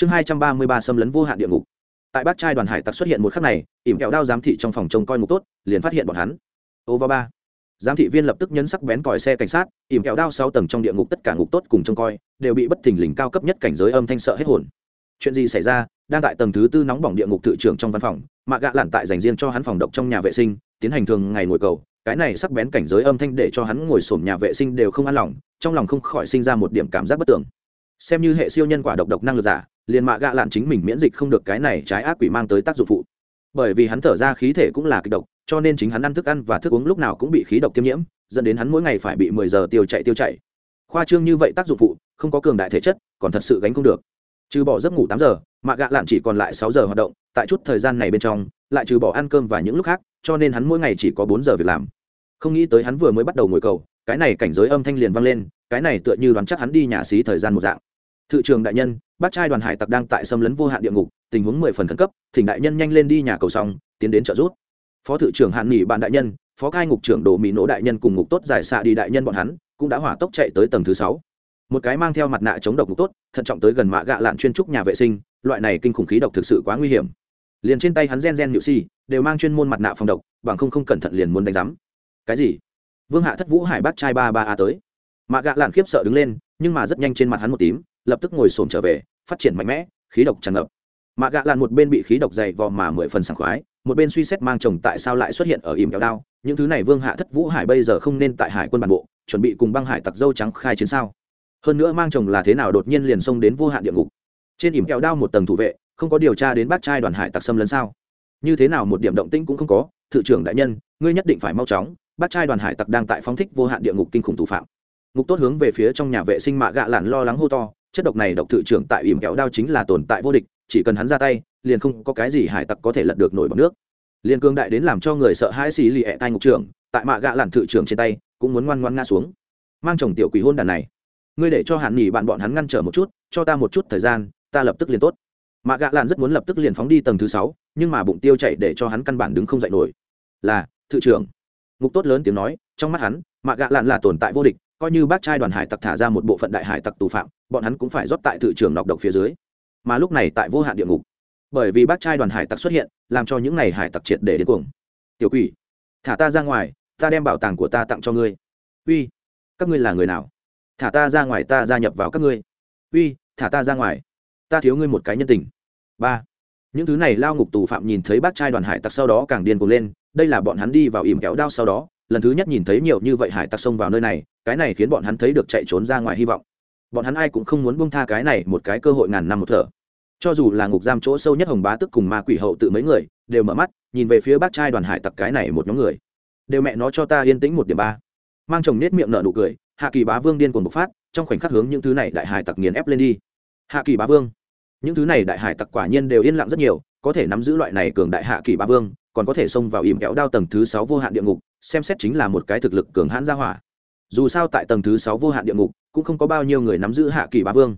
chương hai trăm ba mươi ba xâm lấn vô hạn địa ngục. Tại bát trai đoàn hải tặc xuất hiện một khắc này, ỉm kẹo đao giám thị trong phòng trông coi ngục tốt, liền phát hiện bọn hắn. Ô va ba. Giám thị viên lập tức nhấn sắc bén còi xe cảnh sát, ỉm kẹo đao sáu tầng trong địa ngục tất cả ngục tốt cùng trông coi, đều bị bất thình lình cao cấp nhất cảnh giới âm thanh sợ hết hồn. Chuyện gì xảy ra? Đang tại tầng thứ tư nóng bỏng địa ngục tự trưởng trong văn phòng mạ gạ lặn tại dành riêng cho hắn phòng độc trong nhà vệ sinh, tiến hành thường ngày ngồi cầu. Cái này sắc bén cảnh giới âm thanh để cho hắn ngồi sổm nhà vệ sinh đều không an lòng, trong lòng không khỏi sinh ra một điểm cảm giác bất tưởng xem như hệ siêu nhân quả độc độc năng lực giả liền mạ gạ lạn chính mình miễn dịch không được cái này trái ác quỷ mang tới tác dụng phụ. Bởi vì hắn thở ra khí thể cũng là kịch độc, cho nên chính hắn ăn thức ăn và thức uống lúc nào cũng bị khí độc tiêm nhiễm, dẫn đến hắn mỗi ngày phải bị mười giờ tiêu chạy tiêu chạy. Khoa trương như vậy tác dụng phụ, không có cường đại thể chất, còn thật sự gánh không được. Trừ bỏ giấc ngủ tám giờ, mạ gạ lạn chỉ còn lại sáu giờ hoạt động, tại chút thời gian này bên trong, lại trừ bỏ ăn cơm và những lúc khác, cho nên hắn mỗi ngày chỉ có bốn giờ việc làm. Không nghĩ tới hắn vừa mới bắt đầu ngồi cầu, cái này cảnh giới âm thanh liền vang lên, cái này tựa như đoán chắc hắn đi nhà xí thời gian một dạng. Thự trường đại nhân bác trai đoàn hải tặc đang tại xâm lấn vô hạn địa ngục, tình huống mười phần khẩn cấp, thỉnh đại nhân nhanh lên đi nhà cầu xong, tiến đến trợ giúp. Phó thự trưởng hạn nghỉ bạn đại nhân, phó cai ngục trưởng đồ mỹ nỗ đại nhân cùng ngục tốt giải xạ đi đại nhân bọn hắn, cũng đã hỏa tốc chạy tới tầng thứ sáu. Một cái mang theo mặt nạ chống độc ngục tốt, thận trọng tới gần mạ gạ lạn chuyên trúc nhà vệ sinh, loại này kinh khủng khí độc thực sự quá nguy hiểm. Liền trên tay hắn gen gen nhự si, đều mang chuyên môn mặt nạ phòng độc, bằng không không cẩn thận liền muốn đánh giám. Cái gì? Vương hạ thất vũ hải bác trai ba ba a tới. Mạ gạ lạn khiếp sợ đứng lên, nhưng mà rất nhanh trên mặt hắn một tím lập tức ngồi xổm trở về, phát triển mạnh mẽ, khí độc tràn ngập. Mạ gạ lạn một bên bị khí độc dày vò mà mười phần sảng khoái, một bên suy xét mang chồng tại sao lại xuất hiện ở ìm kéo đao, những thứ này vương hạ thất vũ hải bây giờ không nên tại hải quân bản bộ, chuẩn bị cùng băng hải tặc dâu trắng khai chiến sao. Hơn nữa mang chồng là thế nào đột nhiên liền xông đến vô hạn địa ngục. Trên ìm kéo đao một tầng thủ vệ, không có điều tra đến bác trai đoàn hải tặc xâm lấn sao. Như thế nào một điểm động tĩnh cũng không có, thự trưởng đại nhân, ngươi nhất định phải mau chóng, bác trai đoàn hải tặc đang tại phóng thích vô hạn địa ngục kinh khủng thủ phạm. Ngục tốt hướng về phía trong nhà vệ sinh mạ gạ lặn lo lắng hô to chất độc này độc tự trưởng tại ỉm kéo đao chính là tồn tại vô địch, chỉ cần hắn ra tay, liền không có cái gì hải tặc có thể lật được nổi bằng nước. Liền cương đại đến làm cho người sợ hãi xì lì ẹ tay ngục trưởng, tại mạ gạ lặn thự trưởng trên tay, cũng muốn ngoan ngoan ngã xuống. Mang chồng tiểu quỷ hôn đàn này, ngươi để cho hạn nghỉ bạn bọn hắn ngăn trở một chút, cho ta một chút thời gian, ta lập tức liền tốt. Mạ gạ lặn rất muốn lập tức liền phóng đi tầng thứ sáu, nhưng mà bụng tiêu chạy để cho hắn căn bản đứng không dậy nổi. Là, thự trưởng. Ngục tốt lớn tiếng nói, trong mắt hắn, mạ gạ lặn là tồn tại vô địch coi như bác trai đoàn hải tặc thả ra một bộ phận đại hải tặc tù phạm, bọn hắn cũng phải rót tại thự trưởng nọc độc phía dưới. Mà lúc này tại vô hạn địa ngục, bởi vì bác trai đoàn hải tặc xuất hiện, làm cho những n à y hải tặc triệt để đến cuồng. Tiểu quỷ, thả ta ra ngoài, ta đem bảo tàng của ta tặng cho ngươi. Uy, các ngươi là người nào? Thả ta ra ngoài, ta gia nhập vào các ngươi. Uy, thả ta ra ngoài, ta thiếu ngươi một cái nhân tình. Ba, những thứ này lao ngục tù phạm nhìn thấy bác trai đoàn hải tặc sau đó càng điên cuồng lên, đây là bọn hắn đi vào ìm kéo đao sau đó lần thứ nhất nhìn thấy nhiều như vậy hải tặc xông vào nơi này, cái này khiến bọn hắn thấy được chạy trốn ra ngoài hy vọng. Bọn hắn ai cũng không muốn buông tha cái này một cái cơ hội ngàn năm một thở. Cho dù là ngục giam chỗ sâu nhất hồng bá tức cùng ma quỷ hậu tự mấy người, đều mở mắt, nhìn về phía bác trai đoàn hải tặc cái này một nhóm người. Đều mẹ nó cho ta yên tĩnh một điểm ba. Mang chồng nết miệng nở nụ cười, hạ kỳ bá vương điên cuồng bộc phát, trong khoảnh khắc hướng những thứ này đại hải tặc nghiền ép lên đi. Hạ kỳ bá vương. Những thứ này đại hải tặc quả nhiên đều yên lặng rất nhiều, có thể nắm giữ loại này cường đại hạ kỳ bá vương còn có thể xông vào ìm kéo đao tầng thứ sáu vô hạn địa ngục, xem xét chính là một cái thực lực cường hãn gia hỏa. Dù sao tại tầng thứ sáu vô hạn địa ngục, cũng không có bao nhiêu người nắm giữ hạ kỳ bá vương.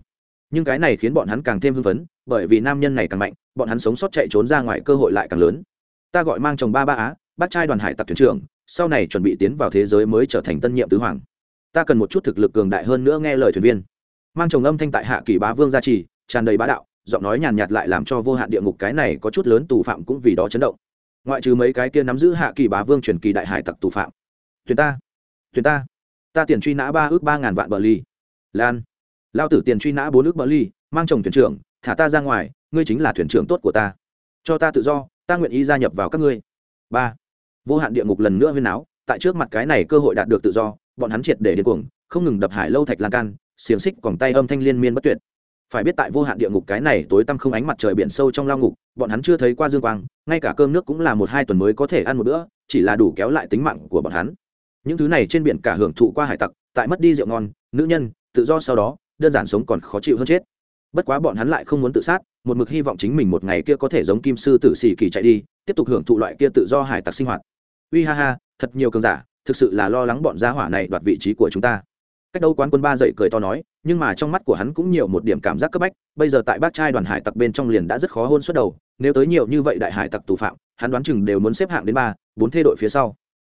Nhưng cái này khiến bọn hắn càng thêm hưng phấn, bởi vì nam nhân này càng mạnh, bọn hắn sống sót chạy trốn ra ngoài cơ hội lại càng lớn. Ta gọi mang chồng ba ba á bắt trai đoàn hải tặc thuyền trưởng, sau này chuẩn bị tiến vào thế giới mới trở thành tân nhiệm tứ hoàng. Ta cần một chút thực lực cường đại hơn nữa nghe lời thuyền viên. Mang chồng âm thanh tại hạ kỳ bá vương gia trì, tràn đầy bá đạo, giọng nói nhàn nhạt lại làm cho vô hạn địa ngục cái này có chút lớn tù phạm cũng vì đó chấn động ngoại trừ mấy cái kia nắm giữ hạ kỳ bá vương truyền kỳ đại hải tặc tù phạm. Thuyền ta thuyền ta ta tiền truy nã ba ước ba ngàn vạn bờ ly. Lan, lao tử tiền truy nã bốn ước bờ ly, mang chồng thuyền trưởng, thả ta ra ngoài, ngươi chính là thuyền trưởng tốt của ta. Cho ta tự do, ta nguyện ý gia nhập vào các ngươi. Ba, vô hạn địa ngục lần nữa huyên áo tại trước mặt cái này cơ hội đạt được tự do, bọn hắn triệt để điên cuồng, không ngừng đập hải lâu thạch lan can, xiềng xích còn tay âm thanh liên miên bất tuyệt phải biết tại vô hạn địa ngục cái này tối tăm không ánh mặt trời biển sâu trong lao ngục, bọn hắn chưa thấy qua dương quang, ngay cả cơm nước cũng là một hai tuần mới có thể ăn một bữa, chỉ là đủ kéo lại tính mạng của bọn hắn. Những thứ này trên biển cả hưởng thụ qua hải tặc, tại mất đi rượu ngon, nữ nhân, tự do sau đó, đơn giản sống còn khó chịu hơn chết. Bất quá bọn hắn lại không muốn tự sát, một mực hy vọng chính mình một ngày kia có thể giống kim sư tử xì kỳ chạy đi, tiếp tục hưởng thụ loại kia tự do hải tặc sinh hoạt. Uy ha ha, thật nhiều cường giả, thực sự là lo lắng bọn gia hỏa này đoạt vị trí của chúng ta cách đâu quán quân ba dậy cười to nói, nhưng mà trong mắt của hắn cũng nhiều một điểm cảm giác cấp bách, bây giờ tại bác trai đoàn hải tặc bên trong liền đã rất khó hôn suốt đầu, nếu tới nhiều như vậy đại hải tặc tù phạm, hắn đoán chừng đều muốn xếp hạng đến ba, bốn thê đội phía sau.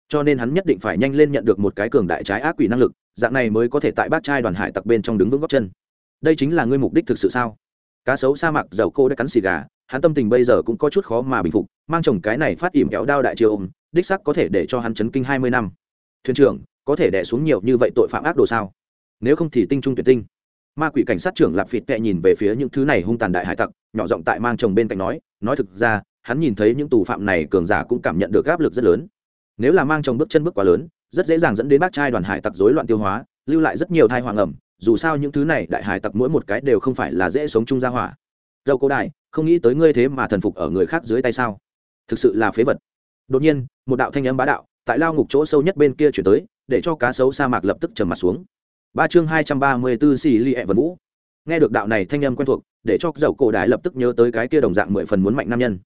Cho nên hắn nhất định phải nhanh lên nhận được một cái cường đại trái ác quỷ năng lực, dạng này mới có thể tại bác trai đoàn hải tặc bên trong đứng vững góc chân. Đây chính là ngươi mục đích thực sự sao? Cá sấu sa mạc dầu cô đã cắn xì gà, hắn tâm tình bây giờ cũng có chút khó mà bình phục, mang chồng cái này phát ỉm kéo đao đại triều ôm, đích sắc có thể để cho hắn chấn kinh hai mươi năm. Thuyền trưởng có thể đẻ xuống nhiều như vậy tội phạm ác đồ sao? Nếu không thì tinh trung tuyệt tinh. Ma quỷ cảnh sát trưởng lạp phịt tệ nhìn về phía những thứ này hung tàn đại hải tặc, nhỏ giọng tại mang chồng bên cạnh nói nói thực ra, hắn nhìn thấy những tù phạm này cường giả cũng cảm nhận được áp lực rất lớn. Nếu là mang chồng bước chân bước quá lớn, rất dễ dàng dẫn đến bác trai đoàn hải tặc rối loạn tiêu hóa, lưu lại rất nhiều thai hoàng ẩm, dù sao những thứ này đại hải tặc mỗi một cái đều không phải là dễ sống chung gia hỏa. Dâu cố đại không nghĩ tới ngươi thế mà thần phục ở người khác dưới tay sao? Thực sự là phế vật. Đột nhiên, một đạo thanh âm bá đạo, tại lao ngục chỗ sâu nhất bên kia chuyển tới để cho cá sấu sa mạc lập tức trầm mặt xuống. Ba chương hai trăm ba mươi bốn xì li ẹ vân vũ. Nghe được đạo này thanh âm quen thuộc, để cho dầu cổ đại lập tức nhớ tới cái kia đồng dạng mười phần muốn mạnh nam nhân.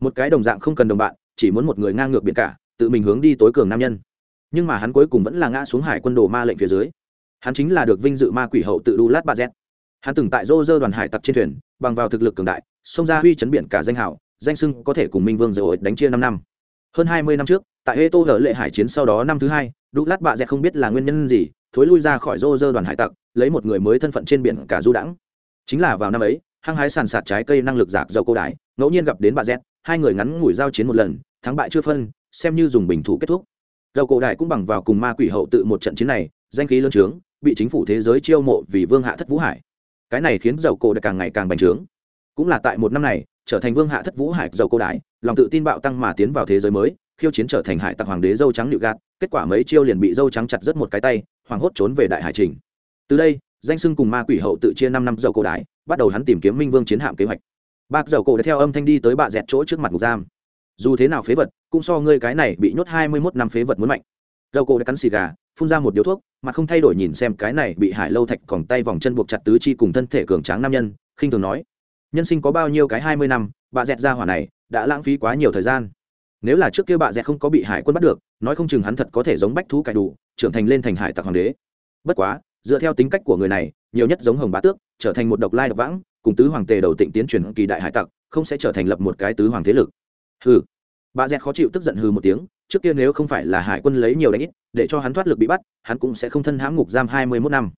Một cái đồng dạng không cần đồng bạn, chỉ muốn một người ngang ngược biển cả, tự mình hướng đi tối cường nam nhân. Nhưng mà hắn cuối cùng vẫn là ngã xuống hải quân đồ ma lệnh phía dưới. Hắn chính là được vinh dự ma quỷ hậu tự đu lát ba z hắn từng tại rô rơ đoàn hải tặc trên thuyền, bằng vào thực lực cường đại, xông ra huy chấn biển cả danh hảo danh sưng có thể cùng minh vương dầu đánh chia năm năm hơn hai mươi năm trước, tại hê tô hở lệ hải chiến sau đó năm thứ hai đúc lát bạ dẹt không biết là nguyên nhân gì, thối lui ra khỏi rô rơ đoàn hải tặc, lấy một người mới thân phận trên biển cả du đãng. Chính là vào năm ấy, hăng hái sàn sạt trái cây năng lực giạc dầu cô đái, ngẫu nhiên gặp đến bà z hai người ngắn ngủi giao chiến một lần, thắng bại chưa phân, xem như dùng bình thủ kết thúc. Dầu cổ đại cũng bằng vào cùng ma quỷ hậu tự một trận chiến này, danh khí lớn trướng, bị chính phủ thế giới chiêu mộ vì vương hạ thất vũ hải. Cái này khiến dầu cổ đại càng ngày càng bành trướng. Cũng là tại một năm này, trở thành vương hạ thất vũ hải dầu cổ đại lòng tự tin bạo tăng mà tiến vào thế giới mới khiêu chiến trở thành hải tặc hoàng đế dâu trắng nịu gạt kết quả mấy chiêu liền bị dâu trắng chặt rất một cái tay hoàng hốt trốn về đại hải trình. Từ đây danh sưng cùng ma quỷ hậu tự chia năm năm dầu cổ đái, bắt đầu hắn tìm kiếm minh vương chiến hạm kế hoạch. Bác dầu cổ đã theo âm thanh đi tới bạ dẹt chỗ trước mặt ngục giam. Dù thế nào phế vật cũng so ngươi cái này bị nhốt hai mươi mốt năm phế vật muốn mạnh. Dầu cổ đã cắn xì gà phun ra một điếu thuốc mà không thay đổi nhìn xem cái này bị hải lâu thạch còn tay vòng chân buộc chặt tứ chi cùng thân thể cường tráng nam nhân khinh thường nói nhân sinh có bao nhiêu cái hai mươi năm bà dẹt ra hỏa này đã lãng phí quá nhiều thời gian. Nếu là trước kia Bạ dẹt không có bị hải quân bắt được, nói không chừng hắn thật có thể giống bách thú cải đủ, trưởng thành lên thành hải tặc hoàng đế. Bất quá, dựa theo tính cách của người này, nhiều nhất giống hồng bá tước, trở thành một độc lai độc vãng, cùng tứ hoàng tề đầu tịnh tiến truyền kỳ đại hải tặc, không sẽ trở thành lập một cái tứ hoàng thế lực. Hừ. Bà dẹt khó chịu tức giận hừ một tiếng, trước kia nếu không phải là hải quân lấy nhiều đánh ít, để cho hắn thoát lực bị bắt, hắn cũng sẽ không thân hãm ngục giam hai mươi mốt năm.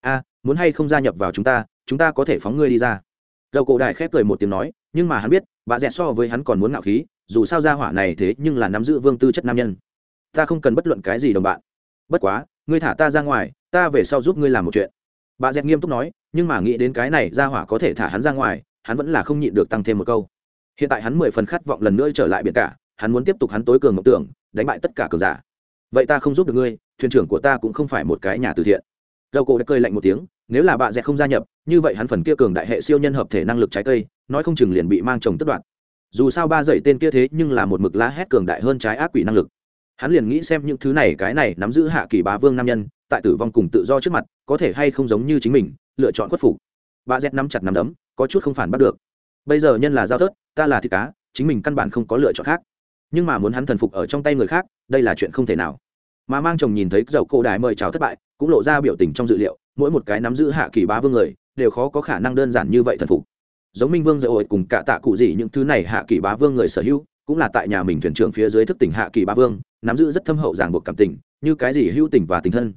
A, muốn hay không gia nhập vào chúng ta chúng ta có thể phóng ngươi đi ra. Dầu cổ đại khép cười một tiếng nói nhưng mà hắn biết, bà dẹt so với hắn còn muốn ngạo khí, dù sao ra hỏa này thế nhưng là nắm giữ vương tư chất nam nhân. Ta không cần bất luận cái gì đồng bạn. Bất quá, ngươi thả ta ra ngoài, ta về sau giúp ngươi làm một chuyện. Bà dẹt nghiêm túc nói, nhưng mà nghĩ đến cái này ra hỏa có thể thả hắn ra ngoài, hắn vẫn là không nhịn được tăng thêm một câu. Hiện tại hắn mười phần khát vọng lần nữa trở lại biển cả, hắn muốn tiếp tục hắn tối cường mộng tưởng, đánh bại tất cả cường giả. Vậy ta không giúp được ngươi, thuyền trưởng của ta cũng không phải một cái nhà từ thiện. Dầu cổ đã cơi lạnh một tiếng, nếu là bà dẹt không gia nhập, như vậy hắn phần kia cường đại hệ siêu nhân hợp thể năng lực trái cây nói không chừng liền bị mang chồng tất đoạn dù sao ba dậy tên kia thế nhưng là một mực lá hét cường đại hơn trái ác quỷ năng lực. Hắn liền nghĩ xem những thứ này, cái này nắm giữ hạ kỳ bá vương nam nhân, tại tử vong cùng tự do trước mặt, có thể hay không giống như chính mình, lựa chọn khuất phục. Bà z nắm chặt nắm đấm, có chút không phản bắt được. Bây giờ nhân là giao thớt, ta là thịt cá, chính mình căn bản không có lựa chọn khác. Nhưng mà muốn hắn thần phục ở trong tay người khác, đây là chuyện không thể nào. Mà mang chồng nhìn thấy dầu cổ đại mời chào thất bại, cũng lộ ra biểu tình trong dự liệu, mỗi một cái nắm giữ hạ kỳ bá vương người, đều khó có khả năng đơn giản như vậy thần phục giống minh vương dầu ổi cùng cả tạ cụ gì những thứ này hạ kỳ bá vương người sở hữu, cũng là tại nhà mình thuyền trưởng phía dưới thức tỉnh hạ kỳ bá vương, nắm giữ rất thâm hậu ràng buộc cảm tình, như cái gì hữu tình và tình thân.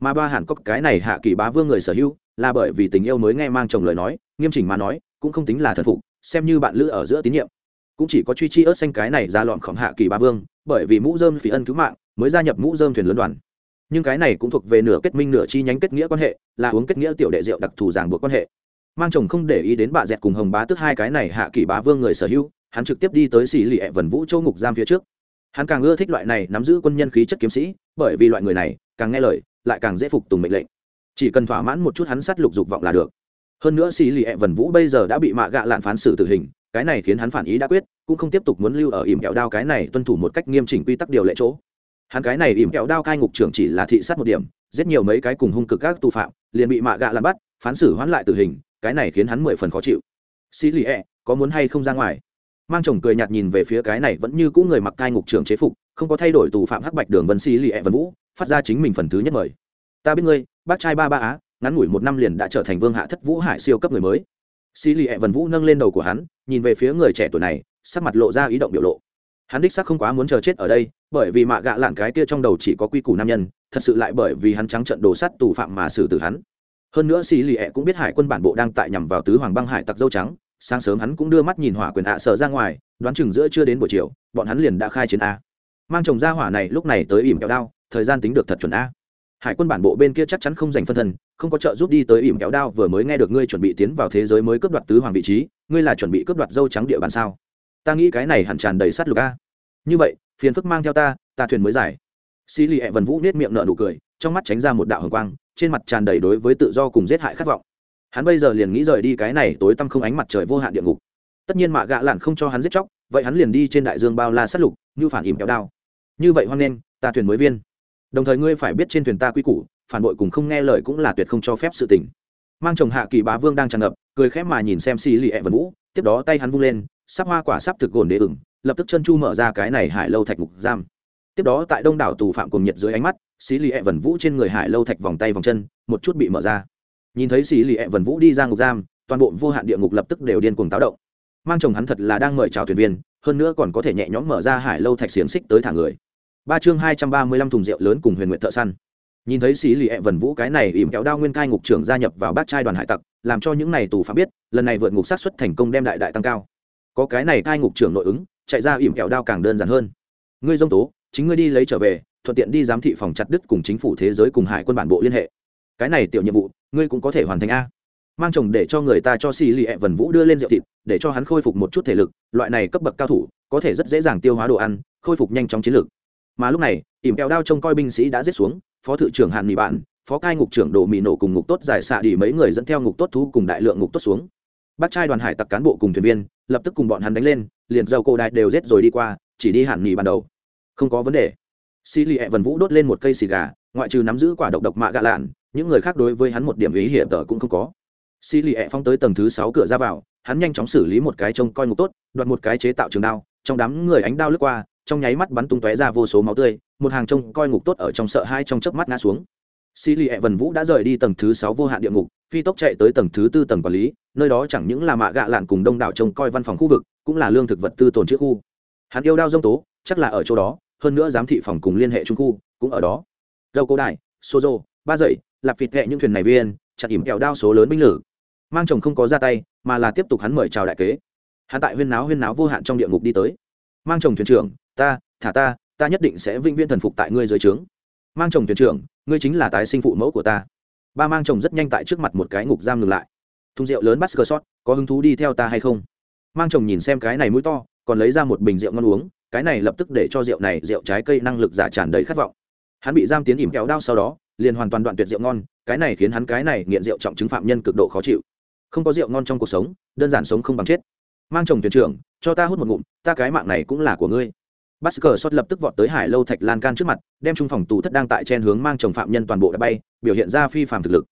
Mà ba hàn cốc cái này hạ kỳ bá vương người sở hữu, là bởi vì tình yêu mới nghe mang chồng lời nói, nghiêm chỉnh mà nói, cũng không tính là thần phục, xem như bạn lữ ở giữa tín nhiệm. Cũng chỉ có truy chi ớt xanh cái này ra lọn khổng hạ kỳ bá vương, bởi vì mũ dơm phí ân cứu mạng, mới gia nhập mũ dơm thuyền lớn đoàn. Nhưng cái này cũng thuộc về nửa kết minh nửa chi nhánh kết nghĩa quan hệ, là uống kết nghĩa tiểu đệ rượu đặc thù ràng buộc quan hệ mang chồng không để ý đến bà dẹt cùng hồng bá tức hai cái này hạ kỷ bá vương người sở hữu, hắn trực tiếp đi tới xì lì ẹ vần vũ châu ngục giam phía trước. Hắn càng ưa thích loại này nắm giữ quân nhân khí chất kiếm sĩ, bởi vì loại người này, càng nghe lời, lại càng dễ phục tùng mệnh lệnh. Chỉ cần thỏa mãn một chút hắn sát lục dục vọng là được. Hơn nữa xì lì ẹ vần vũ bây giờ đã bị mạ gạ lạn phán xử tử hình, cái này khiến hắn phản ý đã quyết, cũng không tiếp tục muốn lưu ở ỉm kẹo đao cái này tuân thủ một cách nghiêm chỉnh quy tắc điều lệ chỗ. Hắn cái này ỉm kẹo đao cai ngục trưởng chỉ là thị sát một điểm, giết nhiều mấy cái cùng hung cực các tù phạm, liền bị mạ gạ lạn bắt, phán xử hoãn lại tử hình cái này khiến hắn mười phần khó chịu. Xì lì ẹ、e, có muốn hay không ra ngoài? Mang chồng cười nhạt nhìn về phía cái này vẫn như cũ người mặc cai ngục trưởng chế phục không có thay đổi tù phạm hắc bạch đường vân xì lì ẹ、e、vân vũ phát ra chính mình phần thứ nhất mời. Ta biết ngươi bác trai ba ba á ngắn ngủi một năm liền đã trở thành vương hạ thất vũ hải siêu cấp người mới. Xì lì ẹ、e、vân vũ nâng lên đầu của hắn nhìn về phía người trẻ tuổi này sắc mặt lộ ra ý động biểu lộ. Hắn đích sắc không quá muốn chờ chết ở đây bởi vì mạ gạ lạn cái kia trong đầu chỉ có quy củ nam nhân thật sự lại bởi vì hắn trắng trận đồ sắt tù phạm mà xử tử hắn hơn nữa xì lì ẹ cũng biết hải quân bản bộ đang tại nhằm vào tứ hoàng băng hải tặc dâu trắng. Sáng sớm hắn cũng đưa mắt nhìn hỏa quyền ạ sở ra ngoài, đoán chừng giữa chưa đến buổi chiều, bọn hắn liền đã khai chiến a. Mang chồng ra hỏa này lúc này tới ỉm kéo đao, thời gian tính được thật chuẩn a. Hải quân bản bộ bên kia chắc chắn không dành phân thân, không có trợ giúp đi tới ỉm kéo đao vừa mới nghe được ngươi chuẩn bị tiến vào thế giới mới cướp đoạt tứ hoàng vị trí, ngươi là chuẩn bị cướp đoạt dâu trắng địa bàn sao? Ta nghĩ cái này hẳn tràn đầy sát lục a. Như vậy, phiền phức mang theo ta ta thuyền mới giải. Xì lì ẹ vần vũ nết miệng nợ nụ cười, trong mắt tránh ra một đạo hồng quang trên mặt tràn đầy đối với tự do cùng giết hại khát vọng. Hắn bây giờ liền nghĩ rời đi cái này tối tăm không ánh mặt trời vô hạn địa ngục. Tất nhiên mạ gạ lặn không cho hắn giết chóc, vậy hắn liền đi trên đại dương bao la sát lục, như phản ỉm kéo đao. Như vậy hoan nghênh, ta thuyền mới viên. Đồng thời ngươi phải biết trên thuyền ta quy củ, phản bội cùng không nghe lời cũng là tuyệt không cho phép sự tình. Mang chồng hạ kỳ bá vương đang tràn ngập, cười khẽ mà nhìn xem xì lì ẹ vần vũ, tiếp đó tay hắn vung lên, sắp hoa quả sắp thực gồn đế ửng, lập tức chân chu mở ra cái này hải lâu thạch ngục giam tiếp đó tại đông đảo tù phạm cùng nhiệt dưới ánh mắt, xí lì ẹ vần vũ trên người hải lâu thạch vòng tay vòng chân, một chút bị mở ra. Nhìn thấy xí lì ẹ vần vũ đi ra ngục giam, toàn bộ vô hạn địa ngục lập tức đều điên cuồng táo động. Mang chồng hắn thật là đang mời chào thuyền viên, hơn nữa còn có thể nhẹ nhõm mở ra hải lâu thạch xiềng xích tới thả người. Ba chương hai trăm ba mươi lăm thùng rượu lớn cùng huyền nguyện thợ săn. Nhìn thấy xí lì ẹ vần vũ cái này ỉm kéo đao nguyên cai ngục trưởng gia nhập vào bát trai đoàn hải tặc, làm cho những này tù phạm biết, lần này vượt ngục sát xuất thành công đem đại đại tăng cao. Có cái này cai ngục trưởng nội ứng, chạy ra ỉm kéo đao càng đơn giản hơn. Ngươi dông tố chính ngươi đi lấy trở về, thuận tiện đi giám thị phòng chặt đứt cùng chính phủ thế giới cùng hải quân bản bộ liên hệ. Cái này tiểu nhiệm vụ, ngươi cũng có thể hoàn thành a. Mang chồng để cho người ta cho xì lì ẹ vần vũ đưa lên rượu thịt, để cho hắn khôi phục một chút thể lực, loại này cấp bậc cao thủ, có thể rất dễ dàng tiêu hóa đồ ăn, khôi phục nhanh chóng chiến lược mà lúc này, ỉm kẹo đao trông coi binh sĩ đã giết xuống, phó thự trưởng hàn mỹ bạn, phó cai ngục trưởng đồ mì nổ cùng ngục tốt giải xạ đi mấy người dẫn theo ngục tốt thú cùng đại lượng ngục tốt xuống. Bác trai đoàn hải tặc cán bộ cùng thuyền viên, lập tức cùng bọn hắn đánh lên, liền dầu cổ đại đều rết rồi đi qua, chỉ đi hàn nghỉ ban đầu không có vấn đề. Xì lì ẹ vần vũ đốt lên một cây xì gà, ngoại trừ nắm giữ quả độc độc mạ gạ lạn, những người khác đối với hắn một điểm ý hiểm tờ cũng không có. Xì lì ẹ phong tới tầng thứ sáu cửa ra vào, hắn nhanh chóng xử lý một cái trông coi ngục tốt, đoạt một cái chế tạo trường đao, trong đám người ánh đao lướt qua, trong nháy mắt bắn tung tóe ra vô số máu tươi, một hàng trông coi ngục tốt ở trong sợ hai trong chớp mắt ngã xuống. Xì lì ẹ vần vũ đã rời đi tầng thứ sáu vô hạn địa ngục, phi tốc chạy tới tầng thứ tư tầng quản lý, nơi đó chẳng những là mạ gạ lạn cùng đông đảo trông coi văn phòng khu vực, cũng là lương thực vật tư tồn trước khu. Hắn yêu đao dông tố, chắc là ở chỗ đó hơn nữa giám thị phòng cùng liên hệ trung khu, cũng ở đó. Dâu cô đại sozo, ba dậy lạp vịt hẹ những thuyền này viên, chặt ỉm kẹo đao số lớn binh lử. Mang chồng không có ra tay, mà là tiếp tục hắn mời chào đại kế. Hắn tại huyên náo huyên náo vô hạn trong địa ngục đi tới. Mang chồng thuyền trưởng, ta, thả ta ta nhất định sẽ vĩnh viễn thần phục tại ngươi dưới trướng. Mang chồng thuyền trưởng, ngươi chính là tái sinh phụ mẫu của ta. Ba mang chồng rất nhanh tại trước mặt một cái ngục giam ngừng lại. Thùng rượu lớn bắt sờ sót có hứng thú đi theo ta hay không? Mang chồng nhìn xem cái này mũi to, còn lấy ra một bình rượu ngon uống cái này lập tức để cho rượu này, rượu trái cây năng lực giả tràn đầy khát vọng. Hắn bị giam tiến ỉm kéo đao sau đó, liền hoàn toàn đoạn tuyệt rượu ngon, cái này khiến hắn cái này nghiện rượu trọng chứng phạm nhân cực độ khó chịu. Không có rượu ngon trong cuộc sống, đơn giản sống không bằng chết. Mang chồng thuyền trưởng, cho ta hút một ngụm, ta cái mạng này cũng là của ngươi. Bắt cờ sót lập tức vọt tới hải lâu thạch lan can trước mặt, đem trung phòng tù thất đang tại trên hướng mang chồng phạm nhân toàn bộ đã bay, biểu hiện ra phi phạm thực lực.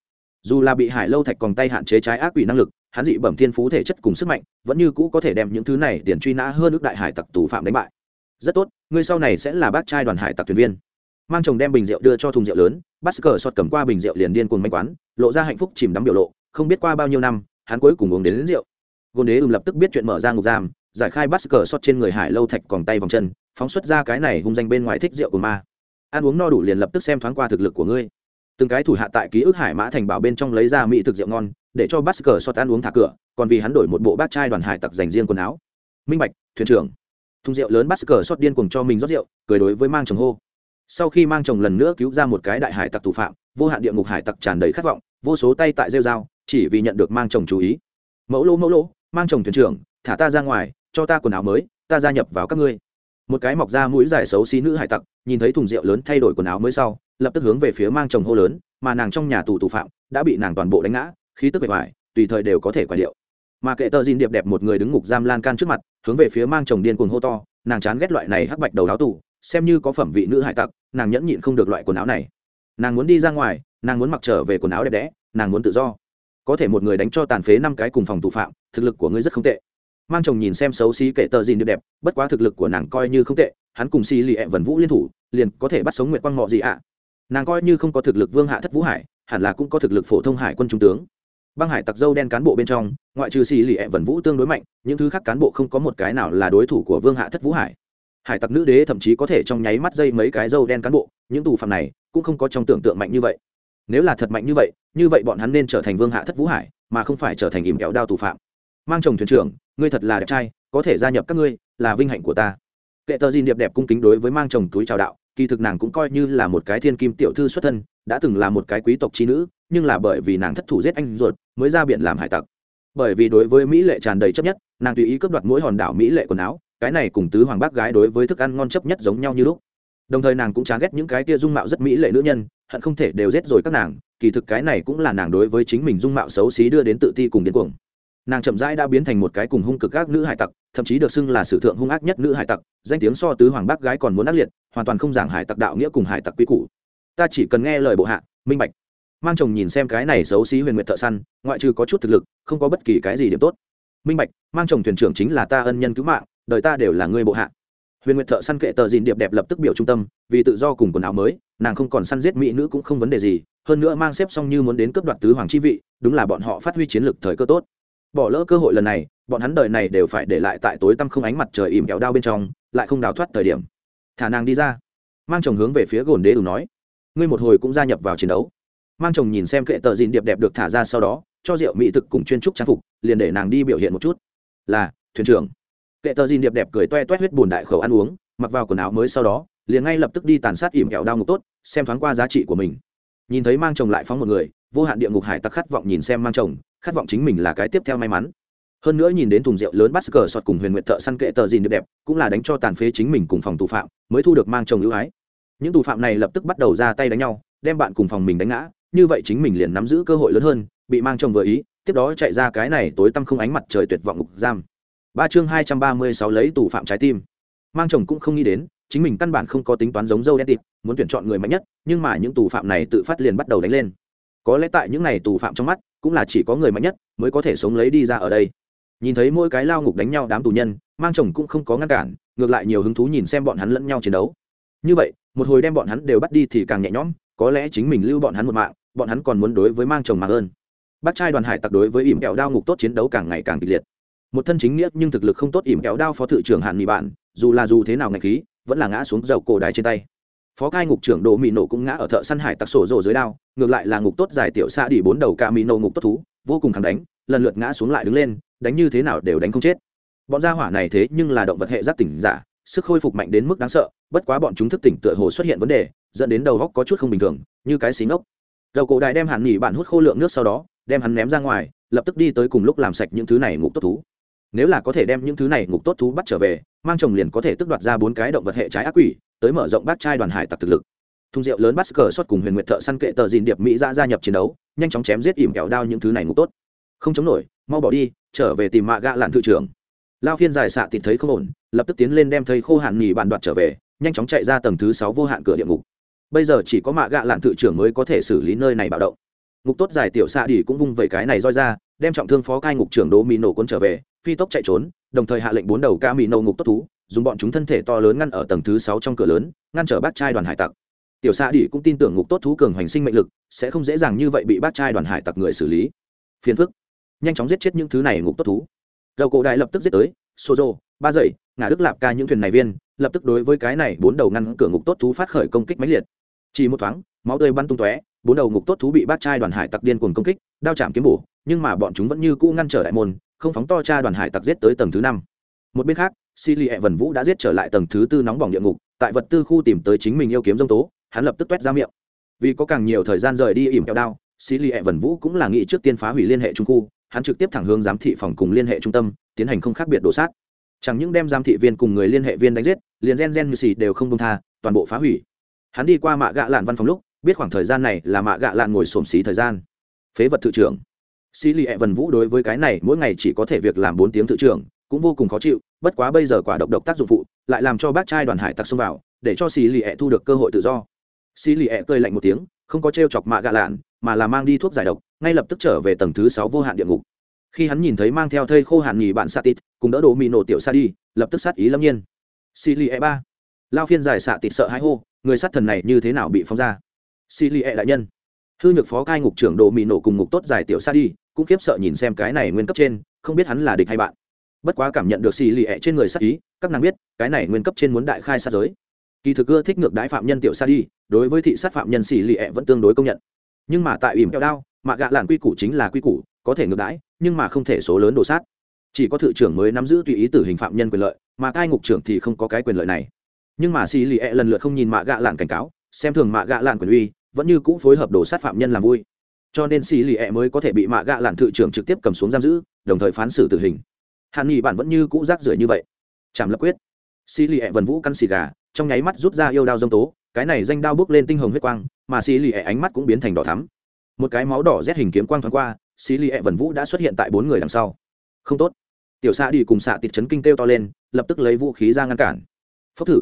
Dù là bị hải lâu thạch còn tay hạn chế trái ác quỷ năng lực, hắn dị bẩm thiên phú thể chất cùng sức mạnh, vẫn như cũ có thể đem những thứ này tiền truy nã hơn nước đại hải tặc tù phạm đánh bại rất tốt ngươi sau này sẽ là bác trai đoàn hải tặc thuyền viên. Mang chồng đem bình rượu đưa cho thùng rượu lớn bắt cờ sọt cầm qua bình rượu liền điên cuồng manh quán lộ ra hạnh phúc chìm đắm biểu lộ không biết qua bao nhiêu năm hắn cuối cùng uống đến, đến rượu. Gôn đế ùm lập tức biết chuyện mở ra ngục giam giải khai bắt cờ sọt trên người hải lâu thạch còn tay vòng chân phóng xuất ra cái này hung danh bên ngoài thích rượu của ma. Ăn uống no đủ liền lập tức xem thoáng qua thực lực của ngươi. Từng cái thủ hạ tại ký ức hải mã thành bảo bên trong lấy ra mỹ thực rượu ngon để cho bắt cờ sọt ăn uống thả cửa còn vì hắn đổi một bộ bát trai đoàn hải tặc dành riêng quần áo. Minh bạch thuyền trưởng thùng rượu lớn bắt cờ sọt điên cuồng cho mình rót rượu, cười đối với mang chồng hô. Sau khi mang chồng lần nữa cứu ra một cái đại hải tặc thủ phạm, vô hạn địa ngục hải tặc tràn đầy khát vọng, vô số tay tại rêu dao chỉ vì nhận được mang chồng chú ý. Mẫu lô mẫu lô, mang chồng thuyền trưởng, thả ta ra ngoài, cho ta quần áo mới, ta gia nhập vào các ngươi. Một cái mọc ra mũi dài xấu xí nữ hải tặc, nhìn thấy thùng rượu lớn thay đổi quần áo mới sau, lập tức hướng về phía mang chồng hô lớn, mà nàng trong nhà tù tù phạm đã bị nàng toàn bộ đánh ngã, khí tức bề ngoài, tùy thời đều có thể quả điệu mà kệ tờ dìn điệp đẹp một người đứng ngục giam lan can trước mặt, hướng về phía mang chồng điên cuồng hô to, nàng chán ghét loại này hắc bạch đầu áo tù, xem như có phẩm vị nữ hải tặc, nàng nhẫn nhịn không được loại quần áo này. Nàng muốn đi ra ngoài, nàng muốn mặc trở về quần áo đẹp đẽ, nàng muốn tự do. Có thể một người đánh cho tàn phế năm cái cùng phòng tù phạm, thực lực của ngươi rất không tệ. Mang chồng nhìn xem xấu xí kệ tờ dìn đẹp đẹp, bất quá thực lực của nàng coi như không tệ, hắn cùng xì lì ẹ e vần vũ liên thủ, liền có thể bắt sống nguyệt quang mọ gì ạ. Nàng coi như không có thực lực vương hạ thất vũ hải, hẳn là cũng có thực lực phổ thông hải quân trung tướng băng hải tặc dâu đen cán bộ bên trong, ngoại trừ xì lì e ẹ vần vũ tương đối mạnh, những thứ khác cán bộ không có một cái nào là đối thủ của vương hạ thất vũ hải. Hải tặc nữ đế thậm chí có thể trong nháy mắt dây mấy cái dâu đen cán bộ, những tù phạm này cũng không có trong tưởng tượng mạnh như vậy. Nếu là thật mạnh như vậy như vậy bọn hắn nên trở thành vương hạ thất vũ hải, mà không phải trở thành ìm kẹo đao tù phạm. Mang chồng thuyền trưởng, ngươi thật là đẹp trai, có thể gia nhập các ngươi, là vinh hạnh của ta. Kệ tờ dìn điệp đẹp cung kính đối với mang chồng túi chào đạo, kỳ thực nàng cũng coi như là một cái thiên kim tiểu thư xuất thân, đã từng là một cái quý tộc trí nữ nhưng là bởi vì nàng thất thủ giết anh ruột, mới ra biển làm hải tặc. Bởi vì đối với mỹ lệ tràn đầy chấp nhất, nàng tùy ý cướp đoạt mỗi hòn đảo mỹ lệ quần áo, cái này cùng tứ hoàng bác gái đối với thức ăn ngon chấp nhất giống nhau như lúc. Đồng thời nàng cũng chán ghét những cái kia dung mạo rất mỹ lệ nữ nhân, hận không thể đều giết rồi các nàng, kỳ thực cái này cũng là nàng đối với chính mình dung mạo xấu xí đưa đến tự ti cùng điên cuồng. Nàng chậm rãi đã biến thành một cái cùng hung cực các nữ hải tặc, thậm chí được xưng là sử thượng hung ác nhất nữ hải tặc, danh tiếng so tứ hoàng bác gái còn muốn ác liệt, hoàn toàn không giảng hải tặc đạo nghĩa cùng hải tặc quy củ. Ta chỉ cần nghe lời bộ hạ, minh bạch mang chồng nhìn xem cái này xấu xí huyền nguyệt thợ săn, ngoại trừ có chút thực lực, không có bất kỳ cái gì điểm tốt. Minh bạch, mang chồng thuyền trưởng chính là ta ân nhân cứu mạng, đời ta đều là người bộ hạ. Huyền nguyệt thợ săn kệ tờ dìn điệp đẹp lập tức biểu trung tâm, vì tự do cùng quần áo mới, nàng không còn săn giết mỹ nữ cũng không vấn đề gì, hơn nữa mang xếp xong như muốn đến cướp đoạt tứ hoàng chi vị, đúng là bọn họ phát huy chiến lược thời cơ tốt. Bỏ lỡ cơ hội lần này, bọn hắn đời này đều phải để lại tại tối tăm không ánh mặt trời ìm kéo đao bên trong, lại không đào thoát thời điểm. Thả nàng đi ra. Mang chồng hướng về phía gồn đế đủ nói. Ngươi một hồi cũng gia nhập vào chiến đấu mang chồng nhìn xem kệ tờ dìn điệp đẹp được thả ra sau đó, cho rượu mỹ thực cùng chuyên trúc trang phục, liền để nàng đi biểu hiện một chút. Là, thuyền trưởng. Kệ tờ dìn điệp đẹp cười toe toét huyết bùn đại khẩu ăn uống, mặc vào quần áo mới sau đó, liền ngay lập tức đi tàn sát ỉm kẹo đao ngục tốt, xem thoáng qua giá trị của mình. Nhìn thấy mang chồng lại phóng một người, vô hạn địa ngục hải tặc khát vọng nhìn xem mang chồng, khát vọng chính mình là cái tiếp theo may mắn. Hơn nữa nhìn đến thùng rượu lớn bắt cờ sọt cùng huyền nguyện thợ săn kệ tờ dìn điệp đẹp, cũng là đánh cho tàn phế chính mình cùng phòng tù phạm, mới thu được mang chồng ưu ái. Những tù phạm này lập tức bắt đầu ra tay đánh nhau, đem bạn cùng phòng mình đánh ngã như vậy chính mình liền nắm giữ cơ hội lớn hơn, bị mang chồng vừa ý, tiếp đó chạy ra cái này tối tăm không ánh mặt trời tuyệt vọng ngục giam. Ba chương hai trăm ba mươi sáu lấy tù phạm trái tim. Mang chồng cũng không nghĩ đến, chính mình căn bản không có tính toán giống dâu đen tịt, muốn tuyển chọn người mạnh nhất, nhưng mà những tù phạm này tự phát liền bắt đầu đánh lên. Có lẽ tại những n à y tù phạm trong mắt, cũng là chỉ có người mạnh nhất mới có thể sống lấy đi ra ở đây. Nhìn thấy mỗi cái lao ngục đánh nhau đám tù nhân, mang chồng cũng không có ngăn cản, ngược lại nhiều hứng thú nhìn xem bọn hắn lẫn nhau chiến đấu. Như vậy, một hồi đem bọn hắn đều bắt đi thì càng nhẹ nhõm, có lẽ chính mình lưu bọn hắn một mạng bọn hắn còn muốn đối với mang chồng mạng ơn. Bắt trai đoàn hải tặc đối với ỉm kẹo đao ngục tốt chiến đấu càng ngày càng kịch liệt. Một thân chính nghĩa nhưng thực lực không tốt ỉm kẹo đao phó thự trưởng hạn nghị bạn, dù là dù thế nào ngạch khí, vẫn là ngã xuống dầu cổ đài trên tay. Phó cai ngục trưởng đồ mỹ nổ cũng ngã ở thợ săn hải tặc sổ rồ dưới đao, ngược lại là ngục tốt giải tiểu xa đi bốn đầu ca mỹ nổ ngục tốt thú, vô cùng khẳng đánh, lần lượt ngã xuống lại đứng lên, đánh như thế nào đều đánh không chết. Bọn gia hỏa này thế nhưng là động vật hệ giác tỉnh giả, sức khôi phục mạnh đến mức đáng sợ, bất quá bọn chúng thức tỉnh tựa hồ xuất hiện vấn đề, dẫn đến đầu góc có chút không bình thường, như cái xí ngốc dầu cổ đại đem hàn nghỉ bạn hút khô lượng nước sau đó, đem hắn ném ra ngoài, lập tức đi tới cùng lúc làm sạch những thứ này ngục tốt thú. Nếu là có thể đem những thứ này ngục tốt thú bắt trở về, mang chồng liền có thể tức đoạt ra bốn cái động vật hệ trái ác quỷ, tới mở rộng bát trai đoàn hải tặc thực lực. Thùng rượu lớn bắt cờ xuất cùng huyền nguyệt thợ săn kệ tờ dìn điệp mỹ ra gia nhập chiến đấu, nhanh chóng chém giết ỉm kẹo đao những thứ này ngục tốt. Không chống nổi, mau bỏ đi, trở về tìm mạ gạ lạn thư trưởng. Lao phiên dài xạ tìm thấy không ổn, lập tức tiến lên đem thầy khô hạn nghỉ bạn đoạt trở về, nhanh chóng chạy ra tầng thứ sáu vô hạn cửa địa ngục bây giờ chỉ có mạ gạ lạn thự trưởng mới có thể xử lý nơi này bạo động. Ngục tốt giải tiểu xạ đi cũng vung vẩy cái này roi ra, đem trọng thương phó cai ngục trưởng đỗ mỹ nổ quân trở về, phi tốc chạy trốn, đồng thời hạ lệnh bốn đầu ca mỹ nổ ngục tốt thú, dùng bọn chúng thân thể to lớn ngăn ở tầng thứ sáu trong cửa lớn, ngăn trở bác trai đoàn hải tặc. Tiểu xạ đi cũng tin tưởng ngục tốt thú cường hoành sinh mệnh lực, sẽ không dễ dàng như vậy bị bác trai đoàn hải tặc người xử lý. Phiền phức. Nhanh chóng giết chết những thứ này ngục tốt thú. Dầu cổ đại lập tức giết tới, sozo, ba dậy ngã đức lạp ca những thuyền này viên, lập tức đối với cái này bốn đầu ngăn cửa ngục tốt thú phát khởi công kích mãnh liệt chỉ một thoáng, máu tươi bắn tung tóe, bốn đầu ngục tốt thú bị bát trai đoàn hải tặc điên cuồng công kích, đao chạm kiếm bổ, nhưng mà bọn chúng vẫn như cũ ngăn trở đại môn, không phóng to cha đoàn hải tặc giết tới tầng thứ năm. Một bên khác, Silly ẹ vần vũ đã giết trở lại tầng thứ tư nóng bỏng địa ngục, tại vật tư khu tìm tới chính mình yêu kiếm dông tố, hắn lập tức t ra miệng. Vì có càng nhiều thời gian rời đi ỉm kẹo đao, Silly ẹ vần vũ cũng là nghĩ trước tiên phá hủy liên hệ trung khu, hắn trực tiếp thẳng hướng giám thị phòng cùng liên hệ trung tâm, tiến hành không khác biệt đổ sát. Chẳng những đem giám thị viên cùng người liên hệ viên đánh giết, liền gen gen như xì đều không công tha, toàn bộ phá hủy hắn đi qua mạ gạ lạn văn phòng lúc, biết khoảng thời gian này là mạ gạ lạn ngồi xổm xí thời gian. Phế vật thự trưởng. Xí lì ẹ vần vũ đối với cái này mỗi ngày chỉ có thể việc làm bốn tiếng thự trưởng, cũng vô cùng khó chịu, bất quá bây giờ quả độc độc tác dụng phụ, lại làm cho bác trai đoàn hải tặc xông vào, để cho xì lì ẹ thu được cơ hội tự do. Xì lì e ẹ cơi lạnh một tiếng, không có t r e o chọc mạ gạ lạn, mà là mang đi thuốc giải độc, ngay lập tức trở về tầng thứ sáu vô hạn địa ngục. Khi hắn nhìn thấy mang theo thây khô hạn nhì bạn xạ tít cùng đỡ đồ mì nổ tiểu xa đi, lập tức sát ý lâm nhiên. Xì lì ẹ ba. Lao phiên giải xạ tít sợ hãi hô người sát thần này như thế nào bị phóng ra? Xì lì ẹ e đại nhân. Hư nhược phó cai ngục trưởng đồ mì nổ cùng ngục tốt giải tiểu Sa đi, cũng khiếp sợ nhìn xem cái này nguyên cấp trên, không biết hắn là địch hay bạn. Bất quá cảm nhận được xì lì ẹ e trên người sát ý, các nàng biết, cái này nguyên cấp trên muốn đại khai sát giới. Kỳ thực ưa thích ngược đãi phạm nhân tiểu Sa đi, đối với thị sát phạm nhân xì lì ẹ e vẫn tương đối công nhận. Nhưng mà tại ỉm kẹo đao mạ gạ làn quy củ chính là quy củ, có thể ngược đãi, nhưng mà không thể số lớn đổ sát. Chỉ có thự trưởng mới nắm giữ tùy ý tử hình phạm nhân quyền lợi, mà cai ngục trưởng thì không có cái quyền lợi này nhưng mà xì lì ẹ lần lượt không nhìn mạ gạ lạn cảnh cáo, xem thường mạ gạ lạn quyền uy, vẫn như cũ phối hợp đổ sát phạm nhân làm vui. Cho nên xì lì ẹ mới có thể bị mạ gạ lạn thự trưởng trực tiếp cầm xuống giam giữ, đồng thời phán xử tử hình. Hàn nghị bạn vẫn như cũ rác rưởi như vậy. Chạm lập quyết. Xì lì ẹ vần vũ căn xì gà, trong nháy mắt rút ra yêu đao dông tố, cái này danh đao bước lên tinh hồng huyết quang, mà xì lì ẹ ánh mắt cũng biến thành đỏ thắm. Một cái máu đỏ rét hình kiếm quang thoáng qua, xì lì ẹ vần vũ đã xuất hiện tại bốn người đằng sau. Không tốt. Tiểu xạ đi cùng xạ tịt chấn kinh kêu to lên, lập tức lấy vũ khí ra ngăn cản. Phốc thử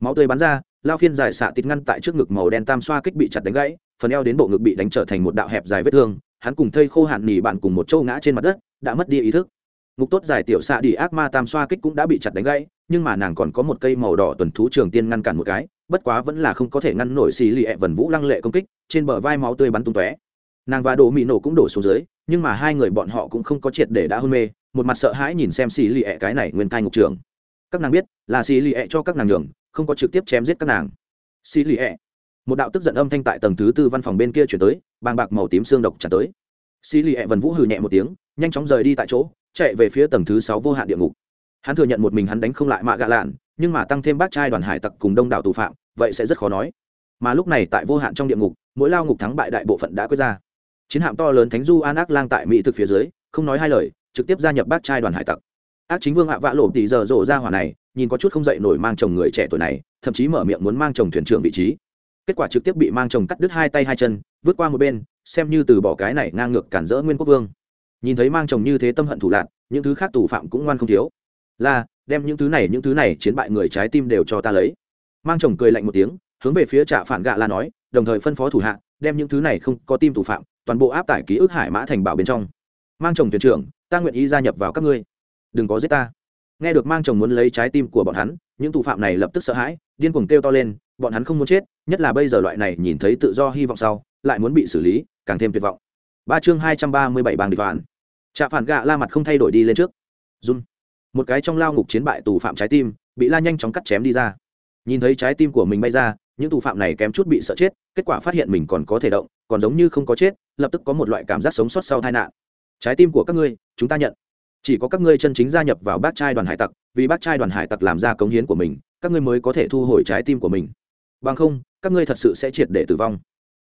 máu tươi bắn ra, lao phiên dài xạ tít ngăn tại trước ngực màu đen tam xoa kích bị chặt đánh gãy, phần eo đến bộ ngực bị đánh trở thành một đạo hẹp dài vết thương, hắn cùng thây khô hạn nỉ bạn cùng một châu ngã trên mặt đất, đã mất đi ý thức. Ngục tốt dài tiểu xạ đi ác ma tam xoa kích cũng đã bị chặt đánh gãy, nhưng mà nàng còn có một cây màu đỏ tuần thú trường tiên ngăn cản một cái, bất quá vẫn là không có thể ngăn nổi xì lì ẹ vần vũ lăng lệ công kích, trên bờ vai máu tươi bắn tung tóe. Nàng và đồ mị nổ cũng đổ xuống dưới, nhưng mà hai người bọn họ cũng không có triệt để đã hôn mê, một mặt sợ hãi nhìn xem xì lì ẹ cái này nguyên thai ngục trường. Các nàng biết là xì lì ẹ cho các nàng nhường không có trực tiếp chém giết các nàng. Xì lì ẹ. Một đạo tức giận âm thanh tại tầng thứ tư văn phòng bên kia chuyển tới, bàng bạc màu tím xương độc tràn tới. Xì lì ẹ vần vũ hừ nhẹ một tiếng, nhanh chóng rời đi tại chỗ, chạy về phía tầng thứ sáu vô hạn địa ngục. Hắn thừa nhận một mình hắn đánh không lại mạ gạ lạn, nhưng mà tăng thêm bác trai đoàn hải tặc cùng đông đảo tù phạm, vậy sẽ rất khó nói. Mà lúc này tại vô hạn trong địa ngục, mỗi lao ngục thắng bại đại bộ phận đã quyết ra. Chiến hạm to lớn thánh du an ác lang tại mỹ thực phía dưới, không nói hai lời, trực tiếp gia nhập bác trai đoàn hải tặc. Ác chính vương hạ vạ lộ tỷ giờ rộ ra hỏa này nhìn có chút không dậy nổi mang chồng người trẻ tuổi này, thậm chí mở miệng muốn mang chồng thuyền trưởng vị trí. Kết quả trực tiếp bị mang chồng cắt đứt hai tay hai chân vượt qua một bên, xem như từ bỏ cái này ngang ngược cản rỡ nguyên quốc vương. Nhìn thấy mang chồng như thế tâm hận thủ lạc những thứ khác tù phạm cũng ngoan không thiếu. Là đem những thứ này, những thứ này chiến bại người trái tim đều cho ta lấy. Mang chồng cười lạnh một tiếng, hướng về phía trạ phản gạ la nói, đồng thời phân phó thủ hạ, đem những thứ này không có tim tù phạm, toàn bộ áp tải ký ức hải mã thành bảo bên trong. Mang chồng thuyền trưởng, ta nguyện ý gia nhập vào các ngươi. Đừng có giết ta nghe được mang chồng muốn lấy trái tim của bọn hắn, những tù phạm này lập tức sợ hãi, điên cuồng kêu to lên, bọn hắn không muốn chết, nhất là bây giờ loại này nhìn thấy tự do hy vọng sau, lại muốn bị xử lý, càng thêm tuyệt vọng. Ba chương hai trăm ba mươi bảy bàng địch vạn. Trạ phản gạ la mặt không thay đổi đi lên trước. Run. Một cái trong lao ngục chiến bại tù phạm trái tim, bị la nhanh chóng cắt chém đi ra. Nhìn thấy trái tim của mình bay ra, những tù phạm này kém chút bị sợ chết, kết quả phát hiện mình còn có thể động, còn giống như không có chết, lập tức có một loại cảm giác sống sót sau tai nạn. Trái tim của các ngươi, chúng ta nhận chỉ có các ngươi chân chính gia nhập vào bác trai đoàn hải tặc, vì bác trai đoàn hải tặc làm ra cống hiến của mình, các ngươi mới có thể thu hồi trái tim của mình. Bằng không, các ngươi thật sự sẽ triệt để tử vong.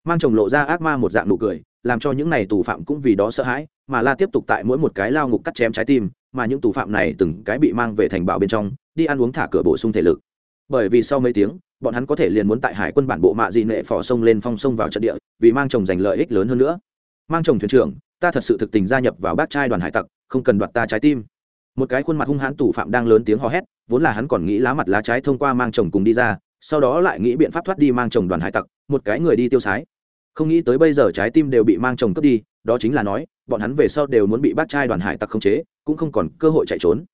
Mang chồng lộ ra ác ma một dạng nụ cười, làm cho những này tù phạm cũng vì đó sợ hãi, mà la tiếp tục tại mỗi một cái lao ngục cắt chém trái tim, mà những tù phạm này từng cái bị mang về thành bảo bên trong, đi ăn uống thả cửa bổ sung thể lực. Bởi vì sau mấy tiếng, bọn hắn có thể liền muốn tại hải quân bản bộ mạ dị nệ phò sông lên phong sông vào trận địa, vì mang chồng giành lợi ích lớn hơn nữa. Mang chồng thuyền trưởng, ta thật sự thực tình gia nhập vào bác trai đoàn hải tặc không cần đoạt ta trái tim. Một cái khuôn mặt hung hãn tù phạm đang lớn tiếng hò hét, vốn là hắn còn nghĩ lá mặt lá trái thông qua mang chồng cùng đi ra, sau đó lại nghĩ biện pháp thoát đi mang chồng đoàn hải tặc, một cái người đi tiêu sái. Không nghĩ tới bây giờ trái tim đều bị mang chồng cướp đi, đó chính là nói, bọn hắn về sau đều muốn bị bác trai đoàn hải tặc khống chế, cũng không còn cơ hội chạy trốn.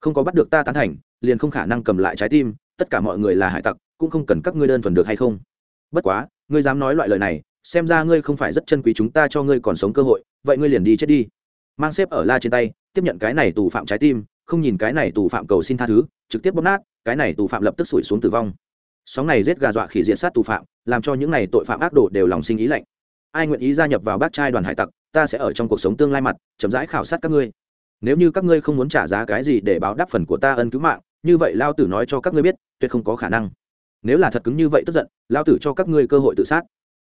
Không có bắt được ta tán thành, liền không khả năng cầm lại trái tim, tất cả mọi người là hải tặc, cũng không cần các ngươi đơn thuần được hay không. Bất quá, ngươi dám nói loại lời này, xem ra ngươi không phải rất chân quý chúng ta cho ngươi còn sống cơ hội, vậy ngươi liền đi chết đi mang xếp ở la trên tay, tiếp nhận cái này tù phạm trái tim, không nhìn cái này tù phạm cầu xin tha thứ, trực tiếp bóp nát, cái này tù phạm lập tức sủi xuống tử vong. Sóng này giết gà dọa khỉ diện sát tù phạm, làm cho những này tội phạm ác đồ đều lòng sinh ý lạnh. Ai nguyện ý gia nhập vào bác trai đoàn hải tặc, ta sẽ ở trong cuộc sống tương lai mặt, chậm rãi khảo sát các ngươi. Nếu như các ngươi không muốn trả giá cái gì để báo đáp phần của ta ân cứu mạng, như vậy lao tử nói cho các ngươi biết, tuyệt không có khả năng. Nếu là thật cứng như vậy tức giận, lao tử cho các ngươi cơ hội tự sát.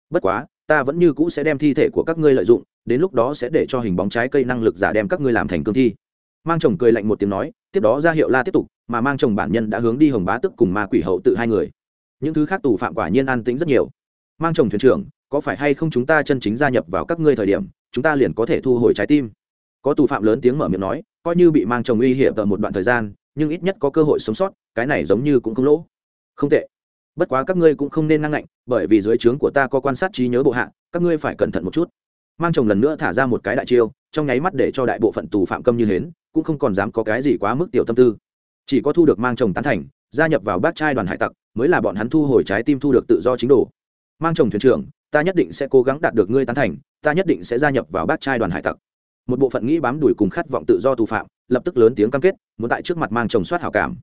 Bất quá, ta vẫn như cũ sẽ đem thi thể của các ngươi lợi dụng đến lúc đó sẽ để cho hình bóng trái cây năng lực giả đem các ngươi làm thành cương thi. Mang chồng cười lạnh một tiếng nói, tiếp đó ra hiệu la tiếp tục, mà mang chồng bản nhân đã hướng đi hồng bá tức cùng ma quỷ hậu tự hai người. Những thứ khác tù phạm quả nhiên an tĩnh rất nhiều. Mang chồng thuyền trưởng, có phải hay không chúng ta chân chính gia nhập vào các ngươi thời điểm, chúng ta liền có thể thu hồi trái tim? Có tù phạm lớn tiếng mở miệng nói, coi như bị mang chồng uy hiểm ở một đoạn thời gian, nhưng ít nhất có cơ hội sống sót, cái này giống như cũng không lỗ. Không tệ. Bất quá các ngươi cũng không nên năng ngạnh, bởi vì dưới trướng của ta có quan sát trí nhớ bộ hạ, các ngươi phải cẩn thận một chút mang chồng lần nữa thả ra một cái đại chiêu, trong nháy mắt để cho đại bộ phận tù phạm câm như hến, cũng không còn dám có cái gì quá mức tiểu tâm tư. Chỉ có thu được mang chồng tán thành, gia nhập vào bát trai đoàn hải tặc, mới là bọn hắn thu hồi trái tim thu được tự do chính đồ. Mang chồng thuyền trưởng, ta nhất định sẽ cố gắng đạt được ngươi tán thành, ta nhất định sẽ gia nhập vào bát trai đoàn hải tặc. Một bộ phận nghĩ bám đuổi cùng khát vọng tự do tù phạm, lập tức lớn tiếng cam kết, muốn tại trước mặt mang chồng soát hảo cảm.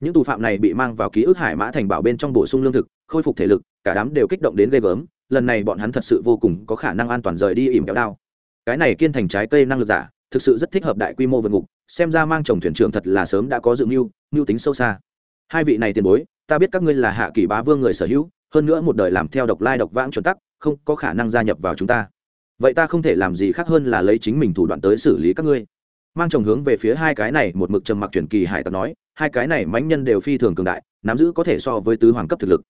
Những tù phạm này bị mang vào ký ức hải mã thành bảo bên trong bổ sung lương thực, khôi phục thể lực, cả đám đều kích động đến ghê gớm lần này bọn hắn thật sự vô cùng có khả năng an toàn rời đi ỉm kéo đao. Cái này kiên thành trái cây năng lực giả, thực sự rất thích hợp đại quy mô vượt ngục, xem ra mang chồng thuyền trưởng thật là sớm đã có dự mưu mưu tính sâu xa. Hai vị này tiền bối, ta biết các ngươi là hạ kỳ bá vương người sở hữu, hơn nữa một đời làm theo độc lai độc vãng chuẩn tắc, không có khả năng gia nhập vào chúng ta. Vậy ta không thể làm gì khác hơn là lấy chính mình thủ đoạn tới xử lý các ngươi. Mang chồng hướng về phía hai cái này, một mực trầm mặc truyền kỳ hải tặc nói, hai cái này mãnh nhân đều phi thường cường đại, nắm giữ có thể so với tứ hoàng cấp thực lực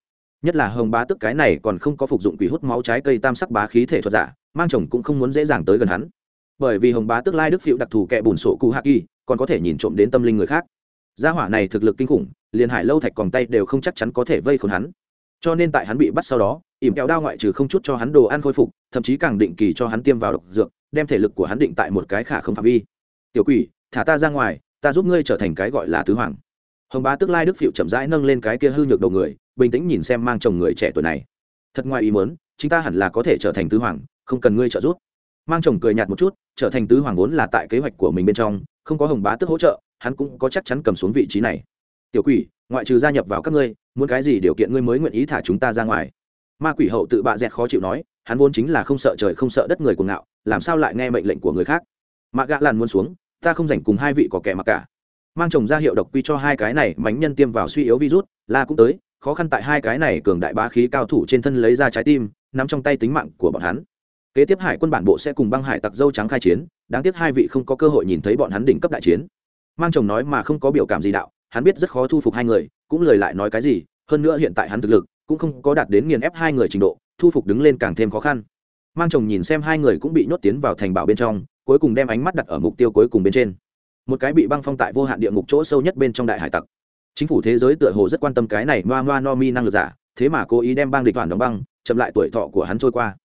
nhất là hồng bá tức cái này còn không có phục dụng quỷ hút máu trái cây tam sắc bá khí thể thuật giả, mang chồng cũng không muốn dễ dàng tới gần hắn. Bởi vì hồng bá tức lai đức phiệu đặc thù kẹ bùn sổ cụ hạ kỳ, còn có thể nhìn trộm đến tâm linh người khác. Gia hỏa này thực lực kinh khủng, liền hải lâu thạch còn tay đều không chắc chắn có thể vây khốn hắn. Cho nên tại hắn bị bắt sau đó, ỉm kẹo đao ngoại trừ không chút cho hắn đồ ăn khôi phục, thậm chí càng định kỳ cho hắn tiêm vào độc dược, đem thể lực của hắn định tại một cái khả không phạm vi. Tiểu quỷ, thả ta ra ngoài, ta giúp ngươi trở thành cái gọi là tứ hoàng. Hồng bá tức lai đức phiệu chậm rãi nâng lên cái kia hư nhược đầu người bình tĩnh nhìn xem mang chồng người trẻ tuổi này. Thật ngoài ý muốn chúng ta hẳn là có thể trở thành tứ hoàng, không cần ngươi trợ giúp. Mang chồng cười nhạt một chút, trở thành tứ hoàng vốn là tại kế hoạch của mình bên trong, không có hồng bá tức hỗ trợ, hắn cũng có chắc chắn cầm xuống vị trí này. Tiểu quỷ, ngoại trừ gia nhập vào các ngươi, muốn cái gì điều kiện ngươi mới nguyện ý thả chúng ta ra ngoài? Ma quỷ hậu tự bạ dẹt khó chịu nói, hắn vốn chính là không sợ trời không sợ đất người cuồng ngạo, làm sao lại nghe mệnh lệnh của người khác? Mạ gạ làn muốn xuống, ta không dành cùng hai vị có kẻ mặc cả. Mang chồng ra hiệu độc quy cho hai cái này mánh nhân tiêm vào suy yếu virus, la cũng tới khó khăn tại hai cái này cường đại bá khí cao thủ trên thân lấy ra trái tim nằm trong tay tính mạng của bọn hắn. Kế tiếp hải quân bản bộ sẽ cùng băng hải tặc dâu trắng khai chiến, đáng tiếc hai vị không có cơ hội nhìn thấy bọn hắn đỉnh cấp đại chiến. Mang chồng nói mà không có biểu cảm gì đạo, hắn biết rất khó thu phục hai người, cũng lời lại nói cái gì, hơn nữa hiện tại hắn thực lực cũng không có đạt đến nghiền ép hai người trình độ, thu phục đứng lên càng thêm khó khăn. Mang chồng nhìn xem hai người cũng bị nhốt tiến vào thành bảo bên trong, cuối cùng đem ánh mắt đặt ở mục tiêu cuối cùng bên trên. Một cái bị băng phong tại vô hạn địa ngục chỗ sâu nhất bên trong đại hải tặc chính phủ thế giới tựa hồ rất quan tâm cái này noa noa no mi năng lực giả, thế mà cố ý đem băng địch toàn đóng băng, chậm lại tuổi thọ của hắn trôi qua.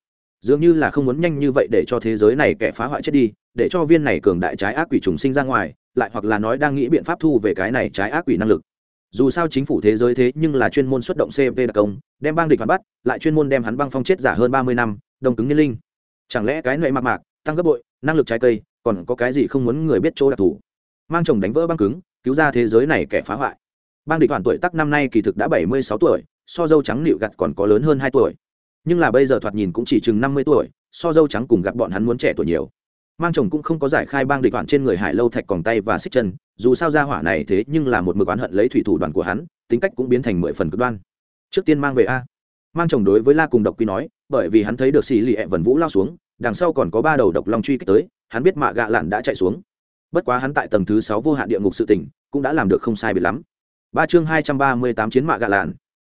Dường như là không muốn nhanh như vậy để cho thế giới này kẻ phá hoại chết đi, để cho viên này cường đại trái ác quỷ trùng sinh ra ngoài, lại hoặc là nói đang nghĩ biện pháp thu về cái này trái ác quỷ năng lực. Dù sao chính phủ thế giới thế nhưng là chuyên môn xuất động cp đặc công, đem băng địch phản bắt, lại chuyên môn đem hắn băng phong chết giả hơn ba mươi năm, đồng cứng n linh. Chẳng lẽ cái nệ mạc mạc, tăng gấp bội, năng lực trái cây, còn có cái gì không muốn người biết chỗ đặc thù? Mang chồng đánh vỡ băng cứng, cứu ra thế giới này kẻ phá hoại băng địch toàn tuổi tắc năm nay kỳ thực đã bảy mươi sáu tuổi, so dâu trắng nịu gặt còn có lớn hơn hai tuổi. Nhưng là bây giờ thoạt nhìn cũng chỉ chừng năm mươi tuổi, so dâu trắng cùng gặp bọn hắn muốn trẻ tuổi nhiều. Mang chồng cũng không có giải khai băng địch toàn trên người hải lâu thạch còn tay và xích chân, dù sao ra hỏa này thế nhưng là một mực oán hận lấy thủy thủ đoàn của hắn, tính cách cũng biến thành mười phần cực đoan. Trước tiên mang về a. Mang chồng đối với la cùng độc quy nói, bởi vì hắn thấy được xì lì ẹ vần vũ lao xuống, đằng sau còn có ba đầu độc long truy kích tới, hắn biết mạ gạ lạn đã chạy xuống. Bất quá hắn tại tầng thứ sáu vô hạn địa ngục sự tỉnh cũng đã làm được không sai biệt lắm ba chương hai trăm ba mươi tám chiến mạ gạ lạn.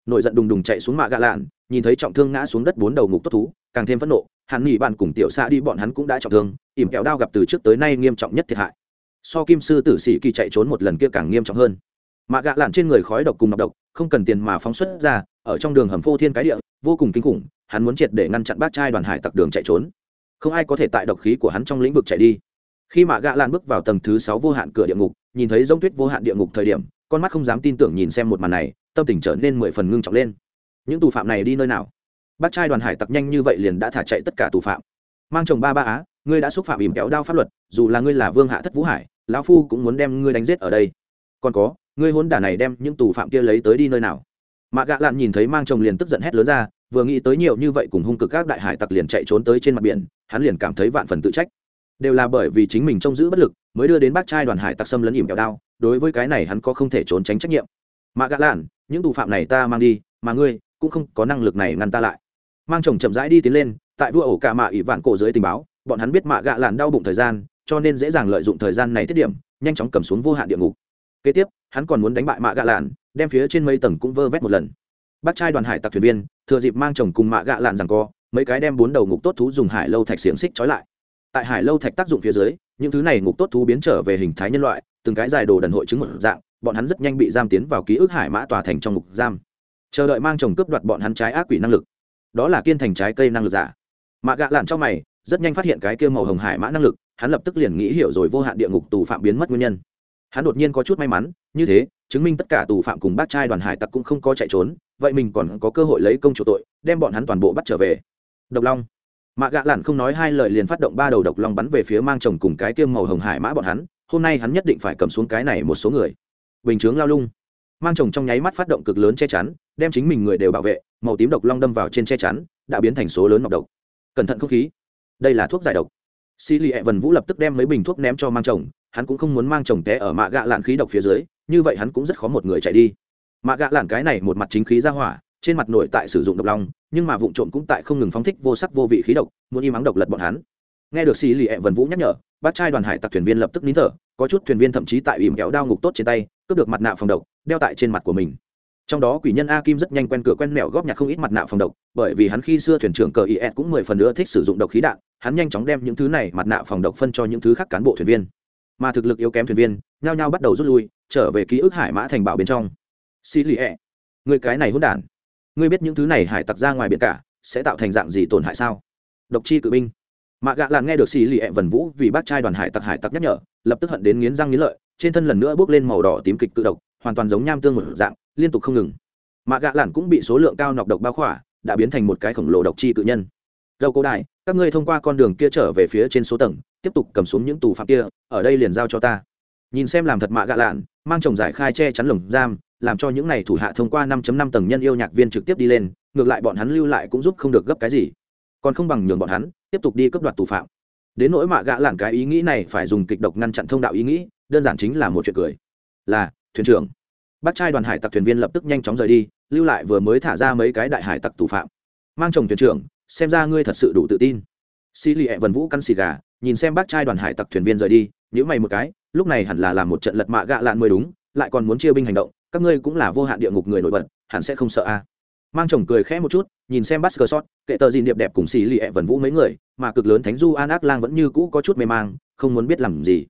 Nổi giận đùng đùng chạy xuống mạ gạ lạn, nhìn thấy trọng thương ngã xuống đất bốn đầu ngục tốt thú, càng thêm phẫn nộ hắn nghỉ bạn cùng tiểu xa đi bọn hắn cũng đã trọng thương, ỉm kẹo đao gặp từ trước tới nay nghiêm trọng nhất thiệt hại. So kim sư tử sĩ kỳ chạy trốn một lần kia càng nghiêm trọng hơn. Mạ gạ lạn trên người khói độc cùng nọc độc, không cần tiền mà phóng xuất ra, ở trong đường hầm phô thiên cái địa, vô cùng kinh khủng, hắn muốn triệt để ngăn chặn bác trai đoàn hải tặc đường chạy trốn. Không ai có thể tại độc khí của hắn trong lĩnh vực chạy đi. Khi mạ gạ lan bước vào tầng thứ sáu vô hạn cửa địa ngục, nhìn thấy giống tuyết vô hạn địa ngục thời điểm con mắt không dám tin tưởng nhìn xem một màn này, tâm tình trở nên mười phần ngưng trọng lên. Những tù phạm này đi nơi nào? Bác trai đoàn hải tặc nhanh như vậy liền đã thả chạy tất cả tù phạm. Mang chồng ba ba á, ngươi đã xúc phạm ìm kéo đao pháp luật, dù là ngươi là vương hạ thất vũ hải, lão phu cũng muốn đem ngươi đánh giết ở đây. Còn có, ngươi hôn đả này đem những tù phạm kia lấy tới đi nơi nào? Mạ gạ lạn nhìn thấy mang chồng liền tức giận hét lớn ra, vừa nghĩ tới nhiều như vậy cùng hung cực các đại hải tặc liền chạy trốn tới trên mặt biển, hắn liền cảm thấy vạn phần tự trách. Đều là bởi vì chính mình trông giữ bất lực, mới đưa đến bác trai đoàn hải tặc xâm lấn ỉm kẹo đao đối với cái này hắn có không thể trốn tránh trách nhiệm. Mạ gạ lạn, những tù phạm này ta mang đi, mà ngươi cũng không có năng lực này ngăn ta lại. Mang chồng chậm rãi đi tiến lên, tại vua ổ cả mạ ỷ vạn cổ dưới tình báo, bọn hắn biết mạ gạ lạn đau bụng thời gian, cho nên dễ dàng lợi dụng thời gian này tiết điểm, nhanh chóng cầm xuống vô hạn địa ngục. Kế tiếp, hắn còn muốn đánh bại mạ gạ lạn, đem phía trên mấy tầng cũng vơ vét một lần. Bác trai đoàn hải tặc thuyền viên, thừa dịp mang chồng cùng mạ gạ lạn rằng co, mấy cái đem bốn đầu ngục tốt thú dùng hải lâu thạch xiềng xích trói lại. Tại hải lâu thạch tác dụng phía dưới, những thứ này ngục tốt thú biến trở về hình thái nhân loại từng cái dài đồ đần hội chứng một dạng, bọn hắn rất nhanh bị giam tiến vào ký ức hải mã tòa thành trong ngục giam. Chờ đợi mang chồng cướp đoạt bọn hắn trái ác quỷ năng lực. Đó là kiên thành trái cây năng lực giả. Mạ gạ lạn cho mày, rất nhanh phát hiện cái kia màu hồng hải mã năng lực, hắn lập tức liền nghĩ hiểu rồi vô hạn địa ngục tù phạm biến mất nguyên nhân. Hắn đột nhiên có chút may mắn, như thế, chứng minh tất cả tù phạm cùng bác trai đoàn hải tặc cũng không có chạy trốn, vậy mình còn có cơ hội lấy công chủ tội, đem bọn hắn toàn bộ bắt trở về. Độc long. Mạ gạ lặn không nói hai lời liền phát động ba đầu độc long bắn về phía mang chồng cùng cái kia màu hồng hải mã bọn hắn hôm nay hắn nhất định phải cầm xuống cái này một số người. Bình chướng lao lung. Mang chồng trong nháy mắt phát động cực lớn che chắn, đem chính mình người đều bảo vệ, màu tím độc long đâm vào trên che chắn, đã biến thành số lớn nọc độc. Cẩn thận không khí. Đây là thuốc giải độc. Xì lì ẹ vần vũ lập tức đem mấy bình thuốc ném cho mang chồng, hắn cũng không muốn mang chồng té ở mạ gạ lạn khí độc phía dưới, như vậy hắn cũng rất khó một người chạy đi. Mạ gạ lạn cái này một mặt chính khí ra hỏa, trên mặt nội tại sử dụng độc long, nhưng mà vụ trộm cũng tại không ngừng phóng thích vô sắc vô vị khí độc, muốn im ắng độc lật bọn hắn nghe được xì lì e ẹ vần vũ nhắc nhở, bác trai đoàn hải tặc thuyền viên lập tức nín thở, có chút thuyền viên thậm chí tại ìm kéo đao ngục tốt trên tay, cướp được mặt nạ phòng độc, đeo tại trên mặt của mình. Trong đó quỷ nhân a kim rất nhanh quen cửa quen mẹo góp nhặt không ít mặt nạ phòng độc, bởi vì hắn khi xưa thuyền trưởng cờ is cũng mười phần nữa thích sử dụng độc khí đạn, hắn nhanh chóng đem những thứ này mặt nạ phòng độc phân cho những thứ khác cán bộ thuyền viên. Mà thực lực yếu kém thuyền viên, nhao nhao bắt đầu rút lui, trở về ký ức hải mã thành bảo bên trong. Xì lì ẹ người cái này hôn đản. Ngươi biết những thứ này hải tặc ra ngoài biển cả, sẽ tạo thành dạng gì tổn hại sao? Độc chi cự binh mạ gạ Lạn nghe được xì lì ẹ vần vũ vì bác trai đoàn hải tặc hải tặc nhắc nhở, lập tức hận đến nghiến răng nghiến lợi, trên thân lần nữa bước lên màu đỏ tím kịch tự độc, hoàn toàn giống nham tương một dạng, liên tục không ngừng. Mạ gạ Lạn cũng bị số lượng cao nọc độc bao khỏa, đã biến thành một cái khổng lồ độc chi cự nhân. Dầu cố đại các ngươi thông qua con đường kia trở về phía trên số tầng, tiếp tục cầm xuống những tù phạm kia, ở đây liền giao cho ta. Nhìn xem làm thật mạ gạ lạn, mang chồng giải khai che chắn lồng giam, làm cho những này thủ hạ thông qua 5 năm tầng nhân yêu nhạc viên trực tiếp đi lên, ngược lại bọn hắn lưu lại cũng giúp không được gấp cái gì còn không bằng nhường bọn hắn tiếp tục đi cấp đoạt tù phạm. Đến nỗi mạ gã lạn cái ý nghĩ này phải dùng kịch độc ngăn chặn thông đạo ý nghĩ, đơn giản chính là một chuyện cười. Là, thuyền trưởng. Bác trai đoàn hải tặc thuyền viên lập tức nhanh chóng rời đi, lưu lại vừa mới thả ra mấy cái đại hải tặc tù phạm. Mang chồng thuyền trưởng, xem ra ngươi thật sự đủ tự tin. Xì lì ẹ vần vũ căn xì gà, nhìn xem bác trai đoàn hải tặc thuyền viên rời đi nhữ mày một cái, lúc này hẳn là làm một trận lật mạ gạ lạn mới đúng, lại còn muốn chia binh hành động, các ngươi cũng là vô hạn địa ngục người nổi bật, hẳn sẽ không sợ a mang chồng cười khẽ một chút, nhìn xem bắt cờ sót kệ tờ gì điệp đẹp cùng xì lì ẹ vần vũ mấy người, mà cực lớn thánh du an ác lang vẫn như cũ có chút mê mang, không muốn biết làm gì.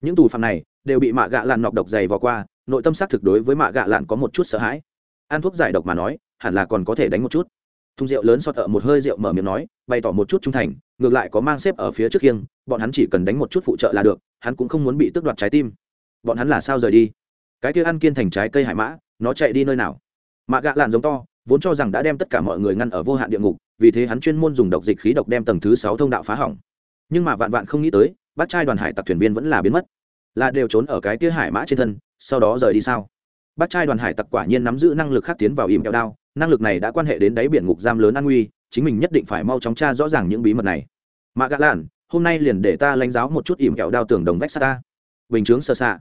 Những tù phạm này đều bị mạ gạ lạn nọc độc dày vào qua, nội tâm xác thực đối với mạ gạ lạn có một chút sợ hãi. Ăn thuốc giải độc mà nói, hẳn là còn có thể đánh một chút. Thùng rượu lớn xót ở một hơi rượu mở miệng nói, bày tỏ một chút trung thành, ngược lại có mang xếp ở phía trước khiêng bọn hắn chỉ cần đánh một chút phụ trợ là được, hắn cũng không muốn bị tước đoạt trái tim. Bọn hắn là sao rời đi? Cái kia ăn kiên thành trái cây hải mã, nó chạy đi nơi nào? Mạ gạ lạn giống to vốn cho rằng đã đem tất cả mọi người ngăn ở vô hạn địa ngục, vì thế hắn chuyên môn dùng độc dịch khí độc đem tầng thứ sáu thông đạo phá hỏng. Nhưng mà vạn vạn không nghĩ tới, bác trai đoàn hải tặc thuyền viên vẫn là biến mất. Là đều trốn ở cái kia hải mã trên thân, sau đó rời đi sao? Bác trai đoàn hải tặc quả nhiên nắm giữ năng lực khác tiến vào ìm kẹo đao, năng lực này đã quan hệ đến đáy biển ngục giam lớn an nguy, chính mình nhất định phải mau chóng tra rõ ràng những bí mật này. Mạ gạ lạn, hôm nay liền để ta lãnh giáo một chút ìm kẹo đao tường đồng vách xa ta. Bình chướng sơ xạ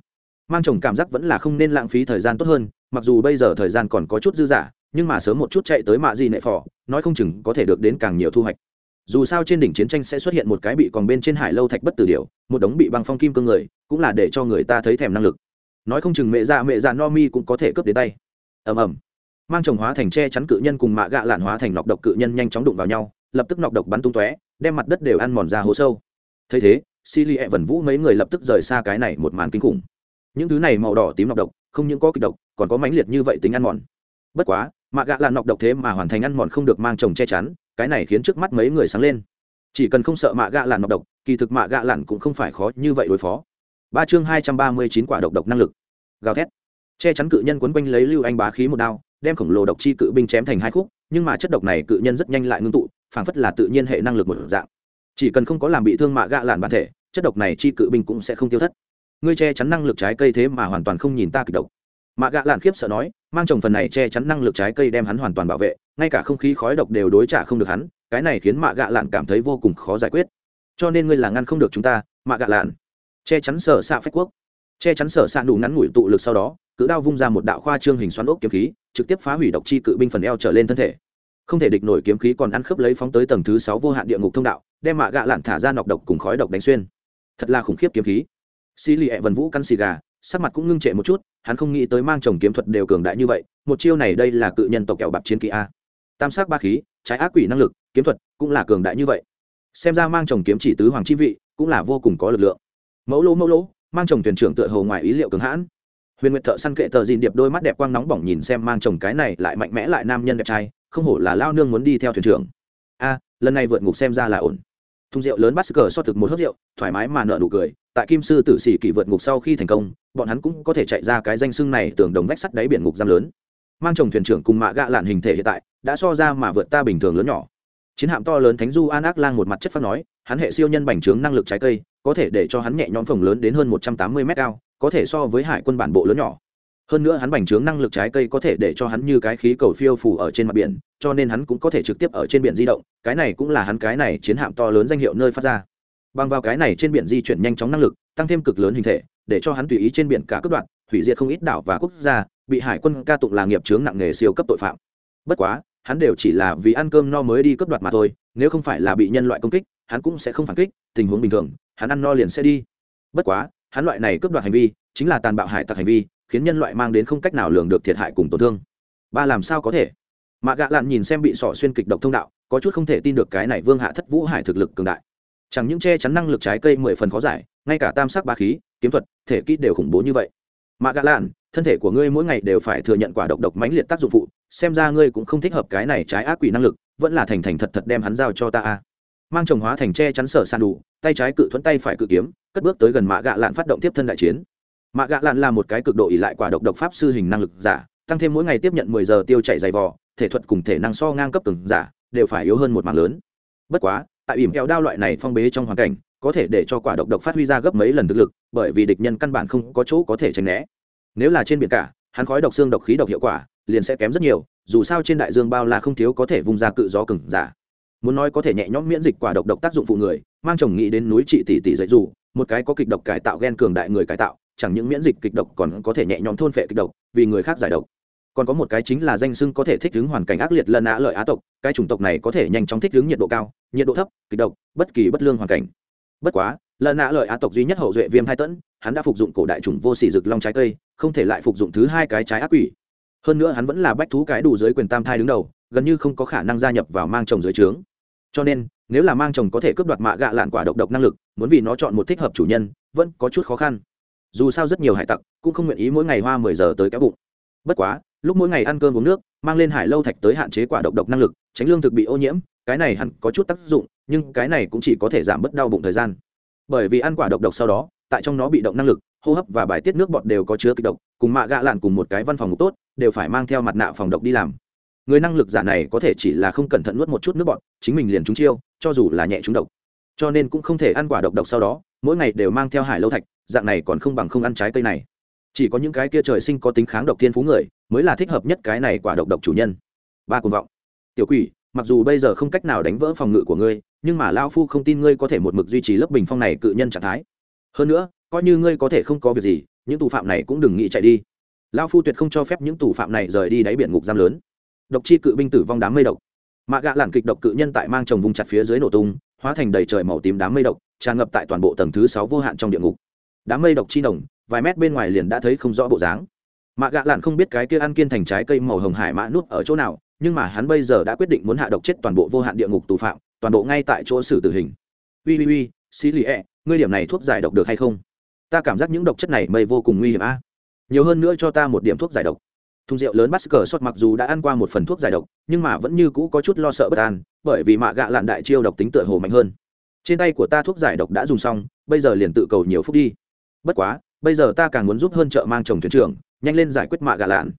mang chồng cảm giác vẫn là không nên lãng phí thời gian tốt hơn, mặc dù bây giờ thời gian còn có chút dư dả nhưng mà sớm một chút chạy tới mạ gì nệ phò, nói không chừng có thể được đến càng nhiều thu hoạch. Dù sao trên đỉnh chiến tranh sẽ xuất hiện một cái bị còn bên trên hải lâu thạch bất tử điều một đống bị băng phong kim cương người, cũng là để cho người ta thấy thèm năng lực. Nói không chừng mẹ già mẹ già no mi cũng có thể cướp đến tay. Ầm ầm. Mang chồng hóa thành che chắn cự nhân cùng mạ gạ lạn hóa thành nọc độc cự nhân nhanh chóng đụng vào nhau, lập tức nọc độc bắn tung tóe, đem mặt đất đều ăn mòn ra hố sâu. Thấy thế si li e vần vũ mấy người lập tức rời xa cái này một màn kinh khủng. Những thứ này màu đỏ tím nọc độc, không những có kịch độc, còn có mãnh liệt như vậy tính ăn mòn. Bất quá mạ gạ lạn nọc độc thế mà hoàn thành ăn mòn không được mang chồng che chắn, cái này khiến trước mắt mấy người sáng lên. Chỉ cần không sợ mạ gạ lạn nọc độc, kỳ thực mạ gạ lạn cũng không phải khó như vậy đối phó. Ba chương hai trăm ba mươi chín quả độc độc năng lực. Gào thét. Che chắn cự nhân quấn quanh lấy lưu anh bá khí một đao, đem khổng lồ độc chi cự binh chém thành hai khúc, nhưng mà chất độc này cự nhân rất nhanh lại ngưng tụ, phảng phất là tự nhiên hệ năng lực một dạng. Chỉ cần không có làm bị thương mạ gạ lạn bản thể, chất độc này chi cự binh cũng sẽ không tiêu thất. Ngươi che chắn năng lực trái cây thế mà hoàn toàn không nhìn ta kịch độc mạ gạ lạn khiếp sợ nói, mang chồng phần này che chắn năng lực trái cây đem hắn hoàn toàn bảo vệ, ngay cả không khí khói độc đều đối trả không được hắn, cái này khiến mạ gạ lạn cảm thấy vô cùng khó giải quyết. Cho nên ngươi là ngăn không được chúng ta, mạ gạ lạn. Che chắn sở xạ phách quốc. Che chắn sở xạ đủ ngắn ngủi tụ lực sau đó, cự đao vung ra một đạo khoa trương hình xoắn ốc kiếm khí, trực tiếp phá hủy độc chi cự binh phần eo trở lên thân thể. Không thể địch nổi kiếm khí còn ăn khớp lấy phóng tới tầng thứ sáu vô hạn địa ngục thông đạo, đem mạ gạ lạn thả ra nọc độc cùng khói độc đánh xuyên. Thật là khủng khiếp kiếm khí. Xì lì ẹ vần vũ căn xì gà, sắc mặt cũng ngưng trệ một chút hắn không nghĩ tới mang chồng kiếm thuật đều cường đại như vậy, một chiêu này đây là cự nhân tộc kẹo bạc chiến kỹ a. Tam sắc ba khí, trái ác quỷ năng lực, kiếm thuật cũng là cường đại như vậy. Xem ra mang chồng kiếm chỉ tứ hoàng chi vị, cũng là vô cùng có lực lượng. Mẫu lỗ mẫu lỗ, mang chồng thuyền trưởng tựa hồ ngoài ý liệu cường hãn. Huyền nguyệt thợ săn kệ tờ dìn điệp đôi mắt đẹp quang nóng bỏng nhìn xem mang chồng cái này lại mạnh mẽ lại nam nhân đẹp trai, không hổ là lao nương muốn đi theo thuyền trưởng. A, lần này vượt ngục xem ra là ổn thùng rượu lớn bắt cờ so thực một hớp rượu, thoải mái mà nợ nụ cười. Tại kim sư tử sĩ kỷ vượt ngục sau khi thành công, bọn hắn cũng có thể chạy ra cái danh xưng này tưởng đồng vách sắt đáy biển ngục giam lớn. Mang chồng thuyền trưởng cùng mạ gạ lạn hình thể hiện tại, đã so ra mà vượt ta bình thường lớn nhỏ. Chiến hạm to lớn thánh du an ác lang một mặt chất phát nói, hắn hệ siêu nhân bành trướng năng lực trái cây, có thể để cho hắn nhẹ nhõm phồng lớn đến hơn một trăm tám mươi mét cao, có thể so với hải quân bản bộ lớn nhỏ hơn nữa hắn bành trướng năng lực trái cây có thể để cho hắn như cái khí cầu phiêu phù ở trên mặt biển, cho nên hắn cũng có thể trực tiếp ở trên biển di động, cái này cũng là hắn cái này chiến hạm to lớn danh hiệu nơi phát ra. Bằng vào cái này trên biển di chuyển nhanh chóng năng lực, tăng thêm cực lớn hình thể, để cho hắn tùy ý trên biển cả cấp đoạn hủy diệt không ít đảo và quốc gia, bị hải quân ca tụng là nghiệp chướng nặng nghề siêu cấp tội phạm. Bất quá, hắn đều chỉ là vì ăn cơm no mới đi cướp đoạt mà thôi, nếu không phải là bị nhân loại công kích, hắn cũng sẽ không phản kích, tình huống bình thường, hắn ăn no liền sẽ đi. Bất quá, hắn loại này cướp đoạt hành vi, chính là tàn bạo hải tặc hành vi khiến nhân loại mang đến không cách nào lường được thiệt hại cùng tổn thương. Ba làm sao có thể? Mạ gạ lạn nhìn xem bị sỏ xuyên kịch độc thông đạo, có chút không thể tin được cái này vương hạ thất vũ hải thực lực cường đại. Chẳng những che chắn năng lực trái cây mười phần khó giải, ngay cả tam sắc ba khí, kiếm thuật, thể kỹ đều khủng bố như vậy. Mạ gạ lạn, thân thể của ngươi mỗi ngày đều phải thừa nhận quả độc độc mãnh liệt tác dụng phụ, xem ra ngươi cũng không thích hợp cái này trái ác quỷ năng lực, vẫn là thành thành thật thật đem hắn giao cho ta a. Mang chồng hóa thành che chắn sở san đủ, tay trái cự thuẫn tay phải cự kiếm, cất bước tới gần mạ gạ lạn phát động tiếp thân đại chiến mạ gạ lạn là một cái cực độ ỉ lại quả độc độc pháp sư hình năng lực giả, tăng thêm mỗi ngày tiếp nhận mười giờ tiêu chảy dày vò, thể thuật cùng thể năng so ngang cấp từng giả, đều phải yếu hơn một mạng lớn. Bất quá, tại ỉm kẹo đao loại này phong bế trong hoàn cảnh, có thể để cho quả độc độc phát huy ra gấp mấy lần thực lực, bởi vì địch nhân căn bản không có chỗ có thể tránh né. Nếu là trên biển cả, hắn khói độc xương độc khí độc hiệu quả, liền sẽ kém rất nhiều, dù sao trên đại dương bao la không thiếu có thể vung ra cự gió cừng giả. Muốn nói có thể nhẹ nhõm miễn dịch quả độc độc tác dụng phụ người, mang chồng nghĩ đến núi trị tỷ tỷ dạy dù một cái có kịch độc cải tạo gen cường đại người cải tạo chẳng những miễn dịch kịch độc còn có thể nhẹ nhõm thôn phệ kịch độc, vì người khác giải độc. Còn có một cái chính là danh sưng có thể thích ứng hoàn cảnh ác liệt lân á lợi á tộc, cái chủng tộc này có thể nhanh chóng thích ứng nhiệt độ cao, nhiệt độ thấp, kịch độc, bất kỳ bất lương hoàn cảnh. Bất quá, lân á lợi á tộc duy nhất hậu duệ viêm hai tẫn, hắn đã phục dụng cổ đại chủng vô sỉ rực long trái cây, không thể lại phục dụng thứ hai cái trái ác quỷ. Hơn nữa hắn vẫn là bách thú cái đủ dưới quyền tam thai đứng đầu, gần như không có khả năng gia nhập vào mang chồng dưới trướng. Cho nên, nếu là mang chồng có thể cướp đoạt mạ gạ lạn quả độc độc năng lực, muốn vì nó chọn một thích hợp chủ nhân, vẫn có chút khó khăn dù sao rất nhiều hải tặc cũng không nguyện ý mỗi ngày hoa mười giờ tới kéo bụng. Bất quá, lúc mỗi ngày ăn cơm uống nước, mang lên hải lâu thạch tới hạn chế quả độc độc năng lực, tránh lương thực bị ô nhiễm, cái này hẳn có chút tác dụng, nhưng cái này cũng chỉ có thể giảm bớt đau bụng thời gian. Bởi vì ăn quả độc độc sau đó, tại trong nó bị động năng lực, hô hấp và bài tiết nước bọt đều có chứa kịch độc, cùng mạ gạ lạn cùng một cái văn phòng ngục tốt, đều phải mang theo mặt nạ phòng độc đi làm. Người năng lực giả này có thể chỉ là không cẩn thận nuốt một chút nước bọt, chính mình liền trúng chiêu, cho dù là nhẹ trúng độc. Cho nên cũng không thể ăn quả độc độc sau đó, mỗi ngày đều mang theo hải lâu thạch dạng này còn không bằng không ăn trái cây này. Chỉ có những cái kia trời sinh có tính kháng độc thiên phú người mới là thích hợp nhất cái này quả độc độc chủ nhân. Ba cuồng vọng. Tiểu quỷ, mặc dù bây giờ không cách nào đánh vỡ phòng ngự của ngươi, nhưng mà lao phu không tin ngươi có thể một mực duy trì lớp bình phong này cự nhân trạng thái. Hơn nữa, coi như ngươi có thể không có việc gì, những tù phạm này cũng đừng nghĩ chạy đi. Lao phu tuyệt không cho phép những tù phạm này rời đi đáy biển ngục giam lớn. Độc chi cự binh tử vong đám mây độc. Mạ gạ lản kịch độc cự nhân tại mang chồng vùng chặt phía dưới nổ tung, hóa thành đầy trời màu tím đám mây độc, tràn ngập tại toàn bộ tầng thứ sáu vô hạn trong địa ngục đám mây độc chi nồng, vài mét bên ngoài liền đã thấy không rõ bộ dáng. Mạ gạ lạn không biết cái kia ăn kiên thành trái cây màu hồng hải mã nuốt ở chỗ nào, nhưng mà hắn bây giờ đã quyết định muốn hạ độc chết toàn bộ vô hạn địa ngục tù phạm, toàn bộ ngay tại chỗ xử tử hình. Ui ui ui, xí lì ẹ, ngươi điểm này thuốc giải độc được hay không? Ta cảm giác những độc chất này mây vô cùng nguy hiểm a. Nhiều hơn nữa cho ta một điểm thuốc giải độc. Thùng rượu lớn bắt cờ sót mặc dù đã ăn qua một phần thuốc giải độc, nhưng mà vẫn như cũ có chút lo sợ bất an, bởi vì mạ gạ lạn đại chiêu độc tính tựa hồ mạnh hơn. Trên tay của ta thuốc giải độc đã dùng xong, bây giờ liền tự cầu nhiều phút đi bất quá, bây giờ ta càng muốn giúp hơn chợ mang chồng thuyền trưởng, nhanh lên giải quyết mạ gạ lạn.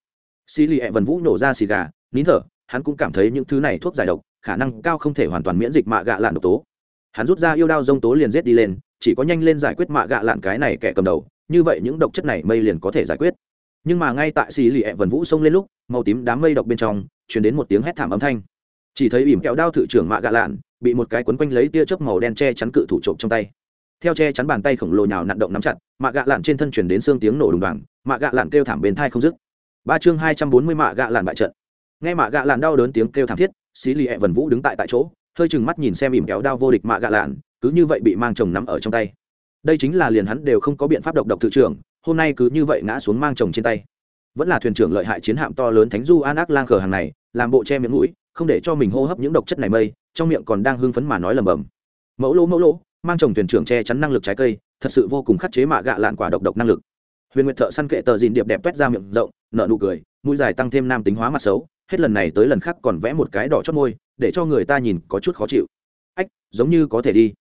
Xì lì e ẹ vần vũ nổ ra xì gà, nín thở, hắn cũng cảm thấy những thứ này thuốc giải độc, khả năng cao không thể hoàn toàn miễn dịch mạ gạ lạn độc tố. Hắn rút ra yêu đao dông tố liền rết đi lên, chỉ có nhanh lên giải quyết mạ gạ lạn cái này kẻ cầm đầu, như vậy những độc chất này mây liền có thể giải quyết. Nhưng mà ngay tại xì lì e ẹ vần vũ xông lên lúc, màu tím đám mây độc bên trong chuyển đến một tiếng hét thảm âm thanh. Chỉ thấy ỉm kẹo đao thự trưởng mạ gạ lạn, bị một cái quấn quanh lấy tia chớp màu đen che chắn cự thủ trộm trong tay. Theo che chắn bàn tay khổng lồ nhào nặn động nắm chặt mạ gạ lạn trên thân chuyển đến xương tiếng nổ đùng đoàng, mạ gạ lạn kêu thảm bên thai không dứt. Ba chương hai trăm bốn mươi mạ gạ lạn bại trận. Nghe mạ gạ lạn đau đớn tiếng kêu thảm thiết, xí lì ẹ vần vũ đứng tại tại chỗ, hơi chừng mắt nhìn xem ỉm kéo đao vô địch mạ gạ lạn, cứ như vậy bị mang chồng nắm ở trong tay. Đây chính là liền hắn đều không có biện pháp độc độc tự trưởng, hôm nay cứ như vậy ngã xuống mang chồng trên tay. Vẫn là thuyền trưởng lợi hại chiến hạm to lớn thánh du an ác lang khờ hàng này, làm bộ che miệng mũi, không để cho mình hô hấp những độc chất này mây, trong miệng còn đang hưng phấn mà nói lầm bầm mẫu lỗ mẫu lỗ, mang chồng thuyền trưởng che chắn năng lực trái cây thật sự vô cùng khắc chế mạ gạ lạn quả độc độc năng lực. Huyền nguyệt thợ săn kệ tờ dìn điệp đẹp quét ra miệng rộng nợ nụ cười, mũi dài tăng thêm nam tính hóa mặt xấu, hết lần này tới lần khác còn vẽ một cái đỏ chót môi, để cho người ta nhìn có chút khó chịu. Ách, giống như có thể đi.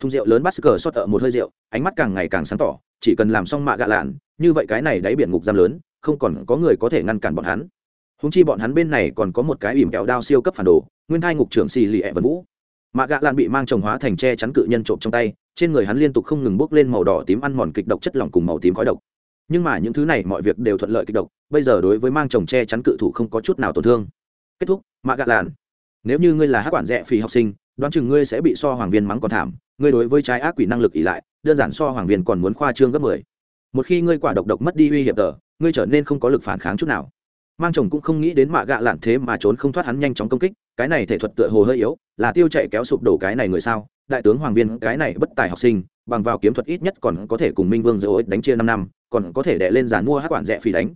Thùng rượu lớn bắt cờ xót ở một hơi rượu, ánh mắt càng ngày càng sáng tỏ, chỉ cần làm xong mạ gạ lạn, như vậy cái này đáy biển ngục giam lớn, không còn có người có thể ngăn cản bọn hắn. Húng chi bọn hắn bên này còn có một cái ỉm kẹo đao siêu cấp phản đồ, nguyên hai ngục trưởng xì lì ẹ vân vũ. Mạ gạ lan bị mang trồng hóa thành che chắn cự nhân trộm trong tay trên người hắn liên tục không ngừng bốc lên màu đỏ tím ăn mòn kịch độc chất lỏng cùng màu tím khói độc. Nhưng mà những thứ này mọi việc đều thuận lợi kịch độc, bây giờ đối với mang chồng che chắn cự thủ không có chút nào tổn thương. Kết thúc, mạ gạ làn nếu như ngươi là hát quản rẽ phì học sinh, đoán chừng ngươi sẽ bị so hoàng viên mắng còn thảm, ngươi đối với trái ác quỷ năng lực ỉ lại, đơn giản so hoàng viên còn muốn khoa trương gấp mười. Một khi ngươi quả độc độc mất đi uy hiểm tờ, ngươi trở nên không có lực phản kháng chút nào. Mang chồng cũng không nghĩ đến mạ gạ lạn thế mà trốn không thoát hắn nhanh chóng công kích, cái này thể thuật tựa hồ hơi yếu, là tiêu chạy kéo sụp đổ cái này người sao? Đại tướng hoàng viên, cái này bất tài học sinh, bằng vào kiếm thuật ít nhất còn có thể cùng minh vương dỗ đánh chia năm năm, còn có thể đệ lên giàn mua hát quản rẽ phì đánh.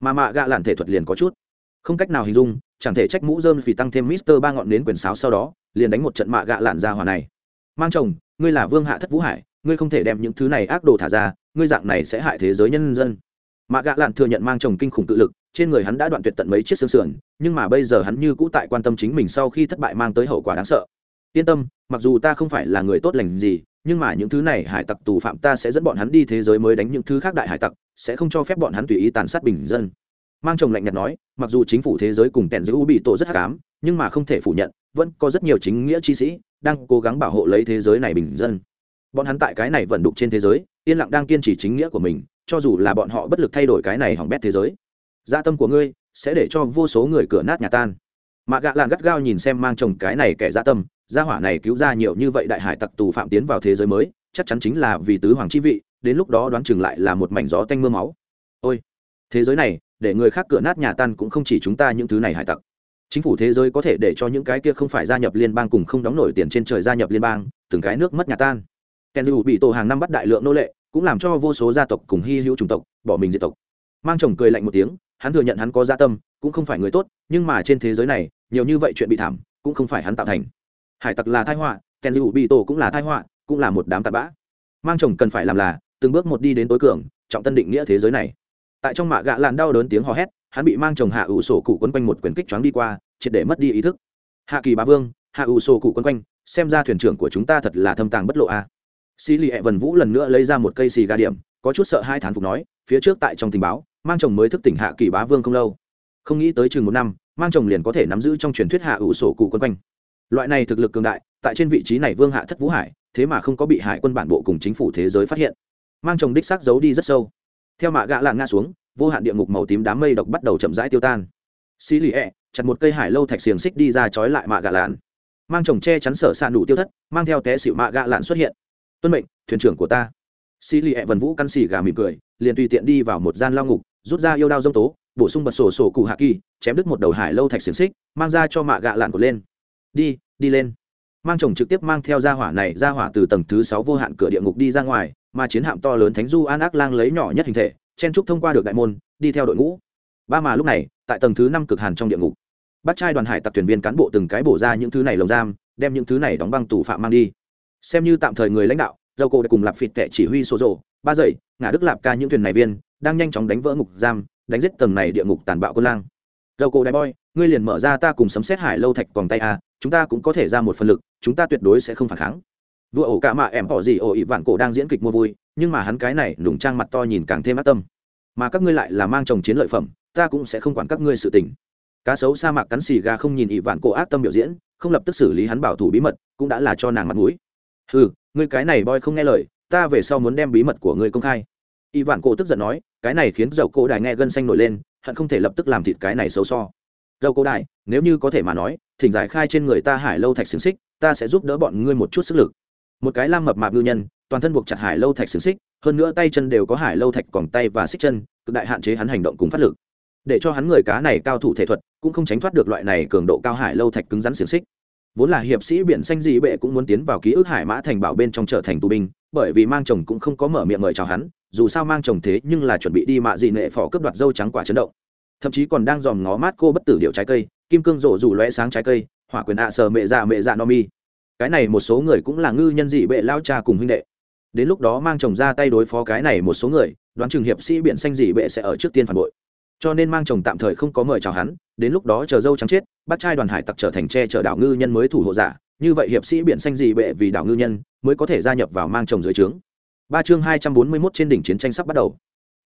Mà mạ gạ lạn thể thuật liền có chút. Không cách nào hình dung, chẳng thể trách mũ dơm vì tăng thêm mister ba ngọn nến quyền sáo sau đó, liền đánh một trận mạ gạ lạn ra hòa này. Mang chồng, ngươi là vương hạ thất vũ hải, ngươi không thể đem những thứ này ác đồ thả ra, ngươi dạng này sẽ hại thế giới nhân dân. Mạ gạ lạn thừa nhận mang chồng kinh khủng tự lực, trên người hắn đã đoạn tuyệt tận mấy chiếc xương sườn, nhưng mà bây giờ hắn như cũ tại quan tâm chính mình sau khi thất bại mang tới hậu quả đáng sợ yên tâm, mặc dù ta không phải là người tốt lành gì, nhưng mà những thứ này hải tặc tù phạm ta sẽ dẫn bọn hắn đi thế giới mới đánh những thứ khác đại hải tặc, sẽ không cho phép bọn hắn tùy ý tàn sát bình dân. Mang chồng lạnh nhạt nói, mặc dù chính phủ thế giới cùng tèn giữ u bị tổ rất hám nhưng mà không thể phủ nhận, vẫn có rất nhiều chính nghĩa chi sĩ đang cố gắng bảo hộ lấy thế giới này bình dân. Bọn hắn tại cái này vận đục trên thế giới, yên lặng đang kiên trì chính nghĩa của mình, cho dù là bọn họ bất lực thay đổi cái này hỏng bét thế giới. Gia dạ tâm của ngươi sẽ để cho vô số người cửa nát nhà tan. Mạ gạ làn gắt gao nhìn xem mang chồng cái này kẻ gia dạ tâm gia hỏa này cứu ra nhiều như vậy đại hải tặc tù phạm tiến vào thế giới mới, chắc chắn chính là vì tứ hoàng chi vị, đến lúc đó đoán chừng lại là một mảnh gió tanh mưa máu. Ôi, thế giới này, để người khác cửa nát nhà tan cũng không chỉ chúng ta những thứ này hải tặc. Chính phủ thế giới có thể để cho những cái kia không phải gia nhập liên bang cùng không đóng nổi tiền trên trời gia nhập liên bang, từng cái nước mất nhà tan. Kèn dù bị tổ hàng năm bắt đại lượng nô lệ, cũng làm cho vô số gia tộc cùng hy hữu chủng tộc bỏ mình diệt tộc. Mang chồng cười lạnh một tiếng, hắn thừa nhận hắn có gia tâm, cũng không phải người tốt, nhưng mà trên thế giới này, nhiều như vậy chuyện bị thảm, cũng không phải hắn tạo thành hải tặc là thai họa kèn dư bị tổ cũng là thai họa, cũng là một đám tạt bã. Mang chồng cần phải làm là, từng bước một đi đến tối cường, trọng tân định nghĩa thế giới này. Tại trong mạ gạ làn đau đớn tiếng hò hét, hắn bị mang chồng hạ ủ sổ cụ quấn quanh một quyển kích choáng đi qua, triệt để mất đi ý thức. Hạ kỳ bá vương, hạ ủ sổ cụ quấn quanh, xem ra thuyền trưởng của chúng ta thật là thâm tàng bất lộ a. À. xì lì hẹ vần vũ lần nữa lấy ra một cây xì gà điểm, có chút sợ hai thán phục nói, phía trước tại trong tình báo, mang chồng mới thức tỉnh hạ kỳ bá vương không lâu. Không nghĩ tới chừng một năm, mang chồng liền có thể nắm giữ trong truyền thuyết hạ ủ sổ cụ quấn quanh loại này thực lực cường đại, tại trên vị trí này vương hạ thất vũ hải, thế mà không có bị hải quân bản bộ cùng chính phủ thế giới phát hiện. Mang chồng đích xác giấu đi rất sâu. Theo mạ gạ lạng ngã xuống, vô hạn địa ngục màu tím đám mây độc bắt đầu chậm rãi tiêu tan. Xì lì ẹ, chặt một cây hải lâu thạch xiềng xích đi ra trói lại mạ gạ lạn. Mang chồng che chắn sở sàn đủ tiêu thất, mang theo té xịu mạ gạ lạn xuất hiện. Tuân mệnh, thuyền trưởng của ta. Xì lì ẹ vần vũ căn xì gà mỉm cười, liền tùy tiện đi vào một gian lao ngục, rút ra yêu đao dông tố, bổ sung bật sổ sổ cụ hạ kỳ, chém đứt một đầu hải lâu thạch xiềng xích, mang ra cho mạ gạ lạn cột lên đi đi lên. Mang chồng trực tiếp mang theo gia hỏa này, gia hỏa từ tầng thứ sáu vô hạn cửa địa ngục đi ra ngoài, mà chiến hạm to lớn thánh du an ác lang lấy nhỏ nhất hình thể, chen trúc thông qua được đại môn, đi theo đội ngũ. Ba mà lúc này, tại tầng thứ năm cực hàn trong địa ngục. Bắt trai đoàn hải tặc thuyền viên cán bộ từng cái bổ ra những thứ này lồng giam, đem những thứ này đóng băng tù phạm mang đi. Xem như tạm thời người lãnh đạo, dầu cổ đã cùng lạp phịt tệ chỉ huy số rộ ba dậy, ngã đức lạp ca những thuyền này viên, đang nhanh chóng đánh vỡ ngục giam, đánh giết tầng này địa ngục tàn bạo quân lang. Dầu cổ đại boy, ngươi liền mở ra ta cùng sấm xét hải lâu thạch còn tay a chúng ta cũng có thể ra một phần lực, chúng ta tuyệt đối sẽ không phản kháng. Vua ổ cả mạ em bỏ gì ổ ị vạn cổ đang diễn kịch mua vui, nhưng mà hắn cái này nùng trang mặt to nhìn càng thêm ác tâm. Mà các ngươi lại là mang chồng chiến lợi phẩm, ta cũng sẽ không quản các ngươi sự tình. Cá sấu sa mạc cắn xì gà không nhìn ị vạn cổ ác tâm biểu diễn, không lập tức xử lý hắn bảo thủ bí mật, cũng đã là cho nàng mặt mũi. Ừ ngươi cái này boy không nghe lời, ta về sau muốn đem bí mật của ngươi công khai. Ị vạn cổ tức giận nói, cái này khiến dậu cổ đài nghe gân xanh nổi lên, hận không thể lập tức làm thịt cái này xấu so dâu cổ đại, nếu như có thể mà nói thỉnh giải khai trên người ta hải lâu thạch xiềng xích ta sẽ giúp đỡ bọn ngươi một chút sức lực. Một cái lam mập mạp ngư nhân toàn thân buộc chặt hải lâu thạch xiềng xích hơn nữa tay chân đều có hải lâu thạch còng tay và xích chân cực đại hạn chế hắn hành động cùng phát lực. Để cho hắn người cá này cao thủ thể thuật cũng không tránh thoát được loại này cường độ cao hải lâu thạch cứng rắn xiềng xích. Vốn là hiệp sĩ biển xanh dị bệ cũng muốn tiến vào ký ức hải mã thành bảo bên trong trở thành tù binh bởi vì mang chồng cũng không có mở miệng mời chào hắn dù sao mang chồng thế nhưng là chuẩn bị đi mạ dị nệ phỏ cướp đoạt dâu trắng quả chấn động thậm chí còn đang dòm ngó mát cô bất tử điệu trái cây, kim cương rổ rủ loe sáng trái cây, hỏa quyền ạ à sờ mẹ dạ mẹ dạ no mi. Cái này một số người cũng là ngư nhân dị bệ lao cha cùng huynh đệ. Đến lúc đó mang chồng ra tay đối phó cái này một số người, đoán chừng hiệp sĩ biện xanh dị bệ sẽ ở trước tiên phản bội. Cho nên mang chồng tạm thời không có mời chào hắn, đến lúc đó chờ dâu trắng chết, bắt trai đoàn hải tặc trở thành tre chở đảo ngư nhân mới thủ hộ giả, như vậy hiệp sĩ biện xanh dị bệ vì đảo ngư nhân mới có thể gia nhập vào mang chồng dưới trướng. Ba chương hai trăm bốn mươi mốt trên đỉnh chiến tranh sắp bắt đầu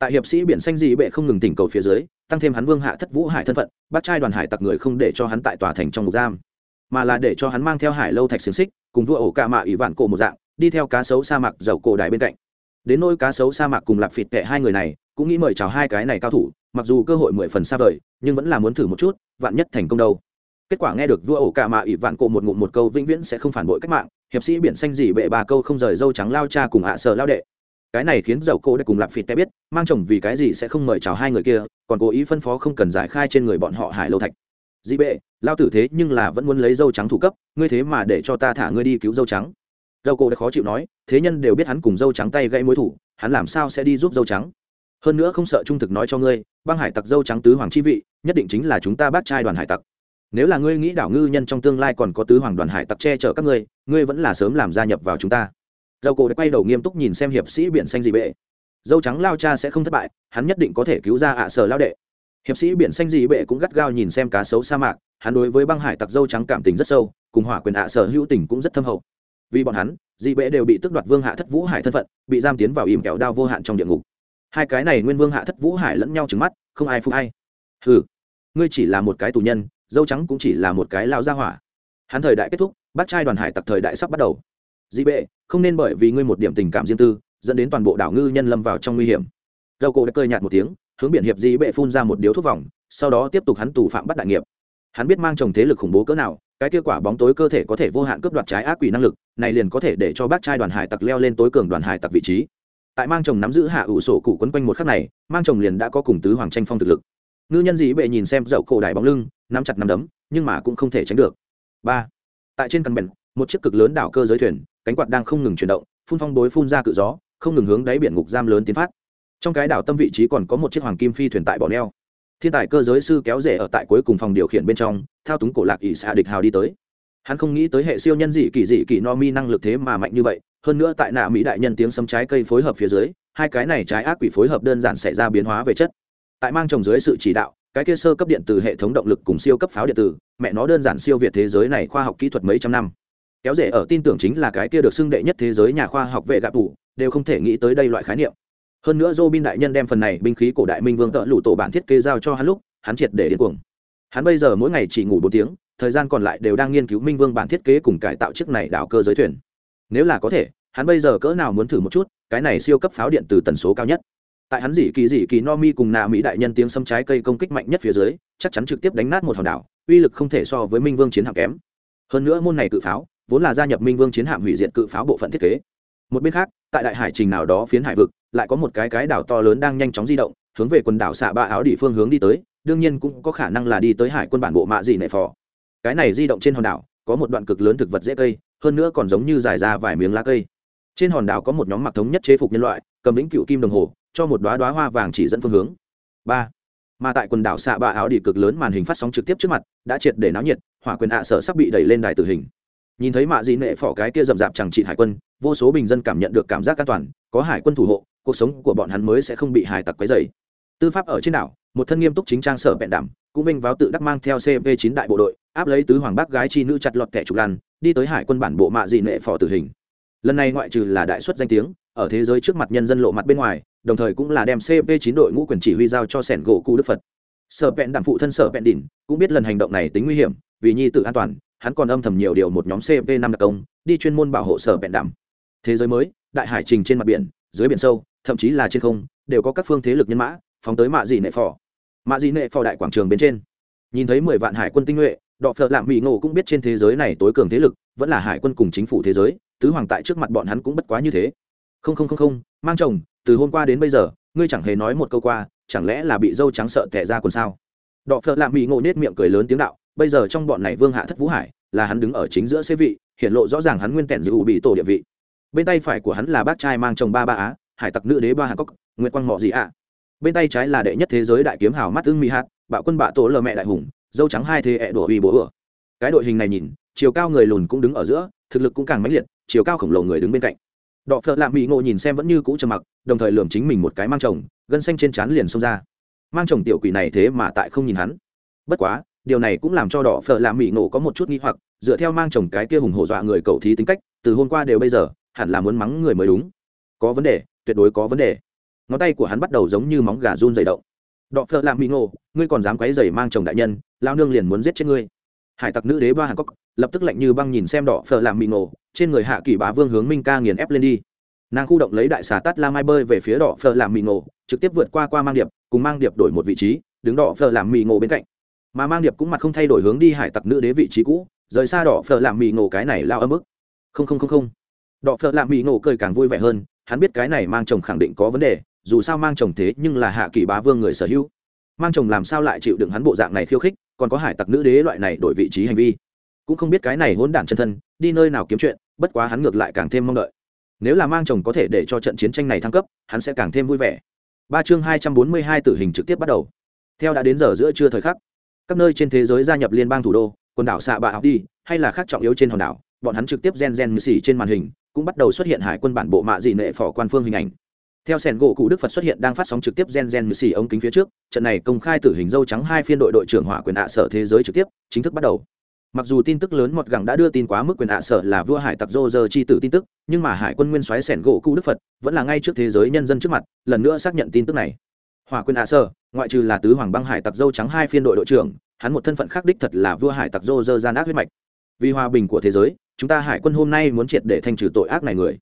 tại hiệp sĩ biển xanh dị bệ không ngừng tỉnh cầu phía dưới, tăng thêm hắn vương hạ thất vũ hải thân phận bắt trai đoàn hải tặc người không để cho hắn tại tòa thành trong ngục giam, mà là để cho hắn mang theo hải lâu thạch xiềng xích, cùng vua ổ ca mạ ủy vạn cổ một dạng, đi theo cá sấu sa mạc dầu cổ đài bên cạnh. Đến nôi cá sấu sa mạc cùng lạp phịt tệ hai người này, cũng nghĩ mời chào hai cái này cao thủ, mặc dù cơ hội mười phần xa vời, nhưng vẫn là muốn thử một chút, vạn nhất thành công đâu. Kết quả nghe được vua ổ ca mạ ủy vạn cổ một ngụm một câu vĩnh viễn sẽ không phản bội cách mạng, hiệp sĩ biển xanh dị bệ ba câu không rời dâu trắng lao cha cùng ạ à sợ lao đệ cái này khiến dầu cô đã cùng lạp phịt té biết, mang chồng vì cái gì sẽ không mời chào hai người kia, còn cố ý phân phó không cần giải khai trên người bọn họ hải lâu thạch. Dị bệ, lao tử thế nhưng là vẫn muốn lấy dâu trắng thủ cấp, ngươi thế mà để cho ta thả ngươi đi cứu dâu trắng. Dâu cô đã khó chịu nói, thế nhân đều biết hắn cùng dâu trắng tay gãy mối thủ, hắn làm sao sẽ đi giúp dâu trắng? Hơn nữa không sợ trung thực nói cho ngươi, băng hải tặc dâu trắng tứ hoàng chi vị, nhất định chính là chúng ta bác trai đoàn hải tặc. Nếu là ngươi nghĩ đảo ngư nhân trong tương lai còn có tứ hoàng đoàn hải tặc che chở các ngươi ngươi vẫn là sớm làm gia nhập vào chúng ta dâu cổ đã quay đầu nghiêm túc nhìn xem hiệp sĩ biển xanh dị bệ. Dâu trắng lao cha sẽ không thất bại, hắn nhất định có thể cứu ra ạ sở lao đệ. Hiệp sĩ biển xanh dị bệ cũng gắt gao nhìn xem cá sấu sa mạc, hắn đối với băng hải tặc dâu trắng cảm tình rất sâu, cùng hỏa quyền ạ sở hữu tình cũng rất thâm hậu. Vì bọn hắn dị bệ đều bị tước đoạt vương hạ thất vũ hải thân phận, bị giam tiến vào im kẹo đao vô hạn trong địa ngục. Hai cái này nguyên vương hạ thất vũ hải lẫn nhau trứng mắt, không ai phục ai. Ừ ngươi chỉ là một cái tù nhân, dâu trắng cũng chỉ là một cái lao gia hỏa. Hắn thời đại kết thúc, bác trai đoàn hải tặc thời đại sắp bắt đầu dị bệ, không nên bởi vì ngươi một điểm tình cảm riêng tư, dẫn đến toàn bộ đảo ngư nhân lâm vào trong nguy hiểm. Dầu cổ đã cơi nhạt một tiếng, hướng biển hiệp dị bệ phun ra một điếu thuốc vòng, sau đó tiếp tục hắn tù phạm bắt đại nghiệp. Hắn biết mang chồng thế lực khủng bố cỡ nào, cái kết quả bóng tối cơ thể có thể vô hạn cướp đoạt trái ác quỷ năng lực, này liền có thể để cho bác trai đoàn hải tặc leo lên tối cường đoàn hải tặc vị trí. Tại mang chồng nắm giữ hạ ủ sổ cụ quấn quanh một khắc này, mang chồng liền đã có cùng tứ hoàng tranh phong thực lực. Ngư nhân dị bệ nhìn xem dậu cổ đài bóng lưng, nắm chặt nắm đấm, nhưng mà cũng không thể tránh được. Ba. Tại trên căn bèn một chiếc cực lớn đảo cơ giới thuyền cánh quạt đang không ngừng chuyển động, phun phong bối phun ra cự gió, không ngừng hướng đáy biển ngục giam lớn tiến phát. Trong cái đảo tâm vị trí còn có một chiếc hoàng kim phi thuyền tại bỏ neo thiên tài cơ giới sư kéo rể ở tại cuối cùng phòng điều khiển bên trong, thao túng cổ lạc ỷ xạ địch hào đi tới. Hắn không nghĩ tới hệ siêu nhân dị kỳ dị kỳ no mi năng lực thế mà mạnh như vậy, hơn nữa tại nạ mỹ đại nhân tiếng sấm trái cây phối hợp phía dưới, hai cái này trái ác quỷ phối hợp đơn giản xảy ra biến hóa về chất. Tại mang trồng dưới sự chỉ đạo, cái kia sơ cấp điện từ hệ thống động lực cùng siêu cấp pháo điện tử, mẹ nó đơn giản siêu việt thế giới này khoa học kỹ thuật mấy trăm năm kéo rể ở tin tưởng chính là cái kia được xưng đệ nhất thế giới nhà khoa học vệ gạp tủ, đều không thể nghĩ tới đây loại khái niệm. Hơn nữa dô bin đại nhân đem phần này binh khí cổ đại minh vương tợ lụ tổ bản thiết kế giao cho hắn lúc, hắn triệt để điên cuồng. Hắn bây giờ mỗi ngày chỉ ngủ bốn tiếng, thời gian còn lại đều đang nghiên cứu minh vương bản thiết kế cùng cải tạo chiếc này đảo cơ giới thuyền. Nếu là có thể, hắn bây giờ cỡ nào muốn thử một chút, cái này siêu cấp pháo điện từ tần số cao nhất. Tại hắn dị kỳ dị kỳ no mi cùng nạ mỹ đại nhân tiếng xâm trái cây công kích mạnh nhất phía dưới, chắc chắn trực tiếp đánh nát một hòn đảo, uy lực không thể so với minh vương chiến hạm kém. Hơn nữa môn này cự pháo vốn là gia nhập minh vương chiến hạm hủy diệt cự pháo bộ phận thiết kế. Một bên khác, tại đại hải trình nào đó phiến hải vực, lại có một cái cái đảo to lớn đang nhanh chóng di động, hướng về quần đảo xạ ba áo đỉ phương hướng đi tới, đương nhiên cũng có khả năng là đi tới hải quân bản bộ mạ dị nệ phò. Cái này di động trên hòn đảo, có một đoạn cực lớn thực vật dễ cây, hơn nữa còn giống như dài ra vài miếng lá cây. Trên hòn đảo có một nhóm mặc thống nhất chế phục nhân loại, cầm lĩnh cựu kim đồng hồ, cho một đoá đoá hoa vàng chỉ dẫn phương hướng. Ba. Mà tại quần đảo xạ ba áo đỉ cực lớn màn hình phát sóng trực tiếp trước mặt, đã triệt để náo nhiệt, hỏa quyền ạ sở sắp bị đẩy lên đài tử hình nhìn thấy mạ dị nệ phỏ cái kia rậm rạp chẳng trị hải quân, vô số bình dân cảm nhận được cảm giác an toàn, có hải quân thủ hộ, cuộc sống của bọn hắn mới sẽ không bị hải tặc quấy dày tư pháp ở trên đảo, một thân nghiêm túc chính trang sở bẹn đảm cũng vinh váo tự đắc mang theo cv 9 đại bộ đội, áp lấy tứ hoàng bác gái chi nữ chặt lọt kẻ trục lan đi tới hải quân bản bộ mạ dị nệ phò tử hình. Lần này ngoại trừ là đại xuất danh tiếng, ở thế giới trước mặt nhân dân lộ mặt bên ngoài, đồng thời cũng là đem cp 9 đội ngũ quyền chỉ huy giao cho sẻn gỗ cụ đức phật. Sở bẹn đảm phụ thân sở bẹn đỉnh, cũng biết lần hành động này tính nguy hiểm, vì nhi tự an toàn hắn còn âm thầm nhiều điều một nhóm cp 5 đặc công, đi chuyên môn bảo hộ sở bẹn đảm thế giới mới, đại hải trình trên mặt biển, dưới biển sâu, thậm chí là trên không, đều có các phương thế lực nhân mã, phóng tới mạ dị nệ phò. Mạ dị nệ phò đại quảng trường bên trên. Nhìn thấy mười vạn hải quân tinh nhuệ, đọ phợ lạm mỹ ngộ cũng biết trên thế giới này tối cường thế lực, vẫn là hải quân cùng chính phủ thế giới, tứ hoàng tại trước mặt bọn hắn cũng bất quá như thế. Không không không không, mang chồng, từ hôm qua đến bây giờ, ngươi chẳng hề nói một câu qua, chẳng lẽ là bị dâu trắng sợ tẻ ra quần sao? Đọ phợ lạm mỹ ngộ nết miệng cười lớn tiếng đạo bây giờ trong bọn này vương hạ thất vũ hải là hắn đứng ở chính giữa xế vị, hiện lộ rõ ràng hắn nguyên tẻn giữ bị tổ địa vị. Bên tay phải của hắn là bác trai mang chồng ba ba á, hải tặc nữ đế ba hàn cốc, nguyệt quang mọ gì ạ bên tay trái là đệ nhất thế giới đại kiếm hào mắt ưng mỹ hạt, bạo quân bạ tổ lờ mẹ đại hùng, dâu trắng hai thế ẹ đổ uy bố ửa cái đội hình này nhìn, chiều cao người lùn cũng đứng ở giữa, thực lực cũng càng mãnh liệt, chiều cao khổng lồ người đứng bên cạnh. Đọ phợ lạ mỹ ngộ nhìn xem vẫn như cũ trầm mặc, đồng thời lườm chính mình một cái mang chồng, gân xanh trên trán liền xông ra. Mang chồng tiểu quỷ này thế mà tại không nhìn hắn. Bất quá điều này cũng làm cho đỏ phở làm mỹ nổ có một chút nghi hoặc, dựa theo mang chồng cái kia hùng hổ dọa người cậu thí tính cách, từ hôm qua đều bây giờ, hẳn là muốn mắng người mới đúng. Có vấn đề, tuyệt đối có vấn đề. Ngón tay của hắn bắt đầu giống như móng gà run dày động. Đọ phợ làm mỹ ngộ, ngươi còn dám quấy dày mang chồng đại nhân, lao nương liền muốn giết chết ngươi. Hải tặc nữ đế ba hàn cốc lập tức lạnh như băng nhìn xem đỏ phở làm mỹ nổ trên người hạ kỷ bá vương hướng minh ca nghiền ép lên đi. Nàng khu động lấy đại xà tắt la mai bơi về phía đỏ phờ làm mỹ ngộ, trực tiếp vượt qua qua mang điệp, cùng mang điệp đổi một vị trí, đứng đỏ phờ làm mỹ ngộ bên cạnh mà mang điệp cũng mặt không thay đổi hướng đi hải tặc nữ đế vị trí cũ, rời xa đỏ Phở làm mì ngộ cái này lao âm ức. Không không không không. Đỏ Phở làm mì ngộ cười càng vui vẻ hơn, hắn biết cái này mang chồng khẳng định có vấn đề, dù sao mang chồng thế nhưng là hạ kỳ bá vương người sở hữu. Mang chồng làm sao lại chịu đựng hắn bộ dạng này khiêu khích, còn có hải tặc nữ đế loại này đổi vị trí hành vi. Cũng không biết cái này hỗn đản chân thân, đi nơi nào kiếm chuyện, bất quá hắn ngược lại càng thêm mong đợi. Nếu là mang chồng có thể để cho trận chiến tranh này thăng cấp, hắn sẽ càng thêm vui vẻ. Ba chương hai trăm bốn mươi hai tử hình trực tiếp bắt đầu. Theo đã đến giờ giữa trưa thời khắc các nơi trên thế giới gia nhập liên bang thủ đô, quần đảo xạ bạ học đi, hay là khác trọng yếu trên hòn đảo, bọn hắn trực tiếp gen gen như xỉ trên màn hình, cũng bắt đầu xuất hiện hải quân bản bộ mạ dị nệ phỏ quan phương hình ảnh. Theo sẻn gỗ cụ đức phật xuất hiện đang phát sóng trực tiếp gen gen như xỉ ống kính phía trước, trận này công khai tử hình dâu trắng hai phiên đội đội trưởng hỏa quyền ạ sở thế giới trực tiếp, chính thức bắt đầu. Mặc dù tin tức lớn một gẳng đã đưa tin quá mức quyền ạ sở là vua hải tặc dô dơ chi tử tin tức, nhưng mà hải quân nguyên soái sẻn gỗ cụ đức phật vẫn là ngay trước thế giới nhân dân trước mặt, lần nữa xác nhận tin tức này. Hỏa quyền ạ sở ngoại trừ là tứ hoàng băng hải tặc dâu trắng hai phiên đội đội trưởng, hắn một thân phận khác đích thật là vua hải tặc dô dơ gian ác huyết mạch. Vì hòa bình của thế giới, chúng ta hải quân hôm nay muốn triệt để thanh trừ tội ác này người.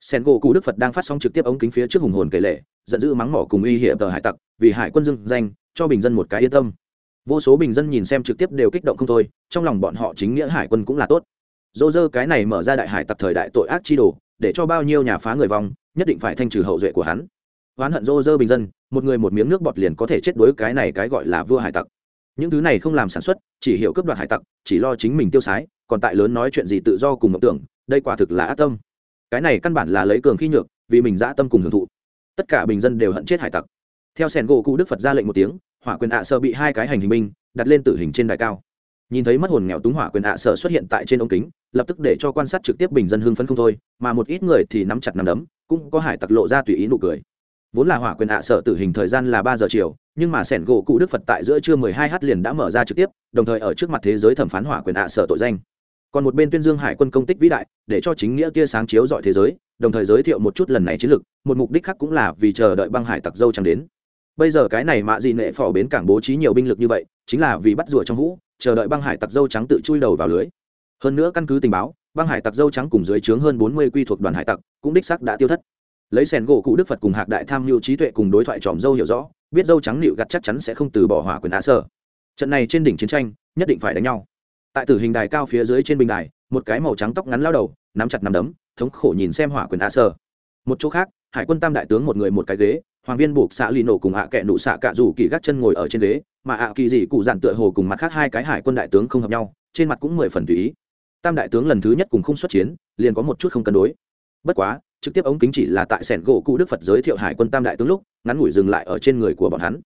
Sen gỗ cụ đức phật đang phát sóng trực tiếp ống kính phía trước hùng hồn kể lệ, giận dữ mắng mỏ cùng uy hiểm tờ hải tặc, vì hải quân dưng danh, cho bình dân một cái yên tâm. Vô số bình dân nhìn xem trực tiếp đều kích động không thôi, trong lòng bọn họ chính nghĩa hải quân cũng là tốt. Dô dơ cái này mở ra đại hải tặc thời đại tội ác chi đồ, để cho bao nhiêu nhà phá người vong, nhất định phải thanh trừ hậu duệ của hắn oán hận rô dơ bình dân, một người một miếng nước bọt liền có thể chết đối cái này cái gọi là vua hải tặc. Những thứ này không làm sản xuất, chỉ hiểu cướp đoạt hải tặc, chỉ lo chính mình tiêu sái, còn tại lớn nói chuyện gì tự do cùng mộng tưởng, đây quả thực là ác tâm. Cái này căn bản là lấy cường khi nhược, vì mình dã tâm cùng hưởng thụ. Tất cả bình dân đều hận chết hải tặc. Theo sẻn gỗ cụ đức phật ra lệnh một tiếng, hỏa quyền ạ à bị hai cái hành hình binh đặt lên tử hình trên đài cao. Nhìn thấy mất hồn nghèo túng hỏa quyền ạ à xuất hiện tại trên ống kính, lập tức để cho quan sát trực tiếp bình dân hưng phấn không thôi, mà một ít người thì nắm chặt nắm đấm, cũng có hải tặc lộ ra tùy ý nụ cười vốn là hỏa quyền ạ à sợ tử hình thời gian là ba giờ chiều, nhưng mà sẻn gỗ cụ đức phật tại giữa trưa mười hai h liền đã mở ra trực tiếp, đồng thời ở trước mặt thế giới thẩm phán hỏa quyền ạ sợ tội danh. Còn một bên tuyên dương hải quân công tích vĩ đại, để cho chính nghĩa tia sáng chiếu dọi thế giới, đồng thời giới thiệu một chút lần này chiến lược, một mục đích khác cũng là vì chờ đợi băng hải tặc dâu chẳng đến. Bây giờ cái này mạ dị nệ phò bến cảng bố trí nhiều binh lực như vậy, chính là vì bắt rùa trong hũ, chờ đợi băng hải tặc dâu trắng tự chui đầu vào lưới. Hơn nữa căn cứ tình báo, băng hải tặc dâu trắng cùng dưới trướng hơn bốn mươi quy thuộc đoàn hải tặc, cũng đích sắc đã tiêu thất lấy sẻn gỗ cụ đức phật cùng hạc đại tham mưu trí tuệ cùng đối thoại tròm dâu hiểu rõ, biết dâu trắng nịu gặt chắc chắn sẽ không từ bỏ hỏa quyền á sở. Trận này trên đỉnh chiến tranh, nhất định phải đánh nhau. Tại tử hình đài cao phía dưới trên bình đài, một cái màu trắng tóc ngắn lao đầu, nắm chặt nắm đấm, thống khổ nhìn xem hỏa quyền á sở. Một chỗ khác, hải quân tam đại tướng một người một cái ghế, hoàng viên buộc xạ lì nổ cùng hạ kệ nụ xạ cạ rủ kỳ gác chân ngồi ở trên ghế, mà ạ kỳ dị cụ dạn tựa hồ cùng mặt khác hai cái hải quân đại tướng không hợp nhau, trên mặt cũng mười phần tùy ý. Tam đại tướng lần thứ nhất cùng không xuất chiến, liền có một chút không cân đối. Bất quá trực tiếp ống kính chỉ là tại sẻn gỗ cụ đức phật giới thiệu hải quân tam đại tướng lúc, ngắn ngủi dừng lại ở trên người của bọn hắn.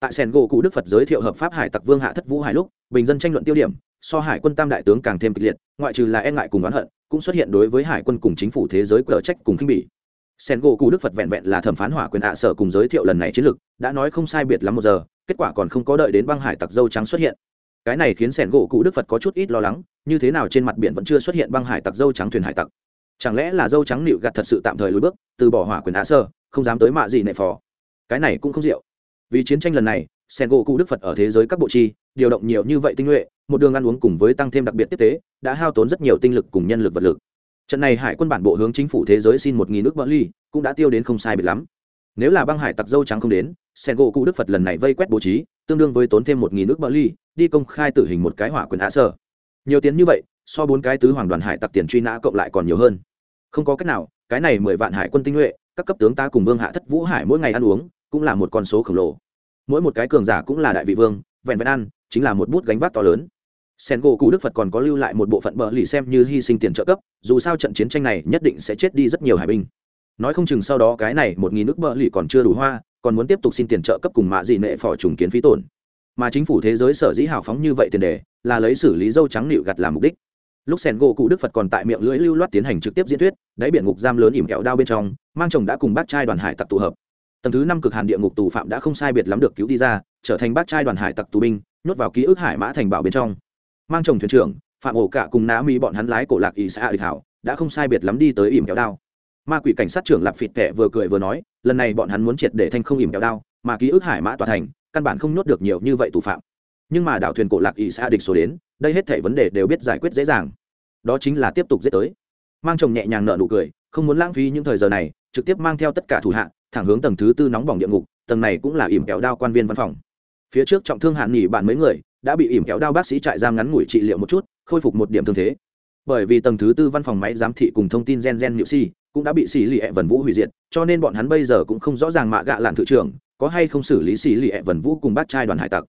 Tại sẻn gỗ cụ đức phật giới thiệu hợp pháp hải tặc vương hạ thất vũ hải lúc, bình dân tranh luận tiêu điểm, so hải quân tam đại tướng càng thêm kịch liệt, ngoại trừ là e ngại cùng oán hận, cũng xuất hiện đối với hải quân cùng chính phủ thế giới cờ trách cùng khinh bỉ. Sen gỗ cụ đức phật vẹn vẹn là thẩm phán hỏa quyền ạ sở cùng giới thiệu lần này chiến lược, đã nói không sai biệt lắm một giờ, kết quả còn không có đợi đến băng hải tặc dâu trắng xuất hiện. Cái này khiến sẻn gỗ cụ đức phật có chút ít lo lắng, như thế nào trên mặt biển vẫn chưa xuất hiện băng hải tặc dâu trắng thuyền hải tặc chẳng lẽ là dâu trắng nịu gạt thật sự tạm thời lùi bước, từ bỏ hỏa quyền á sơ, không dám tới mạ gì nệ phò. Cái này cũng không diệu vì chiến tranh lần này sen gỗ cụ đức phật ở thế giới các bộ chi, điều động nhiều như vậy tinh nhuệ, một đường ăn uống cùng với tăng thêm đặc biệt tiếp tế, đã hao tốn rất nhiều tinh lực cùng nhân lực vật lực. Trận này hải quân bản bộ hướng chính phủ thế giới xin một nghìn nước bỡ ly cũng đã tiêu đến không sai biệt lắm. Nếu là băng hải tặc dâu trắng không đến sen gỗ cụ đức phật lần này vây quét bố trí, tương đương với tốn thêm một nghìn nước bỡ ly đi công khai tử hình một cái hỏa quyền á sơ. Nhiều tiền như vậy, so bốn cái tứ hoàng đoàn hải tặc tiền truy nã cộng lại còn nhiều hơn không có cách nào, cái này mười vạn hải quân tinh nhuệ, các cấp tướng ta cùng vương hạ thất vũ hải mỗi ngày ăn uống, cũng là một con số khổng lồ. Mỗi một cái cường giả cũng là đại vị vương, vẹn vẹn ăn, chính là một bút gánh vác to lớn. Sen gỗ cụ đức phật còn có lưu lại một bộ phận bờ lì xem như hy sinh tiền trợ cấp, dù sao trận chiến tranh này nhất định sẽ chết đi rất nhiều hải binh. Nói không chừng sau đó cái này một nghìn nước bờ lì còn chưa đủ hoa, còn muốn tiếp tục xin tiền trợ cấp cùng mạ dị nệ phò trùng kiến phí tổn. Mà chính phủ thế giới sở dĩ hào phóng như vậy tiền đề, là lấy xử lý dâu trắng nịu gặt làm mục đích lúc sen gỗ cụ đức phật còn tại miệng lưỡi lưu loát tiến hành trực tiếp diễn thuyết, đáy biển ngục giam lớn ỉm kẹo đao bên trong, mang chồng đã cùng bác trai đoàn hải tặc tụ hợp. Tầng thứ năm cực hàn địa ngục tù phạm đã không sai biệt lắm được cứu đi ra, trở thành bác trai đoàn hải tặc tù binh, nhốt vào ký ức hải mã thành bảo bên trong. Mang chồng thuyền trưởng, phạm ổ cả cùng nã mỹ bọn hắn lái cổ lạc ỷ xã địch hảo, đã không sai biệt lắm đi tới ỉm kéo đao. Ma quỷ cảnh sát trưởng lạp phịt tệ vừa cười vừa nói, lần này bọn hắn muốn triệt để thanh không ỉm kéo đao, mà ký ức hải mã tòa thành, căn bản không nhốt được nhiều như vậy tù phạm nhưng mà đảo thuyền cổ lạc ỵ xã địch số đến, đây hết thể vấn đề đều biết giải quyết dễ dàng. Đó chính là tiếp tục giết tới. Mang chồng nhẹ nhàng nợ nụ cười, không muốn lãng phí những thời giờ này, trực tiếp mang theo tất cả thủ hạ, thẳng hướng tầng thứ tư nóng bỏng địa ngục, tầng này cũng là ỉm kẹo đao quan viên văn phòng. Phía trước trọng thương hạn nghỉ bạn mấy người, đã bị ỉm kẹo đao bác sĩ trại giam ngắn ngủi trị liệu một chút, khôi phục một điểm thương thế. Bởi vì tầng thứ tư văn phòng máy giám thị cùng thông tin gen gen nhự si cũng đã bị xì lì ẹ vần vũ hủy diệt, cho nên bọn hắn bây giờ cũng không rõ ràng mạ gạ lạn thự trưởng có hay không xử lý xì lì ẹ vần vũ cùng bác trai đoàn hải tặc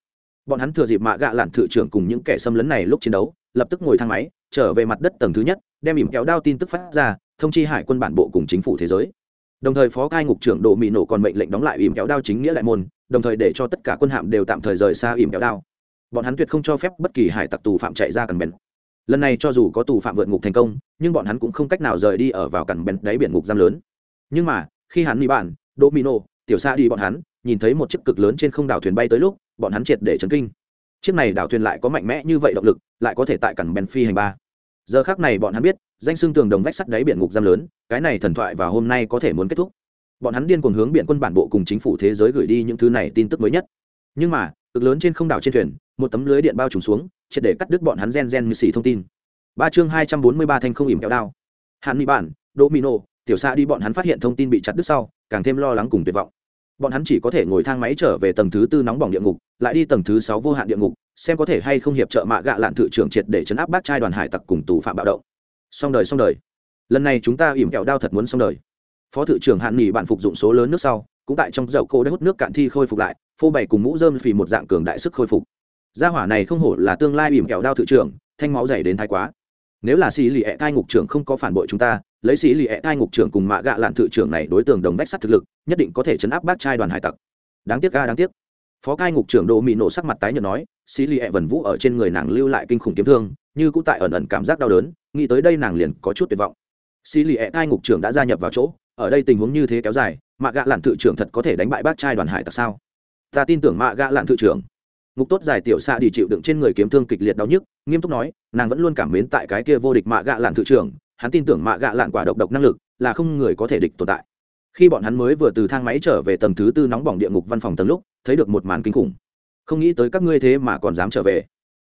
bọn hắn thừa dịp mạ gạ lạn thự trưởng cùng những kẻ xâm lấn này lúc chiến đấu, lập tức ngồi thang máy, trở về mặt đất tầng thứ nhất, đem ỉm kéo đao tin tức phát ra, thông chi hải quân bản bộ cùng chính phủ thế giới. Đồng thời phó cai ngục trưởng đồ mỹ nổ còn mệnh lệnh đóng lại ỉm kéo đao chính nghĩa đại môn, đồng thời để cho tất cả quân hạm đều tạm thời rời xa ỉm kéo đao. Bọn hắn tuyệt không cho phép bất kỳ hải tặc tù phạm chạy ra cần bèn. Lần này cho dù có tù phạm vượt ngục thành công, nhưng bọn hắn cũng không cách nào rời đi ở vào cằn bèn đáy biển ngục giam lớn. Nhưng mà, khi hắn đi bạn nổ, tiểu xa đi bọn hắn, nhìn thấy một chiếc cực lớn trên không đảo thuyền bay tới lúc bọn hắn triệt để chấn kinh. Chiếc này đảo thuyền lại có mạnh mẽ như vậy động lực, lại có thể tại cằn bèn phi hành ba. Giờ khác này bọn hắn biết, danh xưng tường đồng vách sắt đáy biển ngục giam lớn, cái này thần thoại và hôm nay có thể muốn kết thúc. Bọn hắn điên cuồng hướng biển quân bản bộ cùng chính phủ thế giới gửi đi những thứ này tin tức mới nhất. Nhưng mà, cực lớn trên không đảo trên thuyền, một tấm lưới điện bao trùm xuống, triệt để cắt đứt bọn hắn gen gen như xì thông tin. Ba chương hai trăm bốn mươi ba thanh không ỉm kéo đao. Hạn mỹ bản domino tiểu xa đi bọn hắn phát hiện thông tin bị chặt đứt sau, càng thêm lo lắng cùng tuyệt vọng bọn hắn chỉ có thể ngồi thang máy trở về tầng thứ tư nóng bỏng địa ngục, lại đi tầng thứ sáu vô hạn địa ngục, xem có thể hay không hiệp trợ mạ gạ lạn thự trưởng triệt để chấn áp bác trai đoàn hải tặc cùng tù phạm bạo động. Xong đời xong đời. Lần này chúng ta ỉm kẹo đao thật muốn xong đời. Phó thự trưởng hạn nghỉ bạn phục dụng số lớn nước sau, cũng tại trong dậu cô đã hút nước cạn thi khôi phục lại, phô bày cùng mũ dơm vì một dạng cường đại sức khôi phục. Gia hỏa này không hổ là tương lai ỉm kẹo đao thự trưởng, thanh máu dày đến thái quá nếu là xì lì ẹ cai ngục trưởng không có phản bội chúng ta, lấy xì lì ẹ cai ngục trưởng cùng mạ gạ lạn thự trưởng này đối tượng đồng vách sắt thực lực, nhất định có thể chấn áp bác trai đoàn hải tặc. Đáng tiếc ga, đáng tiếc. Phó cai ngục trưởng đồ mỹ nổ sắc mặt tái nhợt nói, xì lì ẹ vần vũ ở trên người nàng lưu lại kinh khủng kiếm thương, như cũng tại ẩn ẩn cảm giác đau đớn, nghĩ tới đây nàng liền có chút tuyệt vọng. Xì lì ẹ cai ngục trưởng đã gia nhập vào chỗ, ở đây tình huống như thế kéo dài, mạ gạ lạn thự trưởng thật có thể đánh bại bác trai đoàn hải tặc sao? Ta tin tưởng mạ gạ lạn thự trưởng ngục tốt giải tiểu xạ đi chịu đựng trên người kiếm thương kịch liệt đau nhức, nghiêm túc nói, nàng vẫn luôn cảm mến tại cái kia vô địch mạ gạ lạn thự trưởng, hắn tin tưởng mạ gạ lạn quả độc độc năng lực, là không người có thể địch tồn tại. Khi bọn hắn mới vừa từ thang máy trở về tầng thứ tư nóng bỏng địa ngục văn phòng tầng lúc, thấy được một màn kinh khủng. Không nghĩ tới các ngươi thế mà còn dám trở về.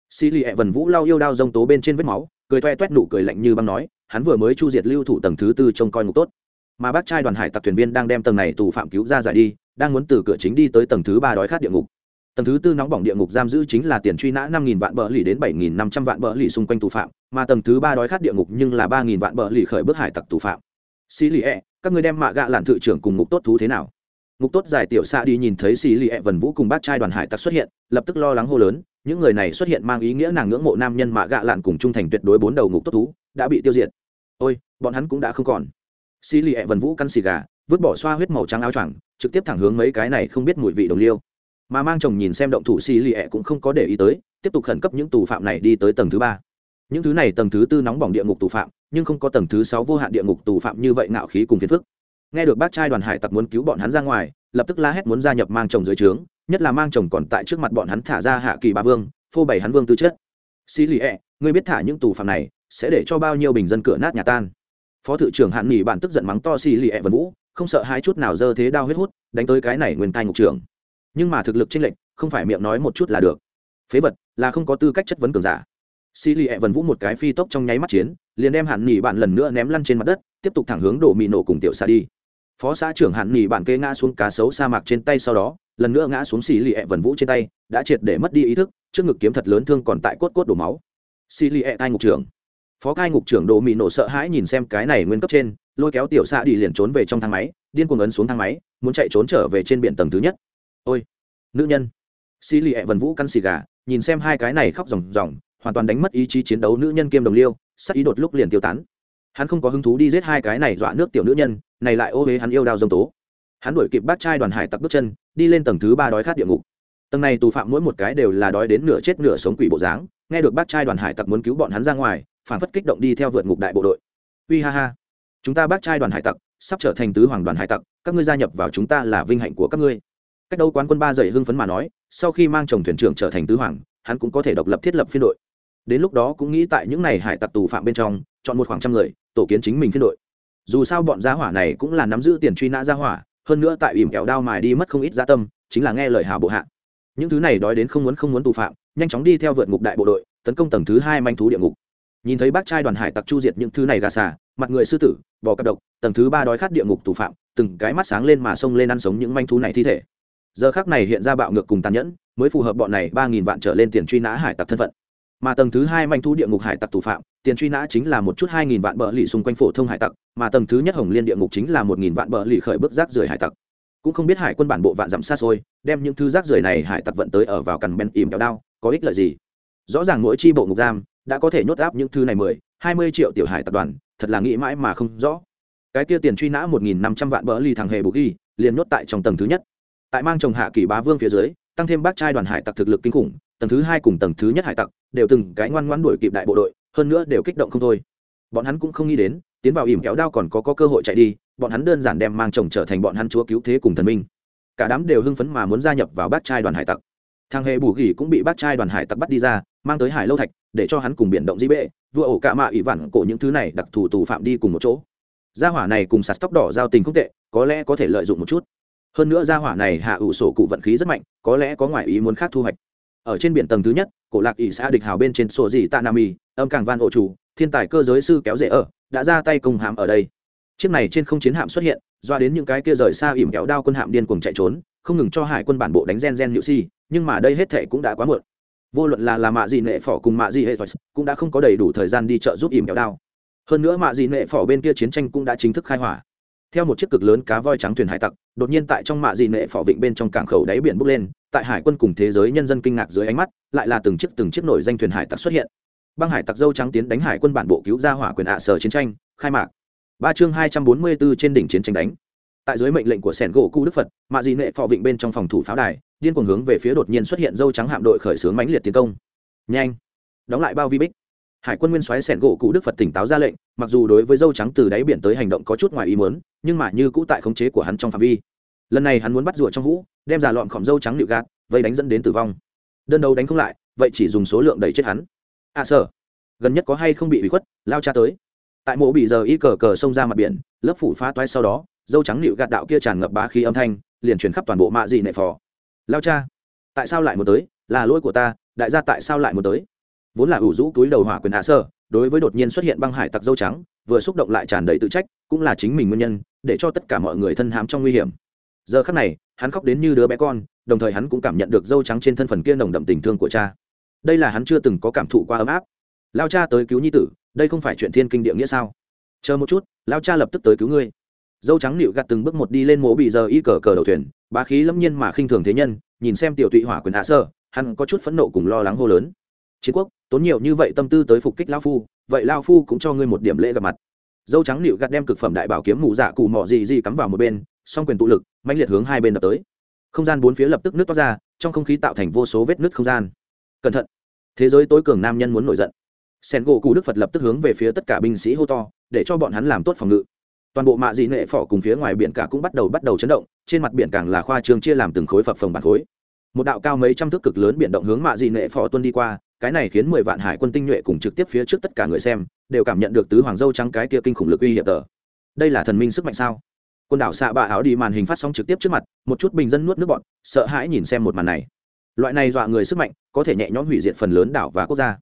Xì lì ẹ vần vũ lau yêu đao dông tố bên trên vết máu, cười toe toét nụ cười lạnh như băng nói, hắn vừa mới chu diệt lưu thủ tầng thứ tư trông coi ngục tốt. Mà bác trai đoàn hải tặc thuyền viên đang đem tầng này tù phạm cứu ra giải đi, đang muốn từ cửa chính đi tới tầng thứ ba đói khát địa ngục tầng thứ tư nóng bỏng địa ngục giam giữ chính là tiền truy nã năm nghìn vạn bờ lì đến bảy nghìn năm trăm vạn bờ lì xung quanh tù phạm, mà tầng thứ ba đói khát địa ngục nhưng là ba nghìn vạn bờ lì khởi bước hải tặc tù phạm. Xì lì ẹ các người đem mạ gạ lạn thự trưởng cùng ngục tốt thú thế nào? Ngục tốt giải tiểu xạ đi nhìn thấy xì lì e ẹ vần vũ cùng bác trai đoàn hải tặc xuất hiện, lập tức lo lắng hô lớn, những người này xuất hiện mang ý nghĩa nàng ngưỡng mộ nam nhân mạ gạ lạn cùng trung thành tuyệt đối bốn đầu ngục tốt thú, đã bị tiêu diệt. Ôi, bọn hắn cũng đã không còn. Xì lì e ẹ vần vũ căn xì gà, vứt bỏ xoa huyết màu trắng áo choàng, trực tiếp thẳng hướng mấy cái này không biết mùi vị đồng liêu mà mang chồng nhìn xem động thủ xì lì ẹ cũng không có để ý tới, tiếp tục khẩn cấp những tù phạm này đi tới tầng thứ ba. Những thứ này tầng thứ tư nóng bỏng địa ngục tù phạm, nhưng không có tầng thứ sáu vô hạn địa ngục tù phạm như vậy ngạo khí cùng phiền phức. Nghe được bác trai đoàn hải tặc muốn cứu bọn hắn ra ngoài, lập tức la hét muốn gia nhập mang chồng dưới trướng, nhất là mang chồng còn tại trước mặt bọn hắn thả ra hạ kỳ ba vương, phô bày hắn vương tư chất. Xì lì ẹ người biết thả những tù phạm này sẽ để cho bao nhiêu bình dân cửa nát nhà tan. Phó thự trưởng hạn nghỉ bạn tức giận mắng to xì lì ẹ vân vũ, không sợ hai chút nào dơ thế đao huyết hút, đánh tới cái này nguyên tai ngục trưởng nhưng mà thực lực chênh lệch, không phải miệng nói một chút là được. Phế vật, là không có tư cách chất vấn cường giả. Xì lì ẹ vần vũ một cái phi tốc trong nháy mắt chiến, liền đem hạn nghỉ bạn lần nữa ném lăn trên mặt đất, tiếp tục thẳng hướng đổ mị nổ cùng tiểu xa đi. Phó xã trưởng hạn nghỉ bạn kê ngã xuống cá sấu sa mạc trên tay sau đó, lần nữa ngã xuống xì lì ẹ vần vũ trên tay, đã triệt để mất đi ý thức, trước ngực kiếm thật lớn thương còn tại cốt cốt đổ máu. Xì lì ẹ tai ngục trưởng. Phó cai ngục trưởng đồ mị nổ sợ hãi nhìn xem cái này nguyên cấp trên, lôi kéo tiểu xạ đi liền trốn về trong thang máy, điên cuồng ấn xuống thang máy, muốn chạy trốn trở về trên biển tầng thứ nhất ôi, nữ nhân. Xì lì ẹ vần vũ căn xì gà, nhìn xem hai cái này khóc ròng ròng, hoàn toàn đánh mất ý chí chiến đấu nữ nhân kiêm đồng liêu, sắc ý đột lúc liền tiêu tán. Hắn không có hứng thú đi giết hai cái này dọa nước tiểu nữ nhân, này lại ô huế hắn yêu đao dông tố. Hắn đuổi kịp bát trai đoàn hải tặc bước chân, đi lên tầng thứ ba đói khát địa ngục. Tầng này tù phạm mỗi một cái đều là đói đến nửa chết nửa sống quỷ bộ dáng, nghe được bát trai đoàn hải tặc muốn cứu bọn hắn ra ngoài, phản phất kích động đi theo vượt ngục đại bộ đội. Uy ha ha. Chúng ta bát trai đoàn hải tặc, sắp trở thành tứ hoàng đoàn hải tặc, các ngươi gia nhập vào chúng ta là vinh hạnh của các ngươi cách đâu quán quân ba dậy hưng phấn mà nói, sau khi mang chồng thuyền trưởng trở thành tứ hoàng, hắn cũng có thể độc lập thiết lập phiên đội. Đến lúc đó cũng nghĩ tại những n à y hải tặc tù phạm bên trong, chọn một khoảng trăm người, tổ kiến chính mình phiên đội. Dù sao bọn gia hỏa này cũng là nắm giữ tiền truy nã gia hỏa, hơn nữa tại ỉm kẹo đao mài đi mất không ít gia tâm, chính là nghe lời hào bộ hạ. Những thứ này đói đến không muốn không muốn tù phạm, nhanh chóng đi theo vượt ngục đại bộ đội, tấn công tầng thứ hai manh thú địa ngục. Nhìn thấy bác trai đoàn hải tặc chu diệt những thứ này gà xà, mặt người sư tử, bò cặp độc, tầng thứ ba đói khát địa ngục tù phạm, từng cái mắt sáng lên mà xông lên ăn sống những manh thú này thi thể giờ khác này hiện ra bạo ngược cùng tàn nhẫn, mới phù hợp bọn này ba nghìn vạn trở lên tiền truy nã hải tặc thân phận. Mà tầng thứ hai manh thu địa ngục hải tặc thủ phạm, tiền truy nã chính là một chút hai nghìn vạn bờ lì xung quanh phổ thông hải tặc, mà tầng thứ nhất hồng liên địa ngục chính là một nghìn vạn bờ lì khởi bước rác rưởi hải tặc. Cũng không biết hải quân bản bộ vạn dặm xa xôi, đem những thứ rác rưởi này hải tặc vận tới ở vào cằn ben ìm kéo đao, có ích lợi gì? Rõ ràng mỗi chi bộ ngục giam đã có thể nhốt áp những thứ này mười, hai mươi triệu tiểu hải tập đoàn, thật là nghĩ mãi mà không rõ. Cái kia tiền truy nã một nghìn năm trăm vạn bờ lì thằng hề bù ghi, liền nhốt tại trong tầng thứ nhất tại mang chồng hạ kỳ bá vương phía dưới tăng thêm bác trai đoàn hải tặc thực lực kinh khủng tầng thứ hai cùng tầng thứ nhất hải tặc đều từng cái ngoan ngoan đuổi kịp đại bộ đội hơn nữa đều kích động không thôi. Bọn hắn cũng không nghĩ đến tiến vào ỉm kéo đao còn có, có cơ hội chạy đi bọn hắn đơn giản đem mang chồng trở thành bọn hắn chúa cứu thế cùng thần minh. Cả đám đều hưng phấn mà muốn gia nhập vào bác trai đoàn hải tặc. Thằng hề bù gỉ cũng bị bác trai đoàn hải tặc bắt đi ra mang tới hải lâu thạch để cho hắn cùng biển động di bệ vua ổ cạ mạ ỉ vặn cổ những thứ này đặc thù tù phạm đi cùng một chỗ. Gia hỏa này cùng sạt tóc đỏ giao tình không tệ có lẽ có thể lợi dụng một chút hơn nữa gia hỏa này hạ ủ sổ cụ vận khí rất mạnh, có lẽ có ngoại ý muốn khác thu hoạch. Ở trên biển tầng thứ nhất, cổ lạc ỷ xã địch hào bên trên sổ dị tạ nam y âm càng van ổ chủ, thiên tài cơ giới sư kéo rễ ở, đã ra tay công hàm ở đây. Chiếc này trên không chiến hạm xuất hiện, doa đến những cái kia rời xa ỉm kéo đao quân hạm điên cuồng chạy trốn, không ngừng cho hải quân bản bộ đánh gen gen nhự si, nhưng mà đây hết thệ cũng đã quá muộn. Vô luận là là mạ gì nệ phỏ cùng mạ gì hệ cũng đã không có đầy đủ thời gian đi chợ giúp ỉm kéo đao. Hơn nữa mạ gì nệ phỏ bên kia chiến tranh cũng đã chính thức khai hỏa theo một chiếc cực lớn cá voi trắng thuyền hải tặc, đột nhiên tại trong mạ dị nệ phỏ vịnh bên trong cảng khẩu đáy biển bốc lên, tại hải quân cùng thế giới nhân dân kinh ngạc dưới ánh mắt, lại là từng chiếc từng chiếc nổi danh thuyền hải tặc xuất hiện. Băng hải tặc dâu trắng tiến đánh hải quân bản bộ cứu ra hỏa quyền ạ sở chiến tranh, khai mạc. Ba chương hai trăm bốn mươi bốn trên đỉnh chiến tranh đánh. Tại dưới mệnh lệnh của sẻn gỗ cụ đức phật, mạ dị nệ phò vịnh bên trong phòng thủ pháo đài, điên cuồng hướng về phía đột nhiên xuất hiện dâu trắng hạm đội khởi xướng mãnh liệt tiến công. Nhanh! Đóng lại bao vi bích hải quân nguyên soái sẻn gỗ cụ đức phật tỉnh táo ra lệnh, mặc dù đối với dâu trắng từ đáy biển tới hành động có chút ngoài ý muốn, nhưng mà như cũ tại khống chế của hắn trong phạm vi. Lần này hắn muốn bắt rùa trong hũ, đem giả lọn khỏm dâu trắng nịu gạt, vây đánh dẫn đến tử vong. Đơn đầu đánh không lại, vậy chỉ dùng số lượng đẩy chết hắn. À sở gần nhất có hay không bị bị khuất, lao cha tới. Tại mộ bị giờ y cờ cờ xông ra mặt biển, lớp phủ phá toái sau đó, dâu trắng nịu gạt đạo kia tràn ngập bá khí âm thanh, liền truyền khắp toàn bộ mạ dị nệ phò. Lao cha, tại sao lại muốn tới? Là lỗi của ta, đại gia tại sao lại muốn tới? Vốn là ủ rũ túi đầu hỏa quyền hạ sơ, đối với đột nhiên xuất hiện băng hải tặc dâu trắng, vừa xúc động lại tràn đầy tự trách, cũng là chính mình nguyên nhân, để cho tất cả mọi người thân hám trong nguy hiểm. Giờ khắc này, hắn khóc đến như đứa bé con, đồng thời hắn cũng cảm nhận được dâu trắng trên thân phần kia nồng đậm tình thương của cha. Đây là hắn chưa từng có cảm thụ qua ấm áp. Lao cha tới cứu nhi tử, đây không phải chuyện thiên kinh địa nghĩa sao? Chờ một chút, lao cha lập tức tới cứu ngươi. Dâu trắng nịu gạt từng bước một đi lên mố bị giờ y cờ cờ đầu thuyền, bá khí lâm nhiên mà khinh thường thế nhân, nhìn xem tiểu tụy hỏa quyền hạ sơ, hắn có chút phẫn nộ cùng lo lắng hô lớn. Chiến quốc tốn nhiều như vậy tâm tư tới phục kích lao phu, vậy lao phu cũng cho ngươi một điểm lễ gặp mặt. Dâu trắng nịu gạt đem cực phẩm đại bảo kiếm mù dạ cù mọ gì gì cắm vào một bên, song quyền tụ lực mạnh liệt hướng hai bên đập tới. Không gian bốn phía lập tức nước toát ra, trong không khí tạo thành vô số vết nứt không gian. Cẩn thận! Thế giới tối cường nam nhân muốn nổi giận. Sen gỗ cụ đức phật lập tức hướng về phía tất cả binh sĩ hô to, để cho bọn hắn làm tốt phòng ngự. Toàn bộ mạ dị nệ phỏ cùng phía ngoài biển cả cũng bắt đầu bắt đầu chấn động, trên mặt biển càng là khoa trương chia làm từng khối phập phồng bản khối. Một đạo cao mấy trăm thước cực lớn biển động hướng mạ dị nệ phỏ tuân đi qua cái này khiến mười vạn hải quân tinh nhuệ cùng trực tiếp phía trước tất cả người xem đều cảm nhận được tứ hoàng dâu trắng cái kia kinh khủng lực uy hiểm tờ. Đây là thần minh sức mạnh sao? Quần đảo xạ bạ áo đi màn hình phát sóng trực tiếp trước mặt, một chút bình dân nuốt nước bọn, sợ hãi nhìn xem một màn này. Loại này dọa người sức mạnh, có thể nhẹ nhõm hủy diệt phần lớn đảo và quốc gia.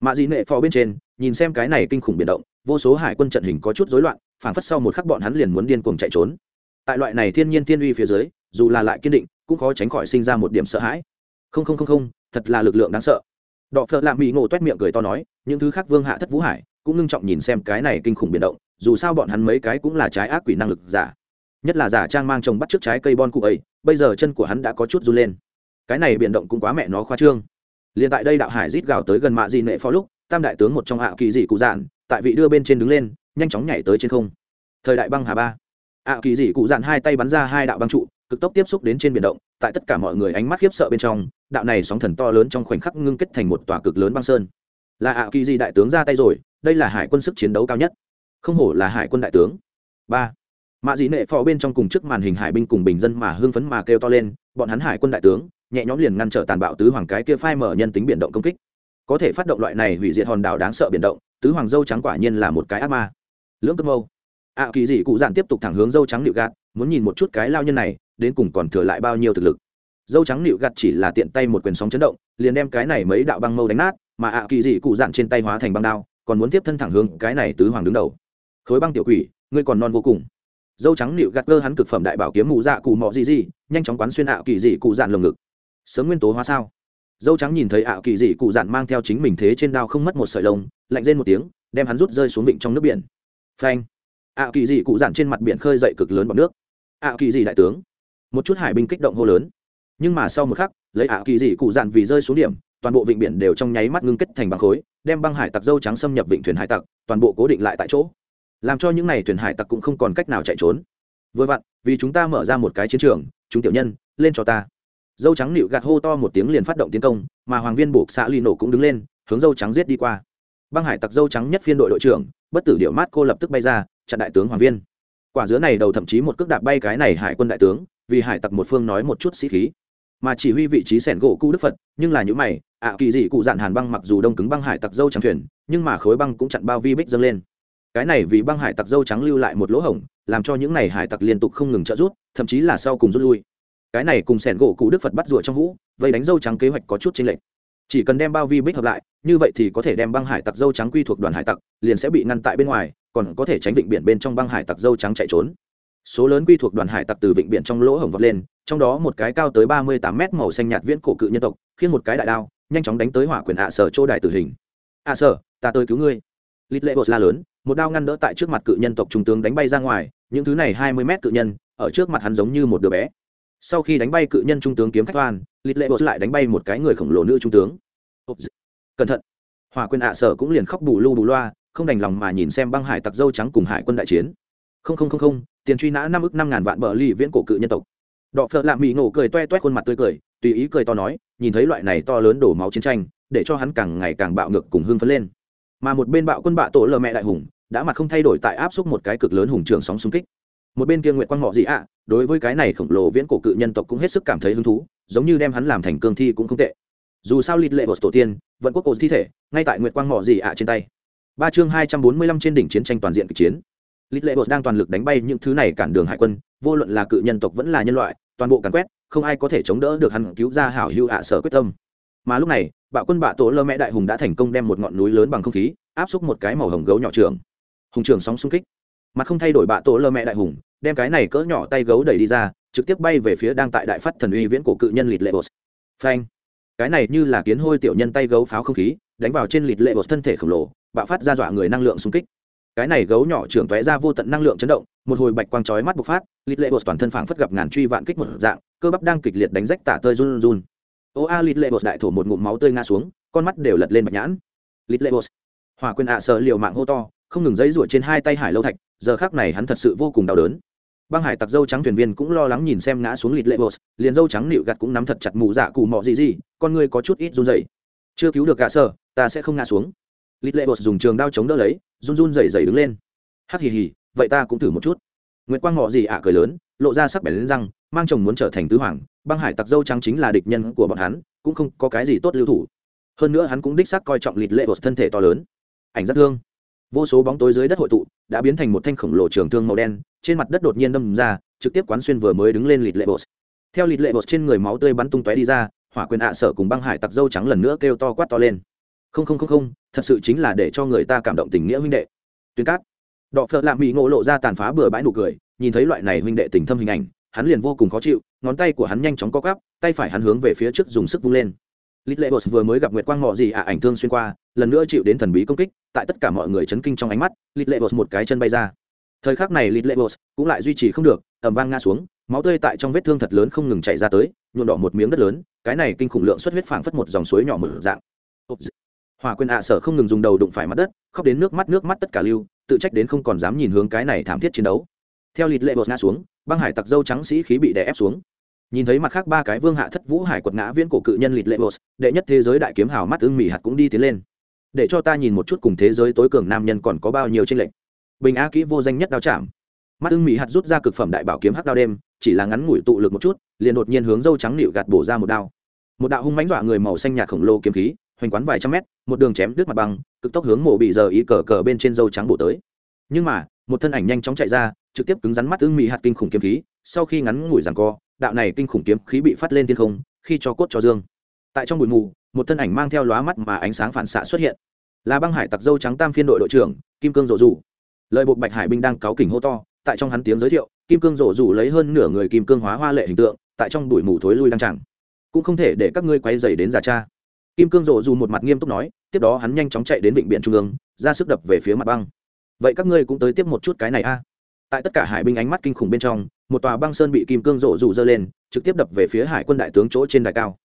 Mạ dị nệ phò bên trên, nhìn xem cái này kinh khủng biển động, vô số hải quân trận hình có chút rối loạn, phảng phất sau một khắc bọn hắn liền muốn điên cuồng chạy trốn. Tại loại này thiên nhiên thiên uy phía dưới, dù là lại kiên định, cũng khó tránh khỏi sinh ra một điểm sợ hãi. Không không không không, thật là lực lượng đáng sợ đọ phợ lạ mỹ ngộ t miệng cười to nói, những thứ khác vương hạ thất vũ hải cũng ngưng trọng nhìn xem cái này kinh khủng biến động, dù sao bọn hắn mấy cái cũng là trái ác quỷ năng lực giả. Nhất là giả trang mang chồng bắt trước trái cây bon cụ ấy, bây giờ chân của hắn đã có chút run lên. Cái này biến động cũng quá mẹ nó khoa trương. Liền tại đây đạo hải rít gào tới gần mạ dị nệ phó lúc, tam đại tướng một trong hạ kỳ dị cụ dạn tại vị đưa bên trên đứng lên, nhanh chóng nhảy tới trên không. Thời đại băng hà ba. Ạ kỳ dị cụ dạn hai tay bắn ra hai đạo băng trụ, cực tốc tiếp xúc đến trên biển động, tại tất cả mọi người ánh mắt khiếp sợ bên trong đạo này sóng thần to lớn trong khoảnh khắc ngưng kết thành một tòa cực lớn băng sơn. Là ạ kỳ di đại tướng ra tay rồi, đây là hải quân sức chiến đấu cao nhất. Không hổ là hải quân đại tướng. Ba. Mạ dị nệ phò bên trong cùng trước màn hình hải binh cùng bình dân mà hưng phấn mà kêu to lên, bọn hắn hải quân đại tướng, nhẹ nhõm liền ngăn trở tàn bạo tứ hoàng cái kia phai mở nhân tính biển động công kích. Có thể phát động loại này hủy diệt hòn đảo đáng sợ biển động, tứ hoàng dâu trắng quả nhiên là một cái ác ma. Lưỡng cơm mâu. Ạ kỳ dị cụ dạn tiếp tục thẳng hướng dâu trắng nịu gạt, muốn nhìn một chút cái lao nhân này, đến cùng còn thừa lại bao nhiêu thực lực dâu trắng nịu gạt chỉ là tiện tay một quyền sóng chấn động, liền đem cái này mấy đạo băng mâu đánh nát, mà ạ kỳ dị cụ dạn trên tay hóa thành băng đao, còn muốn tiếp thân thẳng hướng cái này tứ hoàng đứng đầu. Khối băng tiểu quỷ, ngươi còn non vô cùng. Dâu trắng nịu gạt cơ hắn cực phẩm đại bảo kiếm mù dạ cụ mọ gì gì nhanh chóng quán xuyên ảo kỳ dị cụ dạn lồng ngực. Sớm nguyên tố hóa sao? Dâu trắng nhìn thấy ảo kỳ dị cụ dạn mang theo chính mình thế trên đao không mất một sợi lông, lạnh rên một tiếng, đem hắn rút rơi xuống vịnh trong nước biển. Phanh! Ảo kỳ dị cụ dạn trên mặt biển khơi dậy cực lớn bọc nước. Ảo kỳ dị đại tướng! Một chút hải binh kích động hô lớn nhưng mà sau một khắc, lấy ả kỳ dị cụ dạn vì rơi xuống điểm, toàn bộ vịnh biển đều trong nháy mắt ngưng kết thành băng khối, đem băng hải tặc dâu trắng xâm nhập vịnh thuyền hải tặc, toàn bộ cố định lại tại chỗ. Làm cho những n à y thuyền hải tặc cũng không còn cách nào chạy trốn. Vừa vặn, vì chúng ta mở ra một cái chiến trường, chúng tiểu nhân, lên cho ta. Dâu trắng nịu gạt hô to một tiếng liền phát động tiến công, mà hoàng viên buộc xã ly nổ cũng đứng lên, hướng dâu trắng giết đi qua. Băng hải tặc dâu trắng nhất phiên đội đội trưởng, bất tử điệu mát cô lập tức bay ra, chặn đại tướng hoàng viên. Quả dứa này đầu thậm chí một cước đạp bay cái này hải quân đại tướng, vì hải tặc một phương nói một chút sĩ khí mà chỉ huy vị trí sẻn gỗ cũ đức phật nhưng là những mày ạ kỳ dị cụ dạn hàn băng mặc dù đông cứng băng hải tặc dâu trắng thuyền nhưng mà khối băng cũng chặn bao vi bích dâng lên cái này vì băng hải tặc dâu trắng lưu lại một lỗ hổng làm cho những n à y hải tặc liên tục không ngừng trợ rút thậm chí là sau cùng rút lui cái này cùng sẻn gỗ cụ đức phật bắt rùa trong hũ vây đánh dâu trắng kế hoạch có chút trên lệch chỉ cần đem bao vi bích hợp lại như vậy thì có thể đem băng hải tặc dâu trắng quy thuộc đoàn hải tặc liền sẽ bị ngăn tại bên ngoài còn có thể tránh vịnh biển bên trong băng hải tặc dâu trắng chạy trốn số lớn quy thuộc đoàn hải tặc từ vịnh biển trong lỗ hổng vọt lên, trong đó một cái cao tới ba mươi tám mét màu xanh nhạt viễn cổ cự nhân tộc khiến một cái đại đao, nhanh chóng đánh tới hỏa quyền ạ sở chỗ đại tử hình. Ạ sở, ta tới cứu ngươi. Lít lệ bột la lớn, một đao ngăn đỡ tại trước mặt cự nhân tộc trung tướng đánh bay ra ngoài, những thứ này hai mươi mét cự nhân, ở trước mặt hắn giống như một đứa bé. Sau khi đánh bay cự nhân trung tướng kiếm khách toan lít lệ bột lại đánh bay một cái người khổng lồ nữ trung tướng. Cẩn thận. Hỏa quyền ạ sở cũng liền khóc bù lu bù loa, không đành lòng mà nhìn xem băng hải tặc dâu trắng cùng hải quân đại chiến. Không không không không tiền truy nã năm ức năm ngàn vạn bờ ly viễn cổ cự nhân tộc. Đọ phợ lạ mỹ ngộ cười toe toét khuôn mặt tươi cười, tùy ý cười to nói, nhìn thấy loại này to lớn đổ máu chiến tranh, để cho hắn càng ngày càng bạo ngược cùng hưng phấn lên. Mà một bên bạo quân bạ tổ lờ mẹ đại hùng, đã mặt không thay đổi tại áp xúc một cái cực lớn hùng trường sóng xung kích. Một bên kia nguyện quang ngọ gì ạ, đối với cái này khổng lồ viễn cổ cự nhân tộc cũng hết sức cảm thấy hứng thú, giống như đem hắn làm thành cương thi cũng không tệ. Dù sao lịt lệ bột tổ tiên vẫn quốc cổ thi thể, ngay tại nguyệt quang ngọ gì ạ trên tay. Ba chương hai trăm bốn mươi lăm trên đỉnh chiến tranh toàn diện kịch chiến lít lệ bột đang toàn lực đánh bay những thứ này cản đường hải quân, vô luận là cự nhân tộc vẫn là nhân loại, toàn bộ càn quét, không ai có thể chống đỡ được hắn cứu ra hảo hưu ạ sở quyết tâm. Mà lúc này, bạo quân bạ tổ lơ mẹ đại hùng đã thành công đem một ngọn núi lớn bằng không khí, áp xúc một cái màu hồng gấu nhỏ trường. Hùng trường sóng xung kích. Mặt không thay đổi bạ tổ lơ mẹ đại hùng, đem cái này cỡ nhỏ tay gấu đẩy đi ra, trực tiếp bay về phía đang tại đại phát thần uy viễn cổ cự nhân lịt lệ bột phanh. Cái này như là kiến hôi tiểu nhân tay gấu pháo không khí, đánh vào trên lịt lệ bột thân thể khổng lồ, bạo phát ra dọa người năng lượng xung kích cái này gấu nhỏ trưởng tóe ra vô tận năng lượng chấn động, một hồi bạch quang chói mắt bộc phát, lít lệ bột toàn thân phảng phất gặp ngàn truy vạn kích một dạng, cơ bắp đang kịch liệt đánh rách tả tơi run run. Ô a, lít lệ bột đại thổ một ngụm máu tươi nga xuống, con mắt đều lật lên bạch nhãn. Lít lệ bột. Hòa quyền ạ à sợ liều mạng hô to, không ngừng giấy ruột trên hai tay hải lâu thạch, giờ khác này hắn thật sự vô cùng đau đớn. Băng hải tặc dâu trắng thuyền viên cũng lo lắng nhìn xem ngã xuống lịt lệ bột, liền dâu trắng nịu gặt cũng nắm thật chặt mù dạ cù mọ gì gì con người có chút ít run dậy chưa cứu được gạ sơ ta sẽ không ngã xuống lịt lệ bột dùng trường đao chống đỡ lấy, run run dày dày đứng lên. Hắc hì hì, vậy ta cũng thử một chút. Nguyễn quang ngọ gì ạ, cười lớn, lộ ra sắc bẻ lên răng, mang chồng muốn trở thành tứ hoàng, băng hải tặc dâu trắng chính là địch nhân của bọn hắn, cũng không có cái gì tốt lưu thủ. Hơn nữa hắn cũng đích sắc coi trọng lịt lệ bột thân thể to lớn. Ảnh rất thương. Vô số bóng tối dưới đất hội tụ, đã biến thành một thanh khổng lồ trường thương màu đen, trên mặt đất đột nhiên đâm ra, trực tiếp quán xuyên vừa mới đứng lên lịt lệ bột. Theo lịt lệ bột trên người máu tươi bắn tung tóe đi ra, hỏa quyền ạ sợ cùng băng hải tặc dâu trắng lần nữa kêu to quát to lên không không không không, thật sự chính là để cho người ta cảm động tình nghĩa huynh đệ. Tuyên cát. Đọ phợ lạ mỹ ngộ lộ ra tàn phá bừa bãi nụ cười, nhìn thấy loại này huynh đệ tình thâm hình ảnh, hắn liền vô cùng khó chịu, ngón tay của hắn nhanh chóng co cắp tay phải hắn hướng về phía trước dùng sức vung lên. Lít lệ bột vừa mới gặp nguyệt quang ngọ gì ạ, ảnh thương xuyên qua, lần nữa chịu đến thần bí công kích, tại tất cả mọi người chấn kinh trong ánh mắt, lít lệ bột một cái chân bay ra. Thời khắc này lít lệ bột cũng lại duy trì không được ẩm vang ngã xuống, máu tươi tại trong vết thương thật lớn không ngừng chảy ra tới nhuộn đỏ một miếng đất lớn, cái này kinh khủng lượng xuất huyết phảng phất một dòng suối nhỏ mở dạng hòa quyền ạ à sở không ngừng dùng đầu đụng phải mặt đất, khóc đến nước mắt nước mắt tất cả lưu, tự trách đến không còn dám nhìn hướng cái này thảm thiết chiến đấu. Theo lịt lệ bột ngã xuống, băng hải tặc dâu trắng sĩ khí bị đè ép xuống. Nhìn thấy mặt khác ba cái vương hạ thất vũ hải quật ngã viễn cổ cự nhân lịt lệ bột đệ nhất thế giới đại kiếm hào mắt ưng mỹ hạt cũng đi tiến lên. Để cho ta nhìn một chút cùng thế giới tối cường nam nhân còn có bao nhiêu tranh lệch. Bình a kỹ vô danh nhất đao chạm. Mắt ưng mỹ hạt rút ra cực phẩm đại bảo kiếm hắc đao đêm, chỉ là ngắn ngủi tụ lực một chút, liền đột nhiên hướng dâu trắng nịu gạt bổ ra một đao. Một đạo hung mánh dọa người màu xanh nhạt khổng lồ kiếm khí hoành quán vài trăm mét, một đường chém đứt mặt băng cực tốc hướng mộ bị giờ ý cờ cờ bên trên dâu trắng bổ tới. Nhưng mà, một thân ảnh nhanh chóng chạy ra, trực tiếp cứng rắn mắt ưng mỹ hạt kinh khủng kiếm khí, sau khi ngắn ngủi rằng co, đạo này kinh khủng kiếm khí bị phát lên thiên không, khi cho cốt cho dương. Tại trong bụi mù, một thân ảnh mang theo lóa mắt mà ánh sáng phản xạ xuất hiện. Là băng hải tặc dâu trắng tam phiên đội đội trưởng, kim cương rộ rủ lợi buộc bạch hải binh đang cáu kỉnh hô to, tại trong hắn tiếng giới thiệu, kim cương rộ rủ lấy hơn nửa người kim cương hóa hoa lệ hình tượng, tại trong bụi mù thối lui đang chẳng cũng không thể để các ngươi quay dày đến già cha kim cương rộ dù một mặt nghiêm túc nói, tiếp đó hắn nhanh chóng chạy đến vịnh biển trung ương, ra sức đập về phía mặt băng. Vậy các ngươi cũng tới tiếp một chút cái này a. Tại tất cả hải binh ánh mắt kinh khủng bên trong, một tòa băng sơn bị kim cương rộ rủ dơ lên, trực tiếp đập về phía hải quân đại tướng chỗ trên đài cao.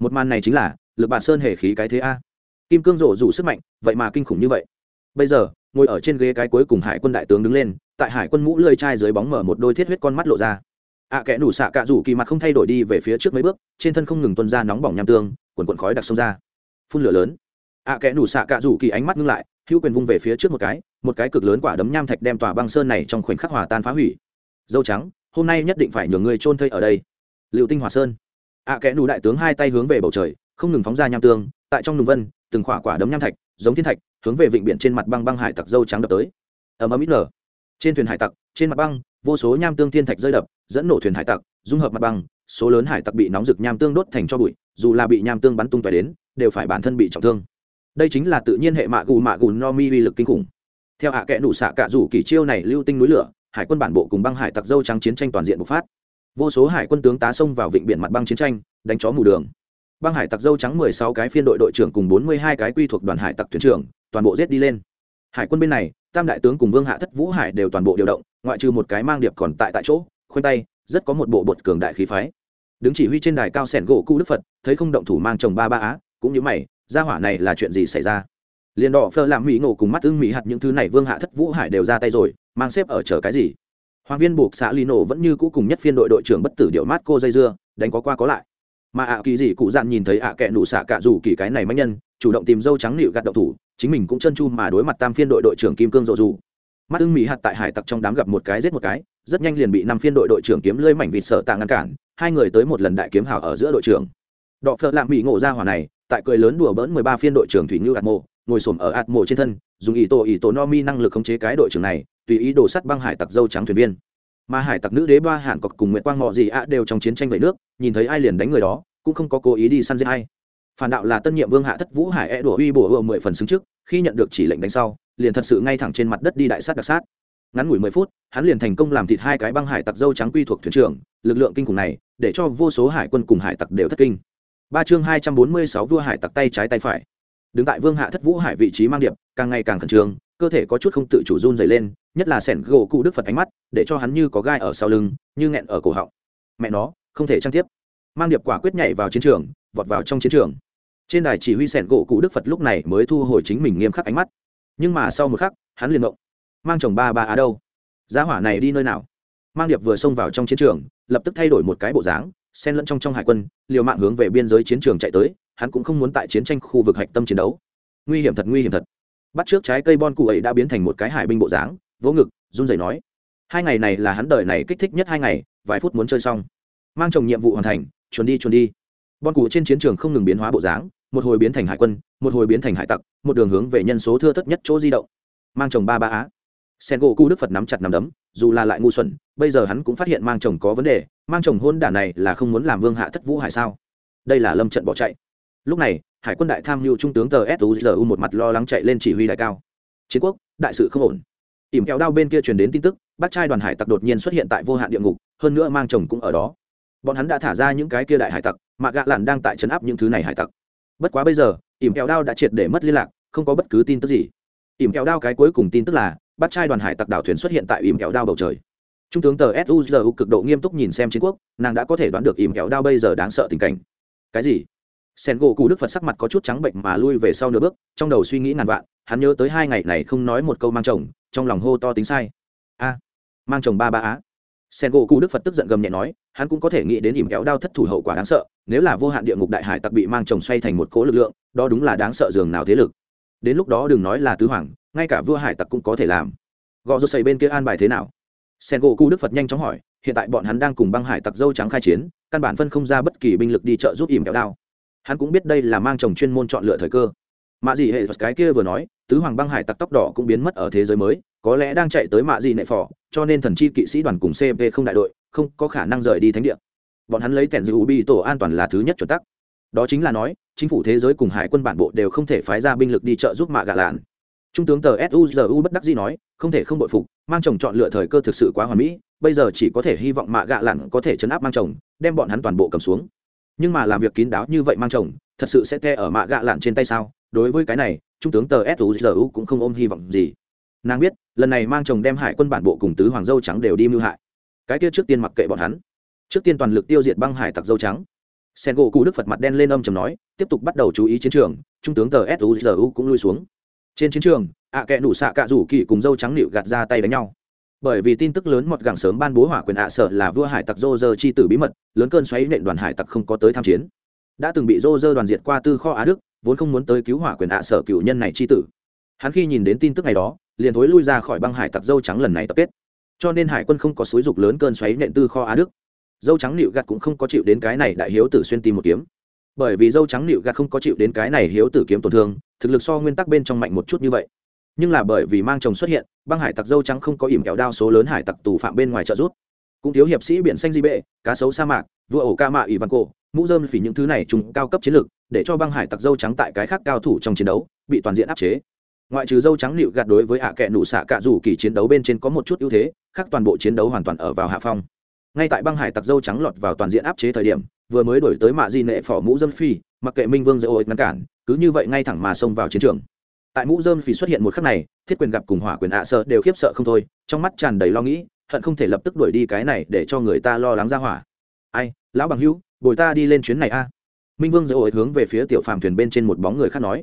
Một màn này chính là, lực bản sơn hề khí cái thế a. Kim cương rộ rủ sức mạnh, vậy mà kinh khủng như vậy. Bây giờ, ngồi ở trên ghế cái cuối cùng hải quân đại tướng đứng lên, tại hải quân mũ lơi chai dưới bóng mở một đôi thiết huyết con mắt lộ ra ạ à, kẽ nủ xạ cạ rủ kỳ mặt không thay đổi đi về phía trước mấy bước trên thân không ngừng tuân ra nóng bỏng nham tương quần quần khói đặc sông ra. Phun lửa lớn. ạ à, kẽ nủ xạ cạ rủ kỳ ánh mắt ngưng lại hữu quyền vung về phía trước một cái một cái cực lớn quả đấm nham thạch đem tòa băng sơn này trong khoảnh khắc hòa tan phá hủy. Dâu trắng hôm nay nhất định phải nhường người trôn thây ở đây. Liệu tinh hòa sơn. ạ à, kẽ nủ đại tướng hai tay hướng về bầu trời không ngừng phóng ra nham tương tại trong nùng vân từng khỏa quả đấm nham thạch giống thiên thạch hướng về vịnh biển trên mặt băng băng hải tặc dâu trắng đập tới. Ầm ầm ít nở. Trên thuyền hải tặc trên mặt băng vô số nham tương thiên thạch rơi đập, dẫn nổ thuyền hải tặc, dung hợp mặt băng, số lớn hải tặc bị nóng rực nham tương đốt thành cho bụi, dù là bị nham tương bắn tung tóe đến, đều phải bản thân bị trọng thương. Đây chính là tự nhiên hệ mạ gù mạ gù no mi uy lực kinh khủng. Theo hạ kẽ nụ xạ cạ rủ kỳ chiêu này lưu tinh núi lửa, hải quân bản bộ cùng băng hải tặc dâu trắng chiến tranh toàn diện bộc phát. Vô số hải quân tướng tá xông vào vịnh biển mặt băng chiến tranh, đánh chó mù đường. Băng hải tặc dâu trắng mười sáu cái phiên đội đội trưởng cùng bốn mươi hai cái quy thuộc đoàn hải tặc thuyền trưởng, toàn bộ giết đi lên. Hải quân bên này tam đại tướng cùng vương hạ thất vũ hải đều toàn bộ điều động, ngoại trừ một cái mang điệp còn tại tại chỗ, khoanh tay, rất có một bộ bột cường đại khí phái. Đứng chỉ huy trên đài cao sẻn gỗ cụ đức phật, thấy không động thủ mang chồng ba ba á, cũng như mày ra hỏa này là chuyện gì xảy ra? Liền đỏ phơ làm mỹ ngộ cùng mắt ưng mỹ hạt những thứ này vương hạ thất vũ hải đều ra tay rồi, mang xếp ở chờ cái gì? Hoàng viên buộc xã lino vẫn như cũ cùng nhất phiên đội đội trưởng bất tử điệu mát cô dây dưa, đánh có qua có lại. Mà ạ kỳ gì cụ dạn nhìn thấy ạ à kẹ nụ xạ cạ dù kỳ cái này manh nhân, chủ động tìm dâu trắng nịu gạt đậu thủ chính mình cũng chân chu mà đối mặt tam phiên đội đội trưởng kim cương rộ dù. Mắt ưng mỹ hạt tại hải tặc trong đám gặp một cái giết một cái, rất nhanh liền bị năm phiên đội đội trưởng kiếm lơi mảnh vịt sợ tạ ngăn cản, hai người tới một lần đại kiếm hào ở giữa đội trưởng. Đọ phợ lạm mỹ ngộ ra hỏa này, tại cười lớn đùa bỡn mười ba phiên đội trưởng thủy ngư ạt mộ, ngồi xổm ở ạt mộ trên thân, dùng ý tổ ý tổ no mi năng lực khống chế cái đội trưởng này, tùy ý đổ sắt băng hải tặc dâu trắng thuyền viên. Mà hải tặc nữ đế ba hạn cọc cùng nguyện quang mọ gì ạ đều trong chiến tranh vẩy nước, nhìn thấy ai liền đánh người đó, cũng không có cố ý đi săn giết hay phản đạo là tân nhiệm vương hạ thất vũ hải e đùa uy bổ ưa mười phần xứng trước, khi nhận được chỉ lệnh đánh sau, liền thật sự ngay thẳng trên mặt đất đi đại sát đặc sát. Ngắn ngủi mười phút, hắn liền thành công làm thịt hai cái băng hải tặc dâu trắng quy thuộc thuyền trưởng, lực lượng kinh khủng này, để cho vô số hải quân cùng hải tặc đều thất kinh. Ba chương hai trăm bốn mươi sáu vua hải tặc tay trái tay phải. Đứng tại vương hạ thất vũ hải vị trí mang điệp, càng ngày càng khẩn trương, cơ thể có chút không tự chủ run dày lên, nhất là sẻn gỗ cụ đức phật ánh mắt, để cho hắn như có gai ở sau lưng, như nghẹn ở cổ họng. Mẹ nó, không thể trang tiếp mang điệp quả quyết nhảy vào chiến trường, vọt vào trong chiến trường. Trên đài chỉ huy sẻn gỗ cụ đức phật lúc này mới thu hồi chính mình nghiêm khắc ánh mắt. Nhưng mà sau một khắc, hắn liền động. Mang chồng ba ba á đâu? Giá hỏa này đi nơi nào? Mang điệp vừa xông vào trong chiến trường, lập tức thay đổi một cái bộ dáng, xen lẫn trong trong hải quân, liều mạng hướng về biên giới chiến trường chạy tới, hắn cũng không muốn tại chiến tranh khu vực hạch tâm chiến đấu. Nguy hiểm thật, nguy hiểm thật. Bắt trước trái cây bon cụ ấy đã biến thành một cái hải binh bộ dáng, vỗ ngực, run rẩy nói, hai ngày này là hắn đời này kích thích nhất hai ngày, vài phút muốn chơi xong. Mang chồng nhiệm vụ hoàn thành chuồn đi chuồn đi. Bon cụ trên chiến trường không ngừng biến hóa bộ dáng, một hồi biến thành hải quân, một hồi biến thành hải tặc, một đường hướng về nhân số thưa thất nhất chỗ di động. Mang chồng ba ba á. Sen gỗ cu đức phật nắm chặt nắm đấm, dù là lại ngu xuẩn, bây giờ hắn cũng phát hiện mang chồng có vấn đề, mang chồng hôn đản này là không muốn làm vương hạ thất vũ hải sao? Đây là lâm trận bỏ chạy. Lúc này, hải quân đại tham mưu trung tướng tờ suzu một mặt lo lắng chạy lên chỉ huy đại cao. Chiến quốc, đại sự không ổn. Ỉm kéo đao bên kia truyền đến tin tức, bác trai đoàn hải tặc đột nhiên xuất hiện tại vô hạn địa ngục, hơn nữa mang chồng cũng ở đó bọn hắn đã thả ra những cái kia đại hải tặc, mà gạ lặn đang tại chấn áp những thứ này hải tặc. Bất quá bây giờ, ỉm kéo đao đã triệt để mất liên lạc, không có bất cứ tin tức gì. Ỉm kéo đao cái cuối cùng tin tức là, bắt trai đoàn hải tặc đảo thuyền xuất hiện tại ỉm kéo đao bầu trời. Trung tướng tờ suzu cực độ nghiêm túc nhìn xem chiến quốc, nàng đã có thể đoán được ỉm kéo đao bây giờ đáng sợ tình cảnh. Cái gì? Sen gỗ cụ đức phật sắc mặt có chút trắng bệnh mà lui về sau nửa bước, trong đầu suy nghĩ ngàn vạn, hắn nhớ tới hai ngày này không nói một câu mang chồng, trong lòng hô to tính sai. A, mang chồng ba ba á. Sen gỗ cụ đức phật tức giận gầm nhẹ nói hắn cũng có thể nghĩ đến ỉm kéo đao thất thủ hậu quả đáng sợ, nếu là vô hạn địa ngục đại hải tặc bị mang chồng xoay thành một cỗ lực lượng, đó đúng là đáng sợ dường nào thế lực. Đến lúc đó đừng nói là tứ hoàng, ngay cả vua hải tặc cũng có thể làm. Gò rô xây bên kia an bài thế nào? Sen gỗ cu đức phật nhanh chóng hỏi, hiện tại bọn hắn đang cùng băng hải tặc dâu trắng khai chiến, căn bản phân không ra bất kỳ binh lực đi trợ giúp ỉm kéo đao. Hắn cũng biết đây là mang chồng chuyên môn chọn lựa thời cơ. Mạ dị hệ cái kia vừa nói, tứ hoàng băng hải tặc tóc đỏ cũng biến mất ở thế giới mới có lẽ đang chạy tới mạ gì nệ phò, cho nên thần chi kỵ sĩ đoàn cùng cp không đại đội, không có khả năng rời đi thánh địa. Bọn hắn lấy tẻn dư bi tổ an toàn là thứ nhất chuẩn tắc. Đó chính là nói, chính phủ thế giới cùng hải quân bản bộ đều không thể phái ra binh lực đi trợ giúp mạ gà lạn. Trung tướng tờ suzu bất đắc dĩ nói, không thể không bội phục, mang chồng chọn lựa thời cơ thực sự quá hoàn mỹ, bây giờ chỉ có thể hy vọng mạ gạ lặn có thể chấn áp mang chồng, đem bọn hắn toàn bộ cầm xuống. Nhưng mà làm việc kín đáo như vậy mang chồng, thật sự sẽ te ở mạ gạ lặn trên tay sao? Đối với cái này, trung tướng tờ suzu cũng không ôm hy vọng gì nàng biết, lần này mang chồng đem hải quân bản bộ cùng tứ hoàng dâu trắng đều đi mưu hại. Cái kia trước tiên mặc kệ bọn hắn. Trước tiên toàn lực tiêu diệt băng hải tặc dâu trắng. Sen gỗ cụ đức phật mặt đen lên âm chầm nói, tiếp tục bắt đầu chú ý chiến trường, trung tướng tờ suzu cũng lui xuống. Trên chiến trường, ạ à kệ nủ xạ cạ rủ kỳ cùng dâu trắng nịu gạt ra tay đánh nhau. Bởi vì tin tức lớn một gẳng sớm ban bố hỏa quyền ạ sợ là vua hải tặc dô dơ chi tử bí mật, lớn cơn xoáy nện đoàn hải tặc không có tới tham chiến. Đã từng bị dô dơ đoàn diệt qua tư kho á đức, vốn không muốn tới cứu hỏa quyền ạ sợ cựu nhân này chi tử. Hắn khi nhìn đến tin tức này đó liền thối lui ra khỏi băng hải tặc dâu trắng lần này tập kết. Cho nên hải quân không có xúi dục lớn cơn xoáy nện tư kho á đức. Dâu trắng nịu gạt cũng không có chịu đến cái này đại hiếu tử xuyên tìm một kiếm. Bởi vì dâu trắng nịu gạt không có chịu đến cái này hiếu tử kiếm tổn thương, thực lực so nguyên tắc bên trong mạnh một chút như vậy. Nhưng là bởi vì mang chồng xuất hiện, băng hải tặc dâu trắng không có ỉm kẹo đao số lớn hải tặc tù phạm bên ngoài trợ rút cũng thiếu hiệp sĩ biển xanh di bệ, cá sấu sa mạc, vua ổ ca mạ ỷ văn cổ, mũ dơm phỉ những thứ này trùng cao cấp chiến lược, để cho băng hải tặc dâu trắng tại cái khác cao thủ trong chiến đấu, bị toàn diện áp chế ngoại trừ dâu trắng nịu gạt đối với ạ kẹ nụ xạ cạ rủ kỳ chiến đấu bên trên có một chút ưu thế, khác toàn bộ chiến đấu hoàn toàn ở vào hạ phong. Ngay tại băng hải tặc dâu trắng lọt vào toàn diện áp chế thời điểm, vừa mới đổi tới mạ di nệ phỏ mũ dâm phi, mặc kệ minh vương dễ ổi ngăn cản, cứ như vậy ngay thẳng mà xông vào chiến trường. Tại mũ dơm phi xuất hiện một khắc này, thiết quyền gặp cùng hỏa quyền ạ sợ đều khiếp sợ không thôi, trong mắt tràn đầy lo nghĩ, hận không thể lập tức đuổi đi cái này để cho người ta lo lắng ra hỏa. Ai, lão bằng hữu, bồi ta đi lên chuyến này a. Minh vương dễ ổi hướng về phía tiểu phàm thuyền bên trên một bóng người khác nói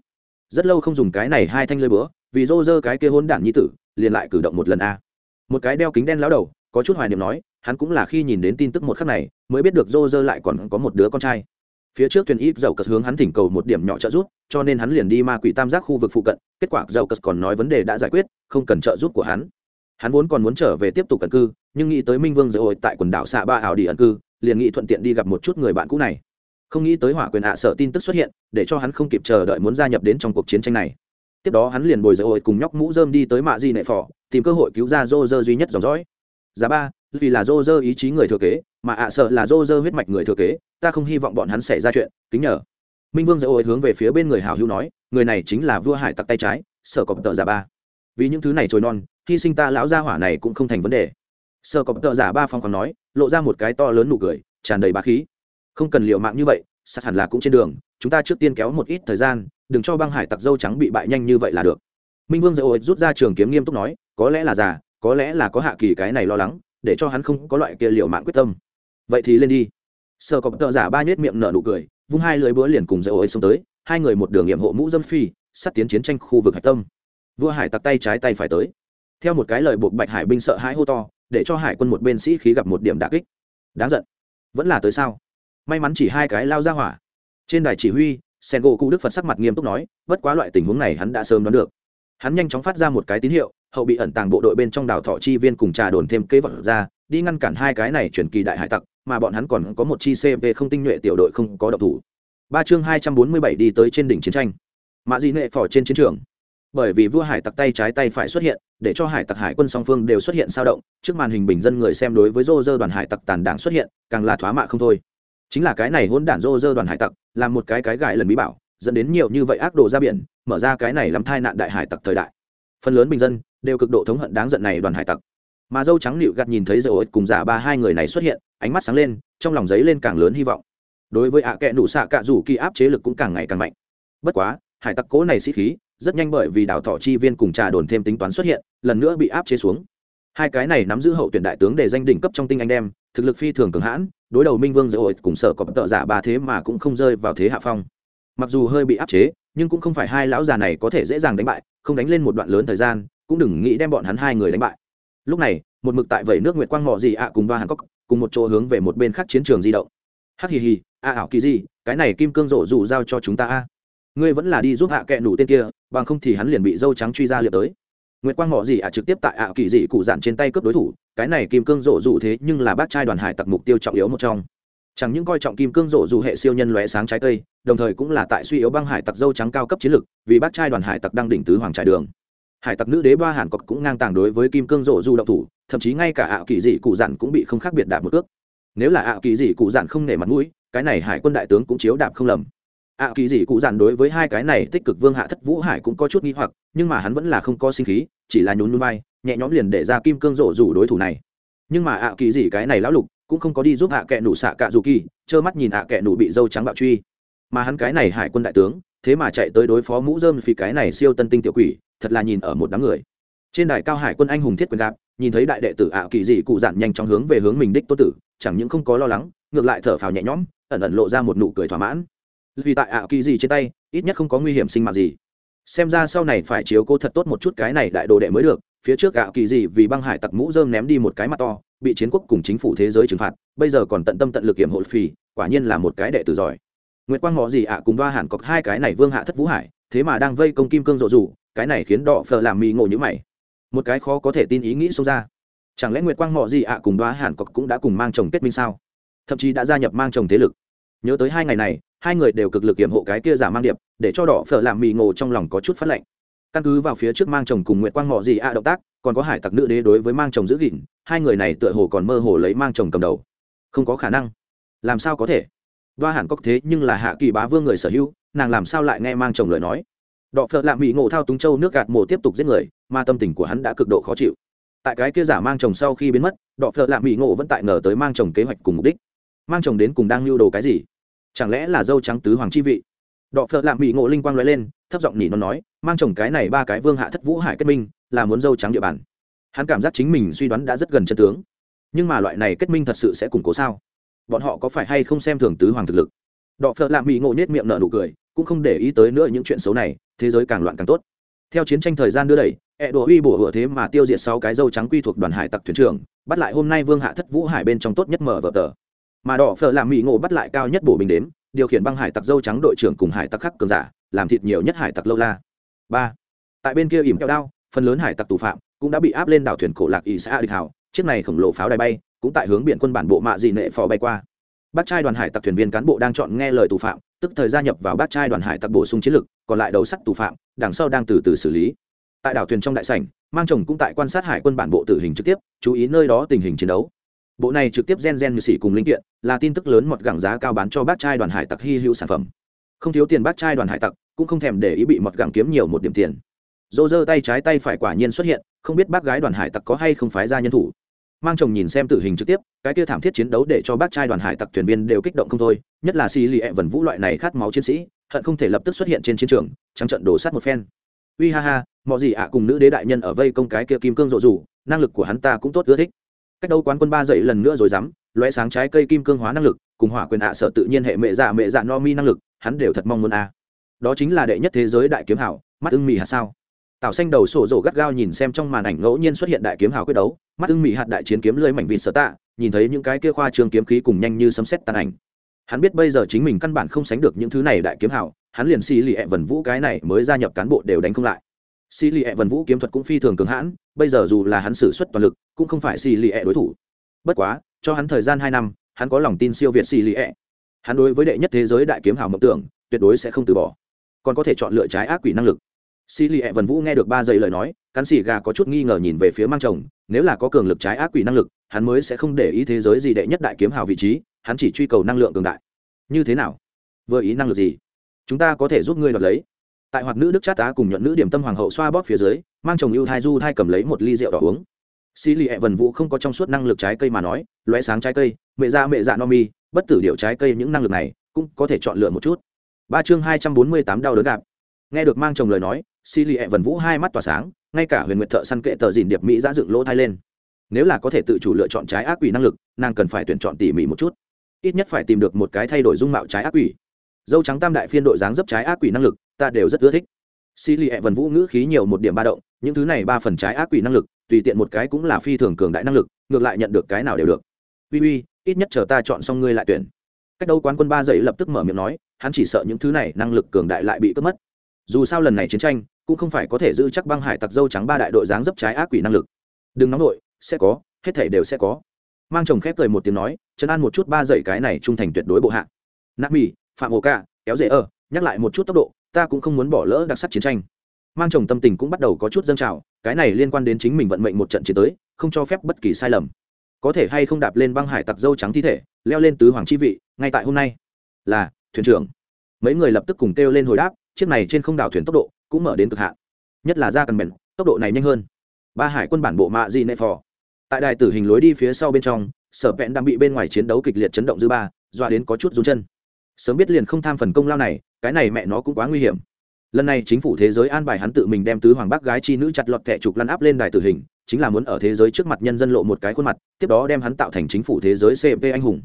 rất lâu không dùng cái này hai thanh lơi bữa vì rô rơ cái kia hôn đản nhi tử, liền lại cử động một lần a. Một cái đeo kính đen lão đầu, có chút hoài niệm nói, hắn cũng là khi nhìn đến tin tức một khắc này, mới biết được rô rơ lại còn có một đứa con trai. Phía trước thuyền ít dầu cất hướng hắn thỉnh cầu một điểm nhỏ trợ giúp, cho nên hắn liền đi ma quỷ tam giác khu vực phụ cận, kết quả dầu cất còn nói vấn đề đã giải quyết, không cần trợ giúp của hắn. Hắn vốn còn muốn trở về tiếp tục cẩn cư, nhưng nghĩ tới minh vương dầu tại quần đảo xạ ba ảo đi ẩn cư, liền nghĩ thuận tiện đi gặp một chút người bạn cũ này không nghĩ tới hỏa quyền ạ sợ tin tức xuất hiện, để cho hắn không kịp chờ đợi muốn gia nhập đến trong cuộc chiến tranh này. Tiếp đó hắn liền bồi dầu ổi cùng nhóc mũ dơm đi tới mạ di nệ phò, tìm cơ hội cứu ra dô dơ duy nhất dòng dõi. Giá ba, vì là dô dơ ý chí người thừa kế, mà ạ sợ là dô dơ huyết mạch người thừa kế, ta không hy vọng bọn hắn xảy ra chuyện, kính nhờ. Minh vương dạy ôi hướng về phía bên người hào hữu nói, người này chính là vua hải tặc tay trái sở cọp tợ giả ba. Vì những thứ này trồi non, hy sinh ta lão gia hỏa này cũng không thành vấn đề. Sở cọp tợ giả ba phong còn nói, lộ ra một cái to lớn nụ cười, tràn đầy bá khí không cần liều mạng như vậy sắt hẳn là cũng trên đường, chúng ta trước tiên kéo một ít thời gian, đừng cho băng hải tặc dâu trắng bị bại nhanh như vậy là được. Minh vương dạy ôi rút ra trường kiếm nghiêm túc nói, có lẽ là già, có lẽ là có hạ kỳ cái này lo lắng, để cho hắn không có loại kia liều mạng quyết tâm. Vậy thì lên đi. Sơ cọp tợ giả ba nhét miệng nở nụ cười, vung hai lưới búa liền cùng dạy ối xông tới, hai người một đường nghiệm hộ mũ dâm phi sắt tiến chiến tranh khu vực hạch tâm. Vua hải tặc tay trái tay phải tới. Theo một cái lời buộc bạch hải binh sợ hãi hô to, để cho hải quân một bên sĩ khí gặp một điểm đà kích. Đáng giận. Vẫn là tới sao? May mắn chỉ hai cái lao ra hỏa. Trên đài chỉ huy, sen gỗ cụ đức phật sắc mặt nghiêm túc nói, bất quá loại tình huống này hắn đã sớm đoán được. Hắn nhanh chóng phát ra một cái tín hiệu, hậu bị ẩn tàng bộ đội bên trong đảo thọ chi viên cùng trà đồn thêm kế vật ra, đi ngăn cản hai cái này chuyển kỳ đại hải tặc, mà bọn hắn còn có một chi cv không tinh nhuệ tiểu đội không có độc thủ. Ba chương hai trăm bốn mươi bảy đi tới trên đỉnh chiến tranh. Mạ dị nệ phỏ trên chiến trường. Bởi vì vua hải tặc tay trái tay phải xuất hiện, để cho hải tặc hải quân song phương đều xuất hiện sao động, trước màn hình bình dân người xem đối với rô rơ đoàn hải tặc tàn đảng xuất hiện, càng là thoá mạ không thôi chính là cái này hôn đản rô dơ đoàn hải tặc, làm một cái cái gãi lần bí bảo, dẫn đến nhiều như vậy ác đồ ra biển, mở ra cái này làm thai nạn đại hải tặc thời đại. Phần lớn bình dân đều cực độ thống hận đáng giận này đoàn hải tặc. Mà dâu trắng nịu gặt nhìn thấy dầu ích cùng giả ba hai người này xuất hiện, ánh mắt sáng lên, trong lòng giấy lên càng lớn hy vọng. Đối với ạ à kệ nụ xạ cạ rủ kỳ áp chế lực cũng càng ngày càng mạnh. Bất quá, hải tặc cố này sĩ khí, rất nhanh bởi vì đào thọ chi viên cùng trà đồn thêm tính toán xuất hiện, lần nữa bị áp chế xuống. Hai cái này nắm giữ hậu tuyển đại tướng để danh đỉnh cấp trong tinh anh đem, thực lực phi thường cường hãn đối đầu minh vương dễ ổi cùng sở có tợ giả ba thế mà cũng không rơi vào thế hạ phong. Mặc dù hơi bị áp chế, nhưng cũng không phải hai lão già này có thể dễ dàng đánh bại, không đánh lên một đoạn lớn thời gian, cũng đừng nghĩ đem bọn hắn hai người đánh bại. Lúc này, một mực tại vẩy nước nguyệt quang mò gì ạ cùng ba hàn cốc cùng một chỗ hướng về một bên khác chiến trường di động. Hắc hì hì, a ảo kỳ gì, cái này kim cương rổ rủ giao cho chúng ta a. Ngươi vẫn là đi giúp hạ kẹ nủ tên kia, bằng không thì hắn liền bị dâu trắng truy ra liệt tới. Nguyệt quang mò gì ạ trực tiếp tại ảo kỳ dị cụ dạn trên tay cướp đối thủ cái này kim cương rộ dụ thế nhưng là bác trai đoàn hải tặc mục tiêu trọng yếu một trong. Chẳng những coi trọng kim cương rộ rủ hệ siêu nhân lóe sáng trái cây, đồng thời cũng là tại suy yếu băng hải tặc dâu trắng cao cấp chiến lực vì bác trai đoàn hải tặc đang đỉnh tứ hoàng trải đường. Hải tặc nữ đế ba hàn cọc cũng ngang tàng đối với kim cương rộ du động thủ, thậm chí ngay cả ảo kỳ dị cụ dặn cũng bị không khác biệt đạp một ước nếu là ảo kỳ dị cụ dặn không nể mặt mũi, cái này hải quân đại tướng cũng chiếu đạp không lầm. Ảo kỳ dị cụ dặn đối với hai cái này tích cực vương hạ thất vũ hải cũng có chút nghi hoặc, nhưng mà hắn vẫn là không có sinh khí, chỉ là nhún nhún bay nhẹ nhõm liền để ra kim cương rổ rủ đối thủ này. Nhưng mà ạ kỳ gì cái này lão lục cũng không có đi giúp hạ kệ nụ xạ cạ dù kỳ, trơ mắt nhìn ạ kệ nụ bị dâu trắng bạo truy. Mà hắn cái này hải quân đại tướng, thế mà chạy tới đối phó mũ dơm vì cái này siêu tân tinh tiểu quỷ, thật là nhìn ở một đám người. Trên đài cao hải quân anh hùng thiết quyền đạp nhìn thấy đại đệ tử ạ kỳ dị cụ dặn nhanh chóng hướng về hướng mình đích tô tử, chẳng những không có lo lắng, ngược lại thở phào nhẹ nhõm, ẩn ẩn lộ ra một nụ cười thỏa mãn. Vì tại ạ kỳ dị trên tay, ít nhất không có nguy hiểm sinh mạng gì. Xem ra sau này phải chiếu cô thật tốt một chút cái này đại đồ đệ mới được phía trước gạo kỳ dị vì băng hải tặc mũ dơm ném đi một cái mặt to, bị chiến quốc cùng chính phủ thế giới trừng phạt, bây giờ còn tận tâm tận lực kiểm hộ phì, quả nhiên là một cái đệ tử giỏi. Nguyệt quang ngọ gì ạ, cùng ba hẳn cọc hai cái này vương hạ thất vũ hải, thế mà đang vây công kim cương rộ rủ cái này khiến đỏ phờ làm mì ngộ như mày. Một cái khó có thể tin ý nghĩ xông ra. Chẳng lẽ nguyệt quang ngọ gì ạ cùng ba hẳn cọc cũng đã cùng mang chồng kết minh sao? Thậm chí đã gia nhập mang chồng thế lực. Nhớ tới hai ngày này, hai người đều cực lực kiểm hộ cái kia giả mang điệp, để cho đỏ phở làm mì ngộ trong lòng có chút phát lệnh căn cứ vào phía trước mang chồng cùng nguyệt quang mọ gì ạ động tác, còn có hải tặc nữ đế đối với mang chồng giữ gìn, hai người này tựa hồ còn mơ hồ lấy mang chồng cầm đầu. Không có khả năng. Làm sao có thể? Đoa hẳn cóc thế nhưng là hạ kỳ bá vương người sở hữu, nàng làm sao lại nghe mang chồng lời nói? Đọ phợ lạ mỹ ngộ thao túng châu nước gạt mổ tiếp tục giết người, mà tâm tình của hắn đã cực độ khó chịu. Tại cái kia giả mang chồng sau khi biến mất, đọ phợ lạ mỹ ngộ vẫn tại ngờ tới mang chồng kế hoạch cùng mục đích. Mang chồng đến cùng đang lưu đồ cái gì? Chẳng lẽ là dâu trắng tứ hoàng chi vị? Đọ phợ Lạm mỹ ngộ linh quang nói lên, thấp giọng nhỉ nó nói, mang chồng cái này ba cái vương hạ thất vũ hải kết minh, là muốn dâu trắng địa bàn. Hắn cảm giác chính mình suy đoán đã rất gần chân tướng. Nhưng mà loại này kết minh thật sự sẽ củng cố sao? Bọn họ có phải hay không xem thường tứ hoàng thực lực? Đọ phợ Lạm mỹ ngộ nết miệng nở nụ cười, cũng không để ý tới nữa những chuyện xấu này, thế giới càng loạn càng tốt. Theo chiến tranh thời gian đưa đẩy, ẹ đồ uy bổ hựa thế mà tiêu diệt sáu cái dâu trắng quy thuộc đoàn hải tặc thuyền trưởng, bắt lại hôm nay vương hạ thất vũ hải bên trong tốt nhất mở vở tờ. Mà đỏ phở làm mỹ ngộ bắt lại cao nhất bổ bình đếm điều khiển băng hải tặc dâu trắng đội trưởng cùng hải tặc khắc cường giả, làm thịt nhiều nhất hải tặc lâu la. Ba, tại bên kia ỉm kẹo đao, phần lớn hải tặc tù phạm cũng đã bị áp lên đảo thuyền cổ lạc ỷ xã địch hảo chiếc này khổng lồ pháo đài bay cũng tại hướng biển quân bản bộ mạ dị nệ phò bay qua. Bác trai đoàn hải tặc thuyền viên cán bộ đang chọn nghe lời tù phạm, tức thời gia nhập vào bác trai đoàn hải tặc bổ sung chiến lực, còn lại đấu sắt tù phạm, đằng sau đang từ từ xử lý. Tại đảo thuyền trong đại sảnh, mang chồng cũng tại quan sát hải quân bản bộ tử hình trực tiếp, chú ý nơi đó tình hình chiến đấu bộ này trực tiếp gen gen như xỉ cùng linh kiện, là tin tức lớn một gẳng giá cao bán cho bác trai đoàn hải tặc hy hữu sản phẩm. Không thiếu tiền bác trai đoàn hải tặc, cũng không thèm để ý bị một gẳng kiếm nhiều một điểm tiền. Dô dơ tay trái tay phải quả nhiên xuất hiện, không biết bác gái đoàn hải tặc có hay không phái ra nhân thủ. Mang chồng nhìn xem tử hình trực tiếp, cái kia thảm thiết chiến đấu để cho bác trai đoàn hải tặc thuyền viên đều kích động không thôi. Nhất là xì lì ẹ e vần vũ loại này khát máu chiến sĩ, hận không thể lập tức xuất hiện trên chiến trường, trắng trận đổ sát một phen. Uy ha ha, mọi gì ạ cùng nữ đế đại nhân ở vây công cái kia kim cương rộ rủ, năng lực của hắn ta cũng tốt ưa thích cách đấu quán quân ba dậy lần nữa rồi dám, lóe sáng trái cây kim cương hóa năng lực, cùng hỏa quyền ạ sở tự nhiên hệ mẹ dạ mẹ dạ no mi năng lực, hắn đều thật mong muốn a. Đó chính là đệ nhất thế giới đại kiếm hảo, mắt ưng mì hạt sao? Tạo xanh đầu sổ rổ gắt gao nhìn xem trong màn ảnh ngẫu nhiên xuất hiện đại kiếm hào quyết đấu, mắt ưng mị hạt đại chiến kiếm lưới mảnh vịt sở tạ, nhìn thấy những cái kia khoa trường kiếm khí cùng nhanh như sấm xét tàn ảnh. Hắn biết bây giờ chính mình căn bản không sánh được những thứ này đại kiếm hào hắn liền xì lì hẹ vần vũ cái này mới gia nhập cán bộ đều đánh không lại xì lì ẹ e vần vũ kiếm thuật cũng phi thường cường hãn, bây giờ dù là hắn xử suất toàn lực, cũng không phải xì lì ẹ e đối thủ. Bất quá, cho hắn thời gian hai năm, hắn có lòng tin siêu việt xì lì ẹ e. hắn đối với đệ nhất thế giới đại kiếm hào mộng tưởng, tuyệt đối sẽ không từ bỏ. Còn có thể chọn lựa trái ác quỷ năng lực. Xì lì ẹ vần vũ nghe được ba giây lời nói, cắn xì gà có chút nghi ngờ nhìn về phía mang chồng, nếu là có cường lực trái ác quỷ năng lực, hắn mới sẽ không để ý thế giới gì đệ nhất đại kiếm hào vị trí, hắn chỉ truy cầu năng lượng cường đại. Như thế nào? Vừa ý năng lực gì? Chúng ta có thể giúp ngươi đoạt lấy tại hoạt nữ đức chát tá cùng nhuận nữ điểm tâm hoàng hậu xoa bóp phía dưới, mang chồng ưu thai du thai cầm lấy một ly rượu đỏ uống. Xì lì hẹ vần vũ không có trong suốt năng lực trái cây mà nói, lóe sáng trái cây, mẹ da mẹ dạ no mi, bất tử điệu trái cây những năng lực này cũng có thể chọn lựa một chút. Ba chương hai trăm bốn mươi tám đau đớn đạp nghe được mang chồng lời nói xì lì hẹ vần vũ hai mắt tỏa sáng, ngay cả huyền nguyệt thợ săn kệ tờ dìn điệp mỹ giã dựng lỗ thai lên. Nếu là có thể tự chủ lựa chọn trái ác quỷ năng lực, nàng cần phải tuyển chọn tỉ mỉ một chút. Ít nhất phải tìm được một cái thay đổi dung mạo trái ác quỷ dâu trắng tam đại phiên đội dáng dấp trái ác quỷ năng lực, ta đều rất ưa thích. Xì lì ẹ e vần vũ ngữ khí nhiều một điểm ba động, những thứ này ba phần trái ác quỷ năng lực, tùy tiện một cái cũng là phi thường cường đại năng lực, ngược lại nhận được cái nào đều được. Uy uy, ít nhất chờ ta chọn xong ngươi lại tuyển. Cách đâu quán quân ba dậy lập tức mở miệng nói, hắn chỉ sợ những thứ này năng lực cường đại lại bị cướp mất. Dù sao lần này chiến tranh, cũng không phải có thể giữ chắc băng hải tặc dâu trắng ba đại đội dáng dấp trái ác quỷ năng lực. Đừng nóng nội, sẽ có, hết thể đều sẽ có. Mang chồng khép cười một tiếng nói, chấn an một chút ba dậy cái này trung thành tuyệt đối bộ hạ. Nạp mỹ phạm ổ cả kéo dễ ở, nhắc lại một chút tốc độ ta cũng không muốn bỏ lỡ đặc sắc chiến tranh. Mang chồng tâm tình cũng bắt đầu có chút dâng trào cái này liên quan đến chính mình vận mệnh một trận chiến tới không cho phép bất kỳ sai lầm. Có thể hay không đạp lên băng hải tặc dâu trắng thi thể leo lên tứ hoàng chi vị ngay tại hôm nay. Là thuyền trưởng. Mấy người lập tức cùng kêu lên hồi đáp chiếc này trên không đảo thuyền tốc độ cũng mở đến cực hạn. Nhất là ra cần bền tốc độ này nhanh hơn. Ba hải quân bản bộ mạ di nệ phò. Tại đài tử hình lối đi phía sau bên trong sở vẹn đang bị bên ngoài chiến đấu kịch liệt chấn động dư ba doa đến có chút run chân sớm biết liền không tham phần công lao này, cái này mẹ nó cũng quá nguy hiểm. Lần này chính phủ thế giới an bài hắn tự mình đem tứ hoàng bác gái chi nữ chặt lọt kẻ trục lăn áp lên đài tử hình, chính là muốn ở thế giới trước mặt nhân dân lộ một cái khuôn mặt, tiếp đó đem hắn tạo thành chính phủ thế giới cp anh hùng.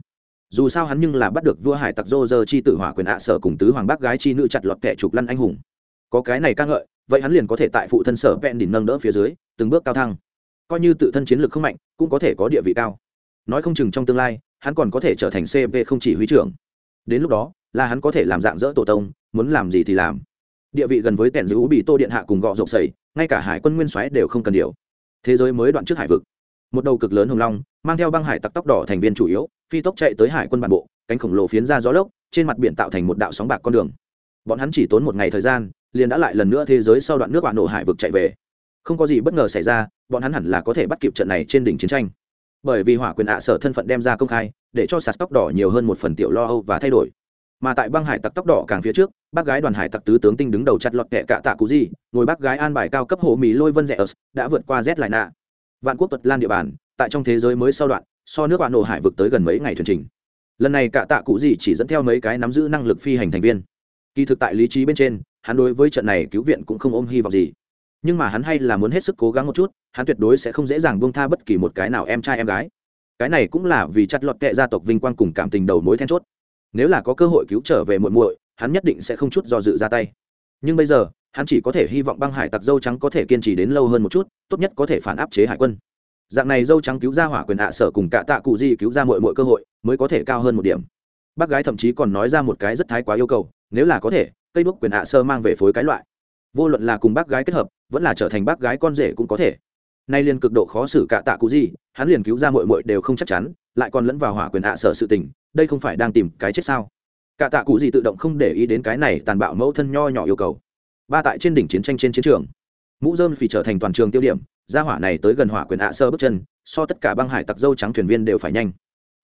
Dù sao hắn nhưng là bắt được vua hải tặc dô dơ chi tử hỏa quyền ạ sở cùng tứ hoàng bác gái chi nữ chặt lọt kẻ trục lăn anh hùng. Có cái này ca ngợi, vậy hắn liền có thể tại phụ thân sở vẹn đỉnh nâng đỡ phía dưới, từng bước cao thăng. Coi như tự thân chiến lược không mạnh, cũng có thể có địa vị cao. Nói không chừng trong tương lai, hắn còn có thể trở thành cp không chỉ huy trưởng đến lúc đó, là hắn có thể làm dạng dỡ tổ tông, muốn làm gì thì làm. Địa vị gần với kẻn giữ bị tô điện hạ cùng gọ rộng sầy, ngay cả hải quân nguyên soái đều không cần điều. Thế giới mới đoạn trước hải vực. Một đầu cực lớn hồng long, mang theo băng hải tặc tóc đỏ thành viên chủ yếu, phi tốc chạy tới hải quân bản bộ, cánh khổng lồ phiến ra gió lốc, trên mặt biển tạo thành một đạo sóng bạc con đường. Bọn hắn chỉ tốn một ngày thời gian, liền đã lại lần nữa thế giới sau đoạn nước bạn nổ hải vực chạy về. Không có gì bất ngờ xảy ra, bọn hắn hẳn là có thể bắt kịp trận này trên đỉnh chiến tranh. Bởi vì hỏa quyền ạ sở thân phận đem ra công khai để cho sạt tóc đỏ nhiều hơn một phần tiểu lo âu và thay đổi. Mà tại băng hải tặc tóc đỏ càng phía trước, bác gái đoàn hải tặc tứ tướng tinh đứng đầu chặt lọt kẹ cạ tạ cú gì, ngồi bác gái an bài cao cấp hồ mỹ lôi vân rẻ ớt đã vượt qua z lại nạ vạn quốc tuật lan địa bàn, tại trong thế giới mới sau đoạn, so nước bạn nổ hải vực tới gần mấy ngày thuyền trình. Lần này cạ tạ cụ gì chỉ dẫn theo mấy cái nắm giữ năng lực phi hành thành viên. Kỳ thực tại lý trí bên trên, hắn đối với trận này cứu viện cũng không ôm hy vọng gì. Nhưng mà hắn hay là muốn hết sức cố gắng một chút, hắn tuyệt đối sẽ không dễ dàng buông tha bất kỳ một cái nào em trai em gái cái này cũng là vì chặt lọt kệ gia tộc vinh quang cùng cảm tình đầu mối then chốt. Nếu là có cơ hội cứu trở về muội muội, hắn nhất định sẽ không chút do dự ra tay. Nhưng bây giờ, hắn chỉ có thể hy vọng băng hải tặc dâu trắng có thể kiên trì đến lâu hơn một chút, tốt nhất có thể phản áp chế hải quân. Dạng này dâu trắng cứu ra hỏa quyền ạ sở cùng cả tạ cụ di cứu ra muội muội cơ hội, mới có thể cao hơn một điểm. Bác gái thậm chí còn nói ra một cái rất thái quá yêu cầu, nếu là có thể, cây đuốc quyền ạ sơ mang về phối cái loại. Vô luận là cùng bác gái kết hợp, vẫn là trở thành bác gái con rể cũng có thể nay liền cực độ khó xử cả tạ cụ gì, hắn liền cứu ra mội mội đều không chắc chắn, lại còn lẫn vào hỏa quyền ạ sở sự tình, đây không phải đang tìm cái chết sao? Cả tạ cụ gì tự động không để ý đến cái này tàn bạo mẫu thân nho nhỏ yêu cầu. Ba tại trên đỉnh chiến tranh trên chiến trường, mũ dơm phì trở thành toàn trường tiêu điểm ra hỏa này tới gần hỏa quyền ạ sơ bước chân, so tất cả băng hải tặc dâu trắng thuyền viên đều phải nhanh.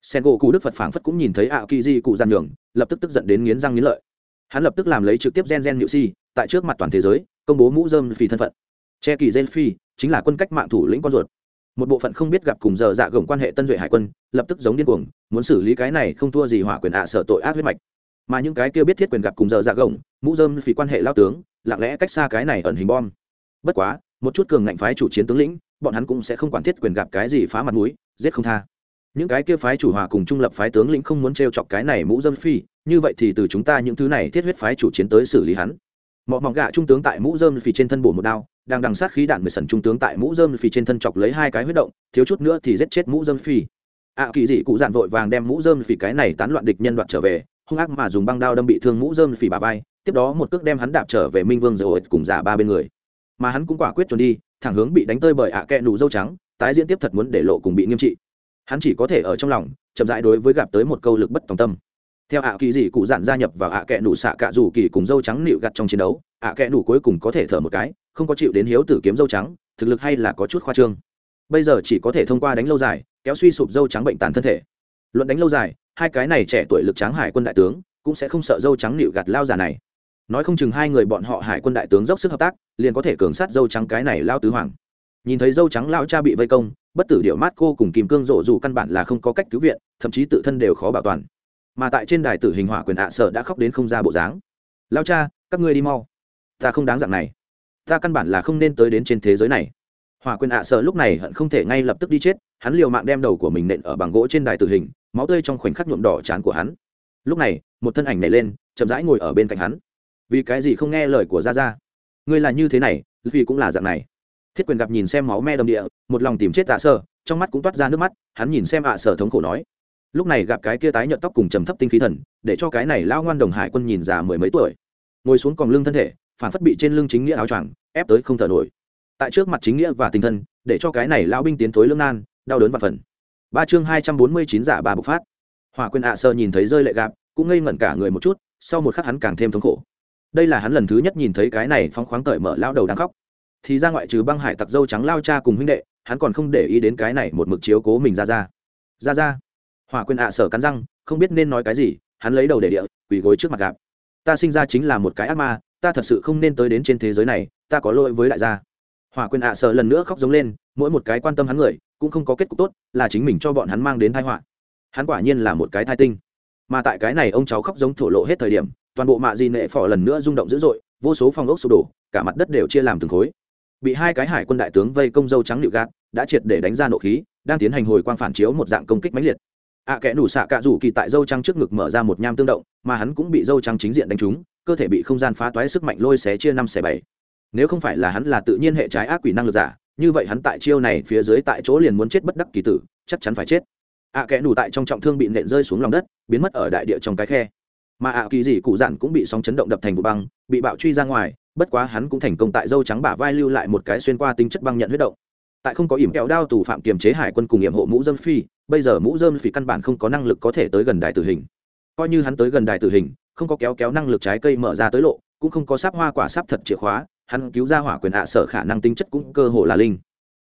Sen gỗ cụ đức phật phảng phất cũng nhìn thấy ạ kỳ di cụ gian đường lập tức tức giận đến nghiến răng nghiến lợi. Hắn lập tức làm lấy trực tiếp gen gen nhự si, tại trước mặt toàn thế giới, công bố mũ dơm phì thân phận. Che kỳ gen phi chính là quân cách mạng thủ lĩnh con ruột. Một bộ phận không biết gặp cùng giờ dạ gồng quan hệ tân duệ hải quân, lập tức giống điên cuồng, muốn xử lý cái này không thua gì hỏa quyền ạ à sợ tội ác huyết mạch. Mà những cái kia biết thiết quyền gặp cùng giờ dạ gồng, mũ dơm vì quan hệ lao tướng, lặng lẽ cách xa cái này ẩn hình bom. Bất quá, một chút cường ngạnh phái chủ chiến tướng lĩnh, bọn hắn cũng sẽ không quản thiết quyền gặp cái gì phá mặt mũi, giết không tha. Những cái kia phái chủ hòa cùng trung lập phái tướng lĩnh không muốn t chọc cái này mũ dơm phi như vậy thì từ chúng ta những thứ này thiết huyết phái chủ chiến tới xử lý hắn mọ mỏng gạ trung tướng tại mũ dơm phì trên thân bổ một đao, đang đằng sát khí đạn mười sần trung tướng tại mũ dơm phì trên thân chọc lấy hai cái huyết động, thiếu chút nữa thì giết chết mũ dơm phì. ạ kỳ dị cụ dạn vội vàng đem mũ dơm phì cái này tán loạn địch nhân đoạt trở về, hung ác mà dùng băng đao đâm bị thương mũ dơm phì bà vai, tiếp đó một cước đem hắn đạp trở về minh vương rồi cùng giả ba bên người. Mà hắn cũng quả quyết trốn đi, thẳng hướng bị đánh tơi bởi ạ à kẹ nụ dâu trắng, tái diễn tiếp thật muốn để lộ cùng bị nghiêm trị. Hắn chỉ có thể ở trong lòng, chậm rãi đối với gặp tới một câu lực bất tòng tâm theo ạ kỳ dị cụ dạn gia nhập vào ạ kẹ nụ xạ cạ dù kỳ cùng dâu trắng nịu gặt trong chiến đấu, ạ kẹ nụ cuối cùng có thể thở một cái, không có chịu đến hiếu tử kiếm dâu trắng, thực lực hay là có chút khoa trương. Bây giờ chỉ có thể thông qua đánh lâu dài, kéo suy sụp dâu trắng bệnh tàn thân thể. Luận đánh lâu dài, hai cái này trẻ tuổi lực tráng hải quân đại tướng cũng sẽ không sợ dâu trắng nịu gặt lao già này. Nói không chừng hai người bọn họ hải quân đại tướng dốc sức hợp tác, liền có thể cường sát dâu trắng cái này lao tứ hoàng. Nhìn thấy dâu trắng lao cha bị vây công, bất tử điệu mát cô cùng kìm cương rộ dù căn bản là không có cách cứu viện, thậm chí tự thân đều khó bảo toàn mà tại trên đài tử hình hỏa quyền ạ sở đã khóc đến không ra bộ dáng. Lao cha, các ngươi đi mau. Ta không đáng dạng này. Ta căn bản là không nên tới đến trên thế giới này. Hỏa quyền ạ sở lúc này hận không thể ngay lập tức đi chết, hắn liều mạng đem đầu của mình nện ở bằng gỗ trên đài tử hình, máu tươi trong khoảnh khắc nhuộm đỏ chán của hắn. Lúc này, một thân ảnh nhảy lên, chậm rãi ngồi ở bên cạnh hắn. Vì cái gì không nghe lời của gia gia? Ngươi là như thế này, vì cũng là dạng này. Thiết quyền gặp nhìn xem máu me đầm địa, một lòng tìm chết tạ sở trong mắt cũng toát ra nước mắt, hắn nhìn xem ạ sở thống khổ nói lúc này gặp cái kia tái nhợt tóc cùng trầm thấp tinh khí thần, để cho cái này lao ngoan đồng hải quân nhìn già mười mấy tuổi. Ngồi xuống còn lưng thân thể, phản phất bị trên lưng chính nghĩa áo choàng, ép tới không thở nổi. Tại trước mặt chính nghĩa và tinh thần, để cho cái này lao binh tiến thối lưng nan, đau đớn và phần. Ba chương hai trăm bốn mươi chín giả bà bộc phát. Hòa quyền ạ sơ nhìn thấy rơi lệ gạp cũng ngây ngẩn cả người một chút, sau một khắc hắn càng thêm thống khổ. Đây là hắn lần thứ nhất nhìn thấy cái này phóng khoáng cởi mở lao đầu đang khóc. Thì ra ngoại trừ băng hải tặc dâu trắng lao cha cùng huynh đệ, hắn còn không để ý đến cái này một mực chiếu cố mình ra ra. Ra ra hỏa quyền ạ sở cắn răng, không biết nên nói cái gì, hắn lấy đầu để địa, quỳ gối trước mặt gạp. Ta sinh ra chính là một cái ác ma, ta thật sự không nên tới đến trên thế giới này, ta có lỗi với đại gia. Hỏa quyền ạ sợ lần nữa khóc giống lên, mỗi một cái quan tâm hắn người, cũng không có kết cục tốt, là chính mình cho bọn hắn mang đến tai họa. Hắn quả nhiên là một cái thai tinh. Mà tại cái này ông cháu khóc giống thổ lộ hết thời điểm, toàn bộ mạ di nệ phò lần nữa rung động dữ dội, vô số phòng ốc sụp đổ, cả mặt đất đều chia làm từng khối. Bị hai cái hải quân đại tướng vây công dâu trắng nịu gạt, đã triệt để đánh ra nộ khí, đang tiến hành hồi quang phản chiếu một dạng công kích mãnh liệt ạ à, kẽ nủ xạ cạ rủ kỳ tại dâu trắng trước ngực mở ra một nham tương động mà hắn cũng bị dâu trắng chính diện đánh trúng cơ thể bị không gian phá toái sức mạnh lôi xé chia năm xẻ bảy. Nếu không phải là hắn là tự nhiên hệ trái ác quỷ năng lực giả như vậy hắn tại chiêu này phía dưới tại chỗ liền muốn chết bất đắc kỳ tử chắc chắn phải chết. Ạ à, kẽ nủ tại trong trọng thương bị nện rơi xuống lòng đất biến mất ở đại địa trong cái khe. Mà ạ kỳ dị cụ dặn cũng bị sóng chấn động đập thành vụ băng bị bạo truy ra ngoài bất quá hắn cũng thành công tại dâu trắng bả vai lưu lại một cái xuyên qua tính chất băng nhận huyết động tại không có ỉm kẹo đao tù phạm kiềm chế hải quân cùng nghiệm hộ mũ dâm phi, bây giờ mũ dơm phi căn bản không có năng lực có thể tới gần đài tử hình. Coi như hắn tới gần đài tử hình, không có kéo kéo năng lực trái cây mở ra tới lộ, cũng không có sáp hoa quả sáp thật chìa khóa, hắn cứu ra hỏa quyền hạ sở khả năng tính chất cũng cơ hồ là linh.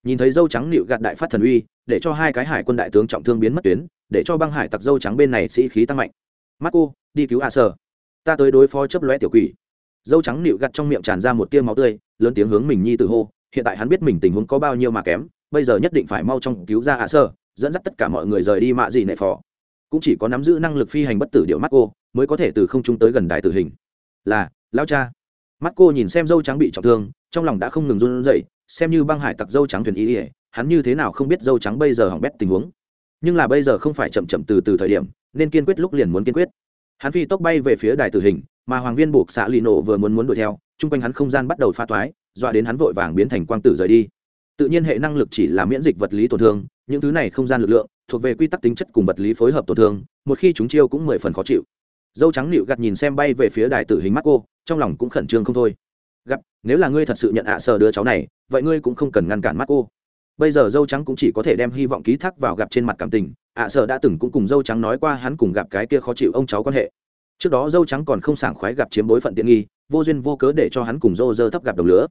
Nhìn thấy dâu trắng nịu gạt đại phát thần uy, để cho hai cái hải quân đại tướng trọng thương biến mất tuyến, để cho băng hải tặc dâu trắng bên này sĩ khí tăng mạnh. Marco, đi cứu hạ sở. Ta tới đối phó chấp lóe tiểu quỷ. Dâu trắng nịu gặt trong miệng tràn ra một tia máu tươi, lớn tiếng hướng mình nhi tử hô hiện tại hắn biết mình tình huống có bao nhiêu mà kém, bây giờ nhất định phải mau trong cứu ra hạ sơ, dẫn dắt tất cả mọi người rời đi mạ gì nệ phò. Cũng chỉ có nắm giữ năng lực phi hành bất tử điệu mắt cô mới có thể từ không trung tới gần đài tử hình. Là lao cha. Mắt cô nhìn xem dâu trắng bị trọng thương, trong lòng đã không ngừng run rẩy, xem như băng hải tặc dâu trắng thuyền ý ỉa hắn như thế nào không biết dâu trắng bây giờ hỏng bét tình huống. Nhưng là bây giờ không phải chậm chậm từ từ thời điểm, nên kiên quyết lúc liền muốn kiên quyết. Hắn phi tốc bay về phía đài tử hình, mà hoàng viên buộc xạ lì nổ vừa muốn muốn đuổi theo, chung quanh hắn không gian bắt đầu pha toái dọa đến hắn vội vàng biến thành quang tử rời đi. Tự nhiên hệ năng lực chỉ là miễn dịch vật lý tổn thương, những thứ này không gian lực lượng, thuộc về quy tắc tính chất cùng vật lý phối hợp tổn thương, một khi chúng chiêu cũng mười phần khó chịu. Dâu trắng nịu gặt nhìn xem bay về phía đài tử hình mắt cô, trong lòng cũng khẩn trương không thôi. Gặp, nếu là ngươi thật sự nhận ạ à sở đứa cháu này, vậy ngươi cũng không cần ngăn cản mắt cô. Bây giờ dâu trắng cũng chỉ có thể đem hy vọng ký thác vào gặp trên mặt cảm tình, ạ à sở đã từng cũng cùng dâu trắng nói qua hắn cùng gặp cái kia khó chịu ông cháu quan hệ. Trước đó dâu trắng còn không sảng khoái gặp chiếm bối phận tiện nghi, vô duyên vô cớ để cho hắn cùng dâu dơ thấp gặp đồng lứa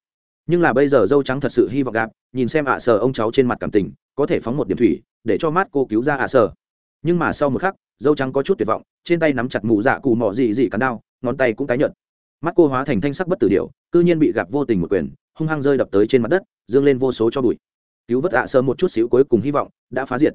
nhưng là bây giờ dâu trắng thật sự hy vọng gặp, nhìn xem ạ à sờ ông cháu trên mặt cảm tình, có thể phóng một điểm thủy, để cho mát cô cứu ra ạ à sờ nhưng mà sau một khắc, dâu trắng có chút tuyệt vọng, trên tay nắm chặt mụ dạ cù mỏ dị dị cắn đau, ngón tay cũng tái nhợt. Mắt cô hóa thành thanh sắc bất tử điệu cư nhiên bị gặp vô tình một quyền, hung hăng rơi đập tới trên mặt đất, dương lên vô số cho bụi. Cứu vớt ạ sơ một chút xíu cuối cùng hy vọng đã phá diệt.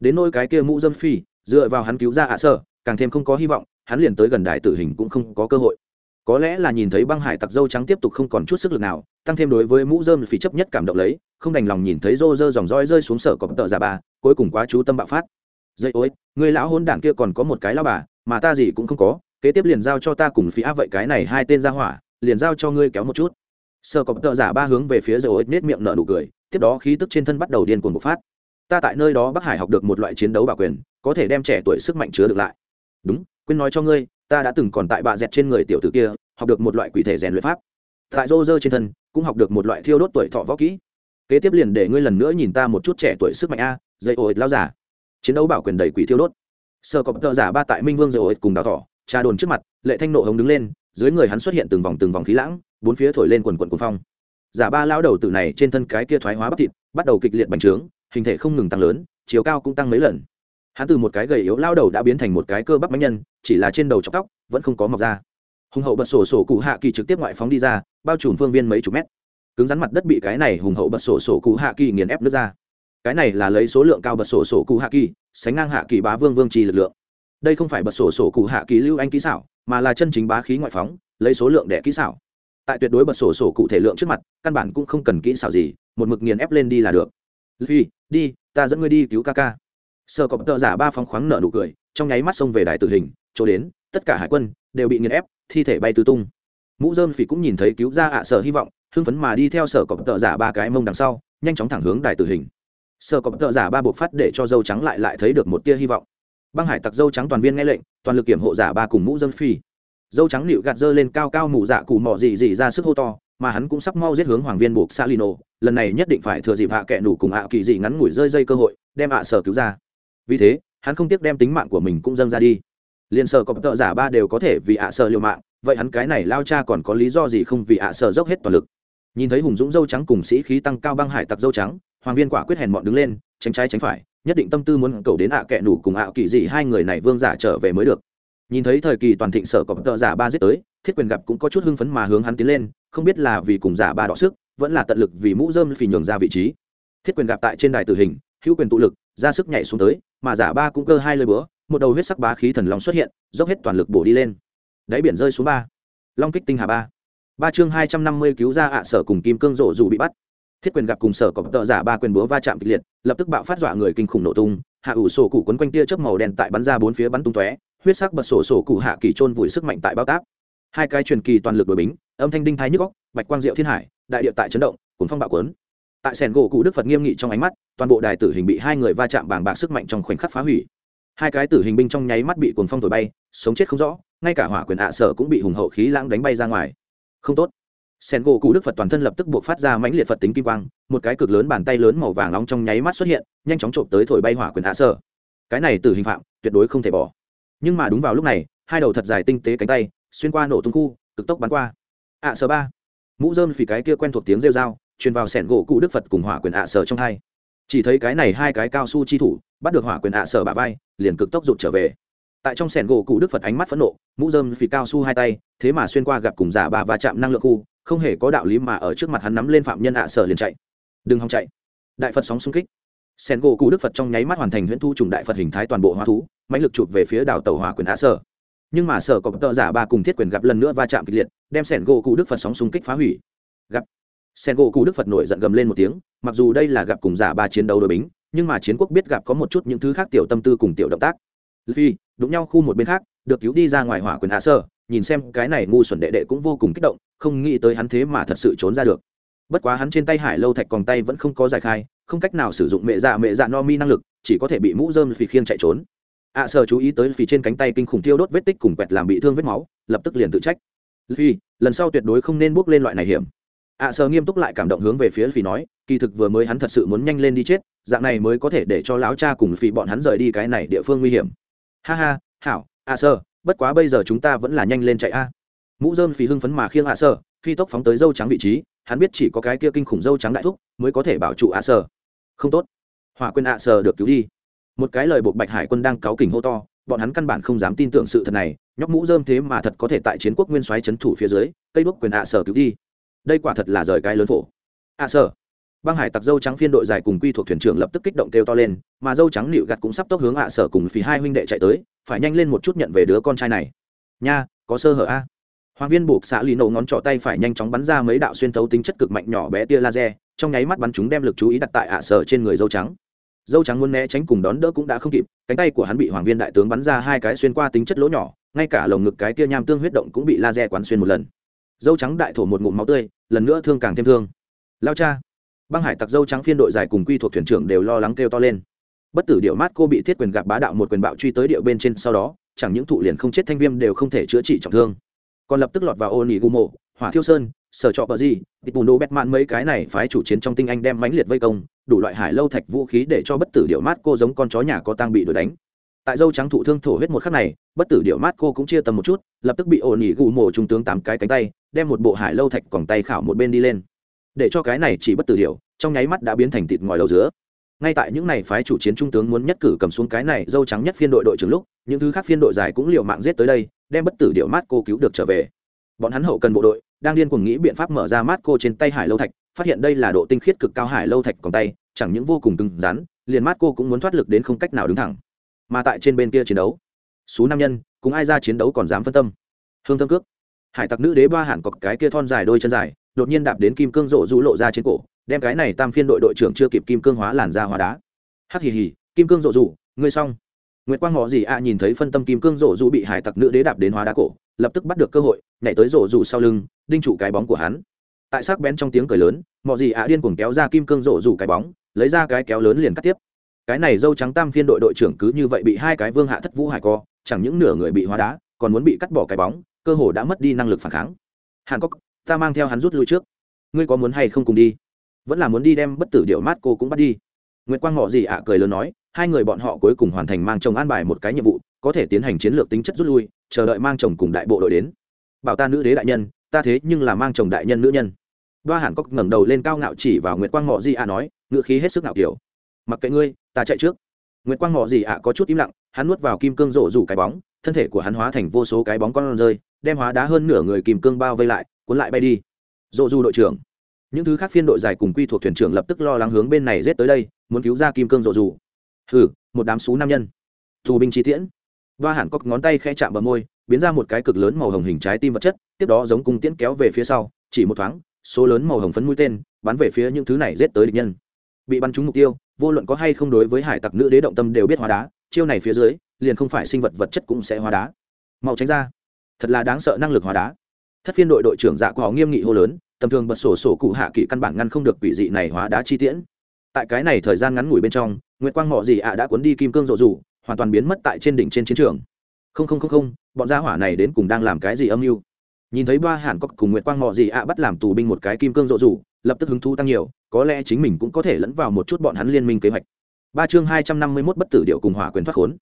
Đến nôi cái kia mũ dâm phi, dựa vào hắn cứu ra ạ sơ càng thêm không có hy vọng, hắn liền tới gần đài tử hình cũng không có cơ hội có lẽ là nhìn thấy băng hải tặc dâu trắng tiếp tục không còn chút sức lực nào, tăng thêm đối với mũ dơm phí chấp nhất cảm động lấy, không đành lòng nhìn thấy rô rơ dòng roi rơi xuống sở cọp tợ giả bà, cuối cùng quá chú tâm bạo phát. Dây ối người lão hôn đảng kia còn có một cái lao bà, mà ta gì cũng không có, kế tiếp liền giao cho ta cùng phí áp vậy cái này hai tên ra hỏa, liền giao cho ngươi kéo một chút. Sở cọp tợ giả ba hướng về phía dây ối nết miệng nở nụ cười, tiếp đó khí tức trên thân bắt đầu điên cuồng bộc phát. Ta tại nơi đó bắc hải học được một loại chiến đấu bảo quyền, có thể đem trẻ tuổi sức mạnh chứa được lại. Đúng, quên nói cho ngươi ta đã từng còn tại bạ dẹt trên người tiểu tử kia, học được một loại quỷ thể rèn luyện pháp. Tại rô rơ trên thân, cũng học được một loại thiêu đốt tuổi thọ võ kỹ. Kế tiếp liền để ngươi lần nữa nhìn ta một chút trẻ tuổi sức mạnh a, dây ô ích lao giả chiến đấu bảo quyền đầy quỷ thiêu đốt. Sơ cọp tợ giả ba tại minh vương dây ô ích cùng đào thỏ, trà đồn trước mặt, lệ thanh nộ hồng đứng lên, dưới người hắn xuất hiện từng vòng từng vòng khí lãng, bốn phía thổi lên quần quần cuồng phong. Giả ba lao đầu tử này trên thân cái kia thoái hóa bắp thịt, bắt đầu kịch liệt bành trướng, hình thể không ngừng tăng lớn, chiều cao cũng tăng mấy lần hắn từ một cái gầy yếu lao đầu đã biến thành một cái cơ bắp bánh nhân, chỉ là trên đầu chọc tóc, vẫn không có mọc ra. Hùng hậu bật sổ sổ cụ hạ kỳ trực tiếp ngoại phóng đi ra, bao trùm phương viên mấy chục mét. Cứng rắn mặt đất bị cái này hùng hậu bật sổ sổ cụ hạ kỳ nghiền ép nước ra. Cái này là lấy số lượng cao bật sổ sổ cụ hạ kỳ, sánh ngang hạ kỳ bá vương vương trì lực lượng. Đây không phải bật sổ sổ cụ hạ kỳ lưu anh kỹ xảo, mà là chân chính bá khí ngoại phóng, lấy số lượng đẻ kỹ xảo. Tại tuyệt đối bật sổ sổ cụ thể lượng trước mặt, căn bản cũng không cần kỹ xảo gì, một mực nghiền ép lên đi là được. Phi, đi, ta dẫn ngươi đi cứu ca ca sơ cọp tợ giả ba phong khoáng nợ nụ cười, trong nháy mắt xông về đài tử hình, chỗ đến, tất cả hải quân đều bị nghiền ép, thi thể bay tứ tung. Mũ dơm phỉ cũng nhìn thấy cứu ra ạ sở hy vọng, hưng phấn mà đi theo sở cọp tợ giả ba cái mông đằng sau, nhanh chóng thẳng hướng đài tử hình. Sở cọp tợ giả ba buộc phát để cho dâu trắng lại lại thấy được một tia hy vọng. Băng hải tặc dâu trắng toàn viên nghe lệnh, toàn lực kiểm hộ giả ba cùng mũ dơm phi dâu trắng nịu gạt dơ lên cao cao mù dạ cụ mọ dị dị ra sức hô to, mà hắn cũng sắp mau giết hướng hoàng viên buộc salino, lần này nhất định phải thừa dịp hạ kẹ nủ cùng ạ kỳ dị ngắn ngủi rơi dây cơ hội, đem ạ sở cứu ra vì thế, hắn không tiếc đem tính mạng của mình cũng dâng ra đi. Liền sở có tợ giả ba đều có thể vì ạ sợ liều mạng, vậy hắn cái này lao cha còn có lý do gì không vì ạ sợ dốc hết toàn lực? Nhìn thấy hùng dũng dâu trắng cùng sĩ khí tăng cao băng hải tặc dâu trắng, hoàng viên quả quyết hèn mọn đứng lên, tránh trái tránh phải, nhất định tâm tư muốn cầu đến ạ kệ nủ cùng ạ kỳ dị hai người này vương giả trở về mới được. Nhìn thấy thời kỳ toàn thịnh sở có tợ giả ba giết tới, thiết quyền gặp cũng có chút hưng phấn mà hướng hắn tiến lên, không biết là vì cùng giả ba đọ sức, vẫn là tận lực vì mũ dơm phì nhường ra vị trí. Thiết quyền gặp tại trên đài tử hình, hữu quyền tụ lực, ra sức nhảy xuống tới mà giả ba cũng cơ hai lời bữa một đầu huyết sắc bá khí thần long xuất hiện, dốc hết toàn lực bổ đi lên. Đáy biển rơi xuống ba. Long kích tinh hà ba. Ba chương hai trăm năm mươi cứu ra ạ sở cùng kim cương rộ dù bị bắt. Thiết quyền gặp cùng sở có tợ giả ba quyền búa va chạm kịch liệt, lập tức bạo phát dọa người kinh khủng nổ tung. Hạ ủ sổ cụ quấn quanh tia chớp màu đen tại bắn ra bốn phía bắn tung tóe, huyết sắc bật sổ sổ cụ hạ kỳ trôn vùi sức mạnh tại bao táp. Hai cái truyền kỳ toàn lực đội bính, âm thanh đinh thái nhức góc bạch quang diệu thiên hải, đại địa tại chấn động, cuốn phong bạo quấn tại sẻn gỗ cụ đức phật nghiêm nghị trong ánh mắt, toàn bộ đài tử hình bị hai người va chạm bàng bạc sức mạnh trong khoảnh khắc phá hủy. Hai cái tử hình binh trong nháy mắt bị cuồng phong thổi bay, sống chết không rõ, ngay cả hỏa quyền ạ sở cũng bị hùng hậu khí lãng đánh bay ra ngoài. Không tốt. Sen gỗ cụ đức phật toàn thân lập tức buộc phát ra mãnh liệt phật tính kim quang, một cái cực lớn bàn tay lớn màu vàng nóng trong nháy mắt xuất hiện, nhanh chóng trộm tới thổi bay hỏa quyền ạ sở. Cái này tử hình phạm, tuyệt đối không thể bỏ. Nhưng mà đúng vào lúc này, hai đầu thật dài tinh tế cánh tay, xuyên qua nổ tung khu, cực tốc bắn qua. Ạ sở ba. Mũ dơm phì cái kia quen thuộc tiếng rêu dao truyền vào sẻn gỗ cụ đức phật cùng hỏa quyền ạ sở trong hai. Chỉ thấy cái này hai cái cao su chi thủ, bắt được hỏa quyền ạ sở bả vai, liền cực tốc rụt trở về. Tại trong sẻn gỗ cụ đức phật ánh mắt phẫn nộ, mũ dơm phì cao su hai tay, thế mà xuyên qua gặp cùng giả bà và chạm năng lượng khu, không hề có đạo lý mà ở trước mặt hắn nắm lên phạm nhân ạ sở liền chạy. Đừng hòng chạy. Đại phật sóng xung kích. Sẻn gỗ cụ đức phật trong nháy mắt hoàn thành huyễn thu trùng đại phật hình thái toàn bộ hóa thú, mãnh lực chụp về phía đảo tàu hỏa quyền ạ sở. Nhưng mà sở có tợ giả ba cùng thiết quyền gặp lần nữa va chạm kịch liệt, đem sẻn gỗ cụ đức phật sóng xung kích phá hủy. Gặp sen gỗ cụ đức phật nổi giận gầm lên một tiếng mặc dù đây là gặp cùng giả ba chiến đấu đội bính nhưng mà chiến quốc biết gặp có một chút những thứ khác tiểu tâm tư cùng tiểu động tác. Phi đụng nhau khu một bên khác được cứu đi ra ngoài hỏa quyền hạ sơ nhìn xem cái này ngu xuẩn đệ đệ cũng vô cùng kích động không nghĩ tới hắn thế mà thật sự trốn ra được. Bất quá hắn trên tay hải lâu thạch còn tay vẫn không có giải khai không cách nào sử dụng mẹ dạ mẹ dạ no mi năng lực chỉ có thể bị mũ dơm phì khiêng chạy trốn. Ạ à, chú ý tới phì trên cánh tay kinh khủng tiêu đốt vết tích cùng quẹt làm bị thương vết máu lập tức liền tự trách. Phi lần sau tuyệt đối không nên bước lên loại này hiểm ạ à, nghiêm túc lại cảm động hướng về phía phi nói kỳ thực vừa mới hắn thật sự muốn nhanh lên đi chết dạng này mới có thể để cho lão cha cùng phi bọn hắn rời đi cái này địa phương nguy hiểm. Ha ha hảo ạ sơ bất quá bây giờ chúng ta vẫn là nhanh lên chạy a. Mũ dơm phi hưng phấn mà khiêng ạ sơ phi tốc phóng tới dâu trắng vị trí hắn biết chỉ có cái kia kinh khủng dâu trắng đại thúc mới có thể bảo trụ ạ sơ không tốt. Hỏa quên ạ sơ được cứu đi. Một cái lời buộc bạch hải quân đang cáu kỉnh hô to bọn hắn căn bản không dám tin tưởng sự thật này nhóc mũ dơm thế mà thật có thể tại chiến quốc nguyên soái chấn thủ phía dưới cây đuốc quyền ạ sở cứu đi đây quả thật là rời cái lớn phổ. À sở băng hải tặc dâu trắng phiên đội dài cùng quy thuộc thuyền trưởng lập tức kích động kêu to lên, mà dâu trắng nịu gặt cũng sắp tốc hướng ạ sở cùng phí hai huynh đệ chạy tới, phải nhanh lên một chút nhận về đứa con trai này. Nha, có sơ hở a. Hoàng viên buộc xã lì nổ ngón trỏ tay phải nhanh chóng bắn ra mấy đạo xuyên thấu tính chất cực mạnh nhỏ bé tia laser, trong nháy mắt bắn chúng đem lực chú ý đặt tại ạ sở trên người dâu trắng. Dâu trắng muốn né tránh cùng đón đỡ cũng đã không kịp, cánh tay của hắn bị hoàng viên đại tướng bắn ra hai cái xuyên qua tính chất lỗ nhỏ, ngay cả lồng ngực cái tia nham tương huyết động cũng bị laser quán xuyên một lần dâu trắng đại thổ một ngụm máu tươi, lần nữa thương càng thêm thương. Lao cha, băng hải tặc dâu trắng phiên đội dài cùng quy thuộc thuyền trưởng đều lo lắng kêu to lên. Bất tử điệu mát cô bị thiết quyền gặp bá đạo một quyền bạo truy tới điệu bên trên sau đó, chẳng những thụ liền không chết thanh viêm đều không thể chữa trị trọng thương. Còn lập tức lọt vào ô nỉ gu mộ hỏa thiêu sơn, sở trọ bờ gì tịch bùn đô bét mạn mấy cái này phái chủ chiến trong tinh anh đem mãnh liệt vây công, đủ loại hải lâu thạch vũ khí để cho bất tử điệu mát cô giống con chó nhà có tang bị đuổi đánh tại dâu trắng thụ thương thổ huyết một khắc này, bất tử điệu mát cô cũng chia tầm một chút, lập tức bị ổ nỉ gù mổ trung tướng tám cái cánh tay, đem một bộ hải lâu thạch còn tay khảo một bên đi lên. Để cho cái này chỉ bất tử điệu trong nháy mắt đã biến thành thịt ngòi đầu dứa. Ngay tại những này phái chủ chiến trung tướng muốn nhất cử cầm xuống cái này dâu trắng nhất phiên đội đội trưởng lúc, những thứ khác phiên đội dài cũng liều mạng giết tới đây, đem bất tử điệu mát cô cứu được trở về. Bọn hắn hậu cần bộ đội, đang điên cuồng nghĩ biện pháp mở ra mát cô trên tay hải lâu thạch, phát hiện đây là độ tinh khiết cực cao hải lâu thạch còn tay, chẳng những vô cùng cứng rắn, liền mát cô cũng muốn thoát lực đến không cách nào đứng thẳng mà tại trên bên kia chiến đấu. Số nam nhân cùng ai ra chiến đấu còn dám phân tâm. Hương thâm cước. Hải tặc nữ đế ba hẳn cọc cái kia thon dài đôi chân dài đột nhiên đạp đến kim cương rộ rũ lộ ra trên cổ đem cái này tam phiên đội đội trưởng chưa kịp kim cương hóa làn ra hóa đá. Hắc hì hì kim cương rộ rũ, ngươi xong. Nguyệt Quang Ngọ gì ạ nhìn thấy phân tâm kim cương rộ rũ bị hải tặc nữ đế đạp đến hóa đá cổ, lập tức bắt được cơ hội, nhảy tới rộ rũ sau lưng, đinh trụ cái bóng của hắn. Tại sắc bén trong tiếng cười lớn, Ngọ gì ạ điên cuồng kéo ra kim cương rộ rũ cái bóng, lấy ra cái kéo lớn liền cắt tiếp. Cái này dâu trắng tam phiên đội đội trưởng cứ như vậy bị hai cái vương hạ thất vũ hải co, chẳng những nửa người bị hóa đá, còn muốn bị cắt bỏ cái bóng, cơ hồ đã mất đi năng lực phản kháng. Hàn Cốc, ta mang theo hắn rút lui trước. Ngươi có muốn hay không cùng đi? vẫn là muốn đi đem bất tử điệu mát cô cũng bắt đi nguyệt quang ngọ gì ạ cười lớn nói hai người bọn họ cuối cùng hoàn thành mang chồng an bài một cái nhiệm vụ có thể tiến hành chiến lược tính chất rút lui chờ đợi mang chồng cùng đại bộ đội đến bảo ta nữ đế đại nhân ta thế nhưng là mang chồng đại nhân nữ nhân đoa hàn cốc ngẩng đầu lên cao ngạo chỉ vào nguyệt quang ngọ gì ạ nói ngự khí hết sức ngạo kiểu mặc kệ ngươi ta chạy trước. Nguyệt quang mò gì ạ, có chút im lặng, hắn nuốt vào kim cương rộ rủ cái bóng, thân thể của hắn hóa thành vô số cái bóng con rơi, đem hóa đá hơn nửa người kim cương bao vây lại, cuốn lại bay đi. Rộ rủ đội trưởng. Những thứ khác phiên đội dài cùng quy thuộc thuyền trưởng lập tức lo lắng hướng bên này rết tới đây, muốn cứu ra kim cương rộ rủ. Hừ, một đám xú nam nhân. Thù binh chi tiễn. Và hẳn có ngón tay khẽ chạm vào môi, biến ra một cái cực lớn màu hồng hình trái tim vật chất, tiếp đó giống cung tiễn kéo về phía sau, chỉ một thoáng, số lớn màu hồng phấn mũi tên, bắn về phía những thứ này rết tới địch nhân. Bị bắn trúng mục tiêu vô luận có hay không đối với hải tặc nữ đế động tâm đều biết hóa đá, chiêu này phía dưới, liền không phải sinh vật vật chất cũng sẽ hóa đá. Mau tránh ra. Thật là đáng sợ năng lực hóa đá. Thất phiên đội đội trưởng dạ có nghiêm nghị hô lớn, tầm thường bật sổ sổ cụ hạ kỵ căn bản ngăn không được quỷ dị này hóa đá chi tiễn. Tại cái này thời gian ngắn ngủi bên trong nguyễn quang mọ gì ạ đã cuốn đi kim cương rộ rủ, hoàn toàn biến mất tại trên đỉnh trên chiến trường. Không không không không, bọn gia hỏa này đến cùng đang làm cái gì âm mưu? Nhìn thấy ba hàn cốc cùng nguyệt quang mọ gì ạ bắt làm tù binh một cái kim cương rộ rủ lập tức hứng thú tăng nhiều, có lẽ chính mình cũng có thể lẫn vào một chút bọn hắn liên minh kế hoạch. Ba chương hai trăm năm mươi mốt bất tử điệu cùng hỏa quyền thoát khốn.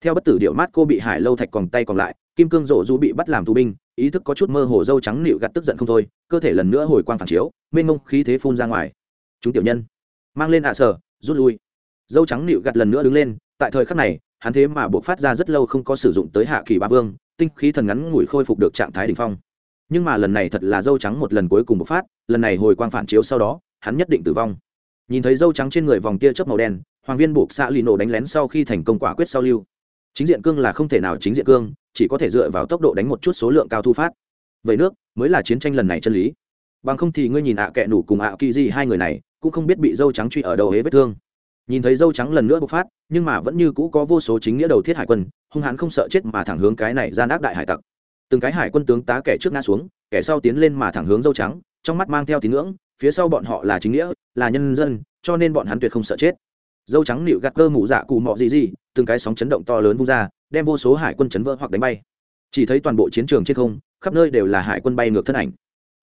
Theo bất tử điệu mát cô bị hải lâu thạch còn tay còn lại, kim cương rộ du bị bắt làm tù binh, ý thức có chút mơ hồ dâu trắng nịu gặt tức giận không thôi, cơ thể lần nữa hồi quang phản chiếu, mênh mông khí thế phun ra ngoài. Chúng tiểu nhân, mang lên ạ sở, rút lui. Dâu trắng nịu gặt lần nữa đứng lên, tại thời khắc này, hắn thế mà buộc phát ra rất lâu không có sử dụng tới hạ kỳ ba vương, tinh khí thần ngắn ngủi khôi phục được trạng thái đ ỉ n h phong nhưng mà lần này thật là dâu trắng một lần cuối cùng bộc phát, lần này hồi quang phản chiếu sau đó, hắn nhất định tử vong. Nhìn thấy dâu trắng trên người vòng tia chớp màu đen, hoàng viên buộc xạ lì nổ đánh lén sau khi thành công quả quyết sau lưu. Chính diện cương là không thể nào chính diện cương, chỉ có thể dựa vào tốc độ đánh một chút số lượng cao thu phát. Vậy nước, mới là chiến tranh lần này chân lý. Bằng không thì ngươi nhìn ạ kệ nủ cùng ạ kỳ di hai người này, cũng không biết bị dâu trắng truy ở đầu hế vết thương. Nhìn thấy dâu trắng lần nữa bộc phát, nhưng mà vẫn như cũ có vô số chính nghĩa đầu thiết hải quân, hung hãn không sợ chết mà thẳng hướng cái này gian ác đại hải tặc từng cái hải quân tướng tá kẻ trước ngã xuống, kẻ sau tiến lên mà thẳng hướng dâu trắng, trong mắt mang theo tín ngưỡng, phía sau bọn họ là chính nghĩa, là nhân dân, cho nên bọn hắn tuyệt không sợ chết. Dâu trắng nịu gạt cơ mụ dạ cụ mọ gì gì từng cái sóng chấn động to lớn vung ra, đem vô số hải quân chấn vỡ hoặc đánh bay. Chỉ thấy toàn bộ chiến trường trên không, khắp nơi đều là hải quân bay ngược thân ảnh.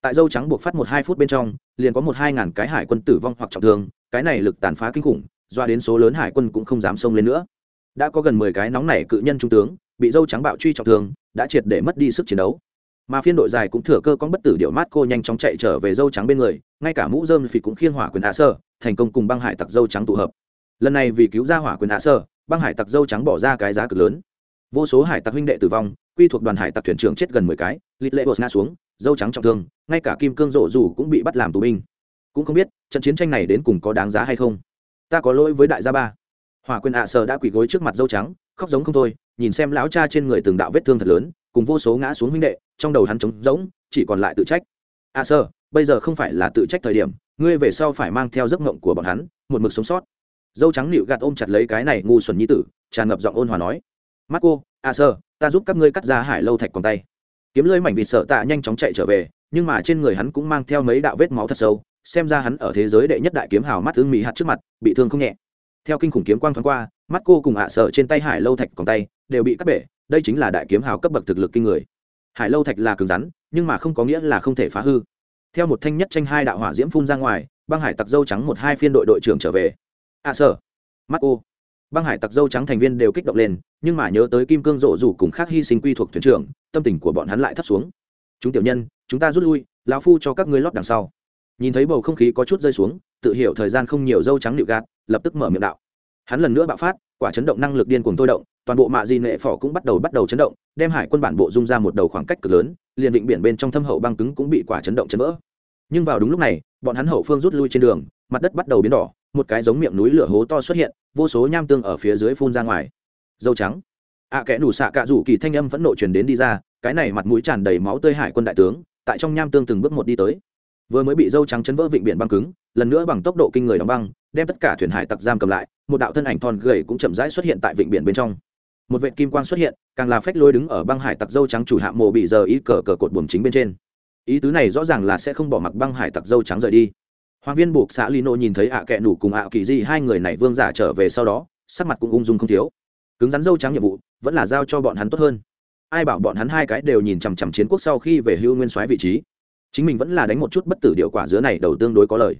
Tại dâu trắng buộc phát một hai phút bên trong, liền có một hai ngàn cái hải quân tử vong hoặc trọng thương, cái này lực tàn phá kinh khủng, doa đến số lớn hải quân cũng không dám xông lên nữa. Đã có gần mười cái nóng nảy cự nhân trung tướng bị dâu trắng bạo truy trọng thương, đã triệt để mất đi sức chiến đấu. Mà phiên đội dài cũng thừa cơ con bất tử điệu mát cô nhanh chóng chạy trở về dâu trắng bên người, ngay cả mũ dơm phì cũng khiên hỏa quyền hạ sơ, thành công cùng băng hải tặc dâu trắng tụ hợp. Lần này vì cứu ra hỏa quyền hạ sơ, băng hải tặc dâu trắng bỏ ra cái giá cực lớn. Vô số hải tặc huynh đệ tử vong, quy thuộc đoàn hải tặc thuyền trưởng chết gần mười cái lịt lệ bột ngã xuống, dâu trắng trọng thương, ngay cả kim cương rộ rủ cũng bị bắt làm tù binh. Cũng không biết, trận chiến tranh này đến cùng có đáng giá hay không? Ta có lỗi với đại gia ba. Hỏa quyền hạ sơ đã quỳ gối trước mặt dâu trắng khóc giống không thôi, nhìn xem lão cha trên người từng đạo vết thương thật lớn, cùng vô số ngã xuống huynh đệ, trong đầu hắn trống rỗng, chỉ còn lại tự trách. À, a sơ bây giờ không phải là tự trách thời điểm, ngươi về sau phải mang theo giấc mộng của bọn hắn, một mực sống sót. Dâu trắng nịu gạt ôm chặt lấy cái này ngu xuẩn nhi tử, tràn ngập giọng ôn hòa nói. Mắt cô a sơ ta giúp các ngươi cắt ra hải lâu thạch còn tay. Kiếm lưới mảnh vịt sợ tạ nhanh chóng chạy trở về, nhưng mà trên người hắn cũng mang theo mấy đạo vết máu thật sâu, xem ra hắn ở thế giới đệ nhất đại kiếm hào mắt ưng mỹ hạt trước mặt, bị thương không nhẹ theo kinh khủng kiếm quang thoáng qua, mắt cô cùng ạ sợ trên tay hải lâu thạch còn tay đều bị cắt bể, đây chính là đại kiếm hào cấp bậc thực lực kinh người. Hải lâu thạch là cứng rắn, nhưng mà không có nghĩa là không thể phá hư. Theo một thanh nhất tranh hai đạo hỏa diễm phun ra ngoài, băng hải tặc dâu trắng một hai phiên đội đội trưởng trở về. Ạ sợ, mắt cô. Băng hải tặc dâu trắng thành viên đều kích động lên, nhưng mà nhớ tới kim cương rộ rủ cùng khác hy sinh quy thuộc thuyền trưởng, tâm tình của bọn hắn lại thấp xuống. Chúng tiểu nhân, chúng ta rút lui, lão phu cho các ngươi lót đằng sau nhìn thấy bầu không khí có chút rơi xuống tự hiểu thời gian không nhiều dâu trắng nịu gạt lập tức mở miệng đạo. Hắn lần nữa bạo phát quả chấn động năng lực điên cuồng thôi động toàn bộ mạ di nệ phỏ cũng bắt đầu bắt đầu chấn động đem hải quân bản bộ dung ra một đầu khoảng cách cực lớn liền vịnh biển bên trong thâm hậu băng cứng cũng bị quả chấn động chấn vỡ. Nhưng vào đúng lúc này bọn hắn hậu phương rút lui trên đường mặt đất bắt đầu biến đỏ một cái giống miệng núi lửa hố to xuất hiện vô số nham tương ở phía dưới phun ra ngoài. Dâu trắng. Ạ à, kẽ đủ xạ cạ rủ kỳ thanh âm phẫn nộ truyền đến đi ra cái này mặt mũi tràn đầy máu tơi hải quân đại tướng tại trong nham tương từng bước một đi tới vừa mới bị dâu trắng chấn vỡ vịnh biển băng cứng, lần nữa bằng tốc độ kinh người đóng băng, đem tất cả thuyền hải tặc giam cầm lại, một đạo thân ảnh thon gầy cũng chậm rãi xuất hiện tại vịnh biển bên trong. Một vệ kim quang xuất hiện, càng là phách lôi đứng ở băng hải tặc dâu trắng chủ hạ mộ bị giờ ý cờ cờ cột buồm chính bên trên. Ý tứ này rõ ràng là sẽ không bỏ mặc băng hải tặc dâu trắng rời đi. Hoàng viên buộc xã lino nhìn thấy ạ à kẹ nủ cùng ạ kỳ di hai người này vương giả trở về sau đó, sắc mặt cũng ung dung không thiếu. Cứng rắn dâu trắng nhiệm vụ, vẫn là giao cho bọn hắn tốt hơn. Ai bảo bọn hắn hai cái đều nhìn chằm chằm chiến quốc sau khi về hưu nguyên soái vị trí chính mình vẫn là đánh một chút bất tử điệu quả dứa này đầu tương đối có lời.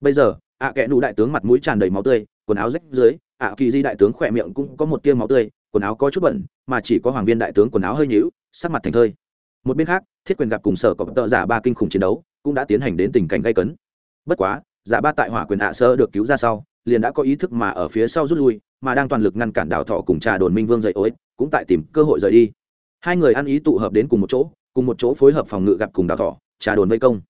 Bây giờ, ạ à kẽ nụ đại tướng mặt mũi tràn đầy máu tươi, quần áo rách dưới, ạ kỳ di đại tướng khỏe miệng cũng có một tiêu máu tươi, quần áo có chút bẩn, mà chỉ có hoàng viên đại tướng quần áo hơi nhũ sắc mặt thành thơi. Một bên khác, thiết quyền gặp cùng sở cọp tợ giả ba kinh khủng chiến đấu, cũng đã tiến hành đến tình cảnh gây cấn. Bất quá, giả ba tại hỏa quyền ạ sơ được cứu ra sau, liền đã có ý thức mà ở phía sau rút lui, mà đang toàn lực ngăn cản đào thọ cùng trà đồn minh vương dậy ối, cũng tại tìm cơ hội rời đi. Hai người ăn ý tụ hợp đến cùng một chỗ, cùng một chỗ phối hợp phòng ngự gặp cùng đào thọ trà đồn vây công.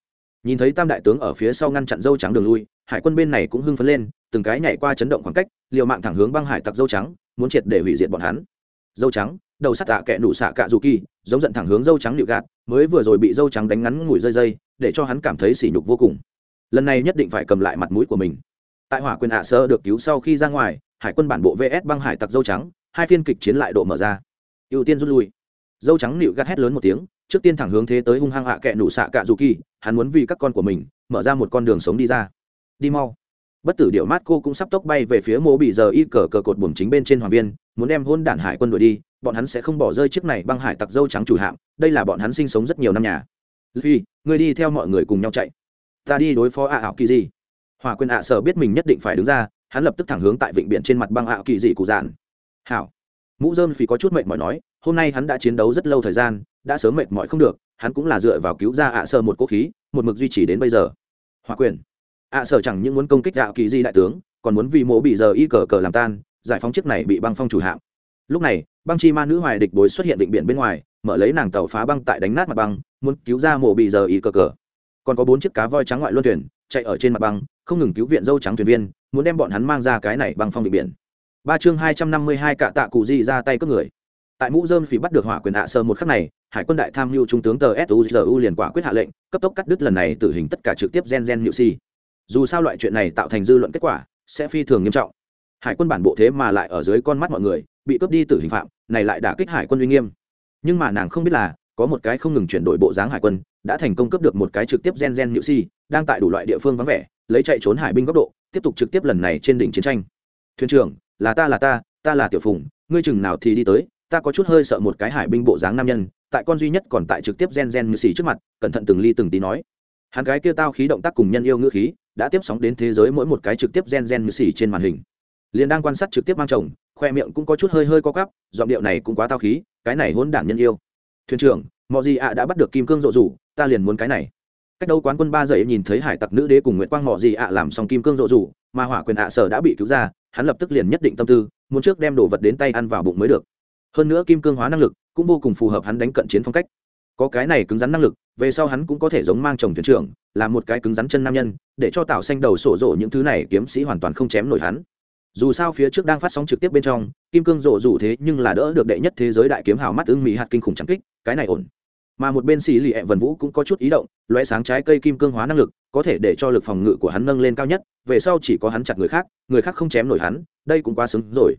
Nhìn thấy tam đại tướng ở phía sau ngăn chặn dâu trắng đường lui, hải quân bên này cũng hưng phấn lên, từng cái nhảy qua chấn động khoảng cách, liều mạng thẳng hướng băng hải tặc dâu trắng, muốn triệt để hủy diệt bọn hắn. Dâu trắng, đầu sắt tạ kẹ nụ xạ cạ dù kỳ, giống giận thẳng hướng dâu trắng nịu gạt, mới vừa rồi bị dâu trắng đánh ngắn ngủi rơi dây, để cho hắn cảm thấy sỉ nhục vô cùng. Lần này nhất định phải cầm lại mặt mũi của mình. Tại hỏa quyền ạ sơ được cứu sau khi ra ngoài, hải quân bản bộ vs băng hải tặc dâu trắng, hai phiên kịch chiến lại độ mở ra. Ưu tiên rút lui. Dâu trắng nịu gạt hét lớn một tiếng trước tiên thẳng hướng thế tới hung hăng hạ kẹ nụ xạ cạ dù kỳ, hắn muốn vì các con của mình, mở ra một con đường sống đi ra. Đi mau. Bất tử điệu mát cô cũng sắp tốc bay về phía mô bị giờ y cờ cờ cột buồng chính bên trên hoàng viên, muốn đem hôn đản hải quân đuổi đi, bọn hắn sẽ không bỏ rơi chiếc này băng hải tặc dâu trắng chủ hạm, đây là bọn hắn sinh sống rất nhiều năm nhà. Phi người đi theo mọi người cùng nhau chạy. Ta đi đối phó ạ ảo kỳ gì hòa quyền ạ sở biết mình nhất định phải đứng ra, hắn lập tức thẳng hướng tại vịnh biển trên mặt băng ảo kỳ dị cụ dạn. Hảo. Mũ dơm phi có chút mệnh mỏi nói, hôm nay hắn đã chiến đấu rất lâu thời gian đã sớm mệt mỏi không được, hắn cũng là dựa vào cứu ra ạ sở một cố khí, một mực duy trì đến bây giờ. Hòa quyền. Ạ sở chẳng những muốn công kích đạo kỳ di đại tướng, còn muốn vì mộ bị giờ y cờ cờ làm tan, giải phóng chiếc này bị băng phong chủ hạm. Lúc này, băng chi ma nữ hoài địch bối xuất hiện định biển bên ngoài, mở lấy nàng tàu phá băng tại đánh nát mặt băng, muốn cứu ra mộ bị giờ y cờ cờ. Còn có bốn chiếc cá voi trắng ngoại luân thuyền, chạy ở trên mặt băng, không ngừng cứu viện dâu trắng thuyền viên, muốn đem bọn hắn mang ra cái này băng phong định biển. Ba chương hai trăm năm mươi hai cạ tạ cụ di ra tay cướp người tại mũ dơm phỉ bắt được hỏa quyền hạ sơ một khắc này, hải quân đại tham mưu trung tướng tờ suzu liền quả quyết hạ lệnh, cấp tốc cắt đứt lần này tử hình tất cả trực tiếp gen gen nhự si. Dù sao loại chuyện này tạo thành dư luận kết quả, sẽ phi thường nghiêm trọng. Hải quân bản bộ thế mà lại ở dưới con mắt mọi người, bị cướp đi tử hình phạm, này lại đả kích hải quân uy nghiêm. Nhưng mà nàng không biết là, có một cái không ngừng chuyển đổi bộ dáng hải quân, đã thành công cướp được một cái trực tiếp gen gen nhự si, đang tại đủ loại địa phương vắng vẻ, lấy chạy trốn hải binh góc độ, tiếp tục trực tiếp lần này trên đỉnh chiến tranh. Thuyền trưởng, là ta là ta ta là tiểu phùng, ngươi chừng nào thì đi tới ta có chút hơi sợ một cái hải binh bộ dáng nam nhân, tại con duy nhất còn tại trực tiếp gen gen như xì trước mặt, cẩn thận từng ly từng tí nói. Hắn cái kia tao khí động tác cùng nhân yêu ngữ khí, đã tiếp sóng đến thế giới mỗi một cái trực tiếp gen gen như xì trên màn hình. Liền đang quan sát trực tiếp mang chồng, khoe miệng cũng có chút hơi hơi co cắp giọng điệu này cũng quá tao khí, cái này hôn đản nhân yêu. Thuyền trưởng mọi gì ạ đã bắt được kim cương rộ rủ, ta liền muốn cái này. Cách đâu quán quân ba dậy nhìn thấy hải tặc nữ đế cùng nguyễn quang mọi gì ạ làm xong kim cương rộ rủ, mà hỏa quyền ạ sở đã bị cứu ra, hắn lập tức liền nhất định tâm tư, muốn trước đem đồ vật đến tay ăn vào bụng mới được hơn nữa kim cương hóa năng lực cũng vô cùng phù hợp hắn đánh cận chiến phong cách. Có cái này cứng rắn năng lực, về sau hắn cũng có thể giống mang chồng thuyền trưởng, là một cái cứng rắn chân nam nhân, để cho tạo xanh đầu sổ rộ những thứ này kiếm sĩ hoàn toàn không chém nổi hắn. Dù sao phía trước đang phát sóng trực tiếp bên trong, kim cương rộ rủ thế nhưng là đỡ được đệ nhất thế giới đại kiếm hào mắt ưng mỹ hạt kinh khủng trắng kích, cái này ổn. Mà một bên xì lì ẹ vần vũ cũng có chút ý động loé sáng trái cây kim cương hóa năng lực, có thể để cho lực phòng ngự của hắn nâng lên cao nhất, về sau chỉ có hắn chặt người khác người khác không chém nổi hắn, đây cũng quá xứng rồi.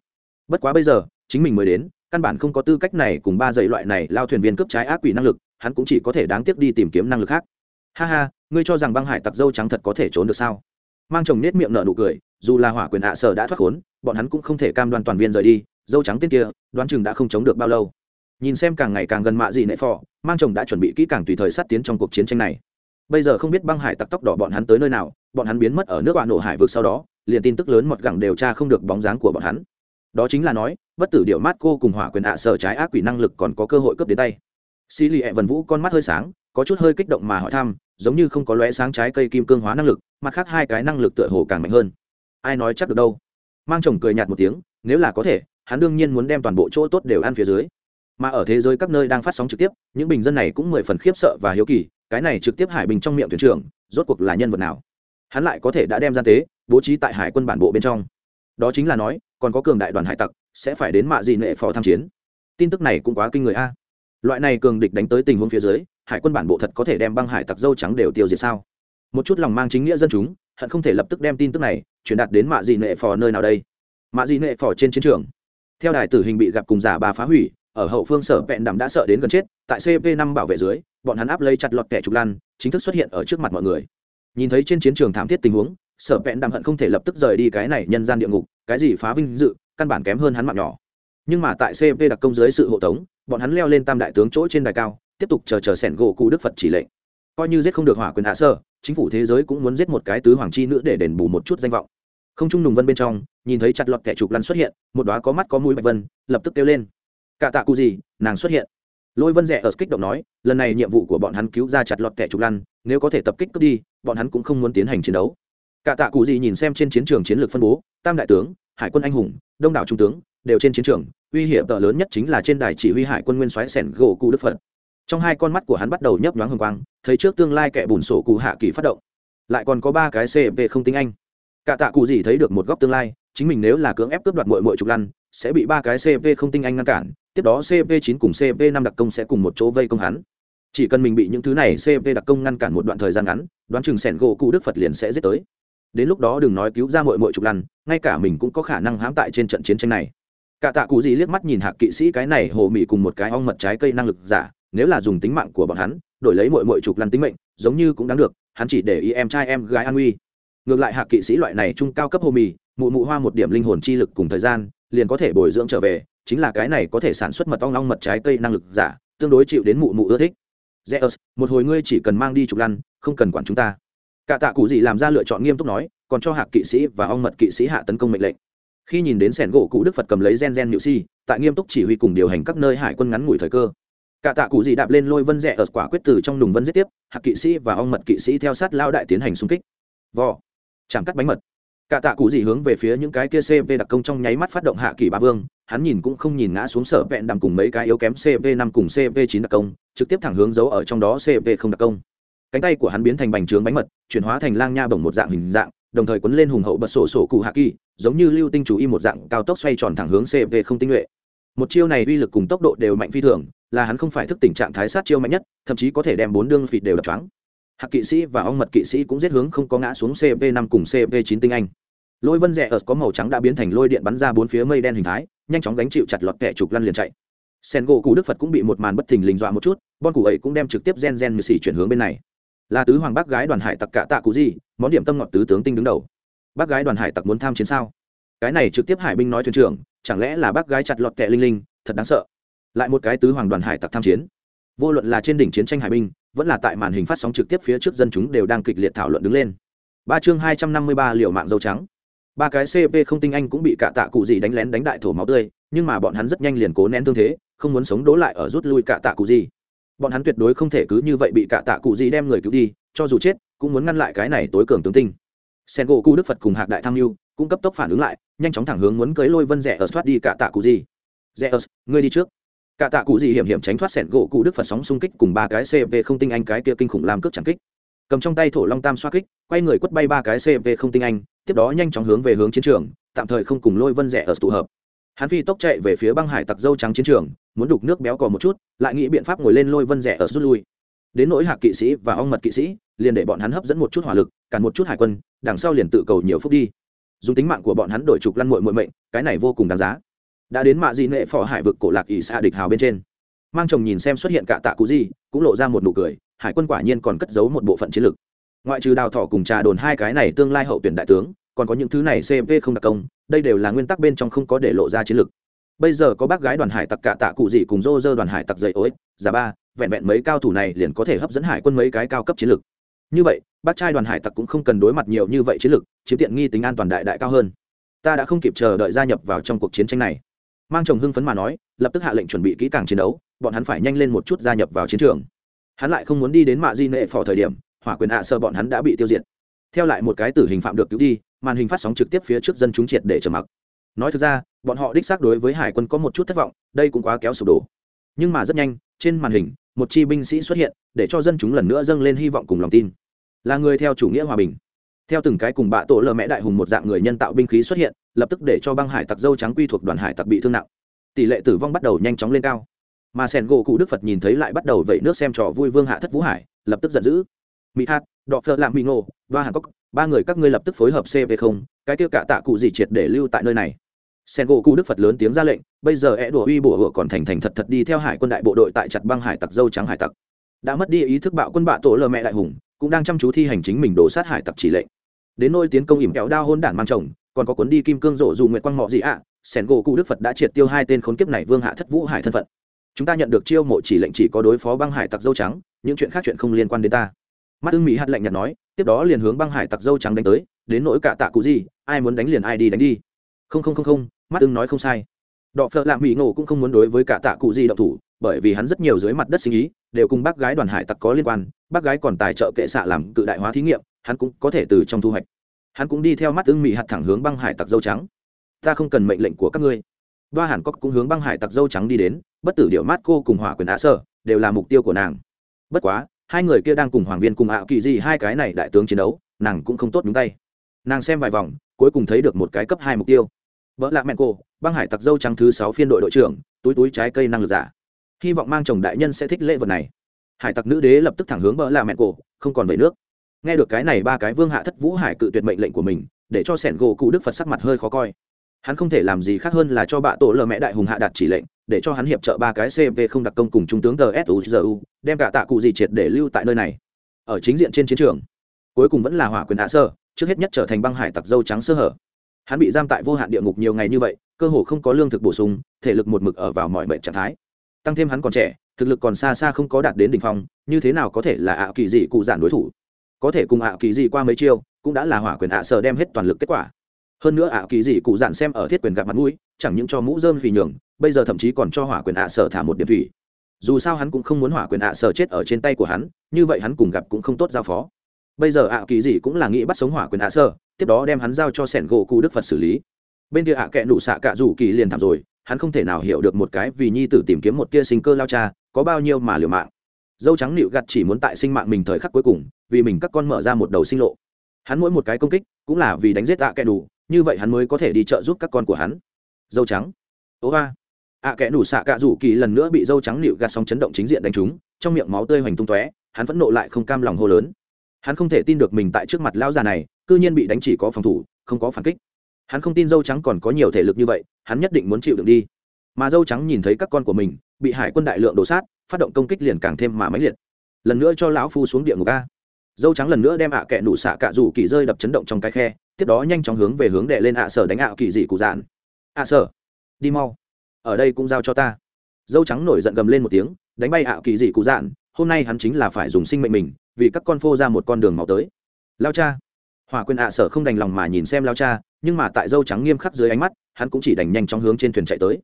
Bất quá bây giờ, chính mình mới đến căn bản không có tư cách này cùng ba dạy loại này lao thuyền viên cướp trái ác quỷ năng lực, hắn cũng chỉ có thể đáng tiếc đi tìm kiếm năng lực khác. Ha ha, ngươi cho rằng băng hải tặc dâu trắng thật có thể trốn được sao? Mang chồng nết miệng nở nụ cười, dù là hỏa quyền hạ sở đã thoát khốn, bọn hắn cũng không thể cam đoan toàn viên rời đi, dâu trắng tên kia, đoán chừng đã không chống được bao lâu. Nhìn xem càng ngày càng gần mạ gì nệ phò, mang chồng đã chuẩn bị kỹ càng tùy thời sát tiến trong cuộc chiến tranh này. Bây giờ không biết băng hải tặc tóc đỏ bọn hắn tới nơi nào, bọn hắn biến mất ở nước bạn nổ hải vực sau đó, liền tin tức lớn một gẳng đều tra không được bóng dáng của bọn hắn đó chính là nói, bất tử điệu mát cô cùng hỏa quyền ạ à sở trái ác quỷ năng lực còn có cơ hội cướp đến tay. Xì lì ẹ vần vũ con mắt hơi sáng, có chút hơi kích động mà hỏi thăm, giống như không có lóe sáng trái cây kim cương hóa năng lực, mặt khác hai cái năng lực tựa hồ càng mạnh hơn. Ai nói chắc được đâu? Mang chồng cười nhạt một tiếng, nếu là có thể, hắn đương nhiên muốn đem toàn bộ chỗ tốt đều ăn phía dưới. Mà ở thế giới các nơi đang phát sóng trực tiếp, những bình dân này cũng mười phần khiếp sợ và hiếu kỳ, cái này trực tiếp hải bình trong miệng thuyền trưởng, rốt cuộc là nhân vật nào? Hắn lại có thể đã đem gian tế, bố trí tại hải quân bản bộ bên trong. Đó chính là nói còn có cường đại đoàn hải tặc, sẽ phải đến mạ dị nệ phò tham chiến. Tin tức này cũng quá kinh người a. Loại này cường địch đánh tới tình huống phía dưới, hải quân bản bộ thật có thể đem băng hải tặc dâu trắng đều tiêu diệt sao? Một chút lòng mang chính nghĩa dân chúng, hận không thể lập tức đem tin tức này truyền đạt đến mạ dị nệ phò nơi nào đây. Mạ dị nệ phò trên chiến trường. Theo đài tử hình bị gặp cùng giả bà phá hủy, ở hậu phương sở vẹn đàm đã sợ đến gần chết, tại cp năm bảo vệ dưới, bọn hắn áp lấy chặt lọt kẻ trục lan chính thức xuất hiện ở trước mặt mọi người. Nhìn thấy trên chiến trường thảm thiết tình huống, sở vẹn đàm hận không thể lập tức rời đi cái này nhân gian địa ngục cái gì phá vinh dự, căn bản kém hơn hắn mạng nhỏ. Nhưng mà tại cp đặc công dưới sự hộ tống, bọn hắn leo lên tam đại tướng chỗ trên đài cao, tiếp tục chờ chờ sẻn gỗ cụ đức phật chỉ lệnh. Coi như giết không được hỏa quyền hạ sơ, chính phủ thế giới cũng muốn giết một cái tứ hoàng chi nữa để đền bù một chút danh vọng. Không trung nùng vân bên trong, nhìn thấy chặt lọt kẻ trục lăn xuất hiện, một đoá có mắt có mũi bạch vân, lập tức kêu lên. Cả tạ cụ gì, nàng xuất hiện. Lôi vân rẻ ở kích động nói, lần này nhiệm vụ của bọn hắn cứu ra chặt lọt kẻ trục lăn, nếu có thể tập kích cướp đi, bọn hắn cũng không muốn tiến hành chiến đấu cả tạ cụ gì nhìn xem trên chiến trường chiến lược phân bố, tam đại tướng, hải quân anh hùng, đông đảo trung tướng, đều trên chiến trường, uy hiểm tờ lớn nhất chính là trên đài chỉ huy hải quân nguyên soái sẻn gỗ cụ đức phật. Trong hai con mắt của hắn bắt đầu nhấp nhoáng hồng quang, thấy trước tương lai kẻ bùn sổ cụ hạ kỳ phát động. Lại còn có ba cái cp không tính anh. Cả tạ cụ gì thấy được một góc tương lai, chính mình nếu là cưỡng ép cướp đoạt mội mội trục lăn, sẽ bị ba cái cp không tinh anh ngăn cản, tiếp đó cp 9 cùng cp 5 đặc công sẽ cùng một chỗ vây công hắn. Chỉ cần mình bị những thứ này cp đặc công ngăn cản một đoạn thời gian ngắn, đoán chừng sẻn gỗ cụ đức phật liền sẽ giết tới đến lúc đó đừng nói cứu ra mội mội chục lăn ngay cả mình cũng có khả năng hãm tại trên trận chiến tranh này. Cả tạ cụ gì liếc mắt nhìn hạc kỵ sĩ cái này hồ mị cùng một cái ong mật trái cây năng lực giả nếu là dùng tính mạng của bọn hắn đổi lấy mội mội chục lăn tính mệnh giống như cũng đáng được hắn chỉ để ý em trai em gái an uy. Ngược lại hạc kỵ sĩ loại này trung cao cấp hồ mì mụ mụ hoa một điểm linh hồn chi lực cùng thời gian liền có thể bồi dưỡng trở về chính là cái này có thể sản xuất mật ong ong mật trái cây năng lực giả tương đối chịu đến mụ mụ ưa thích. Zeus, một hồi ngươi chỉ cần mang đi trục lăn không cần quản chúng ta cả tạ cụ gì làm ra lựa chọn nghiêm túc nói, còn cho hạc kỵ sĩ và ong mật kỵ sĩ hạ tấn công mệnh lệnh. Khi nhìn đến sẻn gỗ cụ đức phật cầm lấy gen gen nhự si, tại nghiêm túc chỉ huy cùng điều hành các nơi hải quân ngắn ngủi thời cơ. Cả tạ cụ gì đạp lên lôi vân rẽ ở quả quyết từ trong đùng vân giết tiếp, hạc kỵ sĩ và ong mật kỵ sĩ theo sát lao đại tiến hành xung kích. Vò. Chạm cắt bánh mật. Cả tạ cụ gì hướng về phía những cái kia CV đặc công trong nháy mắt phát động hạ kỳ ba vương, hắn nhìn cũng không nhìn ngã xuống sở vẹn đằm cùng mấy cái yếu kém CV năm cùng CV chín đặc công, trực tiếp thẳng hướng giấu ở trong đó CV không đặc công cánh tay của hắn biến thành bành trướng bánh mật, chuyển hóa thành lang nha bồng một dạng hình dạng, đồng thời quấn lên hùng hậu bật sổ sổ cụ hạ kỳ, giống như lưu tinh chủ y một dạng, cao tốc xoay tròn thẳng hướng cv không tinh nhuệ. Một chiêu này uy lực cùng tốc độ đều mạnh phi thường, là hắn không phải thức tình trạng thái sát chiêu mạnh nhất, thậm chí có thể đem bốn đương phịt đều đập choáng. Hạc kỵ sĩ và ong mật kỵ sĩ cũng giết hướng không có ngã xuống cv năm cùng cv chín tinh anh. Lôi vân rẽ ở có màu trắng đã biến thành lôi điện bắn ra bốn phía mây đen hình thái, nhanh chóng gánh chịu chặt lọt kẻ trục lăn liền chạy. Sen gỗ cụ đức phật cũng bị một màn bất thình lình dọa một chút, bon cụ ấy cũng đem trực tiếp gen gen như xỉ chuyển hướng bên này là tứ hoàng bác gái đoàn hải tặc cạ tạ cụ gì, món điểm tâm ngọt tứ tướng tinh đứng đầu. Bác gái đoàn hải tặc muốn tham chiến sao? Cái này trực tiếp hải binh nói thuyền trưởng, chẳng lẽ là bác gái chặt lọt kẹ linh linh, thật đáng sợ. Lại một cái tứ hoàng đoàn hải tặc tham chiến. Vô luận là trên đỉnh chiến tranh hải binh, vẫn là tại màn hình phát sóng trực tiếp phía trước dân chúng đều đang kịch liệt thảo luận đứng lên. Ba chương hai trăm năm mươi ba liệu mạng dâu trắng. Ba cái cp không tinh anh cũng bị cạ tạ cụ gì đánh lén đánh đại thổ máu tươi, nhưng mà bọn hắn rất nhanh liền cố nén thương thế, không muốn sống đố lại ở rút lui cạ tạ cụ gì bọn hắn tuyệt đối không thể cứ như vậy bị cả tạ cụ gì đem người cứu đi, cho dù chết, cũng muốn ngăn lại cái này tối cường tướng tinh. Sen gỗ cu đức phật cùng hạc đại tham mưu cũng cấp tốc phản ứng lại, nhanh chóng thẳng hướng muốn cưới lôi vân rẻ ở thoát đi cả tạ cụ gì. Rẻ ớt, ngươi đi trước. Cả tạ cụ gì hiểm hiểm tránh thoát Sen gỗ cụ đức phật sóng xung kích cùng ba cái cv không tinh anh cái kia kinh khủng làm cướp chẳng kích. Cầm trong tay thổ long tam xoa kích, quay người quất bay ba cái cv không tinh anh, tiếp đó nhanh chóng hướng về hướng chiến trường, tạm thời không cùng lôi vân rẻ ở tụ hợp hắn phi tốc chạy về phía băng hải tặc dâu trắng chiến trường muốn đục nước béo cò một chút lại nghĩ biện pháp ngồi lên lôi vân rẻ ở rút lui. Đến nỗi hạc kỵ sĩ và ong mật kỵ sĩ liền để bọn hắn hấp dẫn một chút hỏa lực cản một chút hải quân đằng sau liền tự cầu nhiều phút đi. Dùng tính mạng của bọn hắn đổi trục lăn muội muội mệnh cái này vô cùng đáng giá. Đã đến mạ di nệ phò hải vực cổ lạc ỷ xa địch hào bên trên. Mang chồng nhìn xem xuất hiện cả tạ cụ gì cũng lộ ra một nụ cười hải quân quả nhiên còn cất giấu một bộ phận chiến lực, ngoại trừ đào thọ cùng trà đồn hai cái này tương lai hậu tuyển đại tướng còn có những thứ này cv không đặc công, đây đều là nguyên tắc bên trong không có để lộ ra chiến lược. Bây giờ có bác gái đoàn hải tặc cả tạ cụ gì cùng dô dơ đoàn hải tặc dậy ối, giả ba, vẹn vẹn mấy cao thủ này liền có thể hấp dẫn hải quân mấy cái cao cấp chiến lược. Như vậy, bác trai đoàn hải tặc cũng không cần đối mặt nhiều như vậy chiến lược, chiếm tiện nghi tính an toàn đại đại cao hơn. Ta đã không kịp chờ đợi gia nhập vào trong cuộc chiến tranh này. Mang chồng hưng phấn mà nói, lập tức hạ lệnh chuẩn bị kỹ càng chiến đấu, bọn hắn phải nhanh lên một chút gia nhập vào chiến trường. Hắn lại không muốn đi đến mạ di nệ phò thời điểm, hỏa quyền ạ à sợ bọn hắn đã bị tiêu diệt. Theo lại một cái tử hình phạm được cứu đi màn hình phát sóng trực tiếp phía trước dân chúng triệt để trầm mặc. Nói thực ra bọn họ đích xác đối với hải quân có một chút thất vọng đây cũng quá kéo sụp đổ. Nhưng mà rất nhanh trên màn hình một chi binh sĩ xuất hiện để cho dân chúng lần nữa dâng lên hy vọng cùng lòng tin. Là người theo chủ nghĩa hòa bình. Theo từng cái cùng bạ tổ lờ mẹ đại hùng một dạng người nhân tạo binh khí xuất hiện lập tức để cho băng hải tặc dâu trắng quy thuộc đoàn hải tặc bị thương nặng. Tỷ lệ tử vong bắt đầu nhanh chóng lên cao. Mà sẻn gỗ cụ đức phật nhìn thấy lại bắt đầu vẩy nước xem trò vui vương hạ thất vũ hải lập tức giận dữ. Mỹ hát đọ phơ làm mỹ ngô, và hàn cốc ba người các ngươi lập tức phối hợp cv không cái kia cả tạ cụ gì triệt để lưu tại nơi này. Sen gỗ cụ đức phật lớn tiếng ra lệnh bây giờ é đùa uy bùa hựa còn thành thành thật thật đi theo hải quân đại bộ đội tại chặt băng hải tặc dâu trắng hải tặc. Đã mất đi ý thức bạo quân bạ tổ lờ mẹ đại hùng cũng đang chăm chú thi hành chính mình đổ sát hải tặc chỉ lệnh. Đến nôi tiến công ỉm kéo đao hôn đản mang chồng còn có cuốn đi kim cương rổ dù nguyệt quang mọ gì ạ à, sẻn gỗ cụ đức phật đã triệt tiêu hai tên khốn kiếp này vương hạ thất vũ hải thân phận. Chúng ta nhận được chiêu mộ chỉ lệnh chỉ có đối phó băng hải tặc dâu trắng những chuyện khác chuyện không liên quan đến ta mắt ưng mỹ hạt lệnh nhạt nói, tiếp đó liền hướng băng hải tặc dâu trắng đánh tới, đến nỗi cả tạ cụ gì, ai muốn đánh liền ai đi đánh đi. Không không không không, mắt ưng nói không sai. Đọ phợ lạ mỹ ngộ cũng không muốn đối với cả tạ cụ gì động thủ, bởi vì hắn rất nhiều dưới mặt đất sinh ý, đều cùng bác gái đoàn hải tặc có liên quan, bác gái còn tài trợ kệ xạ làm cự đại hóa thí nghiệm, hắn cũng có thể từ trong thu hoạch. Hắn cũng đi theo mắt ưng mỹ hạt thẳng hướng băng hải tặc dâu trắng. Ta không cần mệnh lệnh của các ngươi. Ba hàn cốc cũng hướng băng hải tặc dâu trắng đi đến, bất tử điệu mát cô cùng hỏa quyền ạ sơ đều là mục tiêu của nàng. Bất quá hai người kia đang cùng hoàng viên cùng ạ kỳ gì hai cái này đại tướng chiến đấu, nàng cũng không tốt nhúng tay. Nàng xem vài vòng, cuối cùng thấy được một cái cấp hai mục tiêu. Vợ lạ mẹ cô băng hải tặc dâu trắng thứ sáu phiên đội đội trưởng, túi túi trái cây năng lực giả. Hy vọng mang chồng đại nhân sẽ thích lễ vật này. Hải tặc nữ đế lập tức thẳng hướng vợ lạ mẹ cô không còn về nước. Nghe được cái này, ba cái vương hạ thất vũ hải cự tuyệt mệnh lệnh của mình, để cho sẻn gỗ cụ đức phật sắc mặt hơi khó coi. Hắn không thể làm gì khác hơn là cho bạ tổ lờ mẹ đại hùng hạ đạt chỉ lệnh để cho hắn hiệp trợ ba cái cv không đặc công cùng trung tướng tờ suzu đem cả tạ cụ gì triệt để lưu tại nơi này. Ở chính diện trên chiến trường, cuối cùng vẫn là hỏa quyền hạ sơ, trước hết nhất trở thành băng hải tặc dâu trắng sơ hở. Hắn bị giam tại vô hạn địa ngục nhiều ngày như vậy, cơ hồ không có lương thực bổ sung, thể lực một mực ở vào mọi mệnh trạng thái. Tăng thêm hắn còn trẻ, thực lực còn xa xa không có đạt đến đ ỉ n h phong, như thế nào có thể là ạ kỳ dị cụ giản đối thủ? Có thể cùng ạ kỳ dị qua mấy chiêu, cũng đã là hỏa quyền ạ sơ đem hết toàn lực kết quả hơn nữa ạ, kỳ dị cụ dạn xem ở thiết quyền gặp mặt mũi, chẳng những cho mũ dơm vì nhường, bây giờ thậm chí còn cho hỏa quyền ạ sở thả một điểm thủy dù sao hắn cũng không muốn hỏa quyền ạ sở chết ở trên tay của hắn, như vậy hắn cùng gặp cũng không tốt giao phó. Bây giờ ạ, kỳ dị cũng là nghĩ bắt sống hỏa quyền ạ sở, tiếp đó đem hắn giao cho sẻn gỗ cụ đức phật xử lý. Bên kia ạ kệ nụ xạ cạ rủ kỳ liền thảm rồi, hắn không thể nào hiểu được một cái vì nhi tử tìm kiếm một tia sinh cơ lao cha, có bao nhiêu mà liều mạng. Dâu trắng nịu gặt chỉ muốn tại sinh mạng mình thời khắc cuối cùng, vì mình các con mở ra một đầu sinh lộ. Hắn mỗi một cái công kích, cũng là vì đánh giết ạ kẹ đủ như vậy hắn mới có thể đi trợ giúp các con của hắn. Dâu trắng. Ố ba. À, ạ kệ nủ xạ cạ rủ kỳ lần nữa bị dâu trắng nịu gạt xong chấn động chính diện đánh trúng, trong miệng máu tươi hoành tung tóe, hắn vẫn nộ lại không cam lòng hô lớn. Hắn không thể tin được mình tại trước mặt lão già này, cư nhiên bị đánh chỉ có phòng thủ, không có phản kích. Hắn không tin dâu trắng còn có nhiều thể lực như vậy, hắn nhất định muốn chịu đựng đi. Mà dâu trắng nhìn thấy các con của mình, bị hải quân đại lượng đổ sát, phát động công kích liền càng thêm mà máy liệt. Lần nữa cho lão phu xuống địa ngục a. Dâu trắng lần nữa đem ạ à kẹ nụ xạ cạ rủ kỳ rơi đập chấn động trong cái khe tiếp đó nhanh chóng hướng về hướng đệ lên ạ sở đánh ạ kỳ dị cụ dạn ạ sở, đi mau, ở đây cũng giao cho ta. Dâu trắng nổi giận gầm lên một tiếng, đánh bay ạ kỳ dị cụ dạn hôm nay hắn chính là phải dùng sinh mệnh mình, vì các con phô ra một con đường màu tới. Lao cha. Hỏa quyền ạ sở không đành lòng mà nhìn xem lao cha, nhưng mà tại dâu trắng nghiêm khắc dưới ánh mắt, hắn cũng chỉ đành nhanh chóng hướng trên thuyền chạy tới.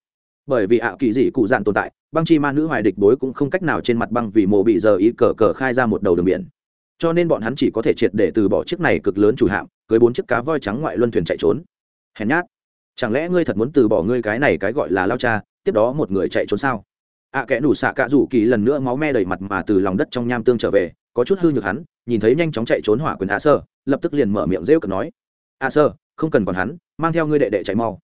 Bởi vì ạ kỳ dị cụ dạn tồn tại, băng chi ma nữ hoài địch bối cũng không cách nào trên mặt băng vì mộ bị giờ ý cờ cờ khai ra một đầu đường biển cho nên bọn hắn chỉ có thể triệt để từ bỏ chiếc này cực lớn chủ hạm, cưới bốn chiếc cá voi trắng ngoại luân thuyền chạy trốn. Hèn nhát. Chẳng lẽ ngươi thật muốn từ bỏ ngươi cái này cái gọi là lao cha, tiếp đó một người chạy trốn sao? Ạ kẻ đủ xạ cạ rủ kỳ lần nữa máu me đầy mặt mà từ lòng đất trong nham tương trở về, có chút hư nhược hắn, nhìn thấy nhanh chóng chạy trốn hỏa quyền ạ sơ, lập tức liền mở miệng rêu cực nói. Ạ sơ, không cần còn hắn, mang theo ngươi đệ đệ chạy mau.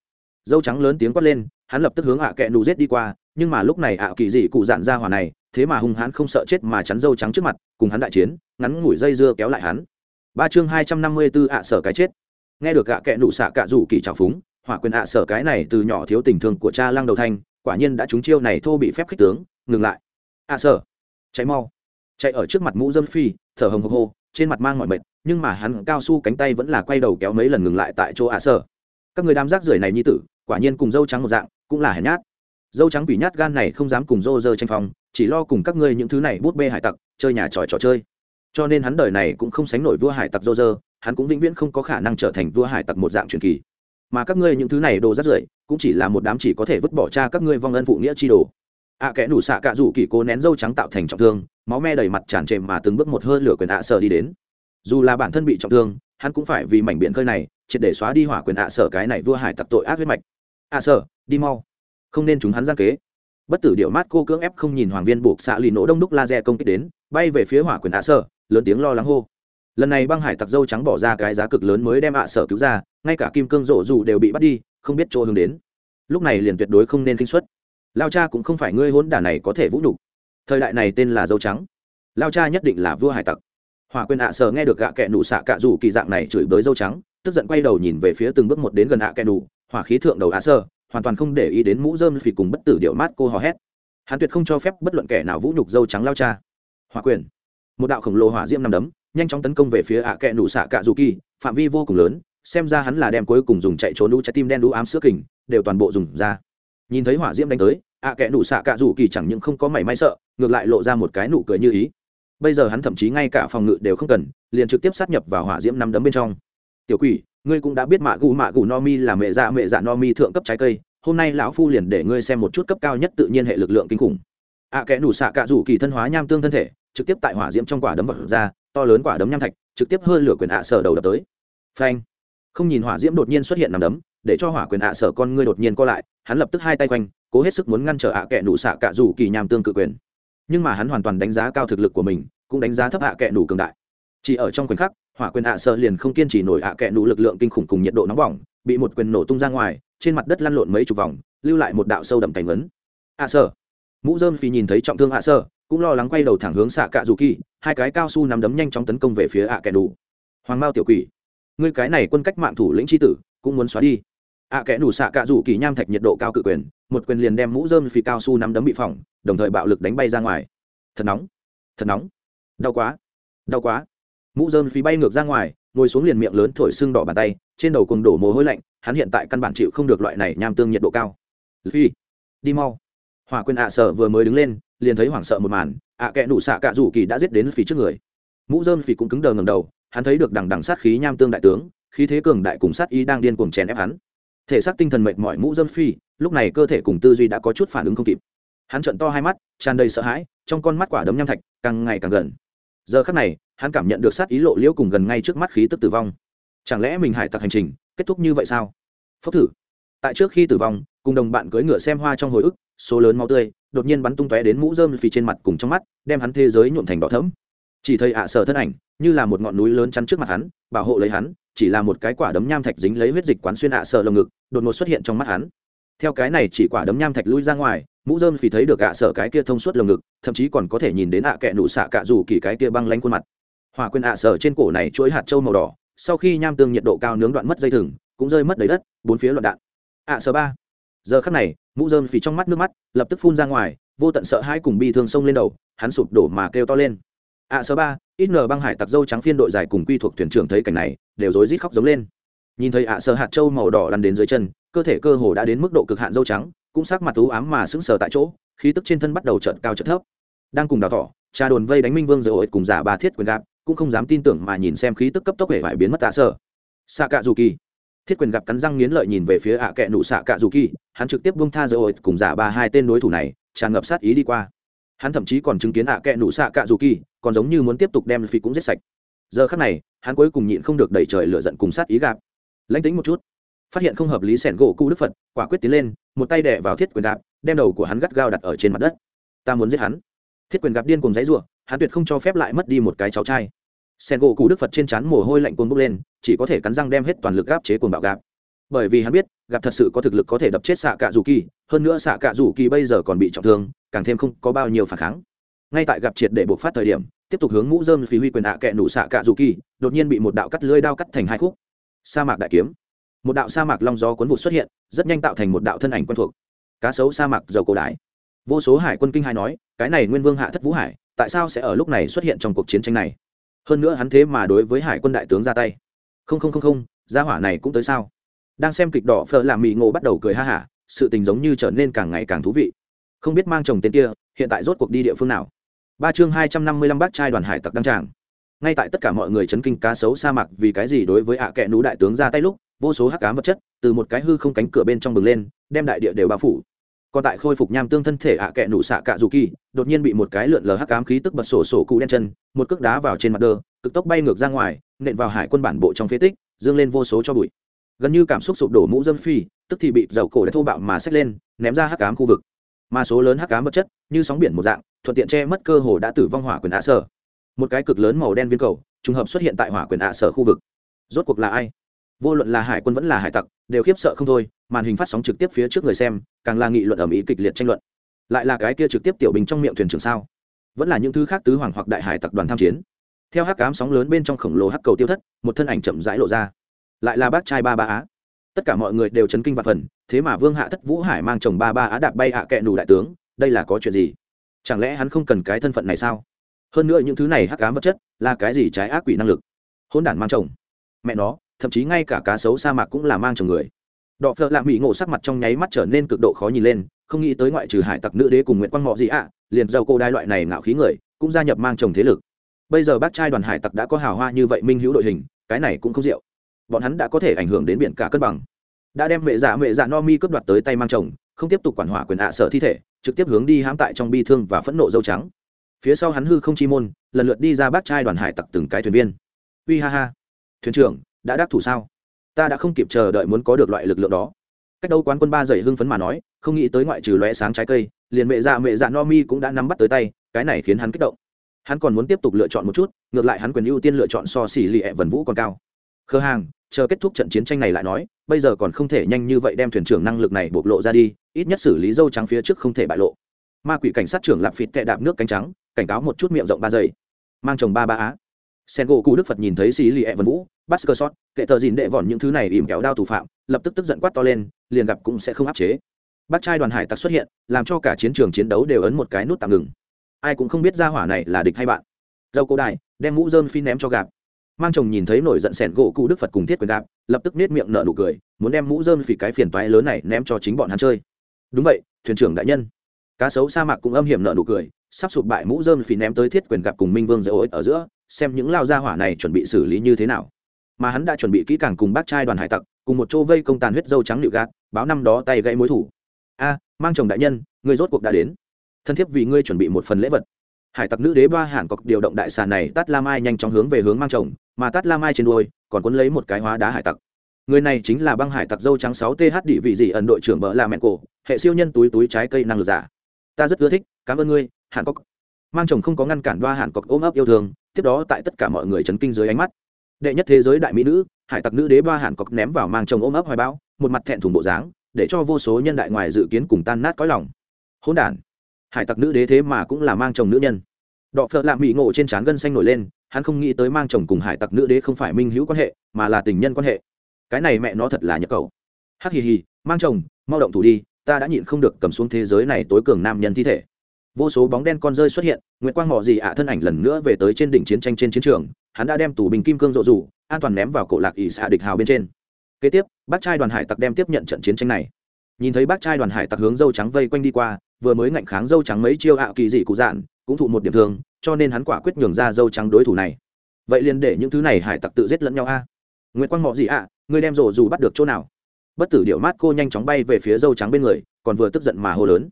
Dâu trắng lớn tiếng quát lên, hắn lập tức hướng ạ kẹ nù rết đi qua nhưng mà lúc này ạ kỳ dị cụ dạn ra hỏa này, thế mà hung hãn không sợ chết mà chắn dâu trắng trước mặt, cùng hắn đại chiến, ngắn ngủi dây dưa kéo lại hắn. Ba chương hai trăm năm mươi b ố ạ sở cái chết. Nghe được gạ kẹ nụ xạ cạ rủ kỳ trào phúng, hỏa quyền ạ sở cái này từ nhỏ thiếu tình thương của cha lăng đầu thanh, quả nhiên đã trúng chiêu này thô bị phép khích tướng, ngừng lại. Ạ sở cháy mau. Chạy ở trước mặt mũ dâm phi, thở hồng hộc hồ trên mặt mang mọi mệt, nhưng mà hắn cao su cánh tay vẫn là quay đầu kéo mấy lần ngừng lại tại chỗ ạ sở. Các người đám rác rưởi này như tử, quả nhiên cùng dâu trắng một dạng, cũng là hèn nhát dâu trắng quỷ nhát gan này không dám cùng rô rơ tranh phong, chỉ lo cùng các ngươi những thứ này bút bê hải tặc, chơi nhà tròi trò chơi. Cho nên hắn đời này cũng không sánh nổi vua hải tặc rô rơ, hắn cũng vĩnh viễn không có khả năng trở thành vua hải tặc một dạng truyền kỳ. Mà các ngươi những thứ này đồ rắt rưởi, cũng chỉ là một đám chỉ có thể vứt bỏ cha các ngươi vong ân phụ nghĩa chi đồ. Ạ kẽ nủ xạ cạ rủ kỳ cố nén dâu trắng tạo thành trọng thương, máu me đầy mặt tràn trề mà từng bước một hơi lửa quyền ạ sợ đi đến. Dù là bản thân bị trọng thương, hắn cũng phải vì mảnh biển khơi này, triệt để xóa đi hỏa quyền ạ sở cái này vua hải tặc tội ác huyết mạch. Ạ sở, đi mau không nên chúng hắn gian kế. Bất tử điệu mát cô cưỡng ép không nhìn hoàng viên buộc xạ lì nổ đông đúc laser công kích đến, bay về phía hỏa quyền ạ sở, lớn tiếng lo lắng hô. Lần này băng hải tặc dâu trắng bỏ ra cái giá cực lớn mới đem ạ sở cứu ra, ngay cả kim cương rộ dù đều bị bắt đi, không biết chỗ hướng đến. Lúc này liền tuyệt đối không nên kinh xuất lao cha cũng không phải ngươi hỗn đả này có thể vũ nhục. Thời đại này tên là dâu trắng. Lao cha nhất định là vua hải tặc. Hỏa quyền ạ sở nghe được gạ kẹ nụ xạ cạ rủ kỳ dạng này chửi bới dâu trắng, tức giận quay đầu nhìn về phía từng bước một đến gần ạ kẹ nụ hỏa khí thượng đầu ạ sở hoàn toàn không để ý đến mũ dơm phì cùng bất tử điệu mát cô hò hét. Hắn tuyệt không cho phép bất luận kẻ nào vũ nhục dâu trắng lao cha. Hòa quyền. Một đạo khổng lồ hỏa diễm nằm đấm, nhanh chóng tấn công về phía ạ kẹ nụ xạ cạ rủ kỳ, phạm vi vô cùng lớn, xem ra hắn là đem cuối cùng dùng chạy trốn đu trái tim đen đũ ám sữa kình, đều toàn bộ dùng ra. Nhìn thấy hỏa diễm đánh tới, ạ kẹ nụ xạ cạ rủ kỳ chẳng những không có mảy may sợ, ngược lại lộ ra một cái nụ cười như ý. Bây giờ hắn thậm chí ngay cả phòng ngự đều không cần, liền trực tiếp sát nhập vào hỏa diễm năm đấm bên trong. Tiểu quỷ ngươi cũng đã biết mạ gù mạ gù no mi là mẹ dạ mẹ dạ no mi thượng cấp trái cây, hôm nay lão phu liền để ngươi xem một chút cấp cao nhất tự nhiên hệ lực lượng kinh khủng. À, ạ kẽ nủ xạ cạ rủ kỳ thân hóa nham tương thân thể, trực tiếp tại hỏa diễm trong quả đấm vật ra, to lớn quả đấm nham thạch, trực tiếp hơi lửa quyền ạ sở đầu đập tới. Phanh. Không nhìn hỏa diễm đột nhiên xuất hiện nằm đấm, để cho hỏa quyền ạ sở con ngươi đột nhiên co lại, hắn lập tức hai tay quanh, cố hết sức muốn ngăn trở ạ kẽ nủ xạ cạ rủ kỳ nham tương cự quyền. Nhưng mà hắn hoàn toàn đánh giá cao thực lực của mình, cũng đánh giá thấp hạ kẹ nủ cường đại. Chỉ ở trong khoảnh khắc hỏa quyền ạ sợ liền không kiên trì nổi hạ kẹ nụ lực lượng kinh khủng cùng nhiệt độ nóng bỏng, bị một quyền nổ tung ra ngoài, trên mặt đất lăn lộn mấy chục vòng, lưu lại một đạo sâu đậm cảnh vấn ạ sợ. Mũ dơm phi nhìn thấy trọng thương ạ sợ, cũng lo lắng quay đầu thẳng hướng xạ cạ dù kỳ, hai cái cao su nắm đấm nhanh chóng tấn công về phía ạ kẹ nụ. Hoàng mao tiểu quỷ, ngươi cái này quân cách mạng thủ lĩnh tri tử, cũng muốn xóa đi. Ạ kẽ đủ xạ cạ rủ kỳ nham thạch nhiệt độ cao cự quyền, một quyền liền đem mũ dơm phi cao su nắm đấm bị phỏng, đồng thời bạo lực đánh bay ra ngoài. Thật nóng. Thật nóng. Đau quá. Đau quá mũ dơm phi bay ngược ra ngoài, ngồi xuống liền miệng lớn thổi sưng đỏ bàn tay, trên đầu cùng đổ mồ hôi lạnh, hắn hiện tại căn bản chịu không được loại này nham tương nhiệt độ cao. Phi, đi mau. Hòa quyền ạ sợ vừa mới đứng lên, liền thấy hoảng sợ một màn, ạ kẽ đủ xạ cạ rủ kỳ đã giết đến phía trước người. Mũ dơm phi cũng cứng đờ ngầm đầu, hắn thấy được đằng đằng sát khí nham tương đại tướng, khí thế cường đại cùng sát ý đang điên cuồng chèn ép hắn. Thể xác tinh thần mệt mỏi mũ dâm phi lúc này cơ thể cùng tư duy đã có chút phản ứng không kịp. Hắn trận to hai mắt, tràn đầy sợ hãi, trong con mắt quả đấm nham thạch càng ngày càng gần. Giờ khắc này hắn cảm nhận được sát ý lộ liễu cùng gần ngay trước mắt khí tức tử vong. Chẳng lẽ mình hải tặc hành trình kết thúc như vậy sao? Phốc thử. Tại trước khi tử vong, cùng đồng bạn cưỡi ngựa xem hoa trong hồi ức, số lớn máu tươi đột nhiên bắn tung tóe đến mũ rơm phì trên mặt cùng trong mắt, đem hắn thế giới nhuộm thành đỏ thẫm. Chỉ thấy ạ à sở thân ảnh, như là một ngọn núi lớn chắn trước mặt hắn, bảo hộ lấy hắn, chỉ là một cái quả đấm nham thạch dính lấy huyết dịch quán xuyên ạ à sợ lồng ngực, đột ngột xuất hiện trong mắt hắn. Theo cái này chỉ quả đấm nham thạch lui ra ngoài, mũ rơm phì thấy được ạ à sợ cái kia thông suốt lồng ngực, thậm chí còn có thể nhìn đến ạ kẹ nụ xạ cạ dù kỳ cái kia băng lanh khuôn mặt hòa Quyền ạ sở trên cổ này chuỗi hạt trâu màu đỏ, sau khi nham tương nhiệt độ cao nướng đoạn mất dây thừng, cũng rơi mất đầy đất, bốn phía loạn đạn. Ạ sở ba. Giờ khắc này, mũ dơm phì trong mắt nước mắt, lập tức phun ra ngoài, vô tận sợ hãi cùng bi thương sông lên đầu, hắn sụp đổ mà kêu to lên. Ạ sở ba, ít ngờ băng hải tặc dâu trắng phiên đội dài cùng quy thuộc thuyền trưởng thấy cảnh này, đều rối rít khóc giống lên. Nhìn thấy ạ sở hạt trâu màu đỏ lăn đến dưới chân, cơ thể cơ hồ đã đến mức độ cực hạn dâu trắng, cũng sắc mặt tú ám mà sững sờ tại chỗ, khí tức trên thân bắt đầu chợt cao chợt thấp. Đang cùng đào thỏ, cha đồn vây đánh minh vương rồi cùng giả bà thiết quyền gạp cũng không dám tin tưởng mà nhìn xem khí tức cấp tốc hệ vải biến mất tạ sợ xạ cạ dù kỳ thiết quyền gặp cắn răng nghiến lợi nhìn về phía ạ kẹ nụ xạ cạ dù kỳ hắn trực tiếp bông tha rồi cùng giả ba hai tên đối thủ này, tràn ngập sát ý đi qua. Hắn thậm chí còn chứng kiến ạ kẹ nụ xạ cạ dù kỳ còn giống như muốn tiếp tục đem phi cũng giết sạch. Giờ khắc này, hắn cuối cùng nhịn không được đẩy trời lửa giận cùng sát ý gạp lãnh tính một chút. Phát hiện không hợp lý sẻn gỗ cụ đức phật, quả quyết tiến lên, một tay đẻ vào thiết quyền đạp, đem đầu của hắn gắt gao đặt ở trên mặt đất. Ta muốn giết hắn. Thiết quyền gặp điên cùng giấy ruộng hắn tuyệt không cho phép lại mất đi một cái cháu trai. Sen gỗ cụ đức phật trên trán mồ hôi lạnh cuồng bốc lên, chỉ có thể cắn răng đem hết toàn lực gáp chế cuồng bạo gạp bởi vì hắn biết gặp thật sự có thực lực có thể đập chết xạ cạ dù kỳ, hơn nữa xạ cạ dù kỳ bây giờ còn bị trọng thương, càng thêm không có bao nhiêu phản kháng. Ngay tại gặp triệt để buộc phát thời điểm, tiếp tục hướng mũ dơm phí huy quyền ạ kẹ nủ xạ cạ dù kỳ, đột nhiên bị một đạo cắt lưới đao cắt thành hai khúc. Sa mạc đại kiếm. Một đạo sa mạc long gió cuốn vụt xuất hiện, rất nhanh tạo thành một đạo thân ảnh quen thuộc. Cá sấu sa mạc dầu cổ đái vô số hải quân kinh hai nói, cái này nguyên vương hạ thất vũ hải tại sao sẽ ở lúc này xuất hiện trong cuộc chiến tranh này? Hơn nữa hắn thế mà đối với hải quân đại tướng ra tay. Không không không không, gia hỏa này cũng tới sao? Đang xem kịch đỏ phở làm mị ngộ bắt đầu cười ha hả, sự tình giống như trở nên càng ngày càng thú vị. Không biết mang chồng tên kia, hiện tại rốt cuộc đi địa phương nào? Ba chương hai trăm năm mươi lăm bác trai đoàn hải tặc đăng tràng. Ngay tại tất cả mọi người chấn kinh cá sấu sa mạc vì cái gì đối với ạ à kẹ nú đại tướng ra tay lúc, vô số hắc cám vật chất từ một cái hư không cánh cửa bên trong bừng lên, đem đại địa đều bao phủ còn tại khôi phục nham tương thân thể ạ à kẹ nụ xạ cạ dù kỳ, đột nhiên bị một cái lượn lờ hắc ám khí tức bật sổ sổ cụ đen chân, một cước đá vào trên mặt đơ, cực tốc bay ngược ra ngoài, nện vào hải quân bản bộ trong phế tích, dương lên vô số cho bụi. Gần như cảm xúc sụp đổ mũ dâm phi, tức thì bị dầu cổ đã thô bạo mà xách lên, ném ra hắc ám khu vực. Mà số lớn hắc ám vật chất, như sóng biển một dạng, thuận tiện che mất cơ hồ đã tử vong hỏa quyền ạ sở. Một cái cực lớn màu đen viên cầu, trùng hợp xuất hiện tại hỏa quyền ạ sở khu vực. Rốt cuộc là ai? Vô luận là hải quân vẫn là hải tặc, đều khiếp sợ không thôi, màn hình phát sóng trực tiếp phía trước người xem càng là nghị luận ở mỹ kịch liệt tranh luận. Lại là cái kia trực tiếp tiểu bình trong miệng thuyền trưởng sao? Vẫn là những thứ khác tứ hoàng hoặc đại hải tặc đoàn tham chiến. Theo hắc cám sóng lớn bên trong khổng lồ hắc cầu tiêu thất, một thân ảnh chậm rãi lộ ra. Lại là bác trai ba ba á. Tất cả mọi người đều chấn kinh và phần, thế mà vương hạ thất vũ hải mang chồng ba ba á đạp bay hạ kẹ nù đại tướng, đây là có chuyện gì? Chẳng lẽ hắn không cần cái thân phận này sao? Hơn nữa những thứ này hắc cám vật chất, là cái gì trái ác quỷ năng lực? Hôn đản mang chồng. Mẹ nó, thậm chí ngay cả cá sấu sa mạc cũng là mang chồng người đọ phợ lạ mỹ ngộ sắc mặt trong nháy mắt trở nên cực độ khó nhìn lên, không nghĩ tới ngoại trừ hải tặc nữ đế cùng nguyễn quang mọ gì ạ, liền dâu cô đai loại này ngạo khí người, cũng gia nhập mang chồng thế lực. Bây giờ bác trai đoàn hải tặc đã có hào hoa như vậy minh hữu đội hình, cái này cũng không rượu. Bọn hắn đã có thể ảnh hưởng đến biển cả cân bằng. Đã đem mẹ dạ mẹ dạ no mi cướp đoạt tới tay mang chồng, không tiếp tục quản hỏa quyền ạ sở thi thể, trực tiếp hướng đi hãm tại trong bi thương và phẫn nộ dâu trắng. Phía sau hắn hư không chi môn, lần lượt đi ra bác trai đoàn hải tặc từng cái thuyền viên. Uy ha ha. Thuyền trưởng, đã đắc thủ sao? Ta đã không kịp chờ đợi muốn có được loại lực lượng đó. Cách đâu quán quân ba dày hưng phấn mà nói, không nghĩ tới ngoại trừ lóe sáng trái cây, liền mẹ dạ mẹ dạ no mi cũng đã nắm bắt tới tay, cái này khiến hắn kích động. Hắn còn muốn tiếp tục lựa chọn một chút, ngược lại hắn quyền ưu tiên lựa chọn so xỉ lì ẹ vần vũ còn cao. Khờ hàng, chờ kết thúc trận chiến tranh này lại nói, bây giờ còn không thể nhanh như vậy đem thuyền trưởng năng lực này bộc lộ ra đi, ít nhất xử lý dâu trắng phía trước không thể bại lộ. Ma quỷ cảnh sát trưởng lạp phịt tệ đạp nước cánh trắng, cảnh cáo một chút miệng rộng ba giây mang chồng ba ba á. Sen gỗ cụ đức phật nhìn thấy xì lì ẹ vần vũ basker cơ kệ tờ dìn đệ vòn những thứ này ìm kéo đao thủ phạm, lập tức tức giận quát to lên, liền gặp cũng sẽ không áp chế. Bác trai đoàn hải tặc xuất hiện, làm cho cả chiến trường chiến đấu đều ấn một cái nút tạm ngừng. Ai cũng không biết ra hỏa này là địch hay bạn. Dâu cổ đại đem mũ dơm phi ném cho gạp. Mang chồng nhìn thấy nổi giận sẻn gỗ cụ đức phật cùng thiết quyền đạp lập tức nết miệng nở nụ cười, muốn đem mũ dơm phì cái phiền toái lớn này ném cho chính bọn hắn chơi. Đúng vậy, thuyền trưởng đại nhân. Cá sấu sa mạc cũng âm hiểm nở nụ cười, sắp sụp bại mũ dơm phì ném tới thiết quyền gặp cùng minh vương dễ ối ở giữa, xem những lao gia hỏa này chuẩn bị xử lý như thế nào mà hắn đã chuẩn bị kỹ càng cùng bác trai đoàn hải tặc, cùng một chỗ vây công tàn huyết dâu trắng nịu gạt, báo năm đó tay gãy mối thủ. A, mang chồng đại nhân, người rốt cuộc đã đến. Thân thiết vì ngươi chuẩn bị một phần lễ vật. Hải tặc nữ đế ba hàn cọc điều động đại sàn này tát la mai nhanh chóng hướng về hướng mang chồng, mà tát la mai trên đuôi còn cuốn lấy một cái hóa đá hải tặc. Người này chính là băng hải tặc dâu trắng sáu th địa vị dị ẩn đội trưởng bợ là mẹ cổ, hệ siêu nhân túi túi trái cây năng lực giả. Ta rất ưa thích, cảm ơn ngươi, hàn cọc. Mang chồng không có ngăn cản đoa hàn cọc ôm ấp yêu thương, tiếp đó tại tất cả mọi người chấn kinh dưới ánh mắt đệ nhất thế giới đại mỹ nữ, hải tặc nữ đế ba hàn cọc ném vào mang chồng ôm ấp hoài bão, một mặt thẹn thùng bộ dáng, để cho vô số nhân đại ngoài dự kiến cùng tan nát cõi lòng. Hỗn đản. Hải tặc nữ đế thế mà cũng là mang chồng nữ nhân. Đọ phợ lạ mỹ ngộ trên trán gân xanh nổi lên, hắn không nghĩ tới mang chồng cùng hải tặc nữ đế không phải minh hữu quan hệ, mà là tình nhân quan hệ. Cái này mẹ nó thật là nhập cầu. Hắc hì hì, mang chồng, mau động thủ đi, ta đã nhịn không được cầm xuống thế giới này tối cường nam nhân thi thể. Vô số bóng đen con rơi xuất hiện nguyễn quang mò gì ạ thân ảnh lần nữa về tới trên đỉnh chiến tranh trên chiến trường hắn đã đem tù bình kim cương rộ rủ, an toàn ném vào cổ lạc ỷ xạ địch hào bên trên. Kế tiếp, bác trai đoàn hải tặc đem tiếp nhận trận chiến tranh này. Nhìn thấy bác trai đoàn hải tặc hướng dâu trắng vây quanh đi qua, vừa mới ngạnh kháng dâu trắng mấy chiêu ạo kỳ dị cụ dạn, cũng thụ một điểm thương, cho nên hắn quả quyết nhường ra dâu trắng đối thủ này. Vậy liền để những thứ này hải tặc tự giết lẫn nhau a. À? nguyễn quang mọ gì ạ, ngươi đem rổ dù bắt được chỗ nào? Bất tử điệu mát cô nhanh chóng bay về phía dâu trắng bên người, còn vừa tức giận mà hô lớn.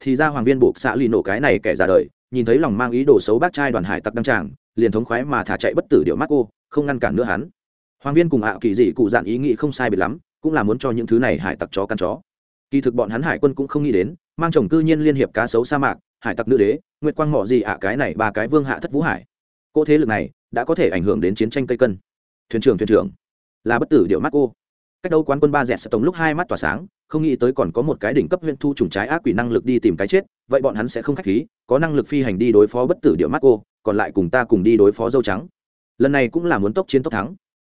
Thì ra hoàng viên buộc xạ lì nổ cái này kẻ ra đời, nhìn thấy lòng mang ý đồ xấu bác trai đoàn hải tặc đăng tràng liền thống khoái mà thả chạy bất tử điệu marco cô, không ngăn cản nữa hắn. Hoàng viên cùng ạ kỳ dị cụ dạn ý nghĩ không sai biệt lắm, cũng là muốn cho những thứ này hải tặc chó căn chó. Kỳ thực bọn hắn hải quân cũng không nghĩ đến, mang chồng cư nhiên liên hiệp cá sấu sa mạc, hải tặc nữ đế, nguyệt quang mỏ gì ạ, cái này ba cái vương hạ thất vũ hải. Cô thế lực này đã có thể ảnh hưởng đến chiến tranh cây cân. Thuyền trưởng thuyền trưởng. Là bất tử điệu mắt cô. Cách đâu quán quân ba dẹt sẽ tổng lúc hai mắt tỏa sáng, không nghĩ tới còn có một cái đỉnh cấp huyện thu trùng trái ác quỷ năng lực đi tìm cái chết, vậy bọn hắn sẽ không khách khí, có năng lực phi hành đi đối phó bất tử điệu mắt cô còn lại cùng ta cùng đi đối phó dâu trắng. Lần này cũng là muốn tốc chiến tốc thắng.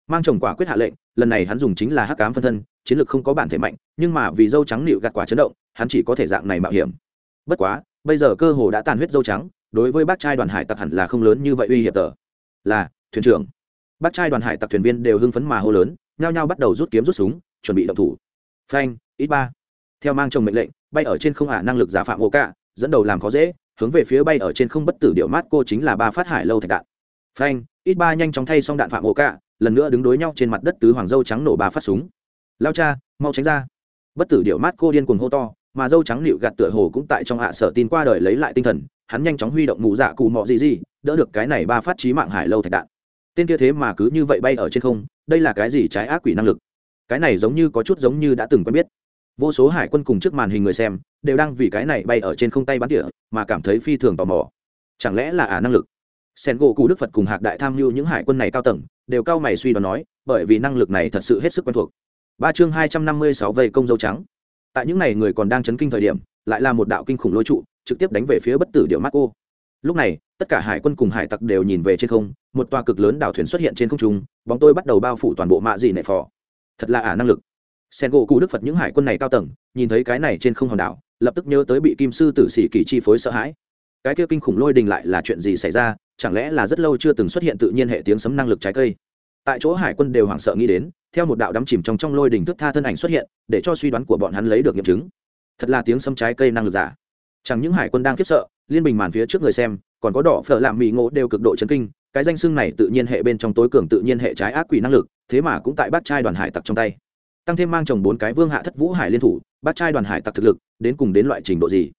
Mang chồng quả quyết hạ lệnh, lần này hắn dùng chính là hắc cám phân thân, chiến lược không có bản thể mạnh, nhưng mà vì dâu trắng nịu gạt quả chấn động, hắn chỉ có thể dạng này mạo hiểm. Bất quá, bây giờ cơ hồ đã tàn huyết dâu trắng, đối với bác trai đoàn hải tặc hẳn là không lớn như vậy uy hiểm tờ. Là, thuyền trưởng. Bác trai đoàn hải tặc thuyền viên đều hưng phấn mà hô lớn, nhao nhao bắt đầu rút kiếm rút súng, chuẩn bị động thủ. Phanh, ít ba. Theo mang chồng mệnh lệnh, bay ở trên không hạ năng lực giả phạm ô cả dẫn đầu làm khó dễ hướng về phía bay ở trên không bất tử điệu mát cô chính là ba phát hải lâu thạch đạn. Phanh, ít ba nhanh chóng thay xong đạn phạm ổ cả, lần nữa đứng đối nhau trên mặt đất tứ hoàng dâu trắng nổ ba phát súng. Lao cha, mau tránh ra. Bất tử điệu mát cô điên cuồng hô to, mà dâu trắng nịu gạt tựa hồ cũng tại trong hạ sở tin qua đời lấy lại tinh thần, hắn nhanh chóng huy động mù dạ cù mọ gì gì đỡ được cái này ba phát chí mạng hải lâu thạch đạn. Tên kia thế mà cứ như vậy bay ở trên không, đây là cái gì trái ác quỷ năng lực? Cái này giống như có chút giống như đã từng quen biết vô số hải quân cùng trước màn hình người xem đều đang vì cái này bay ở trên không tay bắn tỉa, mà cảm thấy phi thường tò mò. Chẳng lẽ là ả năng lực? Sen gỗ cụ đức phật cùng hạc đại tham mưu những hải quân này cao tầng đều cao mày suy đoán nói, bởi vì năng lực này thật sự hết sức quen thuộc. Ba chương hai trăm năm mươi sáu vây công dâu trắng. Tại những ngày người còn đang chấn kinh thời điểm, lại là một đạo kinh khủng lôi trụ, trực tiếp đánh về phía bất tử điệu mắt cô lúc này, tất cả hải quân cùng hải tặc đều nhìn về trên không, một toa cực lớn đảo thuyền xuất hiện trên không trung, bóng tôi bắt đầu bao phủ toàn bộ mạ dị nệ phò. Thật là ả năng lực sen gỗ cụ đức phật những hải quân này cao tầng, nhìn thấy cái này trên không hòn đảo, lập tức nhớ tới bị kim sư tử sĩ kỳ chi phối sợ hãi. Cái kia kinh khủng lôi đình lại là chuyện gì xảy ra, chẳng lẽ là rất lâu chưa từng xuất hiện tự nhiên hệ tiếng sấm năng lực trái cây? Tại chỗ hải quân đều hoảng sợ nghĩ đến, theo một đạo đắm chìm trong trong lôi đình thức tha thân ảnh xuất hiện, để cho suy đoán của bọn hắn lấy được nghiệm chứng. Thật là tiếng sấm trái cây năng lực giả. Chẳng những hải quân đang khiếp sợ, liên bình màn phía trước người xem, còn có đỏ phở làm mỹ ngộ đều cực độ chấn kinh, cái danh xưng này tự nhiên hệ bên trong tối cường tự nhiên hệ trái ác quỷ năng lực, thế mà cũng tại bát trai đoàn hải tặc trong tay tăng thêm mang chồng bốn cái vương hạ thất vũ hải liên thủ, bát trai đoàn hải tặc thực lực, đến cùng đến loại trình độ gì?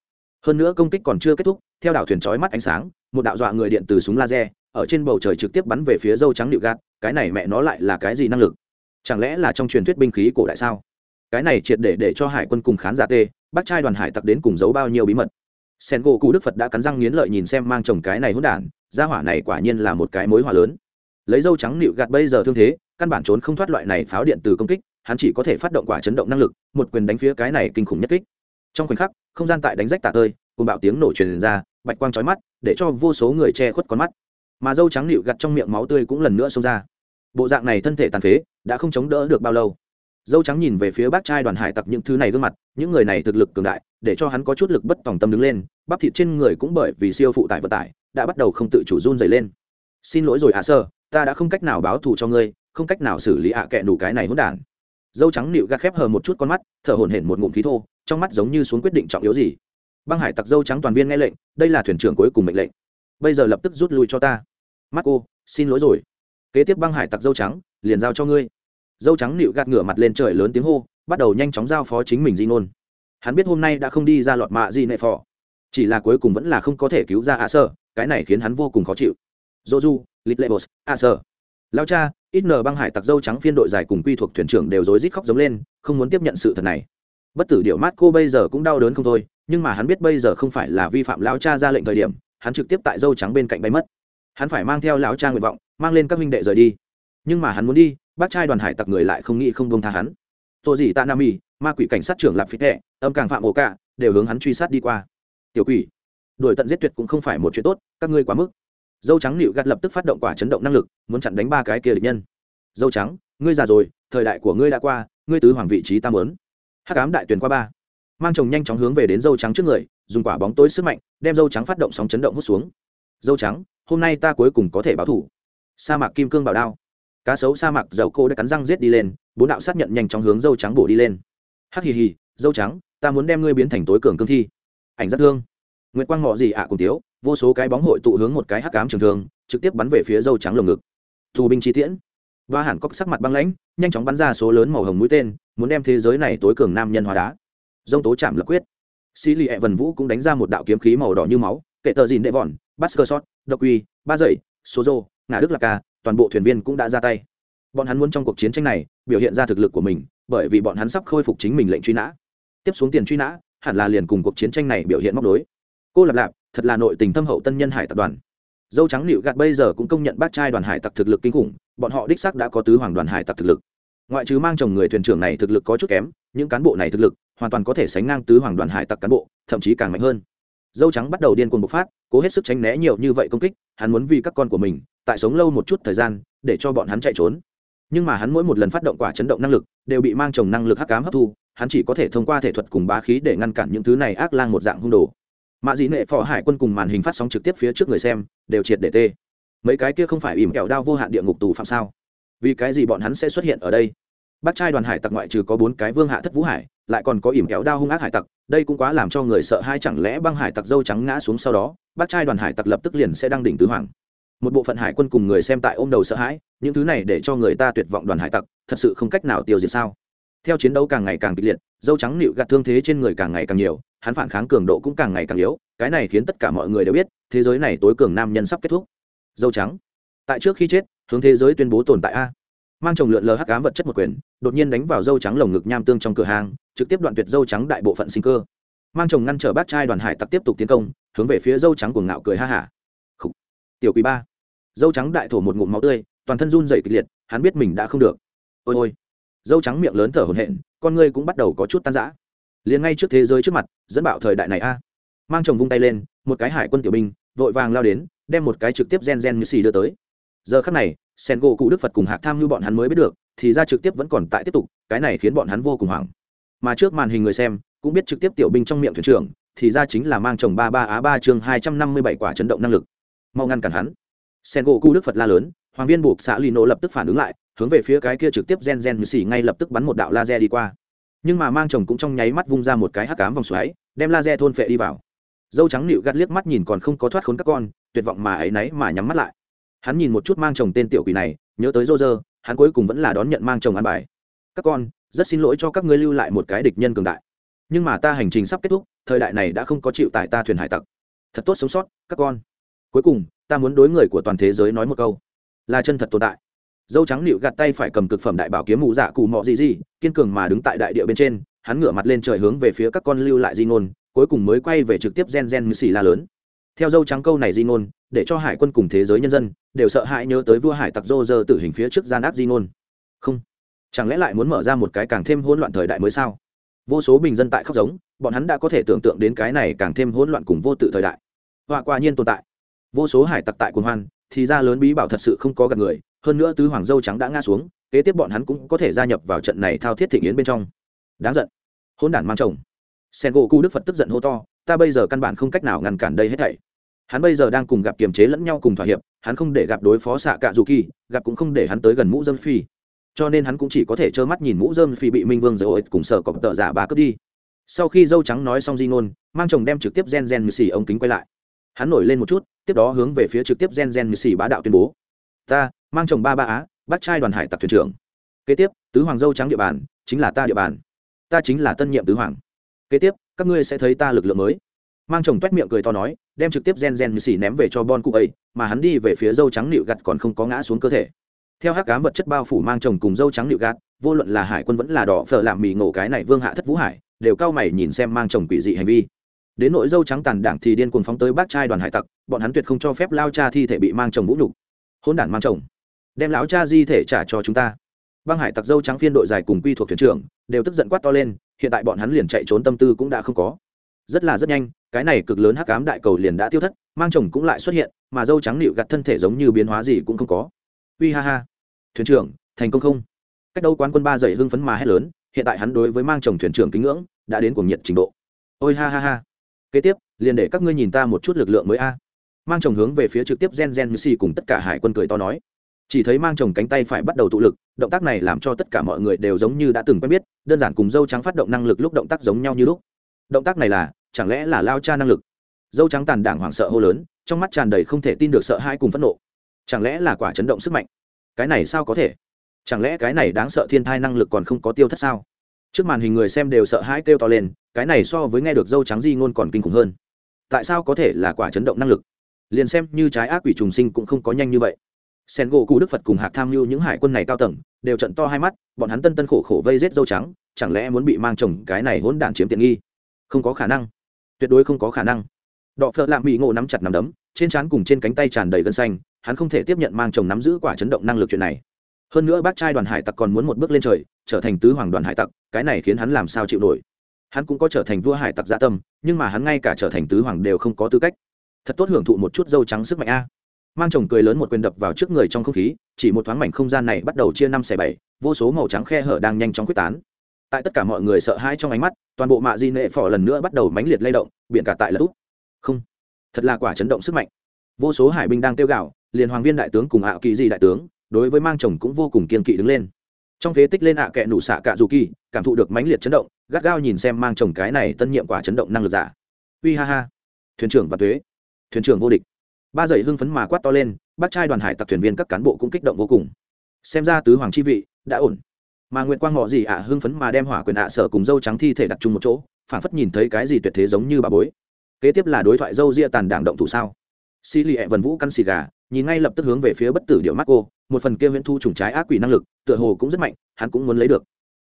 Hơn nữa công kích còn chưa kết thúc, theo đảo thuyền chói mắt ánh sáng, một đạo dọa người điện từ súng laser, ở trên bầu trời trực tiếp bắn về phía dâu trắng điệu gạt, cái này mẹ nó lại là cái gì năng lực? Chẳng lẽ là trong truyền thuyết binh khí cổ đại sao? Cái này triệt để để cho hải quân cùng khán giả tê bác trai đoàn hải tặc đến cùng giấu bao nhiêu bí mật? Sen gỗ cụ đức phật đã cắn răng nghiến lợi nhìn xem mang chồng cái này hỗn đản, gia hỏa này quả nhiên là một cái mối hỏa lớn. Lấy dâu trắng nịu gạt bây giờ thương thế, căn bản trốn không thoát loại này pháo điện từ công kích hắn chỉ có thể phát động quả chấn động năng lực, một quyền đánh phía cái này kinh khủng nhất kích. Trong khoảnh khắc, không gian tại đánh rách tả tơi, cùng bạo tiếng nổ truyền ra, bạch quang trói mắt, để cho vô số người che khuất con mắt. Mà dâu trắng nịu gặt trong miệng máu tươi cũng lần nữa xông ra. Bộ dạng này thân thể tàn phế, đã không chống đỡ được bao lâu. Dâu trắng nhìn về phía bác trai đoàn hải tặc những thứ này gương mặt, những người này thực lực cường đại, để cho hắn có chút lực bất tòng tâm đứng lên, bắp thịt trên người cũng bởi vì siêu phụ tải vận tải, đã bắt đầu không tự chủ run dày lên. Xin lỗi rồi ạ, sơ, ta đã không cách nào báo thù cho ngươi, không cách nào xử lý ạ kệ đủ cái này hỗn đản dâu trắng nịu gạt khép hờ một chút con mắt, thở hổn hển một ngụm khí thô, trong mắt giống như xuống quyết định trọng yếu gì. Băng hải tặc dâu trắng toàn viên nghe lệnh, đây là thuyền trưởng cuối cùng mệnh lệnh. Bây giờ lập tức rút lui cho ta. Marco, xin lỗi rồi. Kế tiếp băng hải tặc dâu trắng, liền giao cho ngươi. Dâu trắng nịu gạt ngửa mặt lên trời lớn tiếng hô, bắt đầu nhanh chóng giao phó chính mình di nôn hắn biết hôm nay đã không đi ra lọt mạ di nệ phò. Chỉ là cuối cùng vẫn là không có thể cứu ra ạ sơ, cái này khiến hắn vô cùng khó chịu. Dô du lit lebos ạ sơ. Lao cha ít nờ băng hải tặc dâu trắng phiên đội dài cùng quy thuộc thuyền trưởng đều rối rít khóc giống lên không muốn tiếp nhận sự thật này. Bất tử điệu mát cô bây giờ cũng đau đớn không thôi nhưng mà hắn biết bây giờ không phải là vi phạm lão cha ra lệnh thời điểm hắn trực tiếp tại dâu trắng bên cạnh bay mất. Hắn phải mang theo lão cha nguyện vọng mang lên các minh đệ rời đi. Nhưng mà hắn muốn đi bác trai đoàn hải tặc người lại không nghĩ không bông tha hắn. Tôi gì ta nam y ma quỷ cảnh sát trưởng lạp phí tệ, âm càng phạm ổ cả đều hướng hắn truy sát đi qua. Tiểu quỷ đuổi tận giết tuyệt cũng không phải một chuyện tốt các ngươi quá mức dâu trắng nịu gạt lập tức phát động quả chấn động năng lực, muốn chặn đánh ba cái kia địch nhân. Dâu trắng, ngươi già rồi, thời đại của ngươi đã qua, ngươi tứ hoàng vị trí tam lớn hắc ám đại tuyển qua ba. Mang chồng nhanh chóng hướng về đến dâu trắng trước người, dùng quả bóng tối sức mạnh, đem dâu trắng phát động sóng chấn động hút xuống. Dâu trắng, hôm nay ta cuối cùng có thể báo thủ. Sa mạc kim cương bảo đao. Cá sấu sa mạc dầu cô đã cắn răng giết đi lên, bốn đạo xác nhận nhanh chóng hướng dâu trắng bổ đi lên. Hắc hì hì, dâu trắng, ta muốn đem ngươi biến thành tối cường cương thi. Ảnh rất thương. Nguyễn quang ngọ gì ạ cùng tiếu vô số cái bóng hội tụ hướng một cái hắc cám trường thường trực tiếp bắn về phía dâu trắng lồng ngực. Thù binh chi tiễn. Và hẳn có sắc mặt băng lãnh, nhanh chóng bắn ra số lớn màu hồng mũi tên, muốn đem thế giới này tối cường nam nhân hóa đá. Dông tố chạm lập quyết. Xí lì ẹ vần vũ cũng đánh ra một đạo kiếm khí màu đỏ như máu, kệ tờ dìn đệ vòn, basker shot, độc uy, ba dậy số rô ngã đức lạc ca, toàn bộ thuyền viên cũng đã ra tay. Bọn hắn muốn trong cuộc chiến tranh này, biểu hiện ra thực lực của mình, bởi vì bọn hắn sắp khôi phục chính mình lệnh truy nã. Tiếp xuống tiền truy nã, hẳn là liền cùng cuộc chiến tranh này biểu hiện móc đối. Cô lạp lạp thật là nội tình thâm hậu tân nhân hải tập đoàn. Dâu trắng nịu gạt bây giờ cũng công nhận bác trai đoàn hải tặc thực lực kinh khủng, bọn họ đích sắc đã có tứ hoàng đoàn hải tặc thực lực. Ngoại trừ mang chồng người thuyền trưởng này thực lực có chút kém, những cán bộ này thực lực hoàn toàn có thể sánh ngang tứ hoàng đoàn hải tặc cán bộ, thậm chí càng mạnh hơn. Dâu trắng bắt đầu điên cuồng bộc phát, cố hết sức tránh né nhiều như vậy công kích, hắn muốn vì các con của mình, tại sống lâu một chút thời gian, để cho bọn hắn chạy trốn. Nhưng mà hắn mỗi một lần phát động quả chấn động năng lực, đều bị mang chồng năng lực hắc cám hấp thu, hắn chỉ có thể thông qua thể thuật cùng bá khí để ngăn cản những thứ này ác lang một dạng hung đồ mạ dị nệ phò hải quân cùng màn hình phát sóng trực tiếp phía trước người xem đều triệt để tê. Mấy cái kia không phải ỉm kẹo đao vô hạn địa ngục tù phạm sao? Vì cái gì bọn hắn sẽ xuất hiện ở đây? Bác trai đoàn hải tặc ngoại trừ có bốn cái vương hạ thất vũ hải, lại còn có ỉm kéo đao hung ác hải tặc, đây cũng quá làm cho người sợ hai chẳng lẽ băng hải tặc dâu trắng ngã xuống sau đó, bác trai đoàn hải tặc lập tức liền sẽ đăng đỉnh tứ hoàng. Một bộ phận hải quân cùng người xem tại ôm đầu sợ hãi, những thứ này để cho người ta tuyệt vọng đoàn hải tặc, thật sự không cách nào tiêu diệt sao? Theo chiến đấu càng ngày càng kịch liệt, dâu trắng nịu gạt thương thế trên người càng ngày càng nhiều hắn phản kháng cường độ cũng càng ngày càng yếu, cái này khiến tất cả mọi người đều biết, thế giới này tối cường nam nhân sắp kết thúc. Dâu trắng. Tại trước khi chết, hướng thế giới tuyên bố tồn tại a. Mang chồng lượn lờ hắc ám vật chất một quyền, đột nhiên đánh vào dâu trắng lồng ngực nham tương trong cửa hàng, trực tiếp đoạn tuyệt dâu trắng đại bộ phận sinh cơ. Mang chồng ngăn trở bác trai đoàn hải tặc tiếp tục tiến công, hướng về phía dâu trắng của ngạo cười ha hả. Tiểu quý ba. Dâu trắng đại thổ một ngụm máu tươi, toàn thân run dậy kịch liệt, hắn biết mình đã không được. Ôi ôi. Dâu trắng miệng lớn thở hổn hển, con ngươi cũng bắt đầu có chút tan rã liền ngay trước thế giới trước mặt, dẫn bạo thời đại này a. Mang chồng vung tay lên, một cái hải quân tiểu binh, vội vàng lao đến, đem một cái trực tiếp gen gen như xì đưa tới. Giờ khắc này, sen gỗ cụ đức phật cùng hạc tham như bọn hắn mới biết được, thì ra trực tiếp vẫn còn tại tiếp tục, cái này khiến bọn hắn vô cùng hoảng. Mà trước màn hình người xem, cũng biết trực tiếp tiểu binh trong miệng thuyền trưởng, thì ra chính là mang chồng ba ba á ba chương hai trăm năm mươi bảy quả chấn động năng lực. Mau ngăn cản hắn. Sen gỗ cụ đức phật la lớn, hoàng viên buộc xã lì nổ lập tức phản ứng lại, hướng về phía cái kia trực tiếp gen gen như xì ngay lập tức bắn một đạo laser đi qua nhưng mà mang chồng cũng trong nháy mắt vung ra một cái hắc cám vòng xoáy, đem laser thôn phệ đi vào. Dâu trắng nịu gắt liếc mắt nhìn còn không có thoát khốn các con, tuyệt vọng mà ấy náy mà nhắm mắt lại. Hắn nhìn một chút mang chồng tên tiểu quỷ này, nhớ tới rô rơ hắn cuối cùng vẫn là đón nhận mang chồng ăn bài. Các con, rất xin lỗi cho các ngươi lưu lại một cái địch nhân cường đại. Nhưng mà ta hành trình sắp kết thúc, thời đại này đã không có chịu tại ta thuyền hải tặc. Thật tốt sống sót, các con. Cuối cùng, ta muốn đối người của toàn thế giới nói một câu. Là chân thật tồn tại dâu trắng nịu gạt tay phải cầm cực phẩm đại bảo kiếm mụ dạ cụ mọ gì gì kiên cường mà đứng tại đại địa bên trên, hắn ngửa mặt lên trời hướng về phía các con lưu lại di ngôn, cuối cùng mới quay về trực tiếp gen gen như xì la lớn. Theo dâu trắng câu này di ngôn, để cho hải quân cùng thế giới nhân dân đều sợ hãi nhớ tới vua hải tặc dô dơ tử hình phía trước gian ác di ngôn. Không, chẳng lẽ lại muốn mở ra một cái càng thêm hỗn loạn thời đại mới sao? Vô số bình dân tại khóc giống, bọn hắn đã có thể tưởng tượng đến cái này càng thêm hỗn loạn cùng vô tự thời đại. Họa quả nhiên tồn tại. Vô số hải tặc tại quân hoan, thì ra lớn bí bảo thật sự không có gặp người hơn nữa tứ hoàng dâu trắng đã ngã xuống, kế tiếp bọn hắn cũng có thể gia nhập vào trận này thao thiết thị nghiến bên trong. Đáng giận. Hôn đản mang chồng. Sen gỗ cu đức phật tức giận hô to, ta bây giờ căn bản không cách nào ngăn cản đây hết thảy. Hắn bây giờ đang cùng gặp kiềm chế lẫn nhau cùng thỏa hiệp, hắn không để gặp đối phó xạ cạ dù kỳ, gặp cũng không để hắn tới gần mũ dâm phi. Cho nên hắn cũng chỉ có thể trơ mắt nhìn mũ dâm phi bị minh vương dầu ổi cùng sợ cọp tợ giả bà cướp đi. Sau khi dâu trắng nói xong di ngôn, mang chồng đem trực tiếp gen gen mười xì ống kính quay lại. Hắn nổi lên một chút, tiếp đó hướng về phía trực tiếp gen gen mười xì bá đạo tuyên bố. Ta mang chồng ba ba á, bắt trai đoàn hải tặc thuyền trưởng. Kế tiếp, tứ hoàng dâu trắng địa bàn, chính là ta địa bàn. Ta chính là tân nhiệm tứ hoàng. Kế tiếp, các ngươi sẽ thấy ta lực lượng mới. Mang chồng toét miệng cười to nói, đem trực tiếp gen gen như xì ném về cho bon cụ ấy, mà hắn đi về phía dâu trắng nịu gặt còn không có ngã xuống cơ thể. Theo hắc cám vật chất bao phủ mang chồng cùng dâu trắng nịu gặt vô luận là hải quân vẫn là đỏ phở làm mì ngộ cái này vương hạ thất vũ hải, đều cao mày nhìn xem mang chồng quỷ dị hành vi. Đến nỗi dâu trắng tàn đảng thì điên cuồng phóng tới bác trai đoàn hải tặc, bọn hắn tuyệt không cho phép lao cha thi thể bị mang chồng vũ nhục. Hôn đản mang chồng đem lão cha di thể trả cho chúng ta. Băng hải tặc dâu trắng phiên đội dài cùng quy thuộc thuyền trưởng đều tức giận quát to lên, hiện tại bọn hắn liền chạy trốn tâm tư cũng đã không có. Rất là rất nhanh, cái này cực lớn hắc ám đại cầu liền đã tiêu thất, mang chồng cũng lại xuất hiện, mà dâu trắng nịu gặt thân thể giống như biến hóa gì cũng không có. Uy ha ha. Thuyền trưởng, thành công không? Cách đâu quán quân ba dậy hưng phấn mà hét lớn, hiện tại hắn đối với mang chồng thuyền trưởng kính ngưỡng, đã đến cuồng nhiệt trình độ. Ôi ha ha ha. Kế tiếp, liền để các ngươi nhìn ta một chút lực lượng mới a. Mang chồng hướng về phía trực tiếp gen gen missy cùng tất cả hải quân cười to nói chỉ thấy mang chồng cánh tay phải bắt đầu tụ lực, động tác này làm cho tất cả mọi người đều giống như đã từng quen biết, đơn giản cùng dâu trắng phát động năng lực lúc động tác giống nhau như lúc. Động tác này là, chẳng lẽ là lao cha năng lực? Dâu trắng tàn đảng hoảng sợ hô lớn, trong mắt tràn đầy không thể tin được sợ hãi cùng phẫn nộ. Chẳng lẽ là quả chấn động sức mạnh? Cái này sao có thể? Chẳng lẽ cái này đáng sợ thiên thai năng lực còn không có tiêu thất sao? Trước màn hình người xem đều sợ hãi kêu to lên, cái này so với nghe được dâu trắng di ngôn còn kinh khủng hơn. Tại sao có thể là quả chấn động năng lực? Liền xem như trái ác quỷ trùng sinh cũng không có nhanh như vậy sen gỗ cụ đức phật cùng hạc tham mưu những hải quân này cao tầng, đều trận to hai mắt, bọn hắn tân tân khổ khổ vây rết dâu trắng, chẳng lẽ muốn bị mang chồng cái này hỗn đản chiếm tiện nghi? Không có khả năng. Tuyệt đối không có khả năng. Đọ phợ lạm bị ngộ nắm chặt nắm đấm, trên trán cùng trên cánh tay tràn đầy gân xanh, hắn không thể tiếp nhận mang chồng nắm giữ quả chấn động năng lực chuyện này. Hơn nữa bác trai đoàn hải tặc còn muốn một bước lên trời, trở thành tứ hoàng đoàn hải tặc, cái này khiến hắn làm sao chịu nổi? Hắn cũng có trở thành vua hải tặc dạ tâm, nhưng mà hắn ngay cả trở thành tứ hoàng đều không có tư cách. Thật tốt hưởng thụ một chút dâu trắng sức mạnh a mang chồng cười lớn một quyền đập vào trước người trong không khí, chỉ một thoáng mảnh không gian này bắt đầu chia năm xẻ bảy, vô số màu trắng khe hở đang nhanh chóng quyết tán. Tại tất cả mọi người sợ hãi trong ánh mắt, toàn bộ mạ di nệ phỏ lần nữa bắt đầu mãnh liệt lay động, biển cả tại lật úp. Không, thật là quả chấn động sức mạnh. Vô số hải binh đang tiêu gạo liền hoàng viên đại tướng cùng ạ kỳ di đại tướng, đối với mang chồng cũng vô cùng kiên kỵ đứng lên. Trong phế tích lên ạ kẹ nụ xạ cạ dù kỳ, cảm thụ được mãnh liệt chấn động, gắt gao nhìn xem mang chồng cái này tân nhiệm quả chấn động năng lực giả. Uy ha ha. Thuyền trưởng và thuế thuyền trưởng vô địch ba dậy hưng phấn mà quát to lên bắt trai đoàn hải tặc thuyền viên các cán bộ cũng kích động vô cùng. Xem ra tứ hoàng chi vị, đã ổn. Mà nguyện quang ngọ gì ạ, hưng phấn mà đem hỏa quyền ạ sở cùng dâu trắng thi thể đặt chung một chỗ phản phất nhìn thấy cái gì tuyệt thế giống như bà bối. Kế tiếp là đối thoại dâu ria tàn đảng động thủ sao? Xì lì ẹ vần vũ căn xì gà, nhìn ngay lập tức hướng về phía bất tử điệu mắt cô, một phần kia huyễn thu trùng trái ác quỷ năng lực, tựa hồ cũng rất mạnh, hắn cũng muốn lấy được.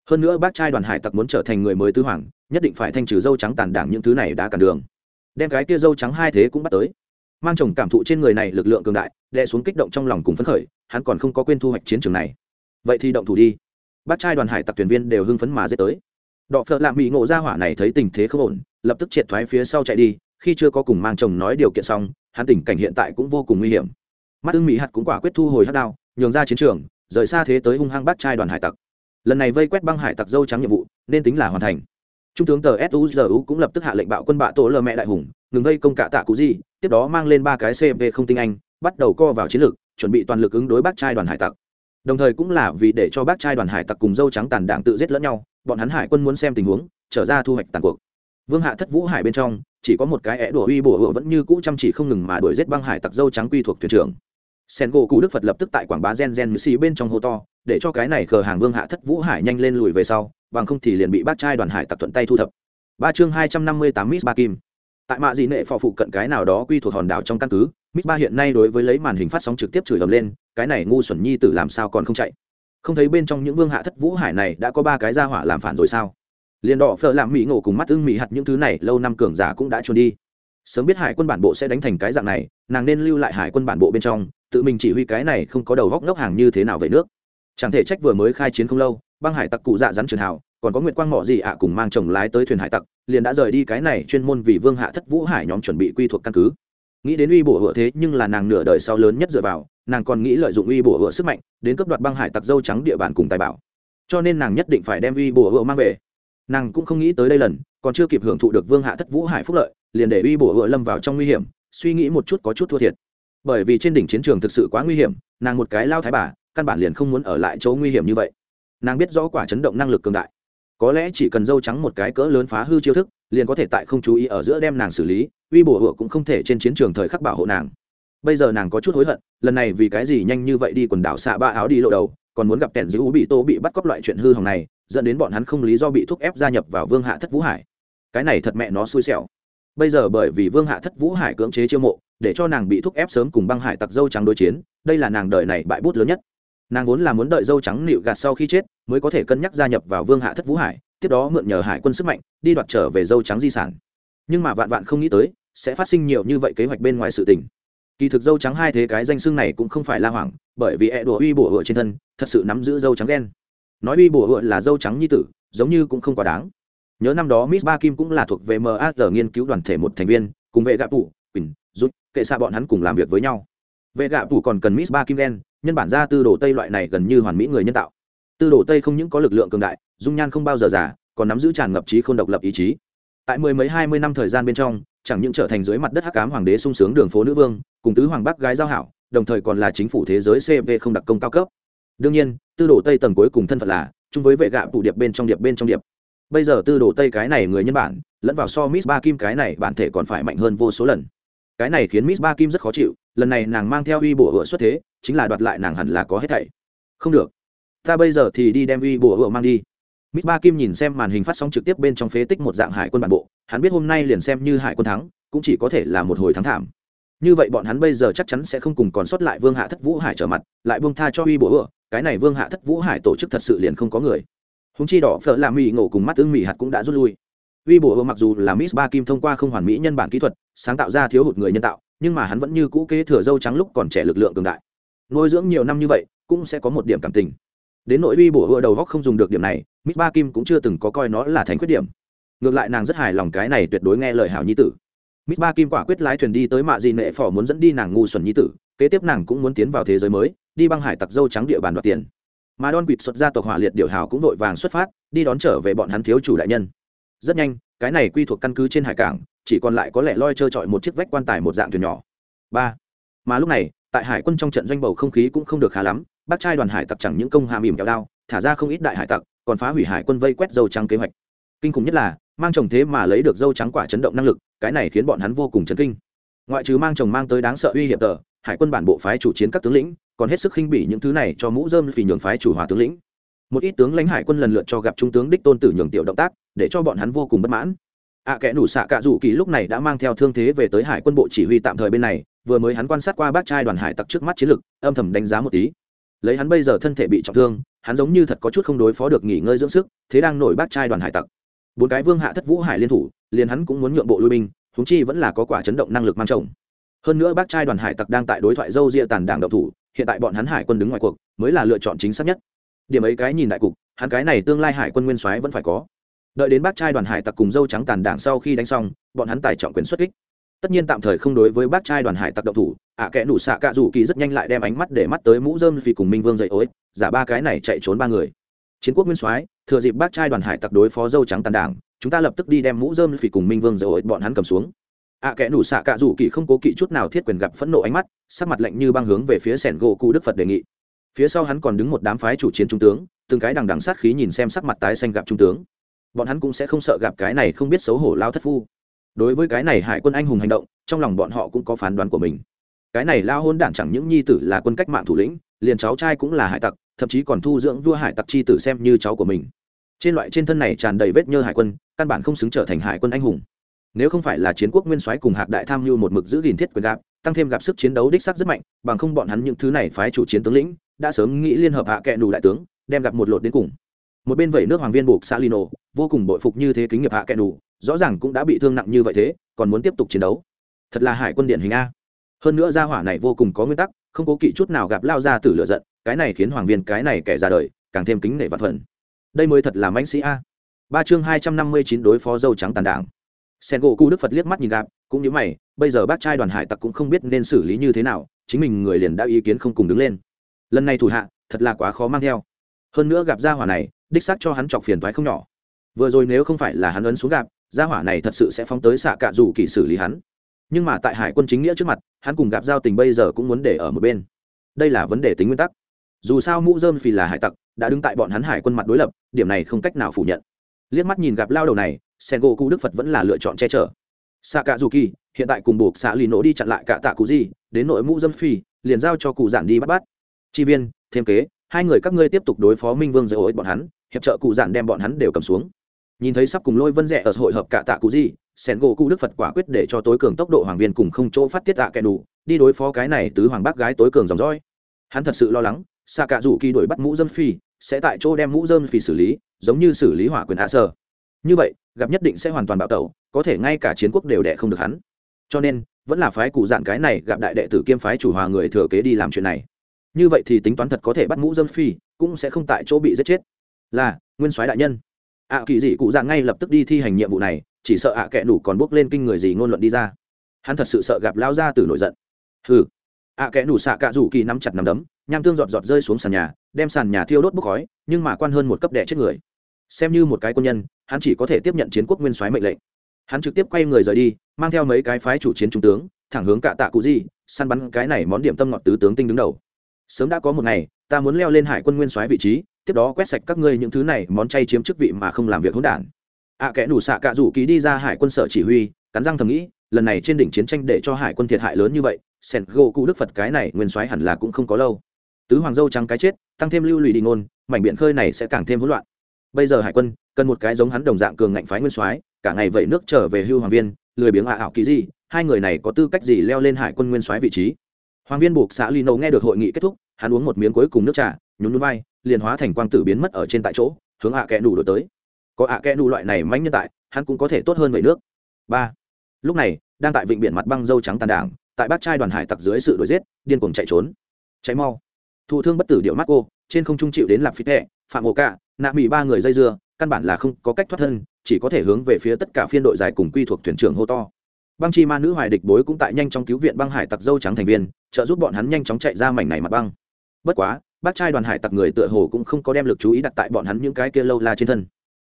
Hơn nữa bác trai đoàn hải tặc muốn trở thành người mới tứ hoàng, nhất định phải thanh trừ dâu trắng tàn đảng những thứ này đã cản đường. Đem cái kia dâu trắng hai thế cũng bắt tới mang chồng cảm thụ trên người này lực lượng cường đại, đè xuống kích động trong lòng cùng phấn khởi, hắn còn không có quên thu hoạch chiến trường này. Vậy thì động thủ đi. Bác trai đoàn hải tặc thuyền viên đều hưng phấn mà dễ tới. Đọ phợ lạ mỹ ngộ ra hỏa này thấy tình thế không ổn, lập tức triệt thoái phía sau chạy đi, khi chưa có cùng mang chồng nói điều kiện xong, hắn tình cảnh hiện tại cũng vô cùng nguy hiểm. Mắt ưng mỹ hạt cũng quả quyết thu hồi hát đao, nhường ra chiến trường, rời xa thế tới hung hăng bác trai đoàn hải tặc. Lần này vây quét băng hải tặc dâu trắng nhiệm vụ, nên tính là hoàn thành trung tướng tờ suzu cũng lập tức hạ lệnh bạo quân bạ tổ lờ mẹ đại hùng, ngừng vây công cả tạ cú gì tiếp đó mang lên ba cái cv không tinh anh, bắt đầu co vào chiến lược, chuẩn bị toàn lực ứng đối bác trai đoàn hải tặc. Đồng thời cũng là vì để cho bác trai đoàn hải tặc cùng dâu trắng tàn đảng tự giết lẫn nhau, bọn hắn hải quân muốn xem tình huống, trở ra thu hoạch tàn cuộc. Vương hạ thất vũ hải bên trong, chỉ có một cái é đùa uy bổ hựa vẫn như cũ chăm chỉ không ngừng mà đuổi giết băng hải tặc dâu trắng quy thuộc thuyền trưởng. Sen gỗ cụ đức phật lập tức tại quảng bá gen gen xì bên trong hô to, để cho cái này khờ hàng vương hạ thất vũ hải nhanh lên lùi về sau bằng không thì liền bị bác trai đoàn hải tặc thuận tay thu thập. Ba chương hai trăm năm mươi tám miss ba kim. Tại mạ dị nệ phò phụ cận cái nào đó quy thuộc hòn đảo trong căn cứ, miss ba hiện nay đối với lấy màn hình phát sóng trực tiếp chửi ầm lên, cái này ngu xuẩn nhi tử làm sao còn không chạy? Không thấy bên trong những vương hạ thất vũ hải này đã có ba cái gia hỏa làm phản rồi sao? Liền đỏ phở làm mỹ ngộ cùng mắt ưng mỹ hạt những thứ này, lâu năm cường giả cũng đã trốn đi. Sớm biết hải quân bản bộ sẽ đánh thành cái dạng này, nàng nên lưu lại hải quân bản bộ bên trong, tự mình chỉ huy cái này không có đầu góc ngốc hàng như thế nào về nước? Chẳng thể trách vừa mới khai chiến không lâu băng hải tặc cụ dạ rắn trường hào còn có nguyệt quang mỏ gì ạ cùng mang chồng lái tới thuyền hải tặc, liền đã rời đi cái này chuyên môn vì vương hạ thất vũ hải nhóm chuẩn bị quy thuộc căn cứ. Nghĩ đến uy bổ hựa thế nhưng là nàng nửa đời sau lớn nhất dựa vào, nàng còn nghĩ lợi dụng uy bổ hựa sức mạnh đến cấp đoạt băng hải tặc dâu trắng địa bàn cùng tài bảo. Cho nên nàng nhất định phải đem uy bổ hựa mang về. Nàng cũng không nghĩ tới đây lần, còn chưa kịp hưởng thụ được vương hạ thất vũ hải phúc lợi, liền để uy bổ hựa lâm vào trong nguy hiểm, suy nghĩ một chút có chút thua thiệt. Bởi vì trên đỉnh chiến trường thực sự quá nguy hiểm, nàng một cái lao thái bà, căn bản liền không muốn ở lại chỗ nguy hiểm như vậy nàng biết rõ quả chấn động năng lực cường đại. Có lẽ chỉ cần dâu trắng một cái cỡ lớn phá hư chiêu thức, liền có thể tại không chú ý ở giữa đem nàng xử lý, uy bổ hựa cũng không thể trên chiến trường thời khắc bảo hộ nàng. Bây giờ nàng có chút hối hận, lần này vì cái gì nhanh như vậy đi quần đảo xạ ba áo đi lộ đầu, còn muốn gặp kẻn giữ bị tô bị bắt cóc loại chuyện hư hỏng này, dẫn đến bọn hắn không lý do bị thúc ép gia nhập vào vương hạ thất vũ hải. Cái này thật mẹ nó xui xẻo. Bây giờ bởi vì vương hạ thất vũ hải cưỡng chế chiêu mộ, để cho nàng bị thúc ép sớm cùng băng hải tặc dâu trắng đối chiến, đây là nàng đợi này bại bút lớn nhất nàng vốn là muốn đợi dâu trắng nịu gạt sau khi chết, mới có thể cân nhắc gia nhập vào vương hạ thất vũ hải, tiếp đó mượn nhờ hải quân sức mạnh, đi đoạt trở về dâu trắng di sản. Nhưng mà vạn vạn không nghĩ tới, sẽ phát sinh nhiều như vậy kế hoạch bên ngoài sự tình. Kỳ thực dâu trắng hai thế cái danh xưng này cũng không phải la hoảng, bởi vì e đùa uy bổ hựa trên thân, thật sự nắm giữ dâu trắng đen nói uy bổ hựa là dâu trắng nhi tử, giống như cũng không quá đáng. Nhớ năm đó miss ba kim cũng là thuộc về maz nghiên cứu đoàn thể một thành viên, cùng vệ gạ tủ, quỳnh, rút, kệ xa bọn hắn cùng làm việc với nhau. Vệ gạ tủ còn cần miss ba kim đen nhân bản ra tư đồ tây loại này gần như hoàn mỹ người nhân tạo. Tư đồ tây không những có lực lượng cường đại, dung nhan không bao giờ già, còn nắm giữ tràn ngập trí không độc lập ý chí. Tại mười mấy hai mươi năm thời gian bên trong, chẳng những trở thành dưới mặt đất hắc cám hoàng đế sung sướng đường phố nữ vương, cùng tứ hoàng bắc gái giao hảo, đồng thời còn là chính phủ thế giới cv không đặc công cao cấp. Đương nhiên, tư đồ tây tầng cuối cùng thân phận là chung với vệ gạ tụ điệp bên trong điệp bên trong điệp. Bây giờ tư đồ tây cái này người nhân bản, lẫn vào so miss ba kim cái này bản thể còn phải mạnh hơn vô số lần cái này khiến miss ba kim rất khó chịu, lần này nàng mang theo uy bổ hựa xuất thế, chính là đoạt lại nàng hẳn là có hết thảy. Không được. Ta bây giờ thì đi đem uy bổ hựa mang đi. Miss ba kim nhìn xem màn hình phát sóng trực tiếp bên trong phế tích một dạng hải quân bản bộ, hắn biết hôm nay liền xem như hải quân thắng, cũng chỉ có thể là một hồi thắng thảm. Như vậy bọn hắn bây giờ chắc chắn sẽ không cùng còn sót lại vương hạ thất vũ hải trở mặt, lại buông tha cho uy bổ hựa cái này vương hạ thất vũ hải tổ chức thật sự liền không có người. Húng chi đỏ phở làm mỹ ngộ cùng mắt ưng mỹ hạt cũng đã rút lui. Uy bổ hựa mặc dù là miss ba kim thông qua không hoàn mỹ nhân bản kỹ thuật sáng tạo ra thiếu hụt người nhân tạo nhưng mà hắn vẫn như cũ kế thừa dâu trắng lúc còn trẻ lực lượng cường đại nuôi dưỡng nhiều năm như vậy cũng sẽ có một điểm cảm tình đến nội uy bổ hựa đầu góc không dùng được điểm này mít ba kim cũng chưa từng có coi nó là thành khuyết điểm ngược lại nàng rất hài lòng cái này tuyệt đối nghe lời hảo nhi tử Mít Ba Kim quả quyết lái thuyền đi tới mạ dị nệ phò muốn dẫn đi nàng ngu xuẩn nhi tử, kế tiếp nàng cũng muốn tiến vào thế giới mới, đi băng hải tặc dâu trắng địa bàn đoạt tiền. Mà đon Quỵt xuất ra tộc hỏa liệt điều hào cũng vội vàng xuất phát, đi đón trở về bọn hắn thiếu chủ đại nhân. Rất nhanh, cái này quy thuộc căn cứ trên hải cảng, chỉ còn lại có lẽ loi trơ trọi một chiếc vách quan tài một dạng thuyền nhỏ. Ba. Mà lúc này, tại hải quân trong trận doanh bầu không khí cũng không được khá lắm, bác trai đoàn hải tặc chẳng những công hàm ỉm kéo đao, thả ra không ít đại hải tặc, còn phá hủy hải quân vây quét dâu trắng kế hoạch. Kinh khủng nhất là, mang chồng thế mà lấy được dâu trắng quả chấn động năng lực cái này khiến bọn hắn vô cùng chấn kinh ngoại trừ mang chồng mang tới đáng sợ uy hiểm tờ hải quân bản bộ phái chủ chiến các tướng lĩnh còn hết sức khinh bỉ những thứ này cho mũ dơm vì nhường phái chủ hòa tướng lĩnh một ít tướng lãnh hải quân lần lượt cho gặp trung tướng đích tôn tử nhường tiểu động tác để cho bọn hắn vô cùng bất mãn ạ à, kẻ nủ xạ cạ rủ kỳ lúc này đã mang theo thương thế về tới hải quân bộ chỉ huy tạm thời bên này vừa mới hắn quan sát qua bác trai đoàn hải tặc trước mắt chiến lực âm thầm đánh giá một tí. Lấy hắn bây giờ thân thể bị trọng thương hắn giống như thật có chút không đối phó được nghỉ ngơi dưỡng sức thế đang nổi bác trai đoàn hải tặc. Bốn cái vương hạ thất vũ hải liên thủ liền hắn cũng muốn nhượng bộ lui binh thúng chi vẫn là có quả chấn động năng lực mang chồng. Hơn nữa bác trai đoàn hải tặc đang tại đối thoại dâu ria tàn đảng độc thủ hiện tại bọn hắn hải quân đứng ngoài cuộc mới là lựa chọn chính xác nhất. Điểm ấy cái nhìn đại cục hắn cái này tương lai hải quân nguyên soái vẫn phải có đợi đến bác trai đoàn hải tặc cùng dâu trắng tàn đảng sau khi đánh xong bọn hắn tài trọng quyền xuất kích. Tất nhiên tạm thời không đối với bác trai đoàn hải tặc độc thủ ạ à kẽ đủ xạ cạ rủ kỳ rất nhanh lại đem ánh mắt để mắt tới mũ dơm vì cùng minh vương dậy ối giả ba cái này chạy trốn ba người. Chiến quốc nguyên soái thừa dịp bác trai đoàn hải tặc đối phó dâu trắng tàn đảng chúng ta lập tức đi đem mũ dơm vì cùng minh vương dậy ối bọn hắn cầm xuống. Ạ à, kẻ nủ xạ cạ rủ kỳ không cố kỵ chút nào thiết quyền gặp phẫn nộ ánh mắt sắc mặt lạnh như băng hướng về phía sẻn gỗ cụ đức phật đề nghị. Phía sau hắn còn đứng một đám phái chủ chiến trung tướng từng cái đằng đằng sát khí nhìn xem sắc mặt tái xanh gặp trung tướng bọn hắn cũng sẽ không sợ gặp cái này không biết xấu hổ lao thất phu. Đối với cái này hải quân anh hùng hành động, trong lòng bọn họ cũng có phán đoán của mình. Cái này lao hôn đản chẳng những nhi tử là quân cách mạng thủ lĩnh, liền cháu trai cũng là hải tặc, thậm chí còn thu dưỡng vua hải tặc chi tử xem như cháu của mình. Trên loại trên thân này tràn đầy vết nhơ hải quân, căn bản không xứng trở thành hải quân anh hùng. Nếu không phải là chiến quốc nguyên soái cùng hạc đại tham mưu một mực giữ gìn thiết quyền gạp tăng thêm gặp sức chiến đấu đích sắc rất mạnh, bằng không bọn hắn những thứ này phái chủ chiến tướng lĩnh, đã sớm nghĩ liên hợp hạ kẹ đủ đại tướng, đem gặp một lột đến cùng một bên vẩy nước hoàng viên buộc salino, vô cùng bội phục như thế kính nghiệp hạ kẻ đủ rõ ràng cũng đã bị thương nặng như vậy thế, còn muốn tiếp tục chiến đấu. Thật là hải quân điện hình a. Hơn nữa gia hỏa này vô cùng có nguyên tắc, không cố kỵ chút nào gặp lao ra từ lựa giận, cái này khiến hoàng viên, cái này kẻ ra đời, càng thêm kính nể vạn phần đây mới thật là mãnh sĩ a. Ba chương hai trăm năm mươi chín đối phó dâu trắng tàn đảng. Sen gỗ cu đức phật liếc mắt nhìn gạp cũng như mày, bây giờ bác trai đoàn hải tặc cũng không biết nên xử lý như thế nào, chính mình người liền đã ý kiến không cùng đứng lên. Lần này thủ hạ, thật là quá khó mang theo. Hơn nữa gặp gia hỏa này đích xác cho hắn chọc phiền thoái không nhỏ. Vừa rồi nếu không phải là hắn ấn xuống gặp gia hỏa này thật sự sẽ phóng tới xạ cạ dù kỳ xử lý hắn. Nhưng mà tại hải quân chính nghĩa trước mặt, hắn cùng gặp giao tình bây giờ cũng muốn để ở một bên. Đây là vấn đề tính nguyên tắc. Dù sao mũ dơm phì là hải tặc, đã đứng tại bọn hắn hải quân mặt đối lập, điểm này không cách nào phủ nhận. Liếc mắt nhìn gặp lao đầu này sen gỗ cụ đức phật vẫn là lựa chọn che chở. Xạ cạ dù kỳ, hiện tại cùng buộc xạ lì nổ đi chặn lại cả tạ cụ gì, đến nội mũ dâm phi liền giao cho cụ giản đi bắt bắt. Chi viên, thêm kế hai người các ngươi tiếp tục đối phó minh vương dễ ối bọn hắn, hiệp trợ cụ giản đem bọn hắn đều cầm xuống. Nhìn thấy sắp cùng lôi vân rẽ ở hội hợp cả tạ cụ gì sen gỗ cụ đức phật quả quyết để cho tối cường tốc độ hoàng viên cùng không chỗ phát tiết tạ kẻ đủ, đi đối phó cái này tứ hoàng bác gái tối cường dòng dõi. Hắn thật sự lo lắng, xạ cả rủ kỳ đuổi bắt mũ dâm phi, sẽ tại chỗ đem mũ dâm phi xử lý, giống như xử lý hỏa quyền hạ sơ như vậy, gặp nhất định sẽ hoàn toàn bạo tẩu, có thể ngay cả chiến quốc đều đẻ không được hắn. Cho nên, vẫn là phái cụ dạn cái này gặp đại đệ tử kiêm phái chủ hòa người thừa kế đi làm chuyện này như vậy thì tính toán thật có thể bắt mũ dâm phi, cũng sẽ không tại chỗ bị giết chết. Là, nguyên soái đại nhân. Ạ kỳ dị cụ dạng ngay lập tức đi thi hành nhiệm vụ này, chỉ sợ ạ kệ đủ còn bước lên kinh người gì ngôn luận đi ra. Hắn thật sự sợ gặp lao ra từ nổi giận. Hừ. Ạ kệ đủ xạ cạ rủ kỳ nắm chặt nắm đấm, nham tương giọt giọt rơi xuống sàn nhà, đem sàn nhà thiêu đốt bốc khói, nhưng mà quan hơn một cấp đẻ chết người. Xem như một cái quân nhân, hắn chỉ có thể tiếp nhận chiến quốc nguyên soái mệnh lệnh. Hắn trực tiếp quay người rời đi, mang theo mấy cái phái chủ chiến trung tướng, thẳng hướng cạ tạ cụ di săn bắn cái này món điểm tâm ngọt tứ tướng tinh đứng đầu sớm đã có một ngày ta muốn leo lên hải quân nguyên soái vị trí tiếp đó quét sạch các ngươi những thứ này món chay chiếm chức vị mà không làm việc hỗn đản. Ạ à, kẻ đủ xạ cạ rủ ký đi ra hải quân sở chỉ huy cắn răng thầm nghĩ lần này trên đỉnh chiến tranh để cho hải quân thiệt hại lớn như vậy sen gỗ cụ đức phật cái này nguyên soái hẳn là cũng không có lâu. Tứ hoàng dâu trắng cái chết tăng thêm lưu lụy đi ngôn mảnh biện khơi này sẽ càng thêm hỗn loạn. Bây giờ hải quân cần một cái giống hắn đồng dạng cường ngạnh phái nguyên soái cả ngày vậy nước trở về hưu hoàng viên lười biếng ạ ảo ký gì hai người này có tư cách gì leo lên hải quân nguyên soái vị trí? Hoàng viên buộc xã lino nghe được hội nghị kết thúc, hắn uống một miếng cuối cùng nước trà, nhún núi vai, liền hóa thành quang tử biến mất ở trên tại chỗ, hướng ạ kẽ đủ đổi tới. Có ạ kẽ đủ loại này manh nhân tại, hắn cũng có thể tốt hơn vậy nước. Ba. Lúc này, đang tại vịnh biển mặt băng dâu trắng tàn đảng, tại bát trai đoàn hải tặc dưới sự đuổi giết, điên cuồng chạy trốn. Cháy mau. Thụ thương bất tử điệu mắt cô trên không trung chịu đến lạp phi tệ, phạm ổ cả nạ mỹ ba người dây dưa, căn bản là không có cách thoát thân, chỉ có thể hướng về phía tất cả phiên đội dài cùng quy thuộc thuyền trưởng hô to băng chi ma nữ hoài địch bối cũng tại nhanh chóng cứu viện băng hải tặc dâu trắng thành viên, trợ giúp bọn hắn nhanh chóng chạy ra mảnh này mặt băng. Bất quá, bác trai đoàn hải tặc người tựa hồ cũng không có đem lực chú ý đặt tại bọn hắn những cái kia lâu la trên thân.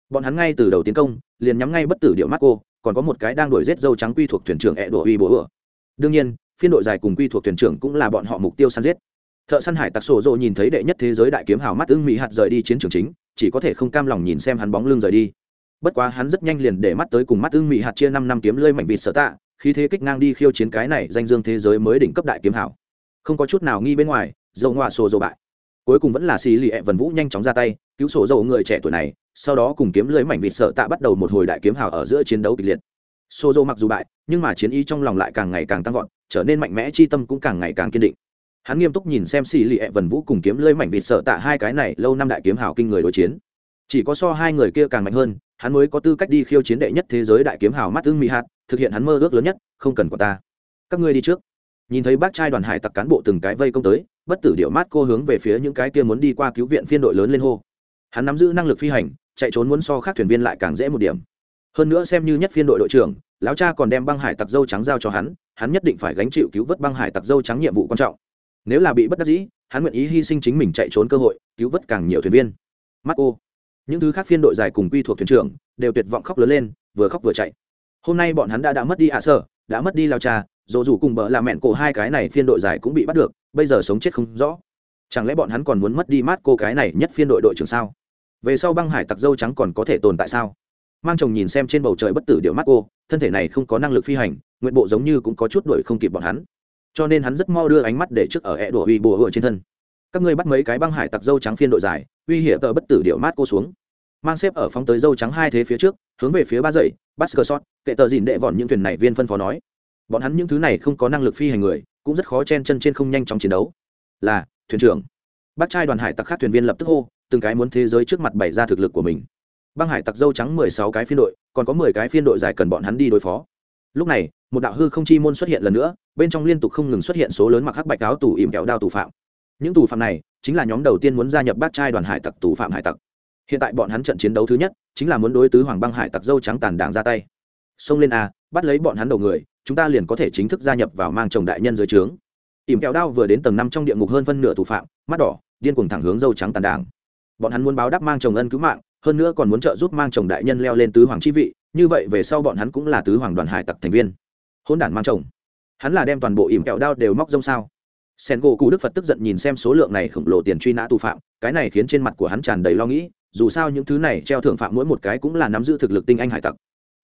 Bọn hắn ngay từ đầu tiến công, liền nhắm ngay bất tử điệu mắt cô còn có một cái đang đuổi giết dâu trắng quy thuộc thuyền trưởng ẹ đổ uy bố ửa đương nhiên, phiên đội dài cùng quy thuộc thuyền trưởng cũng là bọn họ mục tiêu săn giết. Thợ săn hải tặc sổ rộ nhìn thấy đệ nhất thế giới đại kiếm hào mắt ưng mỹ hạt rời đi chiến trường chính, chỉ có thể không cam lòng nhìn xem hắn bóng lưng rời đi. Bất quá hắn rất nhanh liền để mắt tới cùng mắt ưng mỹ hạt chia năm năm kiếm lơi mảnh vịt sở tạ khi thế kích ngang đi khiêu chiến cái này danh dương thế giới mới đỉnh cấp đại kiếm hảo. Không có chút nào nghi bên ngoài, dầu ngoạ sổ dầu bại. Cuối cùng vẫn là xì lì ẹ vần vũ nhanh chóng ra tay, cứu sổ dầu người trẻ tuổi này, sau đó cùng kiếm lưới mảnh vịt sợ tạ bắt đầu một hồi đại kiếm hào ở giữa chiến đấu kịch liệt. Sổ dầu mặc dù bại, nhưng mà chiến ý trong lòng lại càng ngày càng tăng vọt, trở nên mạnh mẽ chi tâm cũng càng ngày càng kiên định. Hắn nghiêm túc nhìn xem xì lì ẹ vần vũ cùng kiếm lưới mảnh vịt sợ tạ hai cái này lâu năm đại kiếm hào kinh người đối chiến. Chỉ có so hai người kia càng mạnh hơn hắn mới có tư cách đi khiêu chiến đệ nhất thế giới đại kiếm hào mắt ưng mỹ hạt, thực hiện hắn mơ ước lớn nhất, không cần của ta. Các ngươi đi trước. Nhìn thấy bác trai đoàn hải tặc cán bộ từng cái vây công tới, bất tử điệu mát cô hướng về phía những cái kia muốn đi qua cứu viện phiên đội lớn lên hô. Hắn nắm giữ năng lực phi hành, chạy trốn muốn so khác thuyền viên lại càng dễ một điểm. Hơn nữa xem như nhất phiên đội đội trưởng, lão cha còn đem băng hải tặc dâu trắng giao cho hắn hắn nhất định phải gánh chịu cứu vớt băng hải tặc dâu trắng nhiệm vụ quan trọng. Nếu là bị bất đắc dĩ, hắn nguyện ý hy sinh chính mình chạy trốn cơ hội, cứu vớt càng nhiều thuyền viên. Mắt cô những thứ khác phiên đội dài cùng quy thuộc thuyền trưởng đều tuyệt vọng khóc lớn lên, vừa khóc vừa chạy. Hôm nay bọn hắn đã đã mất đi ạ sở, đã mất đi lao cha dồ dù cùng bờ là mẹn cổ hai cái này phiên đội dài cũng bị bắt được, bây giờ sống chết không rõ. Chẳng lẽ bọn hắn còn muốn mất đi mát cô cái này nhất phiên đội đội trưởng sao? Về sau băng hải tặc dâu trắng còn có thể tồn tại sao? Mang chồng nhìn xem trên bầu trời bất tử điệu mắt cô, thân thể này không có năng lực phi hành, nguyện bộ giống như cũng có chút đuổi không kịp bọn hắn. Cho nên hắn rất mo đưa ánh mắt để trước ở hẹ đổ uy bùa hựa trên thân. Các ngươi bắt mấy cái băng hải tặc dâu trắng phiên đội dài uy hiểm tờ bất tử điệu mát cô xuống. Mang xếp ở phóng tới dâu trắng hai thế phía trước, hướng về phía ba dậy bắt cơ sót kệ tờ dìn đệ vòn những thuyền này viên phân phó nói. Bọn hắn những thứ này không có năng lực phi hành người, cũng rất khó chen chân trên không nhanh trong chiến đấu. Là, thuyền trưởng. Bác trai đoàn hải tặc khác thuyền viên lập tức hô, từng cái muốn thế giới trước mặt bày ra thực lực của mình. Băng hải tặc dâu trắng mười sáu cái phiên đội, còn có mười cái phiên đội dài cần bọn hắn đi đối phó. Lúc này, một đạo hư không chi môn xuất hiện lần nữa, bên trong liên tục không ngừng xuất hiện số lớn mặc hắc bạch áo tù ỉm kẹo đao tù phạm. Những tù phạm này chính là nhóm đầu tiên muốn gia nhập bát trai đoàn hải tặc tù phạm hải tặc. Hiện tại bọn hắn trận chiến đấu thứ nhất, chính là muốn đối tứ hoàng băng hải tặc dâu trắng tàn đảng ra tay. Xông lên a, bắt lấy bọn hắn đầu người, chúng ta liền có thể chính thức gia nhập vào mang chồng đại nhân dưới trướng. Ỉm kẹo đao vừa đến tầng năm trong địa ngục hơn phân nửa tù phạm, mắt đỏ, điên cuồng thẳng hướng dâu trắng tàn đảng. Bọn hắn muốn báo đáp mang chồng ân cứu mạng, hơn nữa còn muốn trợ giúp mang chồng đại nhân leo lên tứ hoàng chi vị, như vậy về sau bọn hắn cũng là tứ hoàng đoàn hải tặc thành viên. Hôn đản mang chồng. Hắn là đem toàn bộ ỉm kẹo đao đều móc rông sao sen gỗ cụ đức phật tức giận nhìn xem số lượng này khổng lồ tiền truy nã tù phạm, cái này khiến trên mặt của hắn tràn đầy lo nghĩ, dù sao những thứ này treo thưởng phạm mỗi một cái cũng là nắm giữ thực lực tinh anh hải tặc.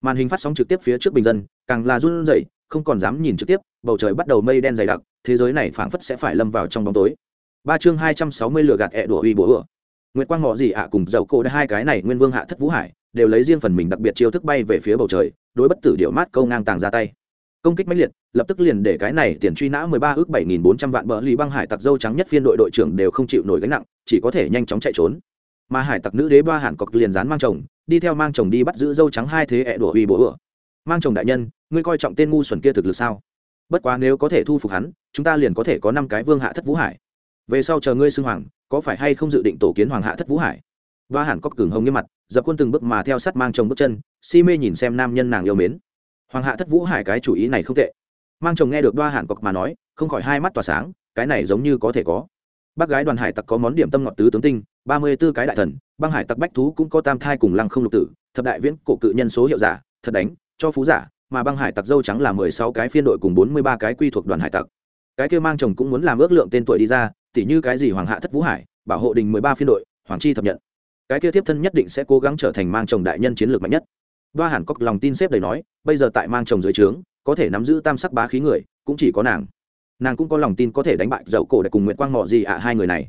Màn hình phát sóng trực tiếp phía trước bình dân, càng là run rẩy, không còn dám nhìn trực tiếp, bầu trời bắt đầu mây đen dày đặc, thế giới này phảng phất sẽ phải lâm vào trong bóng tối. Ba chương hai trăm sáu mươi lửa gạt ẹ đùa uy bố ửa nguyệt quang ngọ gì ạ cùng dầu cô đã hai cái này nguyên vương hạ thất vũ hải, đều lấy riêng phần mình đặc biệt chiêu thức bay về phía bầu trời, đối bất tử điệu mát câu ngang tàng ra tay công kích mãnh liệt, lập tức liền để cái này tiền truy nã mười ba ước bảy nghìn bốn trăm vạn bờ lì băng hải tặc dâu trắng nhất phiên đội đội trưởng đều không chịu nổi gánh nặng, chỉ có thể nhanh chóng chạy trốn. Mà hải tặc nữ đế ba hàn cọc liền dán mang chồng, đi theo mang chồng đi bắt giữ dâu trắng hai thế ẹ đùa uy bố ửa mang chồng đại nhân, ngươi coi trọng tên ngu xuẩn kia thực lực sao? Bất quá nếu có thể thu phục hắn, chúng ta liền có thể có năm cái vương hạ thất vũ hải. Về sau chờ ngươi xưng hoàng, có phải hay không dự định tổ kiến hoàng hạ thất vũ hải? Ba hẳn cọc cường hồng như mặt, dập quân từng bước mà theo sát mang chồng bước chân, si mê nhìn xem nam nhân nàng yêu mến hoàng hạ thất vũ hải cái chủ ý này không tệ. Mang chồng nghe được đoa hàn cọc mà nói, không khỏi hai mắt tỏa sáng, cái này giống như có thể có. Bác gái đoàn hải tặc có món điểm tâm ngọt tứ tướng tinh, ba mươi b ố cái đại thần, băng hải tặc bách thú cũng có tam thai cùng lăng không lục tử, thập đại viễn cổ cự nhân số hiệu giả, thật đánh, cho phú giả, mà băng hải tặc dâu trắng là mười sáu cái phiên đội cùng bốn mươi ba cái quy thuộc đoàn hải tặc. Cái kêu mang chồng cũng muốn làm ước lượng tên tuổi đi ra, tỉ như cái gì hoàng hạ thất vũ hải, bảo hộ đình mười ba phiên đội, hoàng chi thập nhận. Cái kia tiếp thân nhất định sẽ cố gắng trở thành mang chồng đại nhân chiến lược mạnh nhất đoa Hàn có lòng tin xếp đầy nói, bây giờ tại mang chồng dưới trướng, có thể nắm giữ tam sắc bá khí người, cũng chỉ có nàng. Nàng cũng có lòng tin có thể đánh bại dậu cổ để cùng Nguyệt quang mọ gì ạ hai người này.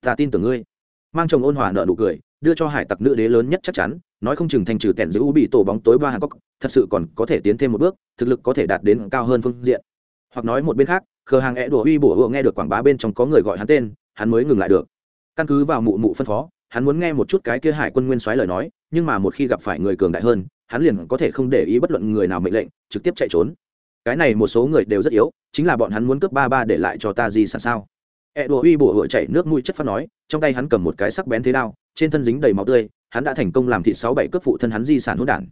Ta tin tưởng ngươi. Mang chồng ôn hòa nở nụ cười, đưa cho hải tặc nữ đế lớn nhất chắc chắn, nói không chừng thành trừ tẹn giữ u bị tổ bóng tối ba hàn cốc, thật sự còn có thể tiến thêm một bước, thực lực có thể đạt đến cao hơn phương diện. Hoặc nói một bên khác, khờ hàng é đùa uy bổ hựa nghe được quảng bá bên trong có người gọi hắn tên, hắn mới ngừng lại được. Căn cứ vào mụ mụ phân phó, hắn muốn nghe một chút cái kia hải quân nguyên soái lời nói, nhưng mà một khi gặp phải người cường đại hơn hắn liền có thể không để ý bất luận người nào mệnh lệnh, trực tiếp chạy trốn. Cái này một số người đều rất yếu, chính là bọn hắn muốn cướp ba ba để lại cho ta gì sẵn sao? E đùa uy bùa hựa chảy nước mũi chất phát nói, trong tay hắn cầm một cái sắc bén thế đao, trên thân dính đầy máu tươi, hắn đã thành công làm thịt sáu bảy cướp phụ thân hắn di sản hỗn đản.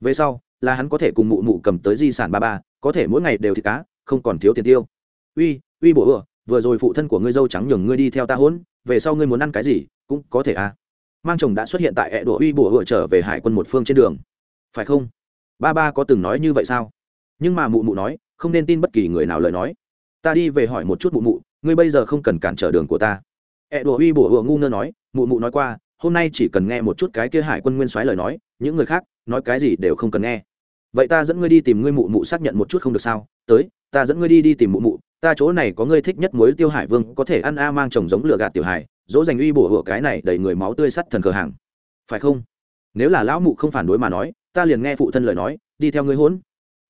Về sau, là hắn có thể cùng mụ mụ cầm tới di sản ba ba, có thể mỗi ngày đều thịt cá, không còn thiếu tiền tiêu. Uy uy bùa hựa, vừa rồi phụ thân của ngươi dâu trắng nhường ngươi đi theo ta hỗn, về sau ngươi muốn ăn cái gì, cũng có thể à. Mang chồng đã xuất hiện tại ẹ đùa uy bùa hựa trở về hải quân một phương trên đường phải không? Ba ba có từng nói như vậy sao? Nhưng mà mụ mụ nói, không nên tin bất kỳ người nào lời nói. Ta đi về hỏi một chút mụ mụ, ngươi bây giờ không cần cản trở đường của ta. Ẹ đùa uy bổ ựa ngu ngơ nói, mụ mụ nói qua, hôm nay chỉ cần nghe một chút cái kia hải quân nguyên soái lời nói, những người khác, nói cái gì đều không cần nghe. Vậy ta dẫn ngươi đi tìm ngươi mụ mụ xác nhận một chút không được sao? Tới, ta dẫn ngươi đi đi tìm mụ mụ, ta chỗ này có ngươi thích nhất muối tiêu hải vương, có thể ăn a mang chồng giống lửa gạt tiểu hải, dỗ dành uy bổ hựa cái này đầy người máu tươi sắt thần cờ hàng. Phải không? Nếu là lão mụ không phản đối mà nói ta liền nghe phụ thân lời nói đi theo ngươi hỗn.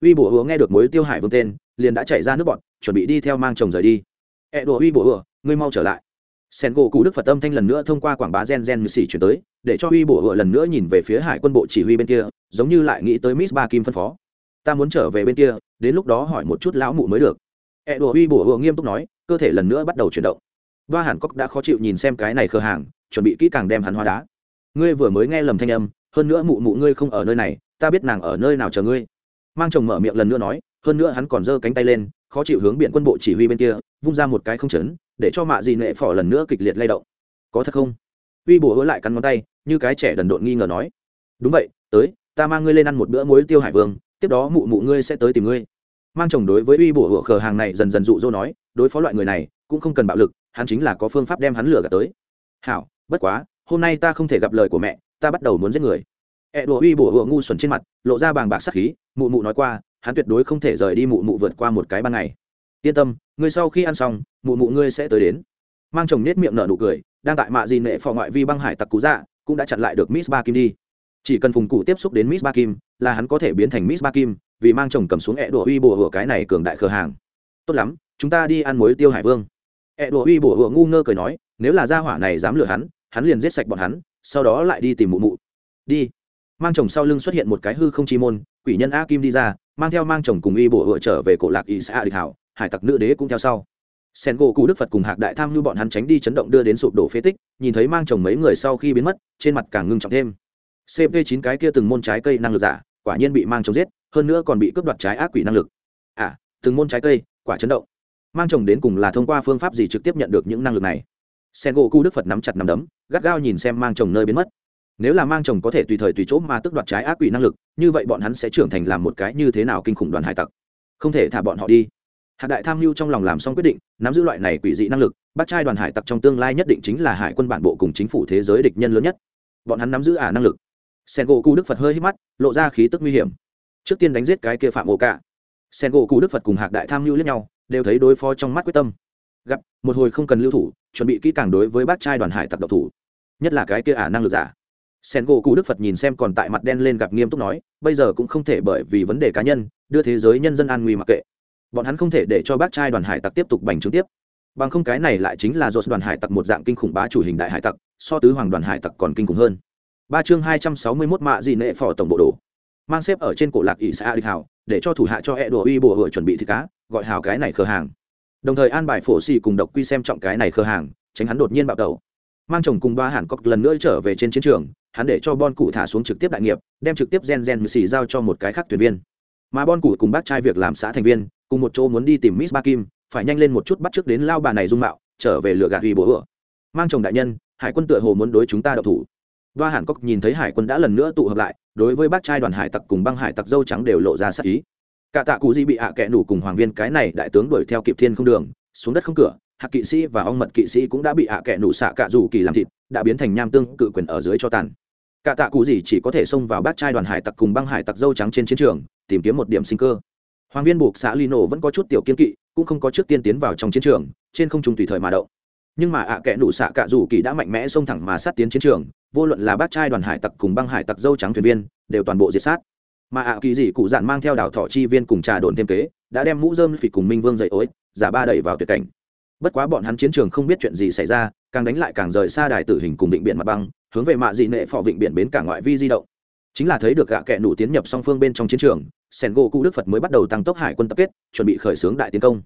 Uy bổ hứa nghe được mối tiêu hải vương tên liền đã chạy ra nước bọn chuẩn bị đi theo mang chồng rời đi. E Ẹ đùa uy bổ hứa, ngươi mau trở lại. Sen gỗ cụ đức phật âm thanh lần nữa thông qua quảng bá gen gen mười xỉ chuyển tới để cho uy bổ hứa lần nữa nhìn về phía hải quân bộ chỉ huy bên kia giống như lại nghĩ tới miss ba kim phân phó. Ta muốn trở về bên kia đến lúc đó hỏi một chút lão mụ mới được. E Ẹ đùa uy bổ hứa nghiêm túc nói cơ thể lần nữa bắt đầu chuyển động. Ba hàn cốc đã khó chịu nhìn xem cái này khờ hàng chuẩn bị kỹ càng đem hắn hóa đá. Ngươi vừa mới nghe lầm thanh âm hơn nữa mụ mụ ngươi không ở nơi này, ta biết nàng ở nơi nào chờ ngươi. Mang chồng mở miệng lần nữa nói, hơn nữa hắn còn giơ cánh tay lên, khó chịu hướng biện quân bộ chỉ huy bên kia, vung ra một cái không chấn, để cho mạ dị nệ phỏ lần nữa kịch liệt lay động. Có thật không? Uy bổ hứa lại cắn ngón tay, như cái trẻ đần độn nghi ngờ nói. Đúng vậy, tới, ta mang ngươi lên ăn một bữa muối tiêu hải vương, tiếp đó mụ mụ ngươi sẽ tới tìm ngươi. Mang chồng đối với uy bổ hựa khờ hàng này dần dần dụ dỗ nói, đối phó loại người này, cũng không cần bạo lực, hắn chính là có phương pháp đem hắn lừa gạt tới. Hảo, bất quá, hôm nay ta không thể gặp lời của mẹ ta bắt đầu muốn giết người. E ẹ đùa uy bổ hựa ngu xuẩn trên mặt, lộ ra bàng bạc sắc khí, mụ mụ nói qua, hắn tuyệt đối không thể rời đi mụ mụ vượt qua một cái ban ngày. Yên tâm ngươi sau khi ăn xong, mụ mụ ngươi sẽ tới đến. Mang chồng nết miệng nở nụ cười, đang tại mạ gì nệ phò ngoại vi băng hải tặc cú dạ cũng đã chặn lại được miss ba kim đi. Chỉ cần phùng cụ tiếp xúc đến miss ba kim, là hắn có thể biến thành miss ba kim, vì mang chồng cầm xuống e ẹ đùa uy bổ hựa cái này cường đại khờ hàng. Tốt lắm, chúng ta đi ăn muối tiêu hải vương. E ẹ đùa uy bổ hựa ngu ngơ cười nói, nếu là gia hỏa này dám lừa hắn hắn liền giết sạch bọn hắn sau đó lại đi tìm mụ mụ. Đi. Mang chồng sau lưng xuất hiện một cái hư không chi môn, quỷ nhân a kim đi ra, mang theo mang chồng cùng y bộ hựa trở về cổ lạc y xã địch hảo, hải tặc nữ đế cũng theo sau. Sen gỗ cụ đức phật cùng hạc đại tham như bọn hắn tránh đi chấn động đưa đến sụp đổ phế tích, nhìn thấy mang chồng mấy người sau khi biến mất, trên mặt càng ngưng trọng thêm. Cp chín cái kia từng môn trái cây năng lực giả, quả nhiên bị mang chồng giết, hơn nữa còn bị cướp đoạt trái ác quỷ năng lực. À từng môn trái cây, quả chấn động. Mang chồng đến cùng là thông qua phương pháp gì trực tiếp nhận được những năng lực này? Sen gỗ cu đức phật nắm chặt nắm đấm, gắt gao nhìn xem mang chồng nơi biến mất. Nếu là mang chồng có thể tùy thời tùy chỗ mà tức đoạt trái ác quỷ năng lực, như vậy bọn hắn sẽ trưởng thành làm một cái như thế nào kinh khủng đoàn hải tặc? Không thể thả bọn họ đi. Hạc đại tham mưu trong lòng làm xong quyết định, nắm giữ loại này quỷ dị năng lực, bắt trai đoàn hải tặc trong tương lai nhất định chính là hải quân bản bộ cùng chính phủ thế giới địch nhân lớn nhất. Bọn hắn nắm giữ ả năng lực. Sen gỗ cu đức phật hơi hít mắt, lộ ra khí tức nguy hiểm. Trước tiên đánh giết cái kia phạm ổ cả sen gỗ cụ đức phật cùng hạc đại tham mưu lẫn nhau, đều thấy đối phó trong mắt quyết tâm. Gặp, một hồi không cần lưu thủ chuẩn bị kỹ càng đối với bác trai đoàn hải tặc độc thủ. Nhất là cái kia ả năng lực giả. Sen gỗ cụ đức phật nhìn xem còn tại mặt đen lên gặp nghiêm túc nói, bây giờ cũng không thể bởi vì vấn đề cá nhân, đưa thế giới nhân dân an nguy mặc kệ. Bọn hắn không thể để cho bác trai đoàn hải tặc tiếp tục bành trướng tiếp. Bằng không cái này lại chính là dột đoàn hải tặc một dạng kinh khủng bá chủ hình đại hải tặc, so tứ hoàng đoàn hải tặc còn kinh khủng hơn. Ba chương hai trăm sáu mươi mốt mạ dị nệ phò tổng bộ đồ. Mang xếp ở trên cổ lạc ỷ xã địch hào, để cho thủ hạ cho e đồ uy bùa hựa chuẩn bị thịt cá, gọi hào cái này khờ hàng đồng thời an bài phổ xì cùng độc quy xem trọng cái này khờ hàng, tránh hắn đột nhiên bạo tẩu. Mang chồng cùng ba hàn Cốc lần nữa trở về trên chiến trường, hắn để cho bon cụ thả xuống trực tiếp đại nghiệp, đem trực tiếp gen gen xì giao cho một cái khác thuyền viên. Mà bon cụ cùng bác trai việc làm xã thành viên, cùng một chỗ muốn đi tìm miss ba kim, phải nhanh lên một chút bắt trước đến lao bà này dung mạo, trở về lựa gạt uy bố ửa mang chồng đại nhân, hải quân tựa hồ muốn đối chúng ta đậu thủ. Ba hàn cốc nhìn thấy hải quân đã lần nữa tụ hợp lại, đối với bác trai đoàn hải tặc cùng băng hải tặc dâu trắng đều lộ ra sắc ý cả tạ cụ di bị hạ à kẽ nủ cùng hoàng viên cái này đại tướng đuổi theo kịp thiên không đường, xuống đất không cửa, hạ kỵ sĩ và ong mật kỵ sĩ cũng đã bị hạ à kẽ nủ xạ cạ dù kỳ làm thịt, đã biến thành nham tương cự quyền ở dưới cho tàn. Cả tạ cụ gì chỉ có thể xông vào bác trai đoàn hải tặc cùng băng hải tặc dâu trắng trên chiến trường, tìm kiếm một điểm sinh cơ. Hoàng viên buộc xã lino vẫn có chút tiểu kiên kỵ, cũng không có trước tiên tiến vào trong chiến trường, trên không trung tùy thời mà động. Nhưng mà ạ à kẽ nụ xạ cạ dù kỳ đã mạnh mẽ xông thẳng mà sát tiến chiến trường, vô luận là bác trai đoàn hải tặc cùng băng hải tặc dâu trắng thuyền viên, đều toàn bộ diệt sát mà ạ kỳ dị cụ dạn mang theo đảo thọ chi viên cùng trà đồn thêm kế, đã đem mũ dơm phỉ cùng minh vương dậy ối, giả ba đẩy vào tuyệt cảnh. Bất quá bọn hắn chiến trường không biết chuyện gì xảy ra, càng đánh lại càng rời xa đài tử hình cùng định biển mặt băng, hướng về mạ dị nệ phò vịnh biển bến cả ngoại vi di động. Chính là thấy được gạ kẹ nủ tiến nhập song phương bên trong chiến trường, sen gỗ cụ đức phật mới bắt đầu tăng tốc hải quân tập kết, chuẩn bị khởi xướng đại tiến công.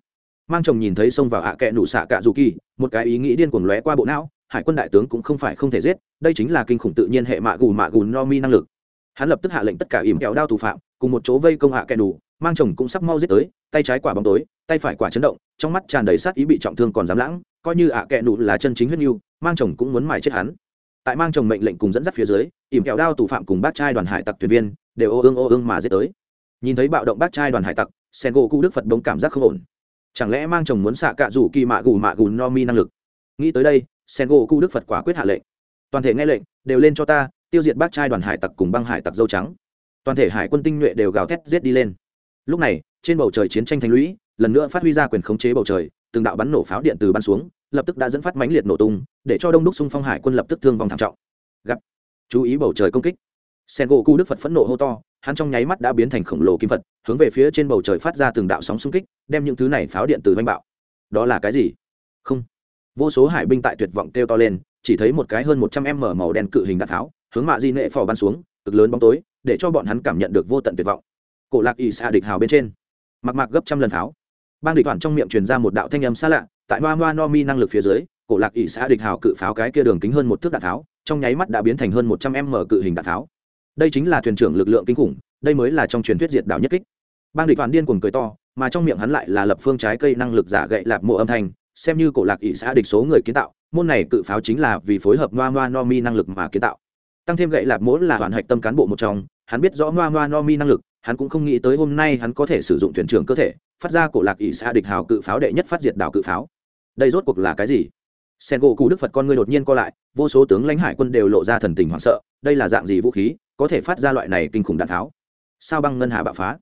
Mang chồng nhìn thấy xông vào hạ kẹ nủ xạ cạ dù kỳ, một cái ý nghĩ điên cuồng lóe qua bộ não, hải quân đại tướng cũng không phải không thể giết, đây chính là kinh khủng tự nhiên hệ mạ gù mạ gù no mi năng lực hắn lập tức hạ lệnh tất cả ỉm kẹo đao thủ phạm, cùng một chỗ vây công hạ kẻ đủ, mang chồng cũng sắp mau giết tới, tay trái quả bóng tối, tay phải quả chấn động, trong mắt tràn đầy sát ý bị trọng thương còn dám lãng, coi như hạ kẻ nụ là chân chính huyết nhu mang chồng cũng muốn mài chết hắn. Tại mang chồng mệnh lệnh cùng dẫn dắt phía dưới, ỉm kẹo đao thủ phạm cùng bác trai đoàn hải tặc thuyền viên đều ô ương ô ương mà giết tới. Nhìn thấy bạo động bác trai đoàn hải tặc, sen gỗ cụ đức phật bỗng cảm giác không ổn. Chẳng lẽ mang chồng muốn xạ cạ rủ kỳ mạ gù mạ gù no mi năng lực? Nghĩ tới đây, sen gỗ cụ đức phật quả quyết hạ lệnh. Toàn thể nghe lệnh, đều lên cho ta tiêu diệt bác trai đoàn hải tặc cùng băng hải tặc dâu trắng. Toàn thể hải quân tinh nhuệ đều gào thét giết đi lên. Lúc này, trên bầu trời chiến tranh thành lũy, lần nữa phát huy ra quyền khống chế bầu trời, từng đạo bắn nổ pháo điện từ bắn xuống, lập tức đã dẫn phát mãnh liệt nổ tung, để cho đông đúc xung phong hải quân lập tức thương vong thảm trọng. Gặp, chú ý bầu trời công kích. Sen gỗ cu đức phật phẫn nộ hô to, hắn trong nháy mắt đã biến thành khổng lồ kim phật, hướng về phía trên bầu trời phát ra từng đạo sóng xung kích, đem những thứ này pháo điện từ doanh bạo. Đó là cái gì? Không. Vô số hải binh tại tuyệt vọng kêu to lên, chỉ thấy một cái hơn một trăm em mở màu đen cự hình đạn tháo hướng mạ di nệ phò bắn xuống, cực lớn bóng tối, để cho bọn hắn cảm nhận được vô tận tuyệt vọng. Cổ lạc ỷ xạ địch hào bên trên. Mặc mặc gấp trăm lần tháo. Bang địch toàn trong miệng truyền ra một đạo thanh âm xa lạ, tại noa noa no mi năng lực phía dưới, cổ lạc ỷ xã địch hào cự pháo cái kia đường kính hơn một thước đạn tháo, trong nháy mắt đã biến thành hơn một trăm em mở cự hình đạn tháo. Đây chính là thuyền trưởng lực lượng kinh khủng, đây mới là trong truyền thuyết diệt đảo nhất kích. Bang địch toàn điên cuồng cười to, mà trong miệng hắn lại là lập phương trái cây năng lực giả gậy lạp mộ âm thanh, xem như cổ lạc ỷ xã địch số người kiến tạo, môn này cự pháo chính là vì phối hợp noa noa no mi năng lực mà kiến tạo tăng thêm gậy lạp mỗ là hoàn hạch tâm cán bộ một trong, hắn biết rõ noa noa no mi năng lực, hắn cũng không nghĩ tới hôm nay hắn có thể sử dụng thuyền trưởng cơ thể, phát ra cổ lạc ỷ xã địch hào cự pháo đệ nhất phát diệt đảo cự pháo. Đây rốt cuộc là cái gì? Sen gỗ cụ đức phật con người đột nhiên co lại, vô số tướng lãnh hải quân đều lộ ra thần tình hoảng sợ, đây là dạng gì vũ khí, có thể phát ra loại này kinh khủng đạn tháo sao băng ngân hà bạo phá?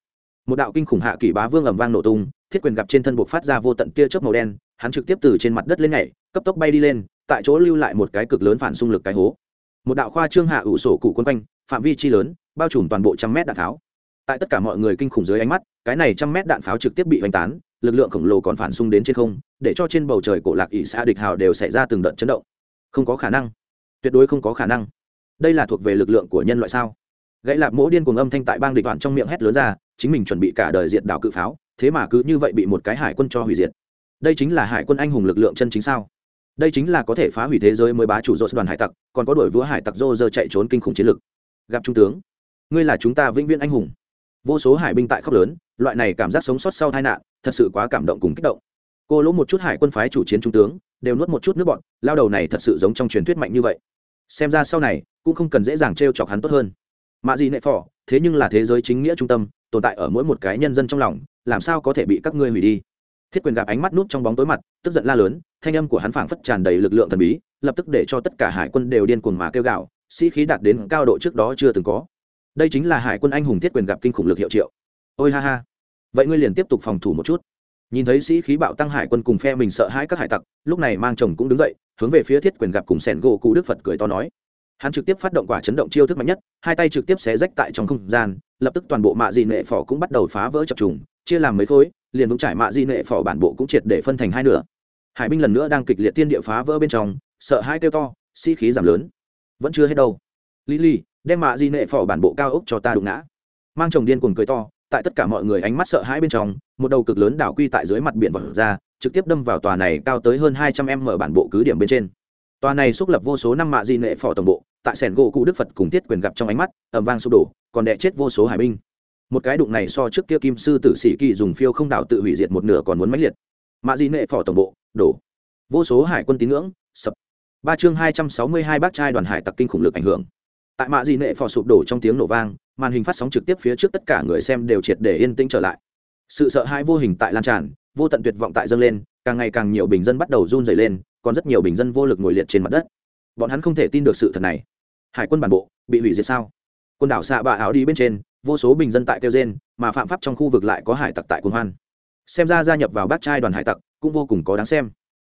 Một đạo kinh khủng hạ kỷ bá vương ầm vang nổ tung, thiết quyền gặp trên thân buộc phát ra vô tận tia chớp màu đen, hắn trực tiếp từ trên mặt đất lên nhảy, cấp tốc bay đi lên, tại chỗ lưu lại một cái cực lớn phản xung lực cái hố một đạo khoa trương hạ ủ sổ cụ quân quanh, phạm vi chi lớn, bao trùm toàn bộ trăm mét đạn pháo. tại tất cả mọi người kinh khủng dưới ánh mắt, cái này trăm mét đạn pháo trực tiếp bị hoành tán, lực lượng khổng lồ còn phản xung đến trên không, để cho trên bầu trời cổ lạc ỷ xã địch hào đều xảy ra từng đợt chấn động. Không có khả năng. Tuyệt đối không có khả năng. Đây là thuộc về lực lượng của nhân loại sao? Gãy lạp mỗ điên cuồng âm thanh tại bang địch đoạn trong miệng hét lớn ra, chính mình chuẩn bị cả đời diệt đảo cự pháo, thế mà cứ như vậy bị một cái hải quân cho hủy diệt. Đây chính là hải quân anh hùng lực lượng chân chính sao? Đây chính là có thể phá hủy thế giới mới bá chủ dô đoàn hải tặc, còn có đội vua hải tặc dô dơ chạy trốn kinh khủng chiến lực gặp trung tướng, ngươi là chúng ta vĩnh viễn anh hùng. Vô số hải binh tại khóc lớn, loại này cảm giác sống sót sau tai nạn, thật sự quá cảm động cùng kích động. Cô lỗ một chút hải quân phái chủ chiến trung tướng, đều nuốt một chút nước bọn lao đầu này thật sự giống trong truyền thuyết mạnh như vậy. Xem ra sau này, cũng không cần dễ dàng t r e o chọc hắn tốt hơn. Mạ gì nệ phỏ thế nhưng là thế giới chính nghĩa trung tâm, tồn tại ở mỗi một cái nhân dân trong lòng, làm sao có thể bị các ngươi hủy đi? Thiết quyền gặp ánh mắt nút trong bóng tối mặt, tức giận la lớn, thanh âm của hắn phảng phất tràn đầy lực lượng thần bí, lập tức để cho tất cả hải quân đều điên cuồng mà kêu gạo khí đạt đến cao độ trước đó chưa từng có. Đây chính là hải quân anh hùng thiết quyền gặp kinh khủng lực hiệu triệu. Ôi ha ha. Vậy ngươi liền tiếp tục phòng thủ một chút. Nhìn thấy sĩ khí bạo tăng hải quân cùng phe mình sợ hãi các hải tặc, lúc này mang chồng cũng đứng dậy, hướng về phía thiết quyền gặp cùng sẻn gỗ cụ đức phật cười to nói. Hắn trực tiếp phát động quả chấn động chiêu thức mạnh nhất, hai tay trực tiếp xé rách tại trong không gian, lập tức toàn bộ mạ dị nệ phỏ cũng bắt đầu phá vỡ chập trùng, chia làm mấy khối liền vững trải mạ di nệ phỏ bản bộ cũng triệt để phân thành hai nửa. Hải binh lần nữa đang kịch liệt tiên địa phá vỡ bên trong, sợ hai kêu to, sĩ、si、khí giảm lớn. Vẫn chưa hết đâu. Lý lý đem mạ di nệ phỏ bản bộ cao ốc cho ta đụng ngã. Mang chồng điên cuồng cười to, tại tất cả mọi người ánh mắt sợ hãi bên trong, một đầu cực lớn đảo quy tại dưới mặt biển vật ra, trực tiếp đâm vào tòa này cao tới hơn hai trăm em mở bản bộ cứ điểm bên trên. Tòa này xúc lập vô số năm mạ di nệ phỏ tổng bộ, tại sẻn gỗ cụ đức phật cùng tiết quyền gặp trong ánh mắt ẩm vang sụp đổ, còn đẻ chết vô số hải binh một cái đụng này so trước kia kim sư tử sĩ kỳ dùng phiêu không đảo tự hủy diệt một nửa còn muốn mãnh liệt. Mạ di nệ phỏ tổng bộ, đổ. Vô số hải quân tín ngưỡng, sập. Ba chương hai trăm sáu mươi hai bác trai đoàn hải tặc kinh khủng lực ảnh hưởng. Tại mạ di nệ phò sụp đổ trong tiếng nổ vang, màn hình phát sóng trực tiếp phía trước tất cả người xem đều triệt để yên tĩnh trở lại. Sự sợ hãi vô hình tại lan tràn, vô tận tuyệt vọng tại dâng lên, càng ngày càng nhiều bình dân bắt đầu run dày lên, còn rất nhiều bình dân vô lực ngồi liệt trên mặt đất. Bọn hắn không thể tin được sự thật này. Hải quân bản bộ bị hủy diệt sao? Quần đảo xạ bạ áo đi bên trên vô số bình dân tại kêu gen mà phạm pháp trong khu vực lại có hải tặc tại quân hoan. Xem ra gia nhập vào bát trai đoàn hải tặc cũng vô cùng có đáng xem.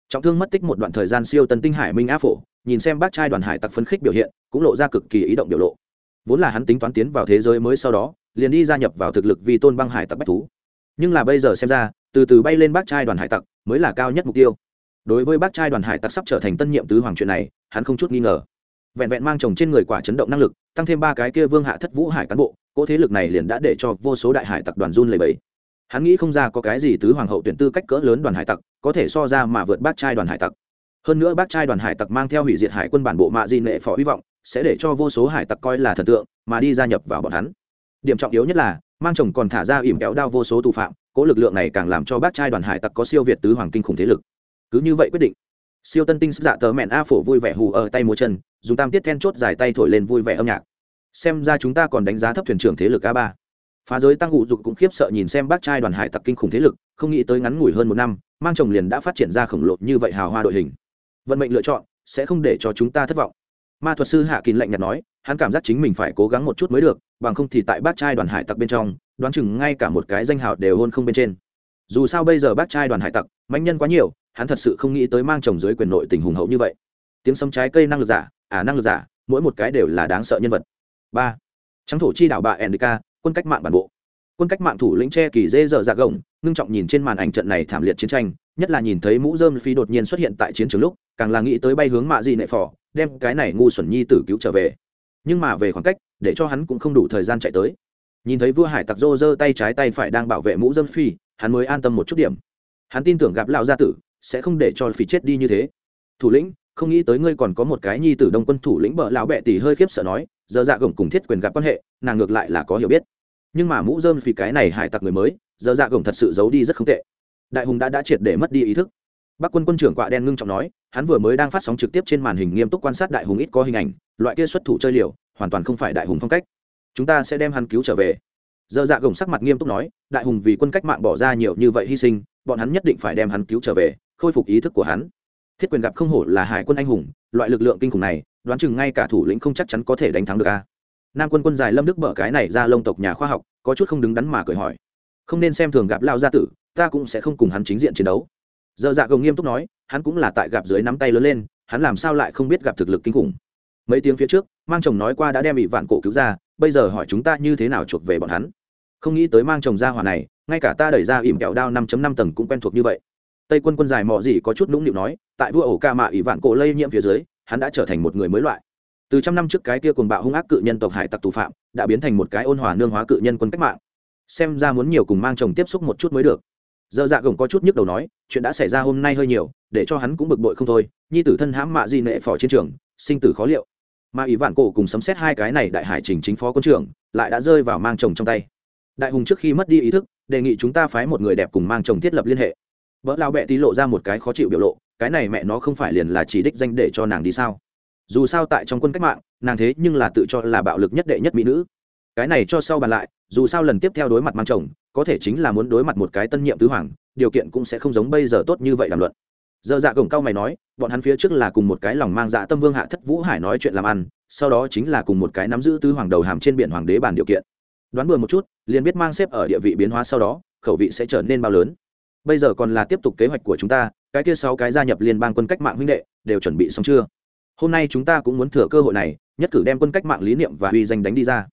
Trọng thương mất tích một đoạn thời gian siêu tân tinh hải minh á phổ, nhìn xem bác trai đoàn hải tặc phấn khích biểu hiện, cũng lộ ra cực kỳ ý động biểu lộ. Vốn là hắn tính toán tiến vào thế giới mới sau đó, liền đi gia nhập vào thực lực vì tôn băng hải tặc bách thú. Nhưng là bây giờ xem ra, từ từ bay lên bác trai đoàn hải tặc mới là cao nhất mục tiêu. Đối với bác trai đoàn hải tặc sắp trở thành tân nhiệm tứ hoàng chuyện này, hắn không chút nghi ngờ. Vẹn vẹn mang chồng trên người quả chấn động năng lực, tăng thêm ba cái kia vương hạ thất vũ hải cán bộ cỗ thế lực này liền đã để cho vô số đại hải tặc đoàn run lầy bẫy hắn nghĩ không ra có cái gì tứ hoàng hậu tuyển tư cách cỡ lớn đoàn hải tặc, có thể so ra mà vượt bác trai đoàn hải tặc. Hơn nữa bác trai đoàn hải tặc mang theo hủy diệt hải quân bản bộ mạ di nệ phó hy vọng, sẽ để cho vô số hải tặc coi là thần tượng, mà đi gia nhập vào bọn hắn. Điểm trọng yếu nhất là, mang chồng còn thả ra ỉm kéo đao vô số tù phạm, cỗ lực lượng này càng làm cho bác trai đoàn hải tặc có siêu việt tứ hoàng kinh khủng thế lực. Cứ như vậy quyết định, siêu tân tinh sức dạ tờ mẹn a phổ vui vẻ hù ở tay múa chân, dùng tam tiết then chốt dài tay thổi lên vui vẻ âm nhạc xem ra chúng ta còn đánh giá thấp thuyền trưởng thế lực a ba. Phá giới tăng ngụ dục cũng khiếp sợ nhìn xem bác trai đoàn hải tặc kinh khủng thế lực không nghĩ tới ngắn ngủi hơn một năm mang chồng liền đã phát triển ra khổng lồ như vậy hào hoa đội hình. Vận mệnh lựa chọn sẽ không để cho chúng ta thất vọng. Ma thuật sư hạ kín lạnh nhạt nói hắn cảm giác chính mình phải cố gắng một chút mới được bằng không thì tại bác trai đoàn hải tặc bên trong đoán chừng ngay cả một cái danh hào đều hôn không bên trên. Dù sao bây giờ bác trai đoàn hải tặc mạnh nhân quá nhiều hắn thật sự không nghĩ tới mang chồng dưới quyền nội tình hùng hậu như vậy. Tiếng sấm trái cây năng lực giả ả à, năng lực giả mỗi một cái đều là đáng sợ nhân vật ba trắng thổ chi đảo bà endica quân cách mạng bản bộ. Quân cách mạng thủ lĩnh tre kỳ dê dở dạ gồng, ngưng trọng nhìn trên màn ảnh trận này thảm liệt chiến tranh, nhất là nhìn thấy mũ dơm phi đột nhiên xuất hiện tại chiến trường lúc, càng là nghĩ tới bay hướng mạ di nệ phò, đem cái này ngu xuẩn nhi tử cứu trở về. Nhưng mà về khoảng cách, để cho hắn cũng không đủ thời gian chạy tới. Nhìn thấy vua hải tặc rô giơ tay trái tay phải đang bảo vệ mũ dơm phi, hắn mới an tâm một chút điểm. Hắn tin tưởng gặp lão gia tử, sẽ không để cho phi chết đi như thế. Thủ lĩnh không nghĩ tới ngươi còn có một cái nhi tử đông quân thủ lĩnh bợ lão bệ tỷ hơi khiếp sợ nói, giờ dạ gồng cùng thiết quyền gặp quan hệ, nàng ngược lại là có hiểu biết. Nhưng mà mũ dơm vì cái này hải tặc người mới, giờ dạ gồng thật sự giấu đi rất không tệ. Đại hùng đã đã triệt để mất đi ý thức. Bắc quân quân trưởng quạ đen ngưng trọng nói, hắn vừa mới đang phát sóng trực tiếp trên màn hình nghiêm túc quan sát đại hùng ít có hình ảnh, loại kia xuất thủ chơi liều, hoàn toàn không phải đại hùng phong cách. Chúng ta sẽ đem hắn cứu trở về. Giờ dạ gồng sắc mặt nghiêm túc nói, đại hùng vì quân cách mạng bỏ ra nhiều như vậy hy sinh, bọn hắn nhất định phải đem hắn cứu trở về, khôi phục ý thức của hắn thiết quyền gặp không hổ là hải quân anh hùng, loại lực lượng kinh khủng này, đoán chừng ngay cả thủ lĩnh không chắc chắn có thể đánh thắng được a. Nam quân quân dài lâm đức bở cái này ra lông tộc nhà khoa học, có chút không đứng đắn mà cười hỏi. Không nên xem thường gặp lao gia tử, ta cũng sẽ không cùng hắn chính diện chiến đấu. Dơ dạ gồng nghiêm túc nói, hắn cũng là tại gặp dưới nắm tay lớn lên, hắn làm sao lại không biết gặp thực lực kinh khủng. Mấy tiếng phía trước, mang chồng nói qua đã đem bị vạn cổ cứu ra, bây giờ hỏi chúng ta như thế nào chuộc về bọn hắn. Không nghĩ tới mang chồng ra hỏa này, ngay cả ta đẩy ra ỉm kẹo đao năm năm tầng cũng quen thuộc như vậy tây quân quân dài mò gì có chút nũng nịu nói, tại vua ổ ca mạ ỷ vạn cổ lây nhiễm phía dưới, hắn đã trở thành một người mới loại. Từ trăm năm trước cái kia cùng bạo hung ác cự nhân tộc hải tặc tù phạm, đã biến thành một cái ôn hòa nương hóa cự nhân quân cách mạng. Xem ra muốn nhiều cùng mang chồng tiếp xúc một chút mới được. Dơ dạ gồng có chút nhức đầu nói, chuyện đã xảy ra hôm nay hơi nhiều, để cho hắn cũng bực bội không thôi, nhi tử thân hãm mạ di nệ phò chiến trường, sinh tử khó liệu. Mà ý vạn cổ cùng sấm xét hai cái này đại hải trình chính phó quân trưởng, lại đã rơi vào mang chồng trong tay. Đại hùng trước khi mất đi ý thức, đề nghị chúng ta phái một người đẹp cùng mang chồng thiết lập liên hệ vợ lao bẹ tí lộ ra một cái khó chịu biểu lộ, cái này mẹ nó không phải liền là chỉ đích danh để cho nàng đi sao? Dù sao tại trong quân cách mạng, nàng thế nhưng là tự cho là bạo lực nhất đệ nhất mỹ nữ. Cái này cho sau bàn lại, dù sao lần tiếp theo đối mặt mang chồng, có thể chính là muốn đối mặt một cái tân nhiệm tứ hoàng, điều kiện cũng sẽ không giống bây giờ tốt như vậy làm luận. Giờ dạ gồng cao mày nói, bọn hắn phía trước là cùng một cái lòng mang dạ tâm vương hạ thất vũ hải nói chuyện làm ăn, sau đó chính là cùng một cái nắm giữ tứ hoàng đầu hàm trên biển hoàng đế bàn điều kiện. Đoán bừa một chút, liền biết mang xếp ở địa vị biến hóa sau đó, khẩu vị sẽ trở nên bao lớn bây giờ còn là tiếp tục kế hoạch của chúng ta, cái kia sáu cái gia nhập liên bang quân cách mạng huynh đệ đều chuẩn bị xong chưa? Hôm nay chúng ta cũng muốn thừa cơ hội này, nhất cử đem quân cách mạng lý niệm và uy danh đánh đi ra.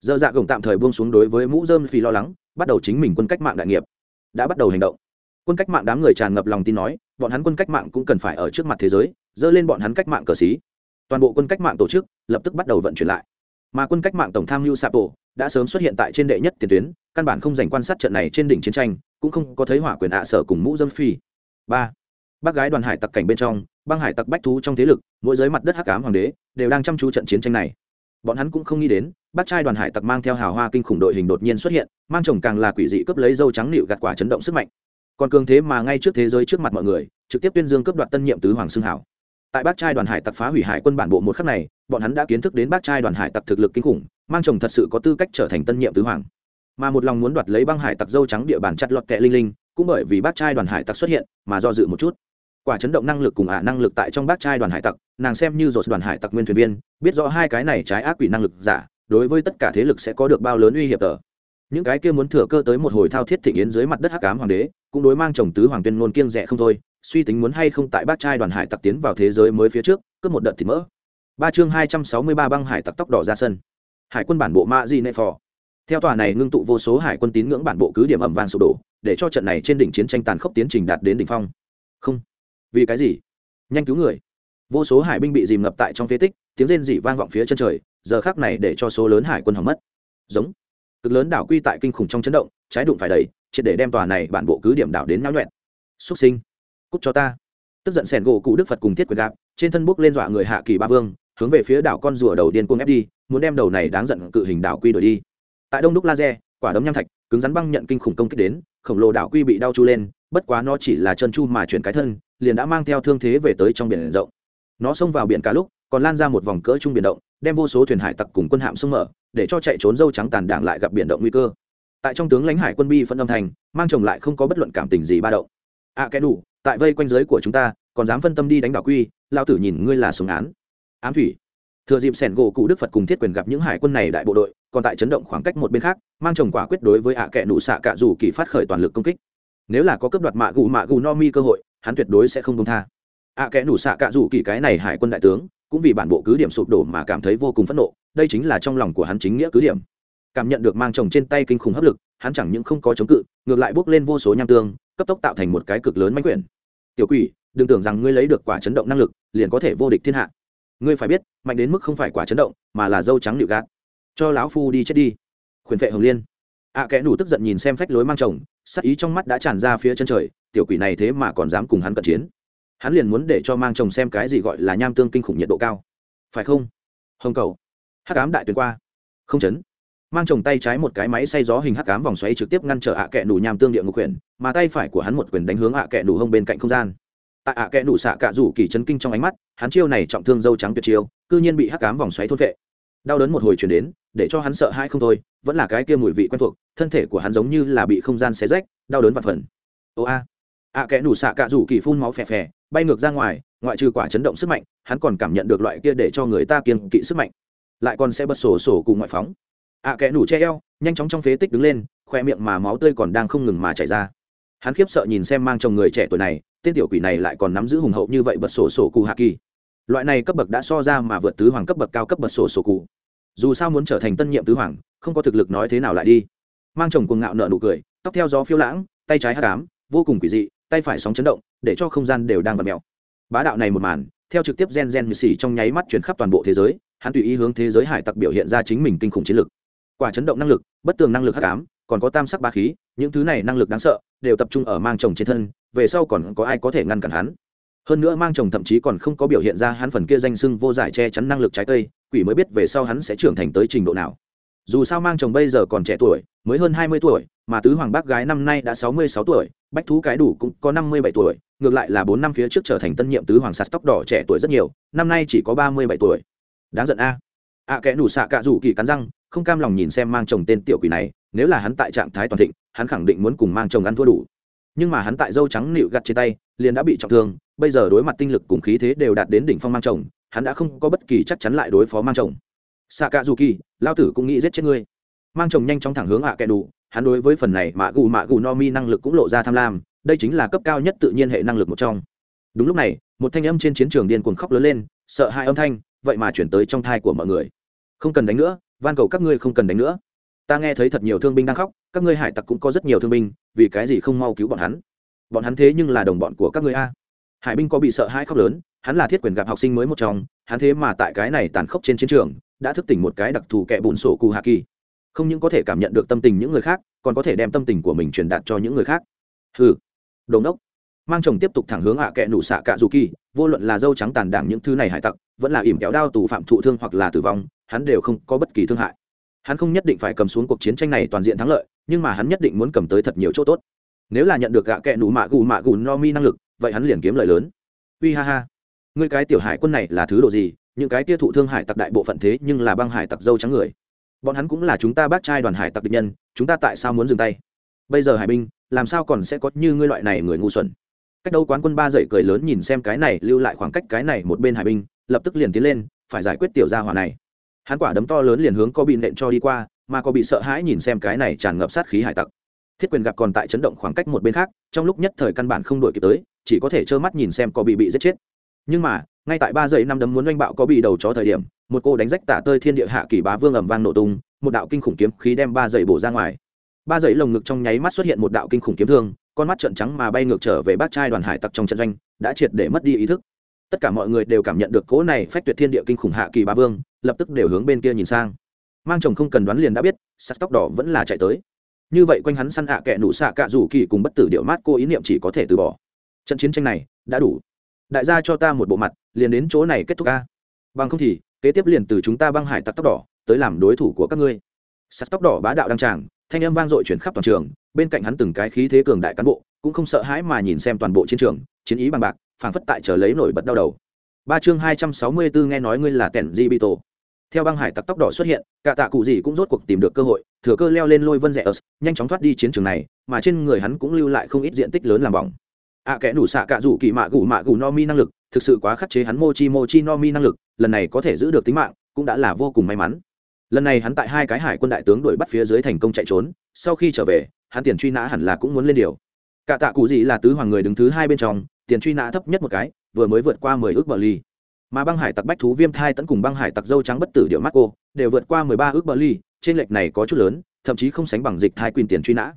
Dơ dạ gồng tạm thời buông xuống đối với mũ dơm phi lo lắng, bắt đầu chính mình quân cách mạng đại nghiệp. Đã bắt đầu hành động. Quân cách mạng đám người tràn ngập lòng tin nói, bọn hắn quân cách mạng cũng cần phải ở trước mặt thế giới, dơ lên bọn hắn cách mạng cờ xí. Toàn bộ quân cách mạng tổ chức lập tức bắt đầu vận chuyển lại. Mà quân cách mạng tổng tham mưu sapo đã sớm xuất hiện tại trên đệ nhất tiền tuyến, căn bản không dành quan sát trận này trên đỉnh chiến tranh cũng không có thấy hỏa quyền ạ sở cùng mũ dâm phi. Ba. Bác gái đoàn hải tặc cảnh bên trong, băng hải tặc bách thú trong thế lực, mỗi giới mặt đất hắc ám hoàng đế, đều đang chăm chú trận chiến tranh này. Bọn hắn cũng không nghĩ đến, bác trai đoàn hải tặc mang theo hào hoa kinh khủng đội hình đột nhiên xuất hiện, mang chồng càng là quỷ dị cướp lấy dâu trắng nịu gạt quả chấn động sức mạnh. Còn cường thế mà ngay trước thế giới trước mặt mọi người, trực tiếp tuyên dương cướp đoạt tân nhiệm tứ hoàng xưng hảo. Tại bác trai đoàn hải tặc phá hủy hải quân bản bộ một khắc này, bọn hắn đã kiến thức đến bác trai đoàn hải tặc thực lực kinh khủng, mang chồng thật sự có tư cách trở thành tân nhiệm tứ hoàng mà một lòng muốn đoạt lấy băng hải tặc dâu trắng địa bàn chặt lọt kẹ linh linh, cũng bởi vì bác trai đoàn hải tặc xuất hiện mà do dự một chút. Quả chấn động năng lực cùng ả năng lực tại trong bác trai đoàn hải tặc, nàng xem như dột đoàn hải tặc nguyên thuyền viên, biết rõ hai cái này trái ác quỷ năng lực giả, đối với tất cả thế lực sẽ có được bao lớn uy hiểm tờ. Những cái kia muốn thừa cơ tới một hồi thao thiết thịnh yến dưới mặt đất hắc cám hoàng đế, cũng đối mang chồng tứ hoàng tuyên ngôn kiêng rẻ không thôi, suy tính muốn hay không tại bác trai đoàn hải tặc tiến vào thế giới mới phía trước, cướp một đợt thịt mỡ. Ba chương hai trăm sáu mươi ba băng hải tặc tóc đỏ ra sân. Hải quân bản bộ mạ di nệ phò theo tòa này ngưng tụ vô số hải quân tín ngưỡng bản bộ cứ điểm ẩm vàng sụp đổ, để cho trận này trên đỉnh chiến tranh tàn khốc tiến trình đạt đến đỉnh phong. Không. Vì cái gì? Nhanh cứu người. Vô số hải binh bị dìm ngập tại trong phế tích, tiếng rên rỉ vang vọng phía chân trời, giờ khác này để cho số lớn hải quân hỏng mất. Giống. Cực lớn đảo quy tại kinh khủng trong chấn động, trái đụng phải đầy, triệt để đem tòa này bản bộ cứ điểm đảo đến náo nhuẹn. Xuất sinh. Cút cho ta. Tức giận sẻn gỗ cụ đức phật cùng thiết quyền gạp, trên thân bốc lên dọa người hạ kỳ ba vương, hướng về phía đảo con rùa đầu điên cuồng ép đi, muốn đem đầu này đáng giận cự hình đảo quy đổi đi tại đông đúc laser, quả đấm nham thạch, cứng rắn băng nhận kinh khủng công kích đến, khổng lồ đảo quy bị đau chu lên, bất quá nó chỉ là chân chu mà chuyển cái thân, liền đã mang theo thương thế về tới trong biển rộng. Nó xông vào biển cả lúc, còn lan ra một vòng cỡ trung biển động, đem vô số thuyền hải tặc cùng quân hạm sông mở, để cho chạy trốn dâu trắng tàn đảng lại gặp biển động nguy cơ. Tại trong tướng lãnh hải quân bi phân âm thành, mang chồng lại không có bất luận cảm tình gì ba động. À cái đủ, tại vây quanh giới của chúng ta, còn dám phân tâm đi đánh đảo quy lao tử nhìn ngươi là súng án. Ám thủy. Thừa dịp sẻn gỗ cụ đức phật cùng thiết quyền gặp những hải quân này đại bộ đội còn tại chấn động khoảng cách một bên khác, mang chồng quả quyết đối với ạ à kệ nụ xạ cạ dù kỳ phát khởi toàn lực công kích. Nếu là có cấp đoạt mạ gù mạ gù no mi cơ hội, hắn tuyệt đối sẽ không công tha. Ạ à kệ nụ xạ cạ dù kỳ cái này hải quân đại tướng, cũng vì bản bộ cứ điểm sụp đổ mà cảm thấy vô cùng phẫn nộ, đây chính là trong lòng của hắn chính nghĩa cứ điểm. Cảm nhận được mang chồng trên tay kinh khủng hấp lực, hắn chẳng những không có chống cự, ngược lại bước lên vô số nham tương, cấp tốc tạo thành một cái cực lớn mánh quyển. Tiểu quỷ, đừng tưởng rằng ngươi lấy được quả chấn động năng lực, liền có thể vô địch thiên hạ. Ngươi phải biết, mạnh đến mức không phải quả chấn động, mà là dâu trắng liệu gạt cho lão phu đi chết đi. Khuyển vệ hồng liên. Ạ à, kẽ nủ tức giận nhìn xem phách lối mang chồng sắc ý trong mắt đã tràn ra phía chân trời tiểu quỷ này thế mà còn dám cùng hắn cận chiến. Hắn liền muốn để cho mang chồng xem cái gì gọi là nham tương kinh khủng nhiệt độ cao. Phải không? Hồng cầu. Hắc ám đại tuyến qua. Không chấn. Mang chồng tay trái một cái máy xay gió hình hắc ám vòng xoáy trực tiếp ngăn trở ạ à kẽ nủ nham tương địa ngục quyền mà tay phải của hắn một quyền đánh hướng ạ à kẽ nủ hông bên cạnh không gian. Tại ạ kẽ nụ xạ cạ rủ kỳ chấn kinh trong ánh mắt hắn chiêu này trọng thương dâu trắng tuyệt chiêu cư nhiên bị hắc ám vòng xoáy thốt vệ. Đau đớn một hồi chuyển đến để cho hắn sợ hãi không thôi, vẫn là cái kia mùi vị quen thuộc, thân thể của hắn giống như là bị không gian xé rách, đau đớn và phần. Ô a, ạ kẽ nủ xạ cạ rủ kỳ phun máu phè phè, bay ngược ra ngoài, ngoại trừ quả chấn động sức mạnh, hắn còn cảm nhận được loại kia để cho người ta kiên kỵ sức mạnh. Lại còn sẽ bật sổ sổ cùng ngoại phóng. Ạ kẽ nủ che eo, nhanh chóng trong phế tích đứng lên, khoe miệng mà máu tươi còn đang không ngừng mà chảy ra. Hắn khiếp sợ nhìn xem mang chồng người trẻ tuổi này, tên tiểu quỷ này lại còn nắm giữ hùng hậu như vậy bật sổ sổ cụ hạ kỳ. Loại này cấp bậc đã so ra mà vượt tứ hoàng cấp bậc cao cấp bật sổ sổ cụ dù sao muốn trở thành tân nhiệm tứ hoàng, không có thực lực nói thế nào lại đi. Mang chồng cuồng ngạo nợ nụ cười, tóc theo gió phiêu lãng, tay trái hát cám, vô cùng quỷ dị, tay phải sóng chấn động, để cho không gian đều đang vặt mèo. Bá đạo này một màn, theo trực tiếp gen gen như xì trong nháy mắt chuyển khắp toàn bộ thế giới, hắn tùy ý hướng thế giới hải tặc biểu hiện ra chính mình kinh khủng chiến lực. Quả chấn động năng lực, bất tường năng lực hắc ám còn có tam sắc ba khí, những thứ này năng lực đáng sợ, đều tập trung ở mang chồng trên thân, về sau còn có ai có thể ngăn cản hắn? Hơn nữa mang chồng thậm chí còn không có biểu hiện ra hắn phần kia danh sưng vô giải che chắn năng lực trái cây, quỷ mới biết về sau hắn sẽ trưởng thành tới trình độ nào. Dù sao mang chồng bây giờ còn trẻ tuổi, mới hơn hai mươi tuổi, mà tứ hoàng bác gái năm nay đã sáu mươi sáu tuổi, bách thú cái đủ cũng có năm mươi bảy tuổi, ngược lại là bốn năm phía trước trở thành tân nhiệm tứ hoàng sạt tóc đỏ trẻ tuổi rất nhiều, năm nay chỉ có ba mươi bảy tuổi. Đáng giận a. A ạ kẽ đủ xạ cạ rủ kỳ cắn răng, không cam lòng nhìn xem mang chồng tên tiểu quỷ này, nếu là hắn tại trạng thái toàn thịnh, hắn khẳng định muốn cùng mang chồng ăn thua đủ. Nhưng mà hắn tại dâu trắng nịu gặt trên tay liền đã bị trọng thương, bây giờ đối mặt tinh lực cùng khí thế đều đạt đến đỉnh phong mang chồng, hắn đã không có bất kỳ chắc chắn lại đối phó mang chồng. Xạ cạ dù kỳ lao tử cũng nghĩ giết chết ngươi. Mang chồng nhanh chóng thẳng hướng ạ à kẻ đủ, hắn đối với phần này mạ gù mạ gù no mi năng lực cũng lộ ra tham lam, đây chính là cấp cao nhất tự nhiên hệ năng lực một trong. Đúng lúc này, một thanh âm trên chiến trường điên cuồng khóc lớn lên, sợ hai âm thanh, vậy mà chuyển tới trong thai của mọi người. Không cần đánh nữa, van cầu các ngươi không cần đánh nữa. Ta nghe thấy thật nhiều thương binh đang khóc, các ngươi hải tặc cũng có rất nhiều thương binh, vì cái gì không mau cứu bọn hắn? Bọn hắn thế nhưng là đồng bọn của các ngươi a. Hải binh có bị sợ hai khóc lớn, hắn là thiết quyền gặp học sinh mới một trong, hắn thế mà tại cái này tàn khốc trên chiến trường, đã thức tỉnh một cái đặc thù kẻ bùn sổ cù hạ kỳ. Không những có thể cảm nhận được tâm tình những người khác, còn có thể đem tâm tình của mình truyền đạt cho những người khác. Ừ đồn đốc mang chồng tiếp tục thẳng hướng hạ kệ nụ xạ cạ dù kỳ, vô luận là dâu trắng tàn đảng những thứ này hải tặc, vẫn là ỉm kéo đao tù phạm thụ thương hoặc là tử vong, hắn đều không có bất kỳ thương hại. Hắn không nhất định phải cầm xuống cuộc chiến tranh này toàn diện thắng lợi, nhưng mà hắn nhất định muốn cầm tới thật nhiều chỗ tốt nếu là nhận được gạ kẹ nụ mạ gù mạ gù no mi năng lực, vậy hắn liền kiếm lời lớn. Uy ha ha. Người cái tiểu hải quân này là thứ đồ gì? Những cái tia thụ thương hải tặc đại bộ phận thế nhưng là băng hải tặc dâu trắng người. Bọn hắn cũng là chúng ta bác trai đoàn hải tặc địch nhân, chúng ta tại sao muốn dừng tay? Bây giờ hải binh, làm sao còn sẽ có như ngươi loại này người ngu xuẩn? Cách đâu quán quân ba dậy cười lớn nhìn xem cái này, lưu lại khoảng cách cái này một bên hải binh, lập tức liền tiến lên, phải giải quyết tiểu gia hỏa này. Hắn quả đấm to lớn liền hướng có bị nện cho đi qua, mà có bị sợ hãi nhìn xem cái này tràn ngập sát khí hải tặc thiết quyền gặp còn tại chấn động khoảng cách một bên khác, trong lúc nhất thời căn bản không đổi kịp tới, chỉ có thể trơ mắt nhìn xem có bị bị giết chết. Nhưng mà, ngay tại ba giây năm đấm muốn oanh bạo có bị đầu chó thời điểm, một cô đánh rách tả tơi thiên địa hạ kỳ bá vương ẩm vang nổ tung, một đạo kinh khủng kiếm khí đem ba giây bổ ra ngoài. Ba giây lồng ngực trong nháy mắt xuất hiện một đạo kinh khủng kiếm thương, con mắt trợn trắng mà bay ngược trở về bác trai đoàn hải tặc trong trận doanh, đã triệt để mất đi ý thức. Tất cả mọi người đều cảm nhận được cỗ này phách tuyệt thiên địa kinh khủng hạ kỳ bá vương, lập tức đều hướng bên kia nhìn sang. Mang chồng không cần đoán liền đã biết sắc tóc đỏ vẫn là chạy tới như vậy quanh hắn săn hạ kẻ nụ xạ cạ rủ kỳ cùng bất tử điệu mát cô ý niệm chỉ có thể từ bỏ. Trận chiến tranh này, đã đủ. Đại gia cho ta một bộ mặt, liền đến chỗ này kết thúc ca bằng không thì, kế tiếp liền từ chúng ta băng hải tặc tóc đỏ, tới làm đối thủ của các ngươi. Sắt tóc đỏ bá đạo đăng tràng, thanh âm vang dội chuyển khắp toàn trường, bên cạnh hắn từng cái khí thế cường đại cán bộ, cũng không sợ hãi mà nhìn xem toàn bộ chiến trường, chiến ý bằng bạc, phảng phất tại chờ lấy nổi bật đau đầu. Ba chương hai trăm sáu mươi bốn nghe nói ngươi là kẻn di bị tổ theo băng hải tặc tóc đỏ xuất hiện cả tạ cụ gì cũng rốt cuộc tìm được cơ hội thừa cơ leo lên lôi vân rẽ ớt nhanh chóng thoát đi chiến trường này mà trên người hắn cũng lưu lại không ít diện tích lớn làm bỏng. Ạ à, kẽ đủ xạ cạ rủ kỳ mạ gủ mạ gủ no mi năng lực thực sự quá khắc chế hắn mochi mochi no mi năng lực lần này có thể giữ được tính mạng cũng đã là vô cùng may mắn. Lần này hắn tại hai cái hải quân đại tướng đuổi bắt phía dưới thành công chạy trốn sau khi trở về hắn tiền truy nã hẳn là cũng muốn lên điều. Cả tạ cụ gì là tứ hoàng người đứng thứ hai bên trong tiền truy nã thấp nhất một cái vừa mới vượt qua mười ước bờ ly mà băng hải tặc bách thú viêm thai tẫn cùng băng hải tặc dâu trắng bất tử điệu mắt cô đều vượt qua mười ba ước bờ ly trên lệch này có chút lớn, thậm chí không sánh bằng dịch thai quyền tiền truy nã.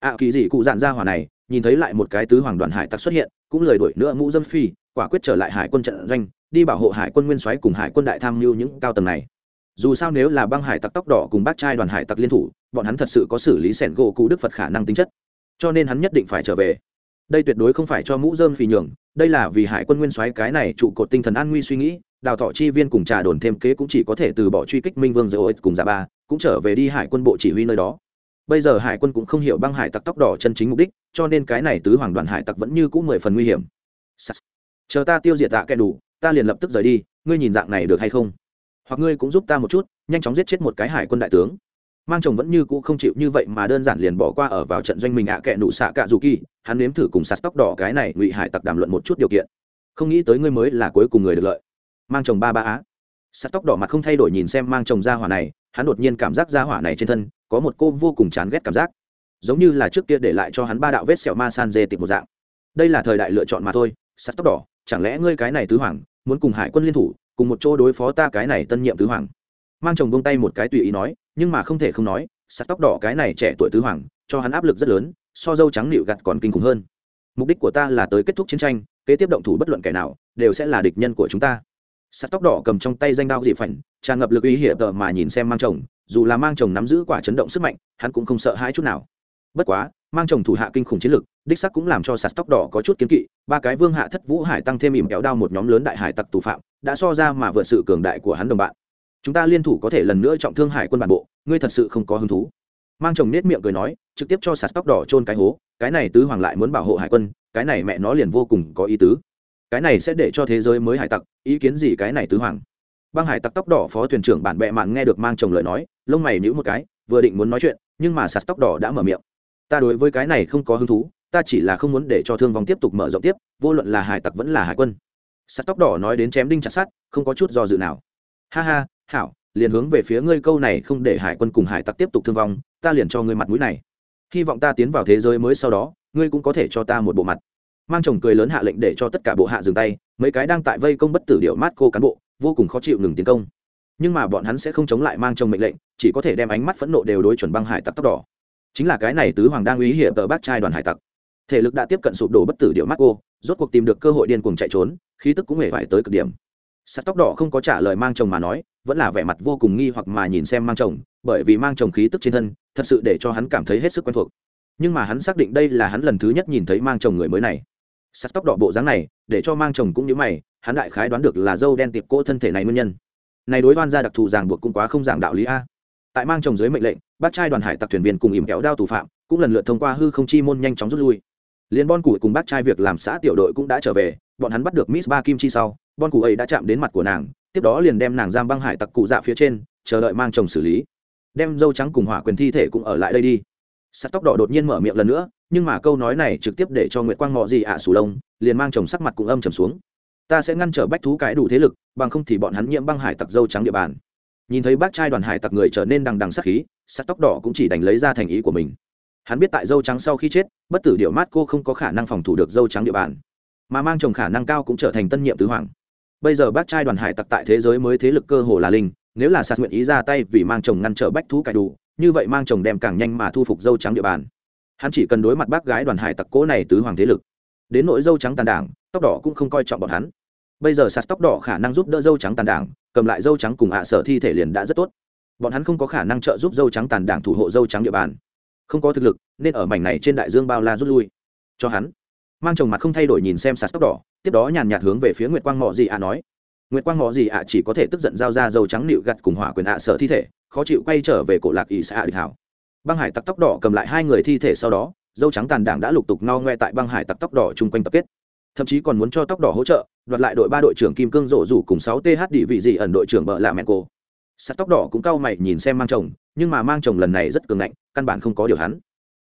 Ạ kỳ dị cụ dạn ra hỏa này, nhìn thấy lại một cái tứ hoàng đoàn hải tặc xuất hiện, cũng lời đuổi nữa mũ dâm phi, quả quyết trở lại hải quân trận doanh, đi bảo hộ hải quân nguyên soái cùng hải quân đại tham mưu những cao tầng này. Dù sao nếu là băng hải tặc tóc đỏ cùng bác trai đoàn hải tặc liên thủ, bọn hắn thật sự có xử lý sẻn gỗ cụ đức phật khả năng tính chất. Cho nên hắn nhất định phải trở về đây tuyệt đối không phải cho mũ dơm phì nhường, đây là vì hải quân nguyên soái cái này trụ cột tinh thần an nguy suy nghĩ, đào thọ chi viên cùng trà đồn thêm kế cũng chỉ có thể từ bỏ truy kích minh vương dầu cùng giả ba, cũng trở về đi hải quân bộ chỉ huy nơi đó. Bây giờ hải quân cũng không hiểu băng hải tặc tóc đỏ chân chính mục đích, cho nên cái này tứ hoàng đoàn hải tặc vẫn như cũng mười phần nguy hiểm. Chờ ta tiêu diệt tạ kẻ đủ, ta liền lập tức rời đi, ngươi nhìn dạng này được hay không? Hoặc ngươi cũng giúp ta một chút, nhanh chóng giết chết một cái hải quân đại tướng mang chồng vẫn như cũ không chịu như vậy mà đơn giản liền bỏ qua ở vào trận doanh mình ạ à kệ nụ xạ cạ dù kỳ, hắn nếm thử cùng sạt tóc đỏ cái này ngụy hải tặc đàm luận một chút điều kiện. Không nghĩ tới ngươi mới là cuối cùng người được lợi. Mang chồng ba ba á. Sạt tóc đỏ mặt không thay đổi nhìn xem mang chồng ra hỏa này, hắn đột nhiên cảm giác ra hỏa này trên thân, có một cô vô cùng chán ghét cảm giác. Giống như là trước kia để lại cho hắn ba đạo vết sẹo ma san dê tịt một dạng. Đây là thời đại lựa chọn mà thôi sắt tóc đỏ, chẳng lẽ ngươi cái này tứ hoàng, muốn cùng hải quân liên thủ, cùng một chỗ đối phó ta cái này tân nhiệm tứ hoàng? Mang chồng bông tay một cái tùy ý nói nhưng mà không thể không nói, sắt tóc đỏ cái này trẻ tuổi tứ hoàng, cho hắn áp lực rất lớn, so dâu trắng nịu gặt còn kinh khủng hơn. Mục đích của ta là tới kết thúc chiến tranh, kế tiếp động thủ bất luận kẻ nào, đều sẽ là địch nhân của chúng ta. Sắt tóc đỏ cầm trong tay danh đao dị phảnh, tràn ngập lực ý hiểm tờ mà nhìn xem mang chồng, dù là mang chồng nắm giữ quả chấn động sức mạnh, hắn cũng không sợ hãi chút nào. Bất quá, mang chồng thủ hạ kinh khủng chiến lực, đích sắc cũng làm cho sạt tóc đỏ có chút kiến kỵ, ba cái vương hạ thất vũ hải tăng thêm ỉm kéo đao một nhóm lớn đại hải tặc tù phạm, đã so ra mà vượt sự cường đại của hắn đồng bạn chúng ta liên thủ có thể lần nữa trọng thương hải quân bản bộ, ngươi thật sự không có hứng thú. Mang chồng nết miệng cười nói, trực tiếp cho sạt tóc đỏ trôn cái hố, cái này tứ hoàng lại muốn bảo hộ hải quân, cái này mẹ nó liền vô cùng có ý tứ. Cái này sẽ để cho thế giới mới hải tặc, ý kiến gì cái này tứ hoàng? Băng hải tặc tóc đỏ phó thuyền trưởng bản bệ mạn nghe được mang chồng lời nói, lông mày nhíu một cái, vừa định muốn nói chuyện, nhưng mà sạt tóc đỏ đã mở miệng. Ta đối với cái này không có hứng thú, ta chỉ là không muốn để cho thương vong tiếp tục mở rộng tiếp, vô luận là hải tặc vẫn là hải quân. Sắt tóc đỏ nói đến chém đinh chặt sát không có chút do dự nào. Ha ha hảo, liền hướng về phía ngươi câu này không để hải quân cùng hải tặc tiếp tục thương vong, ta liền cho ngươi mặt mũi này. Hy vọng ta tiến vào thế giới mới sau đó, ngươi cũng có thể cho ta một bộ mặt. Mang chồng cười lớn hạ lệnh để cho tất cả bộ hạ dừng tay, mấy cái đang tại vây công bất tử điệu mát cô cán bộ, vô cùng khó chịu ngừng tiến công. Nhưng mà bọn hắn sẽ không chống lại mang chồng mệnh lệnh, chỉ có thể đem ánh mắt phẫn nộ đều đối chuẩn băng hải tặc tóc đỏ. Chính là cái này tứ hoàng đang uy hiểm tờ bác trai đoàn hải tặc. Thể lực đã tiếp cận sụp đổ bất tử điệu mắt cô, rốt cuộc tìm được cơ hội điên cuồng chạy trốn, khí tức cũng hề phải tới cực điểm sắt tóc đỏ không có trả lời mang chồng mà nói, vẫn là vẻ mặt vô cùng nghi hoặc mà nhìn xem mang chồng, bởi vì mang chồng khí tức trên thân, thật sự để cho hắn cảm thấy hết sức quen thuộc. Nhưng mà hắn xác định đây là hắn lần thứ nhất nhìn thấy mang chồng người mới này. Sắt tóc đỏ bộ dáng này, để cho mang chồng cũng như mày, hắn đại khái đoán được là dâu đen tiệp cô thân thể này nguyên nhân. Này đối đoan ra đặc thù ràng buộc cũng quá không giảng đạo lý a. Tại mang chồng dưới mệnh lệnh, bác trai đoàn hải tặc thuyền viên cùng ìm kéo đao tù phạm, cũng lần lượt thông qua hư không chi môn nhanh chóng rút lui. Liên bon củi cùng bác trai việc làm xã tiểu đội cũng đã trở về, bọn hắn bắt được miss ba kim chi sau bon cụ ấy đã chạm đến mặt của nàng, tiếp đó liền đem nàng giam băng hải tặc cụ dạ phía trên, chờ đợi mang chồng xử lý. Đem dâu trắng cùng hỏa quyền thi thể cũng ở lại đây đi. Sắt tóc đỏ đột nhiên mở miệng lần nữa, nhưng mà câu nói này trực tiếp để cho nguyệt quang mò gì ạ à sù lông, liền mang chồng sắc mặt cũng âm trầm xuống. Ta sẽ ngăn trở bách thú cái đủ thế lực, bằng không thì bọn hắn nhiễm băng hải tặc dâu trắng địa bàn. Nhìn thấy bác trai đoàn hải tặc người trở nên đằng đằng sắc khí, sắt tóc đỏ cũng chỉ đành lấy ra thành ý của mình. Hắn biết tại dâu trắng sau khi chết, bất tử điệu mát cô không có khả năng phòng thủ được dâu trắng địa bàn, mà mang chồng khả năng cao cũng trở thành tân nhiệm tứ hoàng bây giờ bác trai đoàn hải tặc tại thế giới mới thế lực cơ hồ là linh, nếu là sạt nguyện ý ra tay vì mang chồng ngăn trở bách thú cải đủ, như vậy mang chồng đem càng nhanh mà thu phục dâu trắng địa bàn. Hắn chỉ cần đối mặt bác gái đoàn hải tặc cố này tứ hoàng thế lực, đến nỗi dâu trắng tàn đảng, tóc đỏ cũng không coi trọng bọn hắn. Bây giờ sạt tóc đỏ khả năng giúp đỡ dâu trắng tàn đảng, cầm lại dâu trắng cùng ạ sở thi thể liền đã rất tốt. Bọn hắn không có khả năng trợ giúp dâu trắng tàn đảng thủ hộ dâu trắng địa bàn. Không có thực lực, nên ở mảnh này trên đại dương bao la rút lui. Cho hắn mang chồng mặt không thay đổi nhìn xem sạt tóc đỏ, tiếp đó nhàn nhạt hướng về phía nguyệt quang mọ gì ạ nói. Nguyệt quang mọ gì ạ chỉ có thể tức giận giao ra dâu trắng nịu gặt cùng hỏa quyền ạ sợ thi thể, khó chịu quay trở về cổ lạc ỷ xã địch hảo. Băng hải tặc tóc đỏ cầm lại hai người thi thể sau đó, dâu trắng tàn đảng đã lục tục no ngoe tại băng hải tặc tóc đỏ chung quanh tập kết. Thậm chí còn muốn cho tóc đỏ hỗ trợ, đoạt lại đội ba đội trưởng kim cương rổ rủ cùng sáu th đi vị gì ẩn đội trưởng bợ lạ mẹ cô. Sắt tóc đỏ cũng cau mày nhìn xem mang chồng, nhưng mà mang chồng lần này rất cường ngạnh, căn bản không có điều hắn.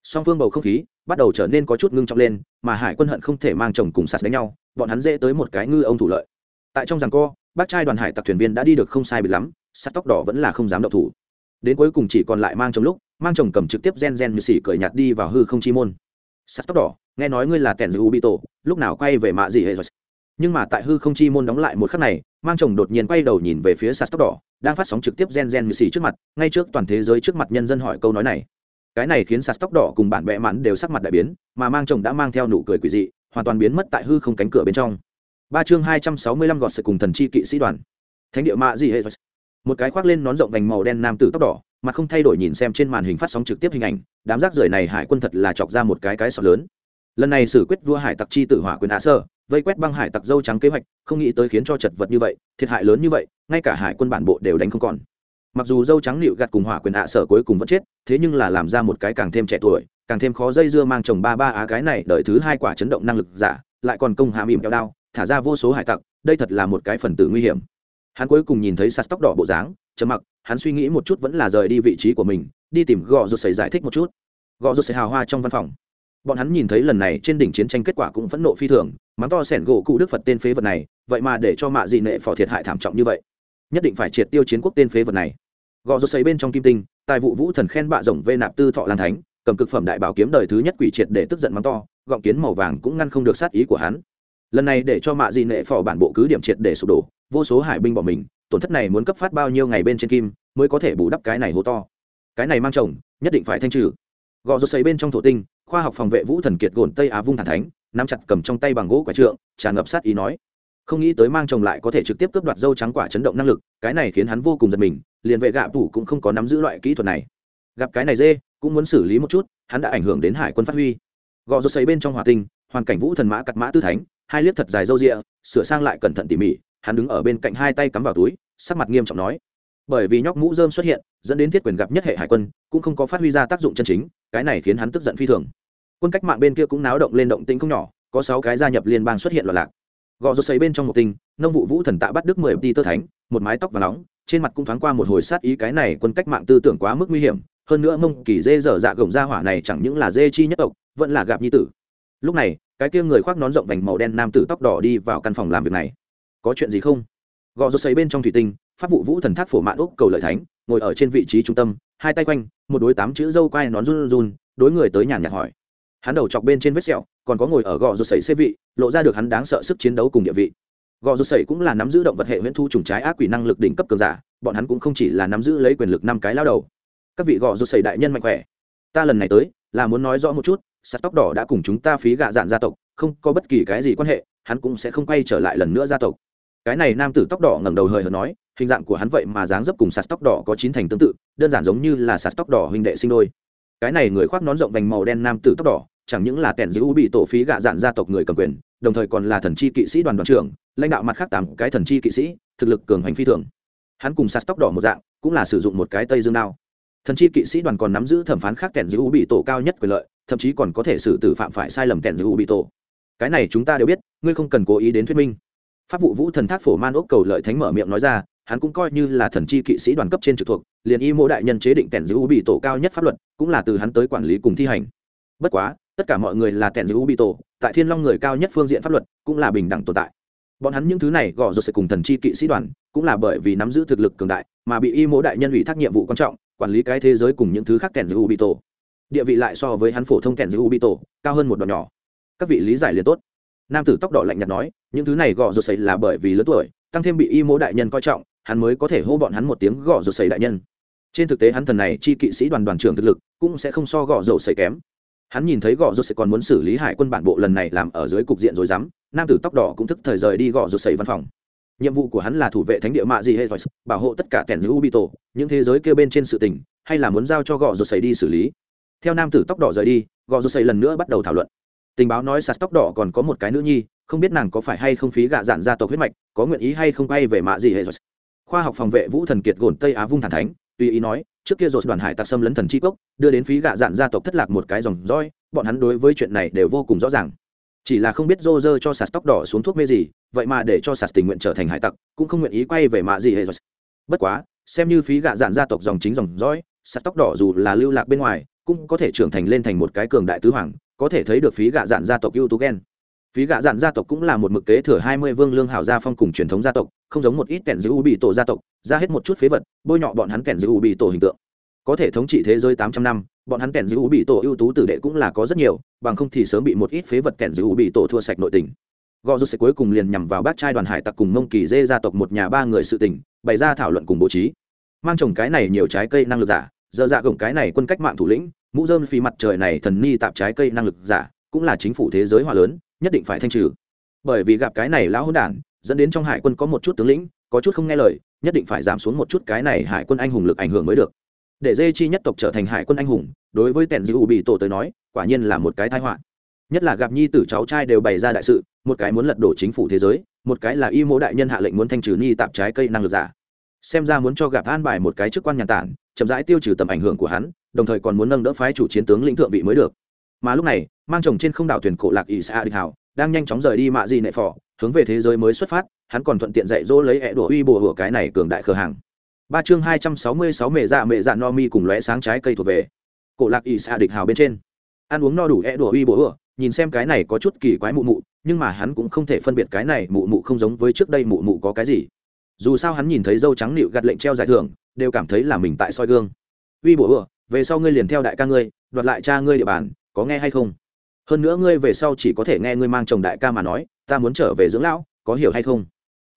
Song phương bầu không khí bắt đầu trở nên có chút ngưng trọng lên, mà hải quân hận không thể mang chồng cùng sạt đánh nhau, bọn hắn dễ tới một cái ngư ông thủ lợi. Tại trong rằng co, bác trai đoàn hải tặc thuyền viên đã đi được không sai bị lắm, sắt tóc đỏ vẫn là không dám động thủ. Đến cuối cùng chỉ còn lại mang chồng lúc, mang chồng cầm trực tiếp gen gen như xỉ cởi nhạt đi vào hư không chi môn. Sắt tóc đỏ, nghe nói ngươi là kẻn dù bị tổ, lúc nào quay về mạ gì hệ rồi? Nhưng mà tại hư không chi môn đóng lại một khắc này, mang chồng đột nhiên quay đầu nhìn về phía sạt tóc đỏ, đang phát sóng trực tiếp gen gen như xỉ trước mặt, ngay trước toàn thế giới trước mặt nhân dân hỏi câu nói này cái này khiến sạt tóc đỏ cùng bạn bè mặn đều sắc mặt đại biến, mà mang chồng đã mang theo nụ cười quỷ dị, hoàn toàn biến mất tại hư không cánh cửa bên trong. Ba chương hai trăm sáu mươi lăm gọt sự cùng thần chi kỵ sĩ đoàn. Thánh địa mạ gì hệ một cái khoác lên nón rộng vành màu đen nam tử tóc đỏ, mặt không thay đổi nhìn xem trên màn hình phát sóng trực tiếp hình ảnh, đám rác rưởi này hải quân thật là chọc ra một cái cái sọt lớn. Lần này xử quyết vua hải tặc chi tử hỏa quyền hạ sơ vây quét băng hải tặc dâu trắng kế hoạch, không nghĩ tới khiến cho chật vật như vậy, thiệt hại lớn như vậy, ngay cả hải quân bản bộ đều đánh không còn mặc dù dâu trắng nịu gạt cùng hỏa quyền hạ sở cuối cùng vẫn chết, thế nhưng là làm ra một cái càng thêm trẻ tuổi, càng thêm khó dây dưa mang chồng ba ba á cái này đợi thứ hai quả chấn động năng lực giả, lại còn công hạ mỉm keo đao, thả ra vô số hải tặc, đây thật là một cái phần tử nguy hiểm. Hắn cuối cùng nhìn thấy sắt tóc đỏ bộ dáng chấm mặc, hắn suy nghĩ một chút vẫn là rời đi vị trí của mình, đi tìm gò rột xảy giải thích một chút. Gò rột xảy hào hoa trong văn phòng. Bọn hắn nhìn thấy lần này trên đỉnh chiến tranh kết quả cũng phẫn nộ phi thường, mắng to sẻn gỗ cụ đức phật tên phế vật này, vậy mà để cho mạ dị nệ phò thiệt hại thảm trọng như vậy. Nhất định phải triệt tiêu chiến quốc tên phế vật này gò rốt xấy bên trong kim tinh, tài vụ vũ thần khen bạ rồng vê nạp tư thọ lan thánh, cầm cực phẩm đại bảo kiếm đời thứ nhất quỷ triệt để tức giận mắng to, gọng kiến màu vàng cũng ngăn không được sát ý của hắn. Lần này để cho mạ dị nệ phò bản bộ cứ điểm triệt để sụp đổ, vô số hải binh bỏ mình, tổn thất này muốn cấp phát bao nhiêu ngày bên trên kim, mới có thể bù đắp cái này hố to. Cái này mang chồng, nhất định phải thanh trừ. Gò rốt xấy bên trong thổ tinh, khoa học phòng vệ vũ thần kiệt gồn tây á vung thản thánh, nắm chặt cầm trong tay bằng gỗ quả trượng, tràn ngập sát ý nói. Không nghĩ tới mang chồng lại có thể trực tiếp cướp đoạt dâu trắng quả chấn động năng lực, cái này khiến hắn vô cùng giật mình liền vệ gạ phủ cũng không có nắm giữ loại kỹ thuật này. Gặp cái này dê, cũng muốn xử lý một chút, hắn đã ảnh hưởng đến hải quân phát huy. Gò rột xấy bên trong hỏa tinh, hoàn cảnh vũ thần mã cắt mã tư thánh, hai liếc thật dài râu rịa, sửa sang lại cẩn thận tỉ mỉ, hắn đứng ở bên cạnh hai tay cắm vào túi, sắc mặt nghiêm trọng nói. Bởi vì nhóc mũ dơm xuất hiện, dẫn đến thiết quyền gặp nhất hệ hải quân, cũng không có phát huy ra tác dụng chân chính, cái này khiến hắn tức giận phi thường. Quân cách mạng bên kia cũng náo động lên động tĩnh không nhỏ, có sáu cái gia nhập liên bang xuất hiện loạn lạc. Gò rột xấy bên trong một tinh, nông vụ vũ thần tạ bắt đức mười đi tơ thánh, một mái tóc và nóng trên mặt cũng thoáng qua một hồi sát ý, cái này quân cách mạng tư tưởng quá mức nguy hiểm, hơn nữa mông kỳ dê dở dạ gồng ra hỏa này chẳng những là dê chi nhất tộc, vẫn là gặp nhi tử. Lúc này, cái kia người khoác nón rộng vành màu đen nam tử tóc đỏ đi vào căn phòng làm việc này. Có chuyện gì không? Gò rô xấy bên trong thủy tinh, pháp vụ vũ thần thác phổ mạn úc cầu lợi thánh, ngồi ở trên vị trí trung tâm, hai tay quanh, một đối tám chữ dâu quai nón run run, đối người tới nhàn nhạt hỏi. Hắn đầu chọc bên trên vết sẹo, còn có ngồi ở gò rô xấy xê vị, lộ ra được hắn đáng sợ sức chiến đấu cùng địa vị gò rột sẩy cũng là nắm giữ động vật hệ huyễn thu trùng trái ác quỷ năng lực đỉnh cấp cường giả, bọn hắn cũng không chỉ là nắm giữ lấy quyền lực năm cái lao đầu. Các vị gò rột sẩy đại nhân mạnh khỏe. Ta lần này tới, là muốn nói rõ một chút, sắt tóc đỏ đã cùng chúng ta phí gạ dạn gia tộc, không có bất kỳ cái gì quan hệ, hắn cũng sẽ không quay trở lại lần nữa gia tộc. Cái này nam tử tóc đỏ ngẩng đầu hời hợt nói, hình dạng của hắn vậy mà dáng dấp cùng sạt tóc đỏ có chín thành tương tự, đơn giản giống như là sạt tóc đỏ huynh đệ sinh đôi. Cái này người khoác nón rộng vành màu đen nam tử tóc đỏ, chẳng những là kẻn giữ bị tổ phí gạ dạn gia tộc người cầm quyền đồng thời còn là thần chi kỵ sĩ đoàn đoàn trưởng, lãnh đạo mặt khác tám cái thần chi kỵ sĩ, thực lực cường hành phi thường. Hắn cùng sạt tóc đỏ một dạng, cũng là sử dụng một cái tây dương đao. Thần chi kỵ sĩ đoàn còn nắm giữ thẩm phán khác kẻn giữ bị tổ cao nhất quyền lợi, thậm chí còn có thể xử tử phạm phải sai lầm kẻn giữ bị tổ. Cái này chúng ta đều biết, ngươi không cần cố ý đến thuyết minh. Pháp vụ vũ thần thác phổ man ốc cầu lợi thánh mở miệng nói ra, hắn cũng coi như là thần chi kỵ sĩ đoàn cấp trên trực thuộc, liền y mô đại nhân chế định kẻn giữ bị tổ cao nhất pháp luật, cũng là từ hắn tới quản lý cùng thi hành. Bất quá tất cả mọi người là tèn giữ bị tổ, tại thiên long người cao nhất phương diện pháp luật cũng là bình đẳng tồn tại. Bọn hắn những thứ này gõ rột sẽ cùng thần chi kỵ sĩ đoàn cũng là bởi vì nắm giữ thực lực cường đại mà bị y mỗ đại nhân ủy thác nhiệm vụ quan trọng, quản lý cái thế giới cùng những thứ khác kẻn giữ bị tổ. Địa vị lại so với hắn phổ thông kẻn giữ bị tổ, cao hơn một đoạn nhỏ. Các vị lý giải liền tốt. Nam tử tóc đỏ lạnh nhạt nói, những thứ này gõ rột xảy là bởi vì lớn tuổi, tăng thêm bị y mỗ đại nhân coi trọng, hắn mới có thể hô bọn hắn một tiếng gõ rột xảy đại nhân. Trên thực tế hắn thần này chi kỵ sĩ đoàn đoàn trưởng thực lực cũng sẽ không so gõ rổ xảy kém hắn nhìn thấy gõ rồi sẽ còn muốn xử lý hải quân bản bộ lần này làm ở dưới cục diện rồi dám, nam tử tóc đỏ cũng thức thời rời đi gõ rồi xảy văn phòng. Nhiệm vụ của hắn là thủ vệ thánh địa mạ gì hay bảo hộ tất cả kẻn giữ ubito, những thế giới kêu bên trên sự tình, hay là muốn giao cho gõ rồi xảy đi xử lý. Theo nam tử tóc đỏ rời đi gò rô xảy lần nữa bắt đầu thảo luận. Tình báo nói sạt tóc đỏ còn có một cái nữ nhi, không biết nàng có phải hay không phí gạ dạn gia tộc huyết mạch, có nguyện ý hay không quay về mạ gì hệ rồi khoa học phòng vệ vũ thần kiệt gồn tây á vung thản thánh, tùy ý nói trước kia rồi đoàn hải tặc xâm lấn thần chi cốc, đưa đến phí gạ dạn gia tộc thất lạc một cái dòng roi bọn hắn đối với chuyện này đều vô cùng rõ ràng. Chỉ là không biết rô rơ cho sạt tóc đỏ xuống thuốc mê gì, vậy mà để cho sạt tình nguyện trở thành hải tặc, cũng không nguyện ý quay về mạ gì hệ rồi. Bất quá, xem như phí gạ dạn gia tộc dòng chính dòng roi sạt tóc đỏ dù là lưu lạc bên ngoài, cũng có thể trưởng thành lên thành một cái cường đại tứ hoàng, có thể thấy được phí gạ dạn gia tộc ưu tú ghen phí gạ dạn gia tộc cũng là một mực kế thừa hai mươi vương lương hảo gia phong cùng truyền thống gia tộc, không giống một ít kẻn giữ u bị tổ gia tộc, ra hết một chút phế vật, bôi nhọ bọn hắn kẻn giữ u bị tổ hình tượng. Có thể thống trị thế giới tám trăm năm, bọn hắn kẻn giữ u bị tổ ưu tú tử đệ cũng là có rất nhiều, bằng không thì sớm bị một ít phế vật kẻn giữ u bị tổ thua sạch nội tình. Gò rút sẽ cuối cùng liền nhằm vào bác trai đoàn hải tặc cùng mông kỳ dê gia tộc một nhà ba người sự tình, bày ra thảo luận cùng bố trí. Mang trồng cái này nhiều trái cây năng lực giả, dơ dạ gồng cái này quân cách mạng thủ lĩnh, mũ dơm phi mặt trời này thần ni tạp trái cây năng lực giả, cũng là chính phủ thế giới hòa lớn nhất định phải thanh trừ. Bởi vì gặp cái này lão hôn đản, dẫn đến trong hải quân có một chút tướng lĩnh, có chút không nghe lời, nhất định phải giảm xuống một chút cái này hải quân anh hùng lực ảnh hưởng mới được. Để dê chi nhất tộc trở thành hải quân anh hùng, đối với tèn dư bị tổ tới nói, quả nhiên là một cái tai họa. Nhất là gặp nhi tử cháu trai đều bày ra đại sự, một cái muốn lật đổ chính phủ thế giới, một cái là y mô đại nhân hạ lệnh muốn thanh trừ Nhi tạp trái cây năng lực giả. Xem ra muốn cho gặp an bài một cái chức quan nhà tản, chậm rãi tiêu trừ tầm ảnh hưởng của hắn, đồng thời còn muốn nâng đỡ phái chủ chiến tướng lĩnh thượng vị mới được mà lúc này, mang chồng trên không đảo thuyền cổ lạc ỷ xã địch hảo, đang nhanh chóng rời đi mạ di nệ phò, hướng về thế giới mới xuất phát, hắn còn thuận tiện dạy dỗ lấy ẹ đổ uy bùa hửa cái này cường đại khờ hàng. Ba chương hai trăm sáu mươi sáu mẹ dạ mẹ dạ no mi cùng lóe sáng trái cây thuộc về. Cổ lạc ỷ xã địch hào bên trên. Ăn uống no đủ ẹ đổ uy bùa hửa nhìn xem cái này có chút kỳ quái mụ mụ, nhưng mà hắn cũng không thể phân biệt cái này mụ mụ không giống với trước đây mụ mụ có cái gì. Dù sao hắn nhìn thấy dâu trắng nịu gặt lệnh treo giải thưởng, đều cảm thấy là mình tại soi gương. Uy bùa hửa về sau ngươi liền theo đại ca ngươi, đoạt lại cha ngươi địa bàn có nghe hay không? Hơn nữa ngươi về sau chỉ có thể nghe ngươi mang chồng đại ca mà nói, ta muốn trở về dưỡng lão, có hiểu hay không?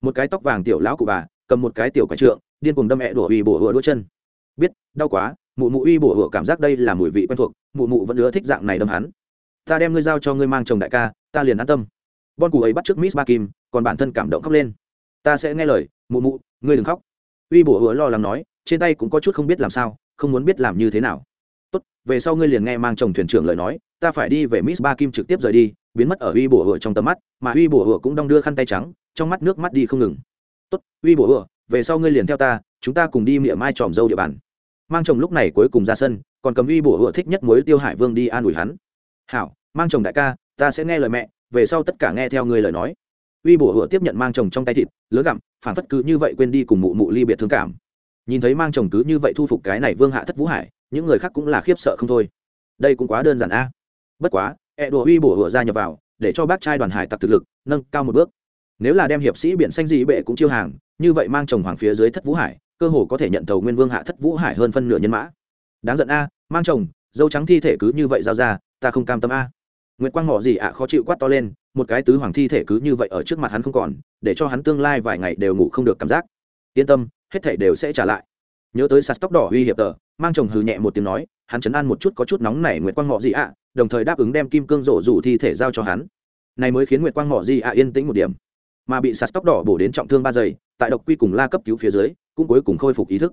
Một cái tóc vàng tiểu lão của bà, cầm một cái tiểu quả trượng, điên cùng đâm mẹ đổ uy bổ hựa đũa chân. Biết, đau quá, mụ mụ uy bổ hựa cảm giác đây là mùi vị quen thuộc, mụ mụ vẫn ưa thích dạng này đâm hắn. Ta đem ngươi giao cho ngươi mang chồng đại ca, ta liền an tâm. Bon cụ ấy bắt trước miss ba kim, còn bản thân cảm động khóc lên. Ta sẽ nghe lời, mụ mụ, ngươi đừng khóc. Uy bổ hựa lo lắng nói, trên tay cũng có chút không biết làm sao, không muốn biết làm như thế nào tốt, về sau ngươi liền nghe mang chồng thuyền trưởng lời nói, ta phải đi về miss ba kim trực tiếp rời đi. Biến mất ở uy bổ hựa trong tầm mắt, mà uy bổ hựa cũng đong đưa khăn tay trắng, trong mắt nước mắt đi không ngừng. Tốt, uy bổ hựa, về sau ngươi liền theo ta, chúng ta cùng đi miệng mai tròm dâu địa bàn. Mang chồng lúc này cuối cùng ra sân, còn cầm uy bổ hựa thích nhất mối tiêu hải vương đi an ủi hắn. Hảo, mang chồng đại ca, ta sẽ nghe lời mẹ, về sau tất cả nghe theo ngươi lời nói. Uy bổ hựa tiếp nhận mang chồng trong tay thịt, lớn gặm, phản phất cứ như vậy quên đi cùng mụ mụ ly biệt thương cảm. Nhìn thấy mang chồng cứ như vậy thu phục cái này vương hạ thất vũ hải những người khác cũng là khiếp sợ không thôi. Đây cũng quá đơn giản a. Bất quá e đùa uy bổ hựa ra nhập vào để cho bác trai đoàn hải tặc thực lực nâng cao một bước. Nếu là đem hiệp sĩ biển xanh dị bệ cũng chiêu hàng như vậy mang chồng hoàng phía dưới thất vũ hải cơ hồ có thể nhận tàu nguyên vương hạ thất vũ hải hơn phân nửa nhân mã. Đáng giận a mang chồng dâu trắng thi thể cứ như vậy giao ra ta không cam tâm a. Nguyễn Quang Mọ gì ạ khó chịu quát to lên, một cái tứ hoàng thi thể cứ như vậy ở trước mặt hắn không còn, để cho hắn tương lai vài ngày đều ngủ không được cảm giác. Yên tâm, hết thảy đều sẽ trả lại. Nhớ tới sạt tóc đỏ uy hiệp tờ, mang chồng hừ nhẹ một tiếng nói, hắn chấn an một chút có chút nóng nảy Nguyệt Quang Mọ gì ạ, đồng thời đáp ứng đem kim cương rổ rủ thi thể giao cho hắn. Này mới khiến Nguyệt Quang Mọ gì ạ yên tĩnh một điểm. Mà bị sạt tóc đỏ bổ đến trọng thương ba giây, tại độc quy cùng la cấp cứu phía dưới, cũng cuối cùng khôi phục ý thức.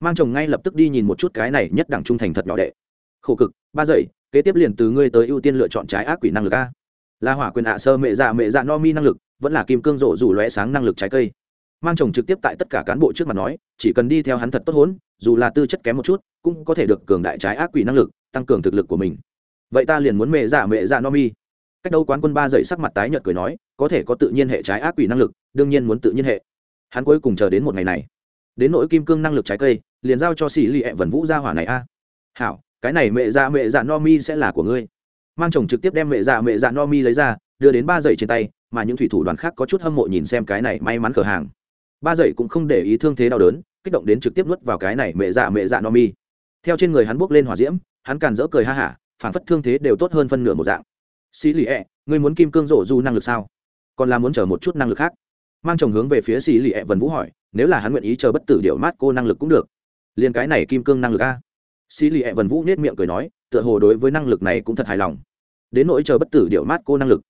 Mang chồng ngay lập tức đi nhìn một chút cái này nhất đẳng trung thành thật nhỏ đệ. Khổ cực, ba giây, kế tiếp liền từ ngươi tới ưu tiên lựa chọn trái ác quỷ năng lực a là hỏa quyền ạ sơ mẹ dạ mẹ dạ no mi năng lực vẫn là kim cương rổ rủ lóe sáng năng lực trái cây mang chồng trực tiếp tại tất cả cán bộ trước mặt nói, chỉ cần đi theo hắn thật tốt hốn, dù là tư chất kém một chút, cũng có thể được cường đại trái ác quỷ năng lực, tăng cường thực lực của mình. Vậy ta liền muốn mẹ giả mẹ giả no mi. Cách đâu quán quân ba dậy sắc mặt tái nhợt cười nói, có thể có tự nhiên hệ trái ác quỷ năng lực, đương nhiên muốn tự nhiên hệ. Hắn cuối cùng chờ đến một ngày này. Đến nỗi kim cương năng lực trái cây, liền giao cho xì lì ẹ vần vũ gia hỏa này a. Hảo, cái này mẹ dạ mẹ dạ no mi sẽ là của ngươi. Mang chồng trực tiếp đem mẹ dạ mẹ dạ no mi lấy ra, đưa đến ba dậy trên tay, mà những thủy thủ đoàn khác có chút hâm mộ nhìn xem cái này may mắn cửa hàng ba dậy cũng không để ý thương thế đau đớn, kích động đến trực tiếp nuốt vào cái này mẹ dạ mẹ dạ no mi. Theo trên người hắn buốc lên hỏa diễm, hắn càn dỡ cười ha hả, phản phất thương thế đều tốt hơn phân nửa một dạng. Xì lì ẹ, ngươi muốn kim cương rổ du năng lực sao? Còn là muốn chờ một chút năng lực khác? Mang chồng hướng về phía xì lì ẹ vần vũ hỏi, nếu là hắn nguyện ý chờ bất tử điệu mát cô năng lực cũng được. Liền cái này kim cương năng lực a. Xì lì ẹ vần vũ nết miệng cười nói, tựa hồ đối với năng lực này cũng thật hài lòng. Đến nỗi chờ bất tử điệu mát cô năng lực.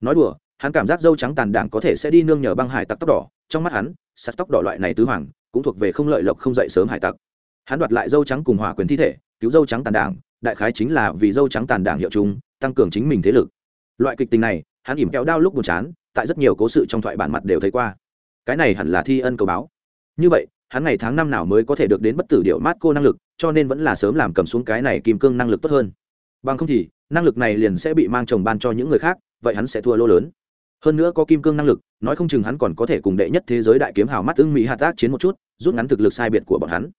Nói đùa, hắn cảm giác dâu trắng tàn đảng có thể sẽ đi nương nhờ băng hải tặc tóc đỏ, trong mắt hắn sắt tóc đỏ loại này tứ hoàng, cũng thuộc về không lợi lộc không dậy sớm hải tặc. Hắn đoạt lại dâu trắng cùng hỏa quyền thi thể, cứu dâu trắng tàn đảng, đại khái chính là vì dâu trắng tàn đảng hiệu chúng tăng cường chính mình thế lực. Loại kịch tình này, hắn ỉm kéo đao lúc buồn chán, tại rất nhiều cố sự trong thoại bản mặt đều thấy qua. Cái này hẳn là thi ân cầu báo. Như vậy, hắn ngày tháng năm nào mới có thể được đến bất tử điệu mát cô năng lực, cho nên vẫn là sớm làm cầm xuống cái này kim cương năng lực tốt hơn. Bằng không thì, năng lực này liền sẽ bị mang chồng ban cho những người khác, vậy hắn sẽ thua lô lớn hơn nữa có kim cương năng lực, nói không chừng hắn còn có thể cùng đệ nhất thế giới đại kiếm hào mắt ưng mỹ hạt tác chiến một chút, rút ngắn thực lực sai biệt của bọn hắn.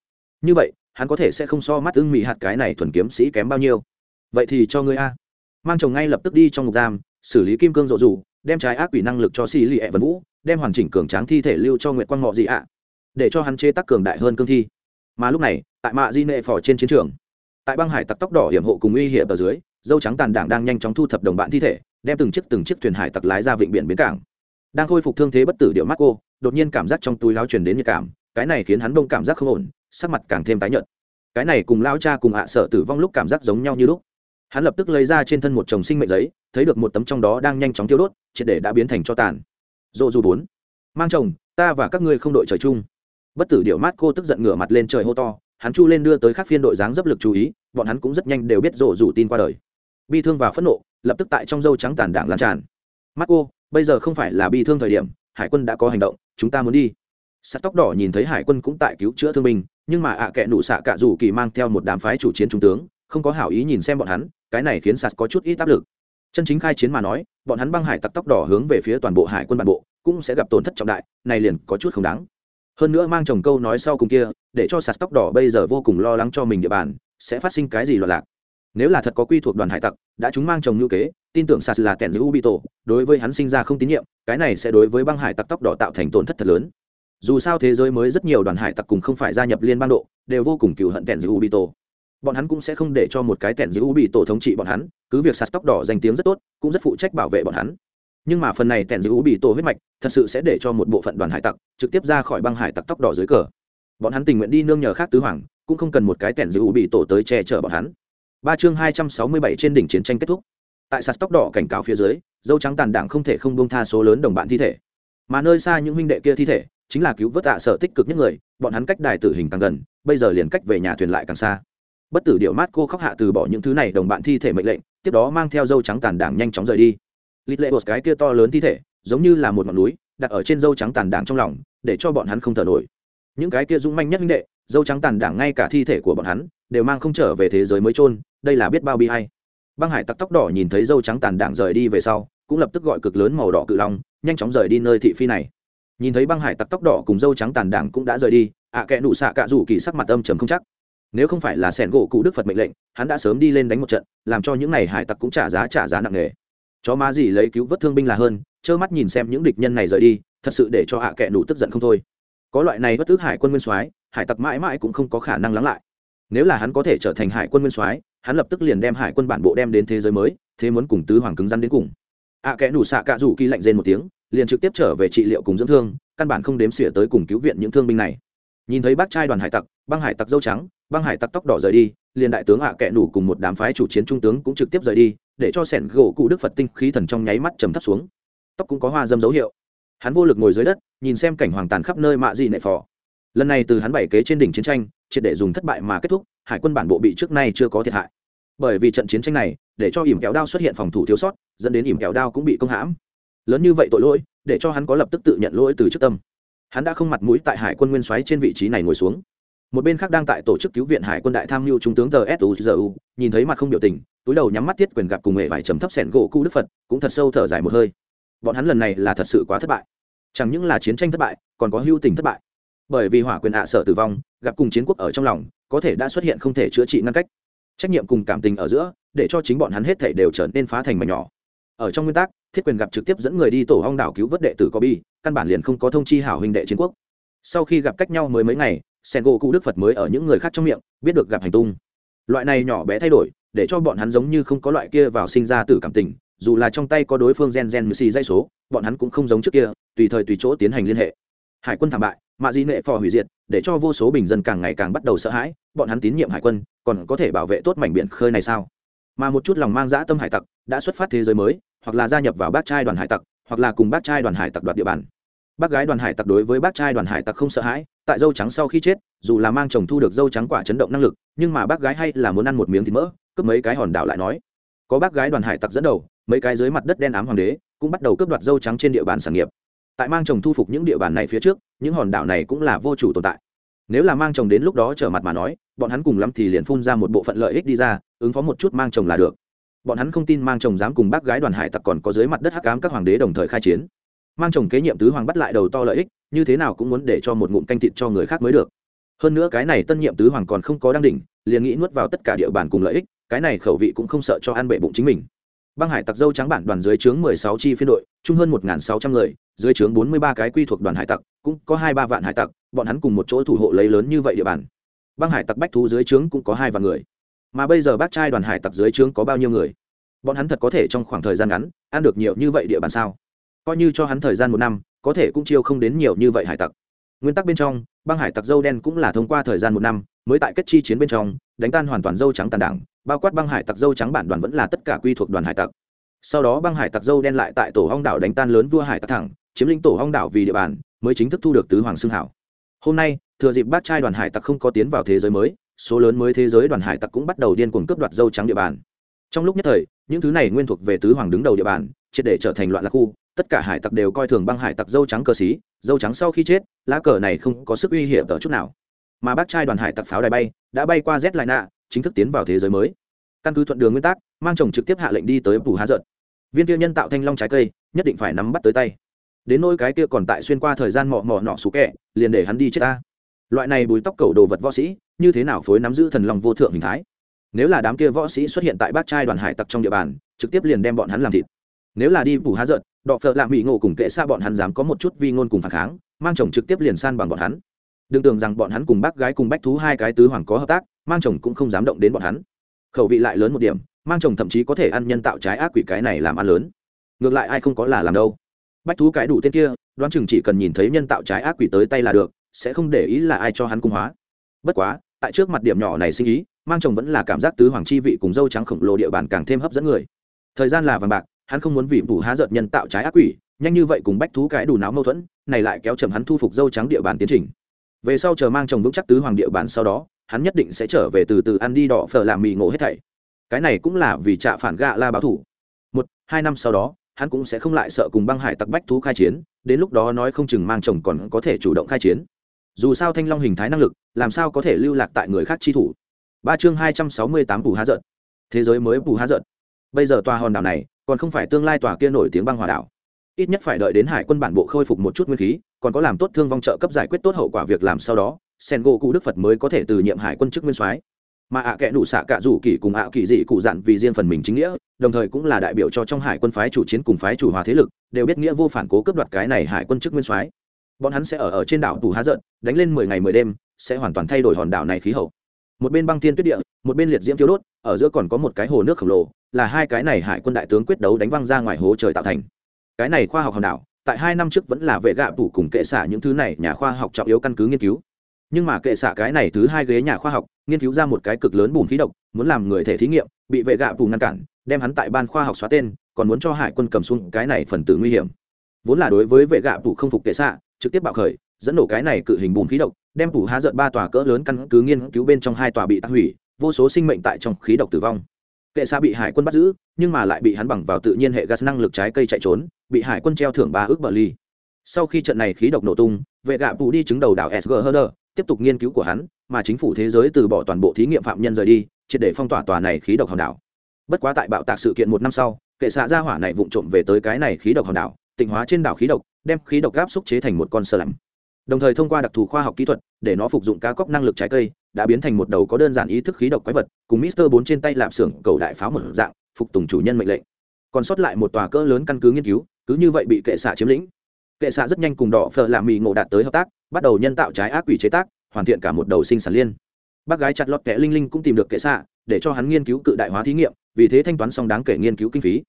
Như vậy, hắn có thể sẽ không so mắt ưng mỹ hạt cái này thuần kiếm sĩ kém bao nhiêu. Vậy thì cho ngươi a. Mang chồng ngay lập tức đi trong ngục giam, xử lý kim cương rộ rủ đem trái ác quỷ năng lực cho xì lì ẹ vân vũ, đem hoàn chỉnh cường tráng thi thể lưu cho nguyệt quang ngọ dị ạ, để cho hắn chế tác cường đại hơn cương thi. Mà lúc này, tại mạ di nệ phò trên chiến trường, tại băng hải tặc tóc đỏ hiểm hộ cùng uy hiểm ở dưới, dâu trắng tàn đảng đang nhanh chóng thu thập đồng bạn thi thể đem từng chiếc từng chiếc thuyền hải tặc lái ra vịnh biển bến cảng. Đang khôi phục thương thế bất tử điệu mắt cô đột nhiên cảm giác trong túi láo truyền đến nhiệt cảm, cái này khiến hắn đông cảm giác không ổn, sắc mặt càng thêm tái nhợt. Cái này cùng lao cha cùng hạ sợ tử vong lúc cảm giác giống nhau như lúc. Hắn lập tức lấy ra trên thân một chồng sinh mệnh giấy, thấy được một tấm trong đó đang nhanh chóng tiêu đốt, triệt để đã biến thành cho tàn. Dỗ dù bốn, mang chồng, ta và các ngươi không đội trời chung. Bất tử điệu mát cô tức giận ngửa mặt lên trời hô to, hắn chu lên đưa tới các phiên đội dáng dấp lực chú ý, bọn hắn cũng rất nhanh đều biết rộ rủ tin qua đời bi thương và phẫn nộ, lập tức tại trong dâu trắng tàn đảng lan tràn. Mắt cô bây giờ không phải là bi thương thời điểm, hải quân đã có hành động, chúng ta muốn đi. Sắt tóc đỏ nhìn thấy hải quân cũng tại cứu chữa thương binh, nhưng mà ạ à kệ nụ xạ cạ rủ kỳ mang theo một đám phái chủ chiến trung tướng, không có hảo ý nhìn xem bọn hắn, cái này khiến sạt có chút ít áp lực. Chân chính khai chiến mà nói, bọn hắn băng hải tặc tóc đỏ hướng về phía toàn bộ hải quân bản bộ, cũng sẽ gặp tổn thất trọng đại, này liền có chút không đáng. Hơn nữa mang chồng câu nói sau cùng kia, để cho sạt tóc đỏ bây giờ vô cùng lo lắng cho mình địa bàn, sẽ phát sinh cái gì loạn lạc nếu là thật có quy thuộc đoàn hải tặc, đã chúng mang chồng ngữ kế, tin tưởng sas là kẻn giữ ubito đối với hắn sinh ra không tín nhiệm, cái này sẽ đối với băng hải tặc tóc đỏ tạo thành tổn thất thật lớn. Dù sao thế giới mới rất nhiều đoàn hải tặc cùng không phải gia nhập liên bang độ, đều vô cùng cựu hận kẻn giữ ubito bọn hắn cũng sẽ không để cho một cái kẻn giữ ubito thống trị bọn hắn, cứ việc sas tóc đỏ danh tiếng rất tốt, cũng rất phụ trách bảo vệ bọn hắn. Nhưng mà phần này kẻn giữ ubito huyết mạch, thật sự sẽ để cho một bộ phận đoàn hải tặc trực tiếp ra khỏi băng hải tặc tóc đỏ dưới cờ. Bọn hắn tình nguyện đi nương nhờ khác tứ hoàng, cũng không cần một cái kẻn giữ ubito tới che chở bọn hắn ba chương hai trăm sáu mươi bảy trên đỉnh chiến tranh kết thúc. Tại sạt tóc đỏ cảnh cáo phía dưới, dâu trắng tàn đảng không thể không bông tha số lớn đồng bạn thi thể. Mà nơi xa những huynh đệ kia thi thể, chính là cứu vớt tạ sở tích cực nhất người, bọn hắn cách đài tử hình càng gần, bây giờ liền cách về nhà thuyền lại càng xa. Bất tử điệu mát cô khóc hạ từ bỏ những thứ này đồng bạn thi thể mệnh lệnh, tiếp đó mang theo dâu trắng tàn đảng nhanh chóng rời đi. Lít lệ một cái kia to lớn thi thể, giống như là một ngọn núi, đặt ở trên dâu trắng tàn đảng trong lòng, để cho bọn hắn không thở nổi. Những cái kia dũng manh nhất huynh đệ, dâu trắng tàn đảng ngay cả thi thể của bọn hắn đều mang không trở về thế giới mới trôn đây là biết bao bi hay băng hải tặc tóc đỏ nhìn thấy dâu trắng tàn đảng rời đi về sau, cũng lập tức gọi cực lớn màu đỏ cự long, nhanh chóng rời đi nơi thị phi này. Nhìn thấy băng hải tặc tóc đỏ cùng dâu trắng tàn đảng cũng đã rời đi, ạ à kẽ nụ xạ cạ rủ kỳ sắc mặt âm trầm không chắc. Nếu không phải là sẻn gỗ cụ đức phật mệnh lệnh, hắn đã sớm đi lên đánh một trận, làm cho những n à y hải tặc cũng trả giá trả giá nặng nề. Chó má gì lấy cứu vớt thương binh là hơn, trơ mắt nhìn xem những địch nhân này rời đi, thật sự để cho ạ à kẽ nụ tức giận không thôi. Có loại này bất tức hải quân nguyên soái, hải tặc mãi mãi cũng không có khả năng lắng lại nếu là hắn có thể trở thành hải quân nguyên soái hắn lập tức liền đem hải quân bản bộ đem đến thế giới mới thế muốn cùng tứ hoàng cứng rắn đến cùng. Ạ à, kẽ nủ xạ cạ rủ kỳ lạnh rên một tiếng liền trực tiếp trở về trị liệu cùng dưỡng thương căn bản không đếm xỉa tới cùng cứu viện những thương binh này. Nhìn thấy bác trai đoàn hải tặc băng hải tặc dâu trắng băng hải tặc tóc đỏ rời đi liền đại tướng ạ à kẽ nủ cùng một đám phái chủ chiến trung tướng cũng trực tiếp rời đi để cho sẻn gỗ cụ đức phật tinh khí thần trong nháy mắt trầm thấp xuống. Tóc cũng có hoa dâm dấu hiệu. Hắn vô lực ngồi dưới đất nhìn xem cảnh hoàng tàn khắp nơi mạ dị nệ phò. Lần này từ hắn bảy kế trên đỉnh chiến tranh triệt để dùng thất bại mà kết thúc, hải quân bản bộ bị trước nay chưa có thiệt hại. Bởi vì trận chiến tranh này, để cho ỉm kéo đao xuất hiện phòng thủ thiếu sót, dẫn đến ỉm kéo đao cũng bị công hãm. Lớn như vậy tội lỗi, để cho hắn có lập tức tự nhận lỗi từ trước tâm. Hắn đã không mặt mũi tại hải quân nguyên soái trên vị trí này ngồi xuống. Một bên khác đang tại tổ chức cứu viện hải quân đại tham mưu trung tướng tờ suzu nhìn thấy mặt không biểu tình, túi đầu nhắm mắt thiết quyền gặp cùng hệ vải trầm thấp sẻn gỗ cũ đức phật, cũng thật sâu thở dài một hơi. Bọn hắn lần này là thật sự quá thất bại. Chẳng những là chiến tranh thất bại, còn có hưu tình thất bại. Bởi vì hỏa quyền hạ sở tử vong gặp cùng chiến quốc ở trong lòng, có thể đã xuất hiện không thể chữa trị ngăn cách. Trách nhiệm cùng cảm tình ở giữa, để cho chính bọn hắn hết thể đều trở nên phá thành mà nhỏ. Ở trong nguyên tắc, thiết quyền gặp trực tiếp dẫn người đi tổ hong đảo cứu vớt đệ tử có bi căn bản liền không có thông chi hảo huynh đệ chiến quốc. Sau khi gặp cách nhau mới mấy ngày sen gỗ cụ đức phật mới ở những người khác trong miệng, biết được gặp hành tung. Loại này nhỏ bé thay đổi, để cho bọn hắn giống như không có loại kia vào sinh ra từ cảm tình, dù là trong tay có đối phương gen gen mười xì dây số, bọn hắn cũng không giống trước kia, tùy thời tùy chỗ tiến hành liên hệ. Hải quân thảm bại mạ di nệ phò hủy diệt, để cho vô số bình dân càng ngày càng bắt đầu sợ hãi, bọn hắn tín nhiệm hải quân, còn có thể bảo vệ tốt mảnh biển khơi này sao? Mà một chút lòng mang dã tâm hải tặc đã xuất phát thế giới mới, hoặc là gia nhập vào bác trai đoàn hải tặc, hoặc là cùng bác trai đoàn hải tặc đoạt địa bàn. Bác gái đoàn hải tặc đối với bác trai đoàn hải tặc không sợ hãi, tại dâu trắng sau khi chết, dù là mang chồng thu được dâu trắng quả chấn động năng lực, nhưng mà bác gái hay là muốn ăn một miếng thịt mỡ, cướp mấy cái hòn đảo lại nói. Có bác gái đoàn hải tặc dẫn đầu, mấy cái dưới mặt đất đen ám hoàng đế cũng bắt đầu cướp đoạt dâu trắng trên địa bàn sản nghiệp. Tại mang chồng thu phục những địa bàn này phía trước những hòn đảo này cũng là vô chủ tồn tại. Nếu là mang chồng đến lúc đó trở mặt mà nói, bọn hắn cùng lắm thì liền phun ra một bộ phận lợi ích đi ra, ứng phó một chút mang chồng là được. Bọn hắn không tin mang chồng dám cùng bác gái đoàn hải tặc còn có dưới mặt đất hắc cám các hoàng đế đồng thời khai chiến. Mang chồng kế nhiệm tứ hoàng bắt lại đầu to lợi ích, như thế nào cũng muốn để cho một ngụm canh thịt cho người khác mới được. Hơn nữa cái này tân nhiệm tứ hoàng còn không có đăng đỉnh, liền nghĩ nuốt vào tất cả địa bàn cùng lợi ích, cái này khẩu vị cũng không sợ cho ăn bệ bụng chính mình. Băng hải tặc dâu trắng bản đoàn dưới trướng mười sáu chi phiên đội, chung hơn một sáu trăm người dưới trướng bốn mươi ba cái quy thuộc đoàn hải tặc, cũng có hai ba vạn hải tặc, bọn hắn cùng một chỗ thủ hộ lấy lớn như vậy địa bàn. Băng hải tặc bách thú dưới trướng cũng có hai vạn người. Mà bây giờ bác trai đoàn hải tặc dưới trướng có bao nhiêu người? Bọn hắn thật có thể trong khoảng thời gian ngắn, ăn được nhiều như vậy địa bàn sao? Coi như cho hắn thời gian một năm, có thể cũng chiêu không đến nhiều như vậy hải tặc. Nguyên tắc bên trong, băng hải tặc dâu đen cũng là thông qua thời gian một năm, mới tại kết chi chiến bên trong, đánh tan hoàn toàn dâu trắng tàn đảng, bao quát băng hải tặc dâu trắng bản đoàn vẫn là tất cả quy thuộc đoàn hải tặc. Sau đó băng hải tặc dâu đen lại tại tổ hong đảo đánh tan lớn vua hải tặc thẳng chiếm lĩnh tổ hong đảo vì địa bàn, mới chính thức thu được tứ hoàng xương hảo. Hôm nay, thừa dịp bát trai đoàn hải tặc không có tiến vào thế giới mới, số lớn mới thế giới đoàn hải tặc cũng bắt đầu điên cuồng cướp đoạt dâu trắng địa bàn. Trong lúc nhất thời, những thứ này nguyên thuộc về tứ hoàng đứng đầu địa bàn, triệt để trở thành loạn lạc khu, tất cả hải tặc đều coi thường băng hải tặc dâu trắng cờ xí, dâu trắng sau khi chết, lá cờ này không có sức uy hiểm ở chút nào. Mà bác trai đoàn hải tặc pháo đài bay, đã bay qua z lại nạ chính thức tiến vào thế giới mới. Căn cứ thuận đường nguyên tắc, mang chồng trực tiếp hạ lệnh đi tới phủ há giận. Viên tiêu nhân tạo thanh long trái cây, nhất định phải nắm bắt tới tay đến nỗi cái kia còn tại xuyên qua thời gian mọ mọ nọ xú kẹ, liền để hắn đi chết ta. Loại này bùi tóc cầu đồ vật võ sĩ, như thế nào phối nắm giữ thần long vô thượng hình thái? Nếu là đám kia võ sĩ xuất hiện tại bát trai đoàn hải tặc trong địa bàn, trực tiếp liền đem bọn hắn làm thịt. Nếu là đi phủ há giận đọ phợ lạ mỹ ngộ cùng kệ xa bọn hắn dám có một chút vi ngôn cùng phản kháng, mang chồng trực tiếp liền san bằng bọn hắn. Đừng tưởng rằng bọn hắn cùng bác gái cùng bách thú hai cái tứ hoàng có hợp tác, mang chồng cũng không dám động đến bọn hắn. Khẩu vị lại lớn một điểm, mang chồng thậm chí có thể ăn nhân tạo trái ác quỷ cái này làm ăn lớn. Ngược lại ai không có là làm đâu bách thú cái đủ tên kia, đoán chừng chỉ cần nhìn thấy nhân tạo trái ác quỷ tới tay là được, sẽ không để ý là ai cho hắn cung hóa. Bất quá, tại trước mặt điểm nhỏ này sinh ý, mang chồng vẫn là cảm giác tứ hoàng chi vị cùng dâu trắng khổng lồ địa bàn càng thêm hấp dẫn người. Thời gian là vàng bạc, hắn không muốn vì vụ há giận nhân tạo trái ác quỷ, nhanh như vậy cùng bách thú cái đủ náo mâu thuẫn, này lại kéo chậm hắn thu phục dâu trắng địa bàn tiến trình. Về sau chờ mang chồng vững chắc tứ hoàng địa bàn sau đó, hắn nhất định sẽ trở về từ từ ăn đi đỏ phở làm mì ngộ hết thảy. Cái này cũng là vì trạ phản gạ la báo thủ. Một, hai năm sau đó hắn cũng sẽ không lại sợ cùng băng hải tặc bách thú khai chiến, đến lúc đó nói không chừng mang chồng còn có thể chủ động khai chiến. Dù sao thanh long hình thái năng lực, làm sao có thể lưu lạc tại người khác chi thủ? Ba chương hai trăm sáu mươi tám bù há giận. Thế giới mới bù há giận. Bây giờ tòa hòn đảo này, còn không phải tương lai tòa kia nổi tiếng băng hòa đảo. Ít nhất phải đợi đến hải quân bản bộ khôi phục một chút nguyên khí, còn có làm tốt thương vong trợ cấp giải quyết tốt hậu quả việc làm sau đó sen gỗ cụ đức phật mới có thể từ nhiệm hải quân chức nguyên soái mà ạ à kẽ nụ xạ cả rủ kỳ cùng ạ kỳ dị cụ dặn vì riêng phần mình chính nghĩa, đồng thời cũng là đại biểu cho trong hải quân phái chủ chiến cùng phái chủ hòa thế lực, đều biết nghĩa vô phản cố cướp đoạt cái này hải quân chức nguyên soái. Bọn hắn sẽ ở ở trên đảo tù há giận, đánh lên mười ngày mười đêm, sẽ hoàn toàn thay đổi hòn đảo này khí hậu. Một bên băng thiên tuyết địa, một bên liệt diễm thiếu đốt, ở giữa còn có một cái hồ nước khổng lồ, là hai cái này hải quân đại tướng quyết đấu đánh văng ra ngoài hố trời tạo thành. Cái này khoa học hòn đảo, tại hai năm trước vẫn là vệ gạ tủ cùng kệ xả những thứ này nhà khoa học trọng yếu căn cứ nghiên cứu. Nhưng mà kệ xạ cái này thứ hai ghế nhà khoa học nghiên cứu ra một cái cực lớn bùn khí độc, muốn làm người thể thí nghiệm, bị vệ gạ phủ ngăn cản, đem hắn tại ban khoa học xóa tên, còn muốn cho hải quân cầm xuống cái này phần tử nguy hiểm. Vốn là đối với vệ gạ phủ không phục kệ xạ, trực tiếp bạo khởi, dẫn nổ cái này cự hình bùn khí độc, đem phủ há giận ba tòa cỡ lớn căn cứ nghiên cứu bên trong hai tòa bị tắc hủy, vô số sinh mệnh tại trong khí độc tử vong. Kệ xạ bị hải quân bắt giữ, nhưng mà lại bị hắn bằng vào tự nhiên hệ gas năng lực trái cây chạy trốn, bị hải quân treo thưởng ba ước bờ ly. Sau khi trận này khí độc nổ tung, vệ gạ phủ đi chứng đầu đảo sg herder tiếp tục nghiên cứu của hắn, mà chính phủ thế giới từ bỏ toàn bộ thí nghiệm phạm nhân rời đi, triệt để phong tỏa tòa này khí độc hòn đảo. Bất quá tại bạo tạc sự kiện một năm sau, kệ xạ ra hỏa này vụng trộm về tới cái này khí độc hòn đảo, tịnh hóa trên đảo khí độc, đem khí độc gáp xúc chế thành một con sơ lạnh. Đồng thời thông qua đặc thù khoa học kỹ thuật, để nó phục dụng cá cóc năng lực trái cây, đã biến thành một đầu có đơn giản ý thức khí độc quái vật, cùng mister bốn trên tay lạp xưởng cầu đại pháo một dạng, phục tùng chủ nhân mệnh lệnh. Còn sót lại một tòa cỡ lớn căn cứ nghiên cứu, cứ như vậy bị kệ xạ chiếm lĩnh. Kệ xạ rất nhanh cùng đỏ phở làm mì ngộ đạt tới hợp tác bắt đầu nhân tạo trái ác quỷ chế tác, hoàn thiện cả một đầu sinh sản liên. Bác gái chặt lọt kẻ linh linh cũng tìm được kệ xạ, để cho hắn nghiên cứu cự đại hóa thí nghiệm, vì thế thanh toán xong đáng kể nghiên cứu kinh phí.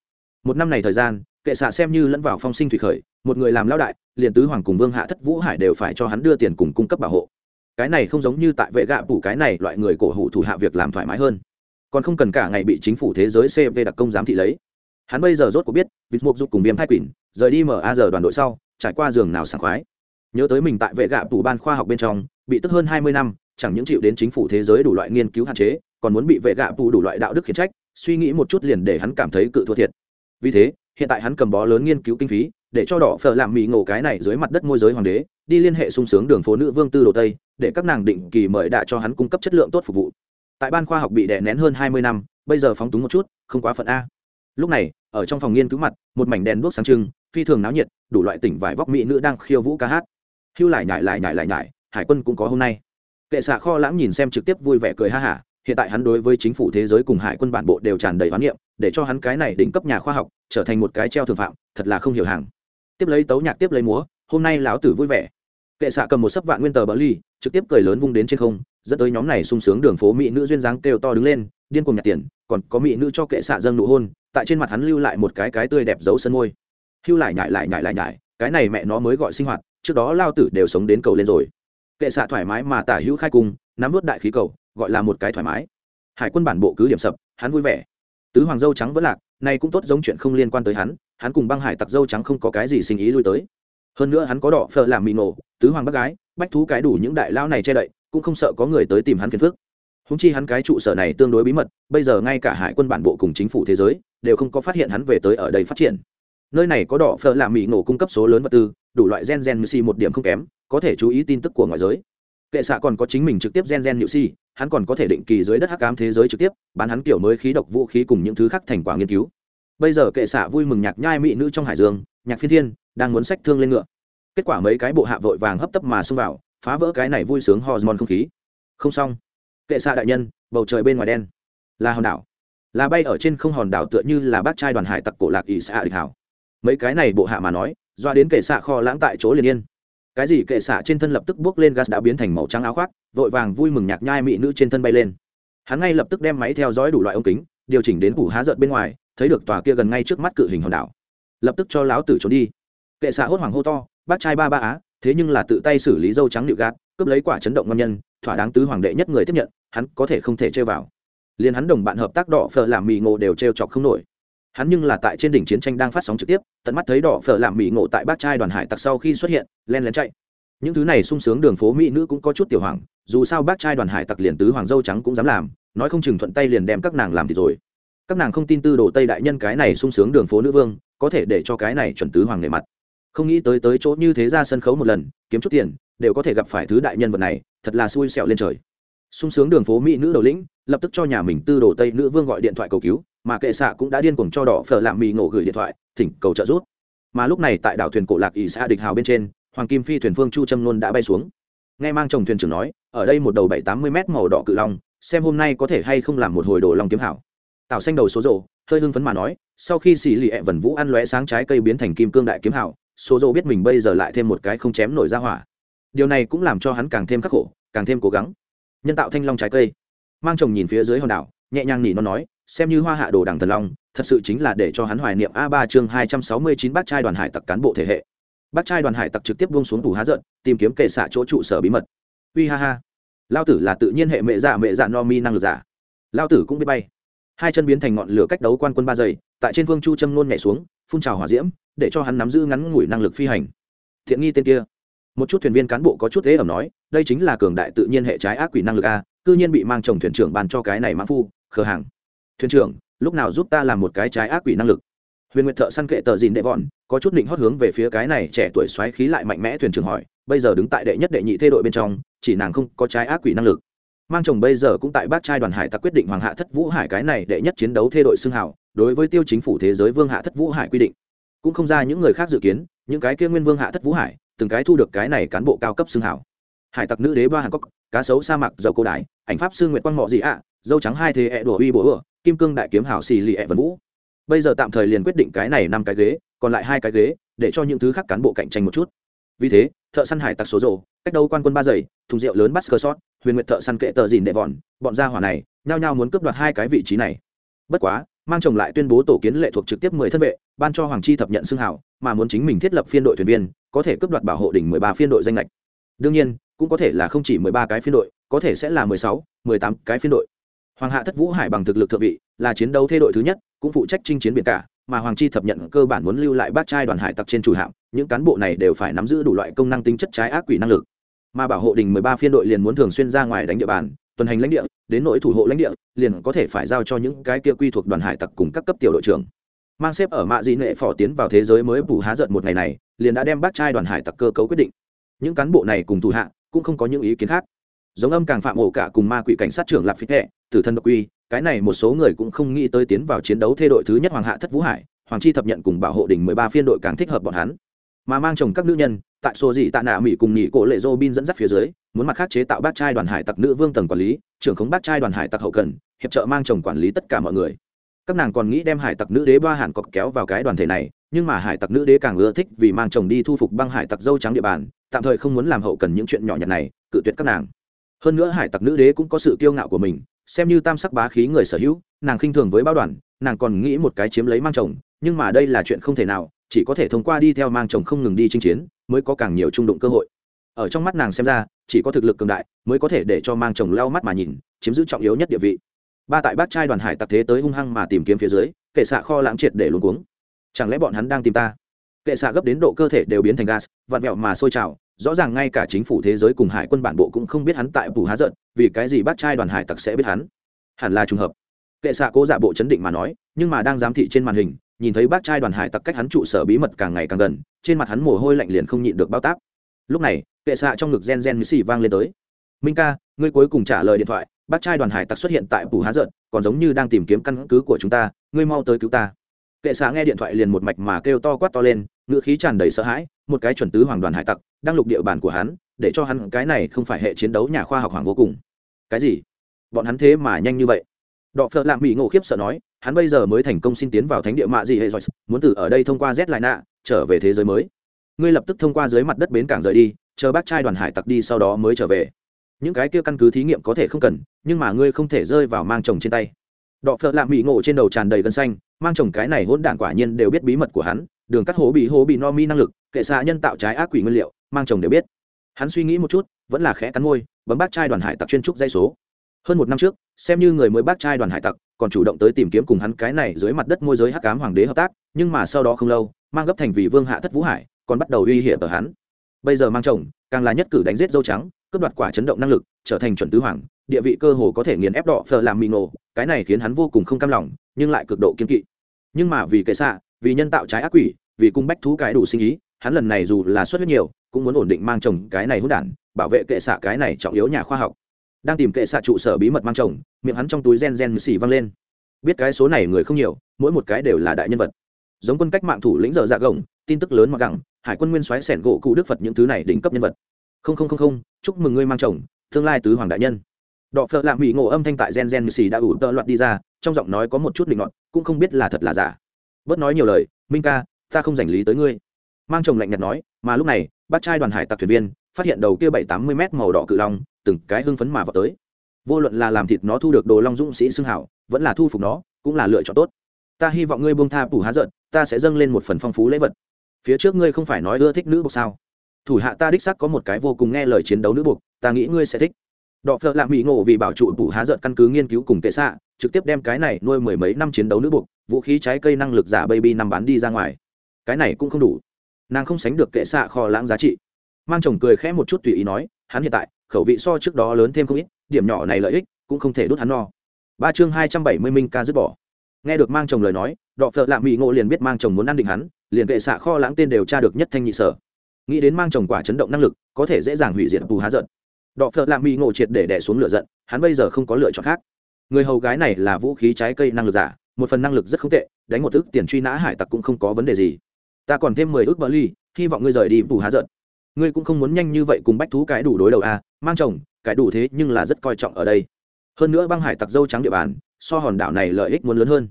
Một năm này thời gian, kệ xạ xem như lẫn vào phong sinh thủy khởi, một người làm lao đại, liền tứ hoàng cùng vương hạ thất vũ hải đều phải cho hắn đưa tiền cùng cung cấp bảo hộ. Cái này không giống như tại vệ gạ phủ cái này loại người cổ hủ thủ hạ việc làm thoải mái hơn. Còn không cần cả ngày bị chính phủ thế giới cv đặc công giám thị lấy. Hắn bây giờ rốt cuộc biết vịt mục dục cùng viêm thai quỷ, rời đi mở a giờ đoàn đội sau, trải qua giường nào sảng khoái nhớ tới mình tại vệ gạ phủ ban khoa học bên trong, bị tức hơn hai mươi năm, chẳng những chịu đến chính phủ thế giới đủ loại nghiên cứu hạn chế, còn muốn bị vệ gạ phủ đủ loại đạo đức khiển trách, suy nghĩ một chút liền để hắn cảm thấy cự thua thiệt. Vì thế, hiện tại hắn cầm bó lớn nghiên cứu kinh phí, để cho đỏ phở làm mì ngộ cái này dưới mặt đất môi giới hoàng đế, đi liên hệ sung sướng đường phố nữ vương tư đồ tây, để các nàng định kỳ mời đạ cho hắn cung cấp chất lượng tốt phục vụ. Tại ban khoa học bị đè nén hơn hai mươi năm, bây giờ phóng túng một chút, không quá phận a. Lúc này, ở trong phòng nghiên cứu mặt, một mảnh đèn đuốc sáng trưng, phi thường náo nhiệt, đủ loại tỉnh vải vóc mỹ nữ đang khiêu vũ ca hát hưu lại nhải lại nhải lại nhải, hải quân cũng có hôm nay. Kệ xạ kho lãng nhìn xem trực tiếp vui vẻ cười ha hả, hiện tại hắn đối với chính phủ thế giới cùng hải quân bản bộ đều tràn đầy hoán niệm, để cho hắn cái này đỉnh cấp nhà khoa học trở thành một cái treo thường phạm, thật là không hiểu hàng. Tiếp lấy tấu nhạc tiếp lấy múa, hôm nay lão tử vui vẻ. Kệ xạ cầm một sấp vạn nguyên tờ bờ ly trực tiếp cười lớn vung đến trên không, dẫn tới nhóm này sung sướng đường phố mỹ nữ duyên dáng kêu to đứng lên, điên cuồng nhặt tiền, còn có mỹ nữ cho kệ xạ dâng nụ hôn, tại trên mặt hắn lưu lại một cái cái tươi đẹp giấu sân môi. Hưu lại nhại lại nhại lại nhại cái này mẹ nó mới gọi sinh hoạt trước đó lao tử đều sống đến cầu lên rồi. Kệ xạ thoải mái mà tả hữu khai cung, nắm vớt đại khí cầu, gọi là một cái thoải mái. Hải quân bản bộ cứ điểm sập, hắn vui vẻ. Tứ hoàng dâu trắng vẫn lạc, nay cũng tốt giống chuyện không liên quan tới hắn hắn cùng băng hải tặc dâu trắng không có cái gì sinh ý lui tới. Hơn nữa hắn có đỏ phờ làm mì nổ, tứ hoàng bác gái, bách thú cái đủ những đại lao này che đậy, cũng không sợ có người tới tìm hắn phiền phức. Húng chi hắn cái trụ sở này tương đối bí mật, bây giờ ngay cả hải quân bản bộ cùng chính phủ thế giới, đều không có phát hiện hắn về tới ở đây phát triển nơi này có đỏ phở làm mỹ nổ cung cấp số lớn vật tư, đủ loại gen gen như si một điểm không kém, có thể chú ý tin tức của ngoại giới. Kệ xạ còn có chính mình trực tiếp gen gen nhự si, hắn còn có thể định kỳ dưới đất hắc ám thế giới trực tiếp, bán hắn kiểu mới khí độc vũ khí cùng những thứ khác thành quả nghiên cứu. Bây giờ kệ xạ vui mừng nhạc nhai mỹ nữ trong hải dương, nhạc phi thiên, đang muốn sách thương lên ngựa. Kết quả mấy cái bộ hạ vội vàng hấp tấp mà xông vào, phá vỡ cái này vui sướng hormone không khí. Không xong. Kệ xạ đại nhân, bầu trời bên ngoài đen. Là hòn đảo. Là bay ở trên không hòn đảo tựa như là bác trai đoàn hải tặc cổ lạc ỷ xạ địch hảo mấy cái này bộ hạ mà nói, doa đến kệ xạ kho lãng tại chỗ liền yên. Cái gì kệ xạ trên thân lập tức bước lên gas đã biến thành màu trắng áo khoác, vội vàng vui mừng nhạc nhai mỹ nữ trên thân bay lên. Hắn ngay lập tức đem máy theo dõi đủ loại ống kính, điều chỉnh đến củ há giận bên ngoài, thấy được tòa kia gần ngay trước mắt cự hình hòn đảo. Lập tức cho láo tử trốn đi. Kệ xạ hốt hoảng hô to, bác trai ba ba á, thế nhưng là tự tay xử lý dâu trắng điệu gạt, cướp lấy quả chấn động ngon nhân, thỏa đáng tứ hoàng đệ nhất người tiếp nhận, hắn có thể không thể chơi vào. Liền hắn đồng bạn hợp tác đỏ phờ làm mì ngộ đều trêu chọc không nổi hắn nhưng là tại trên đỉnh chiến tranh đang phát sóng trực tiếp, tận mắt thấy đỏ phở làm mỹ ngộ tại bác trai đoàn hải tặc sau khi xuất hiện, len lén chạy. Những thứ này sung sướng đường phố mỹ nữ cũng có chút tiểu hoàng dù sao bác trai đoàn hải tặc liền tứ hoàng dâu trắng cũng dám làm, nói không chừng thuận tay liền đem các nàng làm thì rồi. Các nàng không tin tư đồ tây đại nhân cái này sung sướng đường phố nữ vương, có thể để cho cái này chuẩn tứ hoàng nề mặt. Không nghĩ tới tới chỗ như thế ra sân khấu một lần, kiếm chút tiền, đều có thể gặp phải thứ đại nhân vật này, thật là xui xẹo lên trời. Sung sướng đường phố mỹ nữ đầu lĩnh lập tức cho nhà mình tư đồ tây nữ vương gọi điện thoại cầu cứu, mà kệ xạ cũng đã điên cuồng cho đỏ phở làm mì ngộ gửi điện thoại, thỉnh cầu trợ giúp. Mà lúc này tại đảo thuyền cổ lạc ỷ xã địch hào bên trên, hoàng kim phi thuyền phương chu trâm luôn đã bay xuống. Nghe mang chồng thuyền trưởng nói, ở đây một đầu bảy tám mươi m màu đỏ cự long, xem hôm nay có thể hay không làm một hồi đồ long kiếm hảo. Tạo xanh đầu số rộ, hơi hưng phấn mà nói, sau khi xì lì ẹ vần vũ ăn lóe sáng trái cây biến thành kim cương đại kiếm hảo, số rộ biết mình bây giờ lại thêm một cái không chém nổi ra hỏa. Điều này cũng làm cho hắn càng thêm khắc khổ, càng thêm cố gắng. Nhân tạo thanh long trái cây mang chồng nhìn phía dưới hòn đảo, nhẹ nhàng nỉ nó nói, xem như hoa hạ đồ đằng thần long, thật sự chính là để cho hắn hoài niệm a ba chương hai trăm sáu mươi chín bát trai đoàn hải tặc cán bộ thể hệ. Bát trai đoàn hải tặc trực tiếp buông xuống tủ há giận, tìm kiếm kệ xạ chỗ trụ sở bí mật. Uy ha ha. Lao tử là tự nhiên hệ mẹ dạ mẹ dạ no mi năng lực giả. Lao tử cũng biết bay. Hai chân biến thành ngọn lửa cách đấu quan quân ba giây, tại trên vương chu châm nôn nhảy xuống, phun trào hỏa diễm, để cho hắn nắm giữ ngắn ngủi năng lực phi hành. Thiện nghi tên kia. Một chút thuyền viên cán bộ có chút thế ẩm nói, đây chính là cường đại tự nhiên hệ trái ác quỷ năng lực a cư nhiên bị mang chồng thuyền trưởng bàn cho cái này mãn phu, khờ hàng. Thuyền trưởng, lúc nào giúp ta làm một cái trái ác quỷ năng lực? Huyền nguyệt thợ săn kệ tờ dìn đệ vọn, có chút định hót hướng về phía cái này trẻ tuổi xoáy khí lại mạnh mẽ thuyền trưởng hỏi, bây giờ đứng tại đệ nhất đệ nhị thê đội bên trong, chỉ nàng không có trái ác quỷ năng lực. Mang chồng bây giờ cũng tại bát trai đoàn hải ta quyết định hoàng hạ thất vũ hải cái này đệ nhất chiến đấu thê đội xưng hảo đối với tiêu chính phủ thế giới vương hạ thất vũ hải quy định. Cũng không ra những người khác dự kiến, những cái kia nguyên vương hạ thất vũ hải, từng cái thu được cái này cán bộ cao cấp xưng hảo hải tặc nữ đế ba hàn cốc, cá sấu sa mạc, dầu câu đài ảnh pháp sư nguyệt quang mọ gì ạ, dâu trắng hai thế ẹ đùa uy bố ửa kim cương đại kiếm hảo xì lì ẹ vân vũ. Bây giờ tạm thời liền quyết định cái này năm cái ghế, còn lại hai cái ghế, để cho những thứ khác cán bộ cạnh tranh một chút. Vì thế, thợ săn hải tặc số rộ cách đâu quan quân ba giày, thùng rượu lớn bắt cơ sót huyền nguyệt thợ săn kệ tờ dìn đệ vòn, bọn gia hỏa này, nhao nhao muốn cướp đoạt hai cái vị trí này. Bất quá, mang chồng lại tuyên bố tổ kiến lệ thuộc trực tiếp mười thân vệ, ban cho hoàng chi thập nhận xưng hảo, mà muốn chính mình thiết lập phiên đội thuyền viên, có thể cướp đoạt bảo hộ đỉnh mười ba phiên đội danh lệch đương nhiên, cũng có thể là không chỉ mười ba cái phiên đội có thể sẽ là mười sáu, mười tám cái phiên đội. Hoàng hạ thất vũ hải bằng thực lực thượng vị, là chiến đấu thế đội thứ nhất, cũng phụ trách chinh chiến biển cả, mà hoàng chi thập nhận cơ bản muốn lưu lại bát trai đoàn hải tặc trên chủ hạm, những cán bộ này đều phải nắm giữ đủ loại công năng tính chất trái ác quỷ năng lực. Mà bảo hộ đình mười ba phiên đội liền muốn thường xuyên ra ngoài đánh địa bàn, tuần hành lãnh địa, đến nội thủ hộ lãnh địa, liền có thể phải giao cho những cái kia quy thuộc đoàn hải tặc cùng các cấp tiểu đội trưởng. Mang xếp ở mạ dị nệ phò tiến vào thế giới mới bù há giận một ngày này, liền đã đem bát trai đoàn hải tặc cơ cấu quyết định. Những cán bộ này cùng thủ hạ, cũng không có những ý kiến khác giống âm càng phạm ổ cả cùng ma quỷ cảnh sát trưởng lạp phi thệ tử thân độc quy cái này một số người cũng không nghĩ tới tiến vào chiến đấu thê đội thứ nhất hoàng hạ thất vũ hải, hoàng chi thập nhận cùng bảo hộ đỉnh mười ba phiên đội càng thích hợp bọn hắn. Mà mang chồng các nữ nhân, tại số gì tạ nạ mỹ cùng nhị cổ lệ dô bin dẫn dắt phía dưới, muốn mặt khác chế tạo bát trai đoàn hải tặc nữ vương tầng quản lý, trưởng khống bát trai đoàn hải tặc hậu cần, hiệp trợ mang chồng quản lý tất cả mọi người. Các nàng còn nghĩ đem hải tặc nữ đế ba hàn cọc kéo vào cái đoàn thể này, nhưng mà hải tặc nữ đế càng ưa thích vì mang chồng đi thu phục băng hải tặc dâu trắng địa bàn, tạm thời không muốn làm hậu cần những chuyện nhỏ nhặt này, cự tuyệt các nàng hơn nữa hải tặc nữ đế cũng có sự kiêu ngạo của mình, xem như tam sắc bá khí người sở hữu, nàng khinh thường với bao đoàn, nàng còn nghĩ một cái chiếm lấy mang chồng, nhưng mà đây là chuyện không thể nào, chỉ có thể thông qua đi theo mang chồng không ngừng đi chinh chiến, mới có càng nhiều trung đụng cơ hội. Ở trong mắt nàng xem ra, chỉ có thực lực cường đại mới có thể để cho mang chồng lau mắt mà nhìn, chiếm giữ trọng yếu nhất địa vị. Ba tại bát trai đoàn hải tặc thế tới hung hăng mà tìm kiếm phía dưới, kệ xạ kho lãng triệt để luôn cuống. Chẳng lẽ bọn hắn đang tìm ta? Kệ xạ gấp đến độ cơ thể đều biến thành gas, vặn vẹo mà sôi trào rõ ràng ngay cả chính phủ thế giới cùng hải quân bản bộ cũng không biết hắn tại phủ há giận, vì cái gì bác trai đoàn hải tặc sẽ biết hắn. Hẳn là trùng hợp. Kệ xạ cố giả bộ chấn định mà nói, nhưng mà đang giám thị trên màn hình, nhìn thấy bác trai đoàn hải tặc cách hắn trụ sở bí mật càng ngày càng gần, trên mặt hắn mồ hôi lạnh liền không nhịn được bao tác lúc này, kệ xạ trong ngực gen gen như xì vang lên tới. Minh ca, ngươi cuối cùng trả lời điện thoại, bác trai đoàn hải tặc xuất hiện tại phủ há giận, còn giống như đang tìm kiếm căn cứ của chúng ta, ngươi mau tới cứu ta. Kệ xạ nghe điện thoại liền một mạch mà kêu to quát to lên, ngữ khí tràn đầy sợ hãi một cái chuẩn tứ hoàng đoàn hải tặc đang lục địa bàn của hắn, để cho hắn cái này không phải hệ chiến đấu nhà khoa học hoàng vô cùng. Cái gì? Bọn hắn thế mà nhanh như vậy? Đọ phợ lạm bị ngộ khiếp sợ nói, hắn bây giờ mới thành công xin tiến vào thánh địa mạ gì hệ giỏi muốn từ ở đây thông qua z lại nạ trở về thế giới mới. Ngươi lập tức thông qua dưới mặt đất bến cảng rời đi, chờ bác trai đoàn hải tặc đi sau đó mới trở về. Những cái kia căn cứ thí nghiệm có thể không cần, nhưng mà ngươi không thể rơi vào mang chồng trên tay. Đọ phợ lạm bị ngộ trên đầu tràn đầy gân xanh, mang chồng cái này hỗn đản quả nhiên đều biết bí mật của hắn đường cắt hố bị hố bị no mi năng lực, kệ xạ nhân tạo trái ác quỷ nguyên liệu, mang chồng đều biết. Hắn suy nghĩ một chút, vẫn là khẽ cắn môi, bấm bác trai đoàn hải tặc chuyên trúc dây số. Hơn một năm trước, xem như người mới bác trai đoàn hải tặc, còn chủ động tới tìm kiếm cùng hắn cái này dưới mặt đất môi giới hắc cám hoàng đế hợp tác, nhưng mà sau đó không lâu, mang gấp thành vì vương hạ thất vũ hải, còn bắt đầu uy hiểm ở hắn. Bây giờ mang chồng, càng là nhất cử đánh giết dâu trắng, cướp đoạt quả chấn động năng lực, trở thành chuẩn tứ hoàng, địa vị cơ hồ có thể nghiền ép đỏ phờ làm mì nổ, cái này khiến hắn vô cùng không cam lòng, nhưng lại cực độ kiên kỵ. Nhưng mà vì kệ xạ vì nhân tạo trái ác quỷ, vì cung bách thú cái đủ sinh ý, hắn lần này dù là xuất huyết nhiều, cũng muốn ổn định mang chồng cái này hỗn đản, bảo vệ kệ xạ cái này trọng yếu nhà khoa học. Đang tìm kệ xạ trụ sở bí mật mang chồng, miệng hắn trong túi gen gen xì văng lên. Biết cái số này người không nhiều, mỗi một cái đều là đại nhân vật. Giống quân cách mạng thủ lĩnh giờ dạ gồng, tin tức lớn mặc gẳng, hải quân nguyên soái sẻn gỗ cụ đức phật những thứ này đỉnh cấp nhân vật. Không không không không, chúc mừng ngươi mang chồng, tương lai tứ hoàng đại nhân. Đọ phợ lạ mỹ ngộ âm thanh tại gen gen xì đã ủ tợ loạt đi ra, trong giọng nói có một chút định luận cũng không biết là thật là giả bớt nói nhiều lời, minh ca, ta không dành lý tới ngươi. Mang chồng lạnh nhạt nói, mà lúc này, bác trai đoàn hải tặc thuyền viên phát hiện đầu kia bảy tám mươi m màu đỏ cự long từng cái hưng phấn mà vào tới. Vô luận là làm thịt nó thu được đồ long dũng sĩ xưng hảo, vẫn là thu phục nó, cũng là lựa chọn tốt. Ta hy vọng ngươi buông tha phủ há giận, ta sẽ dâng lên một phần phong phú lễ vật. Phía trước ngươi không phải nói ưa thích nữ buộc sao? Thủ hạ ta đích sắc có một cái vô cùng nghe lời chiến đấu nữ buộc ta nghĩ ngươi sẽ thích đọ phợ lạ mỹ ngộ vì bảo trụ bù há giận căn cứ nghiên cứu cùng kệ xạ, trực tiếp đem cái này nuôi mười mấy năm chiến đấu nữ buộc, vũ khí trái cây năng lực giả baby năm bán đi ra ngoài. Cái này cũng không đủ. Nàng không sánh được kệ xạ kho lãng giá trị. Mang chồng cười khẽ một chút tùy ý nói, hắn hiện tại, khẩu vị so trước đó lớn thêm không ít, điểm nhỏ này lợi ích, cũng không thể đốt hắn no. Ba chương hai trăm bảy mươi minh ca dứt bỏ. Nghe được mang chồng lời nói, đọ phợ lạ mỹ ngộ liền biết mang chồng muốn ăn định hắn, liền kệ xạ kho lãng tên đều tra được nhất thanh nhị sở. Nghĩ đến mang chồng quả chấn động năng lực, có thể dễ dàng hủy diệt bù há giận đọ phợ lạ mỹ ngộ triệt để đẻ xuống lửa giận, hắn bây giờ không có lựa chọn khác. Người hầu gái này là vũ khí trái cây năng lực giả, một phần năng lực rất không tệ, đánh một ước tiền truy nã hải tặc cũng không có vấn đề gì. Ta còn thêm mười ước bờ ly, hy vọng ngươi rời đi bù há giận. Ngươi cũng không muốn nhanh như vậy cùng bách thú cái đủ đối đầu à mang chồng, cái đủ thế nhưng là rất coi trọng ở đây. Hơn nữa băng hải tặc dâu trắng địa bàn, so hòn đảo này lợi ích muốn lớn hơn.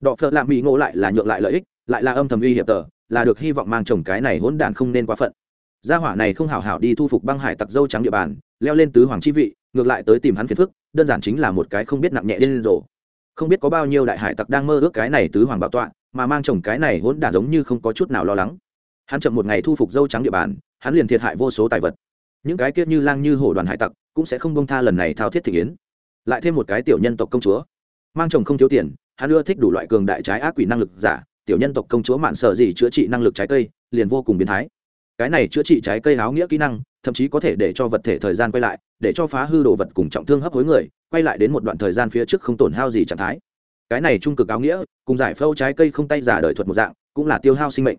Đọ phợ lạ mỹ ngộ lại là nhượng lại lợi ích, lại là âm thầm uy hiểm tờ, là được hy vọng mang chồng cái này hỗn đản không nên quá phận gia hỏa này không hảo hảo đi thu phục băng hải tặc dâu trắng địa bàn, leo lên tứ hoàng chi vị, ngược lại tới tìm hắn phiền phức, đơn giản chính là một cái không biết nặng nhẹ lên rổ không biết có bao nhiêu đại hải tặc đang mơ ước cái này tứ hoàng bảo tọa, mà mang chồng cái này hỗn đản giống như không có chút nào lo lắng. Hắn chậm một ngày thu phục dâu trắng địa bàn, hắn liền thiệt hại vô số tài vật. Những cái kiết như lang như hổ đoàn hải tặc, cũng sẽ không bông tha lần này thao thiết thị yến. Lại thêm một cái tiểu nhân tộc công chúa. Mang chồng không thiếu tiền, hắn ưa thích đủ loại cường đại trái ác quỷ năng lực giả, tiểu nhân tộc công chúa mạn sợ gì chữa trị năng lực trái cây, liền vô cùng biến thái cái này chữa trị trái cây áo nghĩa kỹ năng, thậm chí có thể để cho vật thể thời gian quay lại, để cho phá hư đồ vật cùng trọng thương hấp hối người, quay lại đến một đoạn thời gian phía trước không tổn hao gì trạng thái. Cái này trung cực áo nghĩa, cùng giải phẫu trái cây không tay giả đời thuật một dạng, cũng là tiêu hao sinh mệnh.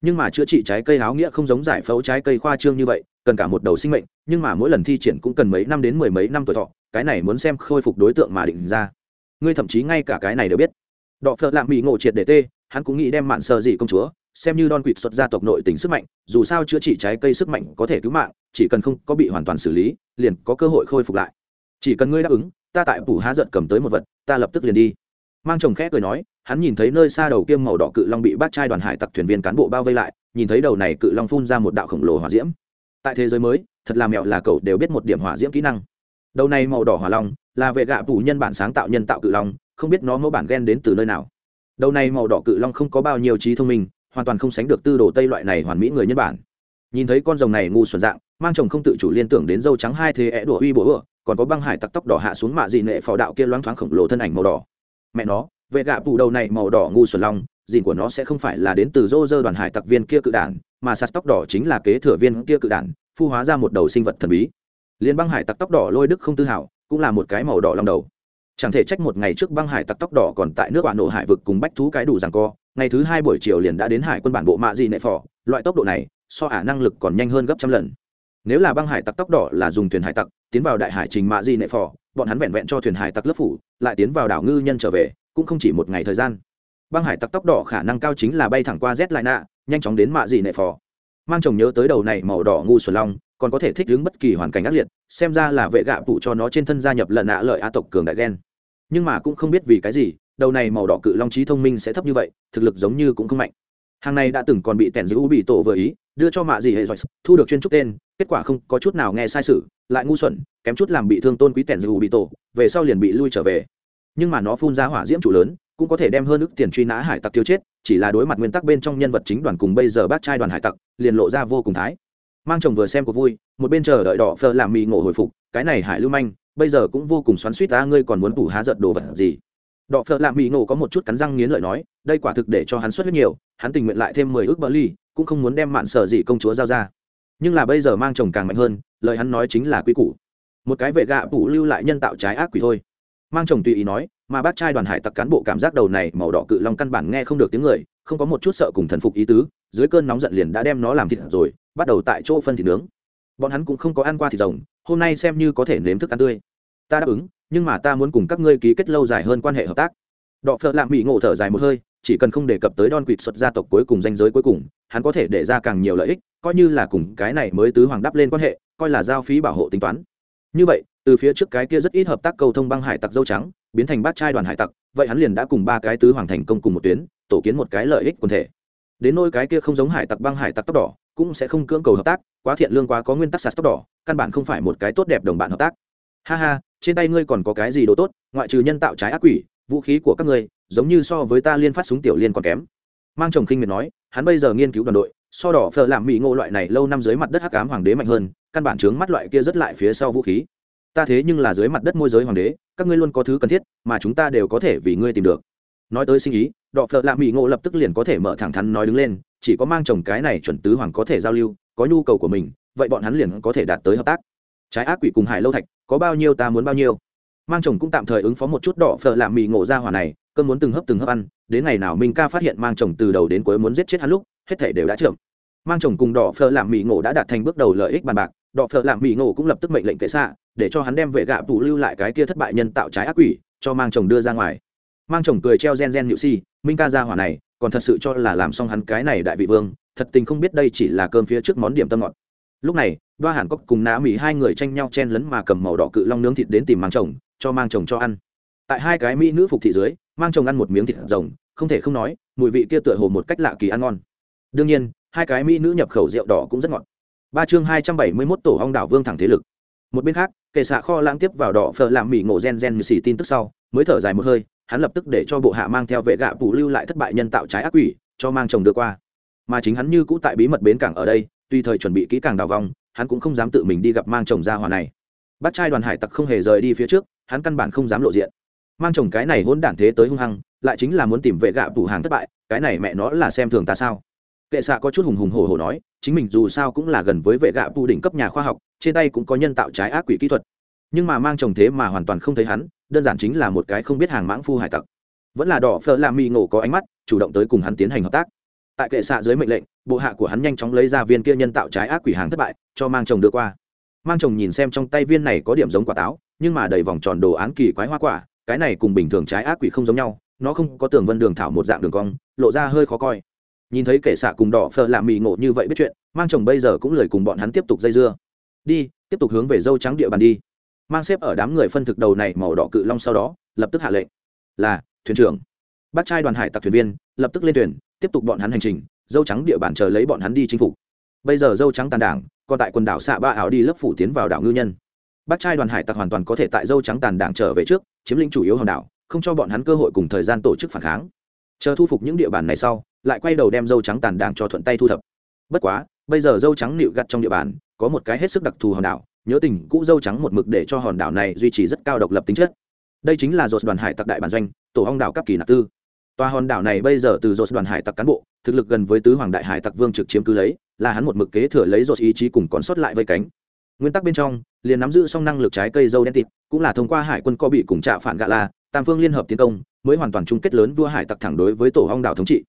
Nhưng mà chữa trị trái cây áo nghĩa không giống giải phẫu trái cây khoa trương như vậy, cần cả một đầu sinh mệnh, nhưng mà mỗi lần thi triển cũng cần mấy năm đến mười mấy năm tuổi thọ, cái này muốn xem khôi phục đối tượng mà định ra. Ngươi thậm chí ngay cả cái này đều biết. Đọ phợ lạm bị ngộ triệt để tê, hắn cũng nghĩ đem mạn sợ dị công chúa xem như đòn quỵt xuất gia tộc nội tình sức mạnh, dù sao chữa trị trái cây sức mạnh có thể cứu mạng, chỉ cần không có bị hoàn toàn xử lý, liền có cơ hội khôi phục lại. Chỉ cần ngươi đáp ứng, ta tại phủ há giận cầm tới một vật, ta lập tức liền đi. Mang chồng khẽ cười nói, hắn nhìn thấy nơi xa đầu kiêm màu đỏ cự long bị bát trai đoàn hải tặc thuyền viên cán bộ bao vây lại, nhìn thấy đầu này cự long phun ra một đạo khổng lồ hỏa diễm. Tại thế giới mới, thật là mẹo là cậu đều biết một điểm hỏa diễm kỹ năng. Đầu này màu đỏ hỏa long, là vệ gạ phủ nhân bản sáng tạo nhân tạo cự long, không biết nó mẫu bản gen đến từ nơi nào. Đầu này màu đỏ cự long không có bao nhiêu trí thông minh hoàn toàn không sánh được tư đồ tây loại này hoàn mỹ người nhân bản. Nhìn thấy con rồng này ngu xuẩn dạng, mang chồng không tự chủ liên tưởng đến dâu trắng hai thế é đùa uy bổ ựa, còn có băng hải tặc tóc đỏ hạ xuống mạ dị nệ phò đạo kia loáng thoáng khổng lồ thân ảnh màu đỏ. Mẹ nó, vệ gạ phủ đầu này màu đỏ ngu xuẩn long dìn của nó sẽ không phải là đến từ dô dơ đoàn hải tặc viên kia cự đản, mà sạt tóc đỏ chính là kế thừa viên kia cự đản, phu hóa ra một đầu sinh vật thần bí. Liên băng hải tặc tóc đỏ lôi đức không tư hảo, cũng là một cái màu đỏ long đầu chẳng thể trách một ngày trước băng hải tặc tóc đỏ còn tại nước bạn nổ hải vực cùng bách thú cái đủ rằng co, ngày thứ hai buổi chiều liền đã đến hải quân bản bộ mạ dị nệ phò, loại tốc độ này, so ả năng lực còn nhanh hơn gấp trăm lần. Nếu là băng hải tặc tóc đỏ là dùng thuyền hải tặc, tiến vào đại hải trình mạ dị nệ phò, bọn hắn vẹn vẹn cho thuyền hải tặc lớp phủ, lại tiến vào đảo ngư nhân trở về, cũng không chỉ một ngày thời gian. Băng hải tặc tóc đỏ khả năng cao chính là bay thẳng qua z lại nạ nhanh chóng đến mạ dị nệ phò. Mang chồng nhớ tới đầu này màu đỏ ngu xuẩn long, còn có thể thích ứng bất kỳ hoàn cảnh ác liệt xem ra là vệ gạ phụ cho nó trên thân gia nhập lần nạ lợi a tộc cường đại ghen nhưng mà cũng không biết vì cái gì, đầu này màu đỏ cự long trí thông minh sẽ thấp như vậy, thực lực giống như cũng không mạnh. Hàng này đã từng còn bị tèn giữ bị tổ vừa ý, đưa cho mạ gì hệ giỏi thu được chuyên trúc tên, kết quả không có chút nào nghe sai sự, lại ngu xuẩn, kém chút làm bị thương tôn quý tèn giữ bị tổ, về sau liền bị lui trở về. Nhưng mà nó phun ra hỏa diễm chủ lớn, cũng có thể đem hơn ức tiền truy nã hải tặc tiêu chết, chỉ là đối mặt nguyên tắc bên trong nhân vật chính đoàn cùng bây giờ bác trai đoàn hải tặc, liền lộ ra vô cùng thái mang chồng vừa xem cuộc vui, một bên chờ đợi đỏ phờ làm mì ngộ hồi phục, cái này hải lưu manh, bây giờ cũng vô cùng xoắn suýt ta ngươi còn muốn tủ há giận đồ vật gì? Đọ phợ lạ mỹ nổ có một chút cắn răng nghiến lợi nói, đây quả thực để cho hắn xuất huyết nhiều, hắn tình nguyện lại thêm mười ước bờ ly cũng không muốn đem mạn sở dị công chúa giao ra. Nhưng là bây giờ mang chồng càng mạnh hơn, lời hắn nói chính là quy củ. Một cái vệ gạ phủ lưu lại nhân tạo trái ác quỷ thôi. Mang chồng tùy ý nói, mà bác trai đoàn hải tặc cán bộ cảm giác đầu này màu đỏ cự long căn bản nghe không được tiếng người, không có một chút sợ cùng thần phục ý tứ dưới cơn nóng giận liền đã đem nó làm thịt rồi, bắt đầu tại chỗ phân thịt nướng. Bọn hắn cũng không có ăn qua thịt rồng, hôm nay xem như có thể nếm thức ăn tươi. Ta đáp ứng, nhưng mà ta muốn cùng các ngươi ký kết lâu dài hơn quan hệ hợp tác. Đọ phợ lạm bị ngộ thở dài một hơi, chỉ cần không đề cập tới đòn quỵt xuất gia tộc cuối cùng danh giới cuối cùng, hắn có thể để ra càng nhiều lợi ích, coi như là cùng cái này mới tứ hoàng đắp lên quan hệ, coi là giao phí bảo hộ tính toán. Như vậy, từ phía trước cái kia rất ít hợp tác cầu thông băng hải tặc dâu trắng, biến thành bát trai đoàn hải tặc, vậy hắn liền đã cùng ba cái tứ hoàng thành công cùng một tuyến, tổ kiến một cái lợi ích quần thể đến nôi cái kia không giống hải tặc băng hải tặc tóc đỏ, cũng sẽ không cưỡng cầu hợp tác, quá thiện lương quá có nguyên tắc sạt tóc đỏ, căn bản không phải một cái tốt đẹp đồng bạn hợp tác. Ha ha, trên tay ngươi còn có cái gì đồ tốt, ngoại trừ nhân tạo trái ác quỷ, vũ khí của các ngươi, giống như so với ta liên phát súng tiểu liên còn kém. Mang chồng khinh miệt nói, hắn bây giờ nghiên cứu đoàn đội, so đỏ phờ làm mỹ ngộ loại này lâu năm dưới mặt đất hắc ám hoàng đế mạnh hơn, căn bản chướng mắt loại kia rất lại phía sau vũ khí. Ta thế nhưng là dưới mặt đất môi giới hoàng đế, các ngươi luôn có thứ cần thiết, mà chúng ta đều có thể vì ngươi tìm được. Nói tới sinh ý đọ phợ lạ mỹ ngộ lập tức liền có thể mở thẳng thắn nói đứng lên, chỉ có mang chồng cái này chuẩn tứ hoàng có thể giao lưu, có nhu cầu của mình, vậy bọn hắn liền có thể đạt tới hợp tác. Trái ác quỷ cùng hải lâu thạch, có bao nhiêu ta muốn bao nhiêu. Mang chồng cũng tạm thời ứng phó một chút đỏ phở làm mì ngộ ra hỏa này, cơn muốn từng hấp từng hấp ăn, đến ngày nào minh ca phát hiện mang chồng từ đầu đến cuối muốn giết chết hắn lúc, hết thể đều đã trưởng mang chồng cùng đỏ phở làm mì ngộ đã đạt thành bước đầu lợi ích bàn bạc đỏ phở làm mì ngộ cũng lập tức mệnh lệnh kệ xạ, để cho hắn đem vệ gạ vụ lưu lại cái kia thất bại nhân tạo trái ác quỷ, cho mang chồng đưa ra ngoài. Mang chồng cười treo gen gen nhự si minh ca gia hỏa này, còn thật sự cho là làm xong hắn cái này đại vị vương, thật tình không biết đây chỉ là cơm phía trước món điểm tâm ngọt. Lúc này, đoa hàn cốc cùng nã mỹ hai người tranh nhau chen lấn mà cầm màu đỏ cự long nướng thịt đến tìm mang chồng, cho mang chồng cho ăn. Tại hai cái mỹ nữ phục thị dưới, mang chồng ăn một miếng thịt rồng, không thể không nói, mùi vị kia tựa hồ một cách lạ kỳ ăn ngon. Đương nhiên, hai cái mỹ nữ nhập khẩu rượu đỏ cũng rất ngọt. Ba chương hai trăm bảy mươi mốt tổ hong đảo vương thẳng thế lực. Một bên khác, kệ xạ kho lãng tiếp vào đỏ phở làm mỹ ngộ gen gen như xì tin tức sau, mới thở dài một hơi hắn lập tức để cho bộ hạ mang theo vệ gạ phủ lưu lại thất bại nhân tạo trái ác quỷ, cho mang chồng đưa qua. Mà chính hắn như cũ tại bí mật bến cảng ở đây, tuy thời chuẩn bị kỹ càng đào vòng, hắn cũng không dám tự mình đi gặp mang chồng ra hòa này. Bắt trai đoàn hải tặc không hề rời đi phía trước, hắn căn bản không dám lộ diện. Mang chồng cái này hỗn đản thế tới hung hăng, lại chính là muốn tìm vệ gạ phủ hàng thất bại, cái này mẹ nó là xem thường ta sao? Kệ xạ có chút hùng hùng hổ hổ nói, chính mình dù sao cũng là gần với vệ gạ phủ đỉnh cấp nhà khoa học, trên tay cũng có nhân tạo trái ác quỷ kỹ thuật. Nhưng mà mang chồng thế mà hoàn toàn không thấy hắn đơn giản chính là một cái không biết hàng mãng phu hải tặc. Vẫn là đỏ phở làm mì ngộ có ánh mắt, chủ động tới cùng hắn tiến hành hợp tác. Tại kệ xạ dưới mệnh lệnh, bộ hạ của hắn nhanh chóng lấy ra viên kia nhân tạo trái ác quỷ hàng thất bại, cho mang chồng đưa qua. Mang chồng nhìn xem trong tay viên này có điểm giống quả táo, nhưng mà đầy vòng tròn đồ án kỳ quái hoa quả, cái này cùng bình thường trái ác quỷ không giống nhau, nó không có tường vân đường thảo một dạng đường cong, lộ ra hơi khó coi. Nhìn thấy kệ xạ cùng đỏ phở làm mì ngộ như vậy biết chuyện, mang chồng bây giờ cũng lời cùng bọn hắn tiếp tục dây dưa. Đi, tiếp tục hướng về dâu trắng địa bàn đi mang xếp ở đám người phân thực đầu này màu đỏ cự long sau đó, lập tức hạ lệnh. Là, thuyền trưởng. Bắt trai đoàn hải tặc thuyền viên, lập tức lên thuyền, tiếp tục bọn hắn hành trình, dâu trắng địa bàn chờ lấy bọn hắn đi chinh phục. Bây giờ dâu trắng tàn đảng, còn tại quần đảo xạ ba ảo đi lớp phủ tiến vào đảo ngư nhân. Bắt trai đoàn hải tặc hoàn toàn có thể tại dâu trắng tàn đảng trở về trước, chiếm lĩnh chủ yếu hòn đảo, không cho bọn hắn cơ hội cùng thời gian tổ chức phản kháng. Chờ thu phục những địa bàn này sau, lại quay đầu đem dâu trắng tàn đảng cho thuận tay thu thập. Bất quá, bây giờ dâu trắng nịu gặt trong địa bàn, có một cái hết sức đặc thù hòn đảo nhớ tình cũ dâu trắng một mực để cho hòn đảo này duy trì rất cao độc lập tính chất. Đây chính là dột đoàn hải tặc đại bản doanh, tổ hong đảo cấp kỳ nạp tư. Tòa hòn đảo này bây giờ từ dột đoàn hải tặc cán bộ, thực lực gần với tứ hoàng đại hải tặc vương trực chiếm cứ lấy, là hắn một mực kế thừa lấy dột ý chí cùng còn sót lại vây cánh. Nguyên tắc bên trong, liền nắm giữ song năng lực trái cây dâu đen tịt cũng là thông qua hải quân co bị cùng trạ phản gạ la, tam phương liên hợp tiến công, mới hoàn toàn chung kết lớn vua hải tặc thẳng đối với tổ hong đảo thống trị.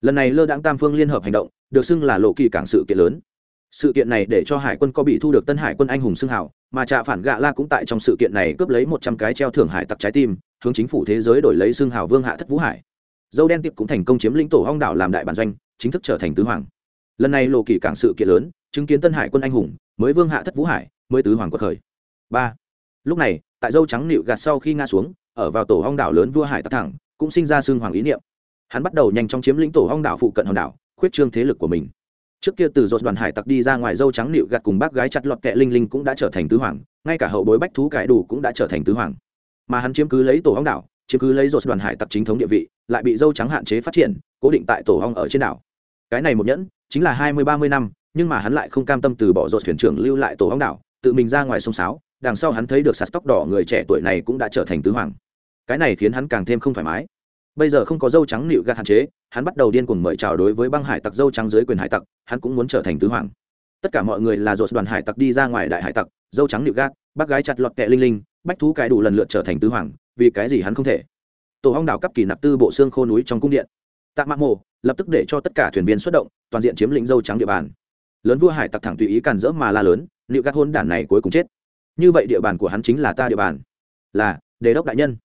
Lần này lơ đãng tam phương liên hợp hành động, được xưng là lộ kỳ cảng sự kiện lớn sự kiện này để cho hải quân có bị thu được tân hải quân anh hùng xưng hào, mà trạ phản gạ la cũng tại trong sự kiện này cướp lấy một trăm cái treo thưởng hải tặc trái tim, hướng chính phủ thế giới đổi lấy xưng hào vương hạ thất vũ hải. Dâu đen tiệp cũng thành công chiếm lĩnh tổ hong đảo làm đại bản doanh, chính thức trở thành tứ hoàng. Lần này lộ kỳ cảng sự kiện lớn, chứng kiến tân hải quân anh hùng, mới vương hạ thất vũ hải, mới tứ hoàng quật khởi. Ba. Lúc này, tại dâu trắng nịu gạt sau khi nga xuống, ở vào tổ hong đảo lớn vua hải tặc thẳng, cũng sinh ra xưng hoàng ý niệm. Hắn bắt đầu nhanh chóng chiếm lĩnh tổ hong đảo phụ cận hòn đảo, khuyết trương thế lực của mình trước kia từ dột đoàn hải tặc đi ra ngoài dâu trắng nịu gạt cùng bác gái chặt lọt kẹ linh linh cũng đã trở thành tứ hoàng, ngay cả hậu bối bách thú cải đủ cũng đã trở thành tứ hoàng. Mà hắn chiếm cứ lấy tổ hóng đảo, chiếm cứ lấy dột đoàn hải tặc chính thống địa vị, lại bị dâu trắng hạn chế phát triển, cố định tại tổ hong ở trên đảo. Cái này một nhẫn, chính là hai mươi ba mươi năm, nhưng mà hắn lại không cam tâm từ bỏ dột thuyền trưởng lưu lại tổ hóng đảo, tự mình ra ngoài sông sáo, đằng sau hắn thấy được sạt tóc đỏ người trẻ tuổi này cũng đã trở thành tứ hoàng. Cái này khiến hắn càng thêm không thoải mái bây giờ không có dâu trắng nịu gạt hạn chế, hắn bắt đầu điên cuồng mời chào đối với băng hải tặc dâu trắng dưới quyền hải tặc, hắn cũng muốn trở thành tứ hoàng. Tất cả mọi người là dột đoàn hải tặc đi ra ngoài đại hải tặc, dâu trắng nịu gạt, bác gái chặt lọt kẹ linh linh, bách thú cái đủ lần lượt trở thành tứ hoàng, vì cái gì hắn không thể? Tổ hong đảo cấp kỳ nạp tư bộ xương khô núi trong cung điện. Tạ mạng mộ, lập tức để cho tất cả thuyền viên xuất động, toàn diện chiếm lĩnh dâu trắng địa bàn. Lớn vua hải tặc thẳng tùy ý càn rỡ mà la lớn liệu gạt hôn đản này cuối cùng chết. Như vậy địa bàn của hắn chính là ta địa bàn. Là đề đốc đại nhân.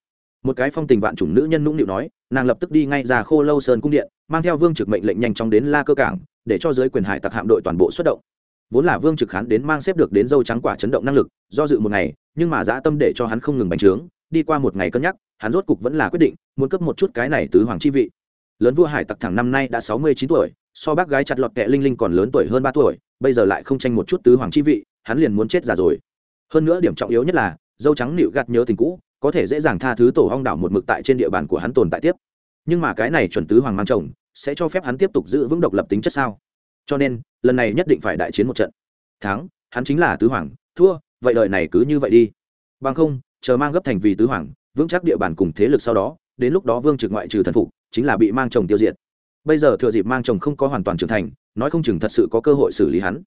Một cái phong tình vạn chủng nữ nhân nũng nịu nói nàng lập tức đi ngay ra khô lâu sơn cung điện, mang theo vương trực mệnh lệnh nhanh chóng đến la cơ cảng, để cho giới quyền hải tặc hạm đội toàn bộ xuất động. Vốn là vương trực khán đến mang xếp được đến dâu trắng quả chấn động năng lực, do dự một ngày, nhưng mà dã tâm để cho hắn không ngừng bành trướng, đi qua một ngày cân nhắc, hắn rốt cục vẫn là quyết định, muốn cấp một chút cái này tứ hoàng chi vị. Lớn vua hải tặc thẳng năm nay đã sáu mươi chín tuổi, so bác gái chặt lọt kẹ linh linh còn lớn tuổi hơn ba tuổi, bây giờ lại không tranh một chút tứ hoàng chi vị, hắn liền muốn chết già rồi. Hơn nữa điểm trọng yếu nhất là, dâu trắng nịu gạt nhớ tình cũ có thể dễ dàng tha thứ tổ hong đảo một mực tại trên địa bàn của hắn tồn tại tiếp. Nhưng mà cái này chuẩn tứ hoàng mang chồng, sẽ cho phép hắn tiếp tục giữ vững độc lập tính chất sao? Cho nên, lần này nhất định phải đại chiến một trận. Thắng, hắn chính là tứ hoàng, thua, vậy đời này cứ như vậy đi. Bằng không, chờ mang gấp thành vì tứ hoàng, vững chắc địa bàn cùng thế lực sau đó, đến lúc đó vương trực ngoại trừ thần phục, chính là bị mang chồng tiêu diệt. Bây giờ thừa dịp mang chồng không có hoàn toàn trưởng thành, nói không chừng thật sự có cơ hội xử lý hắn.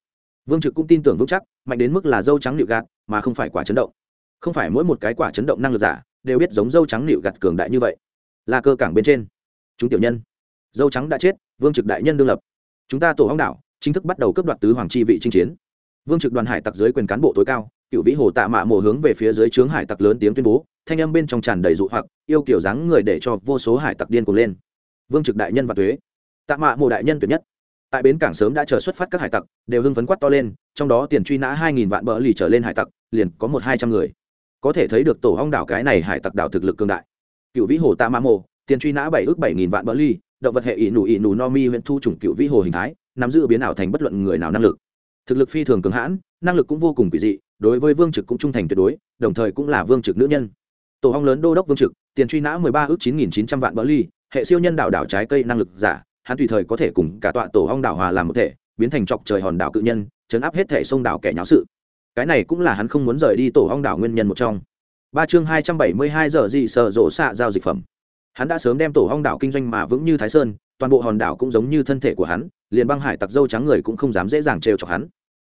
Vương trực cũng tin tưởng vững chắc, mạnh đến mức là dâu trắng nịu gạt, mà không phải quả chấn động không phải mỗi một cái quả chấn động năng lực giả đều biết giống dâu trắng nịu gạt cường đại như vậy. Là cơ cảng bên trên. Chúng tiểu nhân. Dâu trắng đã chết, vương trực đại nhân đương lập. Chúng ta tổ hóng đảo, chính thức bắt đầu cấp đoạt tứ hoàng chi vị chinh chiến. Vương trực đoàn hải tặc dưới quyền cán bộ tối cao, cựu vĩ hồ tạ mạ mổ hướng về phía dưới trướng hải tặc lớn tiếng tuyên bố, thanh âm bên trong tràn đầy dụ hoặc, yêu kiểu dáng người để cho vô số hải tặc điên cuồng lên. Vương trực đại nhân và thuế. Tạ mạ mộ đại nhân tuyệt nhất. Tại bến cảng sớm đã chờ xuất phát các hải tặc, đều hưng phấn quát to lên, trong đó tiền truy nã hai nghìn vạn bỡ lì trở lên hải tặc, liền có một hai trăm người có thể thấy được tổ hong đảo cái này hải tặc đảo thực lực cương đại. Cựu vĩ hồ ta ma mô tiền truy nã bảy ước bảy nghìn vạn bỡ ly động vật hệ ỷ nụ ỷ nụ no mi huyện thu chủng cựu vĩ hồ hình thái, nắm giữ biến ảo thành bất luận người nào năng lực. Thực lực phi thường cường hãn, năng lực cũng vô cùng kỳ dị, đối với vương trực cũng trung thành tuyệt đối, đồng thời cũng là vương trực nữ nhân. Tổ hong lớn đô đốc vương trực, tiền truy nã mười ba ước chín nghìn chín trăm vạn bỡ ly hệ siêu nhân đảo đảo trái cây năng lực giả, hắn tùy thời có thể cùng cả tọa tổ hong đảo hòa làm một thể, biến thành chọc trời hòn đảo cự nhân, chấn áp hết thể sông đảo kẻ nháo sự cái này cũng là hắn không muốn rời đi tổ hong đảo nguyên nhân một trong. Ba chương hai trăm bảy mươi hai giờ dị sợ rộ xạ giao dịch phẩm. Hắn đã sớm đem tổ hong đảo kinh doanh mà vững như thái sơn, toàn bộ hòn đảo cũng giống như thân thể của hắn, liền băng hải tặc dâu trắng người cũng không dám dễ dàng trêu chọc hắn.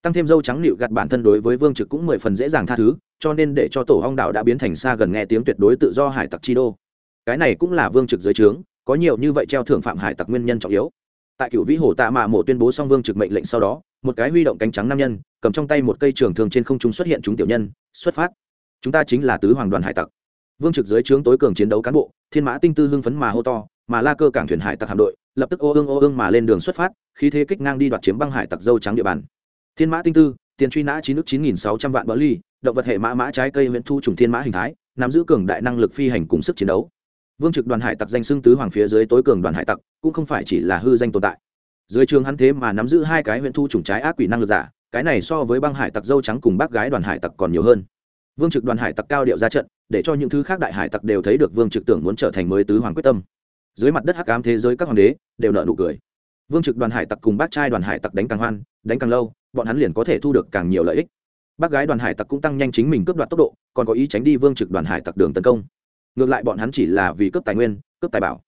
Tăng thêm dâu trắng nịu gặt bản thân đối với vương trực cũng mười phần dễ dàng tha thứ, cho nên để cho tổ hong đảo đã biến thành xa gần nghe tiếng tuyệt đối tự do hải tặc chi đô. Cái này cũng là vương trực dưới trướng, có nhiều như vậy treo thưởng phạm hải tặc nguyên nhân trọng yếu. Tại cựu vĩ hồ tạ mạ mộ tuyên bố xong vương trực mệnh lệnh sau đó một cái huy động cánh trắng nam nhân, cầm trong tay một cây trường thường trên không trung xuất hiện chúng tiểu nhân, xuất phát. Chúng ta chính là tứ hoàng đoàn hải tặc. Vương trực dưới trướng tối cường chiến đấu cán bộ, thiên mã tinh tư hưng phấn mà hô to, mà la cơ cảng thuyền hải tặc hạm đội, lập tức ô ương ô ương mà lên đường xuất phát khi thế kích ngang đi đoạt chiếm băng hải tặc dâu trắng địa bàn. Thiên mã tinh tư, tiền truy nã chín nước chín nghìn sáu trăm vạn bỡ ly, động vật hệ mã mã trái cây nguyễn thu trùng thiên mã hình thái, nắm giữ cường đại năng lực phi hành cùng sức chiến đấu. Vương trực đoàn hải tặc danh xưng tứ hoàng phía dưới tối cường đoàn hải tặc, cũng không phải chỉ là hư danh tồn tại dưới trường hắn thế mà nắm giữ hai cái huyện thu trùng trái ác quỷ năng lực giả, cái này so với băng hải tặc dâu trắng cùng bác gái đoàn hải tặc còn nhiều hơn. Vương trực đoàn hải tặc cao điệu ra trận, để cho những thứ khác đại hải tặc đều thấy được vương trực tưởng muốn trở thành mới tứ hoàng quyết tâm. Dưới mặt đất hắc ám thế giới các hoàng đế, đều nợ nụ cười. Vương trực đoàn hải tặc cùng bác trai đoàn hải tặc đánh càng hoan, đánh càng lâu, bọn hắn liền có thể thu được càng nhiều lợi ích. Bác gái đoàn hải tặc cũng tăng nhanh chính mình cướp đoạt tốc độ, còn có ý tránh đi vương trực đoàn hải tặc đường tấn công. Ngược lại bọn hắn chỉ là vì cướp tài nguyên, cướp tài bảo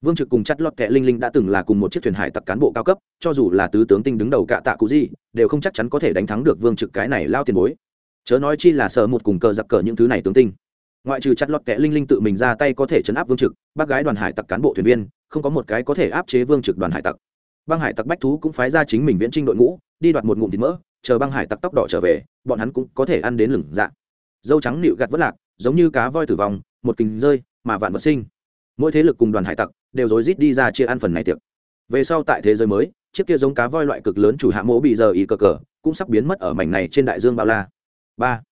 vương trực cùng chắt lọt kệ linh linh đã từng là cùng một chiếc thuyền hải tặc cán bộ cao cấp, cho dù là tứ tướng tinh đứng đầu cạ tạ cụ gì, đều không chắc chắn có thể đánh thắng được vương trực cái này lao tiền bối. Chớ nói chi là sợ một cùng cờ giặc cờ những thứ này tướng tinh. Ngoại trừ chặt lọt kệ linh linh tự mình ra tay có thể chấn áp vương trực, bác gái đoàn hải tặc cán bộ thuyền viên, không có một cái có thể áp chế vương trực đoàn hải tặc. Băng hải tặc bách thú cũng phái ra chính mình viễn trinh đội ngũ, đi đoạt một ngụm thịt mỡ, chờ băng hải tặc tóc đỏ trở về, bọn hắn cũng có thể ăn đến lửng dạ. Dâu trắng nịu gạt vất lạc, giống như cá voi tử vong, một kình rơi, mà vạn vật sinh. Mỗi thế lực cùng đoàn hải tặc đều rối rít đi ra chia ăn phần này tiệc. Về sau tại thế giới mới, chiếc kia giống cá voi loại cực lớn chủ hạ mỗ bị giờ ý cờ cờ, cũng sắp biến mất ở mảnh này trên đại dương bao la. Ba,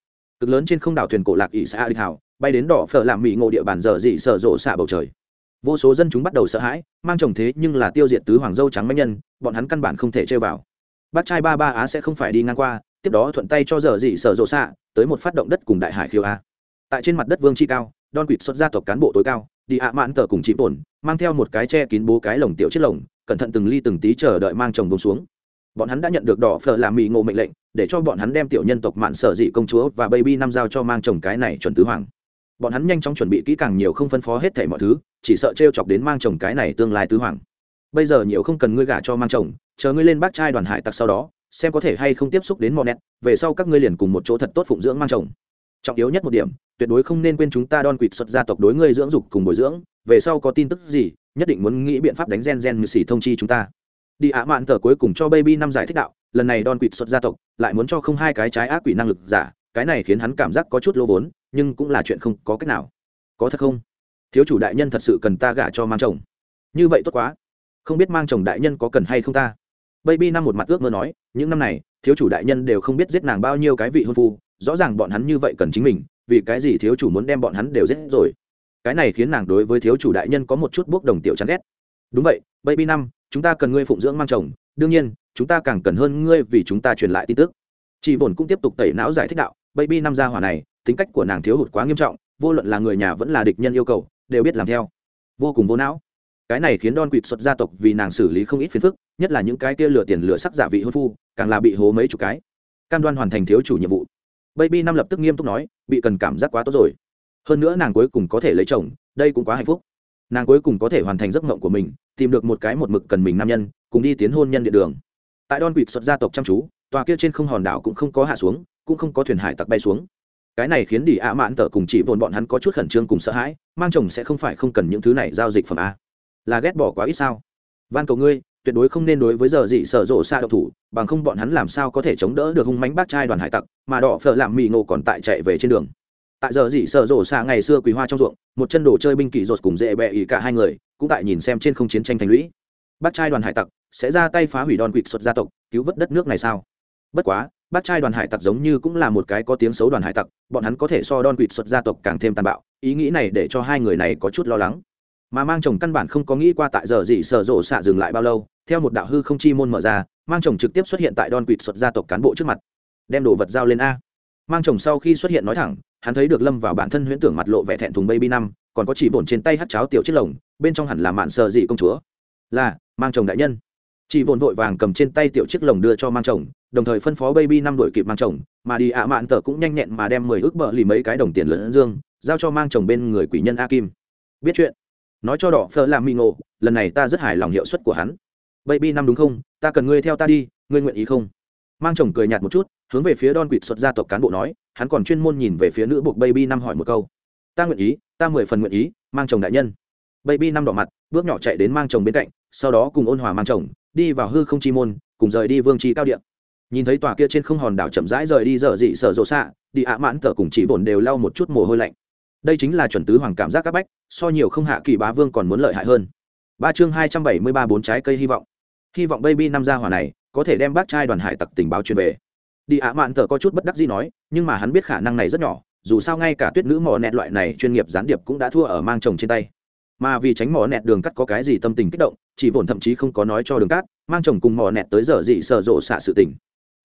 cực lớn trên không đảo thuyền cổ lạc ỷ xã đi hảo, bay đến đỏ phở làm mỹ ngộ địa bàn giờ dị sợ rộ xạ bầu trời. Vô số dân chúng bắt đầu sợ hãi, mang chồng thế nhưng là tiêu diệt tứ hoàng dâu trắng mấy nhân, bọn hắn căn bản không thể chơi vào. Bác trai ba ba á sẽ không phải đi ngang qua, tiếp đó thuận tay cho giờ dị sợ rộ xạ, tới một phát động đất cùng đại hải khiêu a. Tại trên mặt đất vương chi cao, don quỵt xuất gia tộc cán bộ tối cao đi ạ mãn tờ cùng chị bổn mang theo một cái che kín bố cái lồng tiểu chiếc lồng, cẩn thận từng ly từng tí chờ đợi mang chồng bông xuống. Bọn hắn đã nhận được đỏ phở làm mì ngộ mệnh lệnh, để cho bọn hắn đem tiểu nhân tộc mạn sở dị công chúa và baby năm giao cho mang chồng cái này chuẩn tứ hoàng. Bọn hắn nhanh chóng chuẩn bị kỹ càng nhiều không phân phó hết thảy mọi thứ, chỉ sợ t r e o chọc đến mang chồng cái này tương lai tứ hoàng. Bây giờ nhiều không cần ngươi gả cho mang chồng, chờ ngươi lên bác trai đoàn hải tặc sau đó, xem có thể hay không tiếp xúc đến mò nét về sau các ngươi liền cùng một chỗ thật tốt phụng dưỡng mang chồng. Trọng yếu nhất một điểm, tuyệt đối không nên quên chúng ta đon quỵt xuất gia tộc đối ngươi dưỡng dục cùng bồi dưỡng về sau có tin tức gì, nhất định muốn nghĩ biện pháp đánh gen gen như xỉ thông chi chúng ta. Đi ạ mạn tờ cuối cùng cho baby năm giải thích đạo, lần này đòn quỵt xuất gia tộc, lại muốn cho không hai cái trái ác quỷ năng lực giả, cái này khiến hắn cảm giác có chút lô vốn, nhưng cũng là chuyện không có cách nào. Có thật không? Thiếu chủ đại nhân thật sự cần ta gả cho mang chồng. Như vậy tốt quá. Không biết mang chồng đại nhân có cần hay không ta? Baby năm một mặt ước mơ nói, những năm này, thiếu chủ đại nhân đều không biết giết nàng bao nhiêu cái vị hôn phu, rõ ràng bọn hắn như vậy cần chính mình, vì cái gì thiếu chủ muốn đem bọn hắn đều giết rồi? Cái này khiến nàng đối với thiếu chủ đại nhân có một chút bốc đồng tiểu chán ghét. Đúng vậy, baby năm, chúng ta cần ngươi phụng dưỡng mang chồng, đương nhiên, chúng ta càng cần hơn ngươi vì chúng ta truyền lại tin tức. Chị bổn cũng tiếp tục tẩy não giải thích đạo, baby năm gia hỏa này, tính cách của nàng thiếu hụt quá nghiêm trọng, vô luận là người nhà vẫn là địch nhân yêu cầu, đều biết làm theo. Vô cùng vô não. Cái này khiến don quỵt xuất gia tộc vì nàng xử lý không ít phiền phức, nhất là những cái kia lừa tiền lừa sắc giả vị hôn phu, càng là bị hố mấy chục cái. Cam đoan hoàn thành thiếu chủ nhiệm vụ. Baby năm lập tức nghiêm túc nói, bị cần cảm giác quá tốt rồi hơn nữa nàng cuối cùng có thể lấy chồng, đây cũng quá hạnh phúc. Nàng cuối cùng có thể hoàn thành giấc mộng của mình, tìm được một cái một mực cần mình nam nhân, cùng đi tiến hôn nhân địa đường. Tại don quỵt xuất gia tộc chăm chú, tòa kia trên không hòn đảo cũng không có hạ xuống, cũng không có thuyền hải tặc bay xuống. Cái này khiến đi ạ mãn tở cùng chỉ vồn bọn hắn có chút khẩn trương cùng sợ hãi, mang chồng sẽ không phải không cần những thứ này giao dịch phẩm a. Là ghét bỏ quá ít sao? Van cầu ngươi, tuyệt đối không nên đối với giờ dị sở rộ xa độc thủ, bằng không bọn hắn làm sao có thể chống đỡ được hung mánh bác trai đoàn hải tặc, mà đỏ phở làm mì ngộ còn tại chạy về trên đường tại giờ dị sở rổ xạ ngày xưa quý hoa trong ruộng, một chân đồ chơi binh kỳ rột cùng dễ bẹ ỉ cả hai người, cũng tại nhìn xem trên không chiến tranh thành lũy. Bác trai đoàn hải tặc sẽ ra tay phá hủy đòn quỵt xuất gia tộc, cứu vớt đất nước này sao? Bất quá, bác trai đoàn hải tặc giống như cũng là một cái có tiếng xấu đoàn hải tặc, bọn hắn có thể so đòn quỵt xuất gia tộc càng thêm tàn bạo, ý nghĩ này để cho hai người này có chút lo lắng. Mà mang chồng căn bản không có nghĩ qua tại giờ gì sở rộ xạ dừng lại bao lâu, theo một đạo hư không chi môn mở ra, mang chồng trực tiếp xuất hiện tại đòn quỵt xuất gia tộc cán bộ trước mặt. Đem đồ vật giao lên a. Mang chồng sau khi xuất hiện nói thẳng hắn thấy được lâm vào bản thân huyễn tưởng mặt lộ vẻ thẹn thùng baby năm, còn có chỉ bổn trên tay hắt cháo tiểu chiếc lồng, bên trong hẳn là mạn sợ dị công chúa. Là, mang chồng đại nhân. Chị vồn vội vàng cầm trên tay tiểu chiếc lồng đưa cho mang chồng, đồng thời phân phó baby năm đổi kịp mang chồng, mà đi ạ mạn tờ cũng nhanh nhẹn mà đem mười ước bợ lì mấy cái đồng tiền lớn dương, giao cho mang chồng bên người quỷ nhân a kim biết chuyện. Nói cho đỏ phơ làm mi ngộ, lần này ta rất hài lòng hiệu suất của hắn. Baby năm đúng không? Ta cần ngươi theo ta đi, ngươi nguyện ý không? Mang chồng cười nhạt một chút, hướng về phía don quỵt xuất gia tộc cán bộ nói hắn còn chuyên môn nhìn về phía nữ buộc baby năm hỏi một câu. Ta nguyện ý, ta mười phần nguyện ý, mang chồng đại nhân. Baby năm đỏ mặt, bước nhỏ chạy đến mang chồng bên cạnh, sau đó cùng ôn hòa mang chồng, đi vào hư không chi môn, cùng rời đi vương tri cao điện nhìn thấy tòa kia trên không hòn đảo chậm rãi rời đi dở dị sở rộ xạ, đi ạ mãn tờ cùng chỉ bổn đều lau một chút mồ hôi lạnh. Đây chính là chuẩn tứ hoàng cảm giác các bách, so nhiều không hạ kỳ bá vương còn muốn lợi hại hơn. Ba chương hai trăm bảy mươi ba bốn trái cây hy vọng. Hy vọng baby năm gia hỏa này có thể đem bác trai đoàn hải tặc tình báo truyền về đi ạ mạn thở có chút bất đắc gì nói, nhưng mà hắn biết khả năng này rất nhỏ, dù sao ngay cả tuyết nữ mò nẹt loại này chuyên nghiệp gián điệp cũng đã thua ở mang chồng trên tay. Mà vì tránh mò nẹt đường cắt có cái gì tâm tình kích động, chỉ bổn thậm chí không có nói cho đường cát mang chồng cùng mò nẹt tới giờ dị sợ rộ xạ sự tình.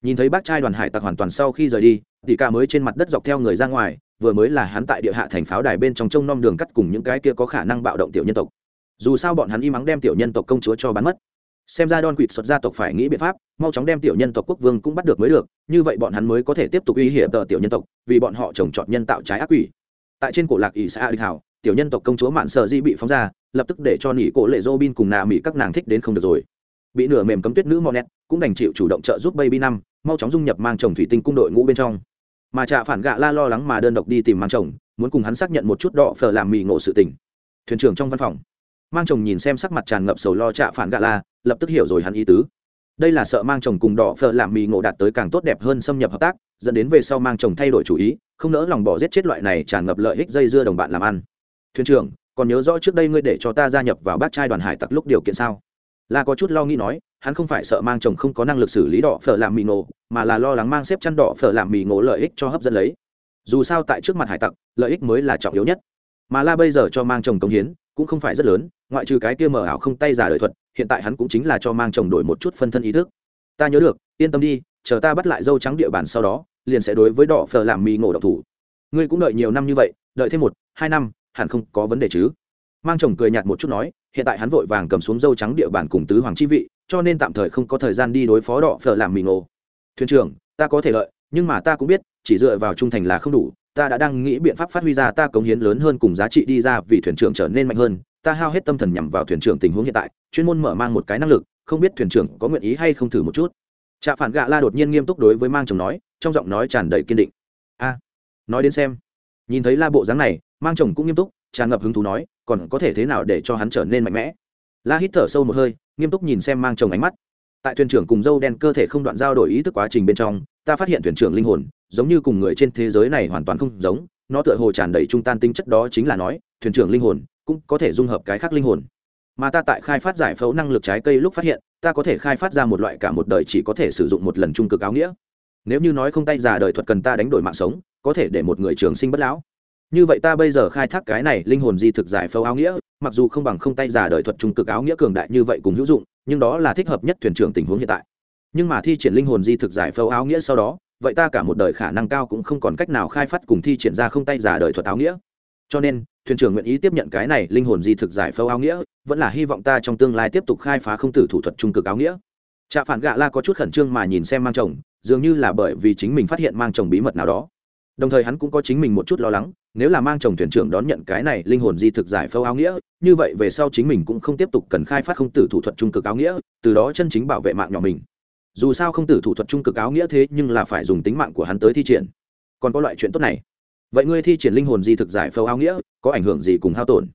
Nhìn thấy bác trai đoàn hải tặc hoàn toàn sau khi rời đi, thì ca mới trên mặt đất dọc theo người ra ngoài, vừa mới là hắn tại địa hạ thành pháo đài bên trong trông nom đường cắt cùng những cái kia có khả năng bạo động tiểu nhân tộc. Dù sao bọn hắn y mắng đem tiểu nhân tộc công chúa cho bán mất xem ra đòn quỵt xuất gia tộc phải nghĩ biện pháp, mau chóng đem tiểu nhân tộc quốc vương cũng bắt được mới được, như vậy bọn hắn mới có thể tiếp tục uy hiểm tờ tiểu nhân tộc, vì bọn họ trồng trọt nhân tạo trái ác quỷ. Tại trên cổ lạc ỷ xã địch hảo, tiểu nhân tộc công chúa mạn sợ di bị phóng ra, lập tức để cho nỉ cổ lệ dô bin cùng nà mỹ các nàng thích đến không được rồi. Bị nửa mềm cấm tuyết nữ mò nét cũng đành chịu chủ động trợ giúp baby năm, mau chóng dung nhập mang chồng thủy tinh cung đội ngũ bên trong. Mà trạ phản gạ la lo lắng mà đơn độc đi tìm mang chồng, muốn cùng hắn xác nhận một chút đọ phở làm mì ngộ sự tình. Thuyền trưởng trong văn phòng. Mang chồng nhìn xem sắc mặt tràn ngập sầu lo trạ phản gạ la lập tức hiểu rồi hắn ý tứ. Đây là sợ mang chồng cùng đỏ phở làm mì ngộ đạt tới càng tốt đẹp hơn xâm nhập hợp tác, dẫn đến về sau mang chồng thay đổi chủ ý, không nỡ lòng bỏ giết chết loại này tràn ngập lợi ích dây dưa đồng bạn làm ăn. Thuyền trưởng, còn nhớ rõ trước đây ngươi để cho ta gia nhập vào bát trai đoàn hải tặc lúc điều kiện sao? Là có chút lo nghĩ nói, hắn không phải sợ mang chồng không có năng lực xử lý đỏ phở làm mì ngộ, mà là lo lắng mang xếp chăn đỏ phở làm mì ngộ lợi ích cho hấp dẫn lấy. Dù sao tại trước mặt hải tặc, lợi ích mới là trọng yếu nhất. Mà la bây giờ cho mang chồng công hiến, cũng không phải rất lớn, ngoại trừ cái kia mở ảo không tay giả đời thuật hiện tại hắn cũng chính là cho mang chồng đổi một chút phân thân ý thức. Ta nhớ được, yên tâm đi, chờ ta bắt lại dâu trắng địa bàn sau đó, liền sẽ đối với đỏ phờ làm mì ngộ độc thủ. Ngươi cũng đợi nhiều năm như vậy, đợi thêm một, hai năm, hẳn không có vấn đề chứ. Mang chồng cười nhạt một chút nói, hiện tại hắn vội vàng cầm xuống dâu trắng địa bàn cùng tứ hoàng chi vị, cho nên tạm thời không có thời gian đi đối phó đỏ phở làm mì ngộ. Thuyền trưởng, ta có thể lợi, nhưng mà ta cũng biết, chỉ dựa vào trung thành là không đủ, ta đã đang nghĩ biện pháp phát huy ra ta cống hiến lớn hơn cùng giá trị đi ra vì thuyền trưởng trở nên mạnh hơn ta hao hết tâm thần nhằm vào thuyền trưởng tình huống hiện tại, chuyên môn mở mang một cái năng lực, không biết thuyền trưởng có nguyện ý hay không thử một chút. Trạ phản gạ la đột nhiên nghiêm túc đối với mang chồng nói, trong giọng nói tràn đầy kiên định. A, nói đến xem. Nhìn thấy la bộ dáng này, mang chồng cũng nghiêm túc, tràn ngập hứng thú nói, còn có thể thế nào để cho hắn trở nên mạnh mẽ? La hít thở sâu một hơi, nghiêm túc nhìn xem mang chồng ánh mắt. Tại thuyền trưởng cùng dâu đen cơ thể không đoạn giao đổi ý thức quá trình bên trong, ta phát hiện thuyền trưởng linh hồn, giống như cùng người trên thế giới này hoàn toàn không giống, nó tựa hồ tràn đầy trung tan tính chất đó chính là nói, thuyền trưởng linh hồn cũng có thể dung hợp cái khác linh hồn. Mà ta tại khai phát giải phẫu năng lực trái cây lúc phát hiện, ta có thể khai phát ra một loại cả một đời chỉ có thể sử dụng một lần trung cực áo nghĩa. Nếu như nói không tay già đời thuật cần ta đánh đổi mạng sống, có thể để một người trường sinh bất lão. Như vậy ta bây giờ khai thác cái này linh hồn di thực giải phẫu áo nghĩa, mặc dù không bằng không tay già đời thuật trung cực áo nghĩa cường đại như vậy cùng hữu dụng, nhưng đó là thích hợp nhất thuyền trưởng tình huống hiện tại. Nhưng mà thi triển linh hồn di thực giải phẫu áo nghĩa sau đó, vậy ta cả một đời khả năng cao cũng không còn cách nào khai phát cùng thi triển ra không tay giả đời thuật áo nghĩa. Cho nên thuyền trưởng nguyện ý tiếp nhận cái này linh hồn di thực giải phẫu áo nghĩa, vẫn là hy vọng ta trong tương lai tiếp tục khai phá không tử thủ thuật trung cực áo nghĩa. Trạ phản gạ la có chút khẩn trương mà nhìn xem mang chồng, dường như là bởi vì chính mình phát hiện mang chồng bí mật nào đó. Đồng thời hắn cũng có chính mình một chút lo lắng, nếu là mang chồng thuyền trưởng đón nhận cái này linh hồn di thực giải phẫu áo nghĩa, như vậy về sau chính mình cũng không tiếp tục cần khai phát không tử thủ thuật trung cực áo nghĩa, từ đó chân chính bảo vệ mạng nhỏ mình. Dù sao không tử thủ thuật trung cực áo nghĩa thế nhưng là phải dùng tính mạng của hắn tới thi triển. Còn có loại chuyện tốt này vậy ngươi thi triển linh hồn di thực giải phẫu áo nghĩa, có ảnh hưởng gì cùng hao tổn?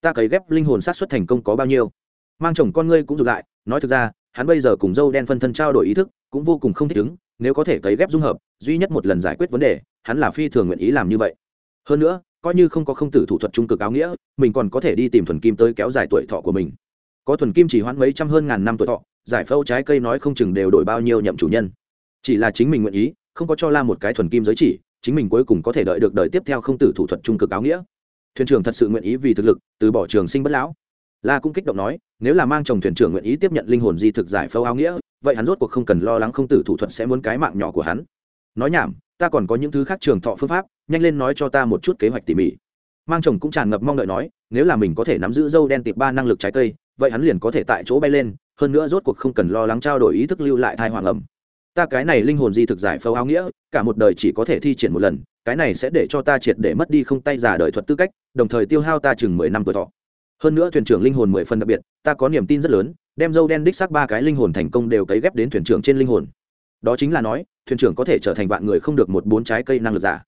Ta cấy ghép linh hồn sát xuất thành công có bao nhiêu? Mang chồng con ngươi cũng rụt lại, nói thực ra, hắn bây giờ cùng dâu đen phân thân trao đổi ý thức cũng vô cùng không thích ứng, nếu có thể cấy ghép dung hợp, duy nhất một lần giải quyết vấn đề, hắn là phi thường nguyện ý làm như vậy. Hơn nữa, coi như không có không tử thủ thuật trung cực áo nghĩa, mình còn có thể đi tìm thuần kim tới kéo dài tuổi thọ của mình. Có thuần kim chỉ hoãn mấy trăm hơn ngàn năm tuổi thọ, giải phẫu trái cây nói không chừng đều đổi bao nhiêu nhậm chủ nhân. Chỉ là chính mình nguyện ý, không có cho la một cái thuần kim giới chỉ chính mình cuối cùng có thể đợi được đời tiếp theo không tử thủ thuật trung cực áo nghĩa. Thuyền trưởng thật sự nguyện ý vì thực lực, từ bỏ trường sinh bất lão. La cũng kích động nói, nếu là mang chồng thuyền trưởng nguyện ý tiếp nhận linh hồn di thực giải phẫu áo nghĩa, vậy hắn rốt cuộc không cần lo lắng không tử thủ thuật sẽ muốn cái mạng nhỏ của hắn. Nói nhảm, ta còn có những thứ khác trường thọ phương pháp, nhanh lên nói cho ta một chút kế hoạch tỉ mỉ. Mang chồng cũng tràn ngập mong đợi nói, nếu là mình có thể nắm giữ dâu đen tiệp ba năng lực trái cây, vậy hắn liền có thể tại chỗ bay lên, hơn nữa rốt cuộc không cần lo lắng trao đổi ý thức lưu lại thai hoàng ẩm ta cái này linh hồn di thực giải phẫu áo nghĩa, cả một đời chỉ có thể thi triển một lần, cái này sẽ để cho ta triệt để mất đi không tay giả đời thuật tư cách, đồng thời tiêu hao ta chừng mười năm tuổi thọ. Hơn nữa thuyền trưởng linh hồn mười phần đặc biệt, ta có niềm tin rất lớn, đem dâu đen đích xác ba cái linh hồn thành công đều cấy ghép đến thuyền trưởng trên linh hồn. Đó chính là nói, thuyền trưởng có thể trở thành vạn người không được một bốn trái cây năng lực giả.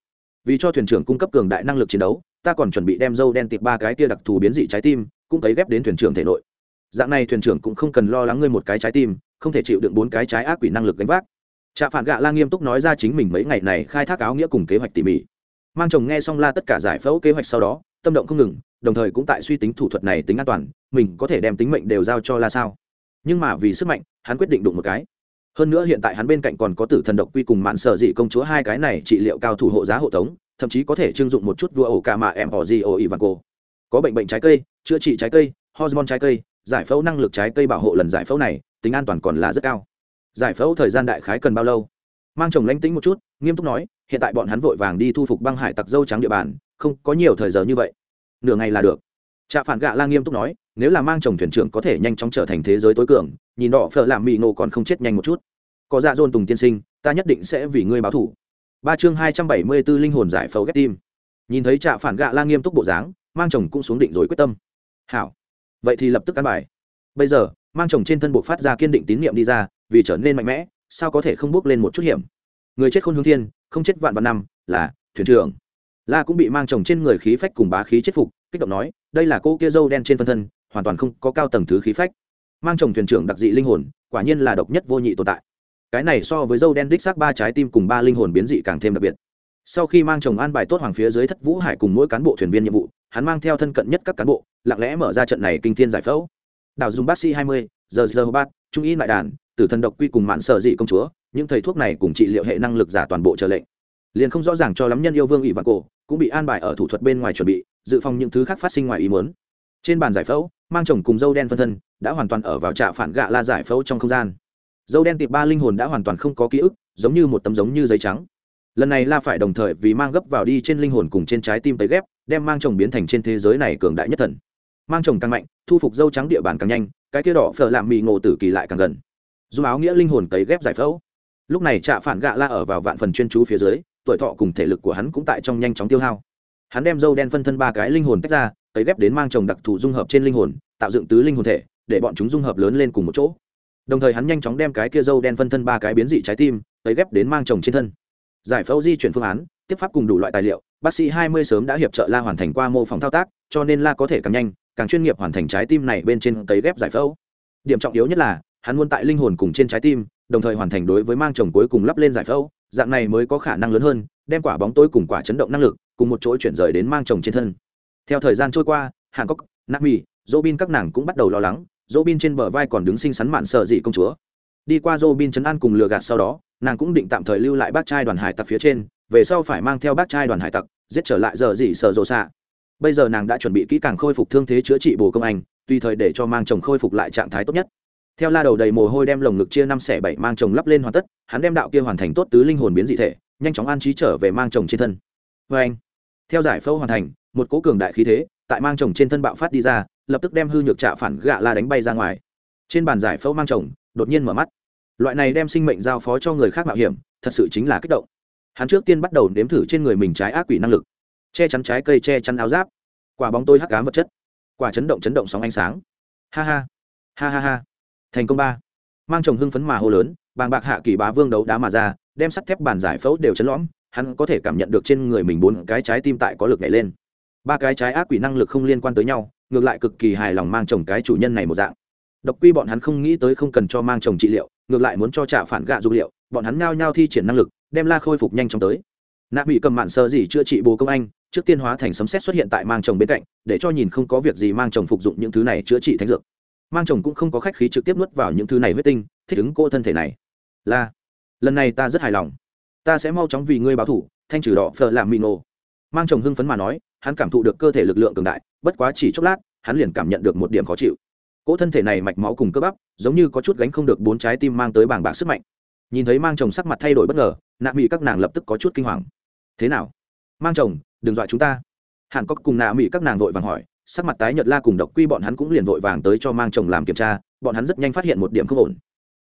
Vì cho thuyền trưởng cung cấp cường đại năng lực chiến đấu, ta còn chuẩn bị đem dâu đen tiệp ba cái kia đặc thù biến dị trái tim, cũng cấy ghép đến thuyền trưởng thể nội dạng này thuyền trưởng cũng không cần lo lắng ngươi một cái trái tim, không thể chịu đựng bốn cái trái ác quỷ năng lực gánh vác. Trạ phản gạ la nghiêm túc nói ra chính mình mấy ngày này khai thác áo nghĩa cùng kế hoạch tỉ mỉ. Mang chồng nghe xong la tất cả giải phẫu kế hoạch sau đó, tâm động không ngừng, đồng thời cũng tại suy tính thủ thuật này tính an toàn, mình có thể đem tính mệnh đều giao cho la sao. Nhưng mà vì sức mạnh, hắn quyết định đụng một cái. Hơn nữa hiện tại hắn bên cạnh còn có tử thần độc quy cùng mạn sở dị công chúa hai cái này trị liệu cao thủ hộ giá hộ tống, thậm chí có thể trưng dụng một chút vua ổ cả mạ em họ gì ổ ỉ và cô có bệnh bệnh trái cây, chữa trị trái cây, hormone trái cây giải phẫu năng lực trái cây bảo hộ lần giải phẫu này, tính an toàn còn là rất cao. Giải phẫu thời gian đại khái cần bao lâu? Mang chồng lánh tính một chút, nghiêm túc nói, hiện tại bọn hắn vội vàng đi thu phục băng hải tặc dâu trắng địa bàn, không có nhiều thời giờ như vậy. Nửa ngày là được. Trạ phản gạ la nghiêm túc nói, nếu là mang chồng thuyền trưởng có thể nhanh chóng trở thành thế giới tối cường, nhìn đỏ phở làm mỹ nổ còn không chết nhanh một chút. Có dạ dôn tùng tiên sinh, ta nhất định sẽ vì ngươi báo thủ ba chương hai trăm bảy mươi b ố linh hồn giải phẫu ghép tim. Nhìn thấy trạ phản gạ la nghiêm túc bộ dáng, mang chồng cũng xuống định rồi quyết tâm. Hảo vậy thì lập tức căn bài. Bây giờ, mang chồng trên thân bộ phát ra kiên định tín nhiệm đi ra, vì trở nên mạnh mẽ, sao có thể không bước lên một chút hiểm? Người chết khôn hướng thiên, không chết vạn vạn năm, là thuyền trưởng. La cũng bị mang chồng trên người khí phách cùng bá khí chết phục, kích động nói, đây là cô kia dâu đen trên phân thân, hoàn toàn không có cao tầng thứ khí phách. Mang chồng thuyền trưởng đặc dị linh hồn, quả nhiên là độc nhất vô nhị tồn tại. Cái này so với dâu đen đích xác ba trái tim cùng ba linh hồn biến dị càng thêm đặc biệt sau khi mang chồng an bài tốt hoàng phía dưới thất vũ hải cùng mỗi cán bộ thuyền viên nhiệm vụ, hắn mang theo thân cận nhất các cán bộ, lặng lẽ mở ra trận này kinh thiên giải phẫu. Đào dùng bác sĩ hai mươi, giờ giờ bát trung y lại đàn, tử thần độc quy cùng mạn sợ dị công chúa, những thầy thuốc này cùng trị liệu hệ năng lực giả toàn bộ trở lệnh. Liền không rõ ràng cho lắm nhân yêu vương ỷ vạn cổ, cũng bị an bài ở thủ thuật bên ngoài chuẩn bị, dự phòng những thứ khác phát sinh ngoài ý muốn. Trên bàn giải phẫu, mang chồng cùng dâu đen phân thân, đã hoàn toàn ở vào trạ phản gạ la giải phẫu trong không gian. Dâu đen tiệp ba linh hồn đã hoàn toàn không có ký ức, giống như một tấm giống như giấy trắng lần này la phải đồng thời vì mang gấp vào đi trên linh hồn cùng trên trái tim tới ghép, đem mang chồng biến thành trên thế giới này cường đại nhất thần. Mang chồng càng mạnh, thu phục dâu trắng địa bàn càng nhanh, cái kia đỏ phở làm mì ngộ tử kỳ lại càng gần. Dù áo nghĩa linh hồn cấy ghép giải phẫu. Lúc này trạ phản gạ la ở vào vạn phần chuyên chú phía dưới, tuổi thọ cùng thể lực của hắn cũng tại trong nhanh chóng tiêu hao. Hắn đem dâu đen phân thân ba cái linh hồn tách ra cấy ghép đến mang chồng đặc thù dung hợp trên linh hồn, tạo dựng tứ linh hồn thể, để bọn chúng dung hợp lớn lên cùng một chỗ. Đồng thời hắn nhanh chóng đem cái kia dâu đen phân thân ba cái biến dị trái tim cấy ghép đến mang chồng trên thân giải phẫu di chuyển phương án, tiếp pháp cùng đủ loại tài liệu, bác sĩ hai mươi sớm đã hiệp trợ la hoàn thành qua mô phỏng thao tác, cho nên la có thể càng nhanh, càng chuyên nghiệp hoàn thành trái tim này bên trên cấy ghép giải phẫu. Điểm trọng yếu nhất là, hắn muốn tại linh hồn cùng trên trái tim, đồng thời hoàn thành đối với mang chồng cuối cùng lắp lên giải phẫu, dạng này mới có khả năng lớn hơn, đem quả bóng tối cùng quả chấn động năng lực, cùng một chỗ chuyển rời đến mang chồng trên thân. Theo thời gian trôi qua hàn cốc nam mỹ dỗ bin các nàng cũng bắt đầu lo lắng dỗ bin trên bờ vai còn đứng xinh xắn mạn sợ dị công chúa đi qua robin bin chấn an cùng lừa gạt sau đó, nàng cũng định tạm thời lưu lại bác trai đoàn hải tặc phía trên, về sau phải mang theo bác trai đoàn hải tặc, giết trở lại giờ gì sợ rộ xạ. Bây giờ nàng đã chuẩn bị kỹ càng khôi phục thương thế chữa trị bồ công anh, tùy thời để cho mang chồng khôi phục lại trạng thái tốt nhất. Theo la đầu đầy mồ hôi đem lồng ngực chia năm xẻ bảy mang chồng lắp lên hoàn tất, hắn đem đạo kia hoàn thành tốt tứ linh hồn biến dị thể, nhanh chóng an trí trở về mang chồng trên thân. Vê anh, theo giải phẫu hoàn thành, một cố cường đại khí thế tại mang chồng trên thân bạo phát đi ra, lập tức đem hư nhược trạ phản gạ la đánh bay ra ngoài. Trên bàn giải phẫu mang chồng đột nhiên mở mắt. Loại này đem sinh mệnh giao phó cho người khác mạo hiểm, thật sự chính là kích động. Hắn trước tiên bắt đầu nếm thử trên người mình trái ác quỷ năng lực. Che chắn trái cây, che chắn áo giáp. Quả bóng tôi hắc cám vật chất. Quả chấn động chấn động sóng ánh sáng. Ha ha. Ha ha ha. Thành công ba. Mang chồng hưng phấn mà hô lớn, bàng bạc hạ kỳ bá vương đấu đá mà ra, đem sắt thép bàn giải phẫu đều chấn lõm, hắn có thể cảm nhận được trên người mình bốn cái trái tim tại có lực nhảy lên. Ba cái trái ác quỷ năng lực không liên quan tới nhau, ngược lại cực kỳ hài lòng mang chồng cái chủ nhân này một dạng độc quy bọn hắn không nghĩ tới không cần cho mang chồng trị liệu, ngược lại muốn cho trả phản gạ dục liệu, bọn hắn nhao nhao thi triển năng lực, đem la khôi phục nhanh chóng tới. Nạ bị cầm mạn sơ gì chữa trị bồ công anh, trước tiên hóa thành sấm xét xuất hiện tại mang chồng bên cạnh, để cho nhìn không có việc gì mang chồng phục dụng những thứ này chữa trị thánh dược. Mang chồng cũng không có khách khí trực tiếp nuốt vào những thứ này huyết tinh, thích ứng cô thân thể này. Là lần này ta rất hài lòng. Ta sẽ mau chóng vì ngươi báo thủ, thanh trừ đỏ phở làm mì nổ. Mang chồng hưng phấn mà nói, hắn cảm thụ được cơ thể lực lượng cường đại, bất quá chỉ chốc lát, hắn liền cảm nhận được một điểm khó chịu cỗ thân thể này mạch máu cùng cơ bắp giống như có chút gánh không được bốn trái tim mang tới bảng bạc sức mạnh. Nhìn thấy mang chồng sắc mặt thay đổi bất ngờ nạ mỹ các nàng lập tức có chút kinh hoàng. Thế nào? Mang chồng đừng dọa chúng ta. Hàn cốc cùng nạ mỹ các nàng vội vàng hỏi sắc mặt tái nhợt la cùng độc quy bọn hắn cũng liền vội vàng tới cho mang chồng làm kiểm tra bọn hắn rất nhanh phát hiện một điểm không ổn.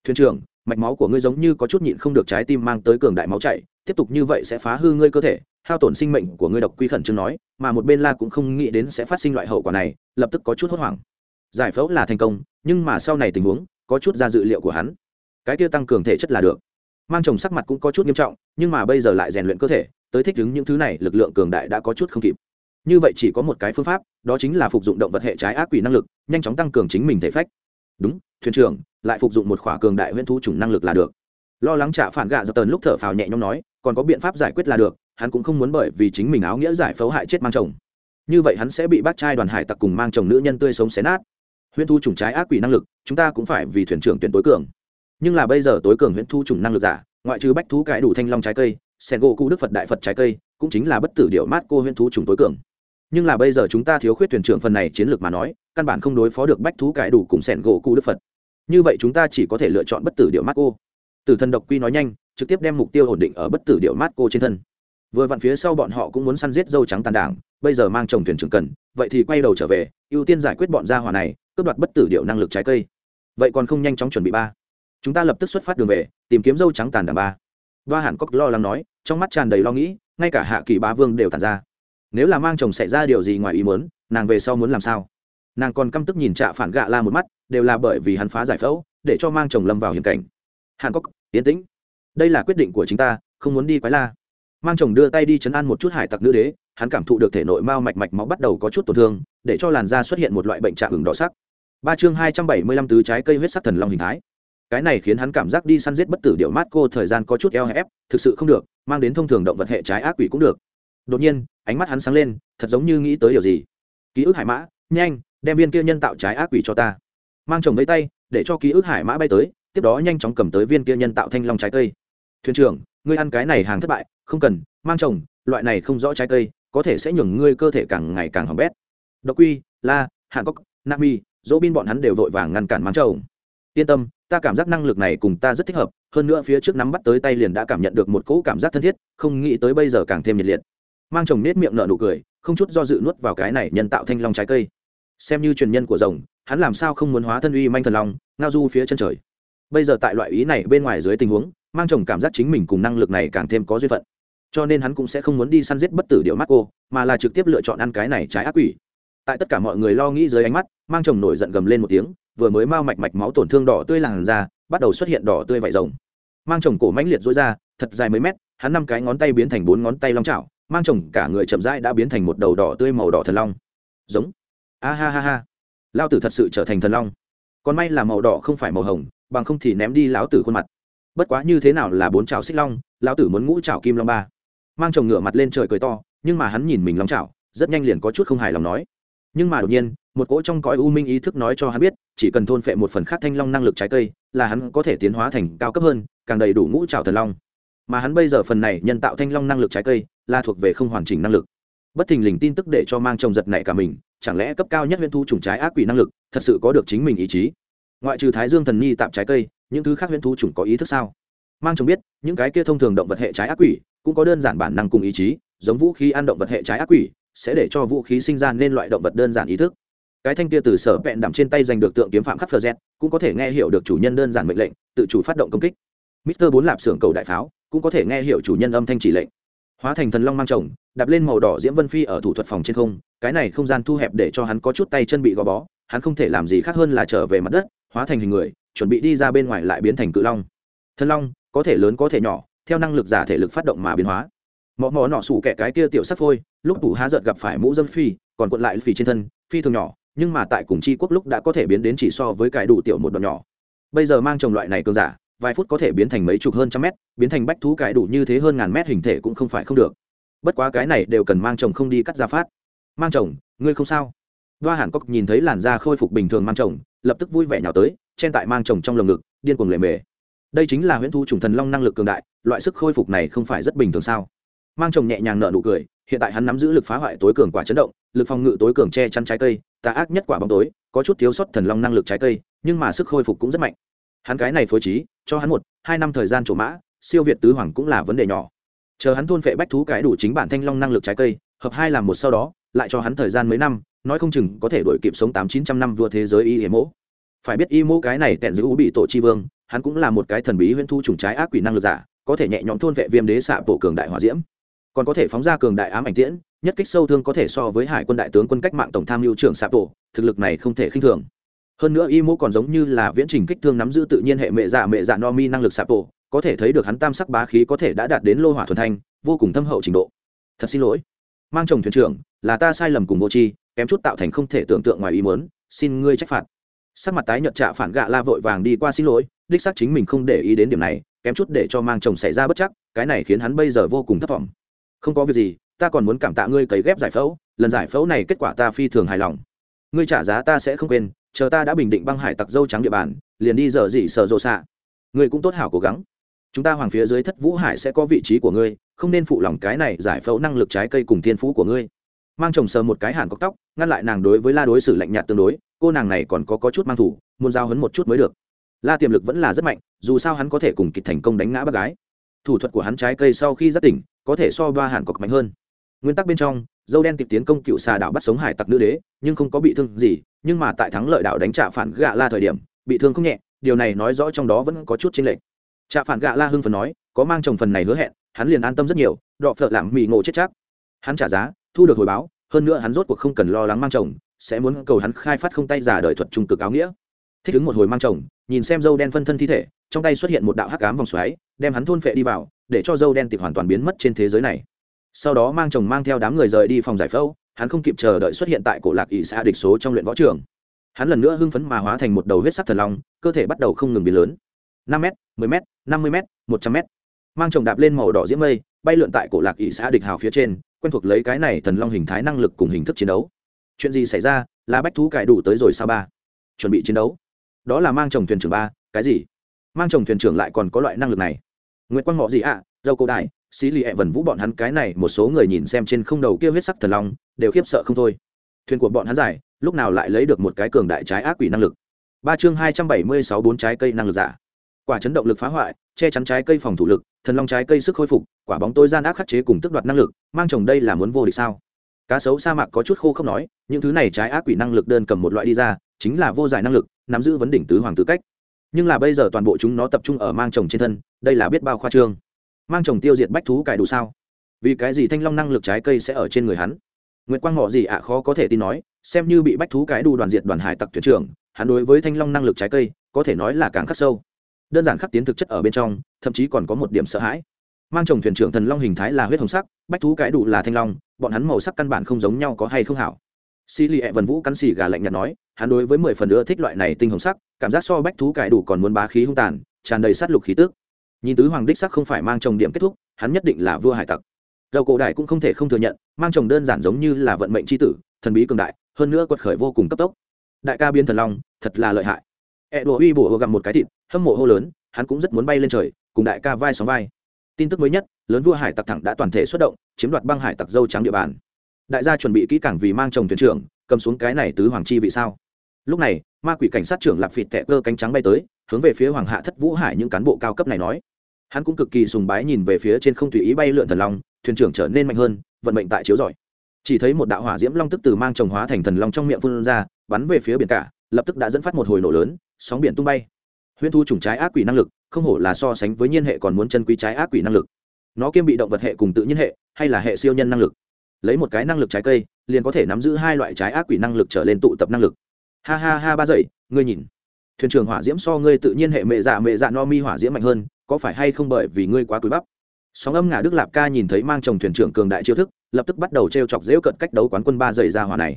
Thuyền trưởng mạch máu của ngươi giống như có chút nhịn không được trái tim mang tới cường đại máu chảy, tiếp tục như vậy sẽ phá hư ngươi cơ thể hao tổn sinh mệnh của ngươi độc quy khẩn trương nói mà một bên la cũng không nghĩ đến sẽ phát sinh loại hậu quả này lập tức có chút hốt hoảng giải phẫu là thành công, nhưng mà sau này tình huống, có chút ra dự liệu của hắn. Cái kia tăng cường thể chất là được. Mang chồng sắc mặt cũng có chút nghiêm trọng, nhưng mà bây giờ lại rèn luyện cơ thể, tới thích ứng những thứ này, lực lượng cường đại đã có chút không kịp. Như vậy chỉ có một cái phương pháp, đó chính là phục dụng động vật hệ trái ác quỷ năng lực, nhanh chóng tăng cường chính mình thể phách. Đúng, thuyền trưởng, lại phục dụng một khỏa cường đại huyễn thu chủng năng lực là được. Lo lắng trả phản gạ dập tần lúc thở phào nhẹ nhõm nói, còn có biện pháp giải quyết là được, hắn cũng không muốn bởi vì chính mình áo nghĩa giải phẫu hại chết mang chồng. Như vậy hắn sẽ bị bác trai đoàn hải tặc cùng mang chồng nữ nhân tươi sống xé nát huyễn thu trùng trái ác quỷ năng lực, chúng ta cũng phải vì thuyền trưởng tuyển tối cường. Nhưng là bây giờ tối cường huyễn thu trùng năng lực giả, ngoại trừ bách thú cái đủ thanh long trái cây, sen gỗ cụ đức phật đại phật trái cây, cũng chính là bất tử điệu mát cô huyễn thú trùng tối cường. Nhưng là bây giờ chúng ta thiếu khuyết thuyền trưởng phần này chiến lược mà nói, căn bản không đối phó được bách thú cải đủ cùng sẻn gỗ cụ đức phật. Như vậy chúng ta chỉ có thể lựa chọn bất tử điệu mát cô. Tử thần độc quy nói nhanh, trực tiếp đem mục tiêu ổn định ở bất tử điệu mát cô trên thân. Vừa vặn phía sau bọn họ cũng muốn săn giết dâu trắng tàn đảng, bây giờ mang chồng thuyền trưởng cần, vậy thì quay đầu trở về, ưu tiên giải quyết bọn gia hỏa này cướp đoạt bất tử điệu năng lực trái cây. Vậy còn không nhanh chóng chuẩn bị ba. Chúng ta lập tức xuất phát đường về, tìm kiếm dâu trắng tàn đàm ba. Và hẳn cốc lo lắng nói, trong mắt tràn đầy lo nghĩ, ngay cả hạ kỳ bá vương đều tàn ra. Nếu là mang chồng xảy ra điều gì ngoài ý muốn, nàng về sau muốn làm sao? Nàng còn căm tức nhìn trạ phản gạ la một mắt, đều là bởi vì hắn phá giải phẫu, để cho mang chồng lâm vào hiểm cảnh. Hàn cốc tiến tĩnh. Đây là quyết định của chúng ta, không muốn đi quái la. Mang chồng đưa tay đi chấn an một chút hải tặc nữ đế, hắn cảm thụ được thể nội mao mạch mạch máu bắt đầu có chút tổn thương, để cho làn da xuất hiện một loại bệnh trạng hừng đỏ sắc ba chương hai trăm bảy mươi lăm tứ trái cây huyết sắc thần long hình thái. Cái này khiến hắn cảm giác đi săn giết bất tử điệu mát cô thời gian có chút eo hẹp, thực sự không được, mang đến thông thường động vật hệ trái ác quỷ cũng được. Đột nhiên, ánh mắt hắn sáng lên, thật giống như nghĩ tới điều gì. Ký ức hải mã, nhanh, đem viên kia nhân tạo trái ác quỷ cho ta. Mang chồng lấy tay, để cho ký ức hải mã bay tới, tiếp đó nhanh chóng cầm tới viên kia nhân tạo thanh long trái cây. Thuyền trưởng, ngươi ăn cái này hàng thất bại, không cần, mang chồng, loại này không rõ trái cây, có thể sẽ nhường ngươi cơ thể càng ngày càng hỏng bét. Độc quy, la hàn cốc nami dỗ bin bọn hắn đều vội vàng ngăn cản mang chồng yên tâm, ta cảm giác năng lực này cùng ta rất thích hợp, hơn nữa phía trước nắm bắt tới tay liền đã cảm nhận được một cỗ cảm giác thân thiết, không nghĩ tới bây giờ càng thêm nhiệt liệt. Mang chồng nết miệng nở nụ cười, không chút do dự nuốt vào cái này nhân tạo thanh long trái cây. Xem như truyền nhân của rồng, hắn làm sao không muốn hóa thân uy manh thần long, ngao du phía chân trời. Bây giờ tại loại ý này bên ngoài dưới tình huống, mang chồng cảm giác chính mình cùng năng lực này càng thêm có duyên phận. Cho nên hắn cũng sẽ không muốn đi săn giết bất tử điệu mắt cô mà là trực tiếp lựa chọn ăn cái này trái ác quỷ. Tại tất cả mọi người lo nghĩ dưới ánh mắt mang chồng nổi giận gầm lên một tiếng, vừa mới mau mạch mạch máu tổn thương đỏ tươi làn ra bắt đầu xuất hiện đỏ tươi vải rồng. Mang chồng cổ mãnh liệt dối ra, thật dài mấy mét, hắn năm cái ngón tay biến thành bốn ngón tay long chảo, mang chồng cả người chậm rãi đã biến thành một đầu đỏ tươi màu đỏ thần long. Giống. A ha ha ha. Lao tử thật sự trở thành thần long. Còn may là màu đỏ không phải màu hồng, bằng không thì ném đi lão tử khuôn mặt. Bất quá như thế nào là bốn chảo xích long, lão tử muốn ngũ chảo kim long ba. Mang chồng ngửa mặt lên trời cười to, nhưng mà hắn nhìn mình long chảo, rất nhanh liền có chút không hài lòng nói nhưng mà đột nhiên, một cỗ trong cõi u minh ý thức nói cho hắn biết, chỉ cần thôn phệ một phần khác thanh long năng lực trái cây, là hắn có thể tiến hóa thành cao cấp hơn, càng đầy đủ ngũ trào thần long. Mà hắn bây giờ phần này nhân tạo thanh long năng lực trái cây, là thuộc về không hoàn chỉnh năng lực. Bất thình lình tin tức để cho mang chồng giật này cả mình, chẳng lẽ cấp cao nhất huyễn thu trùng trái ác quỷ năng lực, thật sự có được chính mình ý chí? Ngoại trừ thái dương thần nhi tạm trái cây, những thứ khác huyễn thu trùng có ý thức sao? Mang chồng biết, những cái kia thông thường động vật hệ trái ác quỷ, cũng có đơn giản bản năng cùng ý chí, giống vũ khí ăn động vật hệ trái ác quỷ sẽ để cho vũ khí sinh ra nên loại động vật đơn giản ý thức. Cái thanh kia từ sở vẹn đạm trên tay giành được tượng kiếm phạm khắc phờ z cũng có thể nghe hiểu được chủ nhân đơn giản mệnh lệnh, tự chủ phát động công kích. Mister bốn lạp xưởng cầu đại pháo, cũng có thể nghe hiểu chủ nhân âm thanh chỉ lệnh. Hóa thành thần long mang chồng, đạp lên màu đỏ diễm vân phi ở thủ thuật phòng trên không, cái này không gian thu hẹp để cho hắn có chút tay chân bị gò bó, hắn không thể làm gì khác hơn là trở về mặt đất, hóa thành hình người, chuẩn bị đi ra bên ngoài lại biến thành cự long. Thần long, có thể lớn có thể nhỏ, theo năng lực giả thể lực phát động mà biến hóa mọ mọ nọ sủ kẻ cái kia tiểu sắc phôi, lúc tủ há giật gặp phải mũ dâm phi, còn quận lại phi trên thân, phi thường nhỏ, nhưng mà tại cùng chi quốc lúc đã có thể biến đến chỉ so với cái đủ tiểu một đoạn nhỏ. Bây giờ mang trồng loại này cường giả, vài phút có thể biến thành mấy chục hơn trăm mét, biến thành bách thú cải đủ như thế hơn ngàn mét hình thể cũng không phải không được. Bất quá cái này đều cần mang chồng không đi cắt ra phát. Mang chồng, ngươi không sao? Đoa hàn cốc nhìn thấy làn da khôi phục bình thường mang chồng, lập tức vui vẻ nhào tới, chen tại mang chồng trong lồng ngực, điên cuồng lề mề. Đây chính là huyễn thu trùng thần long năng lực cường đại, loại sức khôi phục này không phải rất bình thường sao? Mang chồng nhẹ nhàng nở nụ cười, hiện tại hắn nắm giữ lực phá hoại tối cường quả chấn động, lực phòng ngự tối cường che chắn trái cây, tà ác nhất quả bóng tối, có chút thiếu sót thần long năng lực trái cây, nhưng mà sức khôi phục cũng rất mạnh. Hắn cái này phối trí, cho hắn một, hai năm thời gian trổ mã, siêu việt tứ hoàng cũng là vấn đề nhỏ. Chờ hắn thôn phệ bách thú cái đủ chính bản thanh long năng lực trái cây, hợp hai làm một sau đó, lại cho hắn thời gian mấy năm, nói không chừng có thể đổi kịp sống tám chín trăm năm vua thế giới y hiểm mẫu phải biết y mẫu cái này tẹn giữ u bị tổ chi vương, hắn cũng là một cái thần bí huyễn thu trùng trái ác quỷ năng lực giả, có thể nhẹ nhõm thôn vệ viêm đế xạ bộ cường đại hòa diễm còn có thể phóng ra cường đại ám ảnh tiễn, nhất kích sâu thương có thể so với hải quân đại tướng quân cách mạng tổng tham mưu trưởng xạ tổ, thực lực này không thể khinh thường. Hơn nữa y mô còn giống như là viễn trình kích thương nắm giữ tự nhiên hệ mệ dạ mệ dạ no mi năng lực sạp tổ, có thể thấy được hắn tam sắc bá khí có thể đã đạt đến lô hỏa thuần thanh, vô cùng thâm hậu trình độ. Thật xin lỗi. Mang chồng thuyền trưởng, là ta sai lầm cùng vô tri, kém chút tạo thành không thể tưởng tượng ngoài ý muốn, xin ngươi trách phạt. Sắc mặt tái nhợt trạ phản gạ la vội vàng đi qua xin lỗi, đích xác chính mình không để ý đến điểm này, kém chút để cho mang chồng xảy ra bất chắc, cái này khiến hắn bây giờ vô cùng thất vọng không có việc gì ta còn muốn cảm tạ ngươi cấy ghép giải phẫu lần giải phẫu này kết quả ta phi thường hài lòng. Ngươi trả giá ta sẽ không quên chờ ta đã bình định băng hải tặc dâu trắng địa bàn liền đi giờ gì sợ rộ xạ. Ngươi cũng tốt hảo cố gắng. Chúng ta hoàng phía dưới thất vũ hải sẽ có vị trí của ngươi không nên phụ lòng cái này giải phẫu năng lực trái cây cùng thiên phú của ngươi. Mang chồng sờ một cái hàn cốc tóc ngăn lại nàng đối với la đối xử lạnh nhạt tương đối cô nàng này còn có, có chút mang thủ muốn giao hấn một chút mới được. La tiềm lực vẫn là rất mạnh dù sao hắn có thể cùng kịch thành công đánh ngã bác gái. Thủ thuật của hắn trái cây sau khi giác tỉnh có thể so ba hàn cọc mạnh hơn. Nguyên tắc bên trong, dâu đen tìm tiến công cựu xà đảo bắt sống hải tặc nữ đế, nhưng không có bị thương gì, nhưng mà tại thắng lợi đảo đánh trả phản gạ la thời điểm, bị thương không nhẹ, điều này nói rõ trong đó vẫn có chút chênh lệch. Trả phản gạ la hưng phần nói, có mang chồng phần này hứa hẹn, hắn liền an tâm rất nhiều, đọ phợ làm mì ngộ chết chắc. Hắn trả giá, thu được hồi báo, hơn nữa hắn rốt cuộc không cần lo lắng mang chồng, sẽ muốn cầu hắn khai phát không tay giả đời thuật trung cực áo nghĩa. Thích ứng một hồi mang chồng, nhìn xem dâu đen phân thân thi thể, trong tay xuất hiện một đạo hắc ám vòng xoáy, đem hắn thôn phệ đi vào để cho dâu đen tịp hoàn toàn biến mất trên thế giới này. Sau đó mang chồng mang theo đám người rời đi phòng giải phẫu, hắn không kịp chờ đợi xuất hiện tại cổ lạc ỷ xã địch số trong luyện võ trường. Hắn lần nữa hưng phấn mà hóa thành một đầu huyết sắc thần long, cơ thể bắt đầu không ngừng biến lớn. năm m mười m năm mươi m một trăm m mang chồng đạp lên màu đỏ diễm mây, bay lượn tại cổ lạc ỷ xã địch hào phía trên, quen thuộc lấy cái này thần long hình thái năng lực cùng hình thức chiến đấu. Chuyện gì xảy ra? Là bách thú cải đủ tới rồi sao ba? Chuẩn bị chiến đấu. Đó là mang chồng thuyền trưởng ba, cái gì? Mang chồng thuyền trưởng lại còn có loại năng lực này. Nguyệt quang ngọ gì ạ? À? dâu cổ đại, xí lì ẹ vần vũ bọn hắn cái này, một số người nhìn xem trên không đầu kia huyết sắc thần long, đều khiếp sợ không thôi. Thuyền của bọn hắn giải, lúc nào lại lấy được một cái cường đại trái ác quỷ năng lực? Ba chương hai trăm bảy mươi sáu bốn trái cây năng lực giả. Quả chấn động lực phá hoại, che chắn trái cây phòng thủ lực, thần long trái cây sức khôi phục, quả bóng tôi gian ác khắc chế cùng tức đoạt năng lực, mang chồng đây là muốn vô địch sao? Cá sấu sa mạc có chút khô không nói, những thứ này trái ác quỷ năng lực đơn cầm một loại đi ra, chính là vô giải năng lực, nắm giữ vấn đỉnh tứ hoàng tư cách. Nhưng là bây giờ toàn bộ chúng nó tập trung ở mang chồng trên thân đây là biết bao khoa trương. Mang chồng tiêu diệt bách thú cải đủ sao? Vì cái gì thanh long năng lực trái cây sẽ ở trên người hắn? Nguyễn quang ngọ gì ạ, khó có thể tin nói, xem như bị bách thú cái đủ đoàn diệt đoàn hải tặc thuyền trưởng, hắn đối với thanh long năng lực trái cây, có thể nói là càng khắc sâu. Đơn giản khắc tiến thực chất ở bên trong, thậm chí còn có một điểm sợ hãi. Mang chồng thuyền trưởng thần long hình thái là huyết hồng sắc, bách thú cái đủ là thanh long, bọn hắn màu sắc căn bản không giống nhau có hay không hảo. Xì lì ẹ vần vũ cắn xì gà lạnh nhạt nói, hắn đối với mười phần nữa thích loại này tinh hồng sắc, cảm giác so bách thú cải đủ còn muốn bá khí hung tàn, tràn đầy sát lục khí tước nhìn tứ hoàng đích sắc không phải mang chồng điểm kết thúc, hắn nhất định là vua hải tặc. Dầu cổ đại cũng không thể không thừa nhận, mang chồng đơn giản giống như là vận mệnh c h i tử, thần bí cường đại, hơn nữa quật khởi vô cùng cấp tốc. Đại ca biên thần long, thật là lợi hại. Ẹ đùa uy bổ gặm một cái thịt, hâm mộ hô lớn, hắn cũng rất muốn bay lên trời, cùng đại ca vai sóng vai. Tin tức mới nhất, lớn vua hải tặc thẳng đã toàn thể xuất động, chiếm đoạt băng hải tặc dâu trắng địa bàn. Đại gia chuẩn bị kỹ càng vì mang chồng thuyền trưởng, cầm xuống cái này tứ hoàng chi vì sao? Lúc này ma quỷ cảnh sát trưởng lạp phịt tẹ cơ cánh trắng bay tới, hướng về phía hoàng hạ thất vũ hải những cán bộ cao cấp này nói. Hắn cũng cực kỳ sùng bái nhìn về phía trên không tùy ý bay lượn thần long, thuyền trưởng trở nên mạnh hơn, vận mệnh tại chiếu giỏi. Chỉ thấy một đạo hỏa diễm long tức từ mang trồng hóa thành thần long trong miệng phun ra, bắn về phía biển cả, lập tức đã dẫn phát một hồi nổ lớn, sóng biển tung bay. Huyễn thu trùng trái ác quỷ năng lực, không hổ là so sánh với nhiên hệ còn muốn chân quý trái ác quỷ năng lực. Nó kiêm bị động vật hệ cùng tự nhiên hệ, hay là hệ siêu nhân năng lực. Lấy một cái năng lực trái cây, liền có thể nắm giữ hai loại trái ác quỷ năng lực trở lên tụ tập năng lực ha ha ha ba dậy ngươi nhìn. Thuyền trưởng hỏa diễm so ngươi tự nhiên hệ mẹ dạ mẹ dạ no mi hỏa diễm mạnh hơn, có phải hay không bởi vì ngươi quá cúi bắp? Sóng âm ngả đức lạp ca nhìn thấy mang chồng thuyền trưởng cường đại chiêu thức, lập tức bắt đầu t r e o chọc dễu cận cách đấu quán quân ba dày ra hỏa này.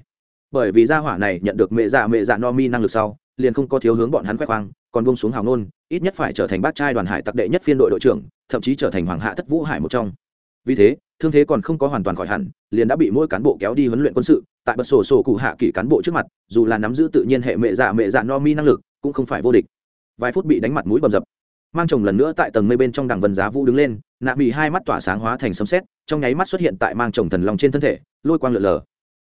Bởi vì ra hỏa này nhận được mẹ dạ mẹ dạ no mi năng lực sau, liền không có thiếu hướng bọn hắn khoe khoang, còn bông xuống hào nôn ít nhất phải trở thành bác trai đoàn hải tặc đệ nhất phiên đội đội trưởng, thậm chí trở thành hoàng hạ thất vũ hải một trong. Vì thế, thương thế còn không có hoàn toàn khỏi hẳn, liền đã bị mỗi cán bộ kéo đi huấn luyện quân sự tại bật sổ sổ cụ hạ kỷ cán bộ trước mặt, dù là nắm giữ tự nhiên hệ mẹ dạ mẹ dạ no mi năng lực, cũng không phải vô địch. Vài phút bị đánh mặt mũi bầm dập. Mang chồng lần nữa tại tầng mây bên trong đằng vân giá vũ đứng lên, nạ bị hai mắt tỏa sáng hóa thành sấm xét trong nháy mắt xuất hiện tại mang chồng thần long trên thân thể, lôi quang lượn lờ.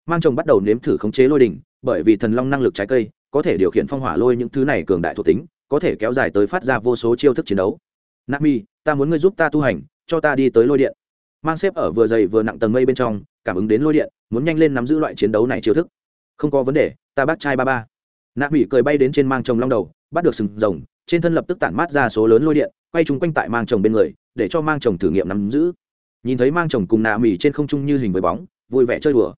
Mang chồng bắt đầu nếm thử khống chế lôi đỉnh, bởi vì thần long năng lực trái cây, có thể điều khiển phong hỏa lôi những thứ này cường đại thuộc tính, có thể kéo dài tới phát ra vô số chiêu thức chiến đấu. Nami ta muốn ngươi giúp ta tu hành, cho ta đi tới lôi điện. Mang xếp ở vừa dày vừa nặng tầng mây bên trong cảm ứng đến lôi điện, muốn nhanh lên nắm giữ loại chiến đấu này chiêu thức. Không có vấn đề, ta bác trai ba ba. Nạ mỹ cười bay đến trên mang chồng long đầu, bắt được sừng rồng, trên thân lập tức tản mát ra số lớn lôi điện, quay chúng quanh tại mang chồng bên người, để cho mang chồng thử nghiệm nắm giữ. Nhìn thấy mang chồng cùng nạ mỹ trên không trung như hình với bóng, vui vẻ chơi đùa.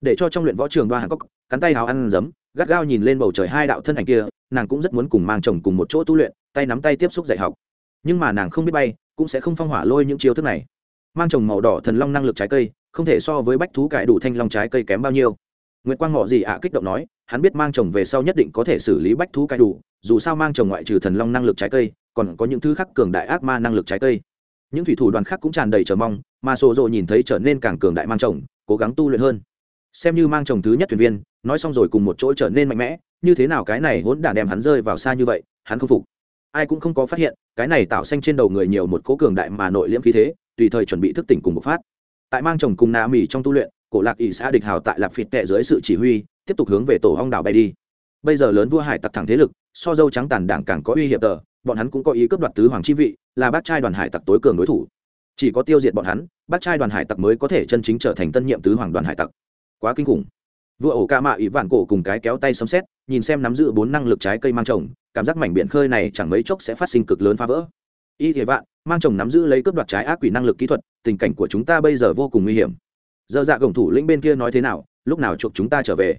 Để cho trong luyện võ trường đoa hàn cốc, cắn tay hào ăn giấm, gắt gao nhìn lên bầu trời hai đạo thân ảnh kia, nàng cũng rất muốn cùng mang chồng cùng một chỗ tu luyện, tay nắm tay tiếp xúc dạy học. Nhưng mà nàng không biết bay, cũng sẽ không phong hỏa lôi những chiêu thức này. Mang chồng màu đỏ thần long năng lực trái cây không thể so với bách thú cải đủ thanh long trái cây kém bao nhiêu. Nguyễn quang ngọ gì ạ kích động nói, hắn biết mang chồng về sau nhất định có thể xử lý bách thú cải đủ, dù sao mang chồng ngoại trừ thần long năng lực trái cây, còn có những thứ khác cường đại ác ma năng lực trái cây. Những thủy thủ đoàn khác cũng tràn đầy chờ mong, mà sổ rộ nhìn thấy trở nên càng cường đại mang chồng, cố gắng tu luyện hơn. Xem như mang chồng thứ nhất thuyền viên, nói xong rồi cùng một chỗ trở nên mạnh mẽ, như thế nào cái này hỗn đản đem hắn rơi vào xa như vậy, hắn không phục. Ai cũng không có phát hiện, cái này tạo xanh trên đầu người nhiều một cố cường đại mà nội liễm khí thế, tùy thời chuẩn bị thức tỉnh cùng bộc phát tại mang chồng cùng nạ mỉ trong tu luyện, cổ lạc ỷ xã địch hào tại lạp phịt tệ dưới sự chỉ huy, tiếp tục hướng về tổ hong đảo bay đi. Bây giờ lớn vua hải tặc thẳng thế lực, so dâu trắng tàn đảng càng có uy hiểm tờ, bọn hắn cũng có ý cướp đoạt tứ hoàng chi vị, là bác trai đoàn hải tặc tối cường đối thủ. Chỉ có tiêu diệt bọn hắn, bác trai đoàn hải tặc mới có thể chân chính trở thành tân nhiệm tứ hoàng đoàn hải tặc. Quá kinh khủng. Vua ổ ca mạ ỷ vạn cổ cùng cái kéo tay sấm xét nhìn xem nắm giữ bốn năng lực trái cây mang trồng cảm giác mảnh biển khơi này chẳng mấy chốc sẽ phát sinh cực lớn phá vỡ y thế vạn, mang chồng nắm giữ lấy cướp đoạt trái ác quỷ năng lực kỹ thuật, tình cảnh của chúng ta bây giờ vô cùng nguy hiểm. Giờ dạ gồng thủ lĩnh bên kia nói thế nào, lúc nào chuộc chúng ta trở về?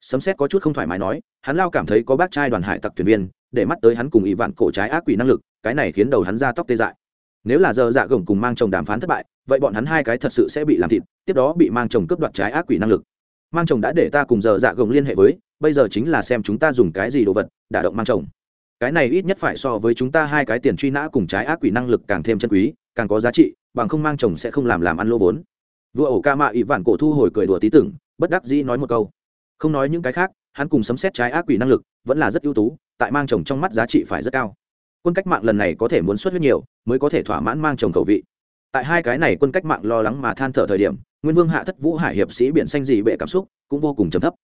Sấm xét có chút không thoải mái nói, hắn lao cảm thấy có bác trai đoàn hải tặc thuyền viên, để mắt tới hắn cùng y vạn cổ trái ác quỷ năng lực, cái này khiến đầu hắn ra tóc tê dại. Nếu là giờ dạ gồng cùng mang chồng đàm phán thất bại, vậy bọn hắn hai cái thật sự sẽ bị làm thịt, tiếp đó bị mang chồng cướp đoạt trái ác quỷ năng lực. Mang chồng đã để ta cùng giờ dạ gồng liên hệ với, bây giờ chính là xem chúng ta dùng cái gì đồ vật, đả động mang chồng cái này ít nhất phải so với chúng ta hai cái tiền truy nã cùng trái ác quỷ năng lực càng thêm chân quý, càng có giá trị, bằng không mang chồng sẽ không làm làm ăn lỗ vốn. Vua ổ ca mạ ỵ vạn cổ thu hồi cười đùa tí tưởng, bất đắc dĩ nói một câu. Không nói những cái khác, hắn cùng sấm xét trái ác quỷ năng lực vẫn là rất ưu tú, tại mang chồng trong mắt giá trị phải rất cao. Quân cách mạng lần này có thể muốn xuất huyết nhiều, mới có thể thỏa mãn mang chồng khẩu vị. Tại hai cái này quân cách mạng lo lắng mà than thở thời điểm, nguyên vương hạ thất vũ hải hiệp sĩ biển xanh dị bệ cảm xúc cũng vô cùng trầm thấp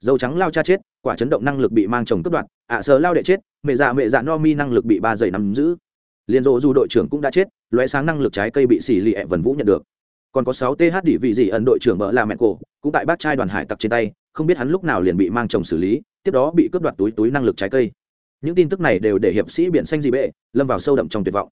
dâu trắng lao cha chết, quả chấn động năng lực bị mang chồng cướp đoạt, ạ à sờ lao đệ chết, mẹ dạ mẹ dạ no mi năng lực bị ba dày nắm giữ. Liền rộ dù đội trưởng cũng đã chết, lóe sáng năng lực trái cây bị xỉ lì ẹ vần vũ nhận được. Còn có sáu th đỉ vị gì ẩn đội trưởng bỡ là mẹ cổ, cũng tại bác trai đoàn hải tặc trên tay, không biết hắn lúc nào liền bị mang chồng xử lý, tiếp đó bị cướp đoạt túi túi năng lực trái cây. Những tin tức này đều để hiệp sĩ biển xanh dị bệ, lâm vào sâu đậm trong tuyệt vọng.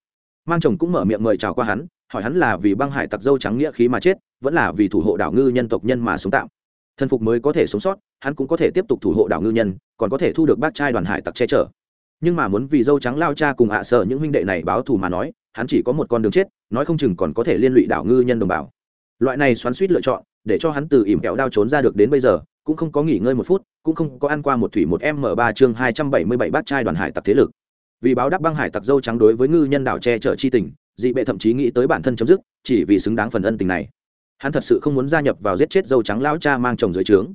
Mang chồng cũng mở miệng mời chào qua hắn, hỏi hắn là vì băng hải tặc dâu trắng nghĩa khí mà chết, vẫn là vì thủ hộ đảo ngư nhân tộc nhân mà sống tạm thần phục mới có thể sống sót, hắn cũng có thể tiếp tục thủ hộ đảo ngư nhân, còn có thể thu được bác trai đoàn hải tặc che chở. Nhưng mà muốn vì dâu trắng lao cha cùng ạ sợ những huynh đệ này báo thù mà nói, hắn chỉ có một con đường chết, nói không chừng còn có thể liên lụy đảo ngư nhân đồng bào. Loại này xoắn suýt lựa chọn, để cho hắn từ ỉm kẹo đao trốn ra được đến bây giờ, cũng không có nghỉ ngơi một phút, cũng không có ăn qua một thủy một m ba chương hai trăm bảy mươi bảy bát trai đoàn hải tặc thế lực. Vì báo đáp băng hải tặc dâu trắng đối với ngư nhân đảo che chở chi tình, dị bệ thậm chí nghĩ tới bản thân chấm dứt, chỉ vì xứng đáng phần ân tình này hắn thật sự không muốn gia nhập vào giết chết dâu trắng lão cha mang chồng dưới trướng.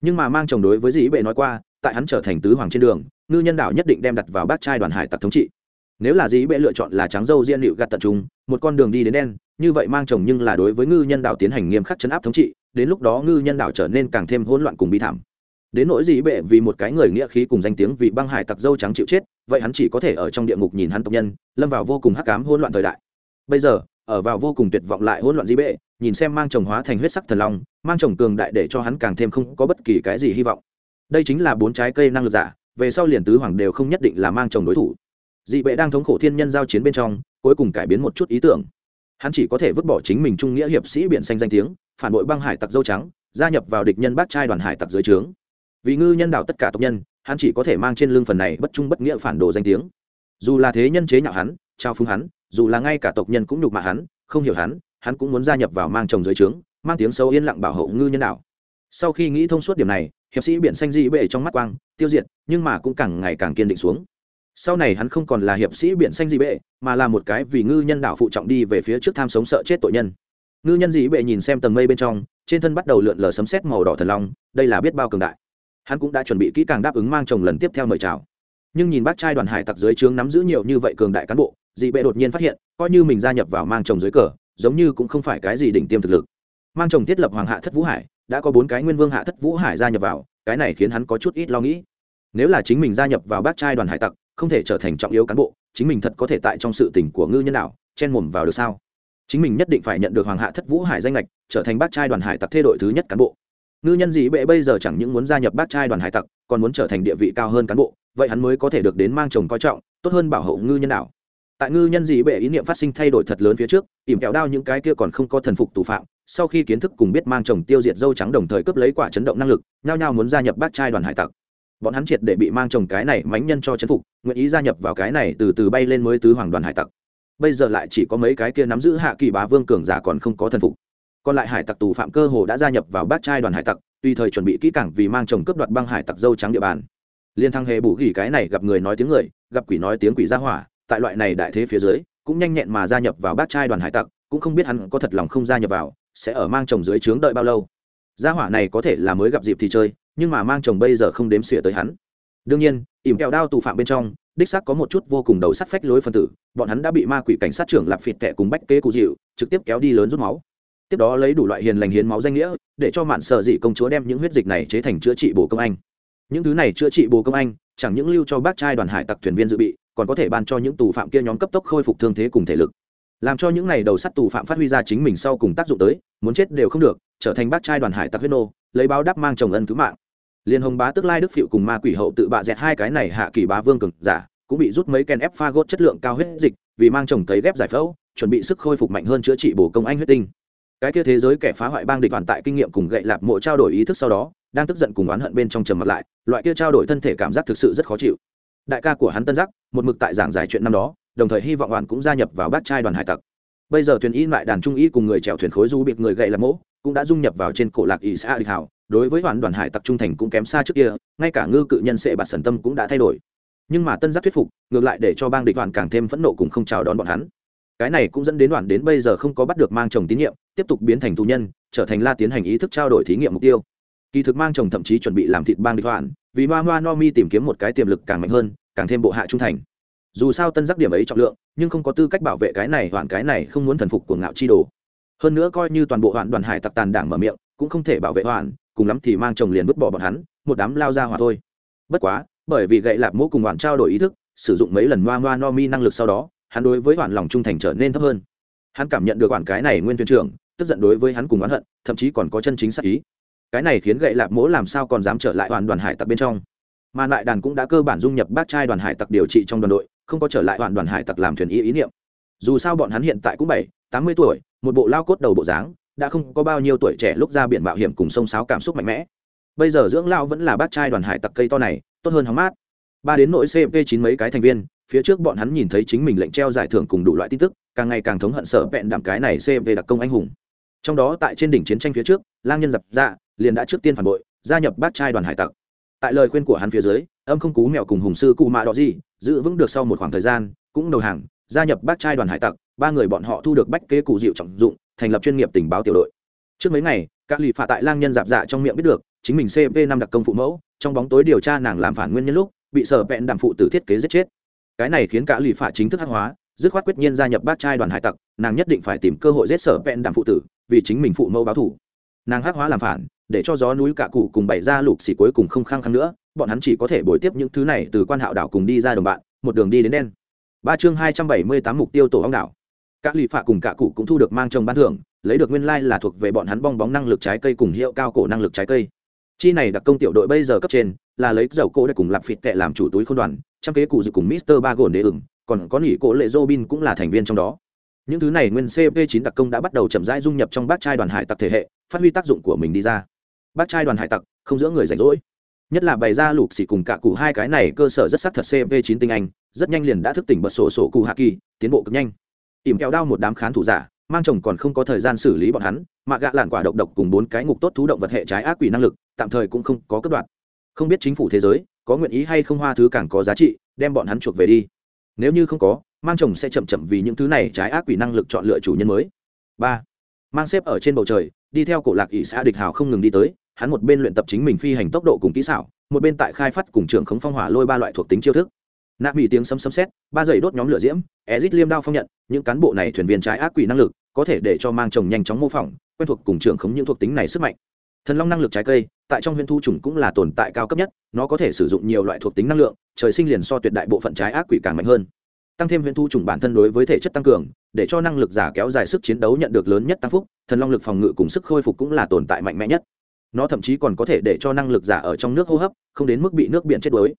Nhưng mà mang chồng đối với dĩ bệ nói qua, tại hắn trở thành tứ hoàng trên đường, ngư nhân đảo nhất định đem đặt vào bát trai đoàn hải tặc thống trị. Nếu là dĩ bệ lựa chọn là trắng dâu diên liệu gạt tận trung, một con đường đi đến đen, như vậy mang chồng nhưng là đối với ngư nhân đảo tiến hành nghiêm khắc chấn áp thống trị, đến lúc đó ngư nhân đảo trở nên càng thêm hỗn loạn cùng bi thảm. Đến nỗi dĩ bệ vì một cái người nghĩa khí cùng danh tiếng vì băng hải tặc dâu trắng chịu chết, vậy hắn chỉ có thể ở trong địa ngục nhìn hắn tộc nhân, lâm vào vô cùng hắc cám hỗn loạn thời đại. Bây giờ, ở vào vô cùng tuyệt vọng lại hỗn loạn dĩ bệ nhìn xem mang chồng hóa thành huyết sắc thần long, mang chồng cường đại để cho hắn càng thêm không có bất kỳ cái gì hy vọng. Đây chính là bốn trái cây năng lực giả, về sau liền tứ hoàng đều không nhất định là mang chồng đối thủ. Dị bệ đang thống khổ thiên nhân giao chiến bên trong, cuối cùng cải biến một chút ý tưởng. Hắn chỉ có thể vứt bỏ chính mình trung nghĩa hiệp sĩ biển xanh danh tiếng, phản bội băng hải tặc dâu trắng, gia nhập vào địch nhân bác trai đoàn hải tặc dưới trướng. Vì ngư nhân đạo tất cả tộc nhân, hắn chỉ có thể mang trên lưng phần này bất trung bất nghĩa phản đồ danh tiếng. Dù là thế nhân chế nhạo hắn, trao phúng hắn, dù là ngay cả tộc nhân cũng nhục mạ hắn, không hiểu hắn hắn cũng muốn gia nhập vào mang chồng dưới trướng, mang tiếng sâu yên lặng bảo hộ ngư nhân đạo sau khi nghĩ thông suốt điểm này, hiệp sĩ biển xanh dị bệ trong mắt quang, tiêu diệt, nhưng mà cũng càng ngày càng kiên định xuống. Sau này hắn không còn là hiệp sĩ biển xanh dị bệ mà là một cái vì ngư nhân đạo phụ trọng đi về phía trước tham sống sợ chết tội nhân. Ngư nhân dị bệ nhìn xem tầng mây bên trong, trên thân bắt đầu lượn lờ sấm sét màu đỏ thần long, đây là biết bao cường đại. Hắn cũng đã chuẩn bị kỹ càng đáp ứng mang chồng lần tiếp theo mời chào. Nhưng nhìn bác trai đoàn hải tặc dưới trướng nắm giữ nhiều như vậy cường đại cán bộ dị bệ đột nhiên phát hiện, coi như mình gia nhập vào mang chồng dưới cờ giống như cũng không phải cái gì đỉnh tiêm thực lực. Mang chồng thiết lập hoàng hạ thất vũ hải, đã có bốn cái nguyên vương hạ thất vũ hải gia nhập vào, cái này khiến hắn có chút ít lo nghĩ. Nếu là chính mình gia nhập vào bác trai đoàn hải tặc, không thể trở thành trọng yếu cán bộ, chính mình thật có thể tại trong sự tình của ngư nhân đạo chen mồm vào được sao? Chính mình nhất định phải nhận được hoàng hạ thất vũ hải danh lệch trở thành bác trai đoàn hải tặc thê đội thứ nhất cán bộ. Ngư nhân dị bệ bây giờ chẳng những muốn gia nhập bác trai đoàn hải tặc, còn muốn trở thành địa vị cao hơn cán bộ, vậy hắn mới có thể được đến mang chồng coi trọng, tốt hơn bảo hộ ngư nhân đảo tại ngư nhân dị bệ ý niệm phát sinh thay đổi thật lớn phía trước, ỉm kẹo đao những cái kia còn không có thần phục tù phạm, sau khi kiến thức cùng biết mang chồng tiêu diệt dâu trắng đồng thời cướp lấy quả chấn động năng lực, nhao nhao muốn gia nhập bác trai đoàn hải tặc. Bọn hắn triệt để bị mang chồng cái này mánh nhân cho chấn phục, nguyện ý gia nhập vào cái này từ từ bay lên mới tứ hoàng đoàn hải tặc. Bây giờ lại chỉ có mấy cái kia nắm giữ hạ kỳ bá vương cường giả còn không có thần phục. Còn lại hải tặc tù phạm cơ hồ đã gia nhập vào bát trai đoàn hải tặc tùy thời chuẩn bị kỹ càng vì mang chồng cướp đoạt băng hải tặc dâu trắng địa bàn. Liên thăng hề bù gỉ cái này gặp người nói tiếng người, gặp quỷ nói tiếng quỷ ra hỏa tại loại này đại thế phía dưới, cũng nhanh nhẹn mà gia nhập vào bát trai đoàn hải tặc, cũng không biết hắn có thật lòng không gia nhập vào, sẽ ở mang chồng dưới trướng đợi bao lâu. Gia hỏa này có thể là mới gặp dịp thì chơi, nhưng mà mang chồng bây giờ không đếm xỉa tới hắn. Đương nhiên, ỉm kẹo đao tù phạm bên trong, đích xác có một chút vô cùng đầu sắt phách lối phân tử, bọn hắn đã bị ma quỷ cảnh sát trưởng lạp phịt tệ cùng bách kế cụ dịu, trực tiếp kéo đi lớn rút máu. Tiếp đó lấy đủ loại hiền lành hiến máu danh nghĩa, để cho mạn sợ dị công chúa đem những huyết dịch này chế thành chữa trị bồ công anh. Những thứ này chữa trị bồ công anh, chẳng những lưu cho bác trai đoàn hải tặc thuyền viên dự bị còn có thể ban cho những tù phạm kia nhóm cấp tốc khôi phục thương thế cùng thể lực. Làm cho những này đầu sắt tù phạm phát huy ra chính mình sau cùng tác dụng tới, muốn chết đều không được, trở thành bác trai đoàn hải tặc huyết nô, lấy báo đáp mang chồng ân cứu mạng. Liên hồng bá tức lai đức phịu cùng ma quỷ hậu tự bạ dẹt hai cái này hạ kỳ bá vương cường giả, cũng bị rút mấy ken ép pha gốt chất lượng cao huyết dịch, vì mang chồng cấy ghép giải phẫu, chuẩn bị sức khôi phục mạnh hơn chữa trị bổ công anh huyết tinh. Cái kia thế giới kẻ phá hoại bang địch hoàn tại kinh nghiệm cùng gậy lạp mộ trao đổi ý thức sau đó, đang tức giận cùng oán hận bên trong trầm mặt lại, loại kia trao đổi thân thể cảm giác thực sự rất khó chịu đại ca của hắn tân giác, một mực tại giảng giải chuyện năm đó, đồng thời hy vọng đoàn cũng gia nhập vào bát trai đoàn hải tặc. Bây giờ thuyền y lại đàn trung y cùng người chèo thuyền khối du biệt người gậy làm mỗ, cũng đã dung nhập vào trên cổ lạc ỷ xã địch hảo, đối với đoàn đoàn hải tặc trung thành cũng kém xa trước kia, ngay cả ngư cự nhân sệ bạt sần tâm cũng đã thay đổi. Nhưng mà tân giác thuyết phục, ngược lại để cho bang địch đoàn càng thêm phẫn nộ cùng không chào đón bọn hắn. Cái này cũng dẫn đến đoàn đến bây giờ không có bắt được mang chồng tín nhiệm, tiếp tục biến thành tù nhân, trở thành la tiến hành ý thức trao đổi thí nghiệm mục tiêu. Kỳ thực mang chồng thậm chí chuẩn bị làm thịt bang địch đoàn vì ma ma no mi tìm kiếm một cái tiềm lực càng mạnh hơn, càng thêm bộ hạ trung thành. Dù sao tân giác điểm ấy trọng lượng, nhưng không có tư cách bảo vệ cái này, hoàn cái này không muốn thần phục của ngạo chi đồ. Hơn nữa coi như toàn bộ hoạn đoàn hải tặc tàn đảng mở miệng, cũng không thể bảo vệ hoàn, cùng lắm thì mang chồng liền vứt bỏ bọn hắn, một đám lao ra hỏa thôi. Bất quá, bởi vì gậy lạp mỗ cùng hoàn trao đổi ý thức, sử dụng mấy lần ma noa no mi năng lực sau đó, hắn đối với hoàn lòng trung thành trở nên thấp hơn. Hắn cảm nhận được hoàn cái này nguyên thuyền trưởng, tức giận đối với hắn cùng oán hận, thậm chí còn có chân chính sắc ý cái này khiến gậy lạp mỗ làm sao còn dám trở lại hoàn đoàn hải tặc bên trong? Mà lại đàn cũng đã cơ bản dung nhập bác trai đoàn hải tặc điều trị trong đoàn đội, không có trở lại hoàn đoàn hải tặc làm thuyền ý ý niệm. Dù sao bọn hắn hiện tại cũng bảy, tám mươi tuổi, một bộ lao cốt đầu bộ dáng, đã không có bao nhiêu tuổi trẻ lúc ra biển mạo hiểm cùng sông sáo cảm xúc mạnh mẽ. Bây giờ dưỡng lao vẫn là bác trai đoàn hải tặc cây to này, tốt hơn hóng mát. Ba đến nội cp chín mấy cái thành viên, phía trước bọn hắn nhìn thấy chính mình lệnh treo giải thưởng cùng đủ loại tin tức, càng ngày càng thống hận sợ vẹn đảm cái này cp đặc công anh hùng. Trong đó tại trên đỉnh chiến tranh phía trước, lang nhân dập dạ liền đã trước tiên phản bội, gia nhập bác trai đoàn hải tặc. Tại lời khuyên của hắn phía dưới, âm không cú mẹo cùng hùng sư cụ mạ đỏ gì, giữ vững được sau một khoảng thời gian, cũng đầu hàng, gia nhập bác trai đoàn hải tặc, ba người bọn họ thu được bách kế cụ dịu trọng dụng, thành lập chuyên nghiệp tình báo tiểu đội. Trước mấy ngày, các lì phạ tại lang nhân dạp dạ trong miệng biết được, chính mình cp năm đặc công phụ mẫu, trong bóng tối điều tra nàng làm phản nguyên nhân lúc, bị sở vẹn đàm phụ tử thiết kế giết chết. Cái này khiến cả lì phạ chính thức hắc hóa, dứt khoát quyết nhiên gia nhập bác trai đoàn hải tặc, nàng nhất định phải tìm cơ hội giết sở vẹn đàm phụ tử, vì chính mình phụ mẫu báo thủ nàng hắc hóa làm phản để cho gió núi cả cụ cùng bày ra lục xỉ cuối cùng không khăng khăng nữa, bọn hắn chỉ có thể bồi tiếp những thứ này từ quan hạo đảo cùng đi ra đồng bạn, một đường đi đến đen. Ba chương hai trăm bảy mươi tám mục tiêu tổ hóng đảo. Các lì phạ cùng cả cụ cũng thu được mang trồng ban thưởng, lấy được nguyên lai là thuộc về bọn hắn bong bóng năng lực trái cây cùng hiệu cao cổ năng lực trái cây. Chi này đặc công tiểu đội bây giờ cấp trên, là lấy dầu cổ để cùng lạp phịt tệ làm chủ túi không đoàn trong kế cụ dự cùng mister ba gồn để ửng, còn có nghỉ cổ lệ robin cũng là thành viên trong đó. Những thứ này nguyên cp 9 đặc công đã bắt đầu chậm rãi dung nhập trong bác trai đoàn hải tặc thể hệ, phát huy tác dụng của mình đi ra bác trai đoàn hải tặc, không giữa người rảnh rỗi. Nhất là bày ra lục xỉ cùng cả cụ hai cái này cơ sở rất sắc thật cv 9 tinh anh, rất nhanh liền đã thức tỉnh bật sổ sổ cụ hạ kỳ, tiến bộ cực nhanh. Ỉm kẹo đao một đám khán thủ giả, mang chồng còn không có thời gian xử lý bọn hắn, mà gạ lạn quả độc độc cùng bốn cái ngục tốt thú động vật hệ trái ác quỷ năng lực, tạm thời cũng không có cấp đoạn. Không biết chính phủ thế giới có nguyện ý hay không hoa thứ càng có giá trị, đem bọn hắn chuộc về đi. Nếu như không có, mang chồng sẽ chậm chậm vì những thứ này trái ác quỷ năng lực chọn lựa chủ nhân mới. Ba. Mang xếp ở trên bầu trời, đi theo cổ lạc ỷ xã địch hào không ngừng đi tới hắn một bên luyện tập chính mình phi hành tốc độ cùng kỹ xảo, một bên tại khai phát cùng trường khống phong hỏa lôi ba loại thuộc tính chiêu thức. Nạ bị tiếng sấm sấm xét ba giày đốt nhóm lửa diễm, ezit liêm đao phong nhận, những cán bộ này thuyền viên trái ác quỷ năng lực, có thể để cho mang chồng nhanh chóng mô phỏng, quen thuộc cùng trường khống những thuộc tính này sức mạnh. Thần long năng lực trái cây, tại trong huyện thu trùng cũng là tồn tại cao cấp nhất, nó có thể sử dụng nhiều loại thuộc tính năng lượng, trời sinh liền so tuyệt đại bộ phận trái ác quỷ càng mạnh hơn. Tăng thêm huyện thu trùng bản thân đối với thể chất tăng cường, để cho năng lực giả kéo dài sức chiến đấu nhận được lớn nhất tăng phúc, thần long lực phòng ngự cùng sức khôi phục cũng là tồn tại mạnh mẽ nhất nó thậm chí còn có thể để cho năng lực giả ở trong nước hô hấp, không đến mức bị nước biển chết đuối.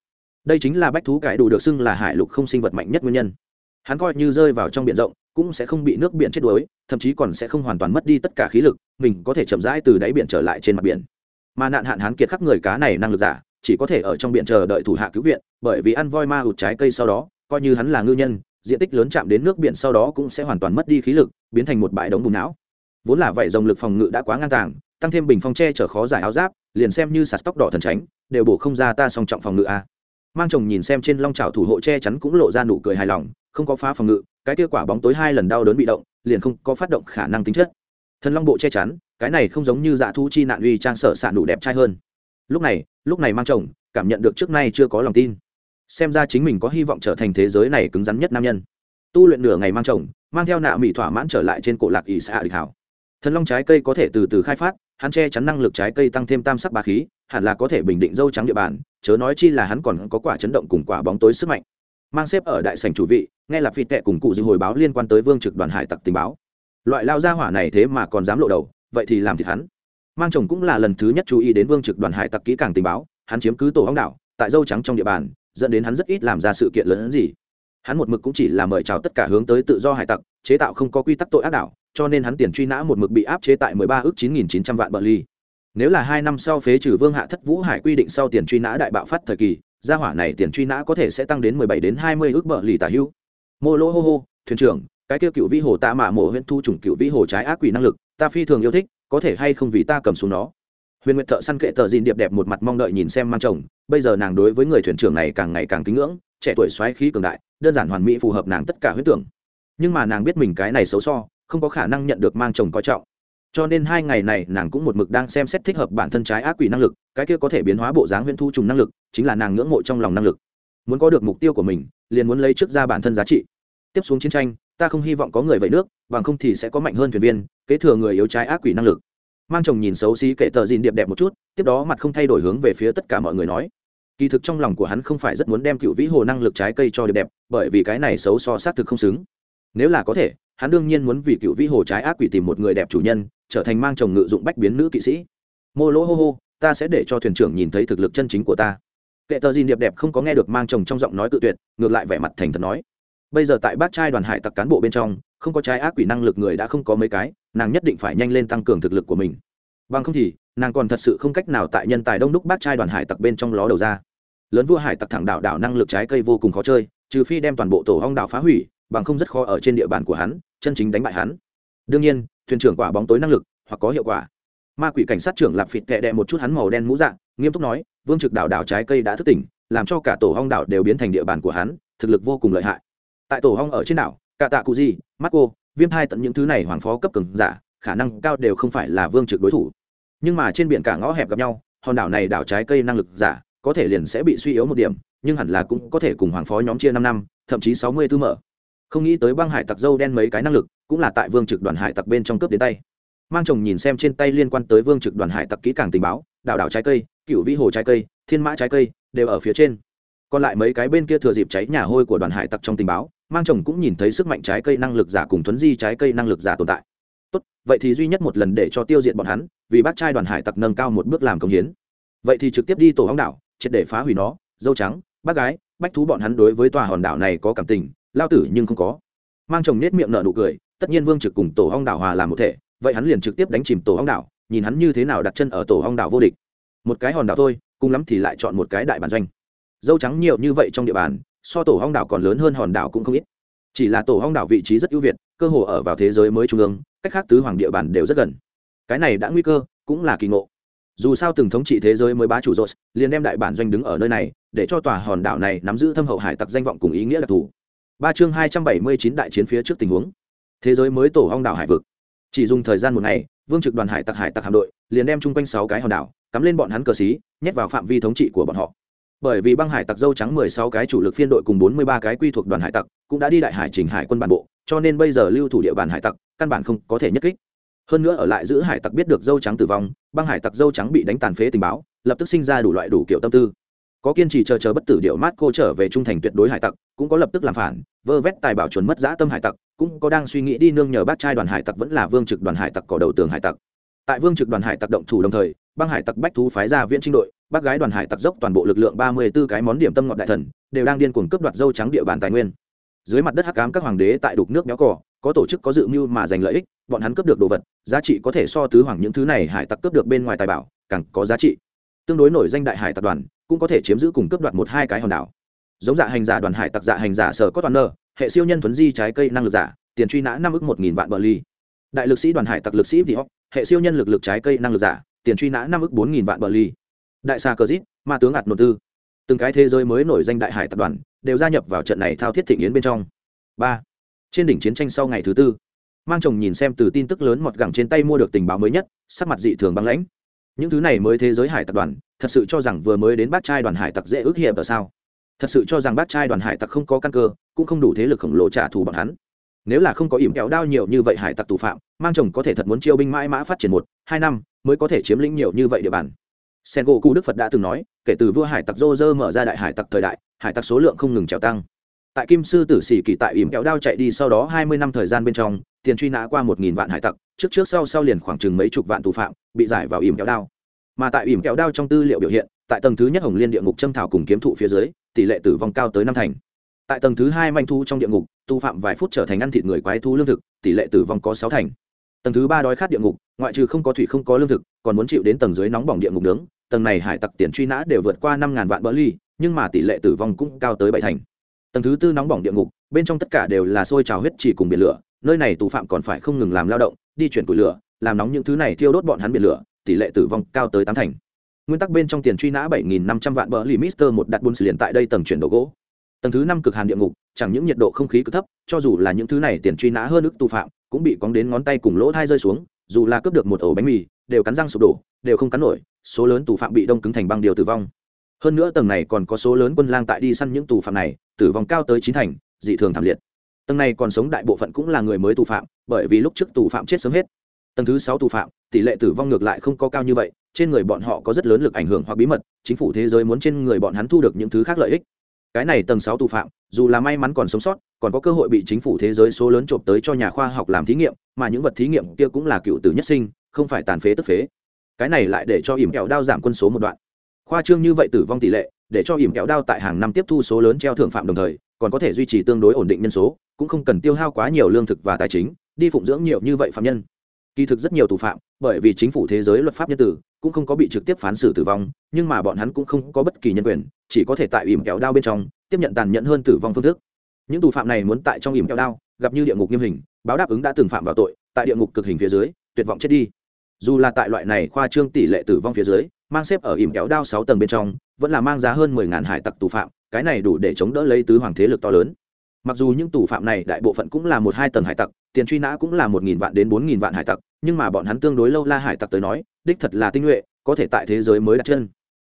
Đây chính là bách thú cải đủ được xưng là hải lục không sinh vật mạnh nhất nguyên nhân. Hắn coi như rơi vào trong biển rộng, cũng sẽ không bị nước biển chết đuối, thậm chí còn sẽ không hoàn toàn mất đi tất cả khí lực, mình có thể chậm rãi từ đáy biển trở lại trên mặt biển. Mà nạn hạn hán kiệt khắc người cá này năng lực giả, chỉ có thể ở trong biển chờ đợi thủ hạ cứu viện, bởi vì ăn voi ma hụt trái cây sau đó, coi như hắn là ngư nhân, diện tích lớn chạm đến nước biển sau đó cũng sẽ hoàn toàn mất đi khí lực, biến thành một bãi đống bùn não. Vốn là vậy dòng lực phòng ngự đã quá ngang tàng tăng thêm bình phong tre chở khó giải áo giáp, liền xem như sạt tóc đỏ thần tránh, đều bổ không ra ta song trọng phòng ngự a. Mang chồng nhìn xem trên long trào thủ hộ che chắn cũng lộ ra nụ cười hài lòng, không có phá phòng ngự, cái kia quả bóng tối hai lần đau đớn bị động, liền không có phát động khả năng tính chất. Thần long bộ che chắn, cái này không giống như dạ thu chi nạn uy trang sở xạ nụ đẹp trai hơn. Lúc này lúc này mang chồng, cảm nhận được trước nay chưa có lòng tin. Xem ra chính mình có hy vọng trở thành thế giới này cứng rắn nhất nam nhân. Tu luyện nửa ngày mang chồng, mang theo nạ mỹ thỏa mãn trở lại trên cổ lạc ỷ xã địch hảo. Thần long trái cây có thể từ từ khai phát hắn che chắn năng lực trái cây tăng thêm tam sắc ba khí, hẳn là có thể bình định dâu trắng địa bàn, chớ nói chi là hắn còn có quả chấn động cùng quả bóng tối sức mạnh. Mang xếp ở đại sành chủ vị, nghe là phi tệ cùng cụ dư hồi báo liên quan tới vương trực đoàn hải tặc tình báo. Loại lao gia hỏa này thế mà còn dám lộ đầu, vậy thì làm thịt hắn. Mang chồng cũng là lần thứ nhất chú ý đến vương trực đoàn hải tặc kỹ càng tình báo, hắn chiếm cứ tổ hóng đảo, tại dâu trắng trong địa bàn, dẫn đến hắn rất ít làm ra sự kiện lớn hơn gì. Hắn một mực cũng chỉ là mời chào tất cả hướng tới tự do hải tặc, chế tạo không có quy tắc tội ác đảo cho nên hắn tiền truy nã một mực bị áp chế tại mười ba ước chín nghìn chín trăm vạn bờ ly. Nếu là hai năm sau phế trừ vương hạ thất vũ hải quy định sau tiền truy nã đại bạo phát thời kỳ, gia hỏa này tiền truy nã có thể sẽ tăng đến mười bảy đến hai mươi ước bờ ly tả hữu mô lô hô hô, thuyền trưởng, cái kia cựu vĩ hồ tạ mạ mộ huyền thu trùng cựu vĩ hồ trái ác quỷ năng lực, ta phi thường yêu thích, có thể hay không vì ta cầm xuống nó. Huyền nguyệt thợ săn kệ tờ gìn điệp đẹp một mặt mong đợi nhìn xem mang chồng, bây giờ nàng đối với người thuyền trưởng này càng ngày càng kính ngưỡng, trẻ tuổi xoáy khí cường đại, đơn giản hoàn mỹ phù hợp nàng tất cả huyết tưởng. Nhưng mà nàng biết mình cái này xấu so không có khả năng nhận được mang chồng coi trọng. Cho nên hai ngày này nàng cũng một mực đang xem xét thích hợp bản thân trái ác quỷ năng lực, cái kia có thể biến hóa bộ dáng huyễn thu trùng năng lực, chính là nàng ngưỡng mộ trong lòng năng lực. Muốn có được mục tiêu của mình, liền muốn lấy trước ra bản thân giá trị. Tiếp xuống chiến tranh, ta không hy vọng có người vậy nước, bằng không thì sẽ có mạnh hơn thuyền viên, kế thừa người yếu trái ác quỷ năng lực. Mang chồng nhìn xấu xí kệ tờ dìn điệp đẹp một chút, tiếp đó mặt không thay đổi hướng về phía tất cả mọi người nói. Kỳ thực trong lòng của hắn không phải rất muốn đem cựu vĩ hồ năng lực trái cây cho điệp đẹp, bởi vì cái này xấu so xác thực không xứng. Nếu là có thể hắn đương nhiên muốn vì cựu vĩ hồ trái ác quỷ tìm một người đẹp chủ nhân, trở thành mang chồng ngự dụng bách biến nữ kỵ sĩ. Mô lỗ hô hô, ta sẽ để cho thuyền trưởng nhìn thấy thực lực chân chính của ta. Kệ tờ gì điệp đẹp không có nghe được mang chồng trong giọng nói tự tuyệt, ngược lại vẻ mặt thành thật nói. Bây giờ tại bác trai đoàn hải tặc cán bộ bên trong, không có trái ác quỷ năng lực người đã không có mấy cái, nàng nhất định phải nhanh lên tăng cường thực lực của mình. Bằng không thì, nàng còn thật sự không cách nào tại nhân tài đông đúc bác trai đoàn hải tặc bên trong ló đầu ra. Lớn vua hải tặc thẳng đảo đảo năng lực trái cây vô cùng khó chơi, trừ phi đem toàn bộ tổ hong đảo phá hủy bằng không rất khó ở trên địa bàn của hắn, chân chính đánh bại hắn. Đương nhiên, thuyền trưởng quả bóng tối năng lực, hoặc có hiệu quả. Ma quỷ cảnh sát trưởng lạp phịt tệ đệ một chút hắn màu đen mũ dạng, nghiêm túc nói, vương trực đảo đảo trái cây đã thức tỉnh, làm cho cả tổ hong đảo đều biến thành địa bàn của hắn, thực lực vô cùng lợi hại. Tại tổ hong ở trên đảo cả tạ cụ gì marco, viêm thai tận những thứ này hoàng phó cấp cường giả, khả năng cao đều không phải là vương trực đối thủ. Nhưng mà trên biển cả ngõ hẹp gặp nhau, hòn đảo này đảo trái cây năng lực giả, có thể liền sẽ bị suy yếu một điểm, nhưng hẳn là cũng có thể cùng hoàng phó nhóm chia năm năm, thậm chí sáu mươi tư mở không nghĩ tới băng hải tặc dâu đen mấy cái năng lực, cũng là tại vương trực đoàn hải tặc bên trong cướp đến tay. Mang chồng nhìn xem trên tay liên quan tới vương trực đoàn hải tặc kỹ càng tình báo, đảo đảo trái cây, cựu vĩ hồ trái cây, thiên mã trái cây, đều ở phía trên. Còn lại mấy cái bên kia thừa dịp cháy nhà hôi của đoàn hải tặc trong tình báo, mang chồng cũng nhìn thấy sức mạnh trái cây năng lực giả cùng thuấn di trái cây năng lực giả tồn tại. Tốt, vậy thì duy nhất một lần để cho tiêu diệt bọn hắn, vì bác trai đoàn hải tặc nâng cao một bước làm công hiến. Vậy thì trực tiếp đi tổ hóng đảo, triệt để phá hủy nó, dâu trắng, bác gái, bách thú bọn hắn đối với tòa hòn đảo này có cảm tình lao tử nhưng không có. Mang chồng nết miệng nở nụ cười, tất nhiên vương trực cùng tổ hong đảo hòa làm một thể, vậy hắn liền trực tiếp đánh chìm tổ hong đảo, nhìn hắn như thế nào đặt chân ở tổ hong đảo vô địch. Một cái hòn đảo thôi, cùng lắm thì lại chọn một cái đại bản doanh. Dâu trắng nhiều như vậy trong địa bàn, so tổ hong đảo còn lớn hơn hòn đảo cũng không ít. Chỉ là tổ hong đảo vị trí rất ưu việt, cơ hồ ở vào thế giới mới trung ương, cách khác tứ hoàng địa bàn đều rất gần. Cái này đã nguy cơ, cũng là kỳ ngộ. Dù sao từng thống trị thế giới mới bá chủ rột liền đem đại bản doanh đứng ở nơi này, để cho tòa hòn đảo này nắm giữ thâm hậu hải tặc danh vọng cùng ý nghĩa đặc thù ba chương hai trăm bảy mươi chín đại chiến phía trước tình huống. Thế giới mới tổ hong đảo hải vực. Chỉ dùng thời gian một ngày, vương trực đoàn hải tặc hải tặc hạm đội liền đem chung quanh sáu cái hòn đảo, cắm lên bọn hắn cờ xí, nhét vào phạm vi thống trị của bọn họ. Bởi vì băng hải tặc dâu trắng mười sáu cái chủ lực phiên đội cùng bốn mươi ba cái quy thuộc đoàn hải tặc cũng đã đi đại hải trình hải quân bản bộ, cho nên bây giờ lưu thủ địa bàn hải tặc, căn bản không có thể nhất kích. Hơn nữa ở lại giữ hải tặc biết được dâu trắng tử vong, băng hải tặc dâu trắng bị đánh tàn phế tình báo, lập tức sinh ra đủ loại đủ kiểu tâm tư có kiên trì chờ chờ bất tử điệu mát cô trở về trung thành tuyệt đối hải tặc, cũng có lập tức làm phản, vơ vét tài bảo chuẩn mất dã tâm hải tặc, cũng có đang suy nghĩ đi nương nhờ bát trai đoàn hải tặc vẫn là vương trực đoàn hải tặc cỏ đầu tường hải tặc. Tại vương trực đoàn hải tặc động thủ đồng thời, băng hải tặc bách thú phái ra viễn trinh đội, bác gái đoàn hải tặc dốc toàn bộ lực lượng ba mươi b ố cái món điểm tâm ngọn đại thần, đều đang điên cuồng cướp đoạt dâu trắng địa bàn tài nguyên. Dưới mặt đất hắc cám các hoàng đế tại đục nước béo cỏ, có tổ chức có dự mưu mà giành lợi ích, bọn hắn cướp được đồ vật, giá trị có thể so tứ hoàng những thứ này hải tặc cướp được bên ngoài tài bảo, càng có giá trị. Tương đối nổi danh đại hải tập đoàn cũng có thể chiếm giữ cùng cướp đoạt một hai cái hòn đảo. Giống dạ hành giả đoàn hải tặc dạ hành giả sở có toàn nơ, hệ siêu nhân thuấn di trái cây năng lực giả, tiền truy nã năm ước một nghìn vạn bờ ly. Đại lực sĩ đoàn hải tặc lực sĩ vĩ hệ siêu nhân lực lực trái cây năng lực giả, tiền truy nã năm ước bốn nghìn vạn bờ ly. Đại xà cờ dít, ma tướng ạt nội tư. Từng cái thế giới mới nổi danh đại hải tập đoàn đều gia nhập vào trận này thao thiết thịnh yến bên trong. Ba. Trên đỉnh chiến tranh sau ngày thứ tư, mang chồng nhìn xem từ tin tức lớn mọt gẳng trên tay mua được tình báo mới nhất, sắc mặt dị thường băng lãnh. Những thứ này mới thế giới hải tập đoàn thật sự cho rằng vừa mới đến bát trai đoàn hải tặc dễ ước hiệp ở sao? Thật sự cho rằng bát trai đoàn hải tặc không có căn cơ, cũng không đủ thế lực khổng lồ trả thù bọn hắn. Nếu là không có ỉm kéo đao nhiều như vậy hải tặc tù phạm, mang chồng có thể thật muốn chiêu binh mãi mã phát triển một, hai năm, mới có thể chiếm lĩnh nhiều như vậy địa bàn. Sen gỗ cụ đức phật đã từng nói, kể từ vua hải tặc dô dơ mở ra đại hải tặc thời đại, hải tặc số lượng không ngừng trèo tăng. Tại kim sư tử sĩ kỳ tại ỉm kéo đao chạy đi sau đó hai mươi năm thời gian bên trong, tiền truy nã qua một nghìn vạn hải tặc, trước trước sau sau liền khoảng chừng mấy chục vạn tù phạm, bị giải vào ỉm kéo đao mà tại ỉm kẹo đao trong tư liệu biểu hiện, tại tầng thứ nhất hồng liên địa ngục châm thảo cùng kiếm thụ phía dưới, tỷ lệ tử vong cao tới năm thành. Tại tầng thứ hai manh thu trong địa ngục, tu phạm vài phút trở thành ăn thịt người quái thu lương thực, tỷ lệ tử vong có sáu thành. Tầng thứ ba đói khát địa ngục, ngoại trừ không có thủy không có lương thực, còn muốn chịu đến tầng dưới nóng bỏng địa ngục nướng, tầng này hải tặc tiền truy nã đều vượt qua năm ngàn vạn bỡ ly, nhưng mà tỷ lệ tử vong cũng cao tới bảy thành. Tầng thứ tư nóng bỏng địa ngục, bên trong tất cả đều là sôi trào huyết chỉ cùng biển lửa, nơi này tù phạm còn phải không ngừng làm lao động, đi chuyển củi lửa, làm nóng những thứ này thiêu đốt bọn hắn biển lửa tỷ lệ tử vong cao tới tám thành. Nguyên tắc bên trong tiền truy nã bảy nghìn năm trăm vạn bờ lì mister một đặt buôn liền tại đây tầng chuyển đồ gỗ. Tầng thứ năm cực hàn địa ngục, chẳng những nhiệt độ không khí cực thấp, cho dù là những thứ này tiền truy nã hơn ức tù phạm, cũng bị cóng đến ngón tay cùng lỗ thai rơi xuống, dù là cướp được một ổ bánh mì, đều cắn răng sụp đổ, đều không cắn nổi, số lớn tù phạm bị đông cứng thành băng điều tử vong. Hơn nữa tầng này còn có số lớn quân lang tại đi săn những tù phạm này, tử vong cao tới chín thành, dị thường thảm liệt. Tầng này còn sống đại bộ phận cũng là người mới tù phạm, bởi vì lúc trước tù phạm chết sớm hết tầng thứ sáu tù phạm, tỷ lệ tử vong ngược lại không có cao như vậy, trên người bọn họ có rất lớn lực ảnh hưởng hoặc bí mật, chính phủ thế giới muốn trên người bọn hắn thu được những thứ khác lợi ích. Cái này tầng sáu tù phạm, dù là may mắn còn sống sót, còn có cơ hội bị chính phủ thế giới số lớn trộm tới cho nhà khoa học làm thí nghiệm, mà những vật thí nghiệm kia cũng là cựu tử nhất sinh, không phải tàn phế tức phế. Cái này lại để cho ỉm kẹo đao giảm quân số một đoạn. Khoa trương như vậy tử vong tỷ lệ, để cho ỉm kẹo đao tại hàng năm tiếp thu số lớn treo thưởng phạm đồng thời, còn có thể duy trì tương đối ổn định nhân số, cũng không cần tiêu hao quá nhiều lương thực và tài chính, đi phụng dưỡng nhiều như vậy phạm nhân kỳ thực rất nhiều tù phạm, bởi vì chính phủ thế giới luật pháp nhân tử, cũng không có bị trực tiếp phán xử tử vong, nhưng mà bọn hắn cũng không có bất kỳ nhân quyền, chỉ có thể tại ỉm kẹo đao bên trong, tiếp nhận tàn nhẫn hơn tử vong phương thức. Những tù phạm này muốn tại trong ỉm kẹo đao, gặp như địa ngục nghiêm hình, báo đáp ứng đã từng phạm vào tội, tại địa ngục cực hình phía dưới, tuyệt vọng chết đi. Dù là tại loại này khoa trương tỷ lệ tử vong phía dưới, mang xếp ở ỉm kéo đao sáu tầng bên trong, vẫn là mang giá hơn mười ngàn hải tặc tù phạm, cái này đủ để chống đỡ lấy tứ hoàng thế lực to lớn mặc dù những tù phạm này đại bộ phận cũng là một hai tầng hải tặc, tiền truy nã cũng là một nghìn vạn đến bốn nghìn vạn hải tặc, nhưng mà bọn hắn tương đối lâu la hải tặc tới nói, đích thật là tinh nhuệ, có thể tại thế giới mới đặt chân.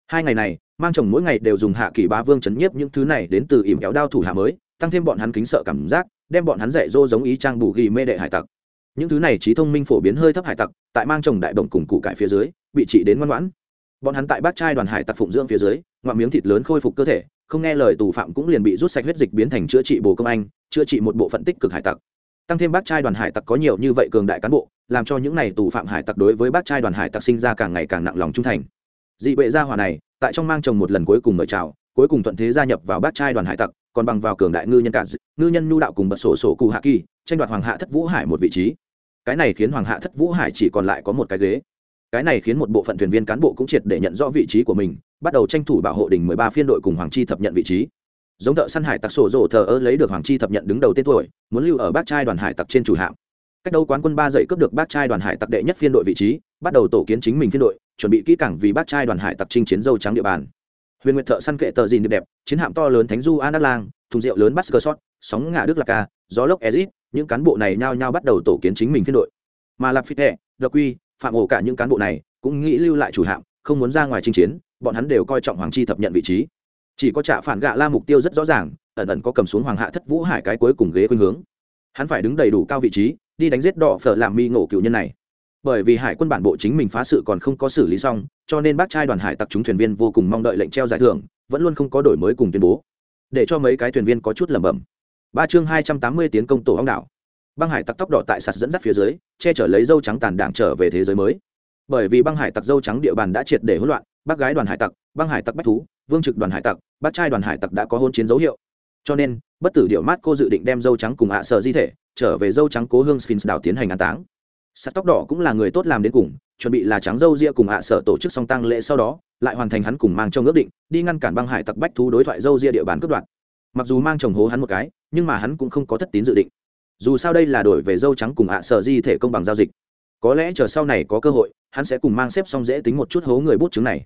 Hai ngày này, mang chồng mỗi ngày đều dùng hạ kỳ bá vương chấn nhiếp những thứ này đến từ ỉm kéo đao thủ hạ mới, tăng thêm bọn hắn kính sợ cảm giác, đem bọn hắn dạy dỗ giống ý trang bù ghi mê đệ hải tặc. Những thứ này trí thông minh phổ biến hơi thấp hải tặc, tại mang chồng đại bổng cùng cụ cải phía dưới, bị trị đến ngoan ngoãn bọn hắn tại bát trai đoàn hải tặc phụng dưỡng phía dưới, ngoạm miếng thịt lớn khôi phục cơ thể, không nghe lời tù phạm cũng liền bị rút sạch huyết dịch biến thành chữa trị bồ công anh, chữa trị một bộ phận tích cực hải tặc. Tăng thêm bát trai đoàn hải tặc có nhiều như vậy cường đại cán bộ, làm cho những n à y tù phạm hải tặc đối với bát trai đoàn hải tặc sinh ra càng ngày càng nặng lòng trung thành. Dị bệ gia hỏa này, tại trong mang chồng một lần cuối cùng mời chào, cuối cùng thuận thế gia nhập vào bát trai đoàn hải tặc, còn bằng vào cường đại ngư nhân cả ngư nhân nhu đạo cùng bật sổ sổ cụ hạ kỳ, tranh đoạt hoàng hạ thất vũ hải một vị trí. Cái này khiến hoàng hạ thất vũ hải chỉ còn lại có một cái ghế cái này khiến một bộ phận thuyền viên cán bộ cũng triệt để nhận rõ vị trí của mình, bắt đầu tranh thủ bảo hộ đỉnh mười ba phiên đội cùng hoàng chi thập nhận vị trí. Giống thợ săn hải tặc sổ rổ thờ ơ lấy được hoàng chi thập nhận đứng đầu tên tuổi, muốn lưu ở bác trai đoàn hải tặc trên chủ hạm. Cách đâu quán quân ba dậy cướp được bác trai đoàn hải tặc đệ nhất phiên đội vị trí, bắt đầu tổ kiến chính mình phiên đội, chuẩn bị kỹ cảng vì bác trai đoàn hải tặc chinh chiến dâu trắng địa bàn. Huyền nguyệt thợ săn kệ tờ dìn đẹp, chiến hạm to lớn thánh du an đắc lang, thùng rượu lớn bắt sót sóng ngã đức lạc ca, gió lốc ezit, những cán bộ này nhao nhao bắt đầu tổ kiến chính mình phiên đội. Mà lạp phi thẻ, độc quy phạm ổ cả những cán bộ này cũng nghĩ lưu lại chủ hạm, không muốn ra ngoài chinh chiến, bọn hắn đều coi trọng hoàng chi thập nhận vị trí. Chỉ có trả phản gạ la mục tiêu rất rõ ràng, ẩn ẩn có cầm xuống hoàng hạ thất vũ hải cái cuối cùng ghế khuynh hướng. Hắn phải đứng đầy đủ cao vị trí, đi đánh giết đỏ phở làm mi ngộ cựu nhân này. Bởi vì hải quân bản bộ chính mình phá sự còn không có xử lý xong, cho nên bác trai đoàn hải tặc chúng thuyền viên vô cùng mong đợi lệnh treo giải thưởng, vẫn luôn không có đổi mới cùng tuyên bố. Để cho mấy cái thuyền viên có chút lẩm bẩm. Ba chương hai trăm tám mươi tiến công tổ hóng đảo băng hải tặc tóc đỏ tại sạt dẫn dắt phía dưới, che chở lấy dâu trắng tàn đảng trở về thế giới mới. Bởi vì băng hải tặc dâu trắng địa bàn đã triệt để hỗn loạn, bác gái đoàn hải tặc, băng hải tặc bách thú, vương trực đoàn hải tặc, bác trai đoàn hải tặc đã có hôn chiến dấu hiệu. Cho nên, bất tử điệu mát cô dự định đem dâu trắng cùng hạ sợ di thể, trở về dâu trắng cố hương sphinx đảo tiến hành an táng. Sắt tóc đỏ cũng là người tốt làm đến cùng, chuẩn bị là trắng dâu ria cùng hạ sợ tổ chức song tăng lễ sau đó, lại hoàn thành hắn cùng mang trong ước định, đi ngăn cản băng hải tặc bách thú đối thoại dâu ria địa bàn cướp đoạt. Mặc dù mang chồng hố hắn một cái, nhưng mà hắn cũng không có thất tín dự định dù sao đây là đổi về dâu trắng cùng ạ sợ di thể công bằng giao dịch. Có lẽ chờ sau này có cơ hội, hắn sẽ cùng mang xếp xong dễ tính một chút hố người bút chứng này.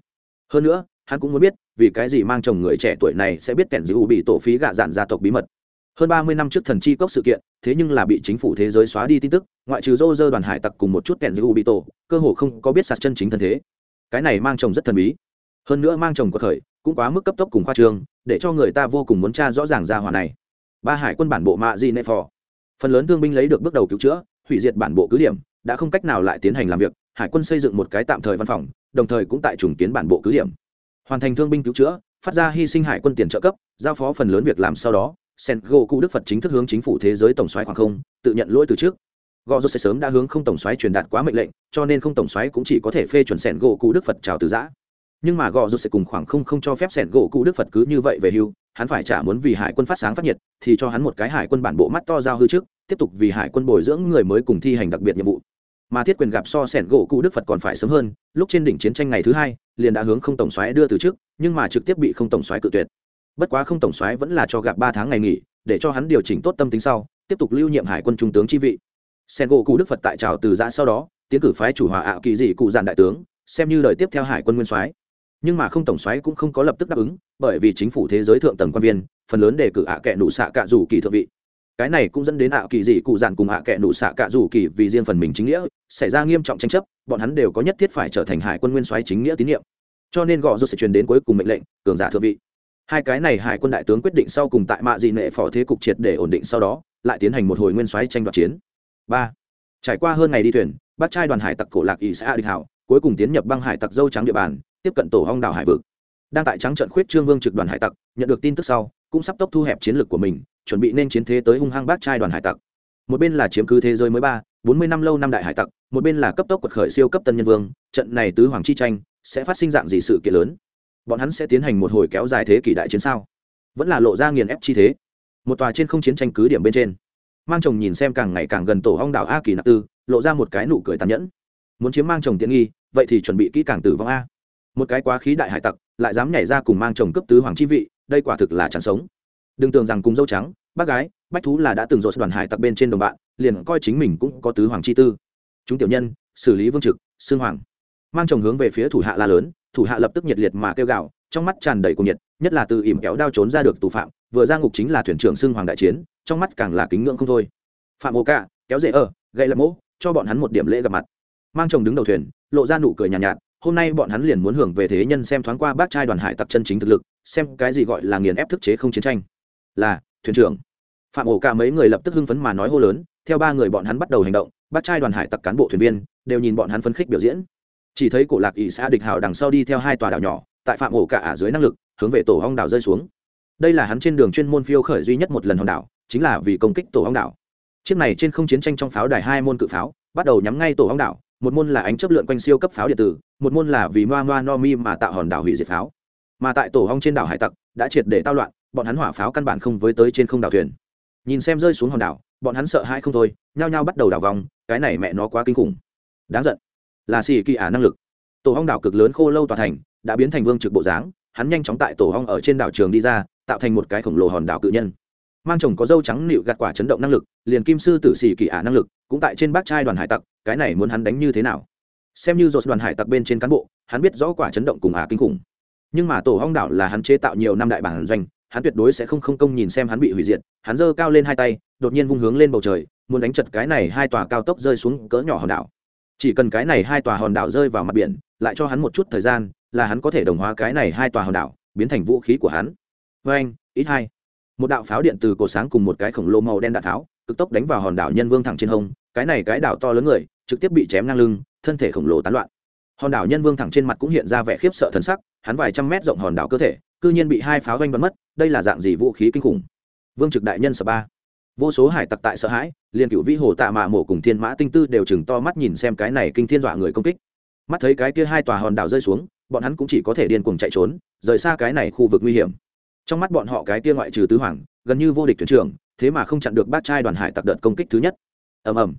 Hơn nữa, hắn cũng muốn biết, vì cái gì mang chồng người trẻ tuổi này sẽ biết kẻn giữ bị tổ phí gạ dạn gia tộc bí mật. Hơn ba mươi năm trước thần chi cốc sự kiện, thế nhưng là bị chính phủ thế giới xóa đi tin tức, ngoại trừ dô dơ đoàn hải tặc cùng một chút kẻn giữ bị tổ, cơ hồ không có biết sạt chân chính thân thế. Cái này mang chồng rất thần bí. Hơn nữa mang chồng của khởi cũng quá mức cấp tốc cùng khoa trương, để cho người ta vô cùng muốn tra rõ ràng ra hỏa này. Ba hải quân bản bộ mạ di nệ phò phần lớn thương binh lấy được bước đầu cứu chữa, hủy diệt bản bộ cứ điểm, đã không cách nào lại tiến hành làm việc, hải quân xây dựng một cái tạm thời văn phòng, đồng thời cũng tại trùng kiến bản bộ cứ điểm. Hoàn thành thương binh cứu chữa, phát ra hy sinh hải quân tiền trợ cấp, giao phó phần lớn việc làm sau đó, sen go cụ đức phật chính thức hướng chính phủ thế giới tổng xoáy khoảng không, tự nhận lỗi từ trước. Gò rốt sẽ sớm đã hướng không tổng xoáy truyền đạt quá mệnh lệnh, cho nên không tổng xoáy cũng chỉ có thể phê chuẩn sen go cụ đức phật chào từ giã nhưng mà gò rút sẽ cùng khoảng không không cho phép sẻn gỗ cụ đức phật cứ như vậy về hưu, hắn phải trả muốn vì hải quân phát sáng phát nhiệt, thì cho hắn một cái hải quân bản bộ mắt to giao hư trước, tiếp tục vì hải quân bồi dưỡng người mới cùng thi hành đặc biệt nhiệm vụ. Mà thiết quyền gặp so sẻn gỗ cụ đức phật còn phải sớm hơn, lúc trên đỉnh chiến tranh ngày thứ hai, liền đã hướng không tổng xoáy đưa từ trước, nhưng mà trực tiếp bị không tổng xoáy cự tuyệt. Bất quá không tổng xoáy vẫn là cho gặp ba tháng ngày nghỉ, để cho hắn điều chỉnh tốt tâm tính sau, tiếp tục lưu nhiệm hải quân trung tướng chi vị. Sen gỗ cụ đức phật tại trào từ giã sau đó, tiến cử phái chủ hòa ạ kỳ dị cụ giàn đại tướng, xem như lời tiếp theo hải quân nguyên soái nhưng mà không tổng xoáy cũng không có lập tức đáp ứng, bởi vì chính phủ thế giới thượng tầng quan viên, phần lớn đề cử ạ kệ nụ xạ cạ dù kỳ thượng vị. Cái này cũng dẫn đến ạ kỳ dị cụ giản cùng ạ kệ nụ xạ cạ dù kỳ vì riêng phần mình chính nghĩa, xảy ra nghiêm trọng tranh chấp, bọn hắn đều có nhất thiết phải trở thành hải quân nguyên xoáy chính nghĩa tín nhiệm. Cho nên gò rút sẽ truyền đến cuối cùng mệnh lệnh, cường giả thượng vị. Hai cái này hải quân đại tướng quyết định sau cùng tại mạ dị nệ phò thế cục triệt để ổn định sau đó, lại tiến hành một hồi nguyên xoáy tranh đoạt chiến. Ba. Trải qua hơn ngày đi thuyền bắt trai đoàn hải tặc cổ lạc ỷ xã địch hảo, cuối cùng tiến nhập băng hải tặc dâu trắng địa bàn tiếp cận tổ hong đảo hải vực. Đang tại trắng trận khuyết trương vương trực đoàn hải tặc, nhận được tin tức sau, cũng sắp tốc thu hẹp chiến lược của mình, chuẩn bị nên chiến thế tới hung hăng bác trai đoàn hải tặc. Một bên là chiếm cứ thế giới mới ba, bốn mươi năm lâu năm đại hải tặc, một bên là cấp tốc quật khởi siêu cấp tân nhân vương, trận này tứ hoàng chi tranh sẽ phát sinh dạng gì sự kiện lớn? Bọn hắn sẽ tiến hành một hồi kéo dài thế kỷ đại chiến sao? Vẫn là lộ ra nghiền ép chi thế. Một tòa trên không chiến tranh cứ điểm bên trên. Mang chồng nhìn xem càng ngày càng gần tổ hong đảo a kỳ nạp tư, lộ ra một cái nụ cười tàn nhẫn. Muốn chiếm mang chồng tiện nghi, vậy thì chuẩn bị kỹ càng tử vong a một cái quá khí đại hải tặc lại dám nhảy ra cùng mang chồng cấp tứ hoàng chi vị đây quả thực là chẳng sống. Đừng tưởng rằng cùng dâu trắng bác gái bách thú là đã từng dột đoàn hải tặc bên trên đồng bạn liền coi chính mình cũng có tứ hoàng chi tư. Chúng tiểu nhân xử lý vương trực xương hoàng. Mang chồng hướng về phía thủ hạ la lớn thủ hạ lập tức nhiệt liệt mà kêu gào trong mắt tràn đầy cuồng nhiệt nhất là từ ỉm kéo đao trốn ra được tù phạm vừa ra ngục chính là thuyền trưởng xương hoàng đại chiến trong mắt càng là kính ngưỡng không thôi. Phạm ô ca kéo dễ ở gây lập mỗ cho bọn hắn một điểm lễ gặp mặt. Mang chồng đứng đầu thuyền lộ ra nụ cười nhàn nhạt, nhạt hôm nay bọn hắn liền muốn hưởng về thế nhân xem thoáng qua bác trai đoàn hải tặc chân chính thực lực, xem cái gì gọi là nghiền ép thức chế không chiến tranh. Là, thuyền trưởng. Phạm ổ cả mấy người lập tức hưng phấn mà nói hô lớn, theo ba người bọn hắn bắt đầu hành động, bác trai đoàn hải tặc cán bộ thuyền viên đều nhìn bọn hắn phấn khích biểu diễn. Chỉ thấy cổ lạc ỷ xã địch hào đằng sau đi theo hai tòa đảo nhỏ, tại phạm ổ cả ở dưới năng lực, hướng về tổ hong đảo rơi xuống. Đây là hắn trên đường chuyên môn phiêu khởi duy nhất một lần hòn đảo, chính là vì công kích tổ hong đảo. Chiếc này trên không chiến tranh trong pháo đài hai môn cự pháo, bắt đầu nhắm ngay tổ hong đảo một môn là ánh chấp lượn quanh siêu cấp pháo điện tử, một môn là vì moa moa no mi mà tạo hòn đảo hủy diệt pháo. Mà tại tổ hong trên đảo hải tặc, đã triệt để tao loạn, bọn hắn hỏa pháo căn bản không với tới trên không đảo thuyền. Nhìn xem rơi xuống hòn đảo, bọn hắn sợ hãi không thôi, nhao nhao bắt đầu đảo vòng, cái này mẹ nó quá kinh khủng. Đáng giận. Là xì kỳ ả năng lực. Tổ hong đảo cực lớn khô lâu tòa thành, đã biến thành vương trực bộ dáng, hắn nhanh chóng tại tổ hong ở trên đảo trường đi ra, tạo thành một cái khổng lồ hòn đảo cự nhân mang chồng có dâu trắng nịu gạt quả chấn động năng lực, liền kim sư tử xì kỳ ả năng lực, cũng tại trên bác trai đoàn hải tặc, cái này muốn hắn đánh như thế nào? Xem như dột đoàn hải tặc bên trên cán bộ, hắn biết rõ quả chấn động cùng ả kinh khủng. Nhưng mà tổ hong đảo là hắn chế tạo nhiều năm đại bản doanh, hắn tuyệt đối sẽ không không công nhìn xem hắn bị hủy diệt, hắn giơ cao lên hai tay, đột nhiên vung hướng lên bầu trời, muốn đánh chật cái này hai tòa cao tốc rơi xuống cỡ nhỏ hòn đảo. Chỉ cần cái này hai tòa hòn đảo rơi vào mặt biển, lại cho hắn một chút thời gian, là hắn có thể đồng hóa cái này hai tòa hòn đảo, biến thành vũ khí của hắn. Vê anh ít hai một đạo pháo điện từ cổ sáng cùng một cái khổng lồ màu đen đạn tháo, cực tốc đánh vào hòn đảo nhân vương thẳng trên hông, cái này cái đảo to lớn người, trực tiếp bị chém ngang lưng, thân thể khổng lồ tán loạn. Hòn đảo nhân vương thẳng trên mặt cũng hiện ra vẻ khiếp sợ thần sắc, hắn vài trăm mét rộng hòn đảo cơ thể, cư nhiên bị hai pháo doanh bắn mất, đây là dạng gì vũ khí kinh khủng. Vương trực đại nhân sợ ba. Vô số hải tặc tại sợ hãi, liền cựu vĩ hồ tạ mạ mổ cùng thiên mã tinh tư đều chừng to mắt nhìn xem cái này kinh thiên dọa người công kích. Mắt thấy cái kia hai tòa hòn đảo rơi xuống, bọn hắn cũng chỉ có thể điên cuồng chạy trốn, rời xa cái này khu vực nguy hiểm trong mắt bọn họ cái kia ngoại trừ tứ hoàng, gần như vô địch thuyền trưởng, thế mà không chặn được bát trai đoàn hải tặc đợt công kích thứ nhất. Ầm ầm.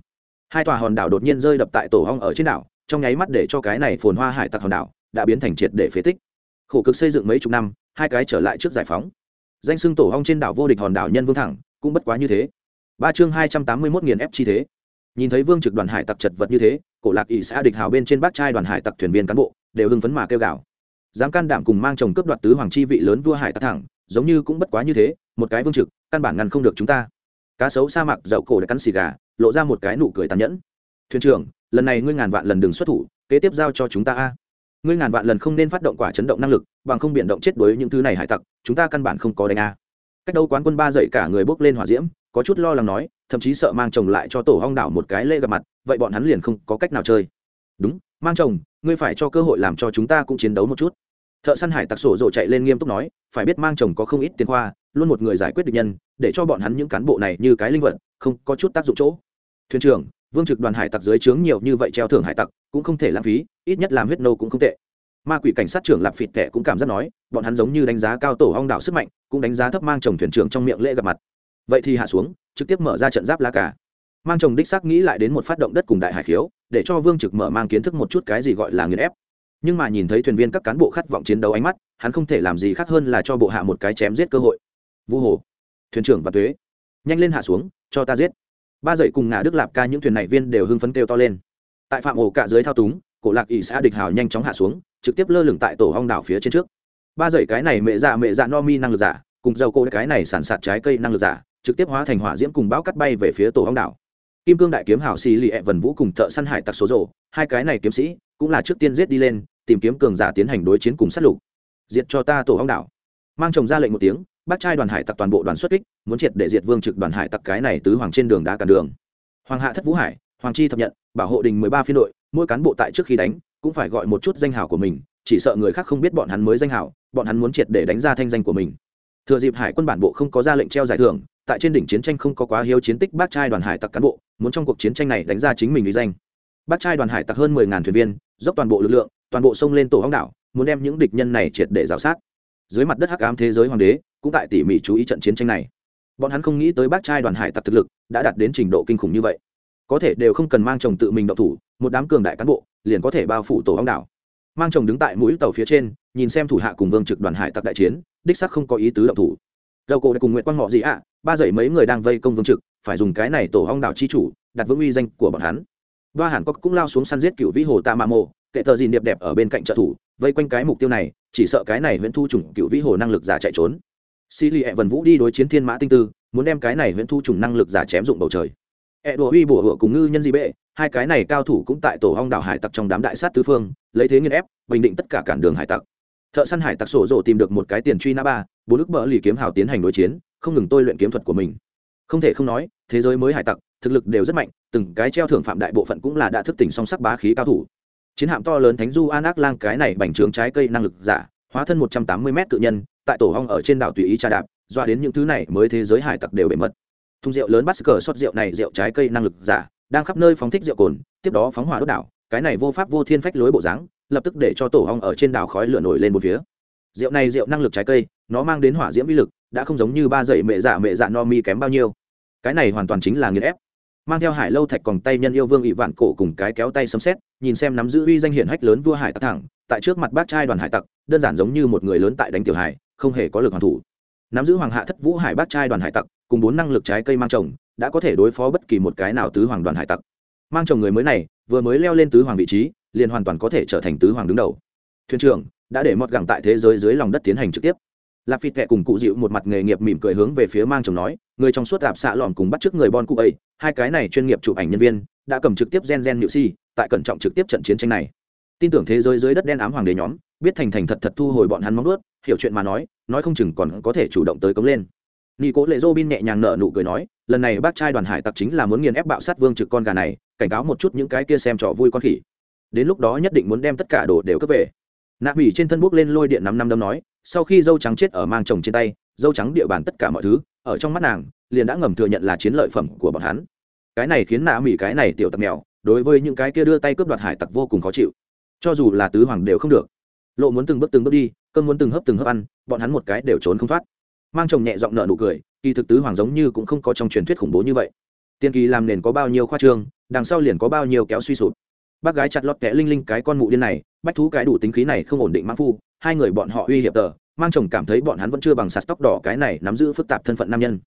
Hai tòa hòn đảo đột nhiên rơi đập tại tổ hong ở trên đảo, trong nháy mắt để cho cái này phồn hoa hải tặc hòn đảo đã biến thành triệt để phế tích. Khổ cực xây dựng mấy chục năm, hai cái trở lại trước giải phóng. Danh xưng tổ hong trên đảo vô địch hòn đảo nhân vương thẳng, cũng bất quá như thế. Ba chương hai trăm tám mươi mốt nghìn ép chi thế. Nhìn thấy vương trực đoàn hải tặc chật vật như thế, cổ lạc ỵ xã địch hào bên trên bát trai đoàn hải tặc thuyền viên cán bộ đều hưng phấn mà kêu gào. Dám can đảm cùng mang chồng cướp đoạt tứ hoàng chi vị lớn vua hải tặc thẳng giống như cũng bất quá như thế, một cái vương trực, căn bản ngăn không được chúng ta. Cá sấu sa mạc dậu cổ đã cắn xì gà, lộ ra một cái nụ cười tàn nhẫn. Thuyền trưởng, lần này ngươi ngàn vạn lần đừng xuất thủ, kế tiếp giao cho chúng ta a. Ngươi ngàn vạn lần không nên phát động quả chấn động năng lực, bằng không biện động chết đối những thứ này hải tặc, chúng ta căn bản không có đánh a. Cách đâu quán quân ba dậy cả người bốc lên hỏa diễm, có chút lo lắng nói, thậm chí sợ mang chồng lại cho tổ hong đảo một cái lễ gặp mặt, vậy bọn hắn liền không có cách nào chơi. Đúng, mang chồng, ngươi phải cho cơ hội làm cho chúng ta cũng chiến đấu một chút thợ săn hải tặc sổ rộ chạy lên nghiêm túc nói, phải biết mang chồng có không ít tiền khoa, luôn một người giải quyết được nhân, để cho bọn hắn những cán bộ này như cái linh vật, không có chút tác dụng chỗ. Thuyền trưởng, vương trực đoàn hải tặc dưới trướng nhiều như vậy treo thưởng hải tặc, cũng không thể lãng phí, ít nhất làm huyết nô cũng không tệ. Ma quỷ cảnh sát trưởng lạp phịt tệ cũng cảm giác nói, bọn hắn giống như đánh giá cao tổ hong đảo sức mạnh, cũng đánh giá thấp mang chồng thuyền trưởng trong miệng lễ gặp mặt. Vậy thì hạ xuống, trực tiếp mở ra trận giáp la cả mang chồng đích xác nghĩ lại đến một phát động đất cùng đại hải khiếu, để cho vương trực mở mang kiến thức một chút cái gì gọi là nghiền ép nhưng mà nhìn thấy thuyền viên các cán bộ khát vọng chiến đấu ánh mắt, hắn không thể làm gì khác hơn là cho bộ hạ một cái chém giết cơ hội. Vu hồ, thuyền trưởng và thuế nhanh lên hạ xuống, cho ta giết. Ba dậy cùng ngã đức lạp ca những thuyền này viên đều hưng phấn kêu to lên. Tại phạm ổ cả dưới thao túng, cổ lạc ỷ xã địch hào nhanh chóng hạ xuống, trực tiếp lơ lửng tại tổ hong đảo phía trên trước. Ba dậy cái này mẹ dạ mẹ dạ no mi năng lực giả, cùng dầu cô cái này sản sạt trái cây năng lực giả, trực tiếp hóa thành hỏa diễm cùng bão cắt bay về phía tổ hong đảo kim cương đại kiếm hảo xì lì ẹ vần vũ cùng thợ săn hải tặc số rộ hai cái này kiếm sĩ, cũng là trước tiên giết đi lên, tìm kiếm cường giả tiến hành đối chiến cùng sát lục. Diệt cho ta tổ hong đảo. Mang chồng ra lệnh một tiếng, bác trai đoàn hải tặc toàn bộ đoàn xuất kích, muốn triệt để diệt vương trực đoàn hải tặc cái này tứ hoàng trên đường đá cản đường. Hoàng hạ thất vũ hải, hoàng chi thập nhận, bảo hộ đình mười ba phiên đội, mỗi cán bộ tại trước khi đánh, cũng phải gọi một chút danh hảo của mình, chỉ sợ người khác không biết bọn hắn mới danh hảo bọn hắn muốn triệt để đánh ra thanh danh của mình. Thừa dịp hải quân bản bộ không có ra lệnh treo giải thưởng, tại trên đỉnh chiến tranh không có quá hiếu chiến tích bác trai đoàn hải tặc cán bộ muốn trong cuộc chiến tranh này đánh ra chính mình uy danh. Bắt trai đoàn hải tặc hơn mười ngàn thuyền viên, dốc toàn bộ lực lượng, toàn bộ sông lên tổ hóng đảo, muốn đem những địch nhân này triệt để rào sát. Dưới mặt đất hắc ám thế giới hoàng đế, cũng tại tỉ mỉ chú ý trận chiến tranh này. Bọn hắn không nghĩ tới bác trai đoàn hải tặc thực lực đã đạt đến trình độ kinh khủng như vậy. Có thể đều không cần mang chồng tự mình động thủ, một đám cường đại cán bộ liền có thể bao phủ tổ hóng đảo. Mang chồng đứng tại mũi tàu phía trên, nhìn xem thủ hạ cùng vương trực đoàn hải tặc đại chiến, đích sắc không có ý tứ động thủ. Dầu cổ đã cùng nguyện quang họ gì ạ, ba dãy mấy người đang vây công vương trực phải dùng cái này tổ hong đảo chi chủ, đặt vững uy danh của bọn hắn. Ba hàn cốc cũng lao xuống săn giết cựu vĩ hồ tạ mạ mộ, kệ tờ dìn điệp đẹp ở bên cạnh trợ thủ, vây quanh cái mục tiêu này, chỉ sợ cái này huyện thu trùng cựu vĩ hồ năng lực giả chạy trốn. Xì lì ẹ e vần vũ đi đối chiến thiên mã tinh tư, muốn đem cái này huyện thu trùng năng lực giả chém dụng bầu trời. Ẹ đùa uy bổ hựa cùng ngư nhân di bệ, hai cái này cao thủ cũng tại tổ hong đảo hải tặc trong đám đại sát tứ phương, lấy thế nghiên ép, bình định tất cả cản đường hải tặc. Thợ săn hải tặc sổ rộ tìm được một cái tiền truy nã ba bốn ức bỡ lì kiếm hào tiến hành đối chiến, không ngừng tôi luyện kiếm thuật của mình không thể không nói, thế giới mới hải tặc, thực lực đều rất mạnh, từng cái treo thưởng phạm đại bộ phận cũng là đã thức tỉnh song sắc bá khí cao thủ. Chiến hạm to lớn thánh du an ác lang cái này bành trướng trái cây năng lực giả, hóa thân một trăm tám mươi mét tự nhân, tại tổ hong ở trên đảo tùy ý trà đạp, doa đến những thứ này mới thế giới hải tặc đều bề mật. Thùng rượu lớn bắt cờ xót rượu này rượu trái cây năng lực giả, đang khắp nơi phóng thích rượu cồn, tiếp đó phóng hỏa đốt đảo, cái này vô pháp vô thiên phách lối bộ dáng, lập tức để cho tổ hong ở trên đảo khói lửa nổi lên một phía. Rượu này rượu năng lực trái cây, nó mang đến hỏa diễm uy lực đã không giống như ba dậy mẹ dạ mẹ dạ no mi kém bao nhiêu. Cái này hoàn toàn chính là nghiền ép. Mang theo hải lâu thạch còn tay nhân yêu vương ỵ vạn cổ cùng cái kéo tay sấm xét nhìn xem nắm giữ uy danh hiển hách lớn vua hải tặc thẳng, tại trước mặt bác trai đoàn hải tặc, đơn giản giống như một người lớn tại đánh tiểu hải không hề có lực hoàn thủ. Nắm giữ hoàng hạ thất vũ hải bác trai đoàn hải tặc, cùng bốn năng lực trái cây mang chồng, đã có thể đối phó bất kỳ một cái nào tứ hoàng đoàn hải tặc. Mang chồng người mới này, vừa mới leo lên tứ hoàng vị trí, liền hoàn toàn có thể trở thành tứ hoàng đứng đầu. Thuyền trưởng, đã để mọt gẳng tại thế giới dưới lòng đất tiến hành trực tiếp lạp phịt tệ cùng cụ dịu một mặt nghề nghiệp mỉm cười hướng về phía mang chồng nói, người trong suốt tạp xạ lòm cùng bắt t r ư ớ c người bon cụ ấy, hai cái này chuyên nghiệp chụp ảnh nhân viên, đã cầm trực tiếp gen gen nhự si, tại cẩn trọng trực tiếp trận chiến tranh này. Tin tưởng thế giới dưới đất đen ám hoàng đế nhóm, biết thành thành thật thật thu hồi bọn hắn móng ướt hiểu chuyện mà nói nói không chừng còn có thể chủ động tới cống lên. Nghi cố lệ dô bin nhẹ nhàng nợ nụ cười nói, lần này bác trai đoàn hải tặc chính là muốn nghiền ép bạo sát vương trực con gà này, cảnh cáo một chút những cái kia xem trò vui con khỉ. Đến lúc đó nhất định muốn đem tất cả đồ đều cướp về. Nạ mỹ trên thân bốc lên lôi điện năm năm đâm nói sau khi dâu trắng chết ở mang chồng trên tay, dâu trắng địa bàn tất cả mọi thứ, ở trong mắt nàng, liền đã ngầm thừa nhận là chiến lợi phẩm của bọn hắn. Cái này khiến nạ mỹ cái này tiểu tặc mèo, đối với những cái kia đưa tay cướp đoạt hải tặc vô cùng khó chịu. Cho dù là tứ hoàng đều không được. Lộ muốn từng bước từng bước đi cơn muốn từng hấp từng hấp ăn, bọn hắn một cái đều trốn không thoát. Mang chồng nhẹ giọng nợ nụ cười, kỳ thực tứ hoàng giống như cũng không có trong truyền thuyết khủng bố như vậy. Tiên kỳ làm nền có bao nhiêu khoa trương, đằng sau liền có bao nhiêu kéo suy sụp. Bác gái chặt lọt kẽ linh linh cái con mụ điên này, bách thú cái đủ tính khí này không ổn định mãn phu hai người bọn họ uy hiếp tờ, mang chồng cảm thấy bọn hắn vẫn chưa bằng sạt tóc đỏ cái này nắm giữ phức tạp thân phận nam nhân.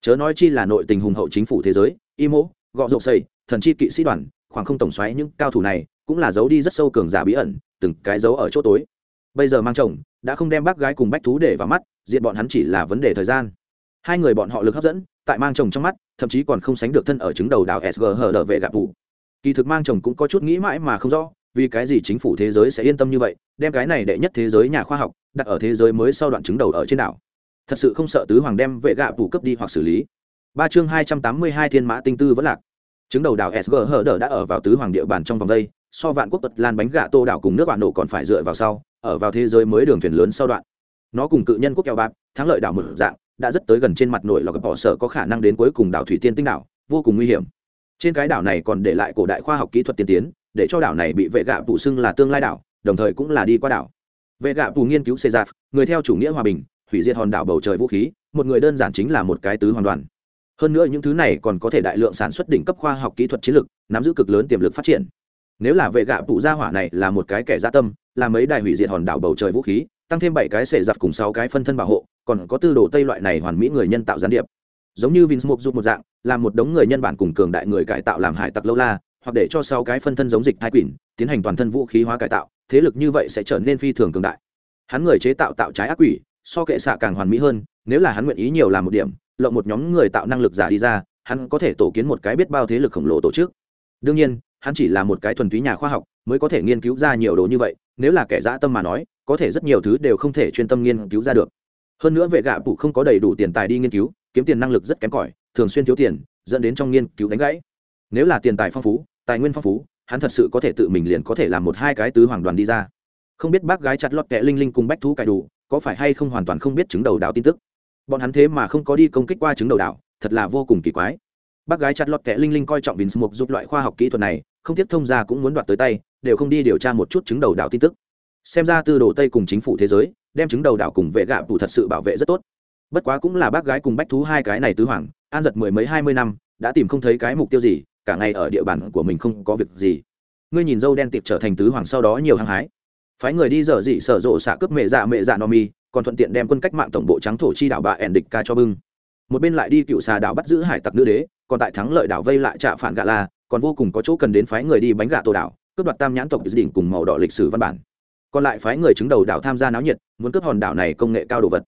Chớ nói chi là nội tình hùng hậu chính phủ thế giới imo gọ rộp xây thần chi kỵ sĩ đoàn, khoảng không tổng xoáy những cao thủ này, cũng là giấu đi rất sâu cường giả bí ẩn, từng cái giấu ở chỗ tối. Bây giờ mang chồng, đã không đem bác gái cùng bách thú để vào mắt diện bọn hắn chỉ là vấn đề thời gian. Hai người bọn họ lực hấp dẫn, tại mang chồng trong mắt, thậm chí còn không sánh được thân ở chứng đầu đảo sg hở đờ vệ gạp vụ kỳ thực mang chồng cũng có chút nghĩ mãi mà không rõ vì cái gì chính phủ thế giới sẽ yên tâm như vậy, đem cái này đệ nhất thế giới nhà khoa học đặt ở thế giới mới sau đoạn chứng đầu ở trên đảo. Thật sự không sợ tứ hoàng đem vệ gạ phủ cấp đi hoặc xử lý. Ba chương hai trăm tám mươi hai thiên mã tinh tư vẫn lạc. Chứng đầu đảo sg hở đờ đã ở vào tứ hoàng địa bàn trong vòng đây, so vạn quốc tật lan bánh gạ tô đảo cùng nước bạn nổ còn phải dựa vào sau, ở vào thế giới mới đường thuyền lớn sau đoạn. Nó cùng cự nhân quốc keo bạc, thắng lợi đảo một dạng, đã rất tới gần trên mặt nổi lọc bỏ sở có khả năng đến cuối cùng đảo thủy tiên tinh đảo, vô cùng nguy hiểm. Trên cái đảo này còn để lại cổ đại khoa học kỹ thuật tiên tiến để cho đảo này bị vệ gạ vụ xưng là tương lai đảo, đồng thời cũng là đi qua đảo. Vệ gạ vụ nghiên cứu cesar người theo chủ nghĩa hòa bình, hủy diệt hòn đảo bầu trời vũ khí, một người đơn giản chính là một cái tứ hoàn toàn hơn nữa những thứ này còn có thể đại lượng sản xuất đỉnh cấp khoa học kỹ thuật chiến lược, nắm giữ cực lớn tiềm lực phát triển. Nếu là vệ gạ phụ gia hỏa này là một cái kẻ gia tâm là mấy đại hủy diệt hòn đảo bầu trời vũ khí, tăng thêm bảy cái xệ giặt cùng sáu cái phân thân bảo hộ, còn có tư đồ tây loại này hoàn mỹ người nhân tạo gián điệp. Giống như vinsmok giúp một dạng, là một đống người nhân bản cùng cường đại người cải tạo làm hải tặc lâu la hoặc để cho sáu cái phân thân giống dịch hai quỷ, tiến hành toàn thân vũ khí hóa cải tạo, thế lực như vậy sẽ trở nên phi thường cường đại. Hắn người chế tạo tạo trái ác quỷ, so kệ xạ càng hoàn mỹ hơn, nếu là hắn nguyện ý nhiều làm một điểm, lộng một nhóm người tạo năng lực giả đi ra, hắn có thể tổ kiến một cái biết bao thế lực khổng lồ tổ chức. Đương nhiên, hắn chỉ là một cái thuần túy nhà khoa học, mới có thể nghiên cứu ra nhiều đồ như vậy, nếu là kẻ dã tâm mà nói, có thể rất nhiều thứ đều không thể chuyên tâm nghiên cứu ra được. Hơn nữa vệ gạ phụ không có đầy đủ tiền tài đi nghiên cứu, kiếm tiền năng lực rất kém cỏi, thường xuyên thiếu tiền, dẫn đến trong nghiên cứu đánh gãy. Nếu là tiền tài phong phú tài nguyên phong phú, hắn thật sự có thể tự mình liền có thể làm một hai cái tứ hoàng đoàn đi ra. Không biết bác gái chặt lọt kẹ linh linh cùng bách thú cải đủ, có phải hay không hoàn toàn không biết chứng đầu đảo tin tức. Bọn hắn thế mà không có đi công kích qua chứng đầu đảo, thật là vô cùng kỳ quái. Bác gái chặt lọt kẹ linh linh coi trọng vinh mục giúp loại khoa học kỹ thuật này, không tiếp thông ra cũng muốn đoạt tới tay, đều không đi điều tra một chút chứng đầu đảo tin tức. Xem ra tư đồ tây cùng chính phủ thế giới, đem chứng đầu đảo cùng vệ gạ phủ thật sự bảo vệ rất tốt. Bất quá cũng là bác gái cùng bách thú hai cái này tứ hoàng, an giật mười mấy hai mươi năm, đã tìm không thấy cái mục tiêu gì cả ngày ở địa bàn của mình không có việc gì. Ngươi nhìn dâu đen tiệp trở thành tứ hoàng sau đó nhiều hăng hái. Phái người đi dở dị sở rộ xạ cướp mẹ dạ mẹ dạ no mi, còn thuận tiện đem quân cách mạng tổng bộ trắng thổ chi đảo bà ẻn địch ca cho bưng. Một bên lại đi cựu xà đảo bắt giữ hải tặc nữ đế, còn tại thắng lợi đảo vây lại trạ phản gạ la, còn vô cùng có chỗ cần đến phái người đi bánh gạ tổ đảo, cướp đoạt tam nhãn tộc đỉnh cùng màu đỏ lịch sử văn bản. Còn lại phái người chứng đầu đảo tham gia náo nhiệt, muốn cướp hòn đảo này công nghệ cao đồ vật.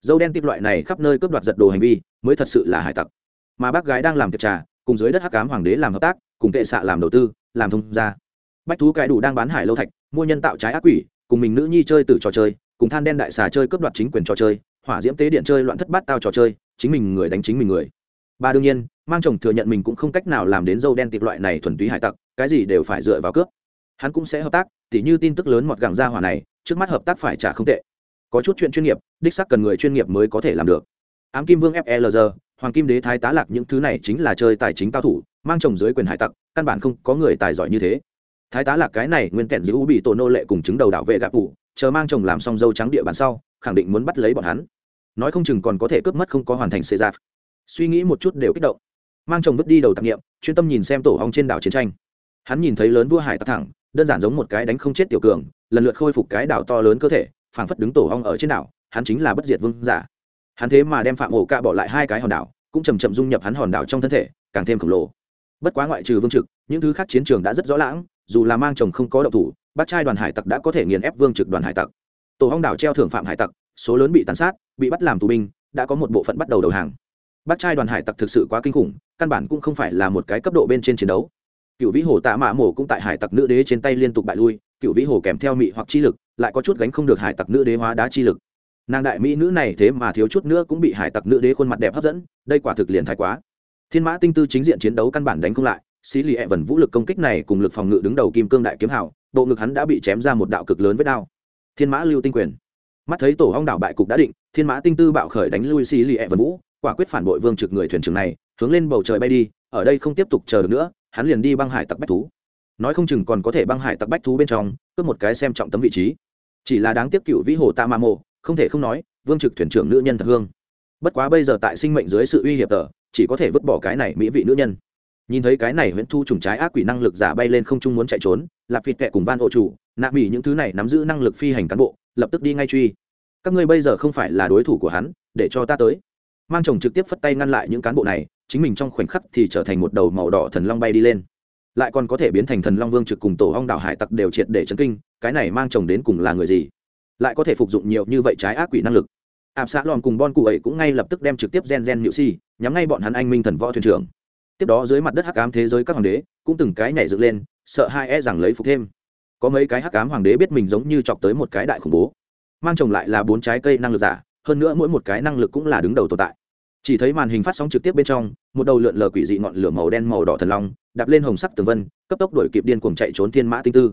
Dâu đen tiếp loại này khắp nơi cướp đoạt giật đồ hành vi, mới thật sự là hải tặc. Mà bác gái đang làm tiệc trà cùng dưới đất hắc cám hoàng đế làm hợp tác, cùng kệ xạ làm đầu tư, làm thông gia. Bách thú cải đủ đang bán hải lâu thạch, mua nhân tạo trái ác quỷ, cùng mình nữ nhi chơi từ trò chơi, cùng than đen đại xà chơi cướp đoạt chính quyền trò chơi, hỏa diễm tế điện chơi loạn thất bát tao trò chơi, chính mình người đánh chính mình người. Ba đương nhiên, mang chồng thừa nhận mình cũng không cách nào làm đến dâu đen tịp loại này thuần túy hải tặc, cái gì đều phải dựa vào cướp. Hắn cũng sẽ hợp tác, tỉ như tin tức lớn mọt gẳng ra hỏa này, trước mắt hợp tác phải trả không tệ. Có chút chuyện chuyên nghiệp, đích sắc cần người chuyên nghiệp mới có thể làm được. Ám kim vương flg hoàng kim đế thái tá lạc những thứ này chính là chơi tài chính cao thủ, mang chồng dưới quyền hải tặc, căn bản không có người tài giỏi như thế. Thái tá lạc cái này nguyên kẹn giữ bị tổ nô lệ cùng chứng đầu đảo vệ gạp phủ chờ mang chồng làm xong dâu trắng địa bàn sau, khẳng định muốn bắt lấy bọn hắn. Nói không chừng còn có thể cướp mất không có hoàn thành xê giáp. Suy nghĩ một chút đều kích động. Mang chồng vứt đi đầu tạp nghiệm, chuyên tâm nhìn xem tổ hong trên đảo chiến tranh. Hắn nhìn thấy lớn vua hải tặc thẳng, đơn giản giống một cái đánh không chết tiểu cường, lần lượt khôi phục cái đảo to lớn cơ thể, phảng phất đứng tổ hong ở trên đảo, hắn chính là bất diệt vương giả. Hắn thế mà đem phạm ổ cạ bỏ lại hai cái hòn đảo cũng chầm chậm dung nhập hắn hòn đảo trong thân thể, càng thêm khổng lồ. Bất quá ngoại trừ vương trực, những thứ khác chiến trường đã rất rõ lãng, dù là mang chồng không có động thủ, bác trai đoàn hải tặc đã có thể nghiền ép vương trực đoàn hải tặc. Tổ hong đảo treo thưởng phạm hải tặc, số lớn bị tàn sát, bị bắt làm tù binh, đã có một bộ phận bắt đầu đầu hàng. Bác trai đoàn hải tặc thực sự quá kinh khủng, căn bản cũng không phải là một cái cấp độ bên trên chiến đấu. Cựu vĩ hồ tạ mạ mổ cũng tại hải tặc nữ đế trên tay liên tục bại lui, cựu vĩ hồ kèm theo mị hoặc chi lực, lại có chút gánh không được hải tặc nữ đế hóa đá chi lực nàng đại mỹ nữ này thế mà thiếu chút nữa cũng bị hải tặc nữ đế khuôn mặt đẹp hấp dẫn, đây quả thực liền thái quá. Thiên mã tinh tư chính diện chiến đấu căn bản đánh không lại, xí lì ẹ vần vũ lực công kích này cùng lực phòng ngự đứng đầu kim cương đại kiếm hảo bộ ngực hắn đã bị chém ra một đạo cực lớn với đao. Thiên mã lưu tinh quyền. Mắt thấy tổ hong đảo bại cục đã định, thiên mã tinh tư bạo khởi đánh lui xí lì ẹ vần vũ, quả quyết phản bội vương trực người thuyền trưởng này, hướng lên bầu trời bay đi, ở đây không tiếp tục chờ được nữa, hắn liền đi băng hải tặc bách thú. Nói không chừng còn có thể băng hải tặc bách thú bên trong, cướp một cái xem trọng tấm vị trí. Chỉ là đáng tiếc cựu vĩ hồ ta ma mộ không thể không nói, vương trực thuyền trưởng nữ nhân thật hương. Bất quá bây giờ tại sinh mệnh dưới sự uy hiếp tờ, chỉ có thể vứt bỏ cái này mỹ vị nữ nhân. Nhìn thấy cái này huyễn thu trùng trái ác quỷ năng lực giả bay lên không trung muốn chạy trốn, lạp vịt kẹ cùng van hộ chủ, nạ mỹ những thứ này nắm giữ năng lực phi hành cán bộ, lập tức đi ngay truy. Các ngươi bây giờ không phải là đối thủ của hắn, để cho ta tới. Mang chồng trực tiếp phất tay ngăn lại những cán bộ này, chính mình trong khoảnh khắc thì trở thành một đầu màu đỏ thần long bay đi lên. Lại còn có thể biến thành thần long vương trực cùng tổ hong đảo hải tặc đều triệt để chấn kinh, cái này mang chồng đến cùng là người gì? Lại có thể phục dụng nhiều như vậy trái ác quỷ năng lực. Ạp xã lòn cùng bon cụ ấy cũng ngay lập tức đem trực tiếp gen gen nhự si, nhắm ngay bọn hắn anh minh thần võ thuyền trưởng. Tiếp đó dưới mặt đất hắc ám thế giới các hoàng đế cũng từng cái nhảy dựng lên, sợ hai e rằng lấy phục thêm. Có mấy cái hắc ám hoàng đế biết mình giống như chọc tới một cái đại khủng bố. Mang chồng lại là bốn trái cây năng lực giả, hơn nữa mỗi một cái năng lực cũng là đứng đầu tồn tại. Chỉ thấy màn hình phát sóng trực tiếp bên trong, một đầu lượn lờ quỷ dị ngọn lửa màu đen màu đỏ thần long, đạp lên hồng sắc tường vân, cấp tốc đuổi kịp điên cuồng chạy trốn thiên mã tinh tư.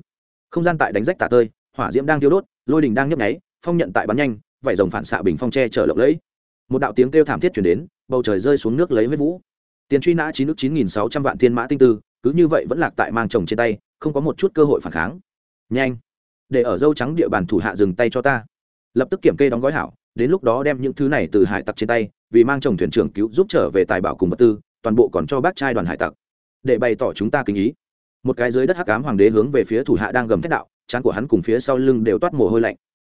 Không gian tại đánh rách tả tơi hỏa diễm đang thiêu đốt, lôi đình đang nhấp nháy, phong nhận tại bắn nhanh, vảy rồng phản xạ bình phong tre chở lộng lẫy. Một đạo tiếng kêu thảm thiết chuyển đến, bầu trời rơi xuống nước lấy huyết vũ. Tiền truy nã chín nước chín nghìn sáu trăm vạn thiên mã tinh tư, cứ như vậy vẫn lạc tại mang chồng trên tay, không có một chút cơ hội phản kháng. Nhanh, để ở dâu trắng địa bàn thủ hạ dừng tay cho ta. Lập tức kiểm kê đóng gói hảo, đến lúc đó đem những thứ này từ hải tặc trên tay, vì mang chồng thuyền trưởng cứu giúp trở về tài bảo cùng vật tư, toàn bộ còn cho bác trai đoàn hải tặc. Để bày tỏ chúng ta kính ý. Một cái dưới đất hắc ám hoàng đế hướng về phía thủ hạ đang gầm thét đạo chán của hắn cùng phía sau lưng đều toát mồ hôi lạnh.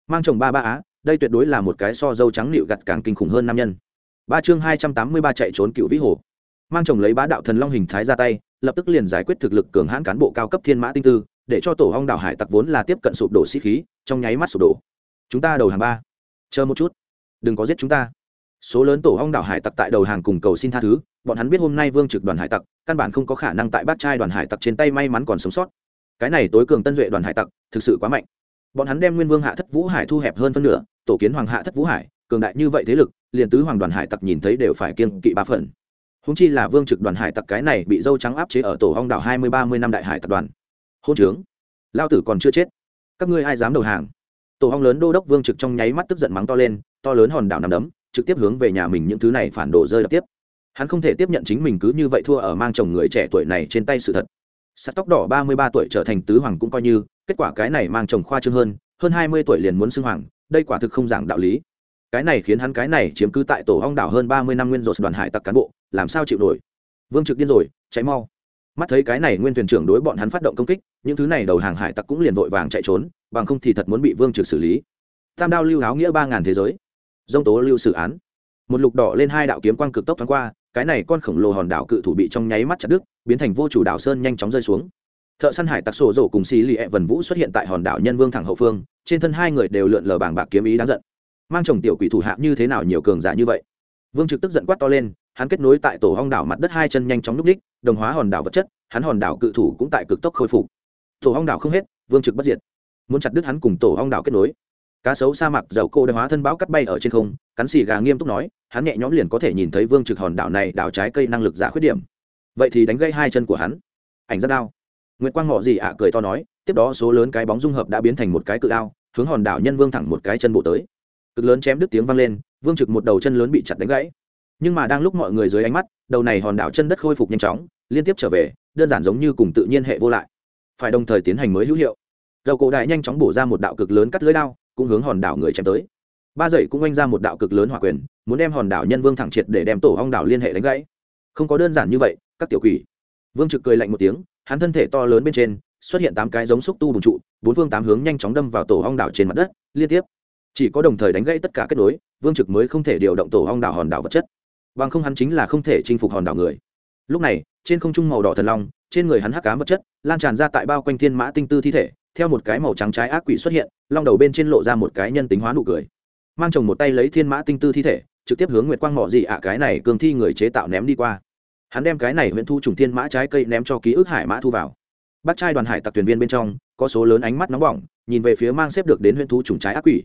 Mang chồng ba ba á, đây tuyệt đối là một cái so dâu trắng nịu gặt càng kinh khủng hơn nam nhân. Ba chương hai trăm tám mươi ba chạy trốn cựu vĩ hồ. Mang chồng lấy bá đạo thần long hình thái ra tay, lập tức liền giải quyết thực lực cường hãn cán bộ cao cấp thiên mã tinh tư, để cho tổ hong đảo hải tặc vốn là tiếp cận sụp đổ sĩ khí, trong nháy mắt sụp đổ. Chúng ta đầu hàng ba. Chờ một chút. Đừng có giết chúng ta. Số lớn tổ hong đảo hải tặc tại đầu hàng cùng cầu xin tha thứ, bọn hắn biết hôm nay vương trực đoàn hải tặc, căn bản không có khả năng tại bát trai đoàn hải tặc trên tay may mắn còn sống sót cái này tối cường tân duệ đoàn hải tặc thực sự quá mạnh. Bọn hắn đem nguyên vương hạ thất vũ hải thu hẹp hơn phân nửa, tổ kiến hoàng hạ thất vũ hải, cường đại như vậy thế lực, liền tứ hoàng đoàn hải tặc nhìn thấy đều phải kiên kỵ ba phần. Húng chi là vương trực đoàn hải tặc cái này bị dâu trắng áp chế ở tổ hong đảo hai mươi ba mươi năm đại hải tập đoàn. Hôn trướng. Lao tử còn chưa chết. Các ngươi ai dám đầu hàng? Tổ hong lớn đô đốc vương trực trong nháy mắt tức giận mắng to lên, to lớn hòn đảo nằm đấm, trực tiếp hướng về nhà mình những thứ này phản đồ rơi đập tiếp. Hắn không thể tiếp nhận chính mình cứ như vậy thua ở mang chồng người trẻ tuổi này trên tay sự thật sắt tóc đỏ ba mươi ba tuổi trở thành tứ hoàng cũng coi như, kết quả cái này mang chồng khoa trương hơn hơn hai mươi tuổi liền muốn xưng hoàng, đây quả thực không giảng đạo lý. Cái này khiến hắn cái này chiếm cứ tại tổ hong đảo hơn ba mươi năm nguyên rột đoàn hải tặc cán bộ, làm sao chịu nổi? Vương trực điên rồi cháy mau. Mắt thấy cái này nguyên thuyền trưởng đối bọn hắn phát động công kích, những thứ này đầu hàng hải tặc cũng liền vội vàng chạy trốn, bằng không thì thật muốn bị vương trực xử lý. Tam đao lưu áo nghĩa ba ngàn thế giới. Dông tố lưu xử án. Một lục đỏ lên hai đạo kiếm quang cực tốc thoáng qua, cái này con khổng lồ hòn đảo cự thủ bị trong nháy mắt chặt đứt biến thành vô chủ đảo sơn nhanh chóng rơi xuống. Thợ săn hải tặc sổ rổ cùng xì lì ẹ vần vũ xuất hiện tại hòn đảo nhân vương thẳng hậu phương, trên thân hai người đều lượn lờ bảng bạc kiếm ý đáng giận. Mang chồng tiểu quỷ thủ hạ như thế nào nhiều cường giả như vậy? Vương trực tức giận quát to lên, hắn kết nối tại tổ hong đảo mặt đất hai chân nhanh chóng núp đích, đồng hóa hòn đảo vật chất, hắn hòn đảo cự thủ cũng tại cực tốc khôi phục. Tổ hong đảo không hết, vương trực bất diệt. Muốn chặt đứt hắn cùng tổ hong đảo kết nối. Cá sấu sa mạc dầu cô đã hóa thân bão cắt bay ở trên không, cắn xì gà nghiêm túc nói, hắn nhẹ nhõm liền có thể nhìn thấy vương trực hòn đảo này đảo trái cây năng lực giả khuyết điểm vậy thì đánh gây hai chân của hắn. Ảnh rất đau nguyễn quang ngọ gì ạ cười to nói, tiếp đó số lớn cái bóng dung hợp đã biến thành một cái cự đao, hướng hòn đảo nhân vương thẳng một cái chân bộ tới. Cực lớn chém đứt tiếng vang lên, vương trực một đầu chân lớn bị chặt đánh gãy. Nhưng mà đang lúc mọi người dưới ánh mắt, đầu này hòn đảo chân đất khôi phục nhanh chóng, liên tiếp trở về, đơn giản giống như cùng tự nhiên hệ vô lại. Phải đồng thời tiến hành mới hữu hiệu. Dầu cổ đại nhanh chóng bổ ra một đạo cực lớn cắt lưới đao, cũng hướng hòn đảo người chém tới. Ba dậy cũng oanh ra một đạo cực lớn hỏa quyền, muốn đem hòn đảo nhân vương thẳng triệt để đem tổ hong đảo liên hệ đánh gãy. Không có đơn giản như vậy các tiểu quỷ. Vương trực cười lạnh một tiếng, hắn thân thể to lớn bên trên, xuất hiện tám cái giống xúc tu bùn trụ, bốn phương tám hướng nhanh chóng đâm vào tổ hong đảo trên mặt đất, liên tiếp. Chỉ có đồng thời đánh gãy tất cả kết nối, vương trực mới không thể điều động tổ hong đảo hòn đảo vật chất. Bằng không hắn chính là không thể chinh phục hòn đảo người. Lúc này, trên không trung màu đỏ thần long, trên người hắn hắc cám vật chất, lan tràn ra tại bao quanh thiên mã tinh tư thi thể, theo một cái màu trắng trái ác quỷ xuất hiện, long đầu bên trên lộ ra một cái nhân tính hóa nụ cười. Mang chồng một tay lấy thiên mã tinh tư thi thể, trực tiếp hướng nguyệt quang mỏ dị ạ cái này cường thi người chế tạo ném đi qua hắn đem cái này huyện thu trùng thiên mã trái cây ném cho ký ức hải mã thu vào. Bắt trai đoàn hải tặc thuyền viên bên trong, có số lớn ánh mắt nóng bỏng, nhìn về phía mang xếp được đến huyện thu trùng trái ác quỷ.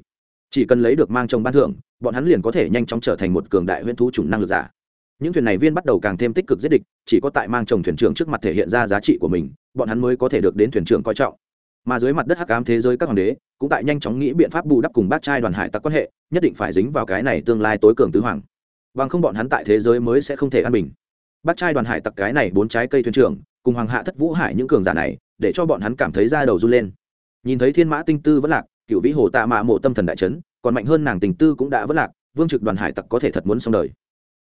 Chỉ cần lấy được mang chồng ban thưởng, bọn hắn liền có thể nhanh chóng trở thành một cường đại huyện thu trùng năng lực giả. Những thuyền này viên bắt đầu càng thêm tích cực giết địch, chỉ có tại mang chồng thuyền trưởng trước mặt thể hiện ra giá trị của mình, bọn hắn mới có thể được đến thuyền trưởng coi trọng. Mà dưới mặt đất hắc ám thế giới các hoàng đế, cũng tại nhanh chóng nghĩ biện pháp bù đắp cùng bác trai đoàn hải tặc quan hệ, nhất định phải dính vào cái này tương lai tối cường tứ hoàng. Bằng không bọn hắn tại thế giới mới sẽ không thể an bình bác trai đoàn hải tặc cái này bốn trái cây thuyền trưởng, cùng hoàng hạ thất vũ hải những cường giả này, để cho bọn hắn cảm thấy da đầu run lên. Nhìn thấy thiên mã tinh tư vẫn lạc cựu vĩ hồ tạ mạ mộ tâm thần đại trấn còn mạnh hơn nàng tình tư cũng đã vẫn lạc, vương trực đoàn hải tặc có thể thật muốn xong đời.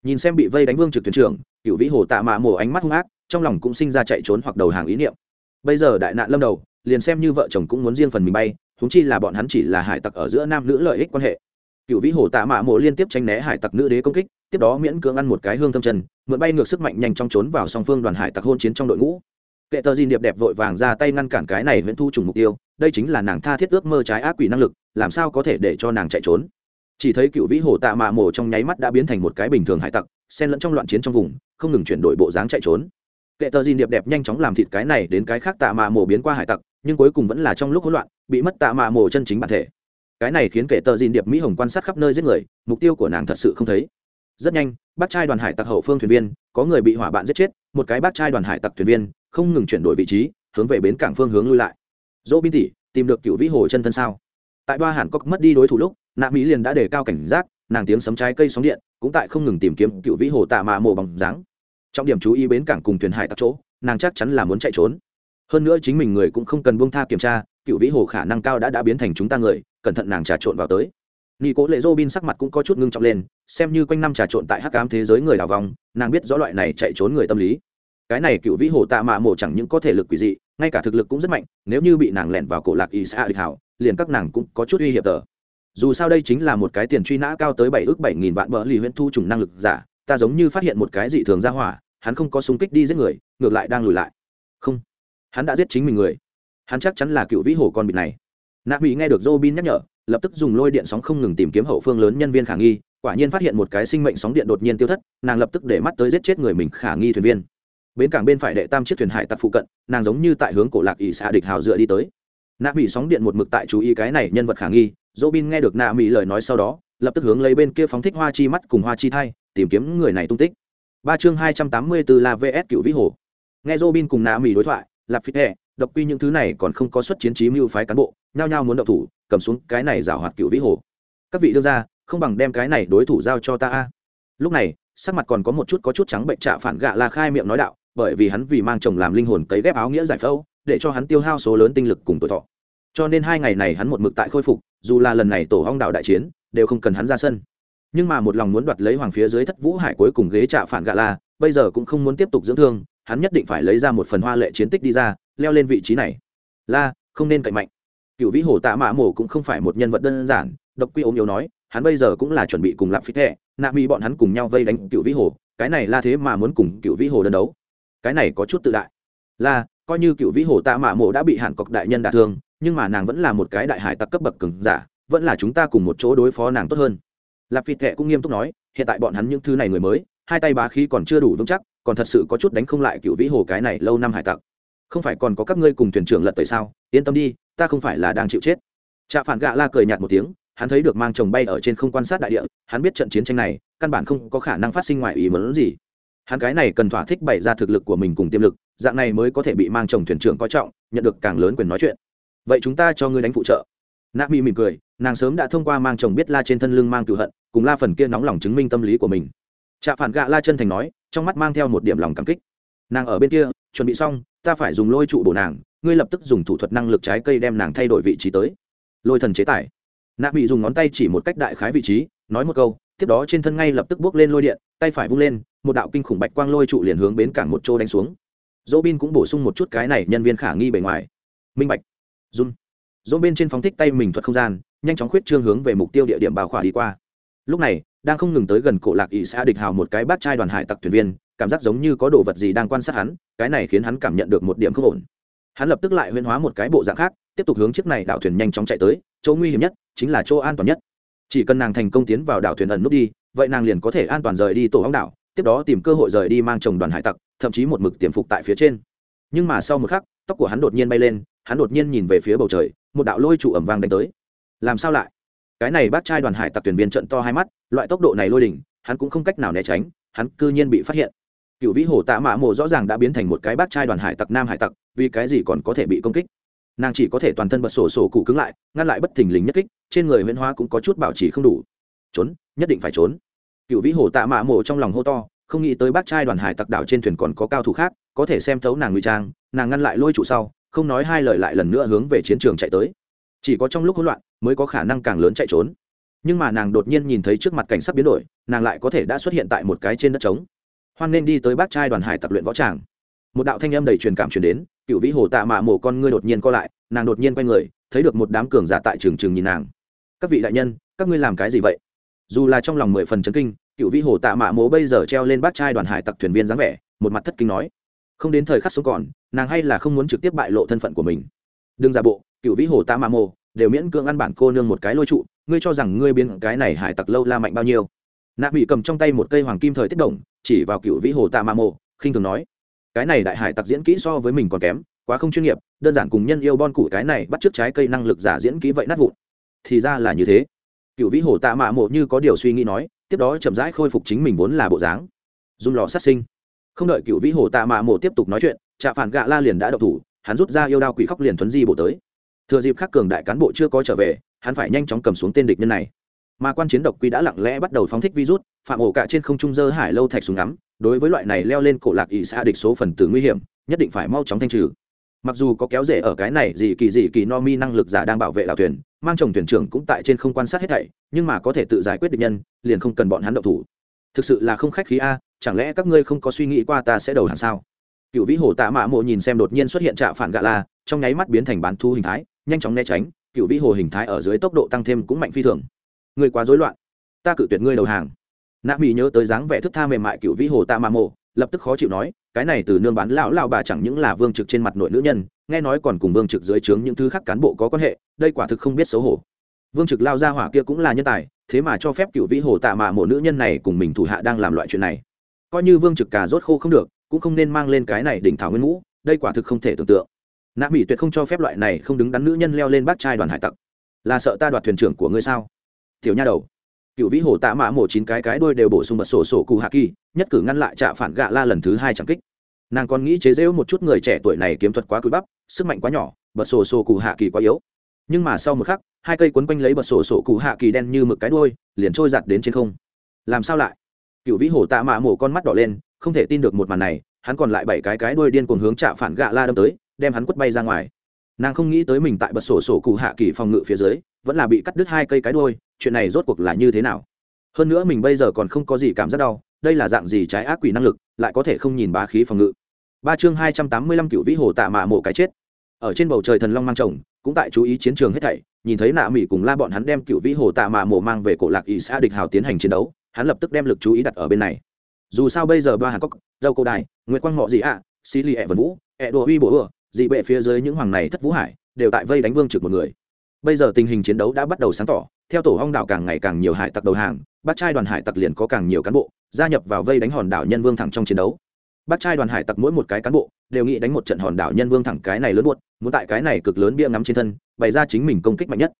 Nhìn xem bị vây đánh vương trực thuyền trưởng cựu vĩ hồ tạ mạ mộ ánh mắt hung ác, trong lòng cũng sinh ra chạy trốn hoặc đầu hàng ý niệm. Bây giờ đại nạn lâm đầu, liền xem như vợ chồng cũng muốn riêng phần mình bay húng chi là bọn hắn chỉ là hải tặc ở giữa nam nữ lợi ích quan hệ cựu vĩ hồ tạ mạ mộ liên tiếp tranh né hải tặc nữ đế công kích, tiếp đó miễn cưỡng ăn một cái hương thâm chân, mượn bay ngược sức mạnh nhanh trong trốn vào song phương đoàn hải tặc hôn chiến trong đội ngũ. Kệ tờ dìn điệp đẹp vội vàng ra tay ngăn cản cái này nguyễn thu trùng mục tiêu, đây chính là nàng tha thiết ước mơ trái ác quỷ năng lực, làm sao có thể để cho nàng chạy trốn. Chỉ thấy cựu vĩ hồ tạ mạ mổ trong nháy mắt đã biến thành một cái bình thường hải tặc, xen lẫn trong loạn chiến trong vùng, không ngừng chuyển đổi bộ dáng chạy trốn. Kệ tờ dìn điệp đẹp nhanh chóng làm thịt cái này đến cái khác tạ mạ mổ biến qua hải tặc, nhưng cuối cùng vẫn là trong lúc hỗn loạn, bị mất tạ mạ mổ chân chính bản thể cái này khiến kẻ tờ dìn điệp mỹ hồng quan sát khắp nơi giết người, mục tiêu của nàng thật sự không thấy. Rất nhanh, bác trai đoàn hải tặc hậu phương thuyền viên, có người bị hỏa bạn giết chết, một cái bác trai đoàn hải tặc thuyền viên, không ngừng chuyển đổi vị trí, hướng về bến cảng phương hướng lui lại. Dỗ bin tỷ tìm được cựu vĩ hồ chân thân sao? Tại ba hàn cốc mất đi đối thủ lúc, nạ mỹ liền đã đề cao cảnh giác, nàng tiếng sấm trái cây sóng điện, cũng tại không ngừng tìm kiếm cựu vĩ hồ tạ mạ mộ bằng dáng. Trọng điểm chú ý bến cảng cùng thuyền hải tặc chỗ, nàng chắc chắn là muốn chạy trốn. Hơn nữa chính mình người cũng không cần buông tha kiểm tra, cựu vĩ hồ khả năng cao đã đã biến thành chúng ta người cẩn thận nàng trà trộn vào tới. Nghi cố lệ dô bin sắc mặt cũng có chút ngưng trọng lên, xem như quanh năm trà trộn tại hắc cám thế giới người đào vòng nàng biết rõ loại này chạy trốn người tâm lý. Cái này cựu vĩ hồ tạ mạ mổ chẳng những có thể lực quỷ dị, ngay cả thực lực cũng rất mạnh, nếu như bị nàng lẻn vào cổ lạc y xã địch hảo, liền các nàng cũng có chút uy hiểm tờ. Dù sao đây chính là một cái tiền truy nã cao tới bảy ước bảy nghìn vạn bờ lì huyện thu trùng năng lực giả, ta giống như phát hiện một cái dị thường ra hỏa, hắn không có súng kích đi giết người, ngược lại đang lùi lại. Không, hắn đã giết chính mình người. Hắn chắc chắn là cựu vĩ hồ con bịt này nạ bị nghe được robin nhắc nhở, lập tức dùng lôi điện sóng không ngừng tìm kiếm hậu phương lớn nhân viên khả nghi, quả nhiên phát hiện một cái sinh mệnh sóng điện đột nhiên tiêu thất, nàng lập tức để mắt tới giết chết người mình khả nghi thuyền viên. Bến cảng bên phải đệ tam chiếc thuyền hải tặc phụ cận, nàng giống như tại hướng cổ lạc ỷ xạ địch hào dựa đi tới. Nạ bị sóng điện một mực tại chú ý cái này nhân vật khả nghi dô bin nghe được nạ mỹ lời nói sau đó, lập tức hướng lấy bên kia phóng thích hoa chi mắt cùng hoa chi thai, tìm kiếm người này tung tích. Ba chương hai trăm tám mươi bốn là vs cựu vĩ hồ. Nghe dô bin cùng nạ mỹ đối thoại, lạp phi hẹ độc quy những thứ này còn không có xuất chiến trí mưu phái cán bộ, nhao nhao muốn động thủ, cầm xuống cái này giảo hoạt cựu vĩ hồ. Các vị đưa ra, không bằng đem cái này đối thủ giao cho ta a. Lúc này, sắc mặt còn có một chút có chút trắng bệnh trạ phản gạ la khai miệng nói đạo, bởi vì hắn vì mang chồng làm linh hồn cấy ghép áo nghĩa giải phẫu, để cho hắn tiêu hao số lớn tinh lực cùng tuổi thọ. Cho nên hai ngày này hắn một mực tại khôi phục, dù là lần này tổ hong đạo đại chiến, đều không cần hắn ra sân. Nhưng mà một lòng muốn đoạt lấy hoàng phía dưới thất vũ hải cuối cùng ghế trạ phản gạ la bây giờ cũng không muốn tiếp tục dưỡng thương, hắn nhất định phải lấy ra một phần hoa lệ chiến tích đi ra leo lên vị trí này. La, không nên cậy mạnh. Cựu vĩ hồ tạ mã mổ cũng không phải một nhân vật đơn giản, độc quy ốm yếu nói, hắn bây giờ cũng là chuẩn bị cùng lạp phí thẹ nạ mỹ bọn hắn cùng nhau vây đánh cựu vĩ hồ, cái này là thế mà muốn cùng cựu vĩ hồ đơn đấu. Cái này có chút tự đại. Là coi như cựu vĩ hồ tạ mạ mổ đã bị hàn cọc đại nhân đả thương, nhưng mà nàng vẫn là một cái đại hải tặc cấp bậc cứng giả, vẫn là chúng ta cùng một chỗ đối phó nàng tốt hơn. Lạp phí thẹ cũng nghiêm túc nói, hiện tại bọn hắn những thứ này người mới, hai tay bá khí còn chưa đủ vững chắc, còn thật sự có chút đánh không lại cựu vĩ hồ cái này lâu năm hải tặc không phải còn có các ngươi cùng thuyền trưởng lật tẩy sao? Yên tâm đi, ta không phải là đang chịu chết. Trạ phản gạ la cười nhạt một tiếng, hắn thấy được mang chồng bay ở trên không quan sát đại địa, hắn biết trận chiến tranh này, căn bản không có khả năng phát sinh ngoài ý muốn gì. Hắn cái này cần thỏa thích bày ra thực lực của mình cùng tiềm lực, dạng này mới có thể bị mang chồng thuyền trưởng coi trọng, nhận được càng lớn quyền nói chuyện. Vậy chúng ta cho ngươi đánh phụ trợ. Nạ mỹ mỉm cười, nàng sớm đã thông qua mang chồng biết la trên thân lưng mang cựu hận, cùng la phần kia nóng lòng chứng minh tâm lý của mình. Trạ phản gạ la chân thành nói, trong mắt mang theo một điểm lòng cảm kích. Nàng ở bên kia, chuẩn bị xong ta phải dùng lôi trụ bổ nàng, ngươi lập tức dùng thủ thuật năng lực trái cây đem nàng thay đổi vị trí tới. Lôi thần chế tải. nạ bị dùng ngón tay chỉ một cách đại khái vị trí, nói một câu, tiếp đó trên thân ngay lập tức bước lên lôi điện, tay phải vung lên, một đạo kinh khủng bạch quang lôi trụ liền hướng bến cảng một chỗ đánh xuống. Dỗ bin cũng bổ sung một chút cái này nhân viên khả nghi bề ngoài. Minh bạch. Run. Dỗ bên trên phóng thích tay mình thuật không gian, nhanh chóng khuyết trương hướng về mục tiêu địa điểm bào khỏa đi qua. Lúc này, đang không ngừng tới gần cổ lạc ỵ xã địch hào một cái bát trai đoàn hải tặc thuyền viên cảm giác giống như có đồ vật gì đang quan sát hắn, cái này khiến hắn cảm nhận được một điểm không ổn. Hắn lập tức lại huyên hóa một cái bộ dạng khác, tiếp tục hướng chiếc này đảo thuyền nhanh chóng chạy tới, chỗ nguy hiểm nhất chính là chỗ an toàn nhất. Chỉ cần nàng thành công tiến vào đảo thuyền ẩn nút đi, vậy nàng liền có thể an toàn rời đi tổ hóng đảo, tiếp đó tìm cơ hội rời đi mang chồng đoàn hải tặc, thậm chí một mực tiềm phục tại phía trên. Nhưng mà sau một khắc, tóc của hắn đột nhiên bay lên, hắn đột nhiên nhìn về phía bầu trời, một đạo lôi trụ ẩm vang đánh tới. Làm sao lại? Cái này bác trai đoàn hải tặc thuyền viên trận to hai mắt, loại tốc độ này lôi đỉnh, hắn cũng không cách nào né tránh, hắn cư nhiên bị phát hiện cựu vĩ hồ tạ mạ mộ rõ ràng đã biến thành một cái bác trai đoàn hải tặc nam hải tặc, vì cái gì còn có thể bị công kích? Nàng chỉ có thể toàn thân bật sổ sổ cụ cứng lại, ngăn lại bất thình lình nhất kích, trên người huyễn hóa cũng có chút bảo trì không đủ. Trốn, nhất định phải trốn. Cựu vĩ hồ tạ mạ mộ trong lòng hô to, không nghĩ tới bác trai đoàn hải tặc đảo trên thuyền còn có cao thủ khác, có thể xem thấu nàng ngụy trang, nàng ngăn lại lôi trụ sau, không nói hai lời lại lần nữa hướng về chiến trường chạy tới. Chỉ có trong lúc hỗn loạn, mới có khả năng càng lớn chạy trốn. Nhưng mà nàng đột nhiên nhìn thấy trước mặt cảnh sắc biến đổi, nàng lại có thể đã xuất hiện tại một cái trên đất trống hoan nên đi tới bác trai đoàn hải tập luyện võ tràng. Một đạo thanh âm đầy truyền cảm truyền đến, cựu vĩ hồ tạ mạ mổ con ngươi đột nhiên co lại, nàng đột nhiên quay người, thấy được một đám cường giả tại trường trường nhìn nàng. Các vị đại nhân, các ngươi làm cái gì vậy? Dù là trong lòng mười phần chấn kinh, cựu vĩ hồ tạ mạ mổ bây giờ treo lên bác trai đoàn hải tặc thuyền viên dáng vẻ, một mặt thất kinh nói. Không đến thời khắc sống còn, nàng hay là không muốn trực tiếp bại lộ thân phận của mình. Đừng giả bộ, cựu vĩ hồ tạ mạ mổ, đều miễn cưỡng ăn bản cô nương một cái lôi trụ, ngươi cho rằng ngươi biến cái này hải tặc lâu la mạnh bao nhiêu? Nạ bị cầm trong tay một cây hoàng kim thời tiết đồng chỉ vào cựu vĩ hồ tạ mạ mộ khinh thường nói, cái này đại hải tặc diễn kỹ so với mình còn kém, quá không chuyên nghiệp, đơn giản cùng nhân yêu bon củ cái này bắt t r ư ớ c trái cây năng lực giả diễn kỹ vậy nát vụn. Thì ra là như thế. Cựu vĩ hồ tạ mạ mộ như có điều suy nghĩ nói, tiếp đó chậm rãi khôi phục chính mình vốn là bộ dáng. Dùng lò sát sinh. Không đợi cựu vĩ hồ tạ mạ mộ tiếp tục nói chuyện, trạ phản gạ la liền đã độc thủ, hắn rút ra yêu đao quỷ khóc liền thuấn di bộ tới. Thừa dịp khắc cường đại cán bộ chưa có trở về, hắn phải nhanh chóng cầm xuống tên địch nhân này mà quan chiến độc quy đã lặng lẽ bắt đầu phóng thích virus, phạm ổ cả trên không trung dơ hải lâu thạch súng ngắm, đối với loại này leo lên cổ lạc ỵ xa địch số phần tử nguy hiểm, nhất định phải mau chóng thanh trừ. Mặc dù có kéo rể ở cái này gì kỳ gì kỳ no mi năng lực giả đang bảo vệ đảo thuyền, mang chồng thuyền trưởng cũng tại trên không quan sát hết thảy, nhưng mà có thể tự giải quyết địch nhân, liền không cần bọn hắn động thủ. Thực sự là không khách khí a, chẳng lẽ các ngươi không có suy nghĩ qua ta sẽ đầu hàng sao? Cựu vĩ hồ tạ mạ mộ nhìn xem đột nhiên xuất hiện trạ phản gạ la, trong nháy mắt biến thành bán thu hình thái, nhanh chóng né tránh, cựu vĩ hồ hình thái ở dưới tốc độ tăng thêm cũng mạnh phi thường. Ngươi quá rối loạn. Ta cự tuyệt ngươi đầu hàng. Nạ mỹ nhớ tới dáng vẻ thức tha mềm mại cựu vĩ hồ ta mạ mộ, lập tức khó chịu nói, cái này từ nương bán lão lao bà chẳng những là vương trực trên mặt nội nữ nhân, nghe nói còn cùng vương trực dưới trướng những thứ khác cán bộ có quan hệ, đây quả thực không biết xấu hổ. Vương trực lao ra hỏa kia cũng là nhân tài, thế mà cho phép cựu vĩ hồ tạ mạ mộ nữ nhân này cùng mình thủ hạ đang làm loại chuyện này. Coi như vương trực cà rốt khô không được, cũng không nên mang lên cái này đỉnh thảo nguyên ngũ đây quả thực không thể tưởng tượng. Nạ mỹ tuyệt không cho phép loại này không đứng đắn nữ nhân leo lên bát trai đoàn hải tặc. Là sợ ta đoạt thuyền trưởng của ngươi sao? Tiểu nha đầu. Cựu vĩ hồ tạ mã mổ chín cái cái đôi đều bổ sung bật sổ sổ cụ hạ kỳ, nhất cử ngăn lại trạ phản gạ la lần thứ hai chẳng kích. Nàng còn nghĩ chế rễu một chút người trẻ tuổi này kiếm thuật quá cúi bắp, sức mạnh quá nhỏ, bật sổ sổ cụ hạ kỳ quá yếu. Nhưng mà sau một khắc, hai cây quấn quanh lấy bật sổ sổ cụ hạ kỳ đen như mực cái đôi liền trôi giặt đến trên không. Làm sao lại? Cựu vĩ hồ tạ mạ mổ con mắt đỏ lên, không thể tin được một màn này, hắn còn lại bảy cái cái đuôi điên cuồng hướng trạ phản gạ la đâm tới, đem hắn quất bay ra ngoài. Nàng không nghĩ tới mình tại bật sổ sổ cụ hạ kỳ phòng ngự phía dưới, vẫn là bị cắt đứt hai cây cái đuôi chuyện này rốt cuộc là như thế nào? Hơn nữa mình bây giờ còn không có gì cảm giác đau, đây là dạng gì trái ác quỷ năng lực, lại có thể không nhìn bá khí phòng ngự. Ba chương hai trăm tám mươi lăm cựu vĩ hồ tạ mạ mộ cái chết. Ở trên bầu trời thần long mang chồng, cũng tại chú ý chiến trường hết thảy, nhìn thấy nạ mỹ cùng la bọn hắn đem cựu vĩ hồ tạ mạ mộ mang về cổ lạc ỵ xã địch hào tiến hành chiến đấu, hắn lập tức đem lực chú ý đặt ở bên này. Dù sao bây giờ ba hàn cốc dâu cổ đài nguyễn quang ngọ gì ạ, xí lì ẹ vân vũ, ẹ đùa uy bổ ừa dị bệ phía dưới những hoàng này thất vũ hải, đều tại vây đánh vương trực một người bây giờ tình hình chiến đấu đã bắt đầu sáng tỏ, theo tổ hong đảo càng ngày càng nhiều hải tặc đầu hàng bắt trai đoàn hải tặc liền có càng nhiều cán bộ, gia nhập vào vây đánh hòn đảo nhân vương thẳng trong chiến đấu. Bắt trai đoàn hải tặc mỗi một cái cán bộ, đều nghĩ đánh một trận hòn đảo nhân vương thẳng cái này lớn buốt muốn tại cái này cực lớn bia ngắm trên thân, bày ra chính mình công kích mạnh nhất.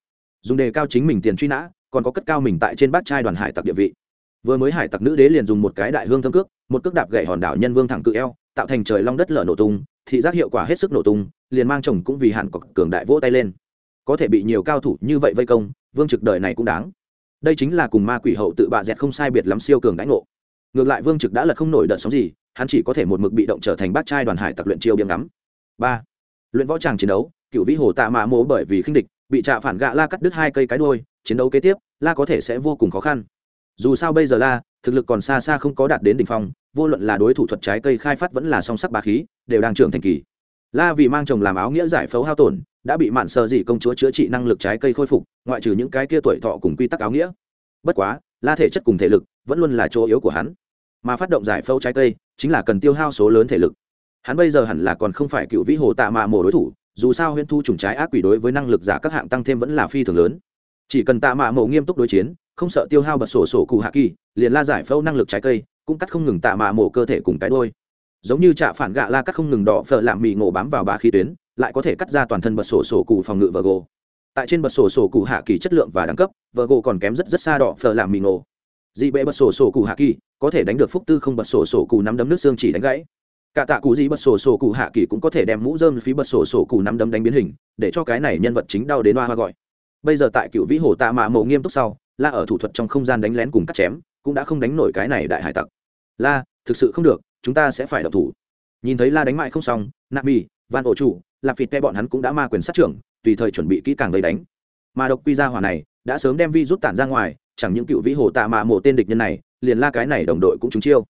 Dùng đề cao chính mình tiền truy nã, còn có cất cao mình tại trên bát trai đoàn hải tặc địa vị. Vừa mới hải tặc nữ đế liền dùng một cái đại hương thâm cước, một cước đạp gậy hòn đảo nhân vương thẳng cự eo, tạo thành trời long đất lở nổ tung, thị giác hiệu quả hết sức nổ tung, liền mang chồng cũng vì hạn có cường đại vỗ tay lên có thể bị nhiều cao thủ như vậy vây công, vương trực đời này cũng đáng. Đây chính là cùng ma quỷ hậu tự bạ dẹt không sai biệt lắm siêu cường đánh ngộ. Ngược lại vương trực đã lật không nổi đợt sóng gì, hắn chỉ có thể một mực bị động trở thành bát trai đoàn hải tặc luyện chiêu biếm ngắm. Ba, luyện võ tràng chiến đấu, cựu vĩ hồ tạ mạ mố bởi vì khinh địch, bị trạ phản gạ la cắt đứt hai cây cái đôi chiến đấu kế tiếp, la có thể sẽ vô cùng khó khăn. Dù sao bây giờ la, thực lực còn xa xa không có đạt đến đ ỉ n h phong, vô luận là đối thủ thuật trái cây khai phát vẫn là song sắc ba khí, đều đang trưởng thành kỳ la vì mang chồng làm áo nghĩa giải phẫu hao tổn, đã bị mạn sở dị công chúa chữa trị năng lực trái cây khôi phục, ngoại trừ những cái kia tuổi thọ cùng quy tắc áo nghĩa. Bất quá, la thể chất cùng thể lực vẫn luôn là chỗ yếu của hắn. Mà phát động giải phẫu trái cây chính là cần tiêu hao số lớn thể lực. Hắn bây giờ hẳn là còn không phải cựu vĩ hồ tạ mạ mổ đối thủ, dù sao huyễn thu trùng trái ác quỷ đối với năng lực giả các hạng tăng thêm vẫn là phi thường lớn. Chỉ cần tạ mạ mổ nghiêm túc đối chiến, không sợ tiêu hao bật sổ sổ cụ hạ kỳ, liền la giải phẫu năng lực trái cây, cũng cắt không ngừng tạ mạ mổ cơ thể cùng cái đôi giống như trạ phản gạ la cắt không ngừng đỏ phở làm mì ngộ bám vào ba khí tuyến, lại có thể cắt ra toàn thân bật sổ sổ cụ phòng ngự và gỗ tại trên bật sổ sổ cụ hạ kỳ chất lượng và đẳng cấp vợ gỗ còn kém rất rất xa đỏ phở làm mì ngộ. Dị bệ bật sổ sổ cụ hạ kỳ, có thể đánh được phúc tư không bật sổ sổ cụ nắm đấm nước xương chỉ đánh gãy. Cả tạ cụ dị bật sổ sổ cụ hạ kỳ cũng có thể đem mũ dơm phí bật sổ sổ cụ nắm đấm đánh biến hình, để cho cái này nhân vật chính đau đến hoa hoa gọi. Bây giờ tại cựu vĩ hồ tạ mạ mộ nghiêm túc sau, la ở thủ thuật trong không gian đánh lén cùng cắt chém, cũng đã không đánh nổi cái này đại hải tặc. La, thực sự không được chúng ta sẽ phải đập thủ. Nhìn thấy la đánh mại không xong, nạp mì van ổ chủ, lạp vịt pe bọn hắn cũng đã ma quyền sát trưởng, tùy thời chuẩn bị kỹ càng vây đánh. Mà độc quy ra hỏa này đã sớm đem vi rút tản ra ngoài, chẳng những cựu vĩ hồ tạ mạ mộ tên địch nhân này, liền la cái này đồng đội cũng trúng chiêu.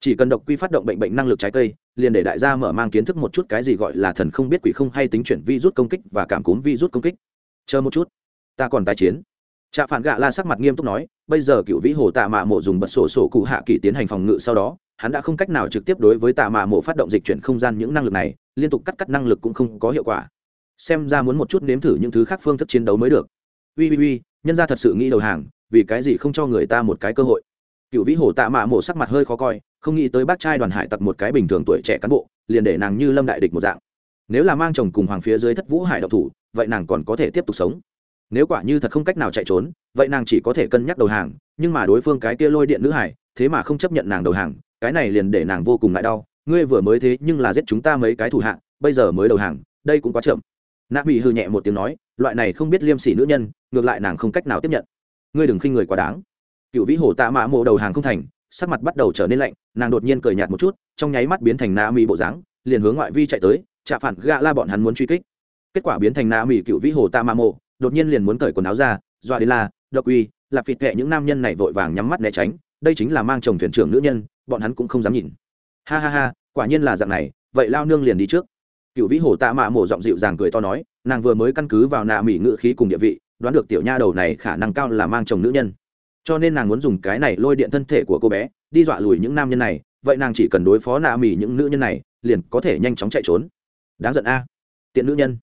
Chỉ cần độc quy phát động bệnh bệnh năng lực trái cây, liền để đại gia mở mang kiến thức một chút cái gì gọi là thần không biết quỷ không hay tính chuyển vi rút công kích và cảm cúm vi rút công kích. Chờ một chút, ta còn tái chiến. Trạ phản gạ la sắc mặt nghiêm túc nói, bây giờ cựu vĩ hồ tạ mạ mộ dùng bật sổ sổ cụ hạ kỳ tiến hành phòng ngự sau đó hắn đã không cách nào trực tiếp đối với tạ mạ mộ phát động dịch chuyển không gian những năng lực này, liên tục cắt cắt năng lực cũng không có hiệu quả. Xem ra muốn một chút nếm thử những thứ khác phương thức chiến đấu mới được. Ui ui ui, nhân ra thật sự nghĩ đầu hàng, vì cái gì không cho người ta một cái cơ hội? Cựu vĩ hồ tạ mạ mộ sắc mặt hơi khó coi, không nghĩ tới bác trai đoàn hải tặc một cái bình thường tuổi trẻ cán bộ, liền để nàng như lâm đại địch một dạng. Nếu là mang chồng cùng hoàng phía dưới thất vũ hải độc thủ, vậy nàng còn có thể tiếp tục sống. Nếu quả như thật không cách nào chạy trốn, vậy nàng chỉ có thể cân nhắc đầu hàng, nhưng mà đối phương cái kia lôi điện nữ hải, thế mà không chấp nhận nàng đầu hàng cái này liền để nàng vô cùng ngại đau ngươi vừa mới thế nhưng là giết chúng ta mấy cái thủ hạng, bây giờ mới đầu hàng đây cũng quá chậm. Nạ mỹ hư nhẹ một tiếng nói loại này không biết liêm sỉ nữ nhân ngược lại nàng không cách nào tiếp nhận. Ngươi đừng khinh người quá đáng. Cựu vĩ hổ tạ mạ mộ đầu hàng không thành sắc mặt bắt đầu trở nên lạnh nàng đột nhiên cười nhạt một chút trong nháy mắt biến thành na mỹ bộ dáng liền hướng ngoại vi chạy tới chạ phản gạ la bọn hắn muốn truy kích. Kết quả biến thành na mỹ cựu vĩ hồ tạ mạ mộ đột nhiên liền muốn cởi quần áo ra doa đến la độc uy lạp phịt kệ những nam nhân này vội vàng nhắm mắt né tránh đây chính là mang chồng thuyền trưởng nữ nhân, bọn hắn cũng không dám nhìn. Ha ha ha, quả nhiên là dạng này, vậy lao nương liền đi trước. Cựu vĩ hồ tạ mạ mổ giọng dịu dàng cười to nói, nàng vừa mới căn cứ vào nạ mỹ ngự khí cùng địa vị, đoán được tiểu nha đầu này khả năng cao là mang chồng nữ nhân. Cho nên nàng muốn dùng cái này lôi điện thân thể của cô bé, đi dọa lùi những nam nhân này, vậy nàng chỉ cần đối phó nạ mỹ những nữ nhân này, liền có thể nhanh chóng chạy trốn. Đáng giận a. Tiện nữ nhân,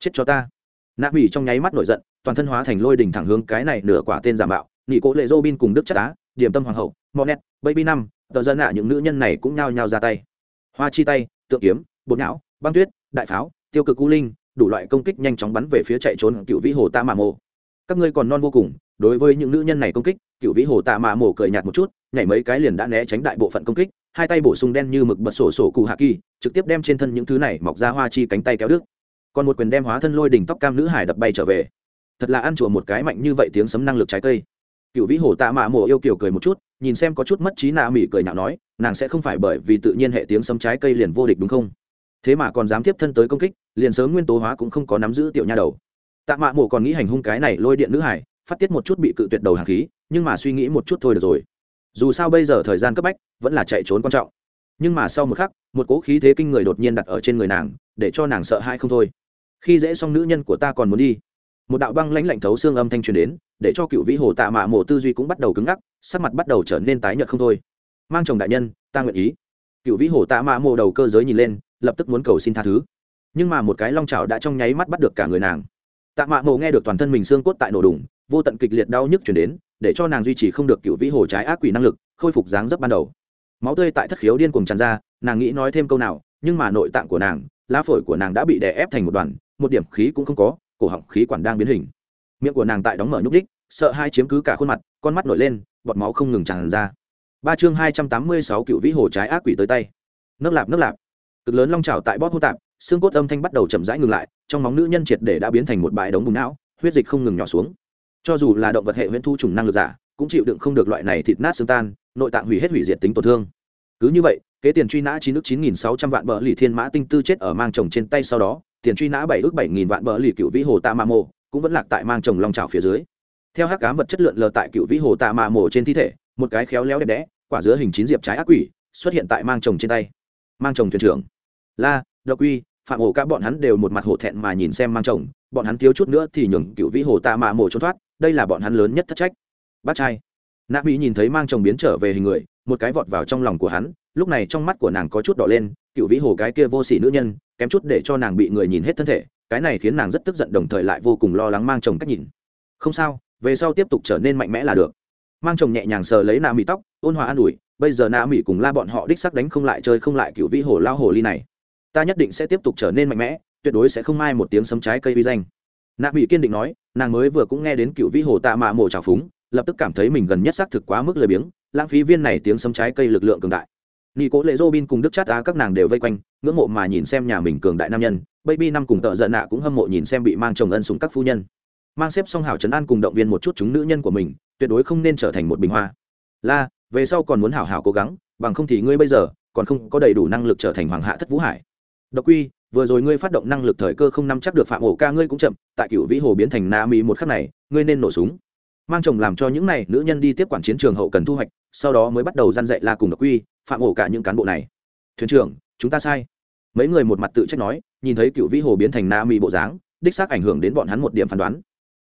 chết cho ta. Nạ mỹ trong nháy mắt nổi giận, toàn thân hóa thành lôi đình thẳng hướng cái này nửa quả tên giả mạo nghị cố lệ dô bin cùng đức chất á điểm tâm hoàng hậu monet baby năm, tờ dân ạ những nữ nhân này cũng nhao nhao ra tay. Hoa chi tay, tượng kiếm, bột não băng tuyết, đại pháo, tiêu cực u linh, đủ loại công kích nhanh chóng bắn về phía chạy trốn cựu vĩ hồ ta mạ mộ. Các ngươi còn non vô cùng, đối với những nữ nhân này công kích, cựu vĩ hồ tạ mạ mổ cười nhạt một chút, nhảy mấy cái liền đã né tránh đại bộ phận công kích, hai tay bổ sung đen như mực bật sổ sổ cụ hạ kỳ, trực tiếp đem trên thân những thứ này mọc ra hoa chi cánh tay kéo đứt. Còn một quyền đem hóa thân lôi đỉnh tóc cam nữ hải đập bay trở về. Thật là ăn chùa một cái mạnh như vậy tiếng sấm năng lực trái cây cựu vĩ hồ tạ mạ mổ yêu kiều cười một chút, nhìn xem có chút mất trí nạ mỹ cười nhạo nói, nàng sẽ không phải bởi vì tự nhiên hệ tiếng sấm trái cây liền vô địch đúng không? Thế mà còn dám tiếp thân tới công kích, liền sớm nguyên tố hóa cũng không có nắm giữ tiểu nha đầu. Tạ mạ mổ còn nghĩ hành hung cái này lôi điện nữ hải, phát tiết một chút bị cự tuyệt đầu hàng khí, nhưng mà suy nghĩ một chút thôi được rồi. Dù sao bây giờ thời gian cấp bách, vẫn là chạy trốn quan trọng. Nhưng mà sau một khắc, một cỗ khí thế kinh người đột nhiên đặt ở trên người nàng, để cho nàng sợ hãi không thôi. Khi dễ xong nữ nhân của ta còn muốn đi một đạo băng lãnh lạnh thấu xương âm thanh truyền đến, để cho cựu vĩ hồ tạ mạ Mộ tư duy cũng bắt đầu cứng ngắc, sắc mặt bắt đầu trở nên tái nhợt không thôi. Mang chồng đại nhân, ta nguyện ý. Cựu vĩ hồ tạ mạ Mộ đầu cơ giới nhìn lên, lập tức muốn cầu xin tha thứ. Nhưng mà một cái long chảo đã trong nháy mắt bắt được cả người nàng. Tạ mạ Mộ nghe được toàn thân mình xương cốt tại nổ đùng, vô tận kịch liệt đau nhức chuyển đến, để cho nàng duy trì không được cựu vĩ hồ trái ác quỷ năng lực, khôi phục dáng dấp ban đầu. Máu tươi tại thất khiếu điên cuồng tràn ra, nàng nghĩ nói thêm câu nào, nhưng mà nội tạng của nàng, lá phổi của nàng đã bị đè ép thành một đoàn, một điểm khí cũng không có cổ họng khí quản đang biến hình. Miệng của nàng tại đóng mở nhúc đích sợ hai chiếm cứ cả khuôn mặt, con mắt nổi lên, bọt máu không ngừng tràn ra. Ba chương hai trăm tám mươi sáu cựu vĩ hồ trái ác quỷ tới tay. Nước lạp nước lạp. Cực lớn long trào tại bóp hô tạp, xương cốt âm thanh bắt đầu chậm rãi ngừng lại, trong móng nữ nhân triệt để đã biến thành một bãi đống bùng não, huyết dịch không ngừng nhỏ xuống. Cho dù là động vật hệ huyễn thu trùng năng lực giả, cũng chịu đựng không được loại này thịt nát xương tan, nội tạng hủy hết hủy diệt tính tổn thương. Cứ như vậy, kế tiền truy nã chín nước chín nghìn sáu trăm vạn bờ lì thiên mã tinh tư chết ở mang chồng trên tay sau đó tiền truy nã bảy ước bảy nghìn vạn bờ lì cựu vĩ hồ tạ mạ mộ cũng vẫn lạc tại mang chồng long trào phía dưới. Theo hắc cám vật chất lượn lờ tại cựu vĩ hồ tạ mạ mộ trên thi thể, một cái khéo léo đẹp đẽ, quả dứa hình chín diệp trái ác quỷ, xuất hiện tại mang chồng trên tay. Mang chồng thuyền trưởng. La, độc uy, phạm ổ cả bọn hắn đều một mặt hổ thẹn mà nhìn xem mang chồng, bọn hắn thiếu chút nữa thì nhường cựu vĩ hồ tạ mạ mộ trốn thoát, đây là bọn hắn lớn nhất thất trách. Bác trai. Nạ mỹ nhìn thấy mang chồng biến trở về hình người, một cái vọt vào trong lòng của hắn, lúc này trong mắt của nàng có chút đỏ lên, cựu vĩ hồ cái kia vô sỉ nữ nhân kém chút để cho nàng bị người nhìn hết thân thể, cái này khiến nàng rất tức giận đồng thời lại vô cùng lo lắng mang chồng cách nhìn. Không sao, về sau tiếp tục trở nên mạnh mẽ là được. Mang chồng nhẹ nhàng sờ lấy nạ mỹ tóc, ôn hòa an ủi, bây giờ nạ mỹ cùng la bọn họ đích sắc đánh không lại chơi không lại cựu vĩ hồ lao hồ ly này. Ta nhất định sẽ tiếp tục trở nên mạnh mẽ, tuyệt đối sẽ không mai một tiếng sấm trái cây vi danh. Nạ mỹ kiên định nói, nàng mới vừa cũng nghe đến cựu vĩ hồ tạ mạ mổ trào phúng, lập tức cảm thấy mình gần nhất xác thực quá mức lười biếng, lãng phí viên này tiếng sấm trái cây lực lượng cường đại. Nghi cố lệ dô bin cùng đức chát á các nàng đều vây quanh ngưỡng mộ mà nhìn xem nhà mình cường đại nam nhân, baby năm cùng tợ giận nạ cũng hâm mộ nhìn xem bị mang chồng ân sùng các phu nhân. Mang xếp song hảo trấn an cùng động viên một chút chúng nữ nhân của mình, tuyệt đối không nên trở thành một bình hoa. La, về sau còn muốn hảo hảo cố gắng, bằng không thì ngươi bây giờ còn không có đầy đủ năng lực trở thành hoàng hạ thất vũ hải. Độc quy, vừa rồi ngươi phát động năng lực thời cơ không nắm chắc được phạm ổ ca ngươi cũng chậm, tại cựu vĩ hồ biến thành na mỹ một khắc này, ngươi nên nổ súng. Mang chồng làm cho những này nữ nhân đi tiếp quản chiến trường hậu cần thu hoạch, sau đó mới bắt đầu gian dạy la cùng độc quy, phạm ổ cả những cán bộ này. Thuyền trưởng, chúng ta sai mấy người một mặt tự trách nói, nhìn thấy cựu vĩ hồ biến thành na mi bộ dáng, đích xác ảnh hưởng đến bọn hắn một điểm phán đoán.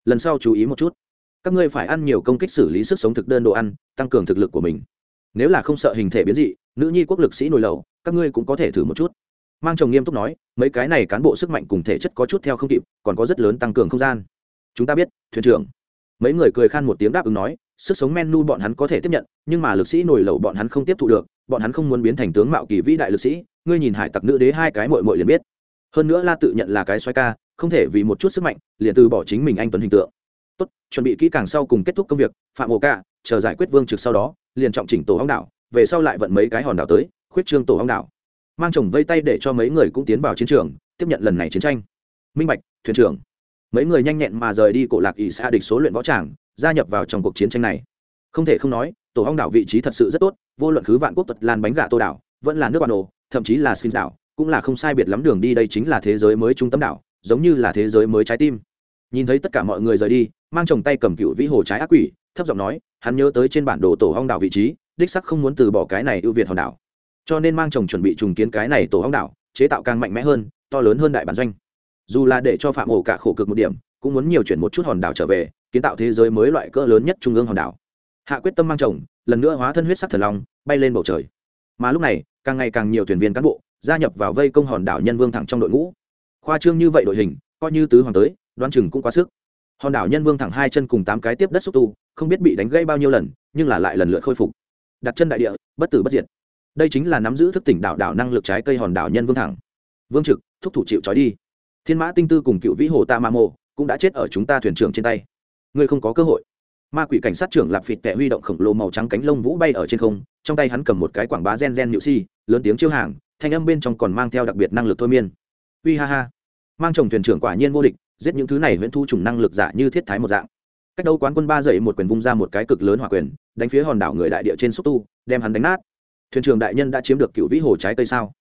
Lần sau chú ý một chút. Các ngươi phải ăn nhiều công kích xử lý sức sống thực đơn đồ ăn, tăng cường thực lực của mình. Nếu là không sợ hình thể biến dị, nữ nhi quốc lực sĩ nổi lầu các ngươi cũng có thể thử một chút. Mang chồng nghiêm túc nói, mấy cái này cán bộ sức mạnh cùng thể chất có chút theo không kịp, còn có rất lớn tăng cường không gian. Chúng ta biết, thuyền trưởng. Mấy người cười khan một tiếng đáp ứng nói, sức sống menu bọn hắn có thể tiếp nhận, nhưng mà lực sĩ nổi lầu bọn hắn không tiếp thu được, bọn hắn không muốn biến thành tướng mạo kỳ vĩ đại lực sĩ ngươi nhìn hải tặc nữ đế hai cái mội mội liền biết. Hơn nữa la tự nhận là cái xoay ca, không thể vì một chút sức mạnh, liền từ bỏ chính mình anh tuấn hình tượng. Tốt, chuẩn bị kỹ càng sau cùng kết thúc công việc, phạm ổ ca, chờ giải quyết vương trực sau đó, liền trọng chỉnh tổ hóng đảo, về sau lại vận mấy cái hòn đảo tới, khuyết trương tổ hóng đảo. Mang chồng vây tay để cho mấy người cũng tiến vào chiến trường, tiếp nhận lần này chiến tranh. Minh bạch, thuyền trưởng. Mấy người nhanh nhẹn mà rời đi cổ lạc ỷ xa địch số luyện võ tràng, gia nhập vào trong cuộc chiến tranh này. Không thể không nói, tổ hong đảo vị trí thật sự rất tốt, vô luận khứ vạn quốc tật lan bánh gà tô đảo, vẫn là nước bạn ồ thậm chí là xin đảo cũng là không sai biệt lắm đường đi đây chính là thế giới mới trung tâm đảo, giống như là thế giới mới trái tim. Nhìn thấy tất cả mọi người rời đi, mang chồng tay cầm cựu vĩ hồ trái ác quỷ, thấp giọng nói, hắn nhớ tới trên bản đồ tổ hong đảo vị trí, đích sắc không muốn từ bỏ cái này ưu việt hòn đảo. Cho nên mang chồng chuẩn bị trùng kiến cái này tổ hong đảo, chế tạo càng mạnh mẽ hơn, to lớn hơn đại bản doanh. Dù là để cho phạm ổ cả khổ cực một điểm, cũng muốn nhiều chuyển một chút hòn đảo trở về, kiến tạo thế giới mới loại cỡ lớn nhất trung ương hòn đảo. Hạ quyết tâm mang chồng, lần nữa hóa thân huyết sắc thần long, bay lên bầu trời. Mà lúc này càng ngày càng nhiều thuyền viên cán bộ gia nhập vào vây công hòn đảo nhân vương thẳng trong đội ngũ. Khoa trương như vậy đội hình, coi như tứ hoàng tới đoan chừng cũng quá sức. Hòn đảo nhân vương thẳng hai chân cùng tám cái tiếp đất xúc tu, không biết bị đánh gãy bao nhiêu lần, nhưng là lại lần lượt khôi phục. Đặt chân đại địa, bất tử bất diệt. Đây chính là nắm giữ thức tỉnh đảo đảo năng lực trái cây hòn đảo nhân vương thẳng. Vương trực, thúc thủ chịu trói đi. Thiên mã tinh tư cùng cựu vĩ hồ ta ma mô cũng đã chết ở chúng ta thuyền trưởng trên tay. Ngươi không có cơ hội ma quỷ cảnh sát trưởng lạp phịt tệ huy động khổng lồ màu trắng cánh lông vũ bay ở trên không, trong tay hắn cầm một cái quảng bá gen gen nhự si, lớn tiếng chiêu hàng, thanh âm bên trong còn mang theo đặc biệt năng lực thôi miên. Uy ha ha. Mang chồng thuyền trưởng quả nhiên vô địch, giết những thứ này huyễn thu trùng năng lực giả như thiết thái một dạng. Cách đâu quán quân ba dậy một quyền vung ra một cái cực lớn hỏa quyền, đánh phía hòn đảo người đại địa trên xúc tu, đem hắn đánh nát. Thuyền trưởng đại nhân đã chiếm được cựu vĩ hồ trái cây sao?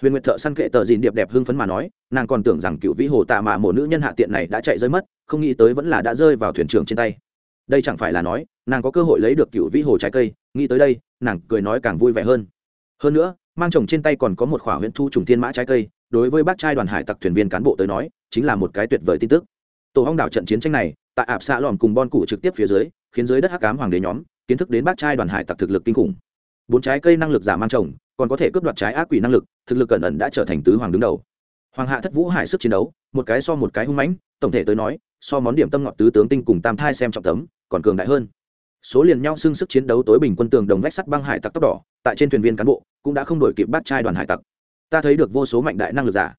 Huyền nguyệt thợ săn kệ tờ dìn điệp đẹp hưng phấn mà nói, nàng còn tưởng rằng cựu vĩ hồ tạ mạ một nữ nhân hạ tiện này đã chạy rơi mất, không nghĩ tới vẫn là đã rơi vào thuyền trưởng trên tay đây chẳng phải là nói, nàng có cơ hội lấy được cựu vĩ hồ trái cây, nghĩ tới đây, nàng cười nói càng vui vẻ hơn. Hơn nữa, mang chồng trên tay còn có một khỏa huyện thu trùng thiên mã trái cây, đối với bác trai đoàn hải tặc thuyền viên cán bộ tới nói, chính là một cái tuyệt vời tin tức. Tổ hong đảo trận chiến tranh này, tại ạp xạ lòm cùng bon cụ trực tiếp phía dưới, khiến dưới đất hắc cám hoàng đế nhóm, kiến thức đến bác trai đoàn hải tặc thực lực kinh khủng. Bốn trái cây năng lực giả mang chồng, còn có thể cướp đoạt trái ác quỷ năng lực, thực lực cẩn ẩn đã trở thành tứ hoàng đứng đầu. Hoàng hạ thất vũ hải sức chiến đấu, một cái so một cái hung mãnh, tổng thể tới nói so món điểm tâm ngọt tứ tướng tinh cùng tam thai xem trọng tấm, còn cường đại hơn. Số liền nhau xưng sức chiến đấu tối bình quân tường đồng vách sắt băng hải tặc tóc đỏ tại trên thuyền viên cán bộ, cũng đã không đổi kịp bát trai đoàn hải tặc. Ta thấy được vô số mạnh đại năng lực giả.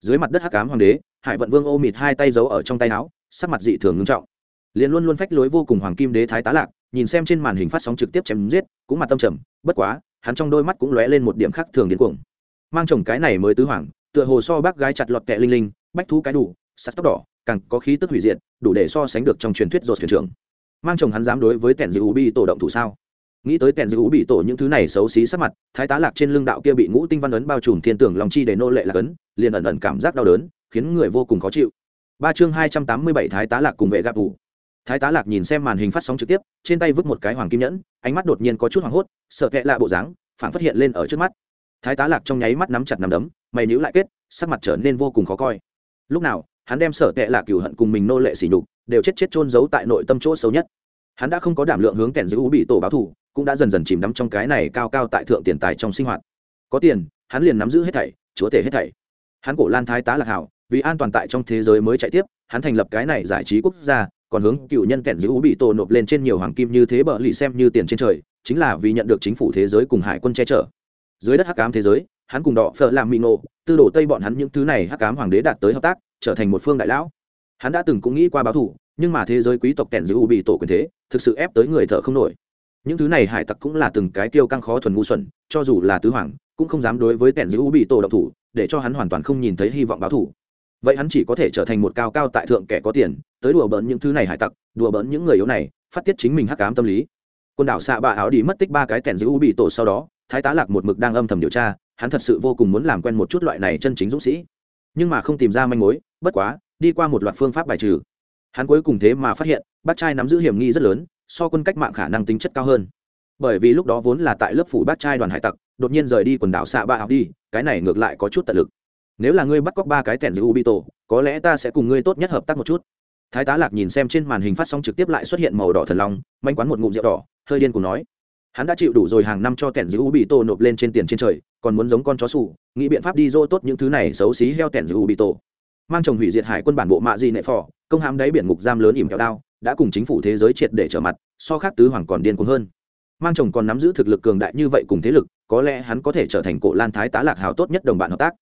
Dưới mặt đất hắc cám hoàng đế, hải vận vương ô mịt hai tay giấu ở trong tay áo, sắc mặt dị thường ngưng trọng. Liền luôn luôn phách lối vô cùng hoàng kim đế thái tá lạc, nhìn xem trên màn hình phát sóng trực tiếp chém giết, cũng mặt tâm trầm, bất quá, hắn trong đôi mắt cũng lóe lên một điểm khác thường điên cuồng. Mang chồng cái này mới tứ hoàng, tựa hồ so bác gái chặt lọt kẹ linh linh, bách thú cái đủ, sắt tóc đỏ càng có khí tức hủy diệt, đủ để so sánh được trong truyền thuyết rột thuyền trưởng. Mang chồng hắn dám đối với tèn dư u bi tổ động thủ sao? Nghĩ tới tèn dư u bị tổ những thứ này xấu xí sắc mặt, thái tá lạc trên lưng đạo kia bị ngũ tinh văn ấn bao trùm thiên tưởng lòng chi để nô lệ lạc ấn, liền ẩn ẩn cảm giác đau đớn, khiến người vô cùng khó chịu. Ba chương hai trăm tám mươi bảy thái tá lạc cùng vệ gạp ủ thái tá lạc nhìn xem màn hình phát sóng trực tiếp, trên tay vứt một cái hoàng kim nhẫn, ánh mắt đột nhiên có chút hoảng hốt, sợ kệ lạ bộ dáng phản phát hiện lên ở trước mắt. Thái tá lạc trong nháy mắt nắm chặt nắm đấm, mày níu lại kết, sắc mặt trở nên vô cùng khó coi. Lúc nào hắn đem sở tệ là cửu hận cùng mình nô lệ sỉ nhục đều chết chết chôn giấu tại nội tâm chỗ xấu nhất. Hắn đã không có đảm lượng hướng kẻn giữ u bị tổ báo thù, cũng đã dần dần chìm đắm trong cái này cao cao tại thượng tiền tài trong sinh hoạt. Có tiền, hắn liền nắm giữ hết thảy, chúa tể hết thảy. Hắn cổ lan thái tá lạc hảo, vì an toàn tại trong thế giới mới chạy tiếp, hắn thành lập cái này giải trí quốc gia, còn hướng cựu nhân kẹn giữ u bị tổ nộp lên trên nhiều hoàng kim như thế bờ lì xem như tiền trên trời, chính là vì nhận được chính phủ thế giới cùng hải quân che chở. Dưới đất hắc ám thế giới hắn cùng đỏ phở làm mì nổ tư đổ tây bọn hắn những thứ này hắc ám hoàng đế đạt tới hợp tác, trở thành một phương đại lão. Hắn đã từng cũng nghĩ qua báo thủ nhưng mà thế giới quý tộc kẹn giữ u bị tổ quyền thế, thực sự ép tới người thợ không nổi. Những thứ này hải tặc cũng là từng cái tiêu căng khó thuần ngu xuẩn, cho dù là tứ hoàng, cũng không dám đối với kẹn giữ u bị tổ độc thủ, để cho hắn hoàn toàn không nhìn thấy hy vọng báo thủ vậy hắn chỉ có thể trở thành một cao cao tại thượng kẻ có tiền, tới đùa bỡn những thứ này hải tặc, đùa bỡn những người yếu này, phát tiết chính mình hắc ám tâm lý. Quần đảo xạ bạ áo đi mất tích ba cái kèn giữ u bị tổ sau đó, thái tá lạc một mực đang âm thầm điều tra hắn thật sự vô cùng muốn làm quen một chút loại này chân chính dũng sĩ. Nhưng mà không tìm ra manh mối, bất quá, đi qua một loạt phương pháp bài trừ. Hắn cuối cùng thế mà phát hiện, bác trai nắm giữ hiểm nghi rất lớn, so quân cách mạng khả năng tính chất cao hơn. Bởi vì lúc đó vốn là tại lớp phủ bác trai đoàn hải tặc, đột nhiên rời đi quần đảo xạ ba học đi, cái này ngược lại có chút tận lực. Nếu là ngươi bắt cóc ba cái tẻn giữ ubito, có lẽ ta sẽ cùng ngươi tốt nhất hợp tác một chút. Thái tá lạc nhìn xem trên màn hình phát sóng trực tiếp lại xuất hiện màu đỏ thần long, manh quán một ngụm rượu đỏ, hơi điên cùng nói hắn đã chịu đủ rồi hàng năm cho tẻn giữ tổ nộp lên trên tiền trên trời, còn muốn giống con chó sủ, nghĩ biện pháp đi dô tốt những thứ này xấu xí heo tẻn giữ tổ. Mang chồng hủy diệt hải quân bản bộ mạ di nệ phò, công hãm đáy biển ngục giam lớn ỉm kẹo đao, đã cùng chính phủ thế giới triệt để trở mặt, so khác tứ hoàng còn điên cuồng hơn. Mang chồng còn nắm giữ thực lực cường đại như vậy cùng thế lực, có lẽ hắn có thể trở thành cổ lan thái tá lạc hào tốt nhất đồng bạn hợp tác.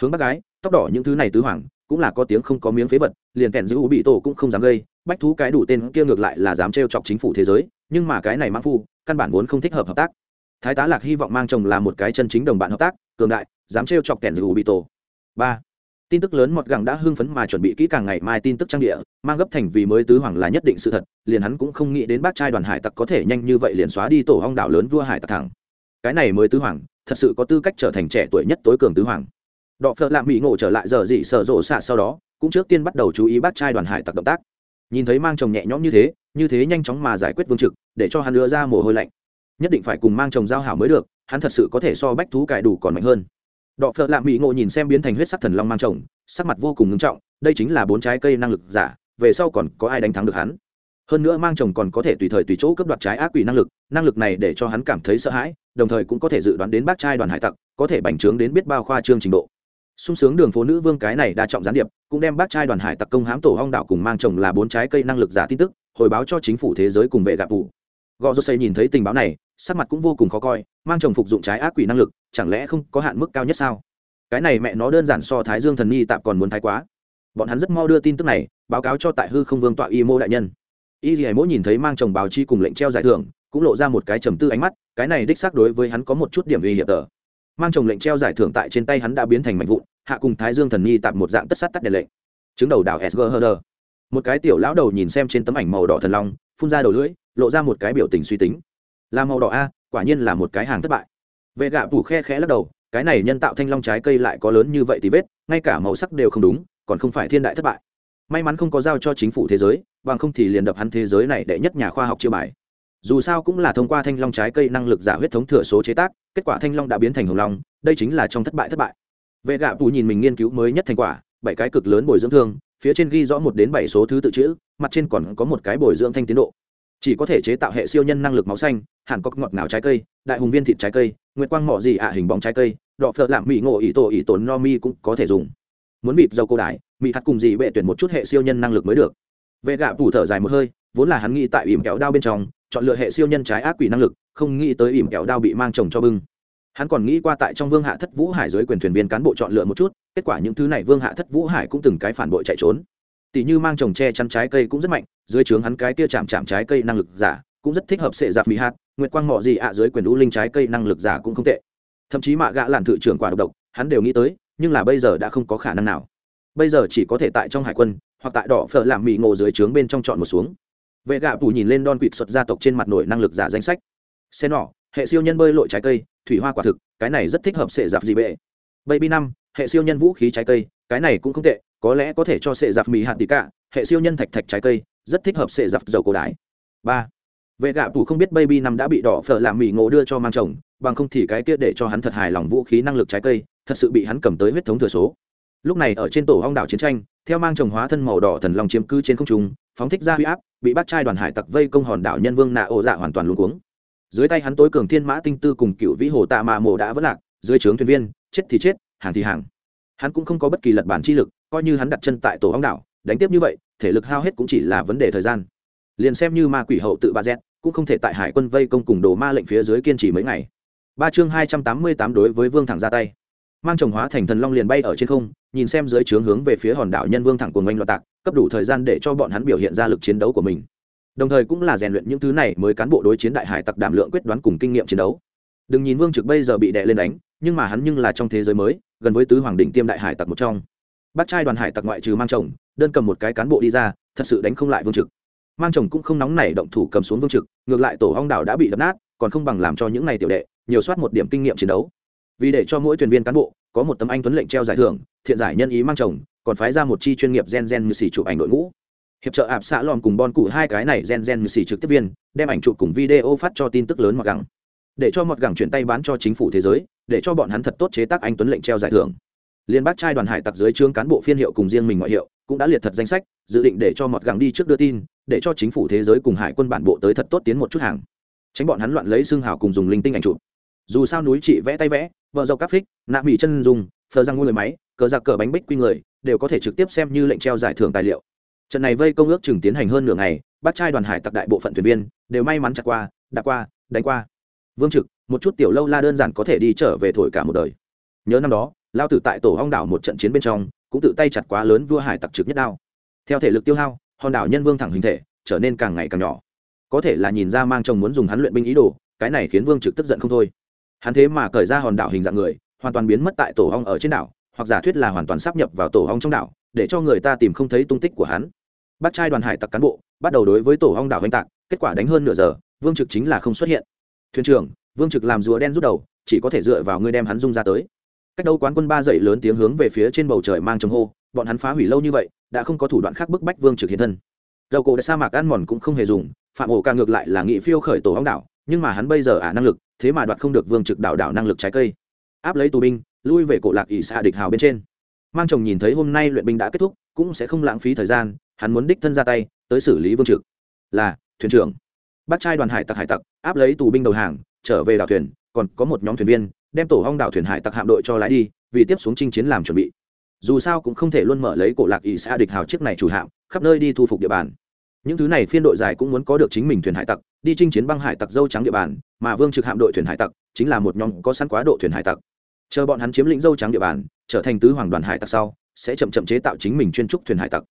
Hướng bác gái, tóc đỏ những thứ này tứ hoàng, cũng là có tiếng không có miếng phế vật, liền kèn giữ bị tổ cũng không dám gây, bách thú cái đủ tên kia ngược lại là dám trêu chọc chính phủ thế giới, nhưng mà cái này mang phu căn bản vốn không thích hợp hợp tác. Thái tá lạc hy vọng mang chồng là một cái chân chính đồng bạn hợp tác, cường đại, dám trêu chọc kẻn dù bị tổ ba, tin tức lớn mọt gẳng đã hưng phấn mà chuẩn bị kỹ càng ngày mai tin tức trang địa, mang gấp thành vì mới tứ hoàng là nhất định sự thật, liền hắn cũng không nghĩ đến bác trai đoàn hải tặc có thể nhanh như vậy liền xóa đi tổ hong đảo lớn vua hải tặc thẳng. Cái này mới tứ hoàng, thật sự có tư cách trở thành trẻ tuổi nhất tối cường tứ hoàng. Đọ phợ lạ mỹ ngộ trở lại giờ dị sợ rộ xạ sau đó, cũng trước tiên bắt đầu chú ý bác trai đoàn hải tặc động tác nhìn thấy mang chồng nhẹ nhõm như thế như thế nhanh chóng mà giải quyết vương trực, để cho hắn đưa ra mồ hôi lạnh. Nhất định phải cùng mang chồng giao hảo mới được, hắn thật sự có thể so bách thú cải đủ còn mạnh hơn. Đọ phợ lạ mỹ ngộ nhìn xem biến thành huyết sắc thần long mang chồng, sắc mặt vô cùng ngưng trọng, đây chính là bốn trái cây năng lực giả, về sau còn có ai đánh thắng được hắn? Hơn nữa mang chồng còn có thể tùy thời tùy chỗ cấp đoạt trái ác quỷ năng lực năng lực này để cho hắn cảm thấy sợ hãi, đồng thời cũng có thể dự đoán đến bác trai đoàn hải tặc, có thể bành trướng đến biết bao khoa trương trình độ sung sướng đường phố nữ vương cái này đa trọng gián điệp, cũng đem bác trai đoàn hải tặc công hãm tổ hong đảo cùng mang chồng là bốn trái cây năng lực giả tin tức, hồi báo cho chính phủ thế giới cùng vệ gạp vụ gò rô nhìn thấy tình báo này, sắc mặt cũng vô cùng khó coi, mang chồng phục dụng trái ác quỷ năng lực, chẳng lẽ không có hạn mức cao nhất sao? Cái này mẹ nó đơn giản so thái dương thần nhi tạm còn muốn thái quá. Bọn hắn rất mau đưa tin tức này, báo cáo cho tại hư không vương tọa y mô đại nhân. Y dì mỗi nhìn thấy mang chồng báo chi cùng lệnh treo giải thưởng, cũng lộ ra một cái trầm tư ánh mắt, cái này đích xác đối với hắn có một chút điểm uy hiểm tờ mang chồng lệnh treo giải thưởng tại trên tay hắn đã biến thành mạnh vụn, hạ cùng thái dương thần nhi tạm một dạng tất sắt tắt đèn lệnh. Chứng đầu đảo sghd một cái tiểu lão đầu nhìn xem trên tấm ảnh màu đỏ thần long, phun ra đầu lưỡi, lộ ra một cái biểu tình suy tính. Là màu đỏ a, quả nhiên là một cái hàng thất bại. Vệ gạ phủ khe khẽ lắc đầu, cái này nhân tạo thanh long trái cây lại có lớn như vậy thì vết, ngay cả màu sắc đều không đúng, còn không phải thiên đại thất bại. May mắn không có giao cho chính phủ thế giới, bằng không thì liền đập hắn thế giới này đệ nhất nhà khoa học chưa bài dù sao cũng là thông qua thanh long trái cây năng lực giả huyết thống thừa số chế tác, kết quả thanh long đã biến thành hồng long, đây chính là trong thất bại thất bại. Vệ gạ phủ nhìn mình nghiên cứu mới nhất thành quả, bảy cái cực lớn bồi dưỡng thương, phía trên ghi rõ một đến bảy số thứ tự chữ, mặt trên còn có một cái bồi dưỡng thanh tiến độ. Chỉ có thể chế tạo hệ siêu nhân năng lực máu xanh hàn cốc ngọt ngào trái cây, đại hùng viên thịt trái cây, nguyệt quang mỏ gì ạ hình bóng trái cây, đọ phợ lạm mỹ ngộ Ý tổ Ý tổn no mi cũng có thể dùng. Muốn bịp dầu cô đại mỹ hạt cùng gì bệ tuyển một chút hệ siêu nhân năng lực mới được. Vệ gạ phủ thở dài một hơi, vốn là hắn nghĩ tại ỉm kéo đao bên trong chọn lựa hệ siêu nhân trái ác quỷ năng lực, không nghĩ tới ỉm kẹo đao bị mang chồng cho bưng. Hắn còn nghĩ qua tại trong vương hạ thất vũ hải dưới quyền thuyền viên cán bộ chọn lựa một chút, kết quả những thứ này vương hạ thất vũ hải cũng từng cái phản bội chạy trốn. Tỷ như mang trồng tre chắn trái cây cũng rất mạnh, dưới trướng hắn cái kia chạm chạm trái cây năng lực giả, cũng rất thích hợp sệ giặc mỹ hạt, nguyệt quang mọ gì ạ, dưới quyền lũ linh trái cây năng lực giả cũng không tệ. Thậm chí mạ gạ làn thự trưởng quả độc độc, hắn đều nghĩ tới, nhưng là bây giờ đã không có khả năng nào. Bây giờ chỉ có thể tại trong hải quân, hoặc tại đỏ phở làm mỹ ngộ dưới trướng bên trong chọn một xuống vệ gạ phủ nhìn lên đon quỵt xuất gia tộc trên mặt nổi năng lực giả danh sách. Xe nỏ, hệ siêu nhân bơi lội trái cây, thủy hoa quả thực, cái này rất thích hợp sệ giặc gì bệ. Baby năm, hệ siêu nhân vũ khí trái cây, cái này cũng không tệ, có lẽ có thể cho sệ giặc mì hạt tỷ cả, hệ siêu nhân thạch thạch trái cây, rất thích hợp sệ giặc dầu cổ đái. Ba, vệ gạ phủ không biết baby năm đã bị đỏ phở làm mì ngộ đưa cho mang chồng, bằng không thì cái kia để cho hắn thật hài lòng vũ khí năng lực trái cây, thật sự bị hắn cầm tới huyết thống thừa số lúc này ở trên tổ hong đảo chiến tranh, theo mang chồng hóa thân màu đỏ thần long chiếm cư trên không trung, phóng thích ra huy áp, bị bắt trai đoàn hải tặc vây công hòn đảo nhân vương nạ ổ dạ hoàn toàn luôn cuống. Dưới tay hắn tối cường thiên mã tinh tư cùng cựu vĩ hồ tạ mạ mồ đã vất lạc, dưới trướng thuyền viên, chết thì chết, hàng thì hàng. Hắn cũng không có bất kỳ lật bản chi lực, coi như hắn đặt chân tại tổ hong đảo, đánh tiếp như vậy, thể lực hao hết cũng chỉ là vấn đề thời gian. Liền xem như ma quỷ hậu tự ba z cũng không thể tại hải quân vây công cùng đồ ma lệnh phía dưới kiên trì mấy ngày. Ba chương hai trăm tám mươi tám đối với vương thẳng ra tay. Mang chồng hóa thành thần long liền bay ở trên không nhìn xem dưới trướng hướng về phía hòn đảo nhân vương thẳng của ngành loạt tạc, cấp đủ thời gian để cho bọn hắn biểu hiện ra lực chiến đấu của mình. Đồng thời cũng là rèn luyện những thứ này mới cán bộ đối chiến đại hải tặc đảm lượng quyết đoán cùng kinh nghiệm chiến đấu. Đừng nhìn vương trực bây giờ bị đè lên đánh, nhưng mà hắn nhưng là trong thế giới mới, gần với tứ hoàng đỉnh tiêm đại hải tặc một trong. Bác trai đoàn hải tặc ngoại trừ mang chồng, đơn cầm một cái cán bộ đi ra, thật sự đánh không lại vương trực. Mang chồng cũng không nóng nảy động thủ cầm xuống vương trực, ngược lại tổ hong đảo đã bị đập nát, còn không bằng làm cho những này tiểu đệ, nhiều soát một điểm kinh nghiệm chiến đấu. Vì để cho mỗi thuyền viên cán bộ có một tấm anh tuấn lệnh treo giải thưởng, thiện giải nhân ý mang chồng, còn phái ra một chi chuyên nghiệp gen gen như xì chụp ảnh đội ngũ. Hiệp trợ ạp xã lòm cùng bon cụ hai cái này gen gen như xì trực tiếp viên, đem ảnh chụp cùng video phát cho tin tức lớn mặc gẳng. Để cho mọt gẳng chuyển tay bán cho chính phủ thế giới, để cho bọn hắn thật tốt chế tác anh tuấn lệnh treo giải thưởng. Liên bác trai đoàn hải tặc dưới trương cán bộ phiên hiệu cùng riêng mình ngoại hiệu, cũng đã liệt thật danh sách, dự định để cho mọt gẳng đi trước đưa tin, để cho chính phủ thế giới cùng hải quân bản bộ tới thật tốt tiến một chút hàng. Tránh bọn hắn loạn lấy xương hào cùng dùng linh tinh ảnh chụp. Dù sao núi chị vẽ tay vẽ vợ dầu cáp phích, nạ mỹ chân dùng phờ răng ngôi máy, cờ giặc cờ bánh bích quy người, đều có thể trực tiếp xem như lệnh treo giải thưởng tài liệu. Trận này vây công ước chừng tiến hành hơn nửa ngày bắt trai đoàn hải tặc đại bộ phận thuyền viên đều may mắn chặt qua, đạp qua, đánh qua. Vương trực, một chút tiểu lâu la đơn giản có thể đi trở về thổi cả một đời. Nhớ năm đó, lao tử tại tổ hong đảo một trận chiến bên trong, cũng tự tay chặt quá lớn vua hải tặc trực nhất đao. Theo thể lực tiêu hao, hòn đảo nhân vương thẳng hình thể, trở nên càng ngày càng nhỏ. Có thể là nhìn ra mang chồng muốn dùng hắn luyện binh ý đồ, cái này khiến vương trực tức giận không thôi hắn thế mà cởi ra hòn đảo hình dạng người, hoàn toàn biến mất tại tổ hong ở trên đảo, hoặc giả thuyết là hoàn toàn sắp nhập vào tổ hong trong đảo, để cho người ta tìm không thấy tung tích của hắn. Bắt trai đoàn hải tặc cán bộ, bắt đầu đối với tổ hong đảo oanh tạc, kết quả đánh hơn nửa giờ, vương trực chính là không xuất hiện. Thuyền trưởng, vương trực làm rùa đen rút đầu, chỉ có thể dựa vào ngươi đem hắn rung ra tới. Cách đâu quán quân ba dậy lớn tiếng hướng về phía trên bầu trời mang trống hô, bọn hắn phá hủy lâu như vậy, đã không có thủ đoạn khác bức bách vương trực hiện thân. Dầu cổ đã sa mạc ăn mòn cũng không hề dùng, phạm ổ ca ngược lại là nghị phiêu khởi tổ hong đảo, nhưng mà hắn bây giờ ả năng lực thế mà đoạt không được vương trực đảo đảo năng lực trái cây. Áp lấy tù binh, lui về cổ lạc ỷ xạ địch hào bên trên. Mang chồng nhìn thấy hôm nay luyện binh đã kết thúc, cũng sẽ không lãng phí thời gian, hắn muốn đích thân ra tay, tới xử lý vương trực. Là, thuyền trưởng. Bắt trai đoàn hải tặc hải tặc, áp lấy tù binh đầu hàng, trở về đảo thuyền, còn có một nhóm thuyền viên, đem tổ hong đảo thuyền hải tặc hạm đội cho lái đi, vì tiếp xuống chinh chiến làm chuẩn bị. Dù sao cũng không thể luôn mở lấy cổ lạc ỷ xã địch hào chiếc này chủ hạm, khắp nơi đi thu phục địa bàn những thứ này phiên đội dài cũng muốn có được chính mình thuyền hải tặc, đi chinh chiến băng hải tặc dâu trắng địa bàn, mà vương trực hạm đội thuyền hải tặc chính là một nhóm có sẵn quá độ thuyền hải tặc. Chờ bọn hắn chiếm lĩnh dâu trắng địa bàn, trở thành tứ hoàng đoàn hải tặc sau, sẽ chậm chậm chế tạo chính mình chuyên trúc thuyền hải tặc.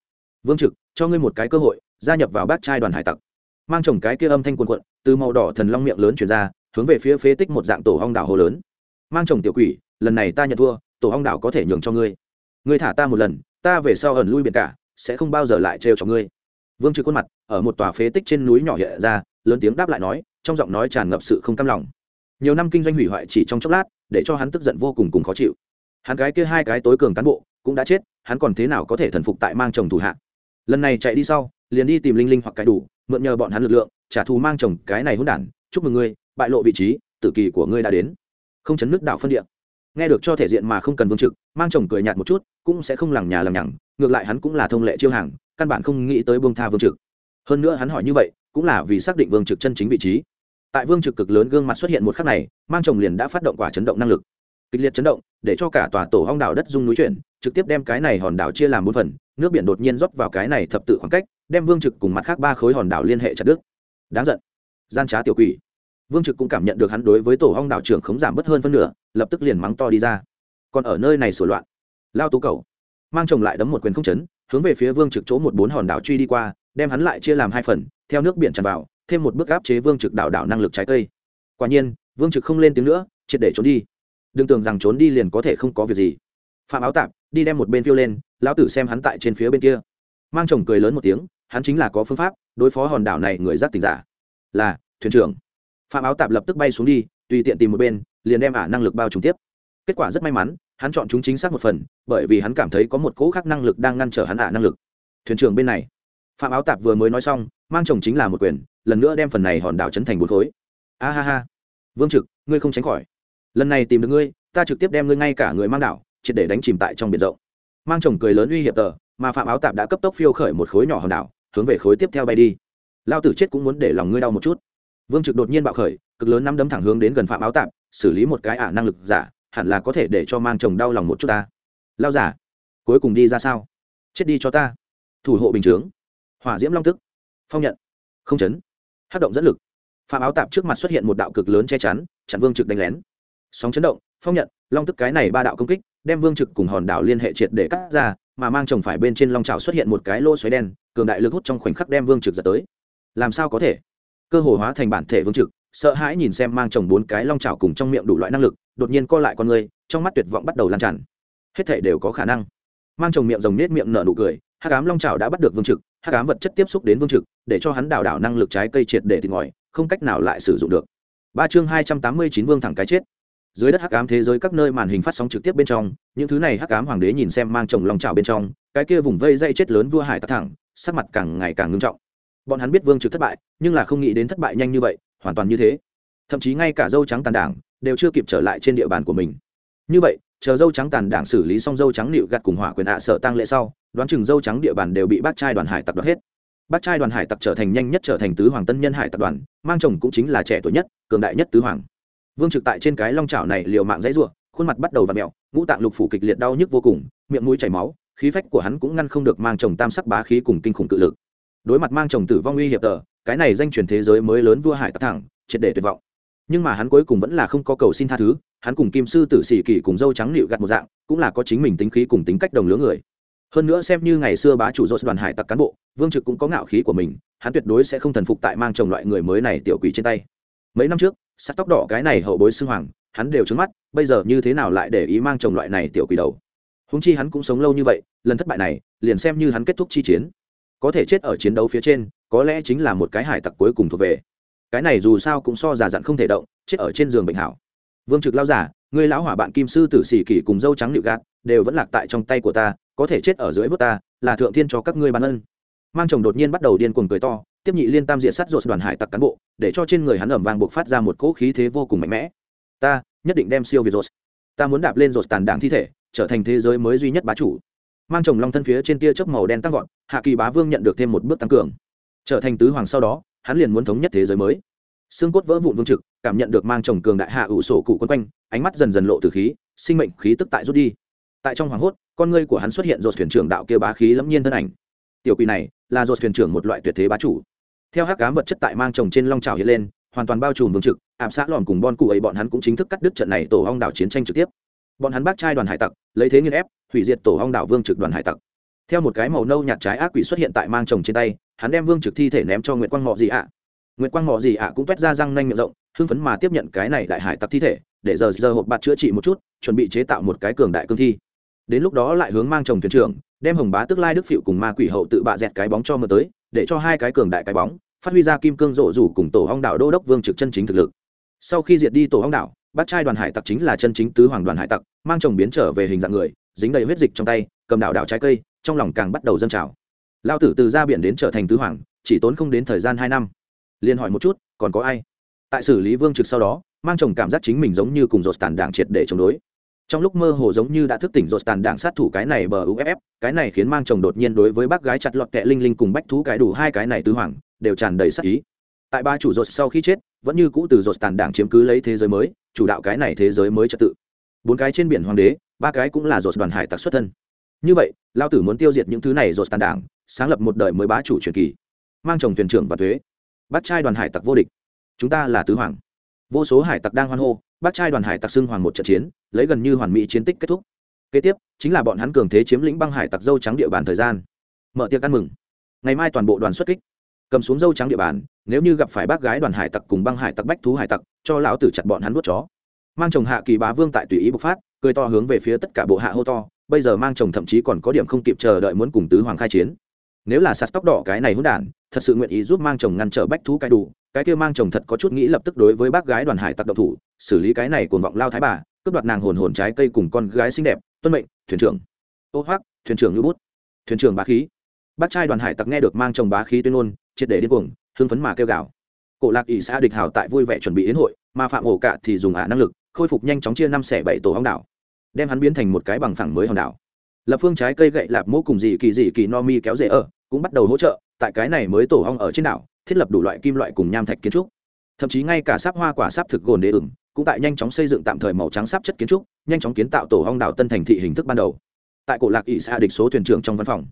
Vương trực, cho ngươi một cái cơ hội, gia nhập vào bát trai đoàn hải tặc. Mang chồng cái kia âm thanh quần quận từ màu đỏ thần long miệng lớn chuyển ra, hướng về phía phế tích một dạng tổ hong đảo hồ lớn. Mang chồng tiểu quỷ, lần này ta nhận thua, tổ hong đảo có thể nhường cho ngươi. Ngươi thả ta một lần, ta về sau ẩn lui biệt cả, sẽ không bao giờ lại trêu cho ngươi vương trực khuôn mặt, ở một tòa phế tích trên núi nhỏ hiện ra, lớn tiếng đáp lại nói, trong giọng nói tràn ngập sự không cam lòng. Nhiều năm kinh doanh hủy hoại chỉ trong chốc lát, để cho hắn tức giận vô cùng cùng khó chịu. Hắn cái kia hai cái tối cường cán bộ, cũng đã chết, hắn còn thế nào có thể thần phục tại mang chồng thủ hạ? Lần này chạy đi sau, liền đi tìm linh linh hoặc cái đủ, mượn nhờ bọn hắn lực lượng, trả thù mang chồng, cái này hỗn đản, chúc mừng ngươi, bại lộ vị trí, tử kỳ của ngươi đã đến. Không chấn nước đảo phân địa. Nghe được cho thể diện mà không cần vương trực, mang chồng cười nhạt một chút, cũng sẽ không lằng nhà lằng nhằng, ngược lại hắn cũng là thông lệ chiêu hàng căn bản không nghĩ tới buông tha vương trực. Hơn nữa hắn hỏi như vậy, cũng là vì xác định vương trực chân chính vị trí. Tại vương trực cực lớn gương mặt xuất hiện một khắc này, mang chồng liền đã phát động quả chấn động năng lực. Kịch liệt chấn động, để cho cả tòa tổ hong đảo đất dung núi chuyển, trực tiếp đem cái này hòn đảo chia làm bốn phần, nước biển đột nhiên rót vào cái này thập tự khoảng cách, đem vương trực cùng mặt khác ba khối hòn đảo liên hệ chặt đứt. Đáng giận. Gian trá tiểu quỷ. Vương trực cũng cảm nhận được hắn đối với tổ hong đảo trưởng khống giảm bớt hơn phân nửa, lập tức liền mắng to đi ra. Còn ở nơi này sửa loạn. Lao tú cầu. Mang chồng lại đấm một quyền không chấn hướng về phía vương trực chỗ một bốn hòn đảo truy đi qua, đem hắn lại chia làm hai phần, theo nước biển tràn vào, thêm một bước áp chế vương trực đảo đảo năng lực trái cây. Quả nhiên, vương trực không lên tiếng nữa, triệt để trốn đi. Đừng tưởng rằng trốn đi liền có thể không có việc gì. Phạm áo tạp, đi đem một bên phiêu lên, lão tử xem hắn tại trên phía bên kia. Mang chồng cười lớn một tiếng, hắn chính là có phương pháp, đối phó hòn đảo này người giác tình giả. Là, thuyền trưởng. Phạm áo tạp lập tức bay xuống đi, tùy tiện tìm một bên, liền đem ả năng lực bao trùm tiếp. Kết quả rất may mắn hắn chọn chúng chính xác một phần, bởi vì hắn cảm thấy có một cỗ khác năng lực đang ngăn trở hắn ả năng lực. Thuyền trưởng bên này. Phạm áo tạp vừa mới nói xong, mang chồng chính là một quyền, lần nữa đem phần này hòn đảo chấn thành bốn khối. A ha ha. Vương trực, ngươi không tránh khỏi. Lần này tìm được ngươi, ta trực tiếp đem ngươi ngay cả người mang đảo, triệt để đánh chìm tại trong biển rộng. Mang chồng cười lớn uy hiểm tờ, mà phạm áo tạp đã cấp tốc phiêu khởi một khối nhỏ hòn đảo, hướng về khối tiếp theo bay đi. Lao tử chết cũng muốn để lòng ngươi đau một chút. Vương trực đột nhiên bạo khởi, cực lớn năm đấm thẳng hướng đến gần phạm áo tạp, xử lý một cái ả năng lực giả hẳn là có thể để cho mang chồng đau lòng một chút ta. Lao giả cuối cùng đi ra sao? Chết đi cho ta. Thủ hộ bình chướng. Hỏa diễm long tức. Phong nhận. Không chấn. Hát động dẫn lực. Phạm áo tạp trước mặt xuất hiện một đạo cực lớn che chắn, chặn vương trực đánh lén. Sóng chấn động, phong nhận, long tức cái này ba đạo công kích, đem vương trực cùng hòn đảo liên hệ triệt để cắt ra, mà mang chồng phải bên trên long trào xuất hiện một cái lô xoáy đen, cường đại lực hút trong khoảnh khắc đem vương trực giật tới. Làm sao có thể? Cơ hồ hóa thành bản thể vương trực, sợ hãi nhìn xem mang chồng bốn cái long trào cùng trong miệng đủ loại năng lực đột nhiên co lại con người, trong mắt tuyệt vọng bắt đầu lan tràn. Hết thể đều có khả năng. Mang chồng miệng rồng nết miệng nở nụ cười hát cám long trào đã bắt được vương trực hát cám vật chất tiếp xúc đến vương trực, để cho hắn đảo đảo năng lực trái cây triệt để thịt ngòi, không cách nào lại sử dụng được. Ba chương hai trăm tám mươi chín vương thẳng cái chết. Dưới đất hắc ám thế giới các nơi màn hình phát sóng trực tiếp bên trong, những thứ này hắc ám hoàng đế nhìn xem mang chồng lòng trào bên trong, cái kia vùng vây dây chết lớn vua hải tắt thẳng, sắc mặt càng ngày càng ngưng trọng. Bọn hắn biết vương trực thất bại, nhưng là không nghĩ đến thất bại nhanh như vậy, hoàn toàn như thế. Thậm chí ngay cả dâu trắng tàn đảng đều chưa kịp trở lại trên địa bàn của mình. Như vậy, chờ dâu trắng tàn đảng xử lý xong dâu trắng nịu gặt cùng hỏa quyền ạ sợ tăng lễ sau, đoán chừng dâu trắng địa bàn đều bị bác trai đoàn hải tặc đoạt hết. Bác trai đoàn hải tặc trở thành nhanh nhất trở thành tứ hoàng tân nhân hải tặc đoàn, mang chồng cũng chính là trẻ tuổi nhất, cường đại nhất tứ hoàng. Vương trực tại trên cái long chảo này liều mạng dãy r u ộ khuôn mặt bắt đầu và mẹo, ngũ tạng lục phủ kịch liệt đau nhức vô cùng, miệng mũi chảy máu, khí phách của hắn cũng ngăn không được mang chồng tam sắc bá khí cùng kinh khủng cự lực. Đối mặt mang chồng tử vong uy hiệp tờ, cái này danh truyền thế giới mới lớn vua hải tặc thẳng, triệt để tuyệt vọng nhưng mà hắn cuối cùng vẫn là không có cầu xin tha thứ, hắn cùng kim sư tử sĩ kỳ cùng dâu trắng nịu gặt một dạng, cũng là có chính mình tính khí cùng tính cách đồng lứa người. Hơn nữa xem như ngày xưa bá chủ dốt đoàn hải tặc cán bộ, vương trực cũng có ngạo khí của mình, hắn tuyệt đối sẽ không thần phục tại mang chồng loại người mới này tiểu quỷ trên tay. Mấy năm trước, sắc tóc đỏ cái này hậu bối xưng hoàng, hắn đều trứng mắt, bây giờ như thế nào lại để ý mang chồng loại này tiểu quỷ đầu? Húng chi hắn cũng sống lâu như vậy, lần thất bại này, liền xem như hắn kết thúc chi chiến. Có thể chết ở chiến đấu phía trên, có lẽ chính là một cái hải tặc cuối cùng thuộc về cái này dù sao cũng so già dặn không thể động, chết ở trên giường bệnh hảo. Vương trực lao giả người lão hỏa bạn kim sư tử sĩ kỷ cùng dâu trắng nịu gạt đều vẫn lạc tại trong tay của ta, có thể chết ở dưới vớt ta, là thượng thiên cho các ngươi ban ân. Mang chồng đột nhiên bắt đầu điên cuồng cười to, tiếp nhị liên tam diện sắt ruột đoàn hải tặc cán bộ, để cho trên người hắn ẩm vàng buộc phát ra một cỗ khí thế vô cùng mạnh mẽ. Ta, nhất định đem siêu việt ruột. Ta muốn đạp lên ruột tàn đảng thi thể, trở thành thế giới mới duy nhất bá chủ. Mang chồng long thân phía trên tia chớp màu đen tăng vọt, hạ kỳ bá vương nhận được thêm một bước tăng cường. Trở thành tứ hoàng sau đó hắn liền muốn thống nhất thế giới mới. Xương cốt vỡ vụn vương trực, cảm nhận được mang chồng cường đại hạ ủ sổ cụ quân quanh, ánh mắt dần dần lộ từ khí, sinh mệnh khí tức tại rút đi. Tại trong hoàng hốt, con ngươi của hắn xuất hiện dột thuyền trưởng đạo kia bá khí lẫm nhiên thân ảnh. Tiểu quỷ này là dột thuyền trưởng một loại tuyệt thế bá chủ. Theo hắc cám vật chất tại mang chồng trên long trào hiện lên, hoàn toàn bao trùm vương trực, ảm xã lòn cùng bon cụ ấy bọn hắn cũng chính thức cắt đứt trận này tổ hong đảo chiến tranh trực tiếp. Bọn hắn bác trai đoàn hải tặc, lấy thế nghiên ép, hủy diệt tổ hong đảo vương trực đoàn hải tặc. Theo một cái màu nâu nhạt trái ác quỷ xuất hiện tại mang chồng trên tay hắn đem vương trực thi thể ném cho nguyệt quang mọ gì ạ. à. nguyệt quang mọ gì ạ cũng toét ra răng nanh miệng rộng, hưng phấn mà tiếp nhận cái này đại hải tặc thi thể, để giờ giờ hộp bạt chữa trị một chút, chuẩn bị chế tạo một cái cường đại cương thi. đến lúc đó lại hướng mang chồng thuyền trưởng, đem hồng bá tức lai đức phịu cùng ma quỷ hậu tự bạ dẹt cái bóng cho mơ tới, để cho hai cái cường đại cái bóng, phát huy ra kim cương rộ rủ cùng tổ hong đạo đô đốc vương trực chân chính thực lực. sau khi diệt đi tổ hong đạo bác trai đoàn hải tặc chính là chân chính tứ hoàng đoàn hải tặc, mang chồng biến trở về hình dạng người, dính đầy huyết dịch trong tay, cầm đạo đạo trái cây, trong lòng càng bắt đầu dâng trào lao tử từ ra biển đến trở thành tứ hoàng, chỉ tốn không đến thời gian hai năm. Liền hỏi một chút, còn có ai? Tại xử lý vương trực sau đó, mang chồng cảm giác chính mình giống như cùng dột tàn đảng triệt để chống đối. Trong lúc mơ hồ giống như đã thức tỉnh dột tàn đảng sát thủ cái này bờ uff cái này khiến mang chồng đột nhiên đối với bác gái chặt lọt kẹ linh linh cùng bách thú cái đủ hai cái này tứ hoàng, đều tràn đầy sắc ý. Tại ba chủ dột sau khi chết, vẫn như cũ từ dột tàn đảng chiếm cứ lấy thế giới mới, chủ đạo cái này thế giới mới trật tự. Bốn cái trên biển hoàng đế, ba cái cũng là dột đoàn hải tặc xuất thân. Như vậy, lao tử muốn tiêu diệt những thứ này dột tàn đảng sáng lập một đời mới bá chủ truyền kỳ, mang chồng thuyền trưởng và thuế. Bắt trai đoàn hải tặc vô địch. Chúng ta là tứ hoàng. Vô số hải tặc đang hoan hô bắt trai đoàn hải tặc xưng hoàng một trận chiến, lấy gần như hoàn mỹ chiến tích kết thúc. Kế tiếp, chính là bọn hắn cường thế chiếm lĩnh băng hải tặc dâu trắng địa bàn thời gian. Mở tiệc ăn mừng. Ngày mai toàn bộ đoàn xuất kích. Cầm xuống dâu trắng địa bàn, nếu như gặp phải bác gái đoàn hải tặc cùng băng hải tặc bách thú hải tặc, cho lão tử chặt bọn hắn nuốt chó. Mang chồng hạ kỳ bá vương tại tùy ý bộc phát, cười to hướng về phía tất cả bộ hạ hô to, bây giờ mang chồng thậm chí còn có điểm không kịp chờ đợi muốn cùng tứ hoàng khai chiến nếu là sạt tóc đỏ cái này hỗn đản, thật sự nguyện ý giúp mang chồng ngăn trở bách thú cái đủ, cái kia mang chồng thật có chút nghĩ lập tức đối với bác gái đoàn hải tặc độc thủ, xử lý cái này cuồng vọng lao thái bà, cướp đoạt nàng hồn hồn trái cây cùng con gái xinh đẹp, tuân mệnh, thuyền trưởng. Ô hoác thuyền trưởng ngữ bút. Thuyền trưởng bá khí. Bác trai đoàn hải tặc nghe được mang chồng bá khí tuyên ngôn, triệt để điên cuồng, hưng phấn mà kêu gào. Cổ lạc ỷ xã địch hào tại vui vẻ chuẩn bị yến hội, mà phạm ổ cạ thì dùng ả năng lực, khôi phục nhanh chóng chia năm xẻ bảy tổ hòn đảo, đem hắn biến thành một cái bằng phẳng mới hòn đảo lập phương trái cây gậy lạp mô cùng dị kỳ dị kỳ no mi kéo dễ ở, cũng bắt đầu hỗ trợ, tại cái này mới tổ hong ở trên đảo, thiết lập đủ loại kim loại cùng nham thạch kiến trúc. Thậm chí ngay cả sáp hoa quả sáp thực gồn đế ửng, cũng tại nhanh chóng xây dựng tạm thời màu trắng sáp chất kiến trúc, nhanh chóng kiến tạo tổ hong đảo tân thành thị hình thức ban đầu. Tại cổ lạc ỵ xa địch số thuyền trưởng trong văn phòng,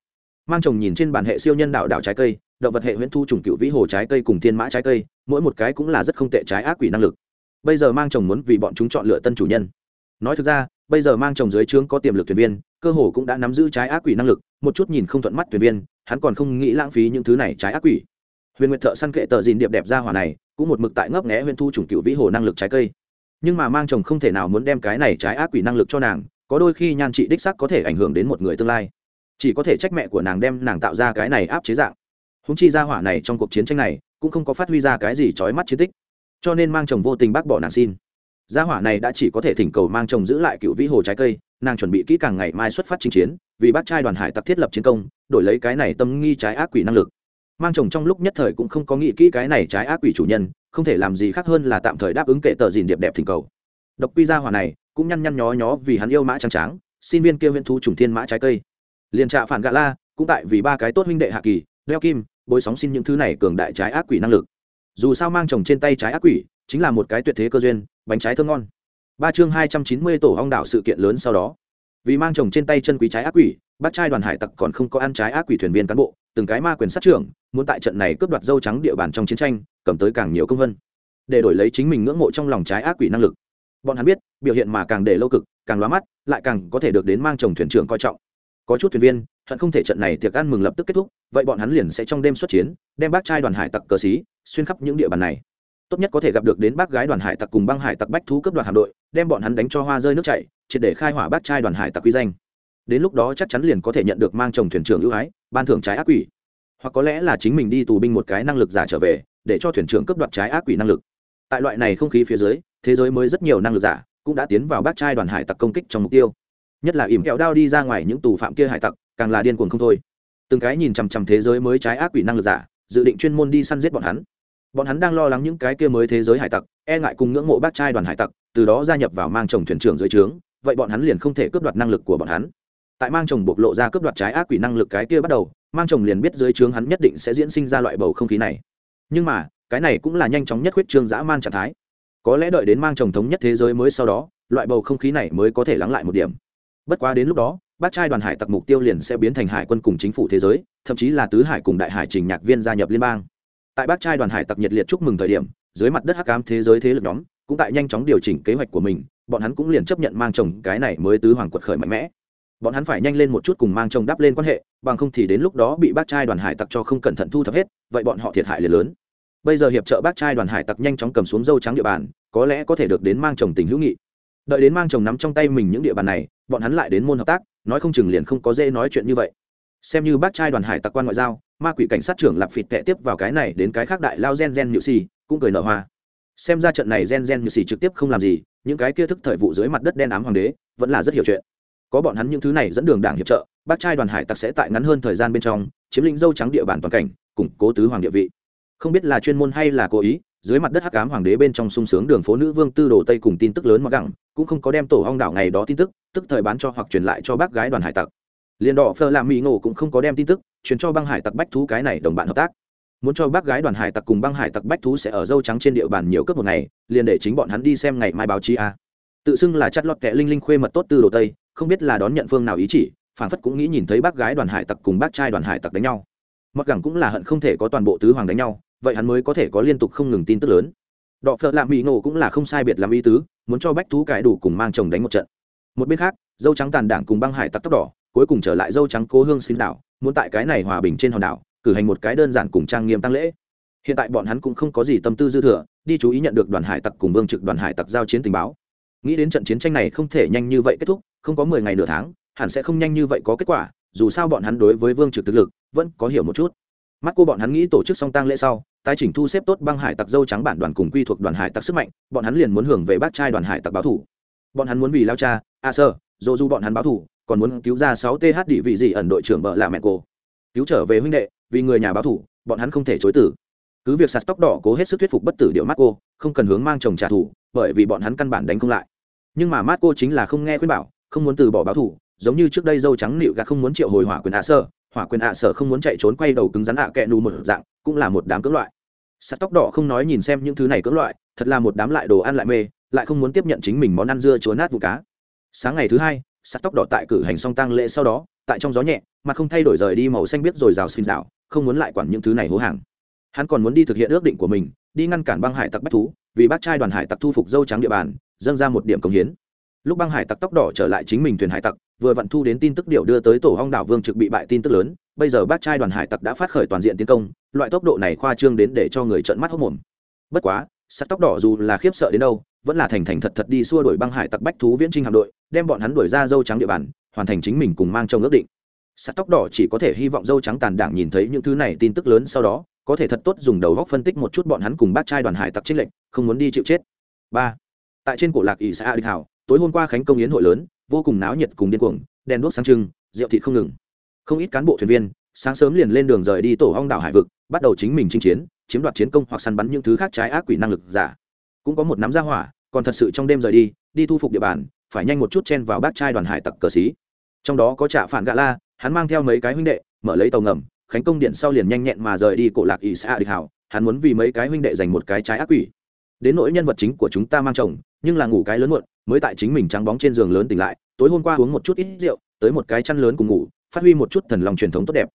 mang chồng nhìn trên bản hệ siêu nhân đạo đảo trái cây, động vật hệ huyễn thu trùng cựu vĩ hồ trái cây cùng thiên mã trái cây, mỗi một cái cũng là rất không tệ trái ác quỷ năng lực. Bây giờ mang chồng muốn vì bọn chúng chọn lựa tân chủ nhân. Nói thực ra bây giờ mang chồng dưới trướng có tiềm lực thuyền viên, cơ hồ cũng đã nắm giữ trái ác quỷ năng lực, một chút nhìn không thuận mắt thuyền viên, hắn còn không nghĩ lãng phí những thứ này trái ác quỷ. Huyền nguyệt thợ săn kệ tờ dìn điệp đẹp ra hỏa này, cũng một mực tại ngấp nghẽ huyền thu chủng cựu vĩ hồ năng lực trái cây. Nhưng mà mang chồng không thể nào muốn đem cái này trái ác quỷ năng lực cho nàng, có đôi khi nhan trị đích sắc có thể ảnh hưởng đến một người tương lai. Chỉ có thể trách mẹ của nàng đem nàng tạo ra cái này áp chế dạng. Húng chi ra hỏa này trong cuộc chiến tranh này, cũng không có phát huy ra cái gì trói mắt chiến tích. Cho nên mang chồng vô tình bác bỏ nàng xin gia hỏa này đã chỉ có thể thỉnh cầu mang chồng giữ lại cựu vĩ hồ trái cây, nàng chuẩn bị kỹ càng ngày mai xuất phát chinh chiến, vì bác trai đoàn hải tặc thiết lập chiến công, đổi lấy cái này tâm nghi trái ác quỷ năng lực. Mang chồng trong lúc nhất thời cũng không có nghĩ kỹ cái này trái ác quỷ chủ nhân, không thể làm gì khác hơn là tạm thời đáp ứng kệ tờ dìn điệp đẹp thỉnh cầu. Độc quy gia hỏa này, cũng nhăn nhăn nhó nhó vì hắn yêu mã trắng tráng, xin viên kia huyện thu trùng thiên mã trái cây. Liền trạ phản gạ la, cũng tại vì ba cái tốt huynh đệ hạ kỳ đeo kim, bối sóng xin những thứ này cường đại trái ác quỷ năng lực. Dù sao mang chồng trên tay trái ác quỷ chính là một cái tuyệt thế cơ duyên, bánh trái thơm ngon. Ba chương hai trăm chín mươi tổ hong đảo sự kiện lớn sau đó, vì mang chồng trên tay chân quý trái ác quỷ bắt trai đoàn hải tặc còn không có ăn trái ác quỷ thuyền viên cán bộ, từng cái ma quyền sát trưởng, muốn tại trận này cướp đoạt dâu trắng địa bàn trong chiến tranh, cầm tới càng nhiều công vân, để đổi lấy chính mình ngưỡng mộ trong lòng trái ác quỷ năng lực. Bọn hắn biết, biểu hiện mà càng để lâu cực, càng lóa mắt, lại càng có thể được đến mang chồng thuyền trưởng coi trọng. Có chút thuyền viên, hận không thể trận này tiệc ăn mừng lập tức kết thúc, vậy bọn hắn liền sẽ trong đêm xuất chiến, đem bác trai đoàn hải tặc cờ xí, xuyên khắp những địa bàn này tốt nhất có thể gặp được đến bác gái đoàn hải tặc cùng băng hải tặc bách thú cấp đoàn hạm đội, đem bọn hắn đánh cho hoa rơi nước chảy, triệt để khai hỏa bác trai đoàn hải tặc quy danh. Đến lúc đó chắc chắn liền có thể nhận được mang chồng thuyền trưởng ưu ái, ban thưởng trái ác quỷ. Hoặc có lẽ là chính mình đi tù binh một cái năng lực giả trở về, để cho thuyền trưởng cấp đoạt trái ác quỷ năng lực. Tại loại này không khí phía dưới, thế giới mới rất nhiều năng lực giả cũng đã tiến vào bác trai đoàn hải tặc công kích trong mục tiêu. Nhất là ỉm kẹo đao đi ra ngoài những tù phạm kia hải tặc, càng là điên cuồng không thôi. Từng cái nhìn chằm chằm thế giới mới trái ác quỷ năng lực giả, dự định chuyên môn đi săn giết bọn hắn bọn hắn đang lo lắng những cái kia mới thế giới hải tặc e ngại cùng ngưỡng mộ bác trai đoàn hải tặc, từ đó gia nhập vào mang chồng thuyền trưởng dưới trướng, vậy bọn hắn liền không thể cướp đoạt năng lực của bọn hắn. Tại mang chồng bộc lộ ra cướp đoạt trái ác quỷ năng lực cái kia bắt đầu, mang chồng liền biết dưới trướng hắn nhất định sẽ diễn sinh ra loại bầu không khí này. Nhưng mà, cái này cũng là nhanh chóng nhất huyết trương dã man trạng thái. Có lẽ đợi đến mang chồng thống nhất thế giới mới sau đó, loại bầu không khí này mới có thể lắng lại một điểm. Bất quá đến lúc đó, bác trai đoàn hải tặc mục tiêu liền sẽ biến thành hải quân cùng chính phủ thế giới, thậm chí là tứ hải cùng đại hải trình nhạc viên gia nhập liên bang tại bác trai đoàn hải tặc nhiệt liệt chúc mừng thời điểm, dưới mặt đất hắc cám thế giới thế lực nhóm cũng tại nhanh chóng điều chỉnh kế hoạch của mình, bọn hắn cũng liền chấp nhận mang chồng cái này mới tứ hoàng quật khởi mạnh mẽ. Bọn hắn phải nhanh lên một chút cùng mang chồng đắp lên quan hệ, bằng không thì đến lúc đó bị bác trai đoàn hải tặc cho không cẩn thận thu thập hết, vậy bọn họ thiệt hại liền lớn. Bây giờ hiệp trợ bác trai đoàn hải tặc nhanh chóng cầm xuống dâu trắng địa bàn, có lẽ có thể được đến mang chồng tình hữu nghị. Đợi đến mang chồng nắm trong tay mình những địa bàn này, bọn hắn lại đến môn hợp tác, nói không chừng liền không có dễ nói chuyện như vậy xem như bác trai đoàn hải tặc quan ngoại giao, ma quỷ cảnh sát trưởng lạp phịt tệ tiếp vào cái này đến cái khác đại lao gen gen nhự xì, cũng cười nở hoa. Xem ra trận này gen gen nhự xì trực tiếp không làm gì, những cái kia thức thời vụ dưới mặt đất đen ám hoàng đế, vẫn là rất hiểu chuyện. Có bọn hắn những thứ này dẫn đường đảng hiệp trợ, bác trai đoàn hải tặc sẽ tại ngắn hơn thời gian bên trong, chiếm lĩnh dâu trắng địa bàn toàn cảnh, củng cố tứ hoàng địa vị. Không biết là chuyên môn hay là cố ý, dưới mặt đất hắc ám hoàng đế bên trong sung sướng đường phố nữ vương tư đồ tây cùng tin tức lớn mặc gẳng cũng không có đem tổ hong đảo ngày đó tin tức tức thời bán cho hoặc truyền lại cho bác gái đoàn hải tặc liền đỏ phờ làm mỹ ngộ cũng không có đem tin tức truyền cho băng hải tặc bách thú cái này đồng bạn hợp tác. Muốn cho bác gái đoàn hải tặc cùng băng hải tặc bách thú sẽ ở dâu trắng trên địa bàn nhiều cấp một ngày, liền để chính bọn hắn đi xem ngày mai báo chí a. Tự xưng là chắt lọt kẹ linh linh khuê mật tốt tư đồ tây, không biết là đón nhận phương nào ý chỉ phản phất cũng nghĩ nhìn thấy bác gái đoàn hải tặc cùng bác trai đoàn hải tặc đánh nhau. Mặc gẳng cũng là hận không thể có toàn bộ tứ hoàng đánh nhau, vậy hắn mới có thể có liên tục không ngừng tin tức lớn. Đọ phợ lạ mỹ nổ cũng là không sai biệt làm ý tứ, muốn cho bách thú cải đủ cùng mang chồng đánh một trận. Một bên khác, dâu trắng tàn đảng cùng băng hải tặc tóc đỏ cuối cùng trở lại dâu trắng cố hương xin đảo, muốn tại cái này hòa bình trên hòn đảo, cử hành một cái đơn giản cùng trang nghiêm tăng lễ. Hiện tại bọn hắn cũng không có gì tâm tư dư thừa, đi chú ý nhận được đoàn hải tặc cùng vương trực đoàn hải tặc giao chiến tình báo. Nghĩ đến trận chiến tranh này không thể nhanh như vậy kết thúc, không có mười ngày nửa tháng, hẳn sẽ không nhanh như vậy có kết quả, dù sao bọn hắn đối với vương trực thực lực vẫn có hiểu một chút. Mắt cô bọn hắn nghĩ tổ chức song tăng lễ sau, tái chỉnh thu xếp tốt băng hải tặc dâu trắng bản đoàn cùng quy thuộc đoàn hải tặc sức mạnh, bọn hắn liền muốn hưởng về bác trai đoàn hải tặc báo thủ. Bọn hắn muốn vì lao cha, a sơ dỗ du bọn hắn báo thủ còn muốn cứu ra sáu th địa vị gì ẩn đội trưởng bợ là mẹ cô. Cứu trở về huynh đệ, vì người nhà báo thủ, bọn hắn không thể chối tử cứ việc sạt tóc đỏ cố hết sức thuyết phục bất tử điệu mắt cô không cần hướng mang chồng trả thù, bởi vì bọn hắn căn bản đánh không lại. Nhưng mà mát cô chính là không nghe khuyên bảo, không muốn từ bỏ báo thủ, giống như trước đây dâu trắng nịu gạt không muốn triệu hồi hỏa quyền ạ sơ, hỏa quyền ạ sở không muốn chạy trốn quay đầu cứng rắn ạ à kẹ nù một dạng, cũng là một đám cưỡng loại. Sạt tóc đỏ không nói nhìn xem những thứ này cưỡng loại, thật là một đám lại đồ ăn lại mê, lại không muốn tiếp nhận chính mình món ăn dưa chúa nát vụ cá. Sáng ngày thứ hai sắt tóc đỏ tại cử hành song tang lễ sau đó, tại trong gió nhẹ, mà không thay đổi rời đi màu xanh biết rồi rào xin đảo không muốn lại quản những thứ này hố hàng. Hắn còn muốn đi thực hiện ước định của mình, đi ngăn cản băng hải tặc bách thú, vì bác trai đoàn hải tặc thu phục dâu trắng địa bàn, dâng ra một điểm công hiến. Lúc băng hải tặc tóc đỏ trở lại chính mình thuyền hải tặc, vừa vặn thu đến tin tức điệu đưa tới tổ hong đảo vương trực bị bại tin tức lớn, bây giờ bác trai đoàn hải tặc đã phát khởi toàn diện tiến công, loại tốc độ này khoa trương đến để cho người trợn mắt hốc mồm. Bất quá, sắt tóc đỏ dù là khiếp sợ đến đâu vẫn là thành thành thật thật đi xua đuổi băng hải tặc bách thú viễn trinh hạm đội, đem bọn hắn đuổi ra dâu trắng địa bàn, hoàn thành chính mình cùng mang trong ước định. Sắt tóc đỏ chỉ có thể hy vọng dâu trắng tàn đảng nhìn thấy những thứ này tin tức lớn sau đó, có thể thật tốt dùng đầu góc phân tích một chút bọn hắn cùng bác trai đoàn hải tặc trích lệnh, không muốn đi chịu chết. Ba. Tại trên cổ lạc ỷ xã địch hảo, tối hôm qua khánh công yến hội lớn, vô cùng náo nhiệt cùng điên cuồng, đèn đuốc sáng trưng, rượu thịt không ngừng. Không ít cán bộ thuyền viên, sáng sớm liền lên đường rời đi tổ hong đảo hải vực, bắt đầu chính mình chinh chiến, chiếm đoạt chiến công hoặc săn bắn những thứ khác trái ác quỷ năng lực giả cũng có một nắm ra hỏa, còn thật sự trong đêm rời đi đi thu phục địa bàn, phải nhanh một chút chen vào bác trai đoàn hải tặc cờ xí. Trong đó có trạ phản gạ la, hắn mang theo mấy cái huynh đệ, mở lấy tàu ngầm, khánh công điện sau liền nhanh nhẹn mà rời đi cổ lạc ỷ xã địch hảo hắn muốn vì mấy cái huynh đệ giành một cái trái ác quỷ. Đến nỗi nhân vật chính của chúng ta mang chồng, nhưng là ngủ cái lớn muộn, mới tại chính mình trắng bóng trên giường lớn tỉnh lại, tối hôm qua uống một chút ít rượu, tới một cái chăn lớn cùng ngủ, phát huy một chút thần lòng truyền thống tốt đẹp.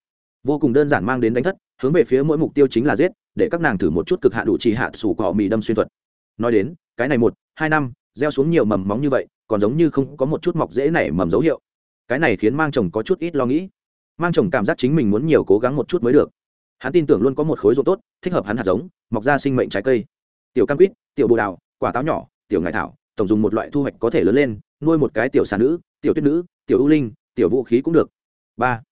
Vô cùng đơn giản mang đến đánh thất, hướng về phía mỗi mục tiêu chính là giết, để các nàng thử một chút cực hạ đủ trì hạ sủ cỏ mì đâm xuyên thuật nói đến, cái này một, hai năm, gieo xuống nhiều mầm móng như vậy, còn giống như không có một chút mọc dễ nảy mầm dấu hiệu. Cái này khiến mang chồng có chút ít lo nghĩ. Mang chồng cảm giác chính mình muốn nhiều cố gắng một chút mới được. Hắn tin tưởng luôn có một khối ruộng tốt, thích hợp hắn hạt giống, mọc ra sinh mệnh trái cây. Tiểu cam quýt, tiểu bồ đào, quả táo nhỏ, tiểu ngải thảo, tổng dùng một loại thu hoạch có thể lớn lên, nuôi một cái tiểu xà nữ, tiểu tuyết nữ, tiểu ưu linh, tiểu vũ khí cũng được. Ba.